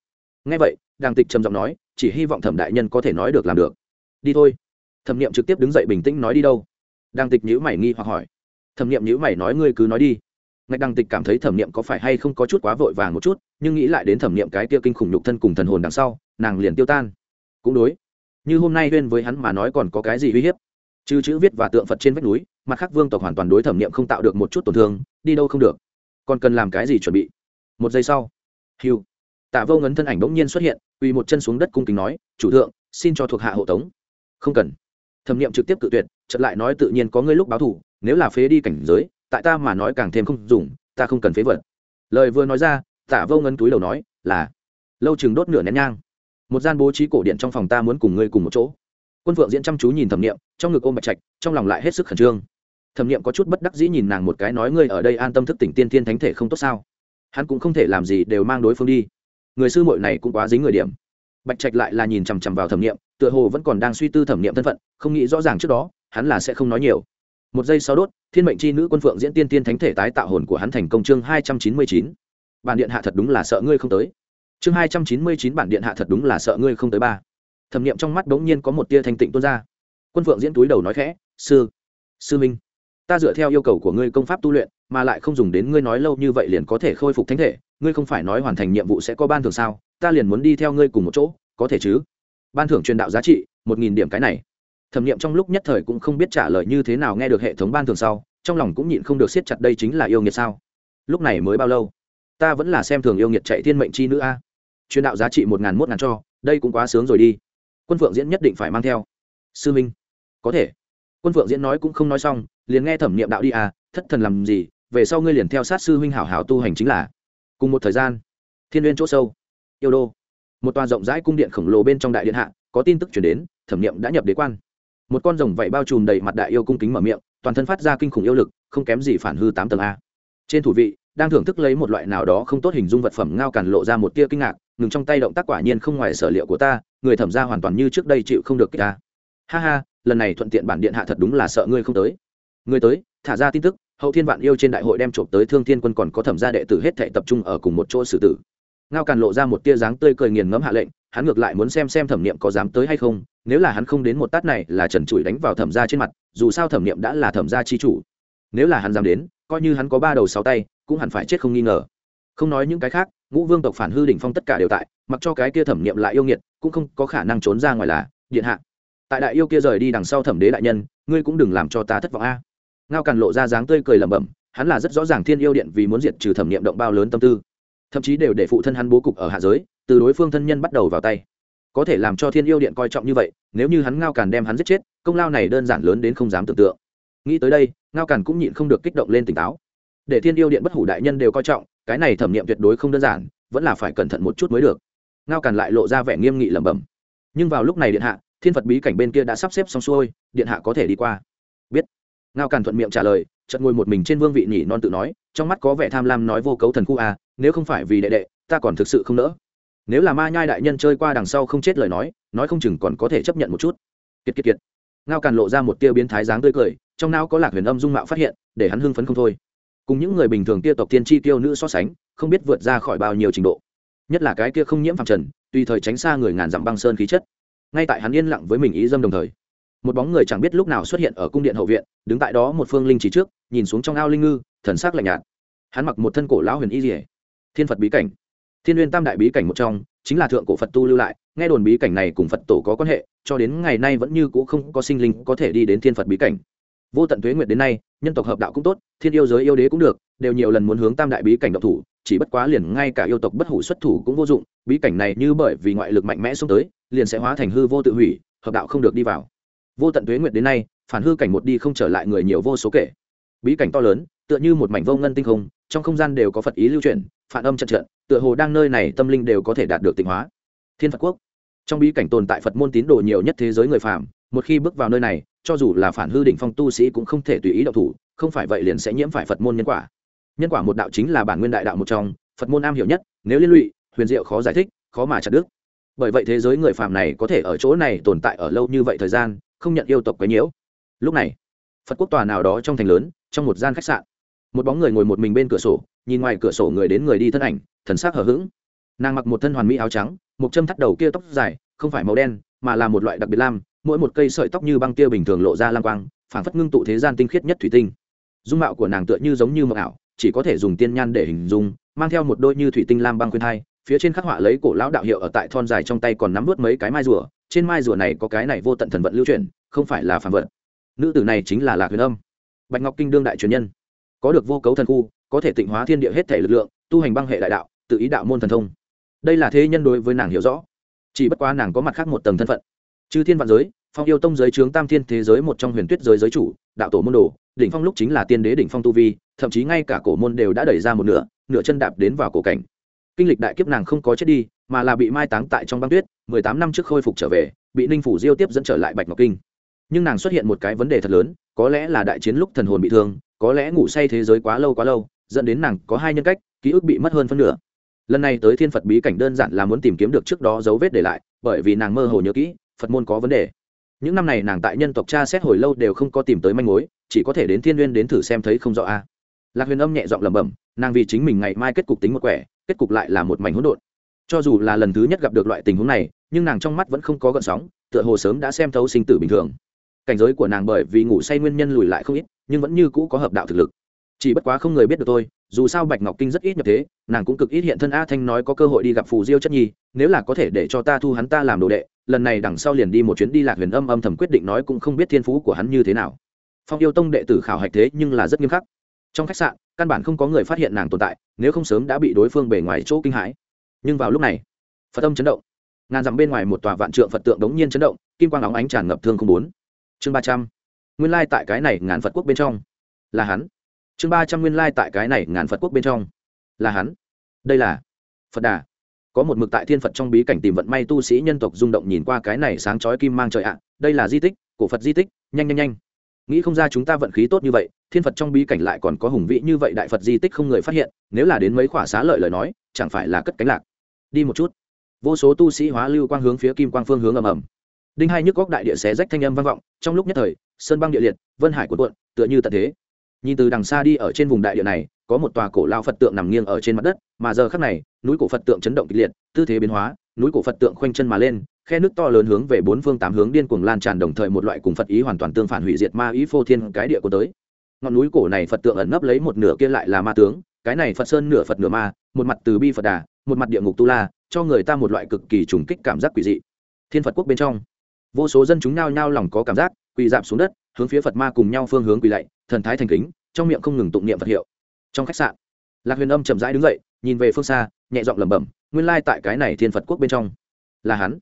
Ngay vậy, đàng tịch trầm giọng nói, chỉ hy vọng thẩm đại nhân có thể nói được làm được. Đi thôi. Thẩm nghiệm trực tiếp đứng dậy bình tĩnh nói đi đâu. Đàng tịch nhữ mày nghi hoặc hỏi. Thẩm nghiệm nhữ mày nói, ngươi cứ nói đi ngạch đăng tịch cảm thấy thẩm nghiệm có phải hay không có chút quá vội vàng một chút, nhưng nghĩ lại đến thẩm nghiệm cái tia kinh khủng nhục thân cùng thần hồn đằng sau, nàng liền tiêu tan. Cũng đối, như hôm nay huyên với hắn mà nói còn có cái gì uy hiếp? Trừ chữ viết và tượng phật trên vách núi, mặt khác vương tộc hoàn toàn đối thẩm nghiệm không tạo được một chút tổn thương, đi đâu không được. Còn cần làm cái gì chuẩn bị? Một giây sau, hiu, tạ vô ngấn thân ảnh bỗng nhiên xuất hiện uy một chân xuống đất cung kính nói, chủ thượng, xin cho thuộc hạ hộ tống. Không cần. Thẩm nghiệm trực tiếp cự tuyệt chật lại nói tự nhiên có ngươi lúc báo thủ, nếu là phế đi cảnh giới tại ta mà nói càng thêm không dùng, ta không cần phế vật. Lời vừa nói ra, tạ vô ngân túi đầu nói, là. Lâu chừng đốt nửa nén nhang. Một gian bố trí cổ điện trong phòng ta muốn cùng ngươi cùng một chỗ. Quân phượng diễn chăm chú nhìn thẩm nghiệm trong ngực ôm bạch trạch, trong lòng lại hết sức khẩn trương. Thẩm nghiệm có chút bất đắc dĩ nhìn nàng một cái nói, ngươi ở đây an tâm thức tỉnh tiên thiên thánh thể không tốt sao? Hắn cũng không thể làm gì đều mang đối phương đi. Người sư muội này cũng quá dính người điểm. Bạch trạch lại là nhìn chằm chằm vào thẩm nghiệm tựa hồ vẫn còn đang suy tư thẩm nghiệm thân phận, không nghĩ rõ ràng trước đó, hắn là sẽ không nói nhiều một giây sau đốt, thiên mệnh c h i nữ quân phượng diễn tiên tiên thánh thể tái tạo hồn của hắn thành công chương hai trăm chín mươi chín. Bản điện hạ thật đúng là sợ ngươi không tới. Chương hai trăm chín mươi chín bản điện hạ thật đúng là sợ ngươi không tới ba. Thẩm nghiệm trong mắt đ ố n g nhiên có một tia thanh tịnh tuôn ra. Quân phượng diễn túi đầu nói khẽ, sư sư minh, ta dựa theo yêu cầu của ngươi công pháp tu luyện, mà lại không dùng đến ngươi nói lâu như vậy liền có thể khôi phục thánh thể, ngươi không phải nói hoàn thành nhiệm vụ sẽ có ban thưởng sao? Ta liền muốn đi theo ngươi cùng một chỗ, có thể chứ? Ban thưởng truyền đạo giá trị một nghìn điểm cái này thẩm nghiệm trong lúc nhất thời cũng không biết trả lời như thế nào nghe được hệ thống ban thường sau, trong lòng cũng nhịn không được siết chặt đây chính là yêu nghiệt sao? Lúc này mới bao lâu? Ta vẫn là xem thường yêu nghiệt chạy thiên mệnh chi nữ a. Truyền đạo giá trị một ngàn mốt ngàn cho, đây cũng quá sướng rồi đi. Quân phượng diễn nhất định phải mang theo. Sư minh, có thể. Quân phượng diễn nói cũng không nói xong, liền nghe thẩm nghiệm đạo đi à thất thần làm gì, về sau ngươi liền theo sát sư huynh hảo hảo tu hành chính là. Cùng một thời gian, thiên n chỗ sâu, yêu đô. Một tòa rộng rãi cung điện khổng lồ bên trong đại điện hạ, có tin tức chuyển đến, thẩm nghiệm đã nhập đế quan một con rồng vậy bao trùm đầy mặt đại yêu cung kính mở miệng, toàn thân phát ra kinh khủng yêu lực, không kém gì phản hư tám tầng a. Trên thủ vị, đang thưởng thức lấy một loại nào đó không tốt hình dung vật phẩm ngao càn lộ ra một tia kinh ngạc, ngừng trong tay động tác quả nhiên không ngoài sở liệu của ta, người thẩm ra hoàn toàn như trước đây chịu không được ta ha ha, lần này thuận tiện bản điện hạ thật đúng là sợ ngươi không tới. Ngươi tới, thả ra tin tức, hậu thiên vạn yêu trên đại hội đem trộm tới thương thiên quân còn có thẩm gia đệ tử hết thệ tập trung ở cùng một chỗ xử tử ngao càn lộ ra một tia dáng tươi cười nghiền ngẫm hạ lệnh, hắn ngược lại muốn xem xem thẩm niệm có dám tới hay không, nếu là hắn không đến một tát này là trần trụi đánh vào thẩm gia trên mặt, dù sao thẩm niệm đã là thẩm gia chi chủ. Nếu là hắn dám đến, coi như hắn có ba đầu sáu tay, cũng hẳn phải chết không nghi ngờ. Không nói những cái khác, ngũ vương tộc phản hư đỉnh phong tất cả đều tại, mặc cho cái kia thẩm niệm lại yêu nghiệt, cũng không có khả năng trốn ra ngoài là, điện hạ. Tại đại yêu kia rời đi đằng sau thẩm đế đại nhân, ngươi cũng đừng làm cho ta thất vọng a. Ngao càn lộ ra dáng tươi cười lẩm bẩm, hắn là rất rõ ràng thiên yêu điện vì muốn diệt trừ thẩm niệm động bao lớn tâm tư thậm chí đều để phụ thân hắn bố cục ở hạ giới, từ đối phương thân nhân bắt đầu vào tay. Có thể làm cho thiên yêu điện coi trọng như vậy, nếu như hắn ngao càn đem hắn giết chết, công lao này đơn giản lớn đến không dám tưởng tượng. Nghĩ tới đây, ngao càn cũng nhịn không được kích động lên tỉnh táo. Để thiên yêu điện bất hủ đại nhân đều coi trọng, cái này thẩm nghiệm tuyệt đối không đơn giản, vẫn là phải cẩn thận một chút mới được. Ngao càn lại lộ ra vẻ nghiêm nghị lẩm bẩm. Nhưng vào lúc này điện hạ, thiên phật bí cảnh bên kia đã sắp xếp xong xuôi, điện hạ có thể đi qua ngao càn thuận miệng trả lời, chợt ngồi một mình trên vương vị nhỉ non tự nói, trong mắt có vẻ tham lam nói vô cấu thần khu à nếu không phải vì đệ đệ, ta còn thực sự không nỡ. Nếu là ma nhai đại nhân chơi qua đằng sau không chết lời nói nói không chừng còn có thể chấp nhận một chút. Kiệt kiệt kiệt. Ngao càn lộ ra một tia biến thái dáng tươi cười, trong não có lạc huyền âm dung mạo phát hiện, để hắn hưng phấn không thôi. Cùng những người bình thường kia tộc tiên tri tiêu nữ so sánh, không biết vượt ra khỏi bao nhiêu trình độ. Nhất là cái kia không nhiễm phàm trần, tùy thời tránh xa người ngàn dặm băng sơn khí chất. Ngay tại hắn yên lặng với mình ý dâm đồng thời một bóng người chẳng biết lúc nào xuất hiện ở cung điện hậu viện, đứng tại đó một phương linh trí trước, nhìn xuống trong ao linh ngư, thần sắc lạnh nhạt. Hắn mặc một thân cổ lão huyền y dỉa thiên phật bí cảnh. Thiên uyên tam đại bí cảnh một trong, chính là thượng cổ phật tu lưu lại, nghe đồn bí cảnh này cùng phật tổ có quan hệ, cho đến ngày nay vẫn như c ũ không có sinh linh có thể đi đến thiên phật bí cảnh. Vô tận tuế nguyệt đến nay, nhân tộc hợp đạo cũng tốt, thiên yêu giới yêu đế cũng được, đều nhiều lần muốn hướng tam đại bí cảnh độc thủ, chỉ bất quá liền ngay cả yêu tộc bất hủ xuất thủ cũng vô dụng, bí cảnh này như bởi vì ngoại lực mạnh mẽ xuống tới, liền sẽ hóa thành hư vô tự hủy, hợp đạo không được đi vào vô tận tuế nguyệt đến nay, phản hư cảnh một đi không trở lại người nhiều vô số kể. Bí cảnh to lớn, tựa như một mảnh vô ngân tinh không, trong không gian đều có phật ý lưu truyền phản âm trận trận, tựa hồ đang nơi này tâm linh đều có thể đạt được tịnh hóa. Thiên phật quốc. Trong bí cảnh tồn tại phật môn tín đồ nhiều nhất thế giới người phàm, một khi bước vào nơi này, cho dù là phản hư đỉnh phong tu sĩ cũng không thể tùy ý đạo thủ, không phải vậy liền sẽ nhiễm phải phật môn nhân quả. Nhân quả một đạo chính là bản nguyên đại đạo một trong, phật môn am hiểu nhất, nếu liên lụy, huyền diệu khó giải thích, khó mà chặt đứt. Bởi vậy thế giới người phàm này có thể ở chỗ này tồn tại ở lâu như vậy thời gian không nhận yêu tộc quấy nhiễu. Lúc này, phật quốc tòa nào đó trong thành lớn, trong một gian khách sạn, một bóng người ngồi một mình bên cửa sổ, nhìn ngoài cửa sổ người đến người đi thân ảnh, thần sắc hở h ữ g nàng mặc một thân hoàn mỹ áo trắng, một châm thắt đầu kia tóc dài, không phải màu đen, mà là một loại đặc biệt lam, mỗi một cây sợi tóc như băng kia bình thường lộ ra lam quang, phảng phất ngưng tụ thế gian tinh khiết nhất thủy tinh. Dung mạo của nàng tựa như giống như mộng ảo, chỉ có thể dùng tiên nhan để hình dung, mang theo một đôi như thủy tinh lam băng khuyên hai phía trên khắc họa lấy cổ lão đạo hiệu ở tại thon dài trong tay còn nắm vớt mấy cái mai rùa trên mai rùa này có cái này vô tận thần vận lưu truyền, không phải là phản vận nữ tử này chính là lạc huyền âm, bạch ngọc kinh đương đại truyền nhân. Có được vô cấu thần khu, có thể tịnh hóa thiên địa hết thể lực lượng, tu hành băng hệ đại đạo, tự ý đạo môn thần thông. Đây là thế nhân đối với nàng hiểu rõ. Chỉ bất quá nàng có mặt khác một tầng thân phận. Chư thiên vạn giới, phong yêu tông giới trướng tam thiên thế giới một trong huyền tuyết giới giới chủ, đạo tổ môn đồ, đỉnh phong lúc chính là tiên đế đỉnh phong tu vi, thậm chí ngay cả cổ môn đều đã đẩy ra một nửa nửa chân đạp đến vào cổ cảnh. Kinh lịch đại kiếp nàng không có chết đi, mà là bị mai táng tại trong băng tuyết mười tám năm trước khôi phục trở về, bị ninh phủ diêu tiếp dẫn trở lại bạch ngọc kinh. Nhưng nàng xuất hiện một cái vấn đề thật lớn, có lẽ là đại chiến lúc thần hồn bị thương, có lẽ ngủ say thế giới quá lâu quá lâu, dẫn đến nàng có hai nhân cách, ký ức bị mất hơn phân nửa. Lần này tới thiên phật bí cảnh đơn giản là muốn tìm kiếm được trước đó dấu vết để lại, bởi vì nàng mơ hồ nhớ kỹ, phật môn có vấn đề. Những năm này nàng tại nhân tộc cha xét hồi lâu đều không có tìm tới manh mối, chỉ có thể đến thiên n đến thử xem thấy không rõ a. Lạc huyền âm nhẹ giọng lẩm bẩm, nàng vì chính mình ngày mai kết cục tính một quẻ, kết cục lại là một mảnh hỗn độn cho dù là lần thứ nhất gặp được loại tình huống này, nhưng nàng trong mắt vẫn không có gợn sóng, tựa hồ sớm đã xem thấu sinh tử bình thường. Cảnh giới của nàng bởi vì ngủ say nguyên nhân lùi lại không ít, nhưng vẫn như cũ có hợp đạo thực lực. Chỉ bất quá không người biết được tôi dù sao bạch ngọc kinh rất ít nhập thế, nàng cũng cực ít hiện thân a thanh nói có cơ hội đi gặp phù diêu chất nhi, nếu là có thể để cho ta thu hắn ta làm đồ đệ, lần này đằng sau liền đi một chuyến đi lạc huyền âm âm thầm quyết định nói cũng không biết thiên phú của hắn như thế nào. Phong yêu tông đệ tử khảo hạch thế nhưng là rất nghiêm khắc. Trong khách sạn, căn bản không có người phát hiện nàng tồn tại, nếu không sớm đã bị đối phương bề ngoài chỗ kinh hãi nhưng vào lúc này, phật âm chấn động. Ngàn dặm bên ngoài một tòa vạn trượng phật tượng đống nhiên chấn động, kim quang óng ánh tràn ngập thương không bốn. Chương ba trăm. Nguyên lai tại cái này ngàn phật quốc bên trong. Là hắn. Chương ba trăm nguyên lai tại cái này ngàn phật quốc bên trong. Là hắn. Đây là phật đà. Có một mực tại thiên phật trong bí cảnh tìm vận may tu sĩ nhân tộc rung động nhìn qua cái này sáng chói kim mang trời ạ. Đây là di tích, cổ phật di tích, nhanh nhanh nhanh. Nghĩ không ra chúng ta vận khí tốt như vậy, thiên phật trong bí cảnh lại còn có hùng vĩ như vậy đại phật di tích không người phát hiện, nếu là đến mấy khỏa xá lợi lời nói, chẳng phải là cất cánh lạc đi một chút. Vô số tu sĩ hóa lưu quang hướng phía kim quang phương hướng ầm ầm. Đinh hai nhức góc đại địa xé rách thanh âm vang vọng, trong lúc nhất thời, sơn băng địa liệt, vân hải của quận tựa như tận thế. Nhìn từ đằng xa đi ở trên vùng đại địa này, có một tòa cổ lao phật tượng nằm nghiêng ở trên mặt đất, mà giờ khắc này, núi cổ phật tượng chấn động kịch liệt, tư thế biến hóa, núi cổ phật tượng khoanh chân mà lên, khe nước to lớn hướng về bốn phương tám hướng điên cuồng lan tràn đồng thời một loại cùng phật ý hoàn toàn tương phản hủy diệt ma ý phô thiên cái địa của tới. Ngọn núi cổ này phật tượng ẩn nấp lấy một nửa kia lại là ma tướng cái này phật sơn nửa phật nửa ma, một mặt từ bi phật đà, một mặt địa ngục tu la, cho người ta một loại cực kỳ trùng kích cảm giác quỷ dị. Thiên phật quốc bên trong, vô số dân chúng nao nhao lòng có cảm giác, quỳ dạp xuống đất, hướng phía phật ma cùng nhau phương hướng quỳ lạy, thần thái thành kính, trong miệng không ngừng tụng niệm phật hiệu. Trong khách sạn, lạc huyền âm chậm rãi đứng dậy, nhìn về phương xa, nhẹ giọng lẩm bẩm, nguyên lai tại cái này thiên phật quốc bên trong, là hắn.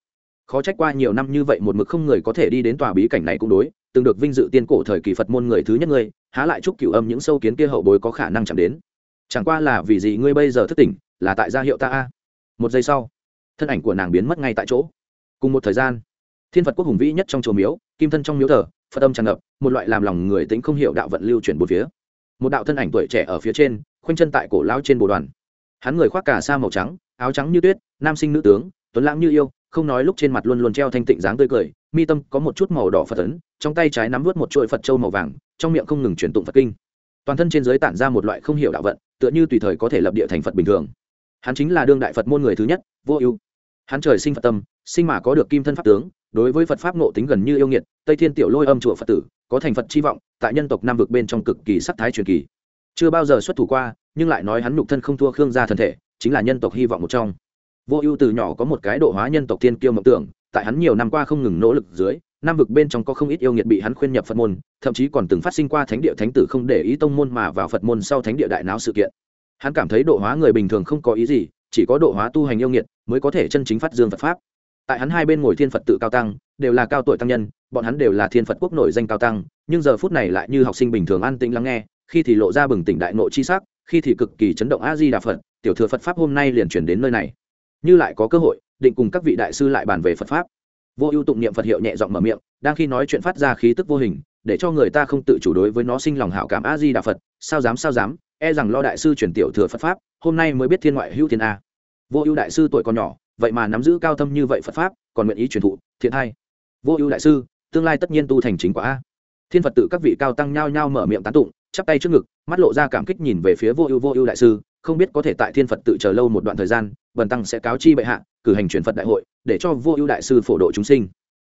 Khó trách qua nhiều năm như vậy một mực không người có thể đi đến tòa bí cảnh này cũng đối, từng được vinh dự tiên cổ thời kỳ phật môn người thứ nhất ngươi há lại chúc cửu âm những sâu kiến kia hậu bối có khả năng chạm đến chẳng qua là vì gì ngươi bây giờ thức tỉnh, là tại gia hiệu ta a? Một giây sau, thân ảnh của nàng biến mất ngay tại chỗ. Cùng một thời gian, thiên phật quốc hùng vĩ nhất trong chùa miếu, kim thân trong miếu thờ, phật âm tràn ngập, một loại làm lòng người tính không hiểu đạo vận lưu chuyển bốn phía. Một đạo thân ảnh tuổi trẻ ở phía trên, khoanh chân tại cổ lao trên bồ đoàn. Hắn người khoác cả sa màu trắng, áo trắng như tuyết, nam sinh nữ tướng, tuấn lãng như yêu, không nói lúc trên mặt luôn luôn treo thanh tịnh dáng tươi cười, mi tâm có một chút màu đỏ phật ấn, trong tay trái nắm vớt một chuỗi phật trâu màu vàng, trong miệng không ngừng truyền tụng phật kinh. Toàn thân trên giới tản ra một loại không hiểu đạo vận tựa như tùy thời có thể lập địa thành phật bình thường. Hắn chính là đương đại phật môn người thứ nhất, vô ưu. Hắn trời sinh phật tâm, sinh mà có được kim thân pháp tướng, đối với phật pháp nộ tính gần như yêu nghiệt, tây thiên tiểu lôi âm chùa phật tử, có thành phật chi vọng, tại nhân tộc nam vực bên trong cực kỳ sắc thái truyền kỳ. Chưa bao giờ xuất thủ qua, nhưng lại nói hắn nhục thân không thua khương gia thân thể, chính là nhân tộc hy vọng một trong. Vô ưu từ nhỏ có một cái độ hóa nhân tộc thiên kiêu mộng tưởng, tại hắn nhiều năm qua không ngừng nỗ lực dưới nam vực bên trong có không ít yêu nghiệt bị hắn khuyên nhập phật môn, thậm chí còn từng phát sinh qua thánh địa thánh tử không để ý tông môn mà vào phật môn sau thánh địa đại náo sự kiện. Hắn cảm thấy độ hóa người bình thường không có ý gì, chỉ có độ hóa tu hành yêu nghiệt mới có thể chân chính phát dương phật pháp. Tại hắn hai bên ngồi thiên phật tự cao tăng, đều là cao tuổi tăng nhân, bọn hắn đều là thiên phật quốc nổi danh cao tăng, nhưng giờ phút này lại như học sinh bình thường an tĩnh lắng nghe, khi thì lộ ra bừng tỉnh đại nội chi sắc, khi thì cực kỳ chấn động a di đà phật, tiểu thừa phật pháp hôm nay liền chuyển đến nơi này. Như lại có cơ hội, định cùng các vị đại sư lại bàn về phật pháp vô ưu tụng niệm phật hiệu nhẹ giọng mở miệng, đang khi nói chuyện phát ra khí tức vô hình, để cho người ta không tự chủ đối với nó sinh lòng hảo cảm a di đà phật. Sao dám sao dám? E rằng lo đại sư chuyển tiểu thừa phật pháp, hôm nay mới biết thiên ngoại hữu thiên a. Vô ưu đại sư tuổi còn nhỏ, vậy mà nắm giữ cao thâm như vậy phật pháp, còn nguyện ý truyền thụ, thiện hay? vô ưu đại sư, tương lai tất nhiên tu thành chính quả a. Thiên phật tự các vị cao tăng nhao nhao mở miệng tán tụng, chắp tay trước ngực, mắt lộ ra cảm kích nhìn về phía vô ưu vô ưu đại sư, không biết có thể tại thiên phật tự chờ lâu một đoạn thời gian, bần tăng sẽ cáo chi bệ hạ cử hành truyền phật đại hội, để cho vô ưu đại sư phổ độ chúng sinh.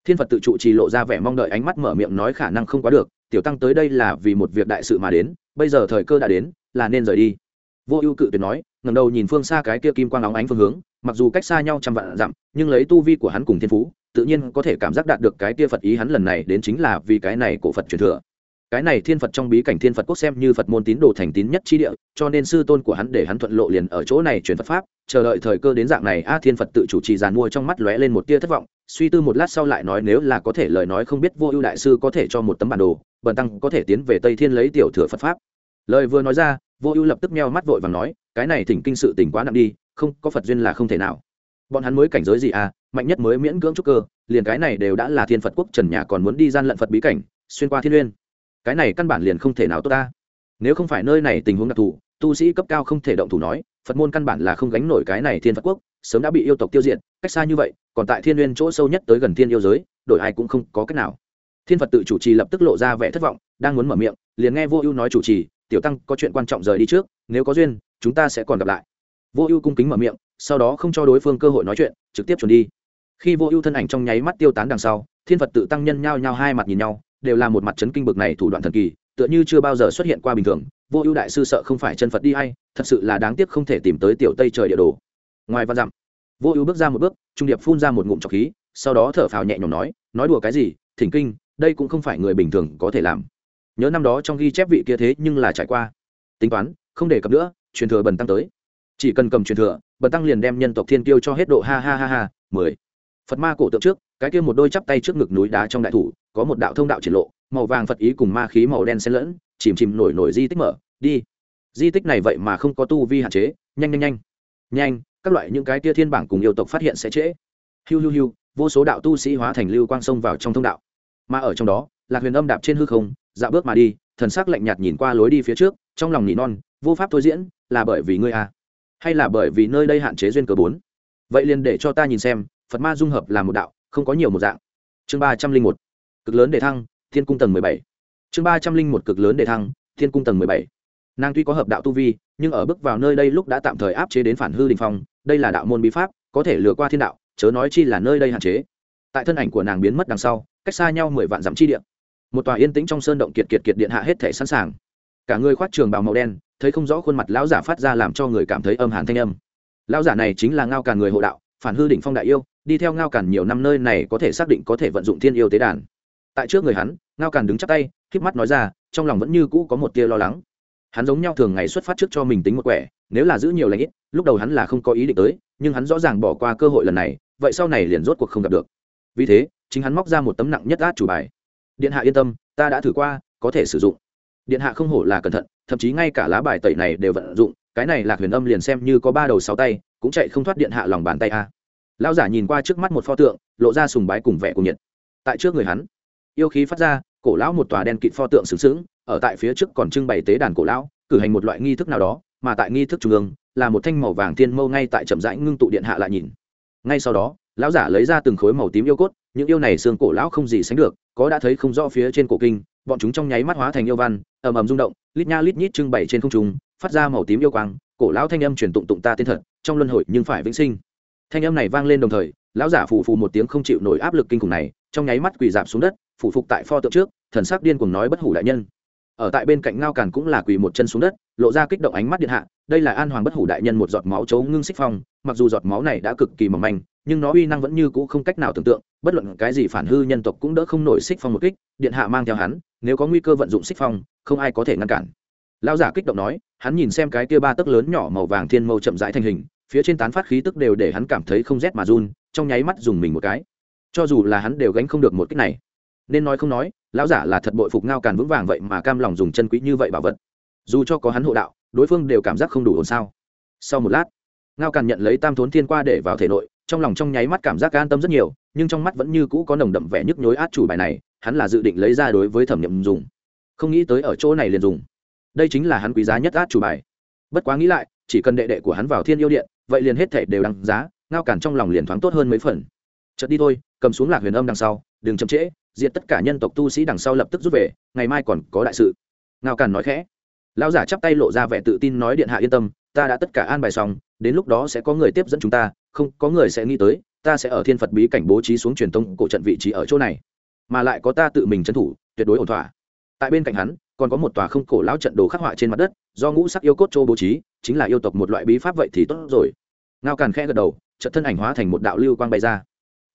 Thiên phật tự trụ trì lộ ra vẻ mong đợi ánh mắt mở miệng nói khả năng không quá được, tiểu tăng tới đây là vì một việc đại sự mà đến, bây giờ thời cơ đã đến, là nên rời đi. Vô ưu cự tuyệt nói ngầm đầu nhìn phương xa cái kia kim quang óng ánh phương hướng, mặc dù cách xa nhau trăm vạn dặm, nhưng lấy tu vi của hắn cùng thiên phú, tự nhiên có thể cảm giác đạt được cái kia phật ý hắn lần này đến chính là vì cái này của phật truyền thừa cái này thiên phật trong bí cảnh thiên phật quốc xem như phật môn tín đồ thành tín nhất chi địa, cho nên sư tôn của hắn để hắn thuận lộ liền ở chỗ này truyền phật pháp, chờ đợi thời cơ đến dạng này, a, thiên phật tự chủ trì giàn mua trong mắt lóe lên một tia thất vọng, suy tư một lát sau lại nói nếu là có thể lời nói không biết vô ưu đại sư có thể cho một tấm bản đồ, bần tăng có thể tiến về tây thiên lấy tiểu thừa phật pháp. Lời vừa nói ra, vô ưu lập tức meo mắt vội và nói, cái này thỉnh kinh sự tỉnh quá nặng đi, không, có phật duyên là không thể nào. Bọn hắn mới cảnh giới gì à mạnh nhất mới miễn cưỡng trúc cơ, liền cái này đều đã là thiên phật quốc trần nhà còn muốn đi gian lận phật bí cảnh, xuyên qua thiên uyên cái này căn bản liền không thể nào tốt ta. Nếu không phải nơi này tình huống đặc thù, tu sĩ cấp cao không thể động thủ nói, phật môn căn bản là không gánh nổi cái này thiên phật quốc, sớm đã bị yêu tộc tiêu diệt, cách xa như vậy, còn tại thiên n chỗ sâu nhất tới gần thiên yêu giới, đổi ai cũng không có cách nào. Thiên phật tự chủ trì lập tức lộ ra vẻ thất vọng, đang muốn mở miệng, liền nghe vô ưu nói chủ trì, tiểu tăng, có chuyện quan trọng rời đi trước, nếu có duyên, chúng ta sẽ còn gặp lại. Vô ưu cung kính mở miệng, sau đó không cho đối phương cơ hội nói chuyện, trực tiếp chuẩn đi. Khi vô ưu thân ảnh trong nháy mắt tiêu tán đằng sau, thiên phật tự tăng nhân nhao nhao hai mặt nhìn nhau đều là một mặt chấn kinh bực này thủ đoạn thần kỳ, tựa như chưa bao giờ xuất hiện qua bình thường, vô ưu đại sư sợ không phải chân phật đi hay, thật sự là đáng tiếc không thể tìm tới tiểu tây trời địa đồ. Ngoài văn dặm, vô ưu bước ra một bước, trung điệp phun ra một ngụm trọc khí, sau đó thở phào nhẹ nhõm nói nói đùa cái gì, thỉnh kinh, đây cũng không phải người bình thường có thể làm. Nhớ năm đó trong ghi chép vị kia thế nhưng là trải qua. Tính toán, không để cập nữa, truyền thừa bần tăng tới. Chỉ cần cầm truyền thừa, bần tăng liền đem nhân tộc thiên tiêu cho hết độ ha ha ha ha, mười. Phật ma cổ tượng trước, cái kia một đôi chắp tay trước ngực núi đá trong đại thủ có một đạo thông đạo triển lộ, màu vàng phật ý cùng ma khí màu đen xen lẫn, chìm chìm nổi nổi di tích mở, đi. Di tích này vậy mà không có tu vi hạn chế, nhanh nhanh nhanh. Nhanh, các loại những cái tia thiên bảng cùng yêu tộc phát hiện sẽ trễ. Hiu hiu hiu, vô số đạo tu sĩ hóa thành lưu quang sông vào trong thông đạo. Mà ở trong đó là huyền âm đạp trên hư không dạo bước mà đi, thần sắc lạnh nhạt nhìn qua lối đi phía trước, trong lòng nỉ non, vô pháp thôi diễn, là bởi vì ngươi à? Hay là bởi vì nơi đây hạn chế duyên cờ bốn? Vậy liền để cho ta nhìn xem, phật ma dung hợp là một đạo, không có nhiều một dạng. Chương ba trăm linh một cực lớn đề thăng, thiên cung tầng mười bảy. Chương ba trăm linh một cực lớn đề thăng, thiên cung tầng mười bảy. Nàng tuy có hợp đạo tu vi, nhưng ở bước vào nơi đây lúc đã tạm thời áp chế đến phản hư đình phong, đây là đạo môn bí pháp, có thể lừa qua thiên đạo, chớ nói chi là nơi đây hạn chế. Tại thân ảnh của nàng biến mất đằng sau, cách xa nhau mười vạn dặm chi điện một tòa yên tĩnh trong sơn động kiệt kiệt kiệt điện hạ hết thể sẵn sàng. Cả người khoác trường bào màu đen, thấy không rõ khuôn mặt lão giả phát ra làm cho người cảm thấy âm hàn thanh âm. Lão giả này chính là ngao càn người hộ đạo, phản hư đỉnh phong đại yêu, đi theo ngao càn nhiều năm nơi này có thể xác định có thể vận dụng thiên yêu tế đàn tại trước người hắn, ngao càn đứng chắp tay k mắt nói ra, trong lòng vẫn như cũ có một tia lo lắng. Hắn giống nhau thường ngày xuất phát trước cho mình tính một quẻ, nếu là giữ nhiều lãnh ít, lúc đầu hắn là không có ý định tới, nhưng hắn rõ ràng bỏ qua cơ hội lần này, vậy sau này liền rốt cuộc không gặp được. Vì thế, chính hắn móc ra một tấm nặng nhất át chủ bài. Điện hạ yên tâm, ta đã thử qua, có thể sử dụng. Điện hạ không hổ là cẩn thận, thậm chí ngay cả lá bài tẩy này đều vận dụng, cái này lạc huyền âm liền xem như có ba đầu sáu tay, cũng chạy không thoát điện hạ lòng bàn tay a. Lão giả nhìn qua trước mắt một pho tượng, lộ ra sùng bái cùng vẻ cùng nhiệt. Tại trước người hắn yêu khí phát ra cổ lão một tòa đen kịt pho tượng sướng sướng, ở tại phía trước còn trưng bày tế đàn cổ lão cử hành một loại nghi thức nào đó mà tại nghi thức trung ương là một thanh màu vàng thiên mâu ngay tại chậm rãi ngưng tụ điện hạ lại nhìn. Ngay sau đó lão giả lấy ra từng khối màu tím yêu cốt những yêu này xương cổ lão không gì sánh được có đã thấy không rõ phía trên cổ kinh bọn chúng trong nháy mắt hóa thành yêu văn ầm ầm rung động lít nha lít nhít trưng bày trên không trung phát ra màu tím yêu quang cổ lão thanh âm truyền tụng tụng ta tên thật trong luân hồi nhưng phải vĩnh sinh. Thanh âm này vang lên đồng thời lão giả phù phù một tiếng không chịu nổi áp lực kinh khủng này trong nháy mắt quỳ dạp xuống đất, phủ phục tại pho tượng trước, thần sắc điên cuồng nói bất hủ đại nhân. Ở tại bên cạnh ngao càn cũng là quỳ một chân xuống đất, lộ ra kích động ánh mắt điện hạ, đây là an hoàng bất hủ đại nhân một giọt máu chấu ngưng xích phong, mặc dù giọt máu này đã cực kỳ mỏng manh, nhưng nó uy năng vẫn như cũ không cách nào tưởng tượng, bất luận cái gì phản hư nhân tộc cũng đỡ không nổi xích phong một kích, điện hạ mang theo hắn, nếu có nguy cơ vận dụng xích phong, không ai có thể ngăn cản. Lão giả kích động nói, hắn nhìn xem cái kia ba tấc lớn nhỏ màu vàng thiên mâu chậm rãi thành hình, phía trên tán phát khí tức đều để hắn cảm thấy không rét mà run, trong nháy mắt dùng mình một cái cho dù là hắn đều gánh không được một kích này. Nên nói không nói, lão giả là thật bội phục ngao càn vững vàng vậy mà cam lòng dùng chân quý như vậy bảo vật. Dù cho có hắn hộ đạo, đối phương đều cảm giác không đủ ổn sao. Sau một lát, ngao càn nhận lấy tam thốn thiên qua để vào thể nội, trong lòng trong nháy mắt cảm giác an tâm rất nhiều, nhưng trong mắt vẫn như cũ có nồng đậm vẻ nhức nhối át chủ bài này, hắn là dự định lấy ra đối với thẩm nghiệm dùng. Không nghĩ tới ở chỗ này liền dùng. Đây chính là hắn quý giá nhất át chủ bài. Bất quá nghĩ lại, chỉ cần đệ đệ của hắn vào thiên yêu điện, vậy liền hết thể đều đăng giá, ngao càn trong lòng liền thoáng tốt hơn mấy phần. Chợt đi thôi cầm xuống lạc huyền âm đằng sau, đừng chậm trễ diện tất cả nhân tộc tu sĩ đằng sau lập tức rút về, ngày mai còn có đại sự. Ngao càn nói khẽ. Lão giả chắp tay lộ ra vẻ tự tin nói điện hạ yên tâm, ta đã tất cả an bài xong, đến lúc đó sẽ có người tiếp dẫn chúng ta, không có người sẽ nghĩ tới, ta sẽ ở thiên phật bí cảnh bố trí xuống truyền tông cổ trận vị trí ở chỗ này. Mà lại có ta tự mình trấn thủ, tuyệt đối ổn thỏa. Tại bên cạnh hắn, còn có một tòa không cổ lão trận đồ khắc họa trên mặt đất, do ngũ sắc yêu cốt châu bố trí, chính là yêu tộc một loại bí pháp vậy thì tốt rồi. Ngao càn khẽ gật đầu trận thân ảnh hóa thành một đạo lưu quang bay ra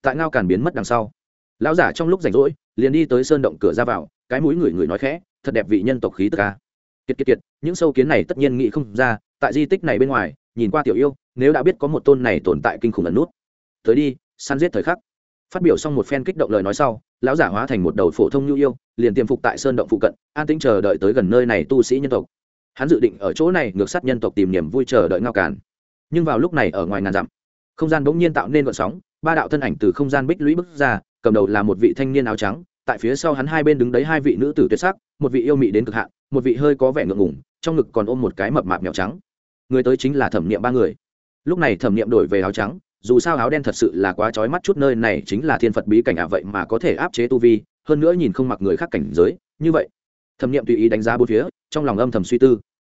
tại ngao càn biến mất đằng sau. Lão giả trong lúc rảnh rỗi, liền đi tới sơn động cửa ra vào, cái mũi người người nói khẽ, thật đẹp vị nhân tộc khí tức ca kiệt kiệt kiệt, những sâu kiến này tất nhiên nghĩ không ra, tại di tích này bên ngoài, nhìn qua tiểu yêu, nếu đã biết có một tôn này tồn tại kinh khủng ẩn nút. Tới đi, săn giết thời khắc. Phát biểu xong một phen kích động lời nói sau, lão giả hóa thành một đầu phổ thông nhu yêu, liền tiềm phục tại sơn động phụ cận, an tĩnh chờ đợi tới gần nơi này tu sĩ nhân tộc. Hắn dự định ở chỗ này ngược sát nhân tộc tìm niềm vui chờ đợi ngao càn. Nhưng vào lúc này ở ngoài ngàn dặm, không gian bỗng nhiên tạo nên vận sóng ba đạo thân ảnh từ không gian bích lũy bước ra, cầm đầu là một vị thanh niên áo trắng, tại phía sau hắn hai bên đứng đấy hai vị nữ tử tuyệt sắc, một vị yêu mị đến cực hạn, một vị hơi có vẻ ngượng ngủng trong ngực còn ôm một cái mập mạp mèo trắng. Người tới chính là thẩm niệm ba người. Lúc này thẩm niệm đổi về áo trắng, dù sao áo đen thật sự là quá trói mắt chút nơi này chính là thiên phật bí cảnh ạ à vậy mà có thể áp chế tu vi, hơn nữa nhìn không mặc người khác cảnh giới, như vậy. Thẩm niệm tùy ý đánh giá bốn phía, trong lòng âm thầm suy tư.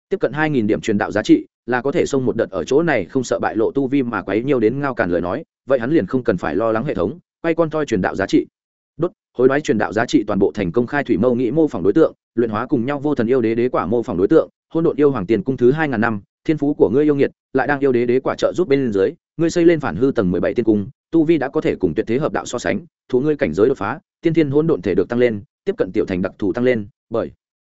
Tiếp cận hai nghìn điểm truyền đạo giá trị là có thể xông một đợt ở chỗ này không sợ bại lộ tu vi mà quấy nhiều đến ngao càn lời nói, vậy hắn liền không cần phải lo lắng hệ thống, quay con toi truyền đạo giá trị. Đốt, hối đoái truyền đạo giá trị toàn bộ thành công khai thủy mâu nghĩ mô phỏng đối tượng, luyện hóa cùng nhau vô thần yêu đế đế quả mô phỏng đối tượng, hôn độn yêu hoàng tiền cung thứ hai ngàn năm, thiên phú của ngươi yêu nghiệt, lại đang yêu đế đế quả trợ giúp bên dưới, ngươi xây lên phản hư tầng mười bảy tiên cung, tu vi đã có thể cùng tuyệt thế hợp đạo so sánh thú ngươi cảnh giới đột phá, tiên thiên hỗn độn thể được tăng lên, tiếp cận tiểu thành đặc thù tăng lên, bởi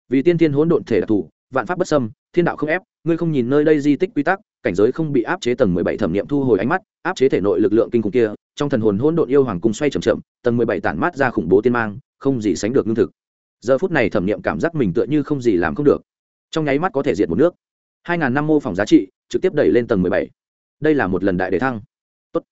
vì tiên thiên hỗn độn thể đặc thù vạn pháp bất xâm, thiên đạo không ép, ngươi không nhìn nơi đây di tích quy tắc, cảnh giới không bị áp chế tầng mười bảy thẩm nghiệm thu hồi ánh mắt, áp chế thể nội lực lượng kinh khủng kia, trong thần hồn hỗn độn yêu hoàng cung xoay chậm chậm, tầng mười bảy tản mát ra khủng bố tiên mang, không gì sánh được lương thực. Giờ phút này thẩm nghiệm cảm giác mình tựa như không gì làm không được. Trong nháy mắt có thể diệt một nước. Hai ngàn năm mô phỏng giá trị, trực tiếp đẩy lên tầng mười bảy. Đây là một lần đại đề thăng. Tốt.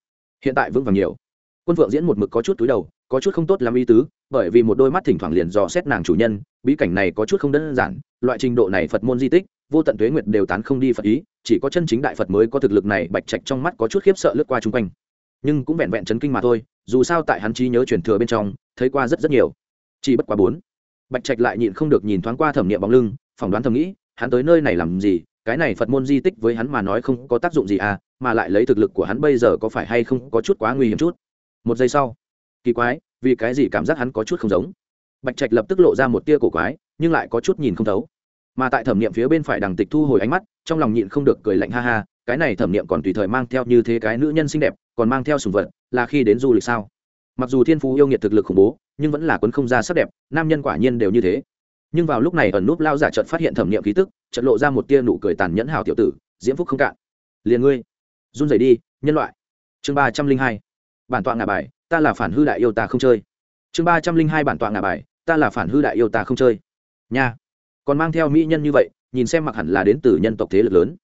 Hiện tại vững vàng nhiều. Quân phượng diễn một mực có chút túi đầu có chút không tốt làm ý tứ, bởi vì một đôi mắt thỉnh thoảng liền dò xét nàng chủ nhân, bí cảnh này có chút không đơn giản, loại trình độ này phật môn di tích, vô tận tuế nguyệt đều tán không đi phật ý, chỉ có chân chính đại phật mới có thực lực này, bạch trạch trong mắt có chút khiếp sợ lướt qua chung quanh. Nhưng cũng vẹn vẹn chấn kinh mà thôi, dù sao tại hắn trí nhớ truyền thừa bên trong, thấy qua rất rất nhiều. Chỉ bất quá bốn, bạch trạch lại nhịn không được nhìn thoáng qua thẩm nghiệm bóng lưng, phỏng đoán thầm nghĩ, hắn tới nơi này làm gì, cái này phật môn di tích với hắn mà nói không có tác dụng gì à mà lại lấy thực lực của hắn bây giờ có phải hay không có chút quá nguy hiểm chút. Một giây sau kỳ quái, vì cái gì cảm giác hắn có chút không giống? Bạch trạch lập tức lộ ra một tia cổ quái, nhưng lại có chút nhìn không thấu. Mà tại thẩm nghiệm phía bên phải đằng tịch thu hồi ánh mắt, trong lòng nhịn không được cười lạnh ha ha, cái này thẩm nghiệm còn tùy thời mang theo như thế cái nữ nhân xinh đẹp, còn mang theo sùng vật, là khi đến du lịch sao? Mặc dù thiên phú yêu nghiệt thực lực khủng bố, nhưng vẫn là quấn không ra sắc đẹp, nam nhân quả nhiên đều như thế. Nhưng vào lúc này ẩn núp lao giả trận phát hiện thẩm nghiệm khí tức trận lộ ra một tia nụ cười tàn nhẫn hào tiểu tử, diễm phúc không cạn. Liền ngươi, run rẩy đi, nhân loại. Chương ba trăm linh hai. Bản tọa ngà bài ta là phản hư đại yêu ta không chơi. Chương ba trăm linh hai bản tọa ngà bài, ta là phản hư đại yêu ta không chơi. Nha. Còn mang theo mỹ nhân như vậy, nhìn xem mặc hẳn là đến từ nhân tộc thế lực lớn.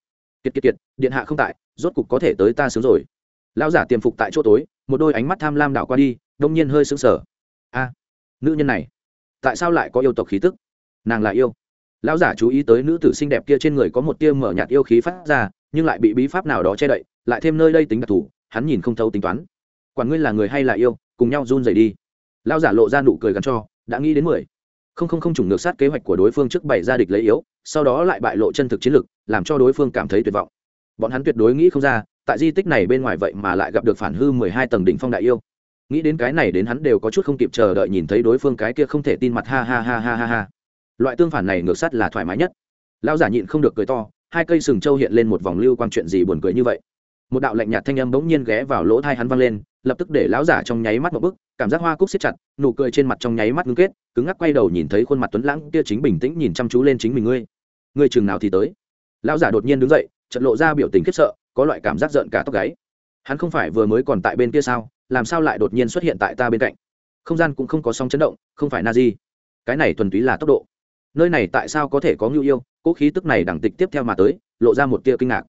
Kiệt kiệt kiệt, điện hạ không tại, rốt cục có thể tới ta sướng rồi. Lão giả tiềm phục tại chỗ tối, một đôi ánh mắt tham lam đảo qua đi, đông nhiên hơi sững sờ. A, nữ nhân này, tại sao lại có yêu tộc khí tức? Nàng là yêu. Lão giả chú ý tới nữ tử xinh đẹp kia trên người có một tia mở nhạt yêu khí phát ra, nhưng lại bị bí pháp nào đó che đậy, lại thêm nơi đây tính đặc thù, hắn nhìn không thấu tính toán quản ngươi là người hay là yêu, cùng nhau run rẩy đi. Lão giả lộ ra nụ cười gắn cho, đã nghĩ đến mười. Không không không chủng ngược sát kế hoạch của đối phương trước bày ra địch lấy yếu, sau đó lại bại lộ chân thực chiến lực, làm cho đối phương cảm thấy tuyệt vọng. Bọn hắn tuyệt đối nghĩ không ra, tại di tích này bên ngoài vậy mà lại gặp được phản hư mười hai tầng đỉnh phong đại yêu. Nghĩ đến cái này đến hắn đều có chút không kịp chờ đợi nhìn thấy đối phương cái kia không thể tin mặt ha ha ha ha ha ha. Loại tương phản này ngược sát là thoải mái nhất. Lão giả nhịn không được cười to, hai cây sừng trâu hiện lên một vòng lưu quang chuyện gì buồn cười như vậy một đạo lạnh nhạt thanh âm bỗng nhiên ghé vào lỗ thai hắn văng lên, lập tức để lão giả trong nháy mắt một bức cảm giác hoa cúc siết chặt, nụ cười trên mặt trong nháy mắt ngưng kết, cứng ngắc quay đầu nhìn thấy khuôn mặt tuấn lãng kia chính bình tĩnh nhìn chăm chú lên chính mình ngươi. Ngươi chừng nào thì tới? Lão giả đột nhiên đứng dậy trận lộ ra biểu tình khiếp sợ, có loại cảm giác giận cả tóc gáy. Hắn không phải vừa mới còn tại bên kia sao, làm sao lại đột nhiên xuất hiện tại ta bên cạnh? Không gian cũng không có sóng chấn động, không phải na di cái này thuần túy là tốc độ. Nơi này tại sao có thể có ngưu yêu? Cỗ khí tức này đẳng tịch tiếp theo mà tới, lộ ra một tia kinh ngạc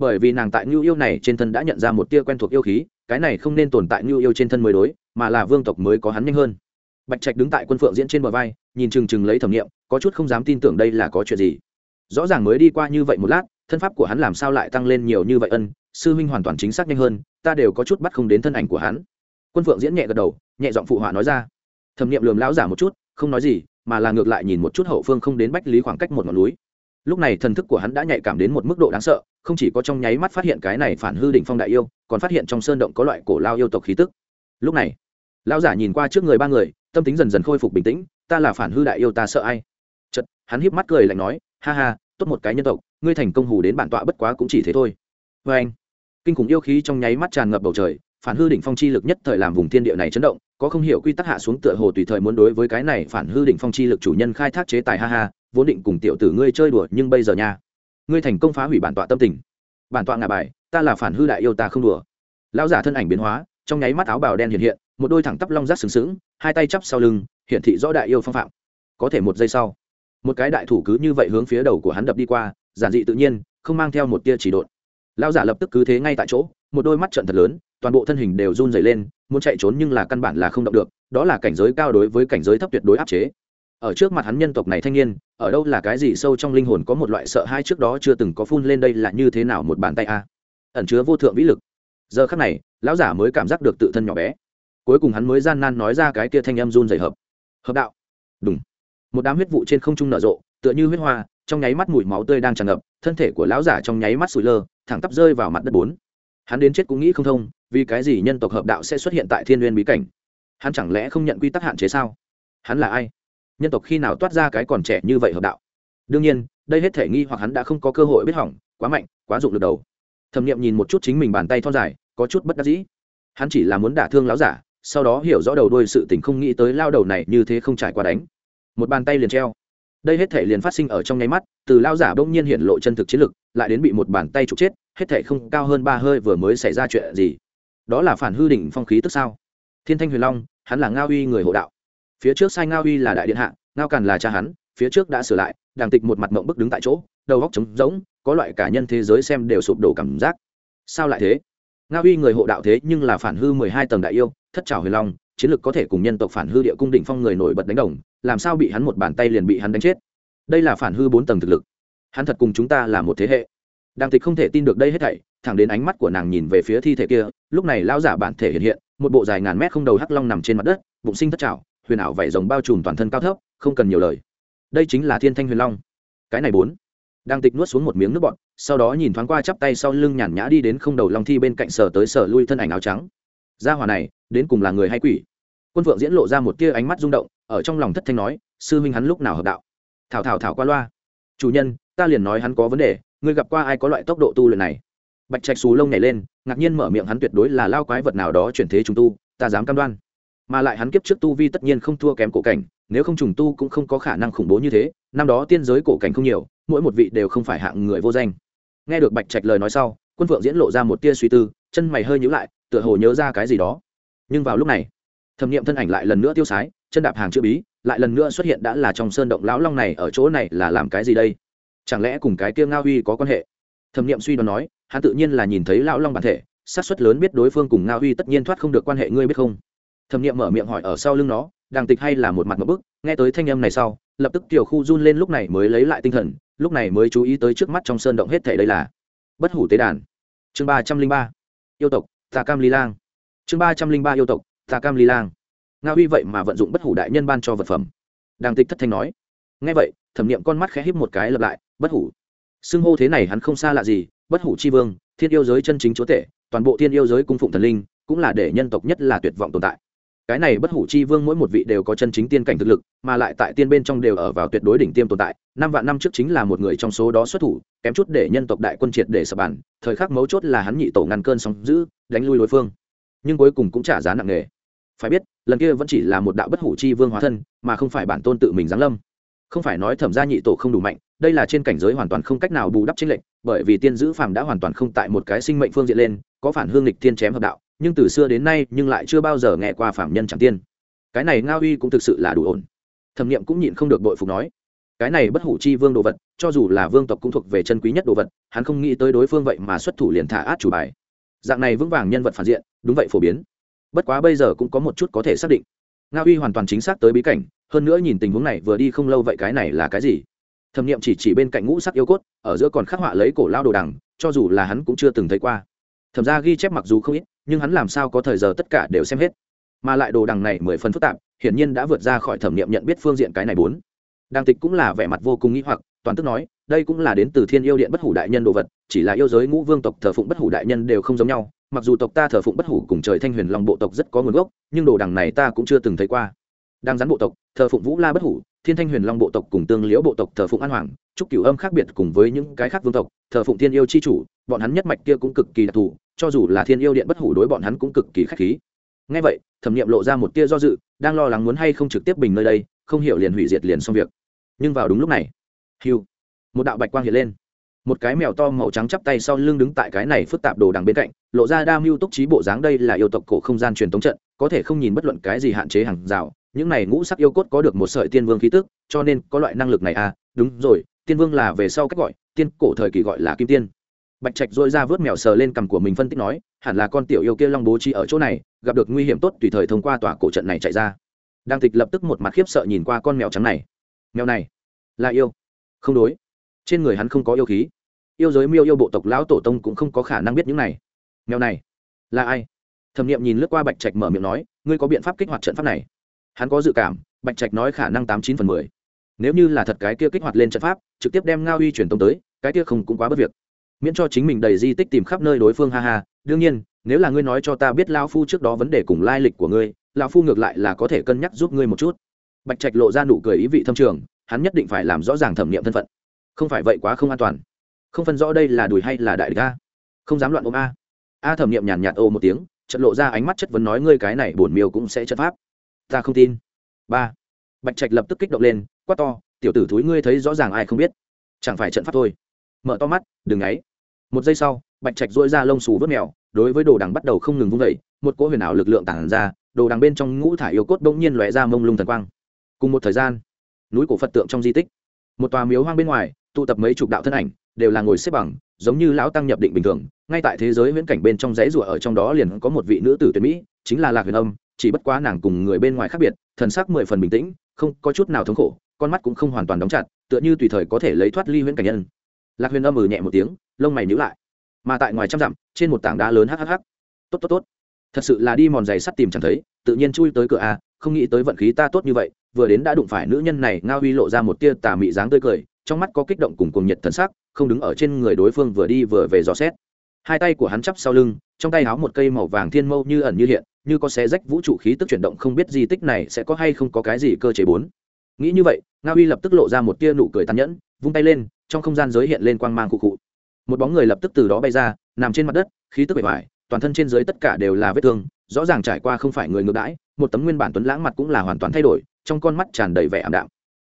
bởi vì nàng tại Nưu yêu này trên thân đã nhận ra một tia quen thuộc yêu khí, cái này không nên tồn tại Nưu yêu trên thân mới đối, mà là vương tộc mới có hắn nhanh hơn. Bạch trạch đứng tại quân phượng diễn trên bờ vai, nhìn chừng chừng lấy thẩm nghiệm, có chút không dám tin tưởng đây là có chuyện gì. Rõ ràng mới đi qua như vậy một lát, thân pháp của hắn làm sao lại tăng lên nhiều như vậy ân, sư huynh hoàn toàn chính xác nhanh hơn, ta đều có chút bắt không đến thân ảnh của hắn. Quân phượng diễn nhẹ gật đầu, nhẹ giọng phụ họa nói ra. Thẩm nghiệm lườm lão giả một chút, không nói gì, mà là ngược lại nhìn một chút hậu phương không đến bách lý khoảng cách một ngọn núi lúc này thần thức của hắn đã nhạy cảm đến một mức độ đáng sợ, không chỉ có trong nháy mắt phát hiện cái này phản hư đỉnh phong đại yêu, còn phát hiện trong sơn động có loại cổ lao yêu tộc khí tức. Lúc này, lão giả nhìn qua trước người ba người, tâm tính dần dần khôi phục bình tĩnh, ta là phản hư đại yêu, ta sợ ai? Chật hắn híp mắt cười lạnh nói, ha ha, tốt một cái nhân tộc, ngươi thành công hù đến bản tọa bất quá cũng chỉ thế thôi. Vê anh, kinh khủng yêu khí trong nháy mắt tràn ngập bầu trời, phản hư đỉnh phong chi lực nhất thời làm vùng thiên địa này chấn động, có không hiểu quy tắc hạ xuống tựa hồ tùy thời muốn đối với cái này phản hư đỉnh phong chi lực chủ nhân khai thác chế tài, ha ha vốn định cùng tiểu tử ngươi chơi đùa nhưng bây giờ nha. Ngươi thành công phá hủy bản tọa tâm tình. Bản tọa ngà bài, ta là phản hư đại yêu ta không đùa. Lão giả thân ảnh biến hóa, trong nháy mắt áo bào đen hiện hiện, một đôi thẳng tắp long rác sừng sững, hai tay chắp sau lưng hiện thị rõ đại yêu phong phạm. Có thể một giây sau, một cái đại thủ cứ như vậy hướng phía đầu của hắn đập đi qua, giản dị tự nhiên, không mang theo một tia chỉ độn. Lão giả lập tức cứ thế ngay tại chỗ, một đôi mắt trận thật lớn, toàn bộ thân hình đều run dày lên, muốn chạy trốn nhưng là căn bản là không động được, đó là cảnh giới cao đối với cảnh giới thấp tuyệt đối áp chế ở trước mặt hắn nhân tộc này thanh niên, ở đâu là cái gì sâu trong linh hồn có một loại sợ hai trước đó chưa từng có phun lên đây là như thế nào một bàn tay a? Ẩn chứa vô thượng vĩ lực. Giờ khắc này, lão giả mới cảm giác được tự thân nhỏ bé. Cuối cùng hắn mới gian nan nói ra cái kia thanh em run dày hợp. Hợp đạo. Đúng một đám huyết vụ trên không trung nở rộ, tựa như huyết hoa, trong nháy mắt mùi máu tươi đang tràn ngập, thân thể của lão giả trong nháy mắt sủi lơ, thẳng tắp rơi vào mặt đất bốn. Hắn đến chết cũng nghĩ không thông, vì cái gì nhân tộc hợp đạo sẽ xuất hiện tại thiên n bí cảnh? Hắn chẳng lẽ không nhận quy tắc hạn chế sao? Hắn là ai? Nhân tộc khi nào toát ra cái còn trẻ như vậy hợp đạo. Đương nhiên, đây hết thể nghi hoặc hắn đã không có cơ hội biết hỏng, quá mạnh, quá dụng lực đầu. Thẩm nghiệm nhìn một chút chính mình bàn tay thon dài, có chút bất đắc dĩ. Hắn chỉ là muốn đả thương láo giả, sau đó hiểu rõ đầu đôi sự tình không nghĩ tới lao đầu này như thế không trải qua đánh. Một bàn tay liền treo. Đây hết thể liền phát sinh ở trong nháy mắt, từ lao giả bỗng nhiên hiện lộ chân thực chiến lực, lại đến bị một bàn tay trục chết, hết thể không cao hơn ba hơi vừa mới xảy ra chuyện gì? Đó là phản hư đỉnh phong khí tức sao? Thiên thanh huyền long, hắn là ngao uy người hộ đạo phía trước sai ngao uy là đại điện hạ, ngao càn là cha hắn, phía trước đã sửa lại, đàng tịch một mặt mộng bức đứng tại chỗ, đầu góc trống rỗng, có loại cả nhân thế giới xem đều sụp đổ cảm giác. Sao lại thế? Ngao uy người hộ đạo thế nhưng là phản hư mười hai tầng đại yêu, thất trào huyền long, chiến lược có thể cùng nhân tộc phản hư địa cung đỉnh phong người nổi bật đánh đồng, làm sao bị hắn một bàn tay liền bị hắn đánh chết? Đây là phản hư bốn tầng thực lực. Hắn thật cùng chúng ta là một thế hệ. Đàng tịch không thể tin được đây hết thảy, thẳng đến ánh mắt của nàng nhìn về phía thi thể kia, lúc này lão giả bản thể hiện hiện, một bộ dài ngàn mét không đầu hắc long nằm trên mặt đất, bụng sinh thất trào huyền ảo vảy rồng bao trùm toàn thân cao thấp, không cần nhiều lời. Đây chính là thiên thanh huyền long. Cái này bốn. Đang tịch nuốt xuống một miếng nước bọt, sau đó nhìn thoáng qua chắp tay sau lưng nhàn nhã đi đến không đầu long thi bên cạnh sở tới sở lui thân ảnh áo trắng. Gia hỏa này, đến cùng là người hay quỷ? Quân phượng diễn lộ ra một tia ánh mắt rung động, ở trong lòng thất thanh nói, sư huynh hắn lúc nào hợp đạo? Thảo thảo thảo qua loa. Chủ nhân, ta liền nói hắn có vấn đề, ngươi gặp qua ai có loại tốc độ tu luyện này? Bạch trạch xù lông nhảy lên, ngạc nhiên mở miệng hắn tuyệt đối là lao quái vật nào đó chuyển thế chúng tu, ta dám cam đoan mà lại hắn kiếp trước tu vi tất nhiên không thua kém cổ cảnh, nếu không trùng tu cũng không có khả năng khủng bố như thế, năm đó tiên giới cổ cảnh không nhiều, mỗi một vị đều không phải hạng người vô danh. Nghe được bạch trạch lời nói sau, quân phượng diễn lộ ra một tia suy tư, chân mày hơi nhữ lại, tựa hồ nhớ ra cái gì đó. Nhưng vào lúc này, thẩm nghiệm thân ảnh lại lần nữa tiêu sái, chân đạp hàng chữ bí, lại lần nữa xuất hiện đã là trong sơn động lão long này ở chỗ này là làm cái gì đây? Chẳng lẽ cùng cái kia ngao huy có quan hệ? Thẩm nghiệm suy đoán nói, hắn tự nhiên là nhìn thấy lão long bản thể, xác suất lớn biết đối phương cùng ngao huy tất nhiên thoát không được quan hệ, ngươi biết không? Thẩm nghiệm mở miệng hỏi ở sau lưng nó, đàng tịch hay là một mặt một bức? Nghe tới thanh âm này sau, lập tức tiểu khu run lên lúc này mới lấy lại tinh thần, lúc này mới chú ý tới trước mắt trong sơn động hết thể đây là bất hủ tế đàn. Chương ba trăm linh ba. Yêu tộc, tà cam ly lang. Chương ba trăm linh ba yêu tộc, tà cam ly lang. Nga uy vậy mà vận dụng bất hủ đại nhân ban cho vật phẩm. Đàng tịch thất thanh nói. Nghe vậy, thẩm nghiệm con mắt khẽ híp một cái lập lại, bất hủ. Xưng hô thế này hắn không xa lạ gì, bất hủ c h i vương, thiên yêu giới chân chính chúa tể, toàn bộ thiên yêu giới cung phụng thần linh, cũng là để nhân tộc nhất là tuyệt vọng tồn tại cái này bất hủ chi vương mỗi một vị đều có chân chính tiên cảnh thực lực, mà lại tại tiên bên trong đều ở vào tuyệt đối đỉnh tiêm tồn tại. Năm vạn năm trước chính là một người trong số đó xuất thủ, kém chút để nhân tộc đại quân triệt để sập bản, thời khắc mấu chốt là hắn nhị tổ ngăn cơn sóng giữ, đánh lui đối phương. Nhưng cuối cùng cũng trả giá nặng nề. Phải biết, lần kia vẫn chỉ là một đạo bất hủ chi vương hóa thân, mà không phải bản tôn tự mình giáng lâm. Không phải nói thẩm gia nhị tổ không đủ mạnh, đây là trên cảnh giới hoàn toàn không cách nào bù đắp chính lệnh bởi vì tiên giữ phàm đã hoàn toàn không tại một cái sinh mệnh phương diện lên, có phản hương lịch tiên chém hợp đạo nhưng từ xưa đến nay nhưng lại chưa bao giờ nghe qua phạm nhân chẳng tiên. Cái này nga uy cũng thực sự là đủ ổn. Thẩm nghiệm cũng nhịn không được bội phục nói, cái này bất hủ chi vương đồ vật, cho dù là vương tộc cũng thuộc về chân quý nhất đồ vật, hắn không nghĩ tới đối phương vậy mà xuất thủ liền thả át chủ bài. Dạng này vững vàng nhân vật phản diện, đúng vậy phổ biến. Bất quá bây giờ cũng có một chút có thể xác định. Nga uy hoàn toàn chính xác tới bí cảnh, hơn nữa nhìn tình huống này vừa đi không lâu vậy cái này là cái gì? Thẩm nghiệm chỉ chỉ bên cạnh ngũ sắc yêu cốt, ở giữa còn khắc họa lấy cổ lao đồ đằng, cho dù là hắn cũng chưa từng thấy qua. Thẩm ra ghi chép mặc dù không ít nhưng hắn làm sao có thời giờ tất cả đều xem hết. Mà lại đồ đằng này mười phần phức tạp, hiển nhiên đã vượt ra khỏi thẩm nghiệm nhận biết phương diện cái này bốn. Đàng tịch cũng là vẻ mặt vô cùng nghĩ hoặc, toàn tức nói, đây cũng là đến từ thiên yêu điện bất hủ đại nhân đồ vật, chỉ là yêu giới ngũ vương tộc thờ phụng bất hủ đại nhân đều không giống nhau, mặc dù tộc ta thờ phụng bất hủ cùng trời thanh huyền long bộ tộc rất có nguồn gốc, nhưng đồ đằng này ta cũng chưa từng thấy qua đang rắn bộ tộc, thờ phụng vũ la bất hủ, thiên thanh huyền long bộ tộc cùng tương liễu bộ tộc thờ phụng an hoàng trúc cửu âm khác biệt cùng với những cái khác vương tộc, thờ phụng thiên yêu c h i chủ, bọn hắn nhất mạch kia cũng cực kỳ đặc thù, cho dù là thiên yêu điện bất hủ đối bọn hắn cũng cực kỳ k h á c h khí. Ngay vậy, thẩm nghiệm lộ ra một tia do dự, đang lo lắng muốn hay không trực tiếp bình nơi đây, không hiểu liền hủy diệt liền xong việc. Nhưng vào đúng lúc này, hiu, một đạo bạch quang hiện lên. Một cái mèo to màu trắng chắp tay sau lưng đứng tại cái này phức tạp đồ đằng bên cạnh, lộ ra đa mưu túc trí bộ dáng đây là yêu tộc cổ không gian truyền thống trận, có thể không nhìn bất luận cái gì hạn chế hàng rào những này ngũ sắc yêu cốt có được một sợi tiên vương khí tức, cho nên có loại năng lực này à đúng rồi, tiên vương là về sau cách gọi, tiên cổ thời kỳ gọi là kim tiên. Bạch trạch dội ra vớt mèo sờ lên cằm của mình phân tích nói, hẳn là con tiểu yêu kia long bố trí ở chỗ này, gặp được nguy hiểm tốt tùy thời thông qua tòa cổ trận này chạy ra. Đang tịch lập tức một mặt khiếp sợ nhìn qua con mèo trắng này. Mèo này là yêu? Không đối. Trên người hắn không có yêu khí. Yêu giới miêu yêu bộ tộc lão tổ tông cũng không có khả năng biết những này. Mèo này là ai? Thẩm niệm nhìn lướt qua bạch trạch mở miệng nói, ngươi có biện pháp kích hoạt trận pháp này? Hắn có dự cảm, bạch trạch nói khả năng tám chín phần mười. Nếu như là thật cái kia kích hoạt lên trận pháp, trực tiếp đem ngao uy truyền tông tới, cái kia không cũng quá bất việc. Miễn cho chính mình đầy di tích tìm khắp nơi đối phương, ha ha. Đương nhiên, nếu là ngươi nói cho ta biết lao phu trước đó vấn đề cùng lai lịch của ngươi lao phu ngược lại là có thể cân nhắc giúp ngươi một chút. Bạch trạch lộ ra nụ cười ý vị thâm trường, hắn nhất định phải làm rõ ràng thẩm nghiệm thân phận. Không phải vậy quá không an toàn. Không phân rõ đây là đùi hay là đại ga không dám loạn ôm a. A thẩm nghiệm nhàn nhạt ô một tiếng trận lộ ra ánh mắt chất vấn nói ngươi cái này bổn miêu cũng sẽ chất pháp ta không tin. Ba. Bạch trạch lập tức kích động lên, quát to, tiểu tử thúi ngươi thấy rõ ràng ai không biết? Chẳng phải trận pháp thôi. Mở to mắt, đừng ấy một giây sau, bạch trạch dỗi ra lông xù vớt mèo, đối với đồ đằng bắt đầu không ngừng vung vẩy một cỗ huyền ảo lực lượng tản ra, đồ đằng bên trong ngũ thả yêu cốt bỗng nhiên lóe ra mông lung thần quang. Cùng một thời gian, núi cổ phật tượng trong di tích, một tòa miếu hoang bên ngoài, tụ tập mấy chục đạo thân ảnh, đều là ngồi xếp bằng, giống như lão tăng nhập định bình thường. Ngay tại thế giới viễn cảnh bên trong dãy rủa ở trong đó liền có một vị nữ tử tuyệt mỹ, chính là lạc huyền âm chỉ bất quá nàng cùng người bên ngoài khác biệt, thần sắc mười phần bình tĩnh, không có chút nào thống khổ, con mắt cũng không hoàn toàn đóng chặt, tựa như tùy thời có thể lấy thoát ly huyễn cảnh nhân. Lạc huyền âm ừ nhẹ một tiếng, lông mày nhíu lại. Mà tại ngoài trăm dặm, trên một tảng đá lớn hhh tốt tốt tốt. Thật sự là đi mòn giày sắt tìm chẳng thấy, tự nhiên chui tới cửa a, không nghĩ tới vận khí ta tốt như vậy, vừa đến đã đụng phải nữ nhân này, ngao huy lộ ra một tia tà mị dáng tươi cười, trong mắt có kích động cùng cùng nhiệt thần sắc, không đứng ở trên người đối phương vừa đi vừa về dò xét. Hai tay của hắn chắp sau lưng, trong tay háo một cây màu vàng thiên mâu như ẩn như hiện như có xé rách vũ trụ khí tức chuyển động không biết di tích này sẽ có hay không có cái gì cơ chế bốn. Nghĩ như vậy, nga uy lập tức lộ ra một tia nụ cười tàn nhẫn, vung tay lên, trong không gian giới hiện lên quang mang cụ cụ một bóng người lập tức từ đó bay ra, nằm trên mặt đất, khí tức bể ngoài toàn thân trên dưới tất cả đều là vết thương, rõ ràng trải qua không phải người ngược đãi, một tấm nguyên bản tuấn lãng mặt cũng là hoàn toàn thay đổi, trong con mắt tràn đầy vẻ ảm đạm.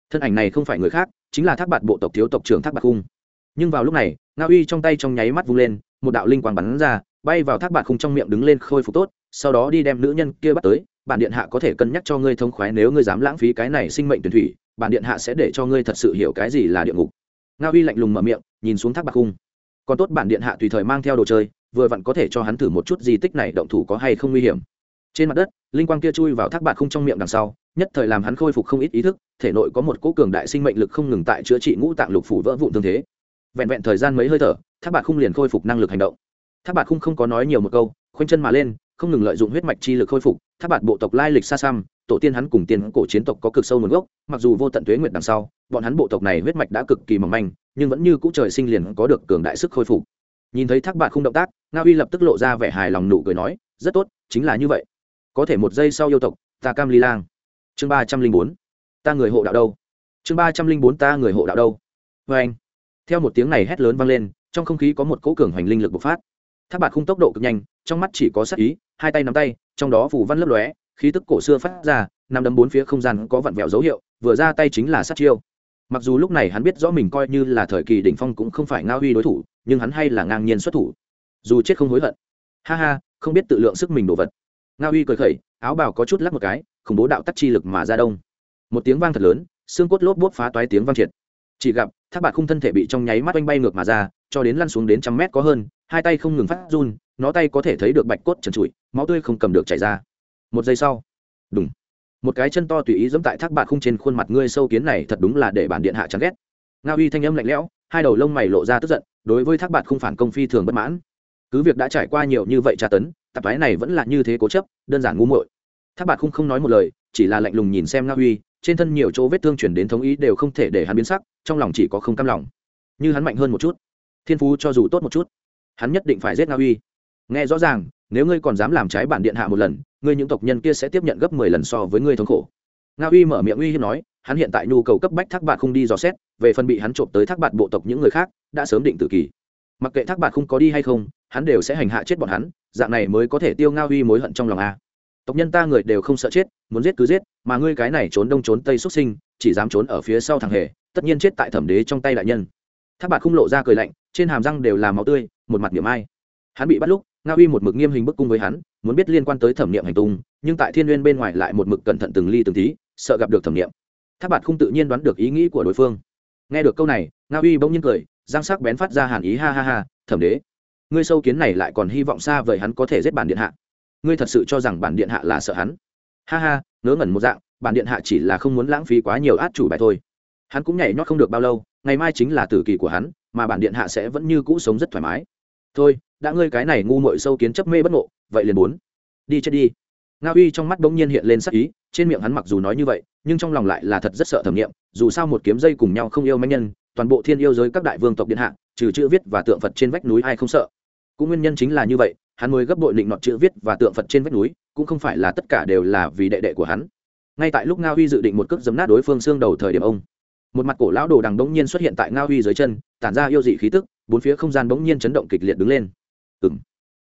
Thân ảnh này không phải người khác, chính là thác bạt bộ tộc thiếu tộc trưởng thác bạt khung. Nhưng vào lúc này, nga uy trong tay trong nháy mắt vung lên, một đạo linh quang bắn ra, bay vào thác bạt khung trong miệng đứng lên khôi phục tốt sau đó đi đem nữ nhân kia bắt tới, bản điện hạ có thể cân nhắc cho ngươi thông khoái nếu ngươi dám lãng phí cái này sinh mệnh tuyển thủy, bản điện hạ sẽ để cho ngươi thật sự hiểu cái gì là địa ngục. Nga uy lạnh lùng mở miệng, nhìn xuống thác bạc cung. Còn tốt bản điện hạ tùy thời mang theo đồ chơi, vừa vặn có thể cho hắn thử một chút di tích này động thủ có hay không nguy hiểm. Trên mặt đất, linh quang kia chui vào thác bạc khung trong miệng đằng sau, nhất thời làm hắn khôi phục không ít ý thức, thể nội có một cỗ cường đại sinh mệnh lực không ngừng tại chữa trị ngũ tạng lục phủ vỡ vụn tương thế. Vẹn vẹn thời gian mấy hơi thở, thác bạc khung liền khôi phục năng lực hành động. Thác bạc khung không có nói nhiều một câu, khoanh chân mà lên không ngừng lợi dụng huyết mạch chi lực khôi phục thác bạt bộ tộc lai lịch xa xăm, tổ tiên hắn cùng tiên cổ chiến tộc có cực sâu nguồn gốc, mặc dù vô tận tuế nguyệt đằng sau, bọn hắn bộ tộc này huyết mạch đã cực kỳ mỏng manh, nhưng vẫn như cũ trời sinh liền có được cường đại sức khôi phục. Nhìn thấy thác bạc không động tác, nga uy lập tức lộ ra vẻ hài lòng nụ cười nói, rất tốt, chính là như vậy. Có thể một giây sau yêu tộc, ta cam ly lang. Chương ba trăm linh bốn, ta người hộ đạo đâu? Chương ba trăm linh bốn, ta người hộ đạo đâu? Vê anh theo một tiếng này hét lớn vang lên, trong không khí có một cỗ cường hoành linh lực bộc phát thác bạc khung tốc độ cực nhanh, trong mắt chỉ có sắc ý, hai tay nắm tay, trong đó phủ văn lấp lóe, khí tức cổ xưa phát ra nằm đấm bốn phía không gian có vặn vẹo dấu hiệu, vừa ra tay chính là sát chiêu. Mặc dù lúc này hắn biết rõ mình coi như là thời kỳ đỉnh phong cũng không phải Ngao huy đối thủ, nhưng hắn hay là ngang nhiên xuất thủ. Dù chết không hối hận. Ha ha, không biết tự lượng sức mình đồ vật. Ngao huy cười khẩy, áo bào có chút lắc một cái, khủng bố đạo tắc chi lực mà ra đông. Một tiếng vang thật lớn, xương cốt lốp bốt phá toái tiếng vang triệt. Chỉ gặp thác bạc khung thân thể bị trong nháy mắt oanh bay ngược mà ra, cho đến lăn xuống đến trăm mét có hơn hai tay không ngừng phát run, nó tay có thể thấy được bạch cốt trần trụi, máu tươi không cầm được chảy ra. Một giây sau đúng một cái chân to tùy ý dẫm tại thác bạc khung trên khuôn mặt ngươi sâu kiến này thật đúng là để bản điện hạ chán ghét. Nga uy thanh âm lạnh lẽo, hai đầu lông mày lộ ra tức giận, đối với thác bạc không phản công phi thường bất mãn. Cứ việc đã trải qua nhiều như vậy tra tấn, tập thái này vẫn là như thế cố chấp, đơn giản ngu muội. Thác bạc không không nói một lời, chỉ là lạnh lùng nhìn xem nga uy, trên thân nhiều chỗ vết thương chuyển đến thống ý đều không thể để hắn biến sắc, trong lòng chỉ có không cam lòng. Như hắn mạnh hơn một chút, thiên phú cho dù tốt một chút hắn nhất định phải giết nga uy. Nghe rõ ràng, nếu ngươi còn dám làm trái bản điện hạ một lần, ngươi những tộc nhân kia sẽ tiếp nhận gấp mười lần so với ngươi thống khổ. Nga uy mở miệng uy hiếp nói, hắn hiện tại nhu cầu cấp bách thác bạt không đi dò xét, về phần bị hắn trộm tới thác bạt bộ tộc những người khác, đã sớm định tự kỷ mặc kệ thác bạt không có đi hay không, hắn đều sẽ hành hạ chết bọn hắn, dạng này mới có thể tiêu nga uy mối hận trong lòng a. Tộc nhân ta người đều không sợ chết, muốn giết cứ giết, mà ngươi cái này trốn đông trốn tây xuất sinh, chỉ dám trốn ở phía sau thằng hề, tất nhiên chết tại thẩm đế trong tay đại nhân thác bạt không lộ ra cười lạnh, trên hàm răng đều là máu tươi, một mặt niệm ai. Hắn bị bắt lúc nga uy một mực nghiêm hình bức cung với hắn, muốn biết liên quan tới thẩm niệm hành tung, nhưng tại thiên n bên ngoài lại một mực cẩn thận từng ly từng tí, sợ gặp được thẩm niệm. Tháp bạt không tự nhiên đoán được ý nghĩ của đối phương. Nghe được câu này nga uy bỗng nhiên cười giang sắc bén phát ra hàn ý, ha ha ha, thẩm đế. Ngươi sâu kiến này lại còn hy vọng xa vời hắn có thể giết bản điện hạ. Ngươi thật sự cho rằng bản điện hạ là sợ hắn? Ha ha, ngớ ngẩn một dạng, bản điện hạ chỉ là không muốn lãng phí quá nhiều át chủ bài thôi. Hắn cũng nhảy nhót không được bao lâu ngày mai chính là tử kỳ của hắn, mà bản điện hạ sẽ vẫn như cũ sống rất thoải mái. Thôi, đã ngươi cái này ngu muội sâu kiến chấp mê bất ngộ, vậy liền bốn đi chết đi. Nga uy trong mắt bỗng nhiên hiện lên sắc ý, trên miệng hắn mặc dù nói như vậy, nhưng trong lòng lại là thật rất sợ thẩm nghiệm, dù sao một kiếm dây cùng nhau không yêu manh nhân, toàn bộ thiên yêu giới các đại vương tộc điện hạ, trừ chữ viết và tượng phật trên vách núi ai không sợ. Cũng nguyên nhân chính là như vậy, hắn mới gấp đội định nọt chữ viết và tượng phật trên vách núi, cũng không phải là tất cả đều là vì đệ đệ của hắn. Ngay tại lúc nga huy dự định một cước giấm nát đối phương xương đầu thời điểm ông một mặt cổ lão đồ đằng bỗng nhiên xuất hiện tại ngao huy dưới chân, tản ra yêu dị khí tức, bốn phía không gian bỗng nhiên chấn động kịch liệt đứng lên. Ừng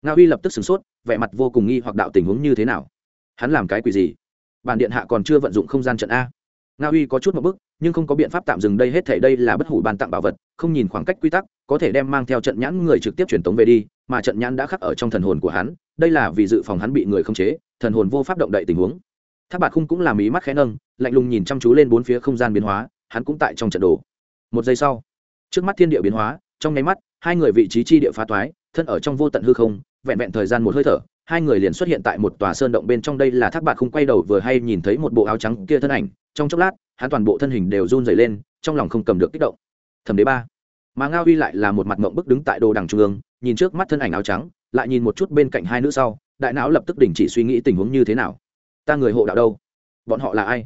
ngao huy lập tức sửng sốt, vẻ mặt vô cùng nghi hoặc đạo tình huống như thế nào? Hắn làm cái quỷ gì? Bản điện hạ còn chưa vận dụng không gian trận a. Ngao huy có chút một bức, nhưng không có biện pháp tạm dừng đây, hết thể đây là bất hủ ban tặng bảo vật, không nhìn khoảng cách quy tắc, có thể đem mang theo trận nhãn người trực tiếp truyền tống về đi, mà trận nhãn đã khắc ở trong thần hồn của hắn, đây là vì dự phòng hắn bị người khống chế, thần hồn vô pháp động đậy tình huống. Tháp bạc khung cũng làm ý mắt khẽ nâng, lạnh lùng nhìn chăm chú lên bốn phía không gian biến hóa hắn cũng tại trong trận đồ. Một giây sau, trước mắt thiên địa biến hóa, trong nháy mắt, hai người vị trí chi địa phá toái thân ở trong vô tận hư không, vẹn vẹn thời gian một hơi thở, hai người liền xuất hiện tại một tòa sơn động bên trong đây là thác bạc không quay đầu vừa hay nhìn thấy một bộ áo trắng kia thân ảnh, trong chốc lát, hắn toàn bộ thân hình đều run dày lên, trong lòng không cầm được kích động. Thẩm đế ba, mà ngao uy lại là một mặt mộng bức đứng tại đồ đằng trung ương, nhìn trước mắt thân ảnh áo trắng, lại nhìn một chút bên cạnh hai nữ sau, đại não lập tức đình chỉ suy nghĩ tình huống như thế nào. Ta người hộ đạo đâu? Bọn họ là ai?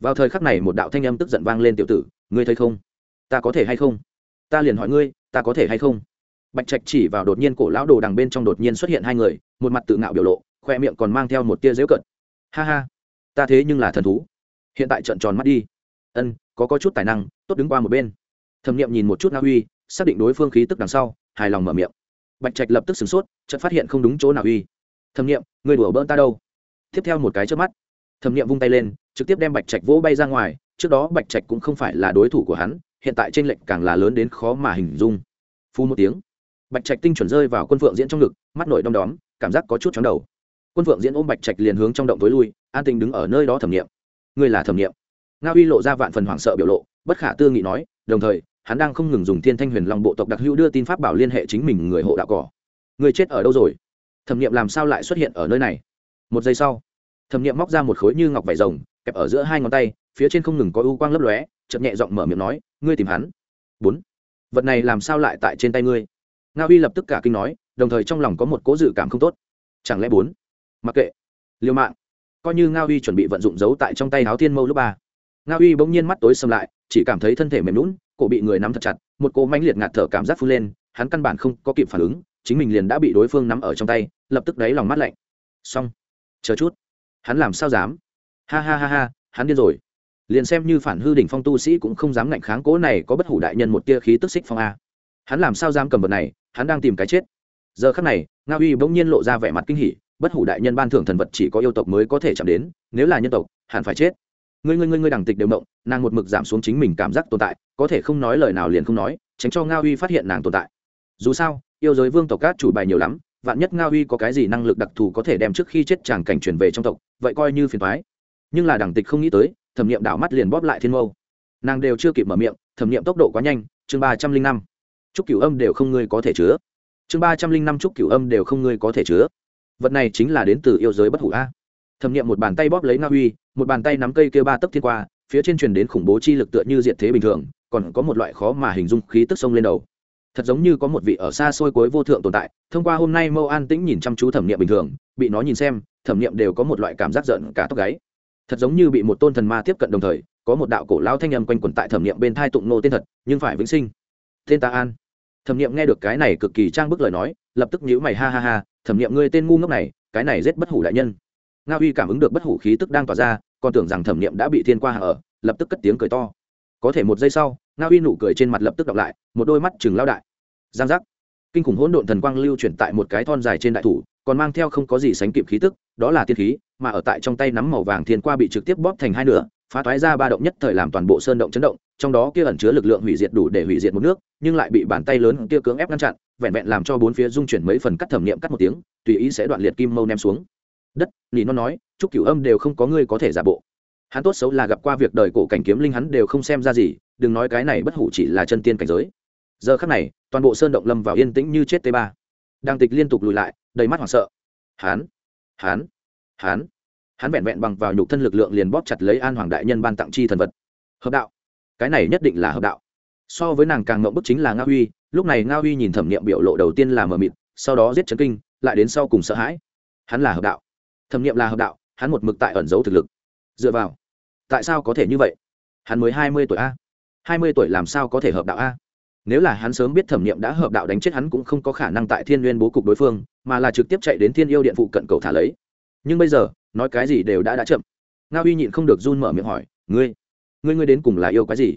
Vào thời khắc này một đạo thanh âm tức giận vang lên tiểu tử, ngươi thấy không? Ta có thể hay không? Ta liền hỏi ngươi, ta có thể hay không? Bạch trạch chỉ vào đột nhiên cổ lão đồ đằng bên trong đột nhiên xuất hiện hai người, một mặt tự ngạo biểu lộ, khoe miệng còn mang theo một tia dễu cận ha ha, ta thế nhưng là thần thú. Hiện tại trận tròn mắt đi. Ân, có có chút tài năng, tốt đứng qua một bên. Thẩm nghiệm nhìn một chút na uy, xác định đối phương khí tức đằng sau, hài lòng mở miệng. Bạch trạch lập tức sửng sốt, chợt phát hiện không đúng chỗ nào uy. Thẩm nghiệm người đùa bỡn ta đâu? Tiếp theo một cái trước mắt, thẩm nghiệm vung tay lên trực tiếp đem bạch trạch vỗ bay ra ngoài, trước đó bạch trạch cũng không phải là đối thủ của hắn, hiện tại trên lệnh càng là lớn đến khó mà hình dung. Phu một tiếng, bạch trạch tinh chuẩn rơi vào quân phượng diễn trong ngực, mắt nổi đom đóm, cảm giác có chút chóng đầu. Quân phượng diễn ôm bạch trạch liền hướng trong động tối lui, an tình đứng ở nơi đó thẩm nghiệm. Ngươi là thẩm nghiệm. Nga uy lộ ra vạn phần hoảng sợ biểu lộ, bất khả tư nghị nói, đồng thời, hắn đang không ngừng dùng thiên thanh huyền long bộ tộc đặc hữu đưa tin pháp bảo liên hệ chính mình người hộ đạo cỏ. Người chết ở đâu rồi? Thẩm nghiệm làm sao lại xuất hiện ở nơi này? Một giây sau, thẩm nghiệm móc ra một khối như ngọc vải rồng kẹp ở giữa hai ngón tay, phía trên không ngừng có ưu quang lấp lóe chậm nhẹ giọng mở miệng nói, ngươi tìm hắn. Bốn. Vật này làm sao lại tại trên tay ngươi? Nga uy lập tức cả kinh nói, đồng thời trong lòng có một cố dự cảm không tốt. Chẳng lẽ bốn? Mặc kệ. Liều mạng. Coi như nga uy chuẩn bị vận dụng giấu tại trong tay áo thiên mâu lúc ba. Nga uy bỗng nhiên mắt tối xâm lại, chỉ cảm thấy thân thể mềm lún cổ bị người nắm thật chặt, một cỗ mãnh liệt ngạt thở cảm giác phun lên, hắn căn bản không có kịp phản ứng, chính mình liền đã bị đối phương nắm ở trong tay, lập tức đáy lòng mắt lạnh. Xong, chờ chút. Hắn làm sao dám? Ha ha ha ha hắn điên rồi. Liền xem như phản hư đỉnh phong tu sĩ cũng không dám ngạnh kháng cố này có bất hủ đại nhân một tia khí tức xích phong a. Hắn làm sao dám cầm vật này hắn đang tìm cái chết. Giờ khắc này nga uy bỗng nhiên lộ ra vẻ mặt kinh hỉ bất hủ đại nhân ban thưởng thần vật chỉ có yêu tộc mới có thể chạm đến nếu là nhân tộc hẳn phải chết. Ngươi ngươi ngươi ngươi đẳng tịch đều động, nàng một mực giảm xuống chính mình cảm giác tồn tại có thể không nói lời nào liền không nói tránh cho nga uy phát hiện nàng tồn tại. Dù sao yêu giới vương tộc cát chủ bài nhiều lắm vạn nhất nga uy có cái gì năng lực đặc thù có thể đem trước khi chết chàng cảnh chuyển về trong tộc vậy coi như phiền thoái nhưng là đẳng tịch không nghĩ tới, thẩm nghiệm đảo mắt liền bóp lại thiên mâu. Nàng đều chưa kịp mở miệng, thẩm nghiệm tốc độ quá nhanh, chương ba trăm linh năm. Chúc cửu âm đều không ngươi có thể chứa. Chương ba trăm linh năm chúc cửu âm đều không ngươi có thể chứa. Vật này chính là đến từ yêu giới bất hủ a. Thẩm nghiệm một bàn tay bóp lấy nga uy một bàn tay nắm cây kia ba tấc thiên qua, phía trên truyền đến khủng bố chi lực tựa như diện thế bình thường, còn có một loại khó mà hình dung khí tức sông lên đầu. Thật giống như có một vị ở xa xôi cuối vô thượng tồn tại, thông qua hôm nay mâu an tĩnh nhìn chăm chú thẩm nghiệm bình thường, bị nó nhìn xem, thẩm nghiệm đều có một loại cảm giác giận cả tóc gáy thật giống như bị một tôn thần ma tiếp cận đồng thời, có một đạo cổ lao thanh âm quanh quẩn tại thẩm nghiệm bên thai tụng nô tên thật, nhưng phải vĩnh sinh. Tên ta an. Thẩm nghiệm nghe được cái này cực kỳ trang bức lời nói, lập tức nhíu mày ha ha ha, thẩm nghiệm ngươi tên ngu ngốc này, cái này giết bất hủ đại nhân. Nga uy cảm ứng được bất hủ khí tức đang tỏa ra, còn tưởng rằng thẩm nghiệm đã bị thiên qua hạ ở, lập tức cất tiếng cười to. Có thể một giây sau, nga uy nụ cười trên mặt lập tức đọc lại, một đôi mắt chừng lao đại. Giang giác. Kinh khủng hỗn độn thần quang lưu chuyển tại một cái thon dài trên đại thủ còn mang theo không có gì sánh kịp khí tức, đó là tiên khí, mà ở tại trong tay nắm màu vàng thiên qua bị trực tiếp bóp thành hai nửa, phá toái ra ba động nhất thời làm toàn bộ sơn động chấn động, trong đó kia ẩn chứa lực lượng hủy diệt đủ để hủy diệt một nước, nhưng lại bị bàn tay lớn kia cưỡng ép ngăn chặn, vẹn vẹn làm cho bốn phía dung chuyển mấy phần cắt thẩm niệm cắt một tiếng, tùy ý sẽ đoạn liệt kim mâu ném xuống. Đất lì nó nói chúc cửu âm đều không có người có thể giả bộ. Hắn tốt xấu là gặp qua việc đời cổ cảnh kiếm linh hắn đều không xem ra gì, đừng nói cái này bất hủ chỉ là chân tiên cảnh giới. Giờ khắc này, toàn bộ sơn động lâm vào yên tĩnh như chết tê ba. Đang tịch liên tục lùi lại đầy mắt hoảng sợ. Hán hán hán hắn vẹn vẹn bằng vào nhục thân lực lượng liền bóp chặt lấy an hoàng đại nhân ban tặng chi thần vật. Hợp đạo. Cái này nhất định là hợp đạo. So với nàng càng ngậm bức chính là nga huy, lúc này nga huy nhìn thẩm nghiệm biểu lộ đầu tiên là mờ mịt, sau đó giết chấn kinh, lại đến sau cùng sợ hãi. Hắn là hợp đạo. Thẩm nghiệm là hợp đạo, hắn một mực tại ẩn giấu thực lực. Dựa vào. Tại sao có thể như vậy? Hắn mới hai mươi tuổi a. Hai mươi tuổi làm sao có thể hợp đạo a? Nếu là hắn sớm biết thẩm nghiệm đã hợp đạo đánh chết hắn cũng không có khả năng tại thiên n bố cục đối phương, mà là trực tiếp chạy đến thiên yêu điện phụ cận cầu thả lấy. Nhưng bây giờ, nói cái gì đều đã đã chậm. Nga uy nhịn không được run mở miệng hỏi, ngươi ngươi ngươi đến cùng là yêu cái gì?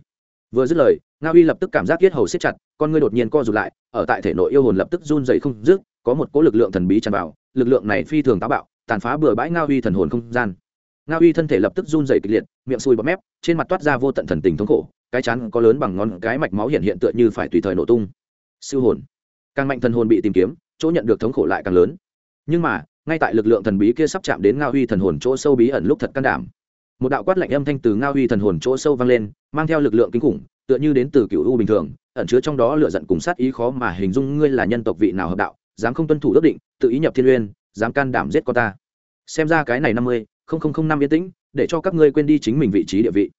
Vừa dứt lời nga uy lập tức cảm giác yết hầu siết chặt, con ngươi đột nhiên co rụt lại, ở tại thể nội yêu hồn lập tức run dậy không dứt, có một cỗ lực lượng thần bí tràn vào, lực lượng này phi thường táo bạo, tàn phá bừa bãi nga uy thần hồn không gian. Nga uy thân thể lập tức run dậy kịch liệt, miệng sùi bọt mép, trên mặt toát ra vô tận thần tình thống khổ cái chán có lớn bằng ngón cái mạch máu hiện hiện tựa như phải tùy thời nổ tung. Siêu hồn. Càng mạnh thần hồn bị tìm kiếm, chỗ nhận được thống khổ lại càng lớn. Nhưng mà, ngay tại lực lượng thần bí kia sắp chạm đến ngao huy thần hồn chỗ sâu bí ẩn lúc thật can đảm. Một đạo quát lạnh âm thanh từ ngao huy thần hồn chỗ sâu vang lên, mang theo lực lượng kinh khủng, tựa như đến từ cựu u bình thường, ẩn chứa trong đó lựa giận cùng sát ý khó mà hình dung ngươi là nhân tộc vị nào hợp đạo, dám không tuân thủ ước định, tự ý nhập thiên uyên, dám can đảm giết con ta. Xem ra cái này năm mươi, không không không năm yên tĩnh, để cho các ngươi quên đi chính mình vị trí địa vị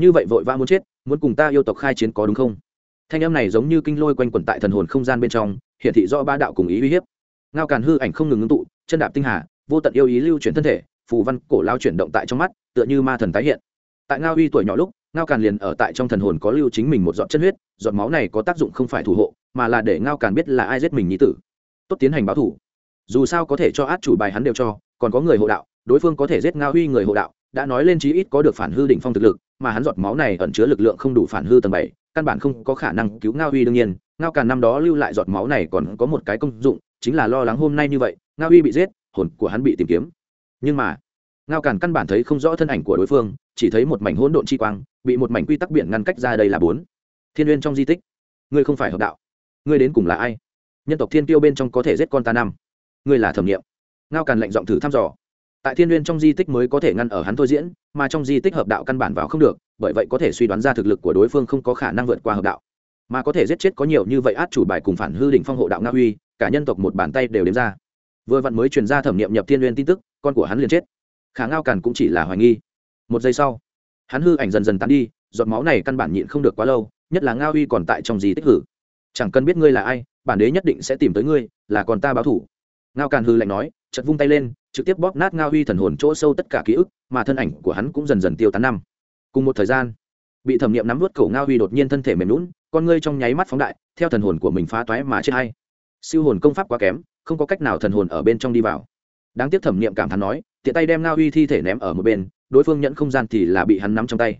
như vậy vội vã muốn chết, muốn cùng ta yêu tộc khai chiến có đúng không? Thanh âm này giống như kinh lôi quanh quẩn tại thần hồn không gian bên trong hiện thị do ba đạo cùng ý uy hiếp. Ngao càn hư ảnh không ngừng ngưng tụ, chân đạp tinh hà, vô tận yêu ý lưu chuyển thân thể, phù văn cổ lao chuyển động tại trong mắt, tựa như ma thần tái hiện. Tại ngao uy tuổi nhỏ lúc, ngao càn liền ở tại trong thần hồn có lưu chính mình một giọt chân huyết, giọt máu này có tác dụng không phải thủ hộ, mà là để ngao càn biết là ai giết mình nhí tử. Tốt tiến hành báo thủ. Dù sao có thể cho át chủ bài hắn đều cho, còn có người hộ đạo, đối phương có thể giết ngao uy người hộ đạo đã nói lên chí ít có được phản hư đỉnh phong thực lực, mà hắn giọt máu này ẩn chứa lực lượng không đủ phản hư tầng bảy, căn bản không có khả năng cứu ngao uy đương nhiên, ngao càn năm đó lưu lại giọt máu này còn có một cái công dụng, chính là lo lắng hôm nay như vậy, ngao uy bị giết, hồn của hắn bị tìm kiếm. Nhưng mà, ngao càn căn bản thấy không rõ thân ảnh của đối phương, chỉ thấy một mảnh hỗn độn chi quang, bị một mảnh quy tắc biển ngăn cách ra đây là bốn. Thiên uyên trong di tích, ngươi không phải hợp đạo. Ngươi đến cùng là ai? Nhân tộc thiên tiêu bên trong có thể giết con ta năm. Ngươi là thẩm nghiệm. Ngao càn lệnh giọng thử thăm dò tại thiên n trong di tích mới có thể ngăn ở hắn thôi diễn, mà trong di tích hợp đạo căn bản vào không được, bởi vậy có thể suy đoán ra thực lực của đối phương không có khả năng vượt qua hợp đạo. Mà có thể giết chết có nhiều như vậy át chủ bài cùng phản hư đỉnh phong hộ đạo nga uy cả nhân tộc một bàn tay đều đếm ra. Vừa vặn mới truyền ra thẩm nghiệm nhập thiên n tin tức, con của hắn liền chết. Khả ngao càn cũng chỉ là hoài nghi. Một giây sau, hắn hư ảnh dần dần tán đi, giọt máu này căn bản nhịn không được quá lâu, nhất là ngao uy còn tại trong di tích hử. Chẳng cần biết ngươi là ai, bản đế nhất định sẽ tìm tới ngươi, là còn ta báo thủ. Ngao càn hư lạnh nói chật vung tay lên trực tiếp bóp nát ngao huy thần hồn chỗ sâu tất cả ký ức, mà thân ảnh của hắn cũng dần dần tiêu tán năm. Cùng một thời gian, bị thẩm nghiệm nắm vớt cổ ngao huy đột nhiên thân thể mềm lún con ngươi trong nháy mắt phóng đại, theo thần hồn của mình phá toái mà chết hay. Siêu hồn công pháp quá kém, không có cách nào thần hồn ở bên trong đi vào. Đáng tiếc thẩm nghiệm cảm thán nói, tiện tay đem ngao huy thi thể ném ở một bên, đối phương nhận không gian thì là bị hắn nắm trong tay.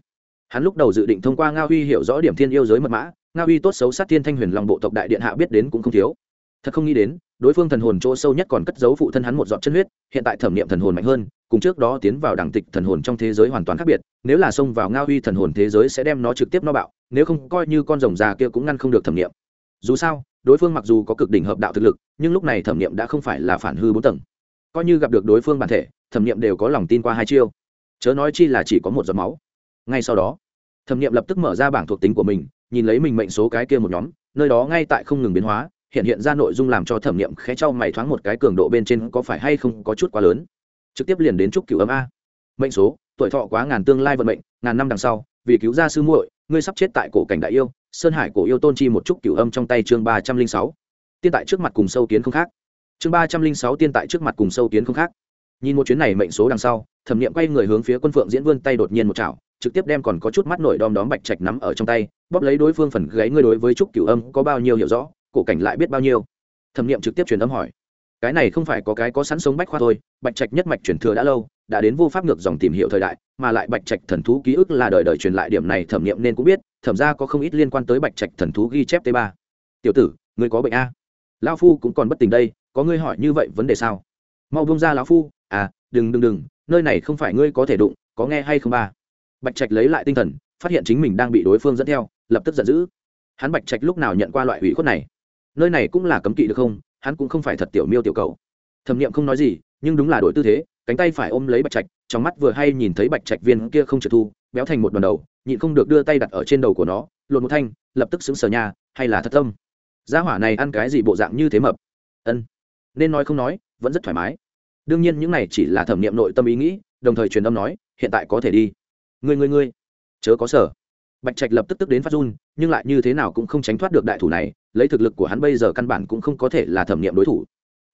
Hắn lúc đầu dự định thông qua ngao huy hiểu rõ điểm thiên yêu giới mật mã, ngao huy tốt xấu sát thiên thanh huyền lòng bộ tộc đại điện hạ biết đến cũng không thiếu thật không nghĩ đến, đối phương thần hồn chỗ sâu nhất còn cất giấu phụ thân hắn một giọt chân huyết, hiện tại thẩm nghiệm thần hồn mạnh hơn, cùng trước đó tiến vào đẳng tịch thần hồn trong thế giới hoàn toàn khác biệt, nếu là xông vào ngao huy thần hồn thế giới sẽ đem nó trực tiếp nó bạo, nếu không coi như con rồng già kia cũng ngăn không được thẩm nghiệm dù sao, đối phương mặc dù có cực đỉnh hợp đạo thực lực, nhưng lúc này thẩm nghiệm đã không phải là phản hư bốn tầng. Coi như gặp được đối phương bản thể, thẩm nghiệm đều có lòng tin qua hai chiêu. Chớ nói chi là chỉ có một giọt máu. Ngay sau đó, thẩm nghiệm lập tức mở ra bảng thuộc tính của mình, nhìn lấy mình mệnh số cái kia một nhóm, nơi đó ngay tại không ngừng biến hóa hiện hiện ra nội dung làm cho thẩm nghiệm khẽ trao mày thoáng một cái cường độ bên trên có phải hay không có chút quá lớn. Trực tiếp liền đến chúc cửu ấm a. Mệnh số, tuổi thọ quá ngàn tương lai vận mệnh, ngàn năm đằng sau, vì cứu gia sư muội, ngươi sắp chết tại cổ cảnh đại yêu, sơn hải cổ yêu tôn chi một chút cửu âm trong tay chương ba trăm linh sáu. Tiên tại trước mặt cùng sâu kiến không khác. Chương ba trăm linh sáu tiên tại trước mặt cùng sâu kiến không khác. Nhìn một chuyến này mệnh số đằng sau, thẩm nghiệm quay người hướng phía quân phượng diễn vươn tay đột nhiên một chảo, trực tiếp đem còn có chút mắt nổi đom đóm bạch trạch nắm ở trong tay, bóp lấy đối phương phần gáy ngươi đối với trúc cửu âm có bao nhiêu hiểu rõ cổ cảnh lại biết bao nhiêu? Thẩm nghiệm trực tiếp truyền âm hỏi. Cái này không phải có cái có sẵn sống bách khoa thôi, bạch trạch nhất mạch truyền thừa đã lâu, đã đến vô pháp ngược dòng tìm hiểu thời đại, mà lại bạch trạch thần thú ký ức là đời đời truyền lại điểm này thẩm nghiệm nên cũng biết, thẩm ra có không ít liên quan tới bạch trạch thần thú ghi chép t ba. Tiểu tử, ngươi có bệnh a? Lao phu cũng còn bất tình đây, có ngươi hỏi như vậy vấn đề sao? Mau bông ra lão phu à đừng đừng đừng, nơi này không phải ngươi có thể đụng, có nghe hay không ba? Bạch trạch lấy lại tinh thần, phát hiện chính mình đang bị đối phương dẫn theo, lập tức giận dữ. Hắn bạch trạch lúc nào nhận qua loại ủy khuất này? Nơi này cũng là cấm kỵ được không? Hắn cũng không phải thật tiểu miêu tiểu cầu. Thẩm nghiệm không nói gì, nhưng đúng là đổi tư thế, cánh tay phải ôm lấy bạch trạch, trong mắt vừa hay nhìn thấy bạch trạch viên kia không trượt thu, béo thành một đoàn đầu, nhịn không được đưa tay đặt ở trên đầu của nó, lột một thanh, lập tức xứng sờ nhà hay là thất tâm? Gia hỏa này ăn cái gì bộ dạng như thế mập? Ân. Nên nói không nói, vẫn rất thoải mái. Đương nhiên những này chỉ là thẩm nghiệm nội tâm ý nghĩ, đồng thời truyền âm nói, hiện tại có thể đi. Người người người chớ có sở bạch trạch lập tức tức đến phát run, nhưng lại như thế nào cũng không tránh thoát được đại thủ này, lấy thực lực của hắn bây giờ căn bản cũng không có thể là thẩm nghiệm đối thủ.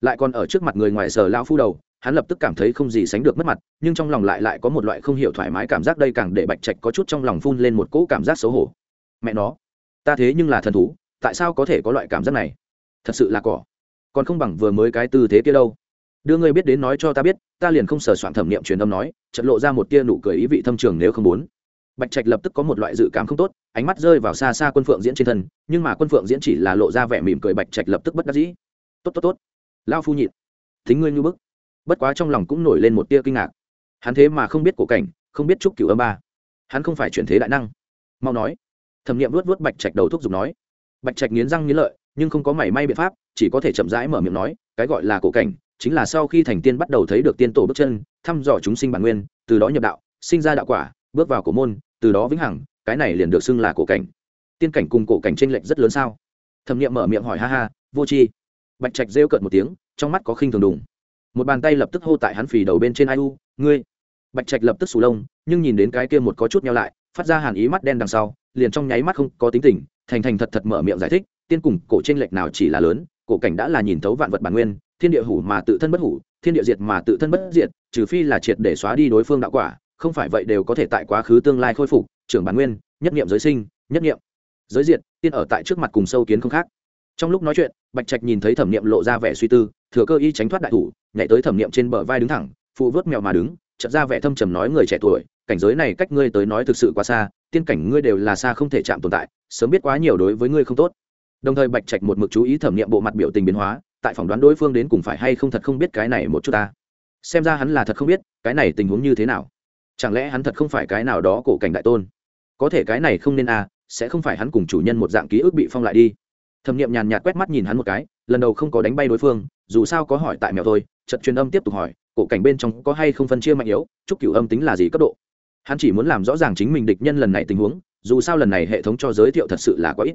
Lại còn ở trước mặt người ngoài sở lao phu đầu, hắn lập tức cảm thấy không gì sánh được mất mặt, nhưng trong lòng lại lại có một loại không hiểu thoải mái cảm giác đây càng để bạch trạch có chút trong lòng phun lên một cỗ cảm giác xấu hổ. Mẹ nó, ta thế nhưng là thần thú, tại sao có thể có loại cảm giác này? Thật sự là cỏ. Còn không bằng vừa mới cái tư thế kia đâu. Đưa ngươi biết đến nói cho ta biết, ta liền không sờ soạn thẩm nghiệm truyền âm nói trận lộ ra một tia nụ cười ý vị thâm trường nếu không muốn bạch trạch lập tức có một loại dự cảm không tốt, ánh mắt rơi vào xa xa quân phượng diễn trên thân, nhưng mà quân phượng diễn chỉ là lộ ra vẻ mỉm cười bạch trạch lập tức bất đắc dĩ. Tốt tốt tốt. Lao phu nhịn. Thính ngươi như bức. Bất quá trong lòng cũng nổi lên một tia kinh ngạc. Hắn thế mà không biết cổ cảnh, không biết trúc cửu âm ba. Hắn không phải chuyển thế đại năng. Mau nói. Thẩm nghiệm luốt vuốt bạch trạch đầu thuốc giục nói. Bạch trạch nghiến răng nghiến lợi, nhưng không có mảy may biện pháp, chỉ có thể chậm rãi mở miệng nói, cái gọi là cổ cảnh, chính là sau khi thành tiên bắt đầu thấy được tiên tổ bước chân, thăm dò chúng sinh bản nguyên, từ đó nhập đạo, sinh ra đạo quả, bước vào cổ môn từ đó vĩnh hằng, cái này liền được xưng là cổ cảnh. Tiên cảnh cùng cổ cảnh tranh lệch rất lớn sao? Thẩm nghiệm mở miệng hỏi, ha ha, vô tri. Bạch trạch rêu cợt một tiếng, trong mắt có khinh thường đùng. Một bàn tay lập tức hô tại hắn phì đầu bên trên, ai u, ngươi. Bạch trạch lập tức sù lông, nhưng nhìn đến cái kia một có chút nhau lại, phát ra hàn ý mắt đen đằng sau, liền trong nháy mắt không có tính tình, thành thành thật thật mở miệng giải thích, tiên cùng cổ tranh lệch nào chỉ là lớn, cổ cảnh đã là nhìn thấu vạn vật bản nguyên, thiên địa hủ mà tự thân bất hủ, thiên địa diệt mà tự thân bất diệt, trừ phi là triệt để xóa đi đối phương đạo quả không phải vậy đều có thể tại quá khứ tương lai khôi phục trưởng bản nguyên nhất niệm giới sinh nhất niệm giới diện, tiên ở tại trước mặt cùng sâu kiến không khác. Trong lúc nói chuyện bạch trạch nhìn thấy thẩm niệm lộ ra vẻ suy tư thừa cơ y tránh thoát đại thủ nhảy tới thẩm niệm trên bờ vai đứng thẳng phụ vớt mèo mà đứng chợt ra vẻ thâm trầm nói người trẻ tuổi cảnh giới này cách ngươi tới nói thực sự quá xa tiên cảnh ngươi đều là xa không thể chạm tồn tại sớm biết quá nhiều đối với ngươi không tốt. Đồng thời bạch trạch một mực chú ý thẩm niệm bộ mặt biểu tình biến hóa tại phỏng đoán đối phương đến cùng phải hay không thật không biết cái này một chút ta. Xem ra hắn là thật không biết cái này tình huống như thế nào chẳng lẽ hắn thật không phải cái nào đó cổ cảnh đại tôn? Có thể cái này không nên à sẽ không phải hắn cùng chủ nhân một dạng ký ức bị phong lại đi. Thẩm nghiệm nhàn nhạt quét mắt nhìn hắn một cái, lần đầu không có đánh bay đối phương, dù sao có hỏi tại mèo thôi trận truyền âm tiếp tục hỏi, cổ cảnh bên trong có hay không phân chia mạnh yếu trúc cửu âm tính là gì cấp độ? Hắn chỉ muốn làm rõ ràng chính mình địch nhân lần này tình huống, dù sao lần này hệ thống cho giới thiệu thật sự là quá ít.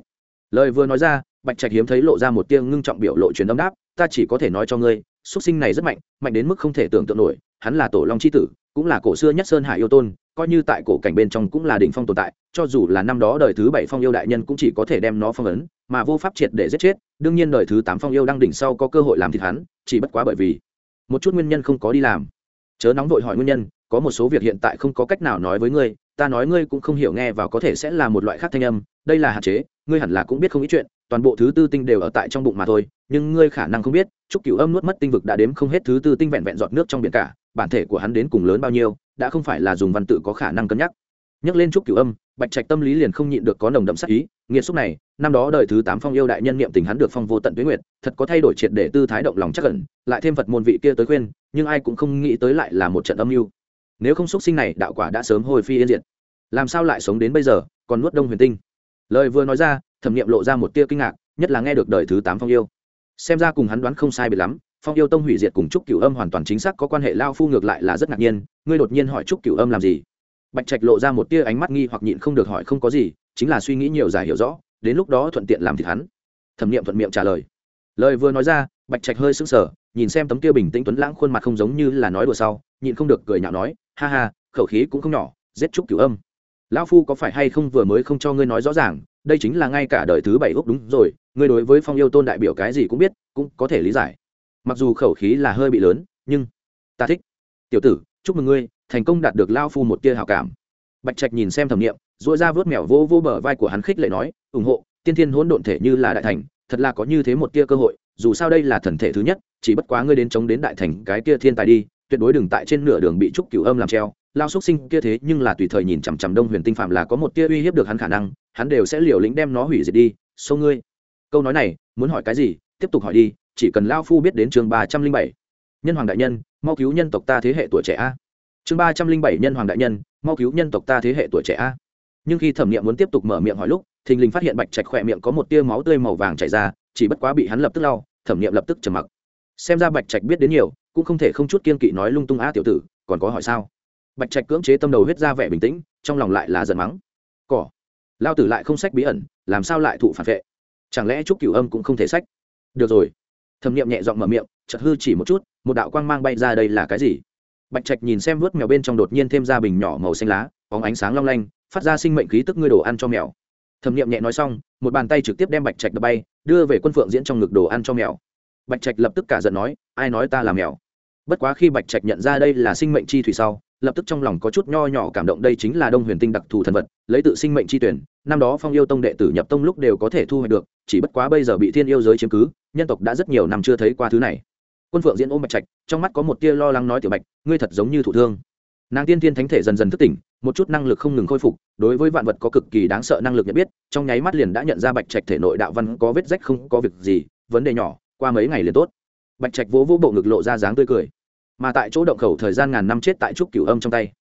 Lời vừa nói ra, bạch trạch hiếm thấy lộ ra một tiếng ngưng trọng biểu lộ truyền âm đáp, ta chỉ có thể nói cho ngươi, xuất sinh này rất mạnh mạnh đến mức không thể tưởng tượng nổi, hắn là tổ long c h i tử cũng là cổ xưa nhất sơn hải yêu tôn, coi như tại cổ cảnh bên trong cũng là đỉnh phong tồn tại, cho dù là năm đó đời thứ bảy phong yêu đại nhân cũng chỉ có thể đem nó phong ấn, mà vô pháp triệt để giết chết, đương nhiên đời thứ tám phong yêu đang đỉnh sau có cơ hội làm thịt hắn, chỉ bất quá bởi vì một chút nguyên nhân không có đi làm. Chớ nóng vội hỏi nguyên nhân, có một số việc hiện tại không có cách nào nói với ngươi, ta nói ngươi cũng không hiểu nghe và có thể sẽ là một loại khác thanh âm, đây là hạn chế, ngươi hẳn là cũng biết không ít chuyện, toàn bộ thứ tư tinh đều ở tại trong bụng mà thôi, nhưng ngươi khả năng không biết, chúc cửu âm nuốt mất tinh vực đã đếm không hết thứ tư tinh vẹn vẹn giọt nước trong biển cả bản thể của hắn đến cùng lớn bao nhiêu, đã không phải là dùng văn tự có khả năng cân nhắc. Nhắc lên chút cửu âm, bạch trạch tâm lý liền không nhịn được có nồng đậm sắc ý, nghiệt xúc này, năm đó đời thứ tám phong yêu đại nhân niệm tình hắn được phong vô tận tuyết nguyệt, thật có thay đổi triệt để tư thái động lòng chắc ẩn, lại thêm phật môn vị kia tới khuyên, nhưng ai cũng không nghĩ tới lại là một trận âm mưu. Nếu không xúc sinh này, đạo quả đã sớm hồi phi yên diệt. Làm sao lại sống đến bây giờ, còn nuốt đông huyền tinh? Lời vừa nói ra, thẩm nghiệm lộ ra một tia kinh ngạc, nhất là nghe được đời thứ tám phong yêu. Xem ra cùng hắn đoán không sai biệt lắm phong yêu tông hủy diệt cùng trúc cửu âm hoàn toàn chính xác có quan hệ, lao phu ngược lại là rất ngạc nhiên, ngươi đột nhiên hỏi trúc cửu âm làm gì? Bạch trạch lộ ra một tia ánh mắt nghi hoặc nhịn không được hỏi không có gì, chính là suy nghĩ nhiều giải hiểu rõ, đến lúc đó thuận tiện làm thịt hắn. Thẩm niệm thuận miệng trả lời. Lời vừa nói ra, bạch trạch hơi sững sờ, nhìn xem tấm kia bình tĩnh tuấn lãng khuôn mặt không giống như là nói đùa sau, nhịn không được cười nhạo nói, ha ha, khẩu khí cũng không nhỏ, giết trúc cửu âm. Lão phu có phải hay không vừa mới không cho ngươi nói rõ ràng, đây chính là ngay cả đời thứ bảy úc đúng rồi, ngươi đối với phong yêu tôn đại biểu cái gì cũng biết, cũng có thể lý giải mặc dù khẩu khí là hơi bị lớn, nhưng ta thích. Tiểu tử, chúc mừng ngươi, thành công đạt được lao phu một tia hào cảm. Bạch trạch nhìn xem thẩm nghiệm dội ra vớt mèo vô vô bờ vai của hắn khích lệ nói, ủng hộ, tiên thiên hỗn độn thể như là đại thành, thật là có như thế một tia cơ hội, dù sao đây là thần thể thứ nhất, chỉ bất quá ngươi đến chống đến đại thành cái tia thiên tài đi, tuyệt đối đừng tại trên nửa đường bị trúc cửu âm làm treo. Lao xuất sinh kia thế nhưng là tùy thời nhìn chằm chằm đông huyền tinh phạm là có một tia uy hiếp được hắn khả năng, hắn đều sẽ liều lĩnh đem nó hủy diệt đi. Sâu ngươi. Câu nói này, muốn hỏi cái gì, tiếp tục hỏi đi chỉ cần lao phu biết đến chương ba trăm linh bảy. Nhân hoàng đại nhân, mau cứu nhân tộc ta thế hệ tuổi trẻ a. Chương ba trăm linh bảy nhân hoàng đại nhân, mau cứu nhân tộc ta thế hệ tuổi trẻ a. Nhưng khi thẩm nghiệm muốn tiếp tục mở miệng hỏi lúc, thình lình phát hiện bạch trạch khỏe miệng có một tia máu tươi màu vàng chảy ra, chỉ bất quá bị hắn lập tức lau, thẩm nghiệm lập tức trầm mặc. Xem ra bạch trạch biết đến nhiều, cũng không thể không chút kiên kỵ nói lung tung á tiểu tử, còn có hỏi sao? Bạch trạch cưỡng chế tâm đầu huyết ra vẻ bình tĩnh, trong lòng lại là giận mắng. Cỏ. Lao tử lại không sách bí ẩn, làm sao lại thụ phản vệ? Chẳng lẽ trúc cửu âm cũng không thể sách? Được rồi thẩm nghiệm nhẹ giọng mở miệng, chợt hư chỉ một chút, một đạo quang mang bay ra đây là cái gì? Bạch trạch nhìn xem vớt mèo bên trong đột nhiên thêm ra bình nhỏ màu xanh lá, bóng ánh sáng long lanh, phát ra sinh mệnh khí tức ngươi đồ ăn cho mèo. Thẩm nghiệm nhẹ nói xong, một bàn tay trực tiếp đem bạch trạch đập bay, đưa về quân phượng diễn trong ngực đồ ăn cho mèo. Bạch trạch lập tức cả giận nói, ai nói ta là mèo? Bất quá khi bạch trạch nhận ra đây là sinh mệnh chi thủy sau, lập tức trong lòng có chút nho nhỏ cảm động đây chính là đông huyền tinh đặc thù thần vật, lấy tự sinh mệnh chi tuyển, năm đó phong yêu tông đệ tử nhập tông lúc đều có thể thu hoạch được, chỉ bất quá bây giờ bị thiên yêu giới chiếm cứ nhân tộc đã rất nhiều năm chưa thấy qua thứ này. Quân phượng diễn ôm bạch trạch, trong mắt có một tia lo lắng nói tiểu bạch, ngươi thật giống như thủ thương. Nàng tiên tiên thánh thể dần dần thức tỉnh, một chút năng lực không ngừng khôi phục, đối với vạn vật có cực kỳ đáng sợ năng lực nhận biết, trong nháy mắt liền đã nhận ra bạch trạch thể nội đạo văn có vết rách không có việc gì, vấn đề nhỏ, qua mấy ngày liền tốt. Bạch trạch vỗ vỗ bộ ngực lộ ra dáng tươi cười. Mà tại chỗ động khẩu thời gian ngàn năm chết tại trúc cửu âm trong tay.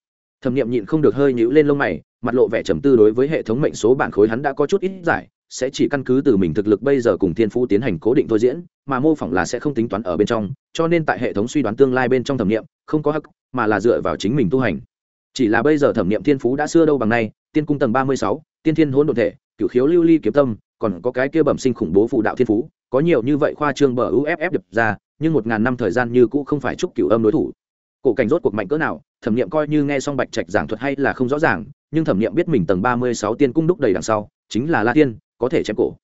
Thẩm nghiệm nhịn không được hơi nhíu lên lông mày, mặt lộ vẻ trầm tư đối với hệ thống mệnh số bản khối hắn đã có chút ít giải sẽ chỉ căn cứ từ mình thực lực bây giờ cùng thiên phú tiến hành cố định thôi diễn, mà mô phỏng là sẽ không tính toán ở bên trong, cho nên tại hệ thống suy đoán tương lai bên trong thẩm nghiệm, không có hắc, mà là dựa vào chính mình tu hành. Chỉ là bây giờ thẩm nghiệm thiên phú đã xưa đâu bằng nay, tiên cung tầng ba mươi sáu, tiên thiên hỗn độn thể, cửu khiếu lưu ly kiếm tâm, còn có cái kia bẩm sinh khủng bố phụ đạo thiên phú, có nhiều như vậy khoa trương bờ uff đập ra, nhưng một ngàn năm thời gian như cũ không phải chúc cửu âm đối thủ. Cổ cảnh rốt cuộc mạnh cỡ nào, thẩm nghiệm coi như nghe xong bạch trạch giảng thuật hay là không rõ ràng, nhưng thẩm nghiệm biết mình tầng ba mươi sáu tiên cung đúc đầy đằng sau, chính là la tiên có thể chém cổ.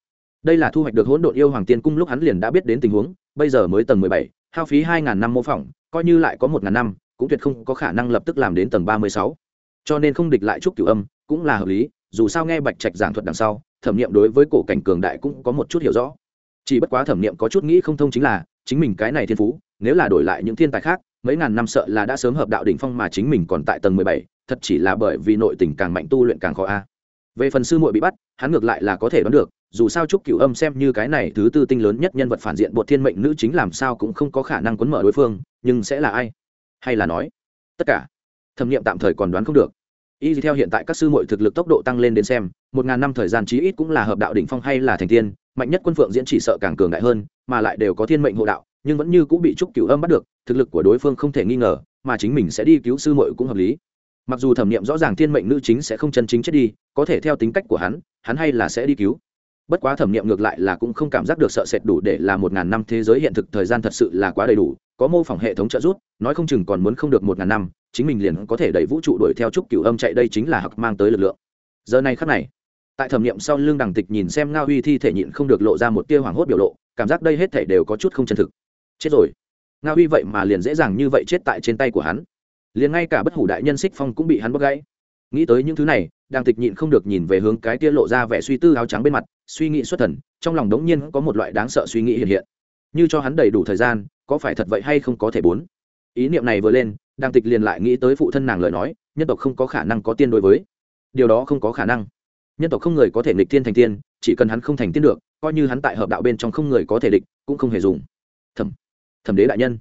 Đây là thu hoạch được hỗn độn yêu hoàng tiên cung lúc hắn liền đã biết đến tình huống, bây giờ mới tầng mười bảy, hao phí hai ngàn năm mô phỏng, coi như lại có một ngàn năm, cũng tuyệt không có khả năng lập tức làm đến tầng ba mươi sáu. Cho nên không địch lại trúc cửu âm, cũng là hợp lý, dù sao nghe bạch trạch giảng thuật đằng sau, thẩm nghiệm đối với cổ cảnh cường đại cũng có một chút hiểu rõ. Chỉ bất quá thẩm nghiệm có chút nghĩ không thông chính là, chính mình cái này thiên phú, nếu là đổi lại những thiên tài khác, mấy ngàn năm sợ là đã sớm hợp đạo đỉnh phong mà chính mình còn tại tầng mười bảy, thật chỉ là bởi vì nội tình càng mạnh tu luyện càng khó a về phần sư muội bị bắt, hắn ngược lại là có thể đoán được, dù sao trúc cửu âm xem như cái này thứ tư tinh lớn nhất nhân vật phản diện bột thiên mệnh nữ chính làm sao cũng không có khả năng quấn mở đối phương, nhưng sẽ là ai? Hay là nói, tất cả, thẩm nghiệm tạm thời còn đoán không được. Y theo hiện tại các sư muội thực lực tốc độ tăng lên đến xem, một ngàn năm thời gian chí ít cũng là hợp đạo đỉnh phong hay là thành tiên, mạnh nhất quân phượng diễn chỉ sợ càng cường đại hơn, mà lại đều có thiên mệnh hộ đạo, nhưng vẫn như cũng bị trúc cửu âm bắt được, thực lực của đối phương không thể nghi ngờ, mà chính mình sẽ đi cứu sư muội cũng hợp lý mặc dù thẩm nghiệm rõ ràng thiên mệnh nữ chính sẽ không chân chính chết đi, có thể theo tính cách của hắn hắn hay là sẽ đi cứu. Bất quá thẩm nghiệm ngược lại là cũng không cảm giác được sợ sệt đủ để là một ngàn năm thế giới hiện thực thời gian thật sự là quá đầy đủ, có mô phỏng hệ thống trợ giúp, nói không chừng còn muốn không được một ngàn năm, chính mình liền có thể đẩy vũ trụ đuổi theo trúc cửu âm chạy đây chính là hặc mang tới lực lượng. Giờ này khắc này, tại thẩm nghiệm sau lưng đằng tịch nhìn xem nga huy thi thể nhịn không được lộ ra một tia hoảng hốt biểu lộ, cảm giác đây hết thể đều có chút không chân thực. Chết rồi. Nga huy vậy mà liền dễ dàng như vậy chết tại trên tay của hắn liền ngay cả bất hủ đại nhân xích phong cũng bị hắn bóc gãy. Nghĩ tới những thứ này đang tịch nhịn không được nhìn về hướng cái tia lộ ra vẻ suy tư áo trắng bên mặt, suy nghĩ xuất thần, trong lòng đống nhiên có một loại đáng sợ suy nghĩ hiện hiện. Như cho hắn đầy đủ thời gian, có phải thật vậy hay không có thể bốn? Ý niệm này vừa lên đang tịch liền lại nghĩ tới phụ thân nàng lời nói, nhân tộc không có khả năng có tiên đối với. Điều đó không có khả năng. Nhân tộc không người có thể nghịch tiên thành tiên, chỉ cần hắn không thành tiên được, coi như hắn tại hợp đạo bên trong không người có thể địch, cũng không hề dùng. Thẩm thẩm đế đại nhân.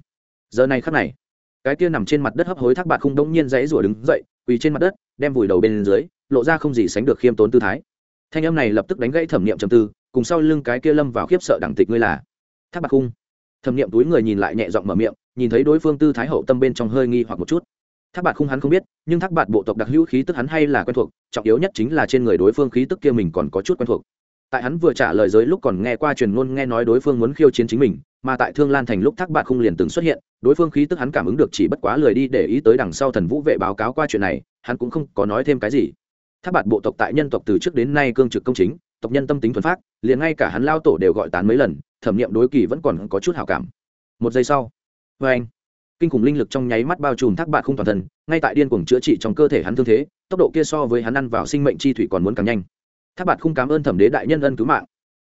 Giờ này khắc này cái kia nằm trên mặt đất hấp hối thác bạc khung đông nhiên dãy rủa đứng dậy, quỳ trên mặt đất, đem vùi đầu bên dưới, lộ ra không gì sánh được khiêm tốn tư thái. Thanh âm này lập tức đánh gãy thẩm niệm trầm tư, cùng sau lưng cái kia lâm vào khiếp sợ đẳng tịch ngươi là thác bạc khung. Thẩm niệm túi người nhìn lại nhẹ giọng mở miệng, nhìn thấy đối phương tư thái hậu tâm bên trong hơi nghi hoặc một chút. Thác bạc khung hắn không biết, nhưng thác bạc bộ tộc đặc hữu khí tức hắn hay là quen thuộc, trọng yếu nhất chính là trên người đối phương khí tức kia mình còn có chút quen thuộc. Tại hắn vừa trả lời giới lúc còn nghe qua truyền ngôn, nghe nói đối phương muốn khiêu chiến chính mình mà tại thương lan thành lúc thác bạc khung liền từng xuất hiện, đối phương khí tức hắn cảm ứng được chỉ bất quá lười đi để ý tới đằng sau thần vũ vệ báo cáo qua chuyện này, hắn cũng không có nói thêm cái gì. Thác bạc bộ tộc tại nhân tộc từ trước đến nay cương trực công chính, tộc nhân tâm tính thuần phát liền ngay cả hắn lao tổ đều gọi tán mấy lần, thẩm nghiệm đối kỳ vẫn còn có chút hảo cảm. Một giây sau vê anh, kinh khủng linh lực trong nháy mắt bao trùm thác bạc không toàn thân, ngay tại điên cuồng chữa trị trong cơ thể hắn thương thế, tốc độ kia so với hắn ăn vào sinh mệnh chi thủy còn muốn càng nhanh. Thác bạc không cảm ơn thẩm đế đại nhân ân cứu mạng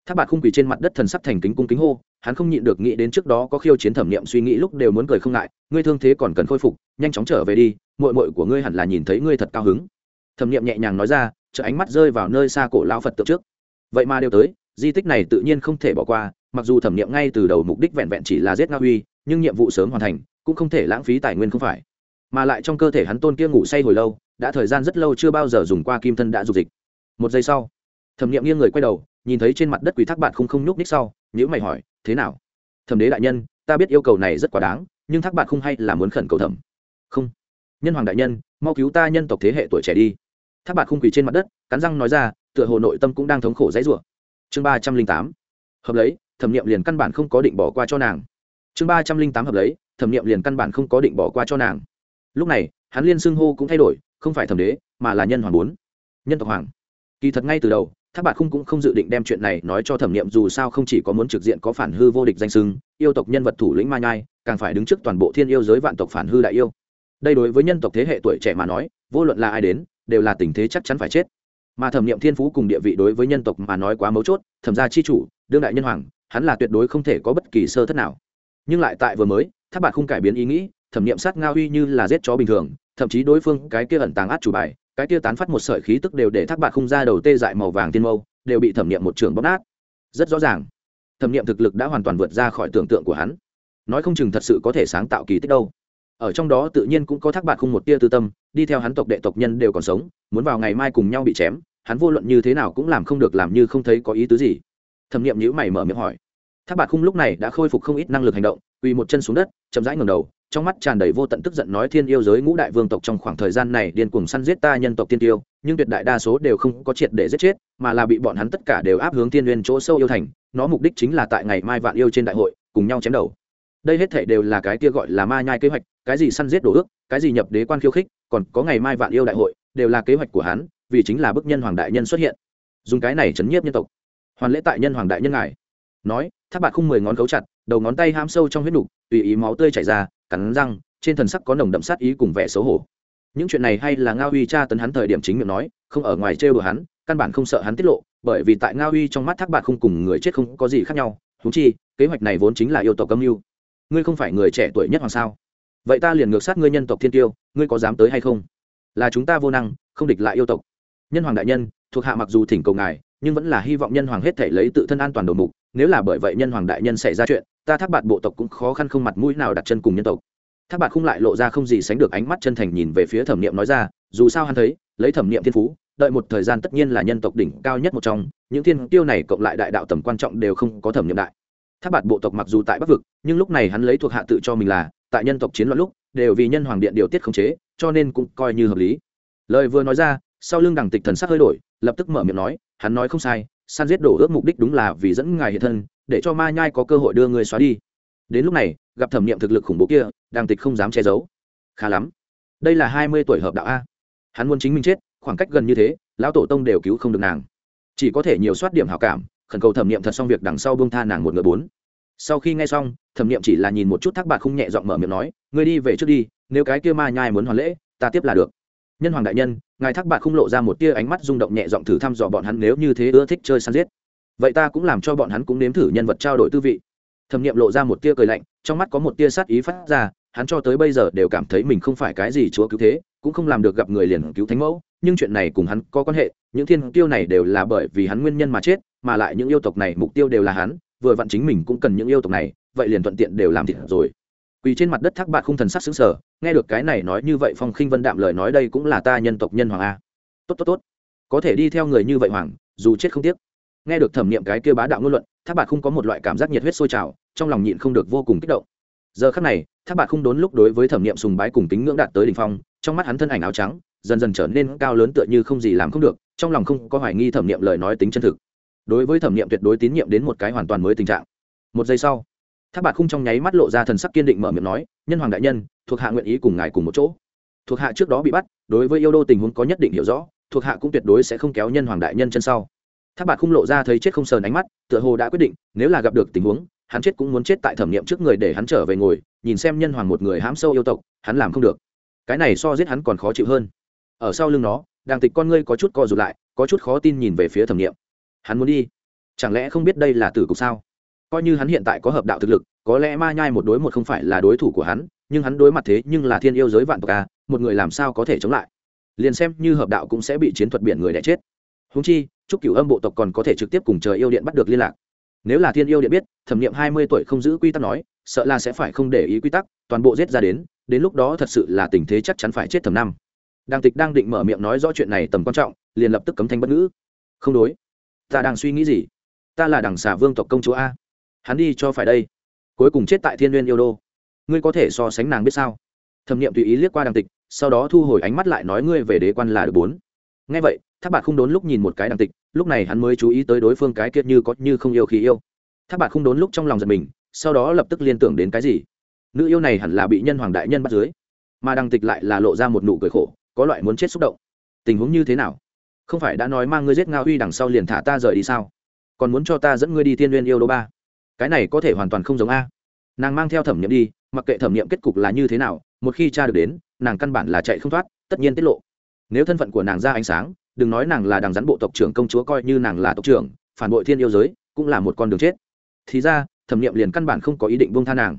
tháp bạc khung quỳ trên mặt đất thần sắc thành kính cung kính hô, hắn không nhịn được nghĩ đến trước đó có khiêu chiến thẩm nghiệm suy nghĩ lúc đều muốn cười không ngại, ngươi thương thế còn cần khôi phục, nhanh chóng trở về đi mội mội của ngươi hẳn là nhìn thấy ngươi thật cao hứng. Thẩm nghiệm nhẹ nhàng nói ra chợ ánh mắt rơi vào nơi xa cổ lão phật tượng trước. Vậy mà đều tới, di tích này tự nhiên không thể bỏ qua, mặc dù thẩm nghiệm ngay từ đầu mục đích vẹn vẹn chỉ là giết nga huy, nhưng nhiệm vụ sớm hoàn thành, cũng không thể lãng phí tài nguyên không phải. Mà lại trong cơ thể hắn tôn kia ngủ say hồi lâu, đã thời gian rất lâu chưa bao giờ dùng qua kim thân đã dục dịch. Một giây sau, thẩm nghiệm nghiêng người quay đầu nhìn thấy trên mặt đất quỷ thác bạn không không nhúc ních sau nhữ mày hỏi, thế nào? Thẩm đế đại nhân, ta biết yêu cầu này rất quá đáng, nhưng thác bạn không hay là muốn khẩn cầu thẩm. Không. Nhân hoàng đại nhân, mau cứu ta nhân tộc thế hệ tuổi trẻ đi. Thác bạn không quỳ trên mặt đất, cắn răng nói ra, tựa hồ nội tâm cũng đang thống khổ dãy rủa. Chương ba trăm linh tám. Hợp lấy, thẩm nghiệm liền căn bản không có định bỏ qua cho nàng. Chương ba trăm linh tám hợp lấy, thẩm nghiệm liền căn bản không có định bỏ qua cho nàng. Lúc này, hắn liên xưng hô cũng thay đổi, không phải thẩm đế, mà là nhân hoàng bốn. Nhân tộc hoàng. Kỳ thật ngay từ đầu thác bạc khung cũng không dự định đem chuyện này nói cho thẩm nghiệm dù sao không chỉ có muốn trực diện có phản hư vô địch danh sưng yêu tộc nhân vật thủ lĩnh ma nhai, càng phải đứng trước toàn bộ thiên yêu giới vạn tộc phản hư đại yêu. Đây đối với nhân tộc thế hệ tuổi trẻ mà nói, vô luận là ai đến, đều là tình thế chắc chắn phải chết. Mà thẩm nghiệm thiên phú cùng địa vị đối với nhân tộc mà nói quá mấu chốt, thẩm gia chi chủ, đương đại nhân hoàng, hắn là tuyệt đối không thể có bất kỳ sơ thất nào. Nhưng lại tại vừa mới tháp bạc không cải biến ý nghĩ, thẩm nghiệm sát nga huy như là giết chó bình thường, thậm chí đối phương cái kia ẩn tàng át chủ bài cái kia tán phát một sợi khí tức đều để thác bạc không ra đầu tê dại màu vàng tiên mâu, đều bị thẩm nghiệm một trường bóp nát. Rất rõ ràng, thẩm nghiệm thực lực đã hoàn toàn vượt ra khỏi tưởng tượng của hắn. Nói không chừng thật sự có thể sáng tạo kỳ tích đâu. Ở trong đó tự nhiên cũng có thác bạc không một tia tư tâm, đi theo hắn tộc đệ tộc nhân đều còn sống, muốn vào ngày mai cùng nhau bị chém, hắn vô luận như thế nào cũng làm không được làm như không thấy có ý tứ gì. Thẩm nghiệm nhữ mày mở miệng hỏi. Thác bạc khung lúc này đã khôi phục không ít năng lực hành động quỳ một chân xuống đất, chậm rãi ngầm đầu, trong mắt tràn đầy vô tận tức giận nói, thiên yêu giới ngũ đại vương tộc trong khoảng thời gian này điên cuồng săn giết ta nhân tộc tiên tiêu, nhưng tuyệt đại đa số đều không có triệt để giết chết, mà là bị bọn hắn tất cả đều áp hướng tiên nguyên chỗ sâu yêu thành, nó mục đích chính là tại ngày mai vạn yêu trên đại hội, cùng nhau chém đầu. Đây hết thể đều là cái kia gọi là ma nhai kế hoạch, cái gì săn giết đổ ước, cái gì nhập đế quan khiêu khích, còn có ngày mai vạn yêu đại hội, đều là kế hoạch của hắn, vì chính là bức nhân hoàng đại nhân xuất hiện. Dùng cái này chấn nhiếp nhân tộc. Hoàn lễ tại nhân hoàng đại nhân ngài nói, tháp bạc không mười ngón cấu chặt, đầu ngón tay ham sâu trong huyết nục, tùy ý máu tươi chảy ra, cắn răng, trên thần sắc có nồng đậm sát ý cùng vẻ xấu hổ. Những chuyện này hay là ngao Uy tra tấn hắn thời điểm chính miệng nói, không ở ngoài trêu đùa hắn, căn bản không sợ hắn tiết lộ, bởi vì tại ngao Uy trong mắt thác bạc không cùng người chết không có gì khác nhau thú chi, kế hoạch này vốn chính là yêu tộc âm mưu. Ngươi không phải người trẻ tuổi nhất hoàng sao? Vậy ta liền ngược sát ngươi nhân tộc thiên tiêu, ngươi có dám tới hay không? Là chúng ta vô năng, không địch lại yêu tộc. Nhân hoàng đại nhân, thuộc hạ mặc dù thỉnh cầu ngài nhưng vẫn là hy vọng nhân hoàng hết thể lấy tự thân an toàn đầu mục, nếu là bởi vậy nhân hoàng đại nhân xảy ra chuyện, ta thác bạt bộ tộc cũng khó khăn không mặt mũi nào đặt chân cùng nhân tộc. Thác bạt không lại lộ ra không gì sánh được ánh mắt chân thành nhìn về phía thẩm niệm nói ra, dù sao hắn thấy, lấy thẩm niệm thiên phú, đợi một thời gian tất nhiên là nhân tộc đỉnh cao nhất một trong, những thiên tiêu này cộng lại đại đạo tầm quan trọng đều không có thẩm niệm đại. Tháp bạt bộ tộc mặc dù tại bắc vực, nhưng lúc này hắn lấy thuộc hạ tự cho mình là, tại nhân tộc chiến loạn lúc, đều vì nhân hoàng điện điều tiết khống chế, cho nên cũng coi như hợp lý. Lời vừa nói ra sau lưng đằng tịch thần sắc hơi đổi, lập tức mở miệng nói, hắn nói không sai, san giết đổ ước mục đích đúng là vì dẫn ngài hiện thân, để cho ma nhai có cơ hội đưa người xóa đi. Đến lúc này, gặp thẩm nghiệm thực lực khủng bố kia, đằng tịch không dám che giấu. Khá lắm. Đây là hai mươi tuổi hợp đạo a. Hắn muốn chính mình chết, khoảng cách gần như thế, lão tổ tông đều cứu không được nàng. Chỉ có thể nhiều soát điểm hảo cảm, khẩn cầu thẩm nghiệm thật xong việc đằng sau bông tha nàng một ngựa bốn. Sau khi nghe xong, thẩm nghiệm chỉ là nhìn một chút thác bạc không nhẹ giọng mở miệng nói, ngươi đi về trước đi, nếu cái kia ma nhai muốn hoàn lễ, ta tiếp là được. Nhân hoàng đại nhân ngài thác bạc không lộ ra một tia ánh mắt rung động nhẹ giọng thử thăm dò bọn hắn nếu như thế ưa thích chơi săn giết. Vậy ta cũng làm cho bọn hắn cũng nếm thử nhân vật trao đổi tư vị. Thẩm nghiệm lộ ra một tia cười lạnh, trong mắt có một tia sát ý phát ra, hắn cho tới bây giờ đều cảm thấy mình không phải cái gì chúa cứu thế, cũng không làm được gặp người liền cứu thánh mẫu, nhưng chuyện này cùng hắn có quan hệ, những thiên tiêu này đều là bởi vì hắn nguyên nhân mà chết, mà lại những yêu tộc này mục tiêu đều là hắn, vừa vặn chính mình cũng cần những yêu tộc này, vậy liền thuận tiện đều làm thịt rồi quỳ trên mặt đất thác bạc không thần sắc xứng sở nghe được cái này nói như vậy phong khinh vân đạm lời nói đây cũng là ta nhân tộc nhân hoàng a. Tốt tốt tốt. Có thể đi theo người như vậy hoàng, dù chết không tiếc. Nghe được thẩm niệm cái kia bá đạo ngôn luận, thác bạc không có một loại cảm giác nhiệt huyết sôi trào, trong lòng nhịn không được vô cùng kích động. Giờ khắc này, thác bạc không đốn lúc đối với thẩm niệm sùng bái cùng tính ngưỡng đạt tới đ ỉ n h phong, trong mắt hắn thân ảnh áo trắng, dần dần trở nên cao lớn tựa như không gì làm không được, trong lòng không có hoài nghi thẩm niệm lời nói tính chân thực. Đối với thẩm niệm tuyệt đối tín nhiệm đến một cái hoàn toàn mới tình trạng. Một giây sau thác bạc khung trong nháy mắt lộ ra thần sắc kiên định mở miệng nói, nhân hoàng đại nhân, thuộc hạ nguyện ý cùng ngài cùng một chỗ. Thuộc hạ trước đó bị bắt, đối với yêu đô tình huống có nhất định hiểu rõ, thuộc hạ cũng tuyệt đối sẽ không kéo nhân hoàng đại nhân chân sau. Thác bạc khung lộ ra thấy chết không sờn ánh mắt, tựa hồ đã quyết định, nếu là gặp được tình huống, hắn chết cũng muốn chết tại thẩm nghiệm trước người để hắn trở về ngồi, nhìn xem nhân hoàng một người hãm sâu yêu tộc, hắn làm không được. Cái này so giết hắn còn khó chịu hơn. Ở sau lưng nó, đàng tịch con ngươi có chút co rụt lại, có chút khó tin nhìn về phía thẩm nghiệm. Hắn muốn đi. Chẳng lẽ không biết đây là tử cục sao? Coi như hắn hiện tại có hợp đạo thực lực, có lẽ ma nhai một đối một không phải là đối thủ của hắn, nhưng hắn đối mặt thế nhưng là thiên yêu giới vạn tộc a, một người làm sao có thể chống lại? Liền xem như hợp đạo cũng sẽ bị chiến thuật biển người đẻ chết. Húng chi, chúc cửu âm bộ tộc còn có thể trực tiếp cùng trời yêu điện bắt được liên lạc. Nếu là thiên yêu điện biết, thẩm nghiệm hai mươi tuổi không giữ quy tắc nói, sợ là sẽ phải không để ý quy tắc, toàn bộ giết ra đến đến lúc đó thật sự là tình thế chắc chắn phải chết thầm năm. Đàng tịch đang định mở miệng nói rõ chuyện này tầm quan trọng, liền lập tức cấm thanh bất ngữ. Không đối. Ta đang suy nghĩ gì? Ta là đằng xà vương tộc công chúa a hắn đi cho phải đây. Cuối cùng chết tại thiên n yêu đô. Ngươi có thể so sánh nàng biết sao? Thẩm nghiệm tùy ý liếc qua đằng tịch, sau đó thu hồi ánh mắt lại nói ngươi về đế quan là được bốn. Ngay vậy tháp bạc không đốn lúc nhìn một cái đằng tịch, lúc này hắn mới chú ý tới đối phương cái kiệt như có như không yêu khi yêu. Tháp bạc không đốn lúc trong lòng giật mình, sau đó lập tức liên tưởng đến cái gì? Nữ yêu này hẳn là bị nhân hoàng đại nhân bắt dưới, mà đằng tịch lại là lộ ra một nụ cười khổ, có loại muốn chết xúc động. Tình huống như thế nào? Không phải đã nói mang ngươi giết ngao huy đằng sau liền thả ta rời đi sao? Còn muốn cho ta dẫn ngươi đi tiên liên yêu đô ba? Cái này có thể hoàn toàn không giống a. Nàng mang theo thẩm nghiệm đi, mặc kệ thẩm nghiệm kết cục là như thế nào, một khi cha được đến, nàng căn bản là chạy không thoát, tất nhiên tiết lộ. Nếu thân phận của nàng ra ánh sáng, đừng nói nàng là đằng rắn bộ tộc trưởng công chúa coi như nàng là tộc trưởng, phản bội thiên yêu giới, cũng là một con đường chết. Thì ra, thẩm nghiệm liền căn bản không có ý định buông tha nàng.